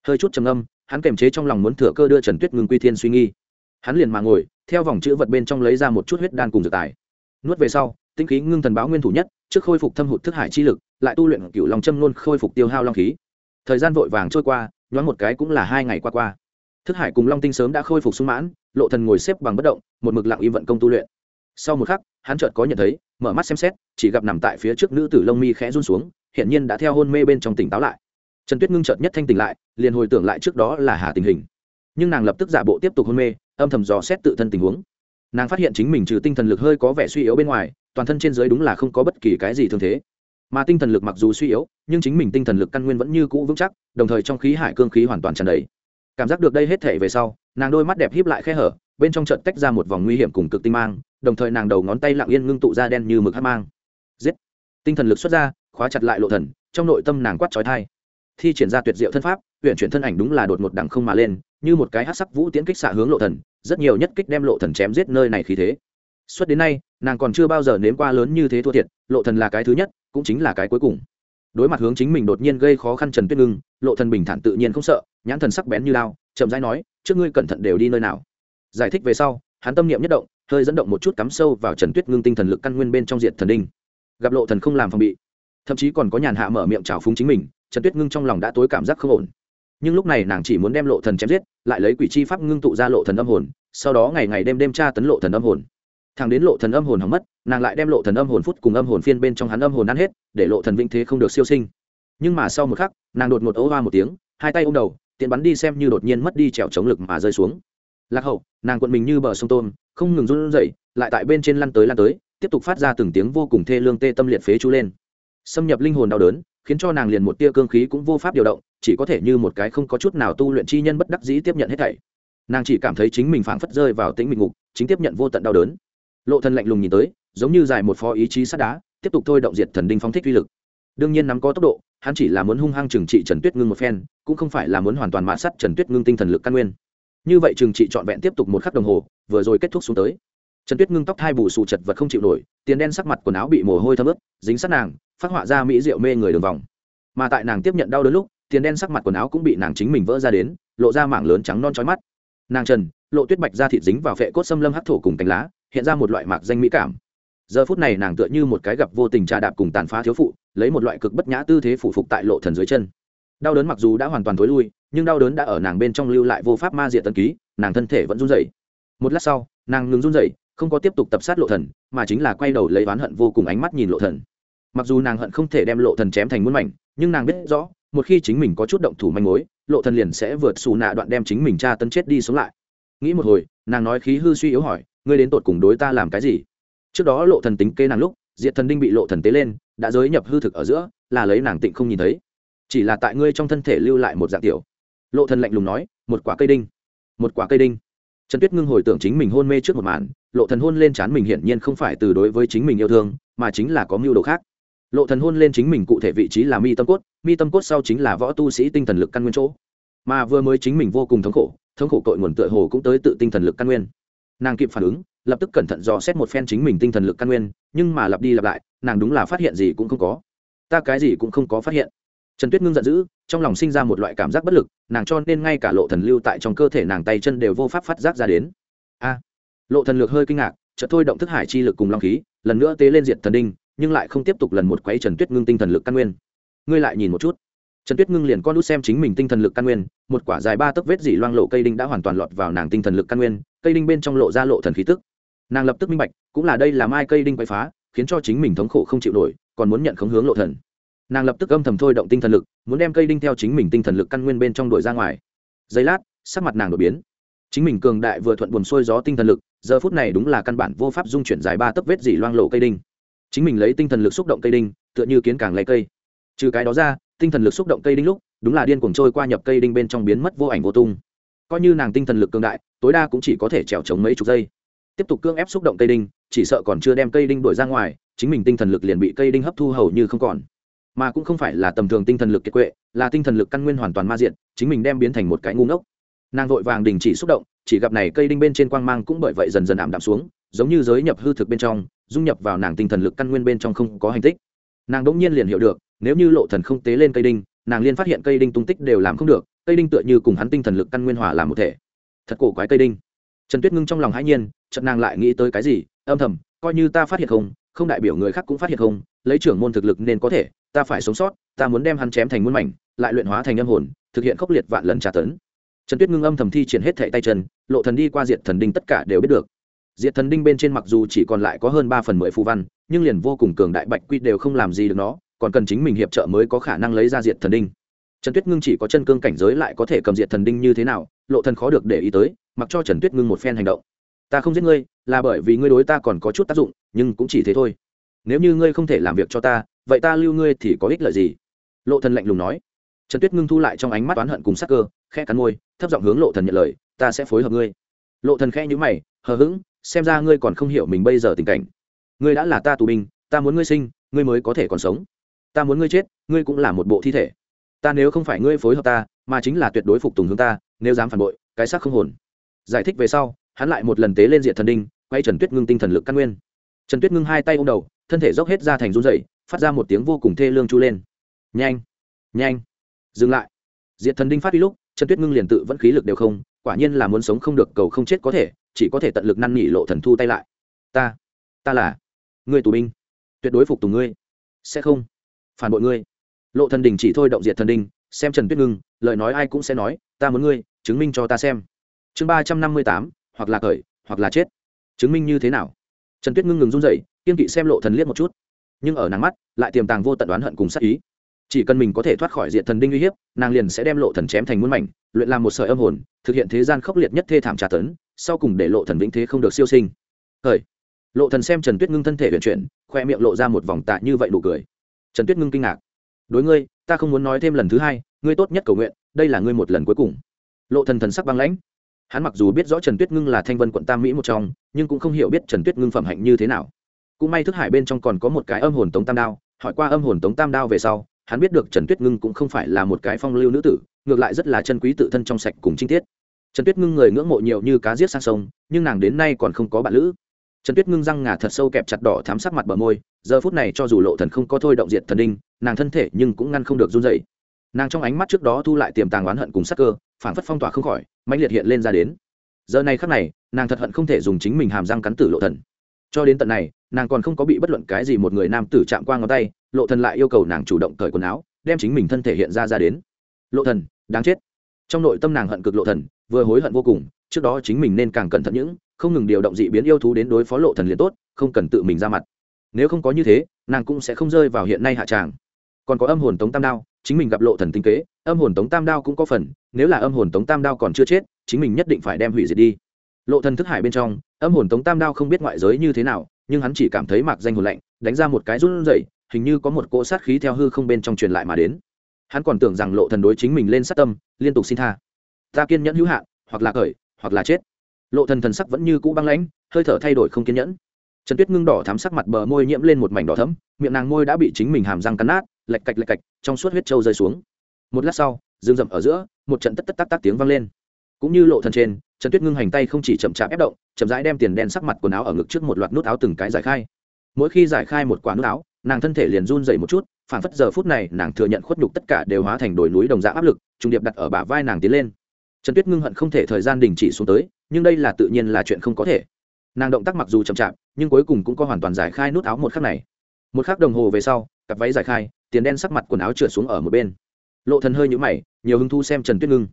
Hơi chút trầm âm hắn kềm chế trong lòng muốn thừa cơ đưa trần tuyết ngưng quy thiên suy nghi. Hắn liền mà ngồi, theo vòng chữ vật bên trong lấy ra một chút huyết đan cùng dược tài. Nuốt về sau, tinh khí ngưng thần báo nguyên thủ nhất, trước khôi phục thâm hụt thức hải chi lực, lại tu luyện cựu lòng châm luôn khôi phục tiêu hao long khí. Thời gian vội vàng trôi qua, nhoáng một cái cũng là hai ngày qua qua. Thức hải cùng long tinh sớm đã khôi phục sung mãn, lộ thần ngồi xếp bằng bất động, một mực lặng im vận công tu luyện. Sau một khắc, hắn chợt có nhận thấy, mở mắt xem xét, chỉ gặp nằm tại phía trước nữ tử lông mi khẽ run xuống hiện nhiên đã theo hôn mê bên trong tỉnh táo lại. Trần tuyết ngưng chợt nhất thanh tỉnh lại, liền hồi tưởng lại trước đó là hà tình hình. Nhưng nàng lập tức giả bộ tiếp tục hôn mê, âm thầm dò xét tự thân tình huống. Nàng phát hiện chính mình trừ tinh thần lực hơi có vẻ suy yếu bên ngoài, toàn thân trên dưới đúng là không có bất kỳ cái gì thương thế. Mà tinh thần lực mặc dù suy yếu, nhưng chính mình tinh thần lực căn nguyên vẫn như cũ vững chắc, đồng thời trong khí hải cương khí hoàn toàn tràn đầy. Cảm giác được đây hết thể về sau, nàng đôi mắt đẹp híp lại khe hở, bên trong trận tách ra một vòng nguy hiểm cùng cực tinh mang, đồng thời nàng đầu ngón tay lặng yên ngưng tụ ra đen như mực hát mang. Giết! Tinh thần lực xuất ra khóa chặt lại lộ thần, trong nội tâm nàng quát trói thai thi triển ra tuyệt diệu thân pháp huyện chuyển thân ảnh đúng là đột một đẳng không mà lên, như một cái hát sắc vũ tiễn kích xạ hướng lộ thần, rất nhiều nhất kích đem lộ thần chém giết nơi này khí thế. Xuất đến nay, nàng còn chưa bao giờ nếm qua lớn như thế thua thiệt, lộ thần là cái thứ nhất, cũng chính là cái cuối cùng. Đối mặt hướng chính mình đột nhiên gây khó khăn trần tuyết ngưng, lộ thần bình thản tự nhiên không sợ, nhãn thần sắc bén như lao, chậm rãi nói, trước ngươi cẩn thận đều đi nơi nào. Giải thích về sau, hắn tâm niệm nhất động, hơi dẫn động một chút cắm sâu vào trần tuyết ngưng tinh thần lực căn nguyên bên trong diện thần đinh. Gặp lộ thần không làm phòng bị thậm chí còn có nhàn hạ mở miệng trào phúng chính mình, trần tuyết ngưng trong lòng đã tối cảm giác không ổn. Nhưng lúc này nàng chỉ muốn đem lộ thần chém giết, lại lấy quỷ chi pháp ngưng tụ ra lộ thần âm hồn, sau đó ngày ngày đêm đêm tra tấn lộ thần âm hồn. Thằng đến lộ thần âm hồn hỏng mất, nàng lại đem lộ thần âm hồn phút cùng âm hồn phiên bên trong hắn âm hồn ăn hết, để lộ thần vĩnh thế không được siêu sinh. Nhưng mà sau một khắc, nàng đột ngột ố hoa một tiếng, hai tay ôm đầu, tiện bắn đi xem như đột nhiên mất đi trèo chống lực mà rơi xuống. Lạc hậu, nàng quận mình như bờ sông tôm, không ngừng run rẩy, lại tại bên trên lăn tới lăn tới, tiếp tục phát ra từng tiếng vô cùng thê lương tê tâm liệt phế chú lên xâm nhập linh hồn đau đớn, khiến cho nàng liền một tia cương khí cũng vô pháp điều động, chỉ có thể như một cái không có chút nào tu luyện chi nhân bất đắc dĩ tiếp nhận hết thảy. Nàng chỉ cảm thấy chính mình phảng phất rơi vào tĩnh mịch ngục, chính tiếp nhận vô tận đau đớn. Lộ thần lạnh lùng nhìn tới, giống như dài một phó ý chí sắt đá, tiếp tục thôi động diệt thần đinh phóng thích uy lực. Đương nhiên nắm có tốc độ, hắn chỉ là muốn hung hăng trừng trị trần tuyết ngưng một phen, cũng không phải là muốn hoàn toàn mạ sắt trần tuyết ngưng tinh thần lực căn nguyên. Như vậy trừng trị trọn vẹn tiếp tục một khắc đồng hồ, vừa rồi kết thúc xuống tới. Trần tuyết ngưng tóc hai bù xù chật vật không chịu nổi, tiền đen sắc mặt quần áo bị mồ hôi thấm ướt, dính sát nàng phát họa ra mỹ rượu mê người đường vòng. Mà tại nàng tiếp nhận đau đớn lúc, tiền đen sắc mặt quần áo cũng bị nàng chính mình vỡ ra đến, lộ ra mảng lớn trắng non trói mắt. Nàng trần, lộ tuyết bạch ra thịt dính vào phệ cốt xâm lâm hắc thổ cùng cánh lá, hiện ra một loại mạc danh mỹ cảm. Giờ phút này nàng tựa như một cái gặp vô tình trà đạp cùng tàn phá thiếu phụ, lấy một loại cực bất nhã tư thế phủ phục tại lộ thần dưới chân. Đau đớn mặc dù đã hoàn toàn thối lui, nhưng đau đớn đã ở nàng bên trong lưu lại vô pháp ma diện tân ký, nàng thân thể vẫn run rẩy. Một lát sau, nàng ngừng run rẩy, không có tiếp tục tập sát lộ thần, mà chính là quay đầu lấy oán hận vô cùng ánh mắt nhìn lộ thần mặc dù nàng hận không thể đem lộ thần chém thành muôn mảnh, nhưng nàng biết rõ, một khi chính mình có chút động thủ manh mối, lộ thần liền sẽ vượt xù nạ đoạn đem chính mình tra tấn chết đi sống lại. Nghĩ một hồi, nàng nói khí hư suy yếu hỏi, ngươi đến tột cùng đối ta làm cái gì? Trước đó lộ thần tính kế nàng lúc, diệt thần đinh bị lộ thần tế lên, đã giới nhập hư thực ở giữa, là lấy nàng tịnh không nhìn thấy. Chỉ là tại ngươi trong thân thể lưu lại một dạng tiểu. Lộ thần lạnh lùng nói, một quả cây đinh, một quả cây đinh. Trần tuyết ngưng hồi tưởng chính mình hôn mê trước một màn, lộ thần hôn lên chán mình hiển nhiên không phải từ đối với chính mình yêu thương, mà chính là có mưu đồ khác lộ thần hôn lên chính mình cụ thể vị trí là mi tâm cốt, mi tâm cốt sau chính là võ tu sĩ tinh thần lực căn nguyên chỗ. Mà vừa mới chính mình vô cùng thống khổ thống khổ cội nguồn tựa hồ cũng tới tự tinh thần lực căn nguyên. Nàng kịp phản ứng, lập tức cẩn thận dò xét một phen chính mình tinh thần lực căn nguyên, nhưng mà lặp đi lặp lại, nàng đúng là phát hiện gì cũng không có. Ta cái gì cũng không có phát hiện. Trần tuyết ngưng giận dữ, trong lòng sinh ra một loại cảm giác bất lực, nàng cho nên ngay cả lộ thần lưu tại trong cơ thể nàng tay chân đều vô pháp phát giác ra đến. A. Lộ thần lược hơi kinh ngạc, chợt thôi động thức hải chi lực cùng long khí, lần nữa tế lên diệt thần đinh nhưng lại không tiếp tục lần một quấy trần tuyết ngưng tinh thần lực căn nguyên. Ngươi lại nhìn một chút. Trần tuyết ngưng liền con út xem chính mình tinh thần lực căn nguyên, một quả dài ba tấc vết dỉ loang lộ cây đinh đã hoàn toàn lọt vào nàng tinh thần lực căn nguyên, cây đinh bên trong lộ ra lộ thần khí tức. Nàng lập tức minh bạch, cũng là đây là mai cây đinh quậy phá, khiến cho chính mình thống khổ không chịu nổi, còn muốn nhận khống hướng lộ thần. Nàng lập tức âm thầm thôi động tinh thần lực, muốn đem cây đinh theo chính mình tinh thần lực căn nguyên bên trong đổi ra ngoài. Giây lát, sắc mặt nàng đổi biến. Chính mình cường đại vừa thuận buồn xuôi gió tinh thần lực, giờ phút này đúng là căn bản vô pháp dung chuyển dài ba tấc vết dỉ loang lộ cây đinh chính mình lấy tinh thần lực xúc động cây đinh, tựa như kiến càng lấy cây. Trừ cái đó ra, tinh thần lực xúc động cây đinh lúc, đúng là điên cuồng trôi qua nhập cây đinh bên trong biến mất vô ảnh vô tung. Coi như nàng tinh thần lực cường đại, tối đa cũng chỉ có thể trèo chống mấy chục giây. Tiếp tục cưỡng ép xúc động cây đinh, chỉ sợ còn chưa đem cây đinh đuổi ra ngoài, chính mình tinh thần lực liền bị cây đinh hấp thu hầu như không còn. Mà cũng không phải là tầm thường tinh thần lực kiệt quệ, là tinh thần lực căn nguyên hoàn toàn ma diện chính mình đem biến thành một cái ngu ngốc. Nàng vội vàng đình chỉ xúc động, chỉ gặp này cây đinh bên trên quang mang cũng bởi vậy dần dần ảm đạm xuống giống như giới nhập hư thực bên trong, dung nhập vào nàng tinh thần lực căn nguyên bên trong không có hành tích. Nàng đỗng nhiên liền hiểu được, nếu như lộ thần không tế lên cây đinh, nàng liên phát hiện cây đinh tung tích đều làm không được, cây đinh tựa như cùng hắn tinh thần lực căn nguyên hòa làm một thể. Thật cổ quái cây đinh. Trần tuyết ngưng trong lòng hãi nhiên trận nàng lại nghĩ tới cái gì, âm thầm, coi như ta phát hiện không không đại biểu người khác cũng phát hiện không, lấy trưởng môn thực lực nên có thể, ta phải sống sót, ta muốn đem hắn chém thành muôn mảnh, lại luyện hóa thành âm hồn, thực hiện khốc liệt vạn lần tra tấn. Trần tuyết ngưng âm thầm thi triển hết thệ tay chân, lộ thần đi qua diệt thần đinh tất cả đều biết được diệt thần đinh bên trên mặc dù chỉ còn lại có hơn ba phần mười phù văn, nhưng liền vô cùng cường đại bạch quy đều không làm gì được nó, còn cần chính mình hiệp trợ mới có khả năng lấy ra diệt thần đinh. Trần tuyết ngưng chỉ có chân cương cảnh giới lại có thể cầm diệt thần đinh như thế nào, lộ thần khó được để ý tới, mặc cho trần tuyết ngưng một phen hành động. Ta không giết ngươi, là bởi vì ngươi đối ta còn có chút tác dụng, nhưng cũng chỉ thế thôi. Nếu như ngươi không thể làm việc cho ta, vậy ta lưu ngươi thì có ích lợi gì? Lộ thần lạnh lùng nói. Trần tuyết ngưng thu lại trong ánh mắt oán hận cùng sắc cơ, khẽ cắn môi, thấp giọng hướng lộ thần nhận lời, ta sẽ phối hợp ngươi. Lộ thần khẽ nhíu mày, hờ hững xem ra ngươi còn không hiểu mình bây giờ tình cảnh. Ngươi đã là ta tù binh, ta muốn ngươi sinh, ngươi mới có thể còn sống. Ta muốn ngươi chết, ngươi cũng là một bộ thi thể. Ta nếu không phải ngươi phối hợp ta, mà chính là tuyệt đối phục tùng hướng ta, nếu dám phản bội, cái xác không hồn. Giải thích về sau, hắn lại một lần tế lên diện thần đinh, quay trần tuyết ngưng tinh thần lực căn nguyên. Trần tuyết ngưng hai tay ôm đầu, thân thể dốc hết ra thành run dậy phát ra một tiếng vô cùng thê lương chu lên. Nhanh nhanh, dừng lại. Diện thần đinh phát đi lúc, trần tuyết ngưng liền tự vẫn khí lực đều không, quả nhiên là muốn sống không được, cầu không chết có thể chỉ có thể tận lực năn nỉ lộ thần thu tay lại. Ta ta là người tù binh. Tuyệt đối phục tùng ngươi. Sẽ không phản bội ngươi. Lộ thần đình chỉ thôi động diệt thần đình, xem trần tuyết ngưng, lời nói ai cũng sẽ nói, ta muốn ngươi, chứng minh cho ta xem. Chương ba trăm năm mươi tám, hoặc là cởi hoặc là chết. Chứng minh như thế nào? Trần tuyết ngưng ngừng run rẩy, kiên kỵ xem lộ thần liếc một chút. Nhưng ở nàng mắt, lại tiềm tàng vô tận đoán hận cùng sát ý. Chỉ cần mình có thể thoát khỏi diện thần đinh uy hiếp, nàng liền sẽ đem lộ thần chém thành muôn mảnh, luyện làm một sợi âm hồn, thực hiện thế gian khốc liệt nhất thê thảm tra tấn sau cùng để lộ thần vĩnh thế không được siêu sinh. Thời lộ thần xem trần tuyết ngưng thân thể huyền chuyển, khoe miệng lộ ra một vòng tạ như vậy nụ cười. Trần tuyết ngưng kinh ngạc. Đối ngươi, ta không muốn nói thêm lần thứ hai, ngươi tốt nhất cầu nguyện, đây là ngươi một lần cuối cùng. Lộ thần thần sắc băng lãnh. Hắn mặc dù biết rõ trần tuyết ngưng là thanh vân quận tam mỹ một trong, nhưng cũng không hiểu biết trần tuyết ngưng phẩm hạnh như thế nào. Cũng may thức hải bên trong còn có một cái âm hồn tống tam đao, hỏi qua âm hồn tống tam đao về sau, hắn biết được trần tuyết ngưng cũng không phải là một cái phong lưu nữ tử, ngược lại rất là chân quý tự thân trong sạch cùng trinh tiết trần tuyết ngưng người ngưỡng mộ nhiều như cá giết sang sông, nhưng nàng đến nay còn không có bạn lữ. Trần tuyết ngưng răng ngà thật sâu kẹp chặt đỏ thám sắc mặt bờ môi, giờ phút này cho dù lộ thần không có thôi động diệt thần đinh, nàng thân thể nhưng cũng ngăn không được run dậy nàng trong ánh mắt trước đó thu lại tiềm tàng oán hận cùng sắc cơ phản phất phong tỏa không khỏi, mãnh liệt hiện lên ra đến. Giờ này khắc này, nàng thật hận không thể dùng chính mình hàm răng cắn tử lộ thần. Cho đến tận này, nàng còn không có bị bất luận cái gì một người nam tử chạm qua ngón tay, lộ thần lại yêu cầu nàng chủ động cởi quần áo, đem chính mình thân thể hiện ra ra đến. Lộ thần, đáng chết. Trong nội tâm nàng hận cực lộ thần vừa hối hận vô cùng, trước đó chính mình nên càng cẩn thận những, không ngừng điều động dị biến yêu thú đến đối phó lộ thần liền tốt, không cần tự mình ra mặt. Nếu không có như thế, nàng cũng sẽ không rơi vào hiện nay hạ tràng. Còn có âm hồn tống tam đao, chính mình gặp lộ thần tinh kế, âm hồn tống tam đao cũng có phần, nếu là âm hồn tống tam đao còn chưa chết, chính mình nhất định phải đem hủy diệt đi. Lộ thần thức hải bên trong, âm hồn tống tam đao không biết ngoại giới như thế nào, nhưng hắn chỉ cảm thấy mạc danh hồn lạnh, đánh ra một cái run rẩy, hình như có một cỗ sát khí theo hư không bên trong truyền lại mà đến. Hắn còn tưởng rằng lộ thần đối chính mình lên sát tâm, liên tục xin tha ta kiên nhẫn hữu hạn, hoặc là cởi hoặc là chết. Lộ thần thần sắc vẫn như cũ băng lãnh, hơi thở thay đổi không kiên nhẫn. Trần tuyết ngưng đỏ thắm sắc mặt bờ môi nhiễm lên một mảnh đỏ thấm miệng nàng môi đã bị chính mình hàm răng cắn nát, lạch cạch lạch cạch, trong suốt huyết trâu rơi xuống. Một lát sau dương rậm ở giữa, một trận tất tất tắc tắc tiếng vang lên. Cũng như lộ thần trên, trần tuyết ngưng hành tay không chỉ chậm chạp ép động, chậm rãi đem tiền đen sắc mặt quần áo ở ngực trước một loạt nút áo từng cái giải khai. Mỗi khi giải khai một quả nút áo, nàng thân thể liền run dậy một chút phản phất giờ phút này nàng thừa nhận khuất nhục tất cả đều hóa thành đồi núi đồng dạng áp lực trung điệp đặt ở bả vai nàng tiến lên trần tuyết ngưng hận không thể thời gian đình chỉ xuống tới, nhưng đây là tự nhiên là chuyện không có thể. Nàng động tác mặc dù chậm chạp, nhưng cuối cùng cũng có hoàn toàn giải khai nút áo một khắc này. Một khắc đồng hồ về sau, cặp váy giải khai, tiền đen sắc mặt quần áo trượt xuống ở một bên. Lộ thần hơi nhũ mày, nhiều hứng thu xem trần tuyết ngưng.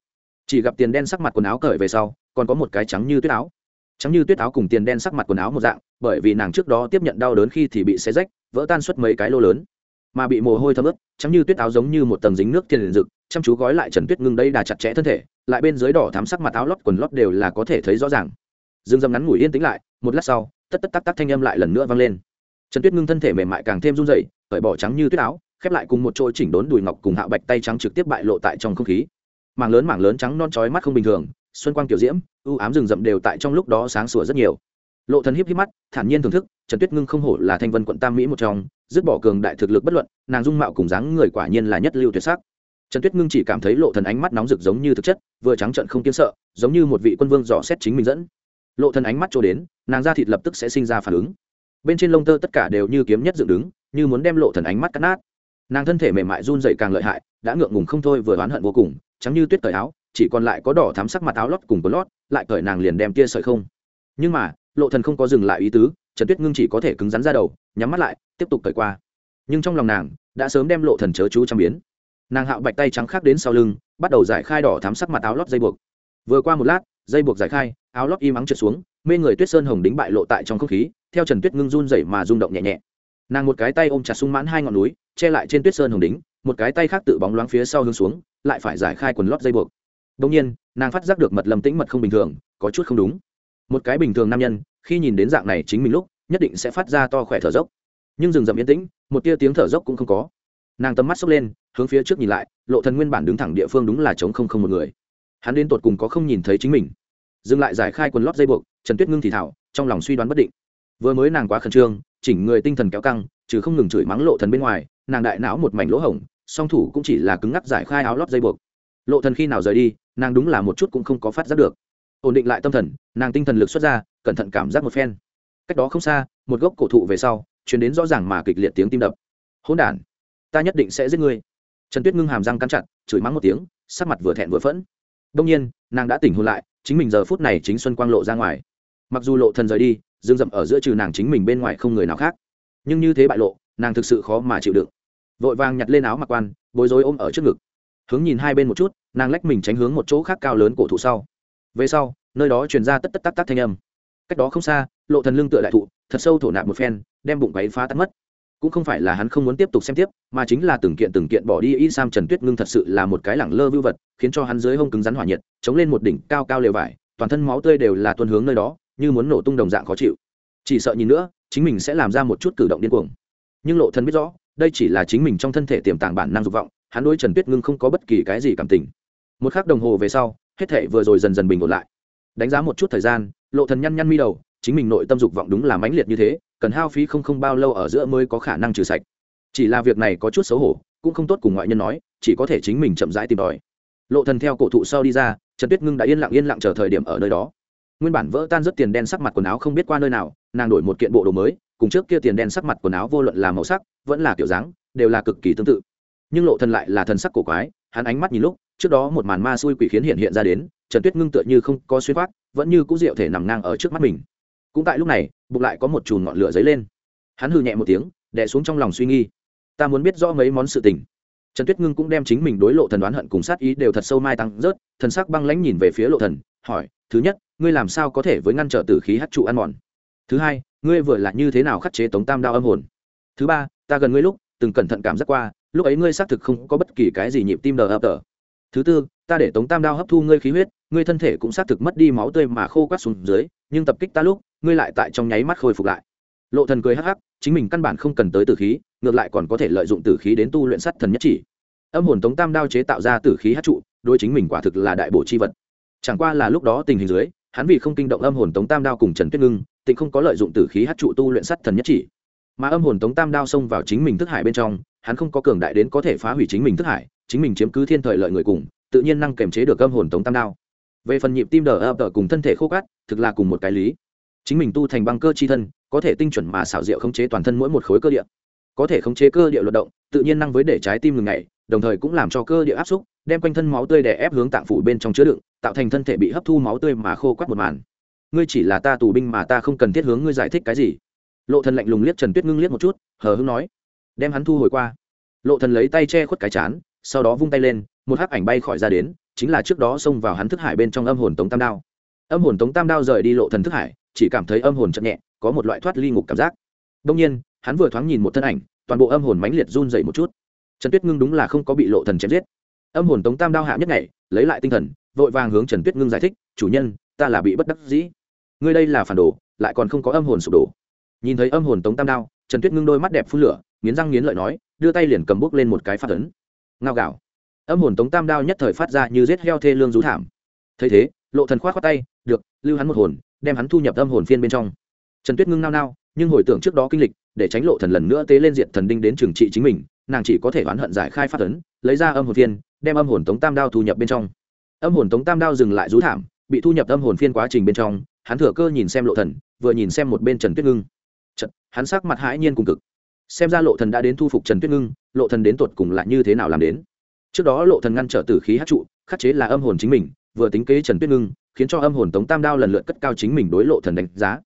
Chỉ gặp tiền đen sắc mặt quần áo cởi về sau, còn có một cái trắng như tuyết áo. Trắng như tuyết áo cùng tiền đen sắc mặt quần áo một dạng, bởi vì nàng trước đó tiếp nhận đau đớn khi thì bị xé rách, vỡ tan suốt mấy cái lô lớn mà bị mồ hôi thấm ướt, trắng như tuyết áo giống như một tầng dính nước tiền liền rực, chăm chú gói lại trần tuyết ngưng đây đà chặt chẽ thân thể, lại bên dưới đỏ thắm sắc mặt áo lót quần lót đều là có thể thấy rõ ràng. Dương dâm ngắn ngủi yên tĩnh lại, một lát sau, tất tất tắc tắc thanh âm lại lần nữa vang lên. Trần tuyết ngưng thân thể mềm mại càng thêm run dậy cởi bỏ trắng như tuyết áo, khép lại cùng một chỗ chỉnh đốn đùi ngọc cùng hạ bạch tay trắng trực tiếp bại lộ tại trong không khí. Mảng lớn mảng lớn trắng non trói mắt không bình thường, xuân quang kiểu diễm ưu ám rừng rậm đều tại trong lúc đó sáng sủa rất nhiều. Lộ thần híp híp mắt, thản nhiên thưởng thức, trần tuyết ngưng không hổ là thanh vân quận tam mỹ một trong dứt bỏ cường đại thực lực bất luận, nàng dung mạo cùng dáng người quả nhiên là nhất lưu tuyệt sắc. Trần tuyết ngưng chỉ cảm thấy lộ thần ánh mắt nóng rực giống như thực chất, vừa trắng trợn không kiên sợ, giống như một vị quân vương dò xét chính mình dẫn. Lộ thần ánh mắt cho đến, nàng da thịt lập tức sẽ sinh ra phản ứng. Bên trên lông tơ tất cả đều như kiếm nhất dựng đứng, như muốn đem lộ thần ánh mắt cắt nát. Nàng thân thể mềm mại run dậy càng lợi hại, đã ngượng ngùng không thôi vừa oán hận vô cùng, trắng như tuyết cởi áo, chỉ còn lại có đỏ thắm sắc mặt áo lót cùng quần lót, lại cởi nàng liền đem tia sợi không. Nhưng mà, lộ thần không có dừng lại ý tứ trần tuyết ngưng chỉ có thể cứng rắn ra đầu, nhắm mắt lại, tiếp tục cởi qua. Nhưng trong lòng nàng, đã sớm đem lộ thần chớ chú trăm biến. Nàng hạo bạch tay trắng khác đến sau lưng, bắt đầu giải khai đỏ thắm sắc mặt áo lót dây buộc. Vừa qua một lát, dây buộc giải khai, áo lót im ắng trượt xuống, mê người tuyết sơn hồng đính bại lộ tại trong không khí, theo trần tuyết ngưng run rẩy mà rung động nhẹ nhẹ. Nàng một cái tay ôm chặt sung mãn hai ngọn núi, che lại trên tuyết sơn hồng đính, một cái tay khác tự bóng loáng phía sau hướng xuống, lại phải giải khai quần lót dây buộc. Đông nhiên, nàng phát giác được mật lầm tĩnh mật không bình thường, có chút không đúng. Một cái bình thường nam nhân khi nhìn đến dạng này chính mình lúc, nhất định sẽ phát ra to khỏe thở dốc. Nhưng rừng rậm yên tĩnh, một tia tiếng thở dốc cũng không có. Nàng tầm mắt xốc lên, hướng phía trước nhìn lại, lộ thần nguyên bản đứng thẳng địa phương đúng là trống không không một người. Hắn đến tột cùng có không nhìn thấy chính mình. Dừng lại giải khai quần lót dây buộc, trần tuyết ngưng thì thảo, trong lòng suy đoán bất định. Vừa mới nàng quá khẩn trương, chỉnh người tinh thần kéo căng, chứ không ngừng chửi mắng lộ thần bên ngoài, nàng đại não một mảnh lỗ hổng, song thủ cũng chỉ là cứng ngắc giải khai áo lót dây buộc. Lộ thần khi nào rời đi, nàng đúng là một chút cũng không có phát giác được. Ổn định lại tâm thần, nàng tinh thần lực xuất ra cẩn thận cảm giác một phen. Cách đó không xa, một gốc cổ thụ về sau chuyển đến rõ ràng mà kịch liệt tiếng tim đập. Hỗn đản, ta nhất định sẽ giết ngươi. Trần tuyết ngưng hàm răng cắn chặt, chửi mắng một tiếng, sắc mặt vừa thẹn vừa phẫn. Đông nhiên, nàng đã tỉnh hôn lại, chính mình giờ phút này chính xuân quang lộ ra ngoài. Mặc dù lộ thần rời đi, dương dậm ở giữa trừ nàng chính mình bên ngoài không người nào khác. Nhưng như thế bại lộ, nàng thực sự khó mà chịu đựng. Vội vàng nhặt lên áo mặc quan, bối rối ôm ở trước ngực. Hướng nhìn hai bên một chút, nàng lách mình tránh hướng một chỗ khác cao lớn cổ thụ sau. Về sau, nơi đó truyền ra tất tất tắc tắc thanh âm cách đó không xa, lộ thần lưng tựa đại thụ, thật sâu thổ nạp một phen, đem bụng váy phá tắt mất. Cũng không phải là hắn không muốn tiếp tục xem tiếp, mà chính là từng kiện từng kiện bỏ đi y sam trần tuyết ngưng thật sự là một cái lẳng lơ vưu vật, khiến cho hắn dưới hông cứng rắn hỏa nhiệt, chống lên một đỉnh cao cao lều vải, toàn thân máu tươi đều là tuân hướng nơi đó, như muốn nổ tung đồng dạng khó chịu. Chỉ sợ nhìn nữa, chính mình sẽ làm ra một chút cử động điên cuồng. Nhưng lộ thần biết rõ, đây chỉ là chính mình trong thân thể tiềm tàng bản năng dục vọng, hắn đối trần tuyết ngưng không có bất kỳ cái gì cảm tình. Một khắc đồng hồ về sau, hết thể vừa rồi dần dần bình ổn lại đánh giá một chút thời gian, lộ thần nhăn nhăn mi đầu, chính mình nội tâm dục vọng đúng là mãnh liệt như thế, cần hao phí không không bao lâu ở giữa mới có khả năng trừ sạch. Chỉ là việc này có chút xấu hổ, cũng không tốt cùng ngoại nhân nói, chỉ có thể chính mình chậm rãi tìm tòi. Lộ thần theo cổ thụ sau đi ra, trần tuyết ngưng đã yên lặng yên lặng chờ thời điểm ở nơi đó. Nguyên bản vỡ tan rất tiền đen sắc mặt quần áo không biết qua nơi nào, nàng đổi một kiện bộ đồ mới, cùng trước kia tiền đen sắc mặt quần áo vô luận là màu sắc, vẫn là kiểu dáng, đều là cực kỳ tương tự. Nhưng lộ thần lại là thần sắc cổ quái, hắn ánh mắt nhìn lúc, trước đó một màn ma xui quỷ khiến hiện hiện ra đến trần tuyết ngưng tựa như không có xuyên khoác, vẫn như cũ diệu thể nằm ngang ở trước mắt mình. Cũng tại lúc này, bụng lại có một chùm ngọn lửa dấy lên. Hắn hừ nhẹ một tiếng, đè xuống trong lòng suy nghi ta muốn biết rõ mấy món sự tình. Trần tuyết ngưng cũng đem chính mình đối lộ thần đoán hận cùng sát ý đều thật sâu mai tăng rớt, thần sắc băng lãnh nhìn về phía lộ thần, hỏi, thứ nhất, ngươi làm sao có thể với ngăn trở tử khí hát trụ ăn mòn? Thứ hai, ngươi vừa là như thế nào khắc chế tống tam đao âm hồn? Thứ ba, ta gần ngươi lúc, từng cẩn thận cảm giác qua, lúc ấy ngươi xác thực không có bất kỳ cái gì nhịp tim đờ ập tờ thứ tư, ta để tống tam đao hấp thu ngươi khí huyết, ngươi thân thể cũng xác thực mất đi máu tươi mà khô quát xuống dưới, nhưng tập kích ta lúc, ngươi lại tại trong nháy mắt khôi phục lại. Lộ thần cười hắc hắc, chính mình căn bản không cần tới tử khí, ngược lại còn có thể lợi dụng tử khí đến tu luyện sắt thần nhất chỉ. Âm hồn tống tam đao chế tạo ra tử khí hát trụ, đối chính mình quả thực là đại bổ chi vật. Chẳng qua là lúc đó tình hình dưới, hắn vì không kinh động âm hồn tống tam đao cùng trần tuyết ngưng, tịnh không có lợi dụng tử khí hát trụ tu luyện sắt thần nhất chỉ. Mà âm hồn tống tam đao xông vào chính mình thức hải bên trong, hắn không có cường đại đến có thể phá hủy chính mình thức hải chính mình chiếm cứ thiên thời lợi người cùng, tự nhiên năng kềm chế được âm hồn tống tam đao. Về phần nhịp tim đờ ập đờ cùng thân thể khô cát, thực là cùng một cái lý. Chính mình tu thành băng cơ chi thân, có thể tinh chuẩn mà xảo diệu khống chế toàn thân mỗi một khối cơ địa. Có thể khống chế cơ địa luận động, tự nhiên năng với để trái tim ngừng ngày đồng thời cũng làm cho cơ địa áp xúc, đem quanh thân máu tươi đè ép hướng tạng phủ bên trong chứa đựng, tạo thành thân thể bị hấp thu máu tươi mà khô quắt một màn. Ngươi chỉ là ta tù binh mà ta không cần thiết hướng ngươi giải thích cái gì. Lộ thần lạnh lùng liếc trần tuyết ngưng liếc một chút, hờ hững nói, đem hắn thu hồi qua. Lộ thần lấy tay che khuất cái chán sau đó vung tay lên, một hắc ảnh bay khỏi ra đến, chính là trước đó xông vào hắn thức hải bên trong âm hồn tống tam đao. Âm hồn tống tam đao rời đi lộ thần thức hải, chỉ cảm thấy âm hồn chậm nhẹ, có một loại thoát ly ngục cảm giác. Đông nhiên, hắn vừa thoáng nhìn một thân ảnh, toàn bộ âm hồn mãnh liệt run dậy một chút. Trần tuyết ngưng đúng là không có bị lộ thần chém giết. Âm hồn tống tam đao hạ nhất ngày lấy lại tinh thần, vội vàng hướng trần tuyết ngưng giải thích, chủ nhân, ta là bị bất đắc dĩ. Ngươi đây là phản đồ, lại còn không có âm hồn sụp đổ. Nhìn thấy âm hồn tống tam đao, trần tuyết ngưng đôi mắt đẹp phun lửa, nghiến răng nghiến lợi nói, đưa tay liền cầm bút lên một cái phát ấn ngao gạo âm hồn tống tam đao nhất thời phát ra như rết heo thê lương rú thảm. Thấy thế lộ thần khoát khoát tay được lưu hắn một hồn đem hắn thu nhập âm hồn phiên bên trong. Trần tuyết ngưng nao nao nhưng hồi tưởng trước đó kinh lịch để tránh lộ thần lần nữa tế lên diện thần đinh đến trường trị chính mình nàng chỉ có thể oán hận giải khai phát ấn lấy ra âm hồn phiên đem âm hồn tống tam đao thu nhập bên trong. Âm hồn tống tam đao dừng lại rú thảm bị thu nhập âm hồn phiên quá trình bên trong hắn thừa cơ nhìn xem lộ thần vừa nhìn xem một bên trần tuyết ngưng. Trật, hắn sắc mặt hãi nhiên cùng cực xem ra lộ thần đã đến thu phục trần tuyết ngưng, lộ thần đến tột cùng là như thế nào làm đến? Trước đó lộ thần ngăn trở tử khí hát trụ, khắc chế là âm hồn chính mình, vừa tính kế trần tuyết ngưng, khiến cho âm hồn tống tam đao lần lượt cất cao chính mình đối lộ thần đánh giá.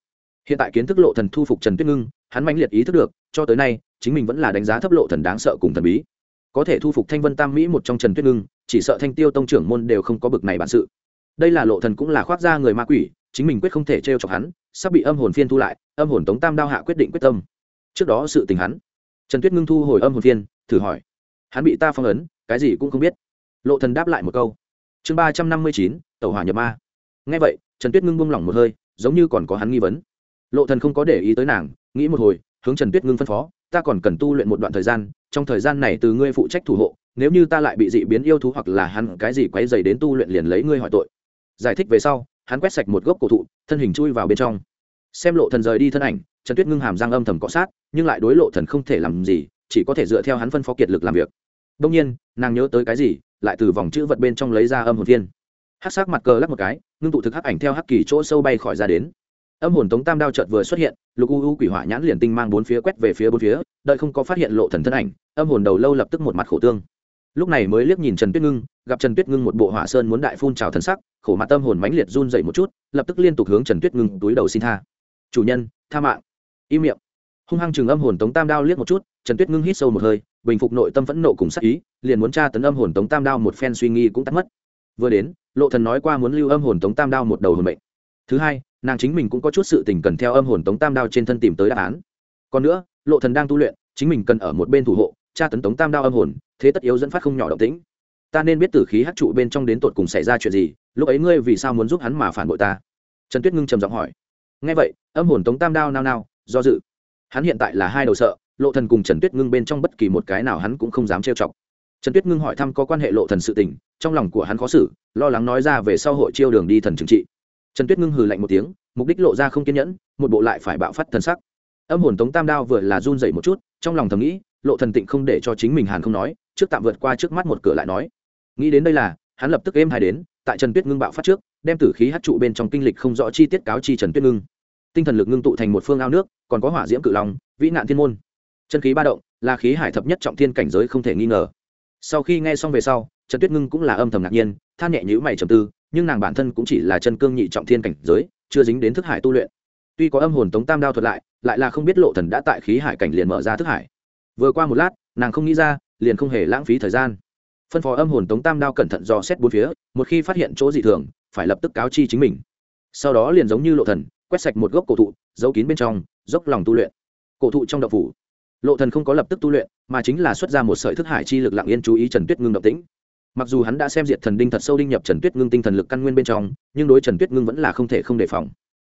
Hiện tại kiến thức lộ thần thu phục trần tuyết ngưng, hắn mãnh liệt ý thức được, cho tới nay, chính mình vẫn là đánh giá thấp lộ thần đáng sợ cùng thần bí. Có thể thu phục thanh vân tam mỹ một trong trần tuyết ngưng, chỉ sợ thanh tiêu tông trưởng môn đều không có bực này bản sự. Đây là lộ thần cũng là khoác ra người ma quỷ, chính mình quyết không thể trêu chọc hắn, sắp bị âm hồn phiên thu lại, âm hồn tống tam đao hạ quyết định quyết tâm trước đó sự tình hắn. Trần tuyết ngưng thu hồi âm hồn phiên, thử hỏi. Hắn bị ta phong ấn, cái gì cũng không biết. Lộ thần đáp lại một câu. Chương ba trăm năm mươi chín tàu hỏa nhập ma. Nghe vậy, trần tuyết ngưng buông lỏng một hơi, giống như còn có hắn nghi vấn. Lộ thần không có để ý tới nàng, nghĩ một hồi, hướng trần tuyết ngưng phân phó, ta còn cần tu luyện một đoạn thời gian, trong thời gian này từ ngươi phụ trách thủ hộ, nếu như ta lại bị dị biến yêu thú hoặc là hắn cái gì quấy dày đến tu luyện liền lấy ngươi hỏi tội. Giải thích về sau, hắn quét sạch một gốc cổ thụ, thân hình chui vào bên trong. Xem lộ thần rời đi thân ảnh trần tuyết ngưng hàm răng âm thầm cọ sát, nhưng lại đối lộ thần không thể làm gì, chỉ có thể dựa theo hắn phân phó kiệt lực làm việc. Đông nhiên, nàng nhớ tới cái gì, lại từ vòng chữ vật bên trong lấy ra âm hồn viên hắc sắc mặt cờ lắc một cái, ngưng tụ thực hắc ảnh theo hắc kỳ chỗ sâu bay khỏi ra đến. Âm hồn tống tam đao chợt vừa xuất hiện, lục u u quỷ hỏa nhãn liền tinh mang bốn phía quét về phía bốn phía, đợi không có phát hiện lộ thần thân ảnh, âm hồn đầu lâu lập tức một mặt khổ tương. Lúc này mới liếc nhìn trần tuyết ngưng, gặp trần tuyết ngưng một bộ hỏa sơn muốn đại phun trào thần sắc, khổ mặt tâm hồn mãnh liệt run dậy một chút, lập tức liên tục hướng trần tuyết ngưng túi đầu xin tha. Chủ nhân, tha mạng im miệng. Hung hăng chừng âm hồn tống tam đao liếc một chút, trần tuyết ngưng hít sâu một hơi, bình phục nội tâm phẫn nộ cùng sắc ý, liền muốn tra tấn âm hồn tống tam đao một phen suy nghĩ cũng tắt mất. Vừa đến, lộ thần nói qua muốn lưu âm hồn tống tam đao một đầu hồn mệnh. Thứ hai, nàng chính mình cũng có chút sự tình cần theo âm hồn tống tam đao trên thân tìm tới đáp án. Còn nữa, lộ thần đang tu luyện, chính mình cần ở một bên thủ hộ, tra tấn tống tam đao âm hồn, thế tất yếu dẫn phát không nhỏ động tĩnh. Ta nên biết tử khí hắc trụ bên trong đến tột cùng xảy ra chuyện gì, lúc ấy ngươi vì sao muốn giúp hắn mà phản bội ta? Trần tuyết ngưng trầm giọng hỏi. Nghe vậy, âm hồn tống tam đao nao nao do dự. Hắn hiện tại là hai đầu sợ, lộ thần cùng trần tuyết ngưng bên trong bất kỳ một cái nào hắn cũng không dám trêu chọc. Trần tuyết ngưng hỏi thăm có quan hệ lộ thần sự tình, trong lòng của hắn khó xử, lo lắng nói ra về sau hội chiêu đường đi thần trừng trị. Trần tuyết ngưng hừ lạnh một tiếng, mục đích lộ ra không kiên nhẫn, một bộ lại phải bạo phát thần sắc. Âm hồn tống tam đao vừa là run dậy một chút, trong lòng thầm nghĩ, lộ thần tịnh không để cho chính mình hàn không nói, trước tạm vượt qua trước mắt một cửa lại nói. Nghĩ đến đây là, hắn lập tức êm hai đến, tại trần tuyết ngưng bạo phát trước, đem tử khí hát trụ bên trong kinh lịch không rõ chi tiết cáo chi trần tuyết ngưng tinh thần lực ngưng tụ thành một phương ao nước, còn có hỏa diễm cự long, vĩ nạn thiên môn. Chân khí ba động, là khí hải thập nhất trọng thiên cảnh giới không thể nghi ngờ. Sau khi nghe xong về sau, trần tuyết ngưng cũng là âm thầm ngạc nhiên, than nhẹ nhữ mày trầm tư, nhưng nàng bản thân cũng chỉ là chân cương nhị trọng thiên cảnh giới, chưa dính đến thức hải tu luyện. Tuy có âm hồn tống tam đao thuật lại lại là không biết lộ thần đã tại khí hải cảnh liền mở ra thức hải. Vừa qua một lát, nàng không nghĩ ra, liền không hề lãng phí thời gian. Phân phó âm hồn tống tam đao cẩn thận dò xét bốn phía, một khi phát hiện chỗ dị thường, phải lập tức cáo chi chính mình. Sau đó liền giống như lộ thần quét sạch một gốc cổ thụ, giấu kín bên trong, dốc lòng tu luyện. Cổ thụ trong đậu phủ, lộ thần không có lập tức tu luyện, mà chính là xuất ra một sợi thức hải chi lực lặng yên chú ý trần tuyết ngưng động tĩnh. Mặc dù hắn đã xem diệt thần đinh thật sâu đinh nhập trần tuyết ngưng tinh thần lực căn nguyên bên trong, nhưng đối trần tuyết ngưng vẫn là không thể không đề phòng.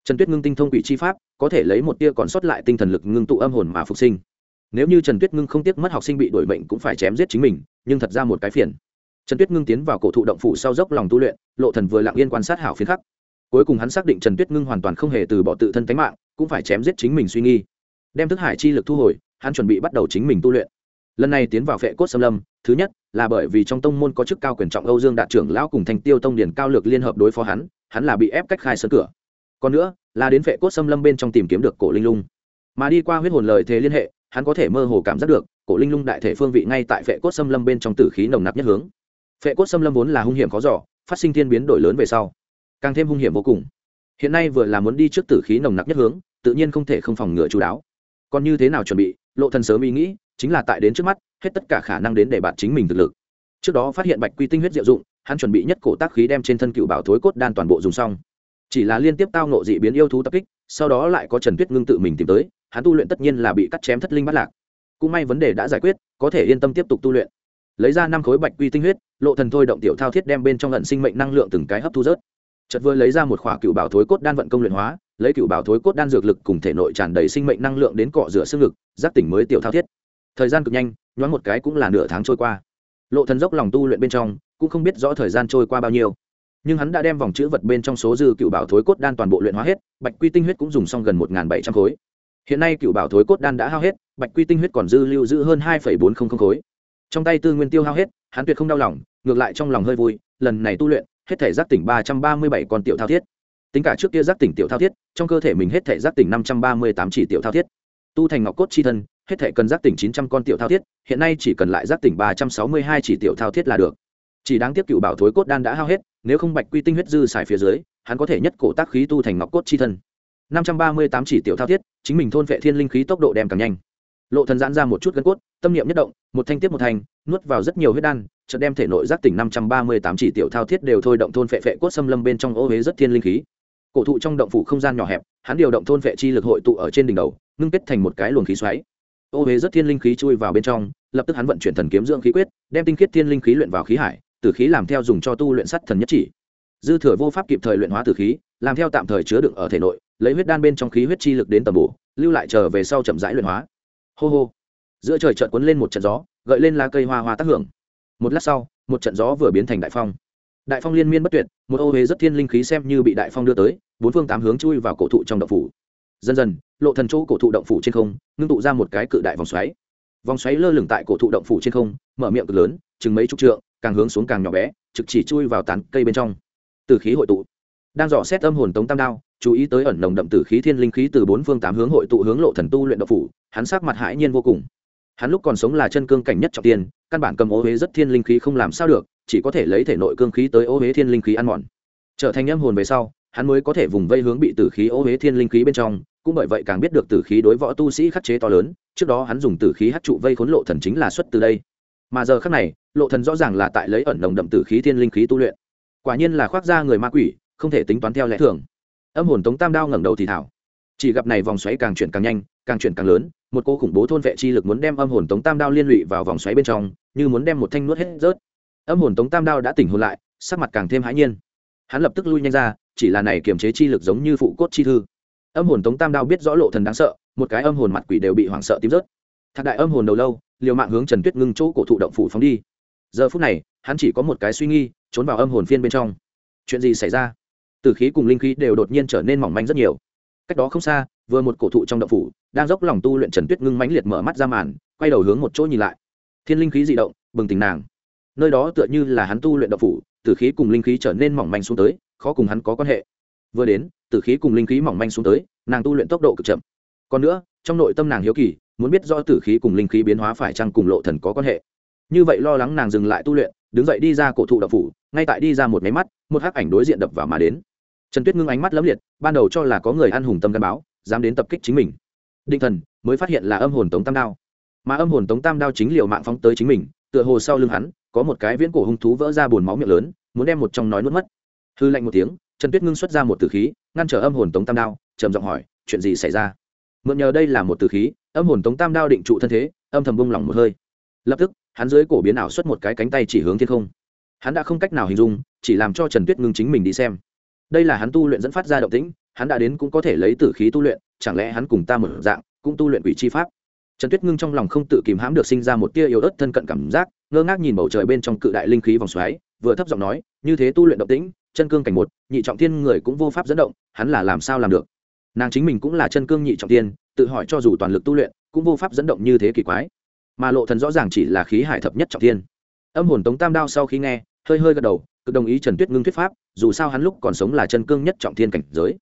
Trần tuyết ngưng tinh thông quỷ chi pháp, có thể lấy một tia còn sót lại tinh thần lực ngưng tụ âm hồn mà phục sinh. Nếu như trần tuyết ngưng không tiếc mất học sinh bị đổi bệnh cũng phải chém giết chính mình, nhưng thật ra một cái phiền. Trần tuyết ngưng tiến vào cổ thụ động phủ sau dốc lòng tu luyện, lộ thần vừa lặng yên quan sát hảo phiến khắc cuối cùng hắn xác định trần tuyết ngưng hoàn toàn không hề từ bỏ tự thân tánh mạng, cũng phải chém giết chính mình suy nghi. Đem thức hải chi lực thu hồi, hắn chuẩn bị bắt đầu chính mình tu luyện. Lần này tiến vào phệ cốt xâm lâm, thứ nhất là bởi vì trong tông môn có chức cao quyền trọng âu dương đạt trưởng lão cùng thành tiêu tông điển cao lược liên hợp đối phó hắn hắn là bị ép cách khai sơn cửa. Còn nữa, là đến phệ cốt xâm lâm bên trong tìm kiếm được cổ linh lung. Mà đi qua huyết hồn lời thế liên hệ, hắn có thể mơ hồ cảm giác được, cổ linh lung đại thể phương vị ngay tại phệ cốt xâm lâm bên trong tử khí nồng nặc nhất hướng. Phệ cốt xâm lâm vốn là hung hiểm khó giỏ phát sinh thiên biến đổi lớn về sau càng thêm hung hiểm vô cùng. Hiện nay vừa là muốn đi trước tử khí nồng nặc nhất hướng, tự nhiên không thể không phòng ngừa chú đáo. Còn như thế nào chuẩn bị, lộ thần sớm ý nghĩ, chính là tại đến trước mắt, hết tất cả khả năng đến để bạn chính mình thực lực. Trước đó phát hiện bạch quy tinh huyết diệu dụng, hắn chuẩn bị nhất cổ tác khí đem trên thân cựu bảo thối cốt đan toàn bộ dùng xong. Chỉ là liên tiếp tao nộ dị biến yêu thú tập kích, sau đó lại có trần tuyết ngưng tự mình tìm tới, hắn tu luyện tất nhiên là bị cắt chém thất linh bắt lạc. Cũng may vấn đề đã giải quyết, có thể yên tâm tiếp tục tu luyện. Lấy ra năm khối bạch quy tinh huyết, lộ thần thôi động tiểu thao thiết đem bên trong lận sinh mệnh năng lượng từng cái hấp thu rớt chợt vừa lấy ra một khỏa cựu bảo thối cốt đan vận công luyện hóa, lấy cựu bảo thối cốt đan dược lực cùng thể nội tràn đầy sinh mệnh năng lượng đến cọ rửa xương lực giác tỉnh mới tiểu thao thiết. Thời gian cực nhanh, nhoáng một cái cũng là nửa tháng trôi qua. Lộ thần dốc lòng tu luyện bên trong, cũng không biết rõ thời gian trôi qua bao nhiêu. Nhưng hắn đã đem vòng chữ vật bên trong số dư cựu bảo thối cốt đan toàn bộ luyện hóa hết, bạch quy tinh huyết cũng dùng xong gần một bảy trăm khối. Hiện nay cựu bảo thối cốt đan đã hao hết, bạch quy tinh huyết còn dư lưu giữ hơn hai bốn trăm linh khối. Trong tay tư nguyên tiêu hao hết, hắn tuyệt không đau lòng, ngược lại trong lòng hơi vui, lần này tu luyện hết thể giác tỉnh ba trăm ba mươi bảy con tiểu thao thiết. Tính cả trước kia giác tỉnh tiểu thao thiết trong cơ thể mình hết thể giác tỉnh năm trăm ba mươi tám chỉ tiểu thao thiết. Tu thành ngọc cốt chi thân hết thể cần giác tỉnh chín trăm con tiểu thao thiết hiện nay chỉ cần lại giác tỉnh ba trăm sáu mươi hai chỉ tiểu thao thiết là được. Chỉ đáng tiếc cựu bảo thối cốt đan đã hao hết nếu không bạch quy tinh huyết dư xài phía dưới hắn có thể nhất cổ tác khí tu thành ngọc cốt chi thân. năm trăm ba mươi tám chỉ tiểu thao thiết chính mình thôn vệ thiên linh khí tốc độ đem càng nhanh. Lộ thần giãn ra một chút gân cốt tâm niệm nhất động một thanh tiếp một thành, nuốt vào rất nhiều huyết đan chợt đem thể nội giác tỉnh năm trăm ba mươi tám chỉ tiểu thao thiết đều thôi động thôn phệ phệ cốt xâm lâm bên trong ô huế rất thiên linh khí. Cổ thụ trong động phủ không gian nhỏ hẹp, hắn điều động thôn phệ chi lực hội tụ ở trên đỉnh đầu, ngưng kết thành một cái luồng khí xoáy. Ô huế rất thiên linh khí chui vào bên trong, lập tức hắn vận chuyển thần kiếm dưỡng khí quyết, đem tinh khiết thiên linh khí luyện vào khí hải, tử khí làm theo dùng cho tu luyện sắt thần nhất chỉ. Dư thừa vô pháp kịp thời luyện hóa tử khí, làm theo tạm thời chứa đựng ở thể nội, lấy huyết đan bên trong khí huyết chi lực đến tầm bổ, lưu lại chờ về sau chậm rãi luyện hóa. Hô hô. Giữa trời chợt cuốn lên một trận gió, gợi lên lá cây hoa hoa tác hưởng một lát sau, một trận gió vừa biến thành đại phong. Đại phong liên miên bất tuyệt, một ô huế rất thiên linh khí xem như bị đại phong đưa tới, bốn phương tám hướng chui vào cổ thụ trong động phủ. Dần dần, lộ thần chỗ cổ thụ động phủ trên không, ngưng tụ ra một cái cự đại vòng xoáy. Vòng xoáy lơ lửng tại cổ thụ động phủ trên không, mở miệng cực lớn, chừng mấy chục trượng, càng hướng xuống càng nhỏ bé, trực chỉ chui vào tán cây bên trong. Từ khí hội tụ. Đang dò xét âm hồn tống tam đao, chú ý tới ẩn nồng đậm tử khí thiên linh khí từ bốn phương tám hướng hội tụ hướng lộ thần tu luyện động phủ, hắn sắc mặt hãi nhiên vô cùng. Hắn lúc còn sống là chân cương cảnh nhất trọng tiên căn bản cầm ô huế rất thiên linh khí không làm sao được, chỉ có thể lấy thể nội cương khí tới ô huế thiên linh khí ăn mòn. Trở thành âm hồn về sau, hắn mới có thể vùng vây hướng bị tử khí ô huế thiên linh khí bên trong, cũng bởi vậy càng biết được tử khí đối võ tu sĩ khắc chế to lớn, trước đó hắn dùng tử khí hát trụ vây khốn lộ thần chính là xuất từ đây. Mà giờ khắc này, lộ thần rõ ràng là tại lấy ẩn đồng đậm tử khí thiên linh khí tu luyện. Quả nhiên là khoác ra người ma quỷ, không thể tính toán theo lẽ thường. Âm hồn tống tam đao ngẩng đầu thì thảo. Chỉ gặp này vòng xoáy càng chuyển càng nhanh, càng chuyển càng lớn một cô khủng bố thôn vệ chi lực muốn đem âm hồn tống tam đao liên lụy vào vòng xoáy bên trong, như muốn đem một thanh nuốt hết rớt. Âm hồn tống tam đao đã tỉnh hồn lại, sắc mặt càng thêm hãi nhiên. Hắn lập tức lui nhanh ra, chỉ là này kiềm chế chi lực giống như phụ cốt chi thư. Âm hồn tống tam đao biết rõ lộ thần đáng sợ, một cái âm hồn mặt quỷ đều bị hoảng sợ tím rớt. Thạc đại âm hồn đầu lâu, liều mạng hướng trần tuyết ngưng chỗ cổ thụ động phủ phóng đi. Giờ phút này, hắn chỉ có một cái suy nghi trốn vào âm hồn phiên bên trong. Chuyện gì xảy ra? Từ khí cùng linh khí đều đột nhiên trở nên mỏng manh rất nhiều. Cách đó không xa, vừa một cổ thụ trong động phủ đang dốc lòng tu luyện trần tuyết ngưng mãnh liệt mở mắt ra màn, quay đầu hướng một chỗ nhìn lại. Thiên linh khí dị động, bừng tỉnh nàng. Nơi đó tựa như là hắn tu luyện động phủ, tử khí cùng linh khí trở nên mỏng manh xuống tới, khó cùng hắn có quan hệ. Vừa đến, tử khí cùng linh khí mỏng manh xuống tới, nàng tu luyện tốc độ cực chậm. Còn nữa, trong nội tâm nàng hiếu kỳ, muốn biết do tử khí cùng linh khí biến hóa phải chăng cùng lộ thần có quan hệ. Như vậy lo lắng nàng dừng lại tu luyện, đứng dậy đi ra cổ thụ động phủ, ngay tại đi ra một máy mắt, một hắc ảnh đối diện đập vào mà đến. Trần tuyết ngưng ánh mắt lấm liệt, ban đầu cho là có người ăn hùng tâm gắn báo, dám đến tập kích chính mình định thần, mới phát hiện là âm hồn tống tam đao. Mà âm hồn tống tam đao chính liệu mạng phóng tới chính mình, tựa hồ sau lưng hắn, có một cái viễn cổ hung thú vỡ ra bùn máu miệng lớn, muốn đem một trong nói nuốt mất. Hư lạnh một tiếng, trần tuyết ngưng xuất ra một từ khí, ngăn trở âm hồn tống tam đao, trầm giọng hỏi, chuyện gì xảy ra? Mượn nhờ đây là một từ khí, âm hồn tống tam đao định trụ thân thế, âm thầm bung lỏng một hơi. Lập tức, hắn dưới cổ biến ảo xuất một cái cánh tay chỉ hướng thiên không. Hắn đã không cách nào hình dung, chỉ làm cho trần tuyết ngưng chính mình đi xem. Đây là hắn tu luyện dẫn phát ra động tĩnh, hắn đã đến cũng có thể lấy tử khí tu luyện chẳng lẽ hắn cùng ta mở dạng, cũng tu luyện quỷ chi pháp? Trần tuyết ngưng trong lòng không tự kìm hãm được sinh ra một tia yếu ớt thân cận cảm giác, ngơ ngác nhìn bầu trời bên trong cự đại linh khí vòng xoáy, vừa thấp giọng nói, như thế tu luyện động tĩnh, chân cương cảnh một, nhị trọng thiên người cũng vô pháp dẫn động, hắn là làm sao làm được? Nàng chính mình cũng là chân cương nhị trọng thiên, tự hỏi cho dù toàn lực tu luyện, cũng vô pháp dẫn động như thế kỳ quái. Mà lộ thần rõ ràng chỉ là khí hải thập nhất trọng thiên. Âm hồn tống tam đao sau khi nghe, hơi hơi gật đầu, cực đồng ý trần tuyết ngưng thuyết pháp, dù sao hắn lúc còn sống là chân cương nhất trọng thiên cảnh giới.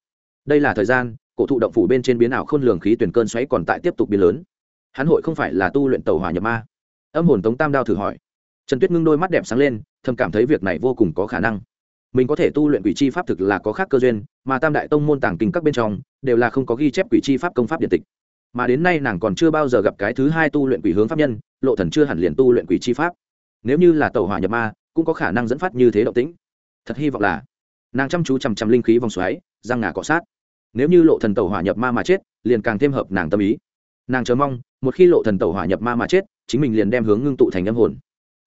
Đây là thời gian cổ thụ động phủ bên trên biến ảo khôn lường khí tuyển cơn xoáy còn tại tiếp tục biến lớn. Hắn hội không phải là tu luyện tàu hỏa nhập ma. Âm hồn tống tam đao thử hỏi. Trần tuyết ngưng đôi mắt đẹp sáng lên, thầm cảm thấy việc này vô cùng có khả năng. Mình có thể tu luyện quỷ chi pháp thực là có khác cơ duyên, mà tam đại tông môn tàng kinh các bên trong, đều là không có ghi chép quỷ chi pháp công pháp điện tịch. Mà đến nay nàng còn chưa bao giờ gặp cái thứ hai tu luyện quỷ hướng pháp nhân, lộ thần chưa hẳn liền tu luyện quỷ chi pháp. Nếu như là tàu hỏa nhập ma, cũng có khả năng dẫn phát như thế động tĩnh. Thật hy vọng là, nàng chăm chú chằm chằm linh khí vòng xoáy, răng ngà cọ sát nếu như lộ thần tẩu hỏa nhập ma mà chết liền càng thêm hợp nàng tâm ý. Nàng chờ mong một khi lộ thần tẩu hỏa nhập ma mà chết chính mình liền đem hướng ngưng tụ thành âm hồn.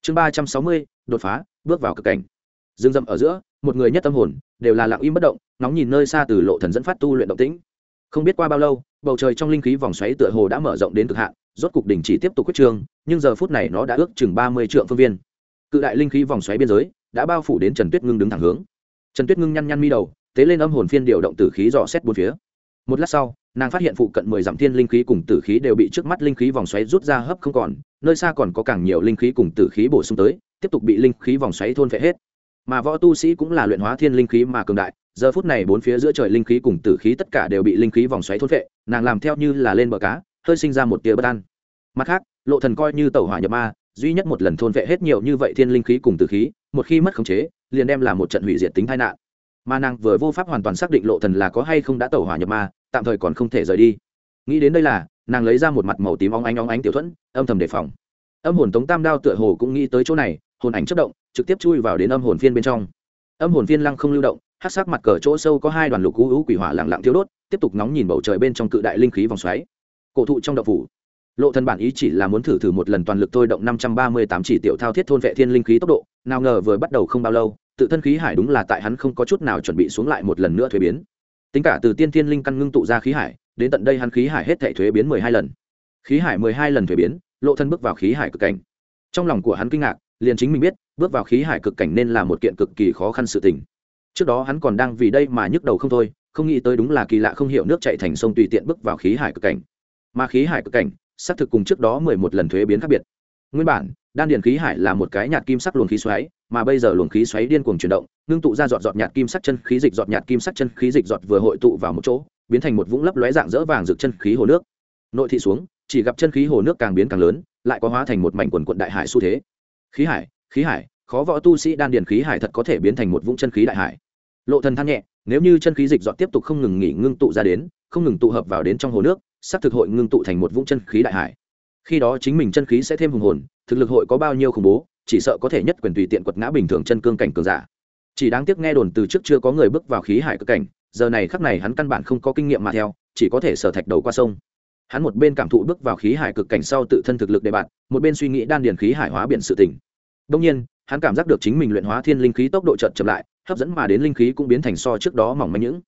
Chương ba trăm sáu mươi đột phá bước vào cực cảnh. Dương dậm ở giữa một người nhất tâm hồn đều là lặng im bất động nóng nhìn nơi xa từ lộ thần dẫn phát tu luyện động tĩnh. Không biết qua bao lâu bầu trời trong linh khí vòng xoáy tựa hồ đã mở rộng đến cực hạn rốt cục đỉnh chỉ tiếp tục quyết trường, nhưng giờ phút này nó đã ước chừng ba mươi trượng phương viên. Cự đại linh khí vòng xoáy biên giới đã bao phủ đến trần tuyết ngưng đứng thẳng hướng. Trần tuyết ngưng nhăn nhăn mi đầu tế lên âm hồn phiên điều động tử khí dò xét bốn phía. Một lát sau, nàng phát hiện phụ cận mười dặm thiên linh khí cùng tử khí đều bị trước mắt linh khí vòng xoáy rút ra hấp không còn, nơi xa còn có càng nhiều linh khí cùng tử khí bổ sung tới, tiếp tục bị linh khí vòng xoáy thôn phệ hết. Mà võ tu sĩ cũng là luyện hóa thiên linh khí mà cường đại, giờ phút này bốn phía giữa trời linh khí cùng tử khí tất cả đều bị linh khí vòng xoáy thôn phệ, nàng làm theo như là lên bờ cá, hơi sinh ra một tia bất an. Mặt khác, lộ thần coi như tẩu hỏa nhập ma, duy nhất một lần thôn vệ hết nhiều như vậy thiên linh khí cùng tử khí, một khi mất khống chế, liền đem là một trận hủy diệt tính tai nạn mà nàng vừa vô pháp hoàn toàn xác định lộ thần là có hay không đã tẩu hỏa nhập ma, tạm thời còn không thể rời đi. Nghĩ đến đây là, nàng lấy ra một mặt màu tím óng ánh óng ánh tiểu thuẫn, âm thầm đề phòng. Âm hồn tống tam đao tựa hồ cũng nghĩ tới chỗ này, hồn ảnh chất động, trực tiếp chui vào đến âm hồn phiên bên trong. Âm hồn phiên lăng không lưu động hát sắc mặt cờ chỗ sâu có hai đoàn lục u hữu quỷ hỏa lặng lặng thiếu đốt, tiếp tục nóng nhìn bầu trời bên trong cự đại linh khí vòng xoáy. Cổ thụ trong đậu phủ. Lộ thần bản ý chỉ là muốn thử thử một lần toàn lực thôi động năm trăm ba mươi tám chỉ tiểu thao thiết thôn vệ thiên linh khí tốc độ, nào ngờ vừa bắt đầu không bao lâu tự thân khí hải đúng là tại hắn không có chút nào chuẩn bị xuống lại một lần nữa thuế biến. Tính cả từ tiên thiên linh căn ngưng tụ ra khí hải, đến tận đây hắn khí hải hết thể thuế biến mười hai lần. Khí hải mười hai lần thuế biến, lộ thân bước vào khí hải cực cảnh. Trong lòng của hắn kinh ngạc, liền chính mình biết, bước vào khí hải cực cảnh nên là một kiện cực kỳ khó khăn sự tình. Trước đó hắn còn đang vì đây mà nhức đầu không thôi, không nghĩ tới đúng là kỳ lạ không hiểu nước chạy thành sông tùy tiện bước vào khí hải cực cảnh. Mà khí hải cực cảnh, xác thực cùng trước đó mười một lần thuế biến khác biệt. Nguyên bản, đan điền khí hải là một cái nhạt kim sắc luồng khí xoáy mà bây giờ luồng khí xoáy điên cuồng chuyển động, ngưng tụ ra giọt giọt nhạt kim sắc chân khí dịch giọt nhạt kim sắc chân khí dịch giọt vừa hội tụ vào một chỗ, biến thành một vũng lấp lóe dạng dỡ vàng rực chân khí hồ nước. Nội thị xuống, chỉ gặp chân khí hồ nước càng biến càng lớn, lại có hóa thành một mảnh quần quận đại hải xu thế. Khí hải khí hải, khó võ tu sĩ đan điền khí hải thật có thể biến thành một vũng chân khí đại hải. Lộ thần than nhẹ, nếu như chân khí dịch dọn tiếp tục không ngừng nghỉ ngưng tụ ra đến, không ngừng tụ hợp vào đến trong hồ nước, sắp thực hội ngưng tụ thành một vũng chân khí đại hải. Khi đó chính mình chân khí sẽ thêm hùng hồn, thực lực hội có bao nhiêu khủng bố chỉ sợ có thể nhất quyền tùy tiện quật ngã bình thường chân cương cảnh cường giả. Chỉ đáng tiếc nghe đồn từ trước chưa có người bước vào khí hải cực cảnh, giờ này khắc này hắn căn bản không có kinh nghiệm mà theo, chỉ có thể sở thạch đầu qua sông. Hắn một bên cảm thụ bước vào khí hải cực cảnh sau tự thân thực lực đề bạn một bên suy nghĩ đan điền khí hải hóa biển sự tỉnh đông nhiên, hắn cảm giác được chính mình luyện hóa thiên linh khí tốc độ chậm chậm lại, hấp dẫn mà đến linh khí cũng biến thành so trước đó mỏng manh những.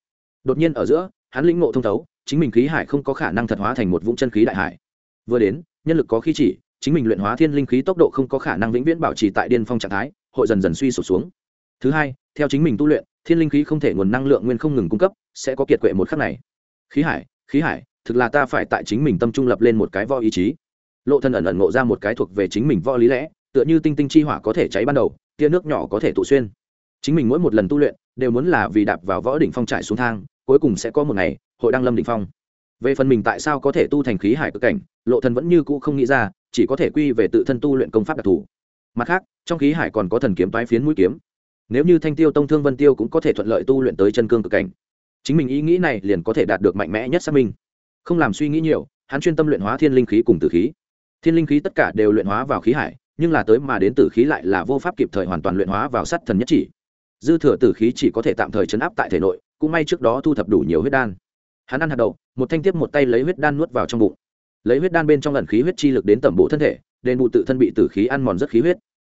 Đột nhiên ở giữa, hắn lĩnh ngộ thông thấu, chính mình khí hải không có khả năng thật hóa thành một vũng chân khí đại hải. Vừa đến, nhân lực có khí chỉ chính mình luyện hóa thiên linh khí tốc độ không có khả năng vĩnh viễn bảo trì tại điên phong trạng thái, hội dần dần suy sụp xuống. Thứ hai, theo chính mình tu luyện, thiên linh khí không thể nguồn năng lượng nguyên không ngừng cung cấp, sẽ có kiệt quệ một khắc này. Khí hải khí hải, thực là ta phải tại chính mình tâm trung lập lên một cái vo ý chí. Lộ thân ẩn ẩn ngộ ra một cái thuộc về chính mình vo lý lẽ, tựa như tinh tinh chi hỏa có thể cháy ban đầu, tia nước nhỏ có thể tụ xuyên. Chính mình mỗi một lần tu luyện, đều muốn là vì đạp vào võ đỉnh phong trải xuống thang, cuối cùng sẽ có một ngày, hội đăng lâm đỉnh phong về phần mình tại sao có thể tu thành khí hải cực cảnh, lộ thần vẫn như cũ không nghĩ ra, chỉ có thể quy về tự thân tu luyện công pháp đặc thù. Mặt khác, trong khí hải còn có thần kiếm toái phiến mũi kiếm. Nếu như thanh tiêu tông thương vân tiêu cũng có thể thuận lợi tu luyện tới chân cương cực cảnh, chính mình ý nghĩ này liền có thể đạt được mạnh mẽ nhất xác minh. Không làm suy nghĩ nhiều, hắn chuyên tâm luyện hóa thiên linh khí cùng tử khí. Thiên linh khí tất cả đều luyện hóa vào khí hải, nhưng là tới mà đến tử khí lại là vô pháp kịp thời hoàn toàn luyện hóa vào sát thần nhất chỉ. Dư thừa tử khí chỉ có thể tạm thời chấn áp tại thể nội, cũng may trước đó thu thập đủ nhiều huyết đan hắn ăn hạt đậu, một thanh tiếp một tay lấy huyết đan nuốt vào trong bụng. Lấy huyết đan bên trong lần khí huyết chi lực đến tẩm bộ thân thể, đền bù tự thân bị tử khí ăn mòn rất khí huyết.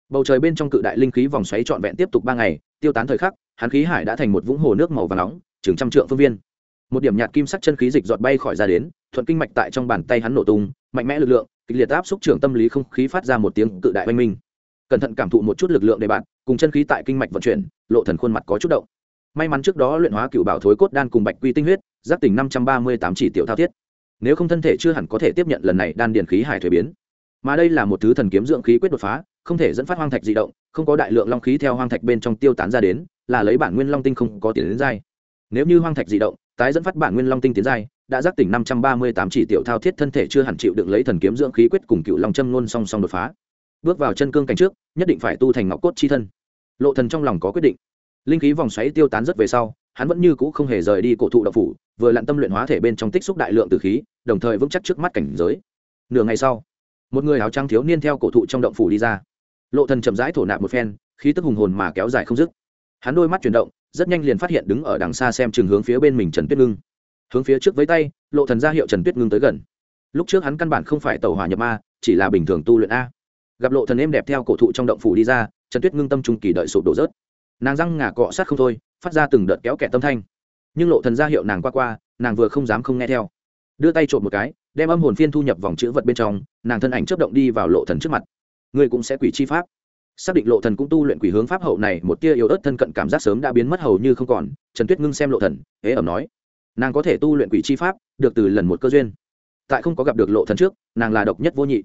Bầu trời bên trong cự đại linh khí vòng xoáy trọn vẹn tiếp tục ba ngày, tiêu tán thời khắc, hắn khí hải đã thành một vũng hồ nước màu và nóng, chừng trăm trượng phương viên. Một điểm nhạt kim sắc chân khí dịch giọt bay khỏi ra đến, thuận kinh mạch tại trong bàn tay hắn nổ tung, mạnh mẽ lực lượng, kịch liệt áp xúc trưởng tâm lý không khí phát ra một tiếng cự đại oanh minh. Cẩn thận cảm thụ một chút lực lượng để bạn, cùng chân khí tại kinh mạch vận chuyển, lộ thần khuôn mặt có chút động. May mắn trước đó luyện hóa cựu bảo thối cốt đan cùng bạch quy tinh huyết giác tỉnh năm trăm ba mươi tám chỉ tiểu thao thiết. Nếu không thân thể chưa hẳn có thể tiếp nhận lần này đan điền khí hải thuế biến. Mà đây là một thứ thần kiếm dưỡng khí quyết đột phá, không thể dẫn phát hoang thạch di động, không có đại lượng long khí theo hoang thạch bên trong tiêu tán ra đến, là lấy bản nguyên long tinh không có tiền đến dai. Nếu như hoang thạch di động tái dẫn phát bản nguyên long tinh tiến giai đã giác tỉnh năm trăm ba mươi tám chỉ tiểu thao thiết thân thể chưa hẳn chịu đựng lấy thần kiếm dưỡng khí quyết cùng cựu long châm luôn song song đột phá. Bước vào chân cương cảnh trước, nhất định phải tu thành ngọc cốt chi thân. Lộ thần trong lòng có quyết định. Linh khí vòng xoáy tiêu tán rất về sau hắn vẫn như cũ không hề rời đi cổ thụ độc phủ, vừa lặn tâm luyện hóa thể bên trong tích xúc đại lượng từ khí, đồng thời vững chắc trước mắt cảnh giới. Nửa ngày sau, một người áo trắng thiếu niên theo cổ thụ trong động phủ đi ra. Lộ thần chậm rãi thổ nạp một phen, khí tức hùng hồn mà kéo dài không dứt. Hắn đôi mắt chuyển động, rất nhanh liền phát hiện đứng ở đằng xa xem chừng hướng phía bên mình trần tuyết ngưng. Hướng phía trước với tay, lộ thần ra hiệu trần tuyết ngưng tới gần. Lúc trước hắn căn bản không phải tàu hỏa nhập ma, chỉ là bình thường tu luyện a. Gặp lộ thần êm đẹp theo cổ thụ trong động phủ đi ra, trần tuyết ngưng tâm trung kỳ đợi sụp đổ rớt. Nàng răng ngà cọ sát không thôi phát ra từng đợt kéo kẹt tâm thanh. Nhưng lộ thần ra hiệu nàng qua qua, nàng vừa không dám không nghe theo. Đưa tay trộm một cái, đem âm hồn phiên thu nhập vòng chữ vật bên trong, nàng thân ảnh chớp động đi vào lộ thần trước mặt. Người cũng sẽ quỷ chi pháp. Xác định lộ thần cũng tu luyện quỷ hướng pháp hậu này một tia yếu ớt thân cận cảm giác sớm đã biến mất hầu như không còn, trần tuyết ngưng xem lộ thần ế ẩm nói. Nàng có thể tu luyện quỷ chi pháp, được từ lần một cơ duyên. Tại không có gặp được lộ thần trước, nàng là độc nhất vô nhị.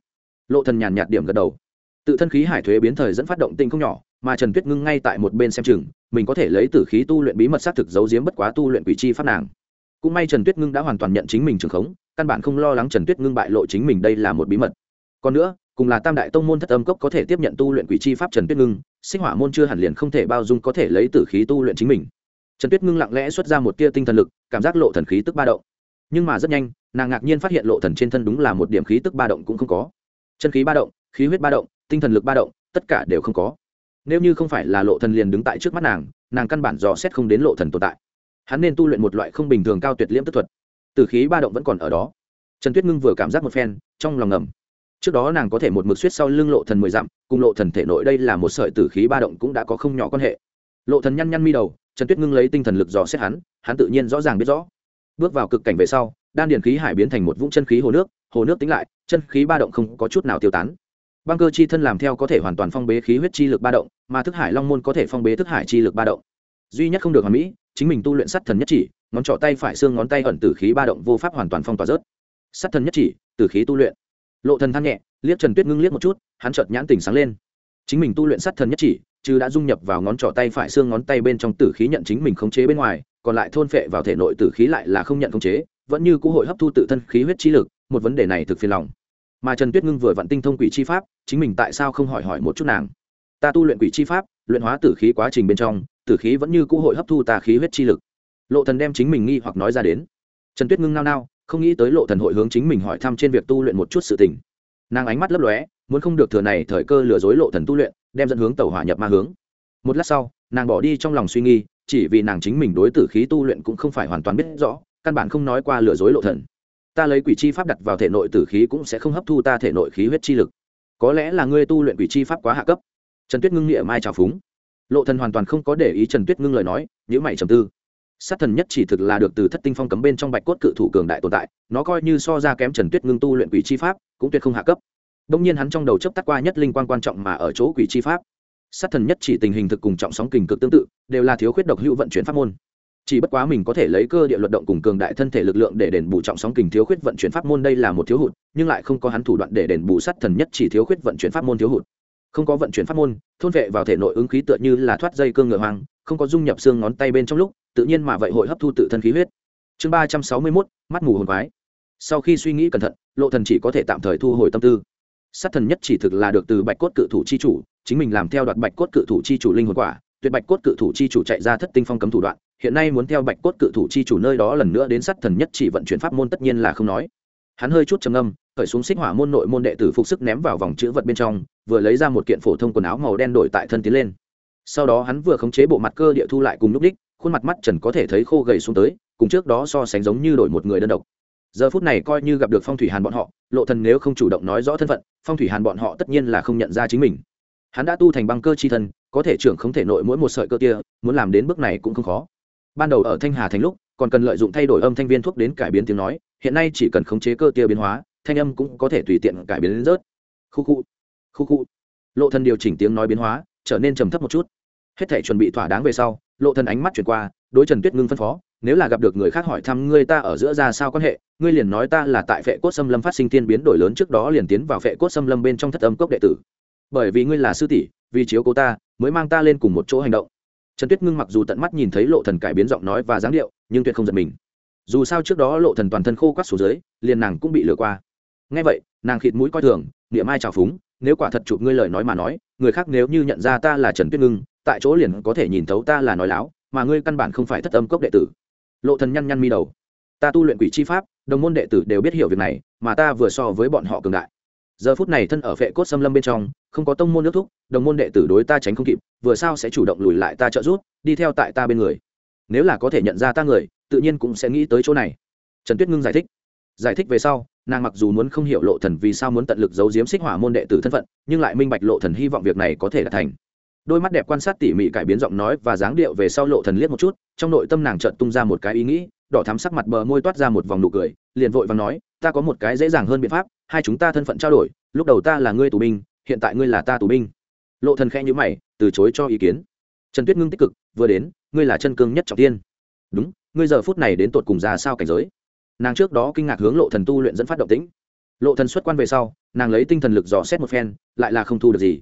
Lộ thần nhàn nhạt điểm gật đầu tự thân khí hải thuế biến thời dẫn phát động tinh không nhỏ, mà trần tuyết ngưng ngay tại một bên xem chừng, mình có thể lấy tử khí tu luyện bí mật xác thực giấu giếm bất quá tu luyện quỷ chi pháp nàng. Cũng may trần tuyết ngưng đã hoàn toàn nhận chính mình trường khống, căn bản không lo lắng trần tuyết ngưng bại lộ chính mình đây là một bí mật. Còn nữa, cùng là tam đại tông môn thất âm cốc có thể tiếp nhận tu luyện quỷ chi pháp trần tuyết ngưng, sinh hỏa môn chưa hẳn liền không thể bao dung có thể lấy tử khí tu luyện chính mình. Trần tuyết ngưng lặng lẽ xuất ra một tia tinh thần lực, cảm giác lộ thần khí tức ba động. Nhưng mà rất nhanh, nàng ngạc nhiên phát hiện lộ thần trên thân đúng là một điểm khí tức ba động cũng không có. Chân khí ba động, khí huyết ba động tinh thần lực ba động, tất cả đều không có. Nếu như không phải là lộ thần liền đứng tại trước mắt nàng nàng căn bản dò xét không đến lộ thần tồn tại. Hắn nên tu luyện một loại không bình thường cao tuyệt liễm tức thuật. Từ khí ba động vẫn còn ở đó. Trần tuyết ngưng vừa cảm giác một phen, trong lòng ngầm. Trước đó nàng có thể một mực suýt sau lưng lộ thần mười dặm, cùng lộ thần thể nội đây là một sợi tử khí ba động cũng đã có không nhỏ quan hệ. Lộ thần nhăn nhăn mi đầu, trần tuyết ngưng lấy tinh thần lực dò xét hắn hắn tự nhiên rõ ràng biết rõ. Bước vào cực cảnh về sau, đan điền khí hải biến thành một vũng chân khí hồ nước hồ nước tính lại, chân khí ba động không có chút nào tiêu tán băng cơ chi thân làm theo có thể hoàn toàn phong bế khí huyết chi lực ba động, mà thức hải long môn có thể phong bế thức hải chi lực ba động. Duy nhất không được hoàn mỹ, chính mình tu luyện sắt thần nhất chỉ, ngón trỏ tay phải xương ngón tay ẩn tử khí ba động vô pháp hoàn toàn phong tỏa rớt. Sắt thần nhất chỉ, tử khí tu luyện. Lộ thần than nhẹ, liếc trần tuyết ngưng liếc một chút, hắn chợt nhãn tình sáng lên. Chính mình tu luyện sắt thần nhất chỉ, chứ đã dung nhập vào ngón trỏ tay phải xương ngón tay bên trong tử khí nhận chính mình khống chế bên ngoài, còn lại thôn phệ vào thể nội tử khí lại là không nhận khống chế, vẫn như cũ hội hấp thu tự thân khí huyết chi lực, một vấn đề này thực phiền lòng mà trần tuyết ngưng vừa vặn tinh thông quỷ chi pháp, chính mình tại sao không hỏi hỏi một chút nàng? Ta tu luyện quỷ chi pháp, luyện hóa tử khí quá trình bên trong, tử khí vẫn như cũ hội hấp thu tà khí huyết chi lực. Lộ thần đem chính mình nghi hoặc nói ra đến. Trần tuyết ngưng nao nao, không nghĩ tới lộ thần hội hướng chính mình hỏi thăm trên việc tu luyện một chút sự tình. Nàng ánh mắt lấp lóe, muốn không được thừa này thời cơ lừa dối lộ thần tu luyện, đem dẫn hướng tàu hỏa nhập ma hướng. Một lát sau, nàng bỏ đi trong lòng suy nghi chỉ vì nàng chính mình đối tử khí tu luyện cũng không phải hoàn toàn biết rõ, căn bản không nói qua lừa dối lộ thần ta lấy quỷ chi pháp đặt vào thể nội tử khí cũng sẽ không hấp thu ta thể nội khí huyết chi lực. Có lẽ là ngươi tu luyện quỷ chi pháp quá hạ cấp. Trần tuyết ngưng nghĩa mai trào phúng. Lộ thần hoàn toàn không có để ý trần tuyết ngưng lời nói nhữ mày trầm tư. Sát thần nhất chỉ thực là được từ thất tinh phong cấm bên trong bạch cốt cự thủ cường đại tồn tại, nó coi như so ra kém trần tuyết ngưng tu luyện quỷ chi pháp, cũng tuyệt không hạ cấp. Đông nhiên hắn trong đầu chấp tắt qua nhất linh quan quan trọng mà ở chỗ quỷ chi pháp. Sát thần nhất chỉ tình hình thực cùng trọng sóng kình cực tương tự, đều là thiếu khuyết độc hữu vận chuyển pháp môn chỉ bất quá mình có thể lấy cơ địa luật động cùng cường đại thân thể lực lượng để đền bù trọng sóng kình thiếu khuyết vận chuyển pháp môn đây là một thiếu hụt, nhưng lại không có hắn thủ đoạn để đền bù sát thần nhất chỉ thiếu khuyết vận chuyển pháp môn thiếu hụt. Không có vận chuyển pháp môn, thôn vệ vào thể nội ứng khí tựa như là thoát dây cương ngựa hoang, không có dung nhập xương ngón tay bên trong lúc, tự nhiên mà vậy hội hấp thu tự thân khí huyết. Chương ba trăm sáu mươi mốt, mắt mù hồn quái. Sau khi suy nghĩ cẩn thận, lộ thần chỉ có thể tạm thời thu hồi tâm tư. Sát thần nhất chỉ thực là được từ bạch cốt cự thủ chi chủ, chính mình làm theo đoạt bạch cốt cự thủ chi chủ linh hồn quả, tuyệt bạch cốt cự thủ chi chủ chạy ra thất tinh phong cấm thủ đoạn hiện nay muốn theo bạch cốt cự thủ chi chủ nơi đó lần nữa đến sát thần nhất chỉ vận chuyển pháp môn tất nhiên là không nói. Hắn hơi chút trầm ngâm, khởi xuống xích hỏa môn nội môn đệ tử phục sức ném vào vòng chữ vật bên trong, vừa lấy ra một kiện phổ thông quần áo màu đen đổi tại thân tiến lên. Sau đó hắn vừa khống chế bộ mặt cơ địa thu lại cùng lúc đích, khuôn mặt mắt trần có thể thấy khô gầy xuống tới, cùng trước đó so sánh giống như đổi một người đơn độc. Giờ phút này coi như gặp được phong thủy hàn bọn họ, lộ thần nếu không chủ động nói rõ thân phận, phong thủy hàn bọn họ tất nhiên là không nhận ra chính mình. Hắn đã tu thành băng cơ chi thân, có thể trưởng không thể nội mỗi một sợi cơ tia muốn làm đến bước này cũng không khó ban đầu ở thanh hà thành lúc, còn cần lợi dụng thay đổi âm thanh viên thuốc đến cải biến tiếng nói, hiện nay chỉ cần khống chế cơ tia biến hóa, thanh âm cũng có thể tùy tiện cải biến đến rớt. Khu khu khu khu. Lộ thần điều chỉnh tiếng nói biến hóa, trở nên trầm thấp một chút. Hết thể chuẩn bị thỏa đáng về sau, lộ thần ánh mắt chuyển qua, đối trần tuyết ngưng phân phó, nếu là gặp được người khác hỏi thăm ngươi ta ở giữa ra sao quan hệ, ngươi liền nói ta là tại phệ cốt xâm lâm phát sinh tiên biến đổi lớn trước đó liền tiến vào phệ cốt xâm lâm bên trong thất âm cốc đệ tử. Bởi vì ngươi là sư tỷ, vì chiếu cố ta, mới mang ta lên cùng một chỗ hành động trần tuyết ngưng mặc dù tận mắt nhìn thấy lộ thần cải biến giọng nói và dáng điệu, nhưng tuyệt không giật mình. Dù sao trước đó lộ thần toàn thân khô quắt xuống dưới, liền nàng cũng bị lừa qua. Nghe vậy, nàng khịt mũi coi thường, niệm ai trào phúng, nếu quả thật chụp ngươi lời nói mà nói, người khác nếu như nhận ra ta là trần tuyết ngưng, tại chỗ liền có thể nhìn thấu ta là nói láo, mà ngươi căn bản không phải thất âm cốc đệ tử. Lộ thần nhăn nhăn mi đầu. Ta tu luyện quỷ chi pháp, đồng môn đệ tử đều biết hiểu việc này, mà ta vừa so với bọn họ cường đại giờ phút này thân ở vệ cốt xâm lâm bên trong, không có tông môn nước thúc, đồng môn đệ tử đối ta tránh không kịp, vừa sao sẽ chủ động lùi lại ta trợ giúp, đi theo tại ta bên người. Nếu là có thể nhận ra ta người, tự nhiên cũng sẽ nghĩ tới chỗ này. Trần tuyết ngưng giải thích. Giải thích về sau, nàng mặc dù muốn không hiểu lộ thần vì sao muốn tận lực giấu giếm xích hỏa môn đệ tử thân phận, nhưng lại minh bạch lộ thần hy vọng việc này có thể đạt thành. Đôi mắt đẹp quan sát tỉ mỉ cải biến giọng nói và dáng điệu về sau lộ thần liếc một chút, trong nội tâm nàng chợt tung ra một cái ý nghĩ, đỏ thắm sắc mặt bờ môi toát ra một vòng nụ cười, liền vội và nói, ta có một cái dễ dàng hơn biện pháp hai chúng ta thân phận trao đổi, lúc đầu ta là ngươi tù binh, hiện tại ngươi là ta tù binh. Lộ thần khẽ nhíu mày, từ chối cho ý kiến. Trần tuyết ngưng tích cực, vừa đến, ngươi là chân cương nhất trọng tiên. Đúng, ngươi giờ phút này đến tột cùng ra sao cảnh giới? Nàng trước đó kinh ngạc hướng lộ thần tu luyện dẫn phát động tĩnh. Lộ thần xuất quan về sau, nàng lấy tinh thần lực dò xét một phen, lại là không thu được gì.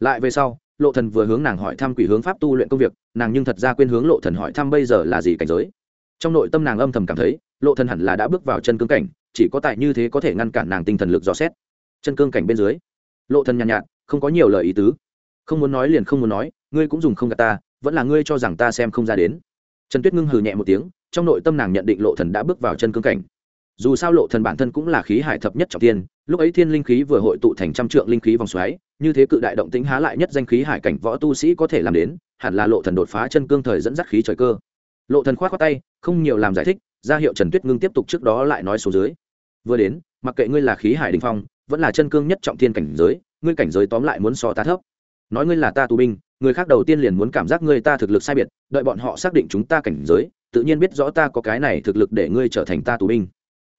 Lại về sau, lộ thần vừa hướng nàng hỏi thăm quỷ hướng pháp tu luyện công việc, nàng nhưng thật ra quên hướng lộ thần hỏi thăm bây giờ là gì cảnh giới. Trong nội tâm nàng âm thầm cảm thấy, lộ thần hẳn là đã bước vào chân cương cảnh chỉ có tại như thế có thể ngăn cản nàng tinh thần lực dò xét. Chân cương cảnh bên dưới lộ thần nhàn nhạt, nhạt không có nhiều lời ý tứ. Không muốn nói liền không muốn nói ngươi cũng dùng không gạt ta vẫn là ngươi cho rằng ta xem không ra đến. Trần tuyết ngưng hừ nhẹ một tiếng trong nội tâm nàng nhận định lộ thần đã bước vào chân cương cảnh. Dù sao lộ thần bản thân cũng là khí hải thập nhất trọng tiên lúc ấy thiên linh khí vừa hội tụ thành trăm trượng linh khí vòng xoáy như thế cự đại động tĩnh há lại nhất danh khí hải cảnh võ tu sĩ có thể làm đến hẳn là lộ thần đột phá chân cương thời dẫn dắt khí trời cơ. Lộ thần khoát khoát tay không nhiều làm giải thích ra hiệu trần tuyết ngưng tiếp tục trước đó lại nói số dưới vừa đến, mặc kệ ngươi là khí hải đình phong, vẫn là chân cương nhất trọng thiên cảnh giới, ngươi cảnh giới tóm lại muốn so ta thấp. Nói ngươi là ta tù binh, người khác đầu tiên liền muốn cảm giác ngươi ta thực lực sai biệt, đợi bọn họ xác định chúng ta cảnh giới, tự nhiên biết rõ ta có cái này thực lực để ngươi trở thành ta tù binh.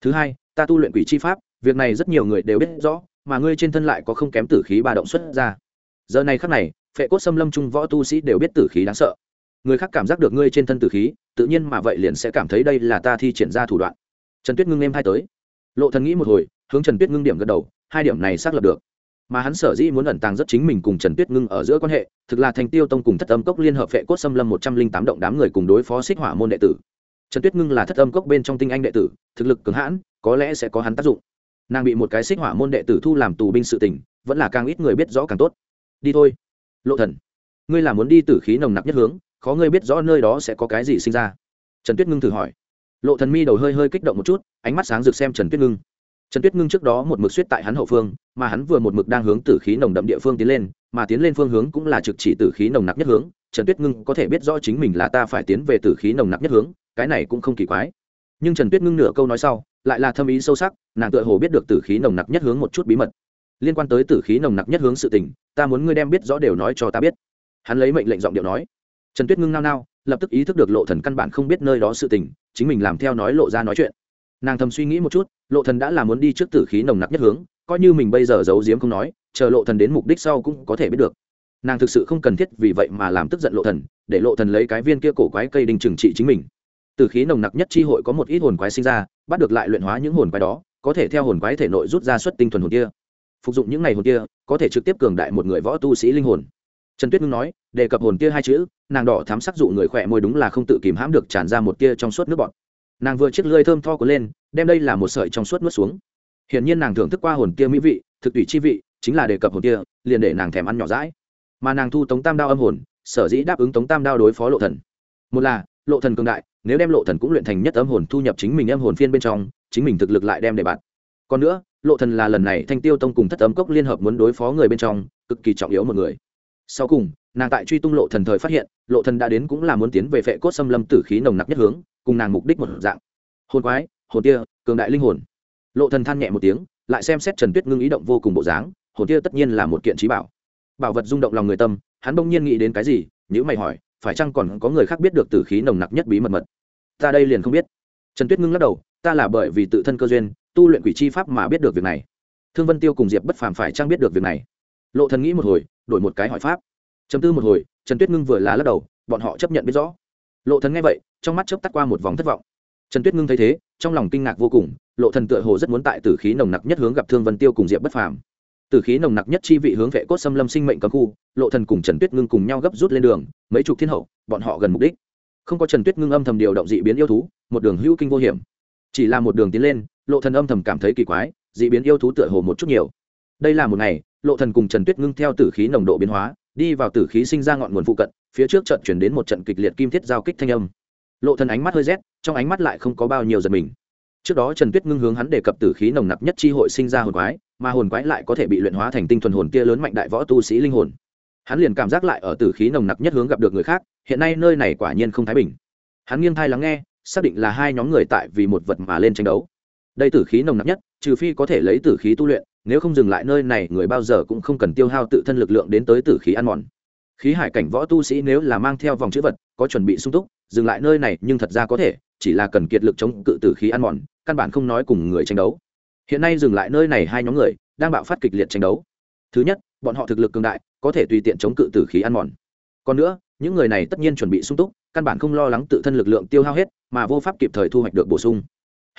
Thứ hai, ta tu luyện quỷ chi pháp, việc này rất nhiều người đều biết rõ, mà ngươi trên thân lại có không kém tử khí ba động xuất ra. Giờ này khắc này, phệ cốt xâm lâm trung võ tu sĩ đều biết tử khí đáng sợ. Người khác cảm giác được ngươi trên thân tử khí, tự nhiên mà vậy liền sẽ cảm thấy đây là ta thi triển ra thủ đoạn. Trần tuyết ngưng em hai tới lộ thần nghĩ một hồi, hướng trần tuyết ngưng điểm gật đầu, hai điểm này xác lập được. Mà hắn sở dĩ muốn ẩn tàng rất chính mình cùng trần tuyết ngưng ở giữa quan hệ, thực là thành tiêu tông cùng thất âm cốc liên hợp vệ cốt xâm lâm một trăm linh tám động đám người cùng đối phó xích hỏa môn đệ tử. Trần tuyết ngưng là thất âm cốc bên trong tinh anh đệ tử, thực lực cường hãn, có lẽ sẽ có hắn tác dụng. Nàng bị một cái xích hỏa môn đệ tử thu làm tù binh sự tình, vẫn là càng ít người biết rõ càng tốt. Đi thôi. Lộ thần, ngươi là muốn đi tử khí nồng nặc nhất hướng, khó ngươi biết rõ nơi đó sẽ có cái gì sinh ra. Trần tuyết ngưng thử hỏi lộ thần mi đầu hơi hơi kích động một chút, ánh mắt sáng rực xem trần tuyết ngưng. Trần tuyết ngưng trước đó một mực suýt tại hắn hậu phương, mà hắn vừa một mực đang hướng tử khí nồng đậm địa phương tiến lên, mà tiến lên phương hướng cũng là trực chỉ tử khí nồng nặc nhất hướng. Trần tuyết ngưng có thể biết rõ chính mình là ta phải tiến về tử khí nồng nặc nhất hướng, cái này cũng không kỳ quái. Nhưng trần tuyết ngưng nửa câu nói sau, lại là thâm ý sâu sắc, nàng tựa hồ biết được tử khí nồng nặc nhất hướng một chút bí mật. Liên quan tới tử khí nồng nặc nhất hướng sự tình, ta muốn ngươi đem biết rõ đều nói cho ta biết. Hắn lấy mệnh lệnh giọng điệu nói. Trần tuyết ngưng nao nao, lập tức ý thức được lộ thần căn bản không biết nơi đó sự tình chính mình làm theo nói lộ ra nói chuyện. Nàng thầm suy nghĩ một chút, lộ thần đã là muốn đi trước tử khí nồng nặc nhất hướng, coi như mình bây giờ giấu giếm không nói, chờ lộ thần đến mục đích sau cũng có thể biết được. Nàng thực sự không cần thiết vì vậy mà làm tức giận lộ thần, để lộ thần lấy cái viên kia cổ quái cây đinh trừng trị chính mình. Tử khí nồng nặc nhất chi hội có một ít hồn quái sinh ra, bắt được lại luyện hóa những hồn quái đó, có thể theo hồn quái thể nội rút ra xuất tinh thuần hồn kia. Phục dụng những ngày hồn kia, có thể trực tiếp cường đại một người võ tu sĩ linh hồn trần tuyết ngưng nói, đề cập hồn kia hai chữ, nàng đỏ thám sắc dụ người khỏe môi đúng là không tự kìm hãm được tràn ra một tia trong suốt nước bọt. Nàng vừa chiếc lưỡi thơm tho của lên, đem đây là một sợi trong suốt nuốt xuống. Hiển nhiên nàng thưởng thức qua hồn kia mỹ vị, thực tùy chi vị, chính là đề cập hồn kia, liền để nàng thèm ăn nhỏ rãi mà nàng thu tống tam đao âm hồn, sở dĩ đáp ứng tống tam đao đối phó lộ thần. Một là, lộ thần cường đại, nếu đem lộ thần cũng luyện thành nhất âm hồn thu nhập chính mình âm hồn phiên bên trong, chính mình thực lực lại đem để bạn còn nữa, lộ thần là lần này thanh tiêu tông cùng thất âm cốc liên hợp muốn đối phó người bên trong, cực kỳ trọng yếu một người sau cùng, nàng tại truy tung lộ thần thời phát hiện, lộ thần đã đến cũng là muốn tiến về phệ cốt xâm lâm tử khí nồng nặc nhất hướng, cùng nàng mục đích một dạng. Hồn quái, hồn tia, cường đại linh hồn. Lộ thần than nhẹ một tiếng, lại xem xét trần tuyết ngưng ý động vô cùng bộ dáng, hồn tia tất nhiên là một kiện trí bảo. Bảo vật rung động lòng người tâm, hắn bỗng nhiên nghĩ đến cái gì nếu mày hỏi, phải chăng còn có người khác biết được tử khí nồng nặc nhất bí mật mật? Ta đây liền không biết. Trần tuyết ngưng lắc đầu, ta là bởi vì tự thân cơ duyên, tu luyện quỷ chi pháp mà biết được việc này. Thương vân tiêu cùng diệp bất phàm phải chăng biết được việc này? Lộ thần nghĩ một hồi đổi một cái hỏi pháp. Chấm tư một hồi, trần tuyết ngưng vừa là lắc đầu, bọn họ chấp nhận biết rõ. Lộ thần nghe vậy, trong mắt chớp tắt qua một vòng thất vọng. Trần tuyết ngưng thấy thế, trong lòng kinh ngạc vô cùng, lộ thần tựa hồ rất muốn tại tử khí nồng nặc nhất hướng gặp thương vân tiêu cùng diệp bất phàm. Tử khí nồng nặc nhất chi vị hướng vệ cốt xâm lâm sinh mệnh cấm khu, lộ thần cùng trần tuyết ngưng cùng nhau gấp rút lên đường, mấy chục thiên hậu, bọn họ gần mục đích. Không có trần tuyết ngưng âm thầm điều động dị biến yêu thú, một đường hữu kinh vô hiểm. Chỉ là một đường tiến lên, lộ thần âm thầm cảm thấy kỳ quái, dị biến yêu thú tựa hồ một chút nhiều. Đây là một ngày lộ thần cùng trần tuyết ngưng theo tử khí nồng độ biến hóa, đi vào tử khí sinh ra ngọn nguồn phụ cận, phía trước trận chuyển đến một trận kịch liệt kim thiết giao kích thanh âm. Lộ thần ánh mắt hơi rét, trong ánh mắt lại không có bao nhiêu giật mình. Trước đó trần tuyết ngưng hướng hắn đề cập tử khí nồng nặc nhất chi hội sinh ra hồn quái, mà hồn quái lại có thể bị luyện hóa thành tinh thuần hồn kia lớn mạnh đại võ tu sĩ linh hồn. Hắn liền cảm giác lại ở tử khí nồng nặc nhất hướng gặp được người khác, hiện nay nơi này quả nhiên không thái bình. Hắn nghiêng thai lắng nghe, xác định là hai nhóm người tại vì một vật mà lên tranh đấu. Đây tử khí nồng nặc nhất, trừ phi có thể lấy tử khí tu luyện nếu không dừng lại nơi này, người bao giờ cũng không cần tiêu hao tự thân lực lượng đến tới tử khí ăn mòn. Khí hải cảnh võ tu sĩ nếu là mang theo vòng chữ vật, có chuẩn bị sung túc, dừng lại nơi này, nhưng thật ra có thể, chỉ là cần kiệt lực chống cự tử khí ăn mòn, căn bản không nói cùng người tranh đấu. Hiện nay dừng lại nơi này hai nhóm người, đang bạo phát kịch liệt tranh đấu. Thứ nhất, bọn họ thực lực cường đại, có thể tùy tiện chống cự tử khí ăn mòn. Còn nữa, những người này tất nhiên chuẩn bị sung túc, căn bản không lo lắng tự thân lực lượng tiêu hao hết, mà vô pháp kịp thời thu hoạch được bổ sung.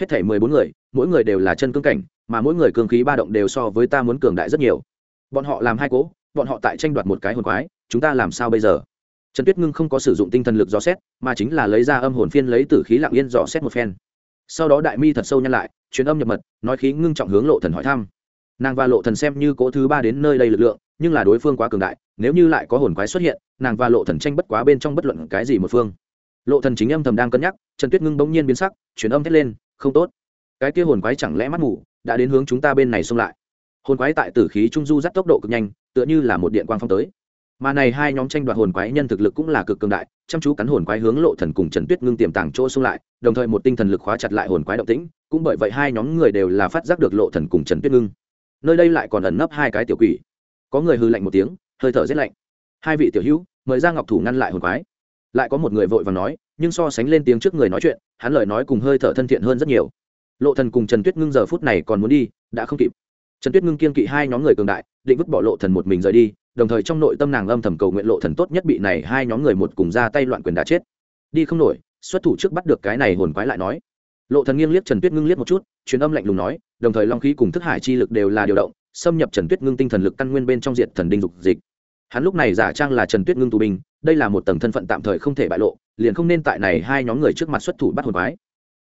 Hết thể mười bốn người, mỗi người đều là chân cương cảnh mà mỗi người cường khí ba động đều so với ta muốn cường đại rất nhiều. Bọn họ làm hai cố, bọn họ tại tranh đoạt một cái hồn quái, chúng ta làm sao bây giờ? Trần tuyết ngưng không có sử dụng tinh thần lực dò xét, mà chính là lấy ra âm hồn phiên lấy tử khí lặng yên dò xét một phen. Sau đó đại mi thật sâu nhăn lại, truyền âm nhập mật, nói khí ngưng trọng hướng lộ thần hỏi thăm. Nàng và lộ thần xem như cỗ thứ ba đến nơi đây lực lượng, nhưng là đối phương quá cường đại, nếu như lại có hồn quái xuất hiện, nàng và lộ thần tranh bất quá bên trong bất luận cái gì một phương. Lộ thần chính âm thầm đang cân nhắc, trần tuyết ngưng bỗng nhiên biến sắc, truyền âm thét lên, không tốt. Cái kia hồn quái chẳng lẽ mắt mù đã đến hướng chúng ta bên này xông lại. Hồn quái tại tử khí trung du dắt tốc độ cực nhanh, tựa như là một điện quang phong tới. Mà này hai nhóm tranh đoạt hồn quái nhân thực lực cũng là cực cường đại, chăm chú cắn hồn quái hướng lộ thần cùng trần tuyết ngưng tiềm tàng chỗ xung lại, đồng thời một tinh thần lực khóa chặt lại hồn quái động tĩnh, cũng bởi vậy hai nhóm người đều là phát giác được lộ thần cùng trần tuyết ngưng. Nơi đây lại còn ẩn nấp hai cái tiểu quỷ. Có người hư lạnh một tiếng, hơi thở rét lạnh. Hai vị tiểu hữu, mời ra ngọc thủ ngăn lại hồn quái. Lại có một người vội vàng nói, nhưng so sánh lên tiếng trước người nói chuyện, hắn lời nói cùng hơi thở thân thiện hơn rất nhiều lộ thần cùng trần tuyết ngưng giờ phút này còn muốn đi, đã không kịp. Trần tuyết ngưng kiên kỵ hai nhóm người cường đại, định vứt bỏ lộ thần một mình rời đi, đồng thời trong nội tâm nàng âm thầm cầu nguyện lộ thần tốt nhất bị này hai nhóm người một cùng ra tay loạn quyền đã chết. Đi không nổi, xuất thủ trước bắt được cái này hồn quái lại nói. Lộ thần nghiêng liếc trần tuyết ngưng liếc một chút, truyền âm lạnh lùng nói, đồng thời long khí cùng thức hải chi lực đều là điều động, xâm nhập trần tuyết ngưng tinh thần lực căn nguyên bên trong diệt thần đinh dục dịch. Hắn lúc này giả trang là trần tuyết ngưng tù binh, đây là một tầng thân phận tạm thời không thể bại lộ, liền không nên tại này hai nhóm người trước mặt xuất thủ bắt hồn quái.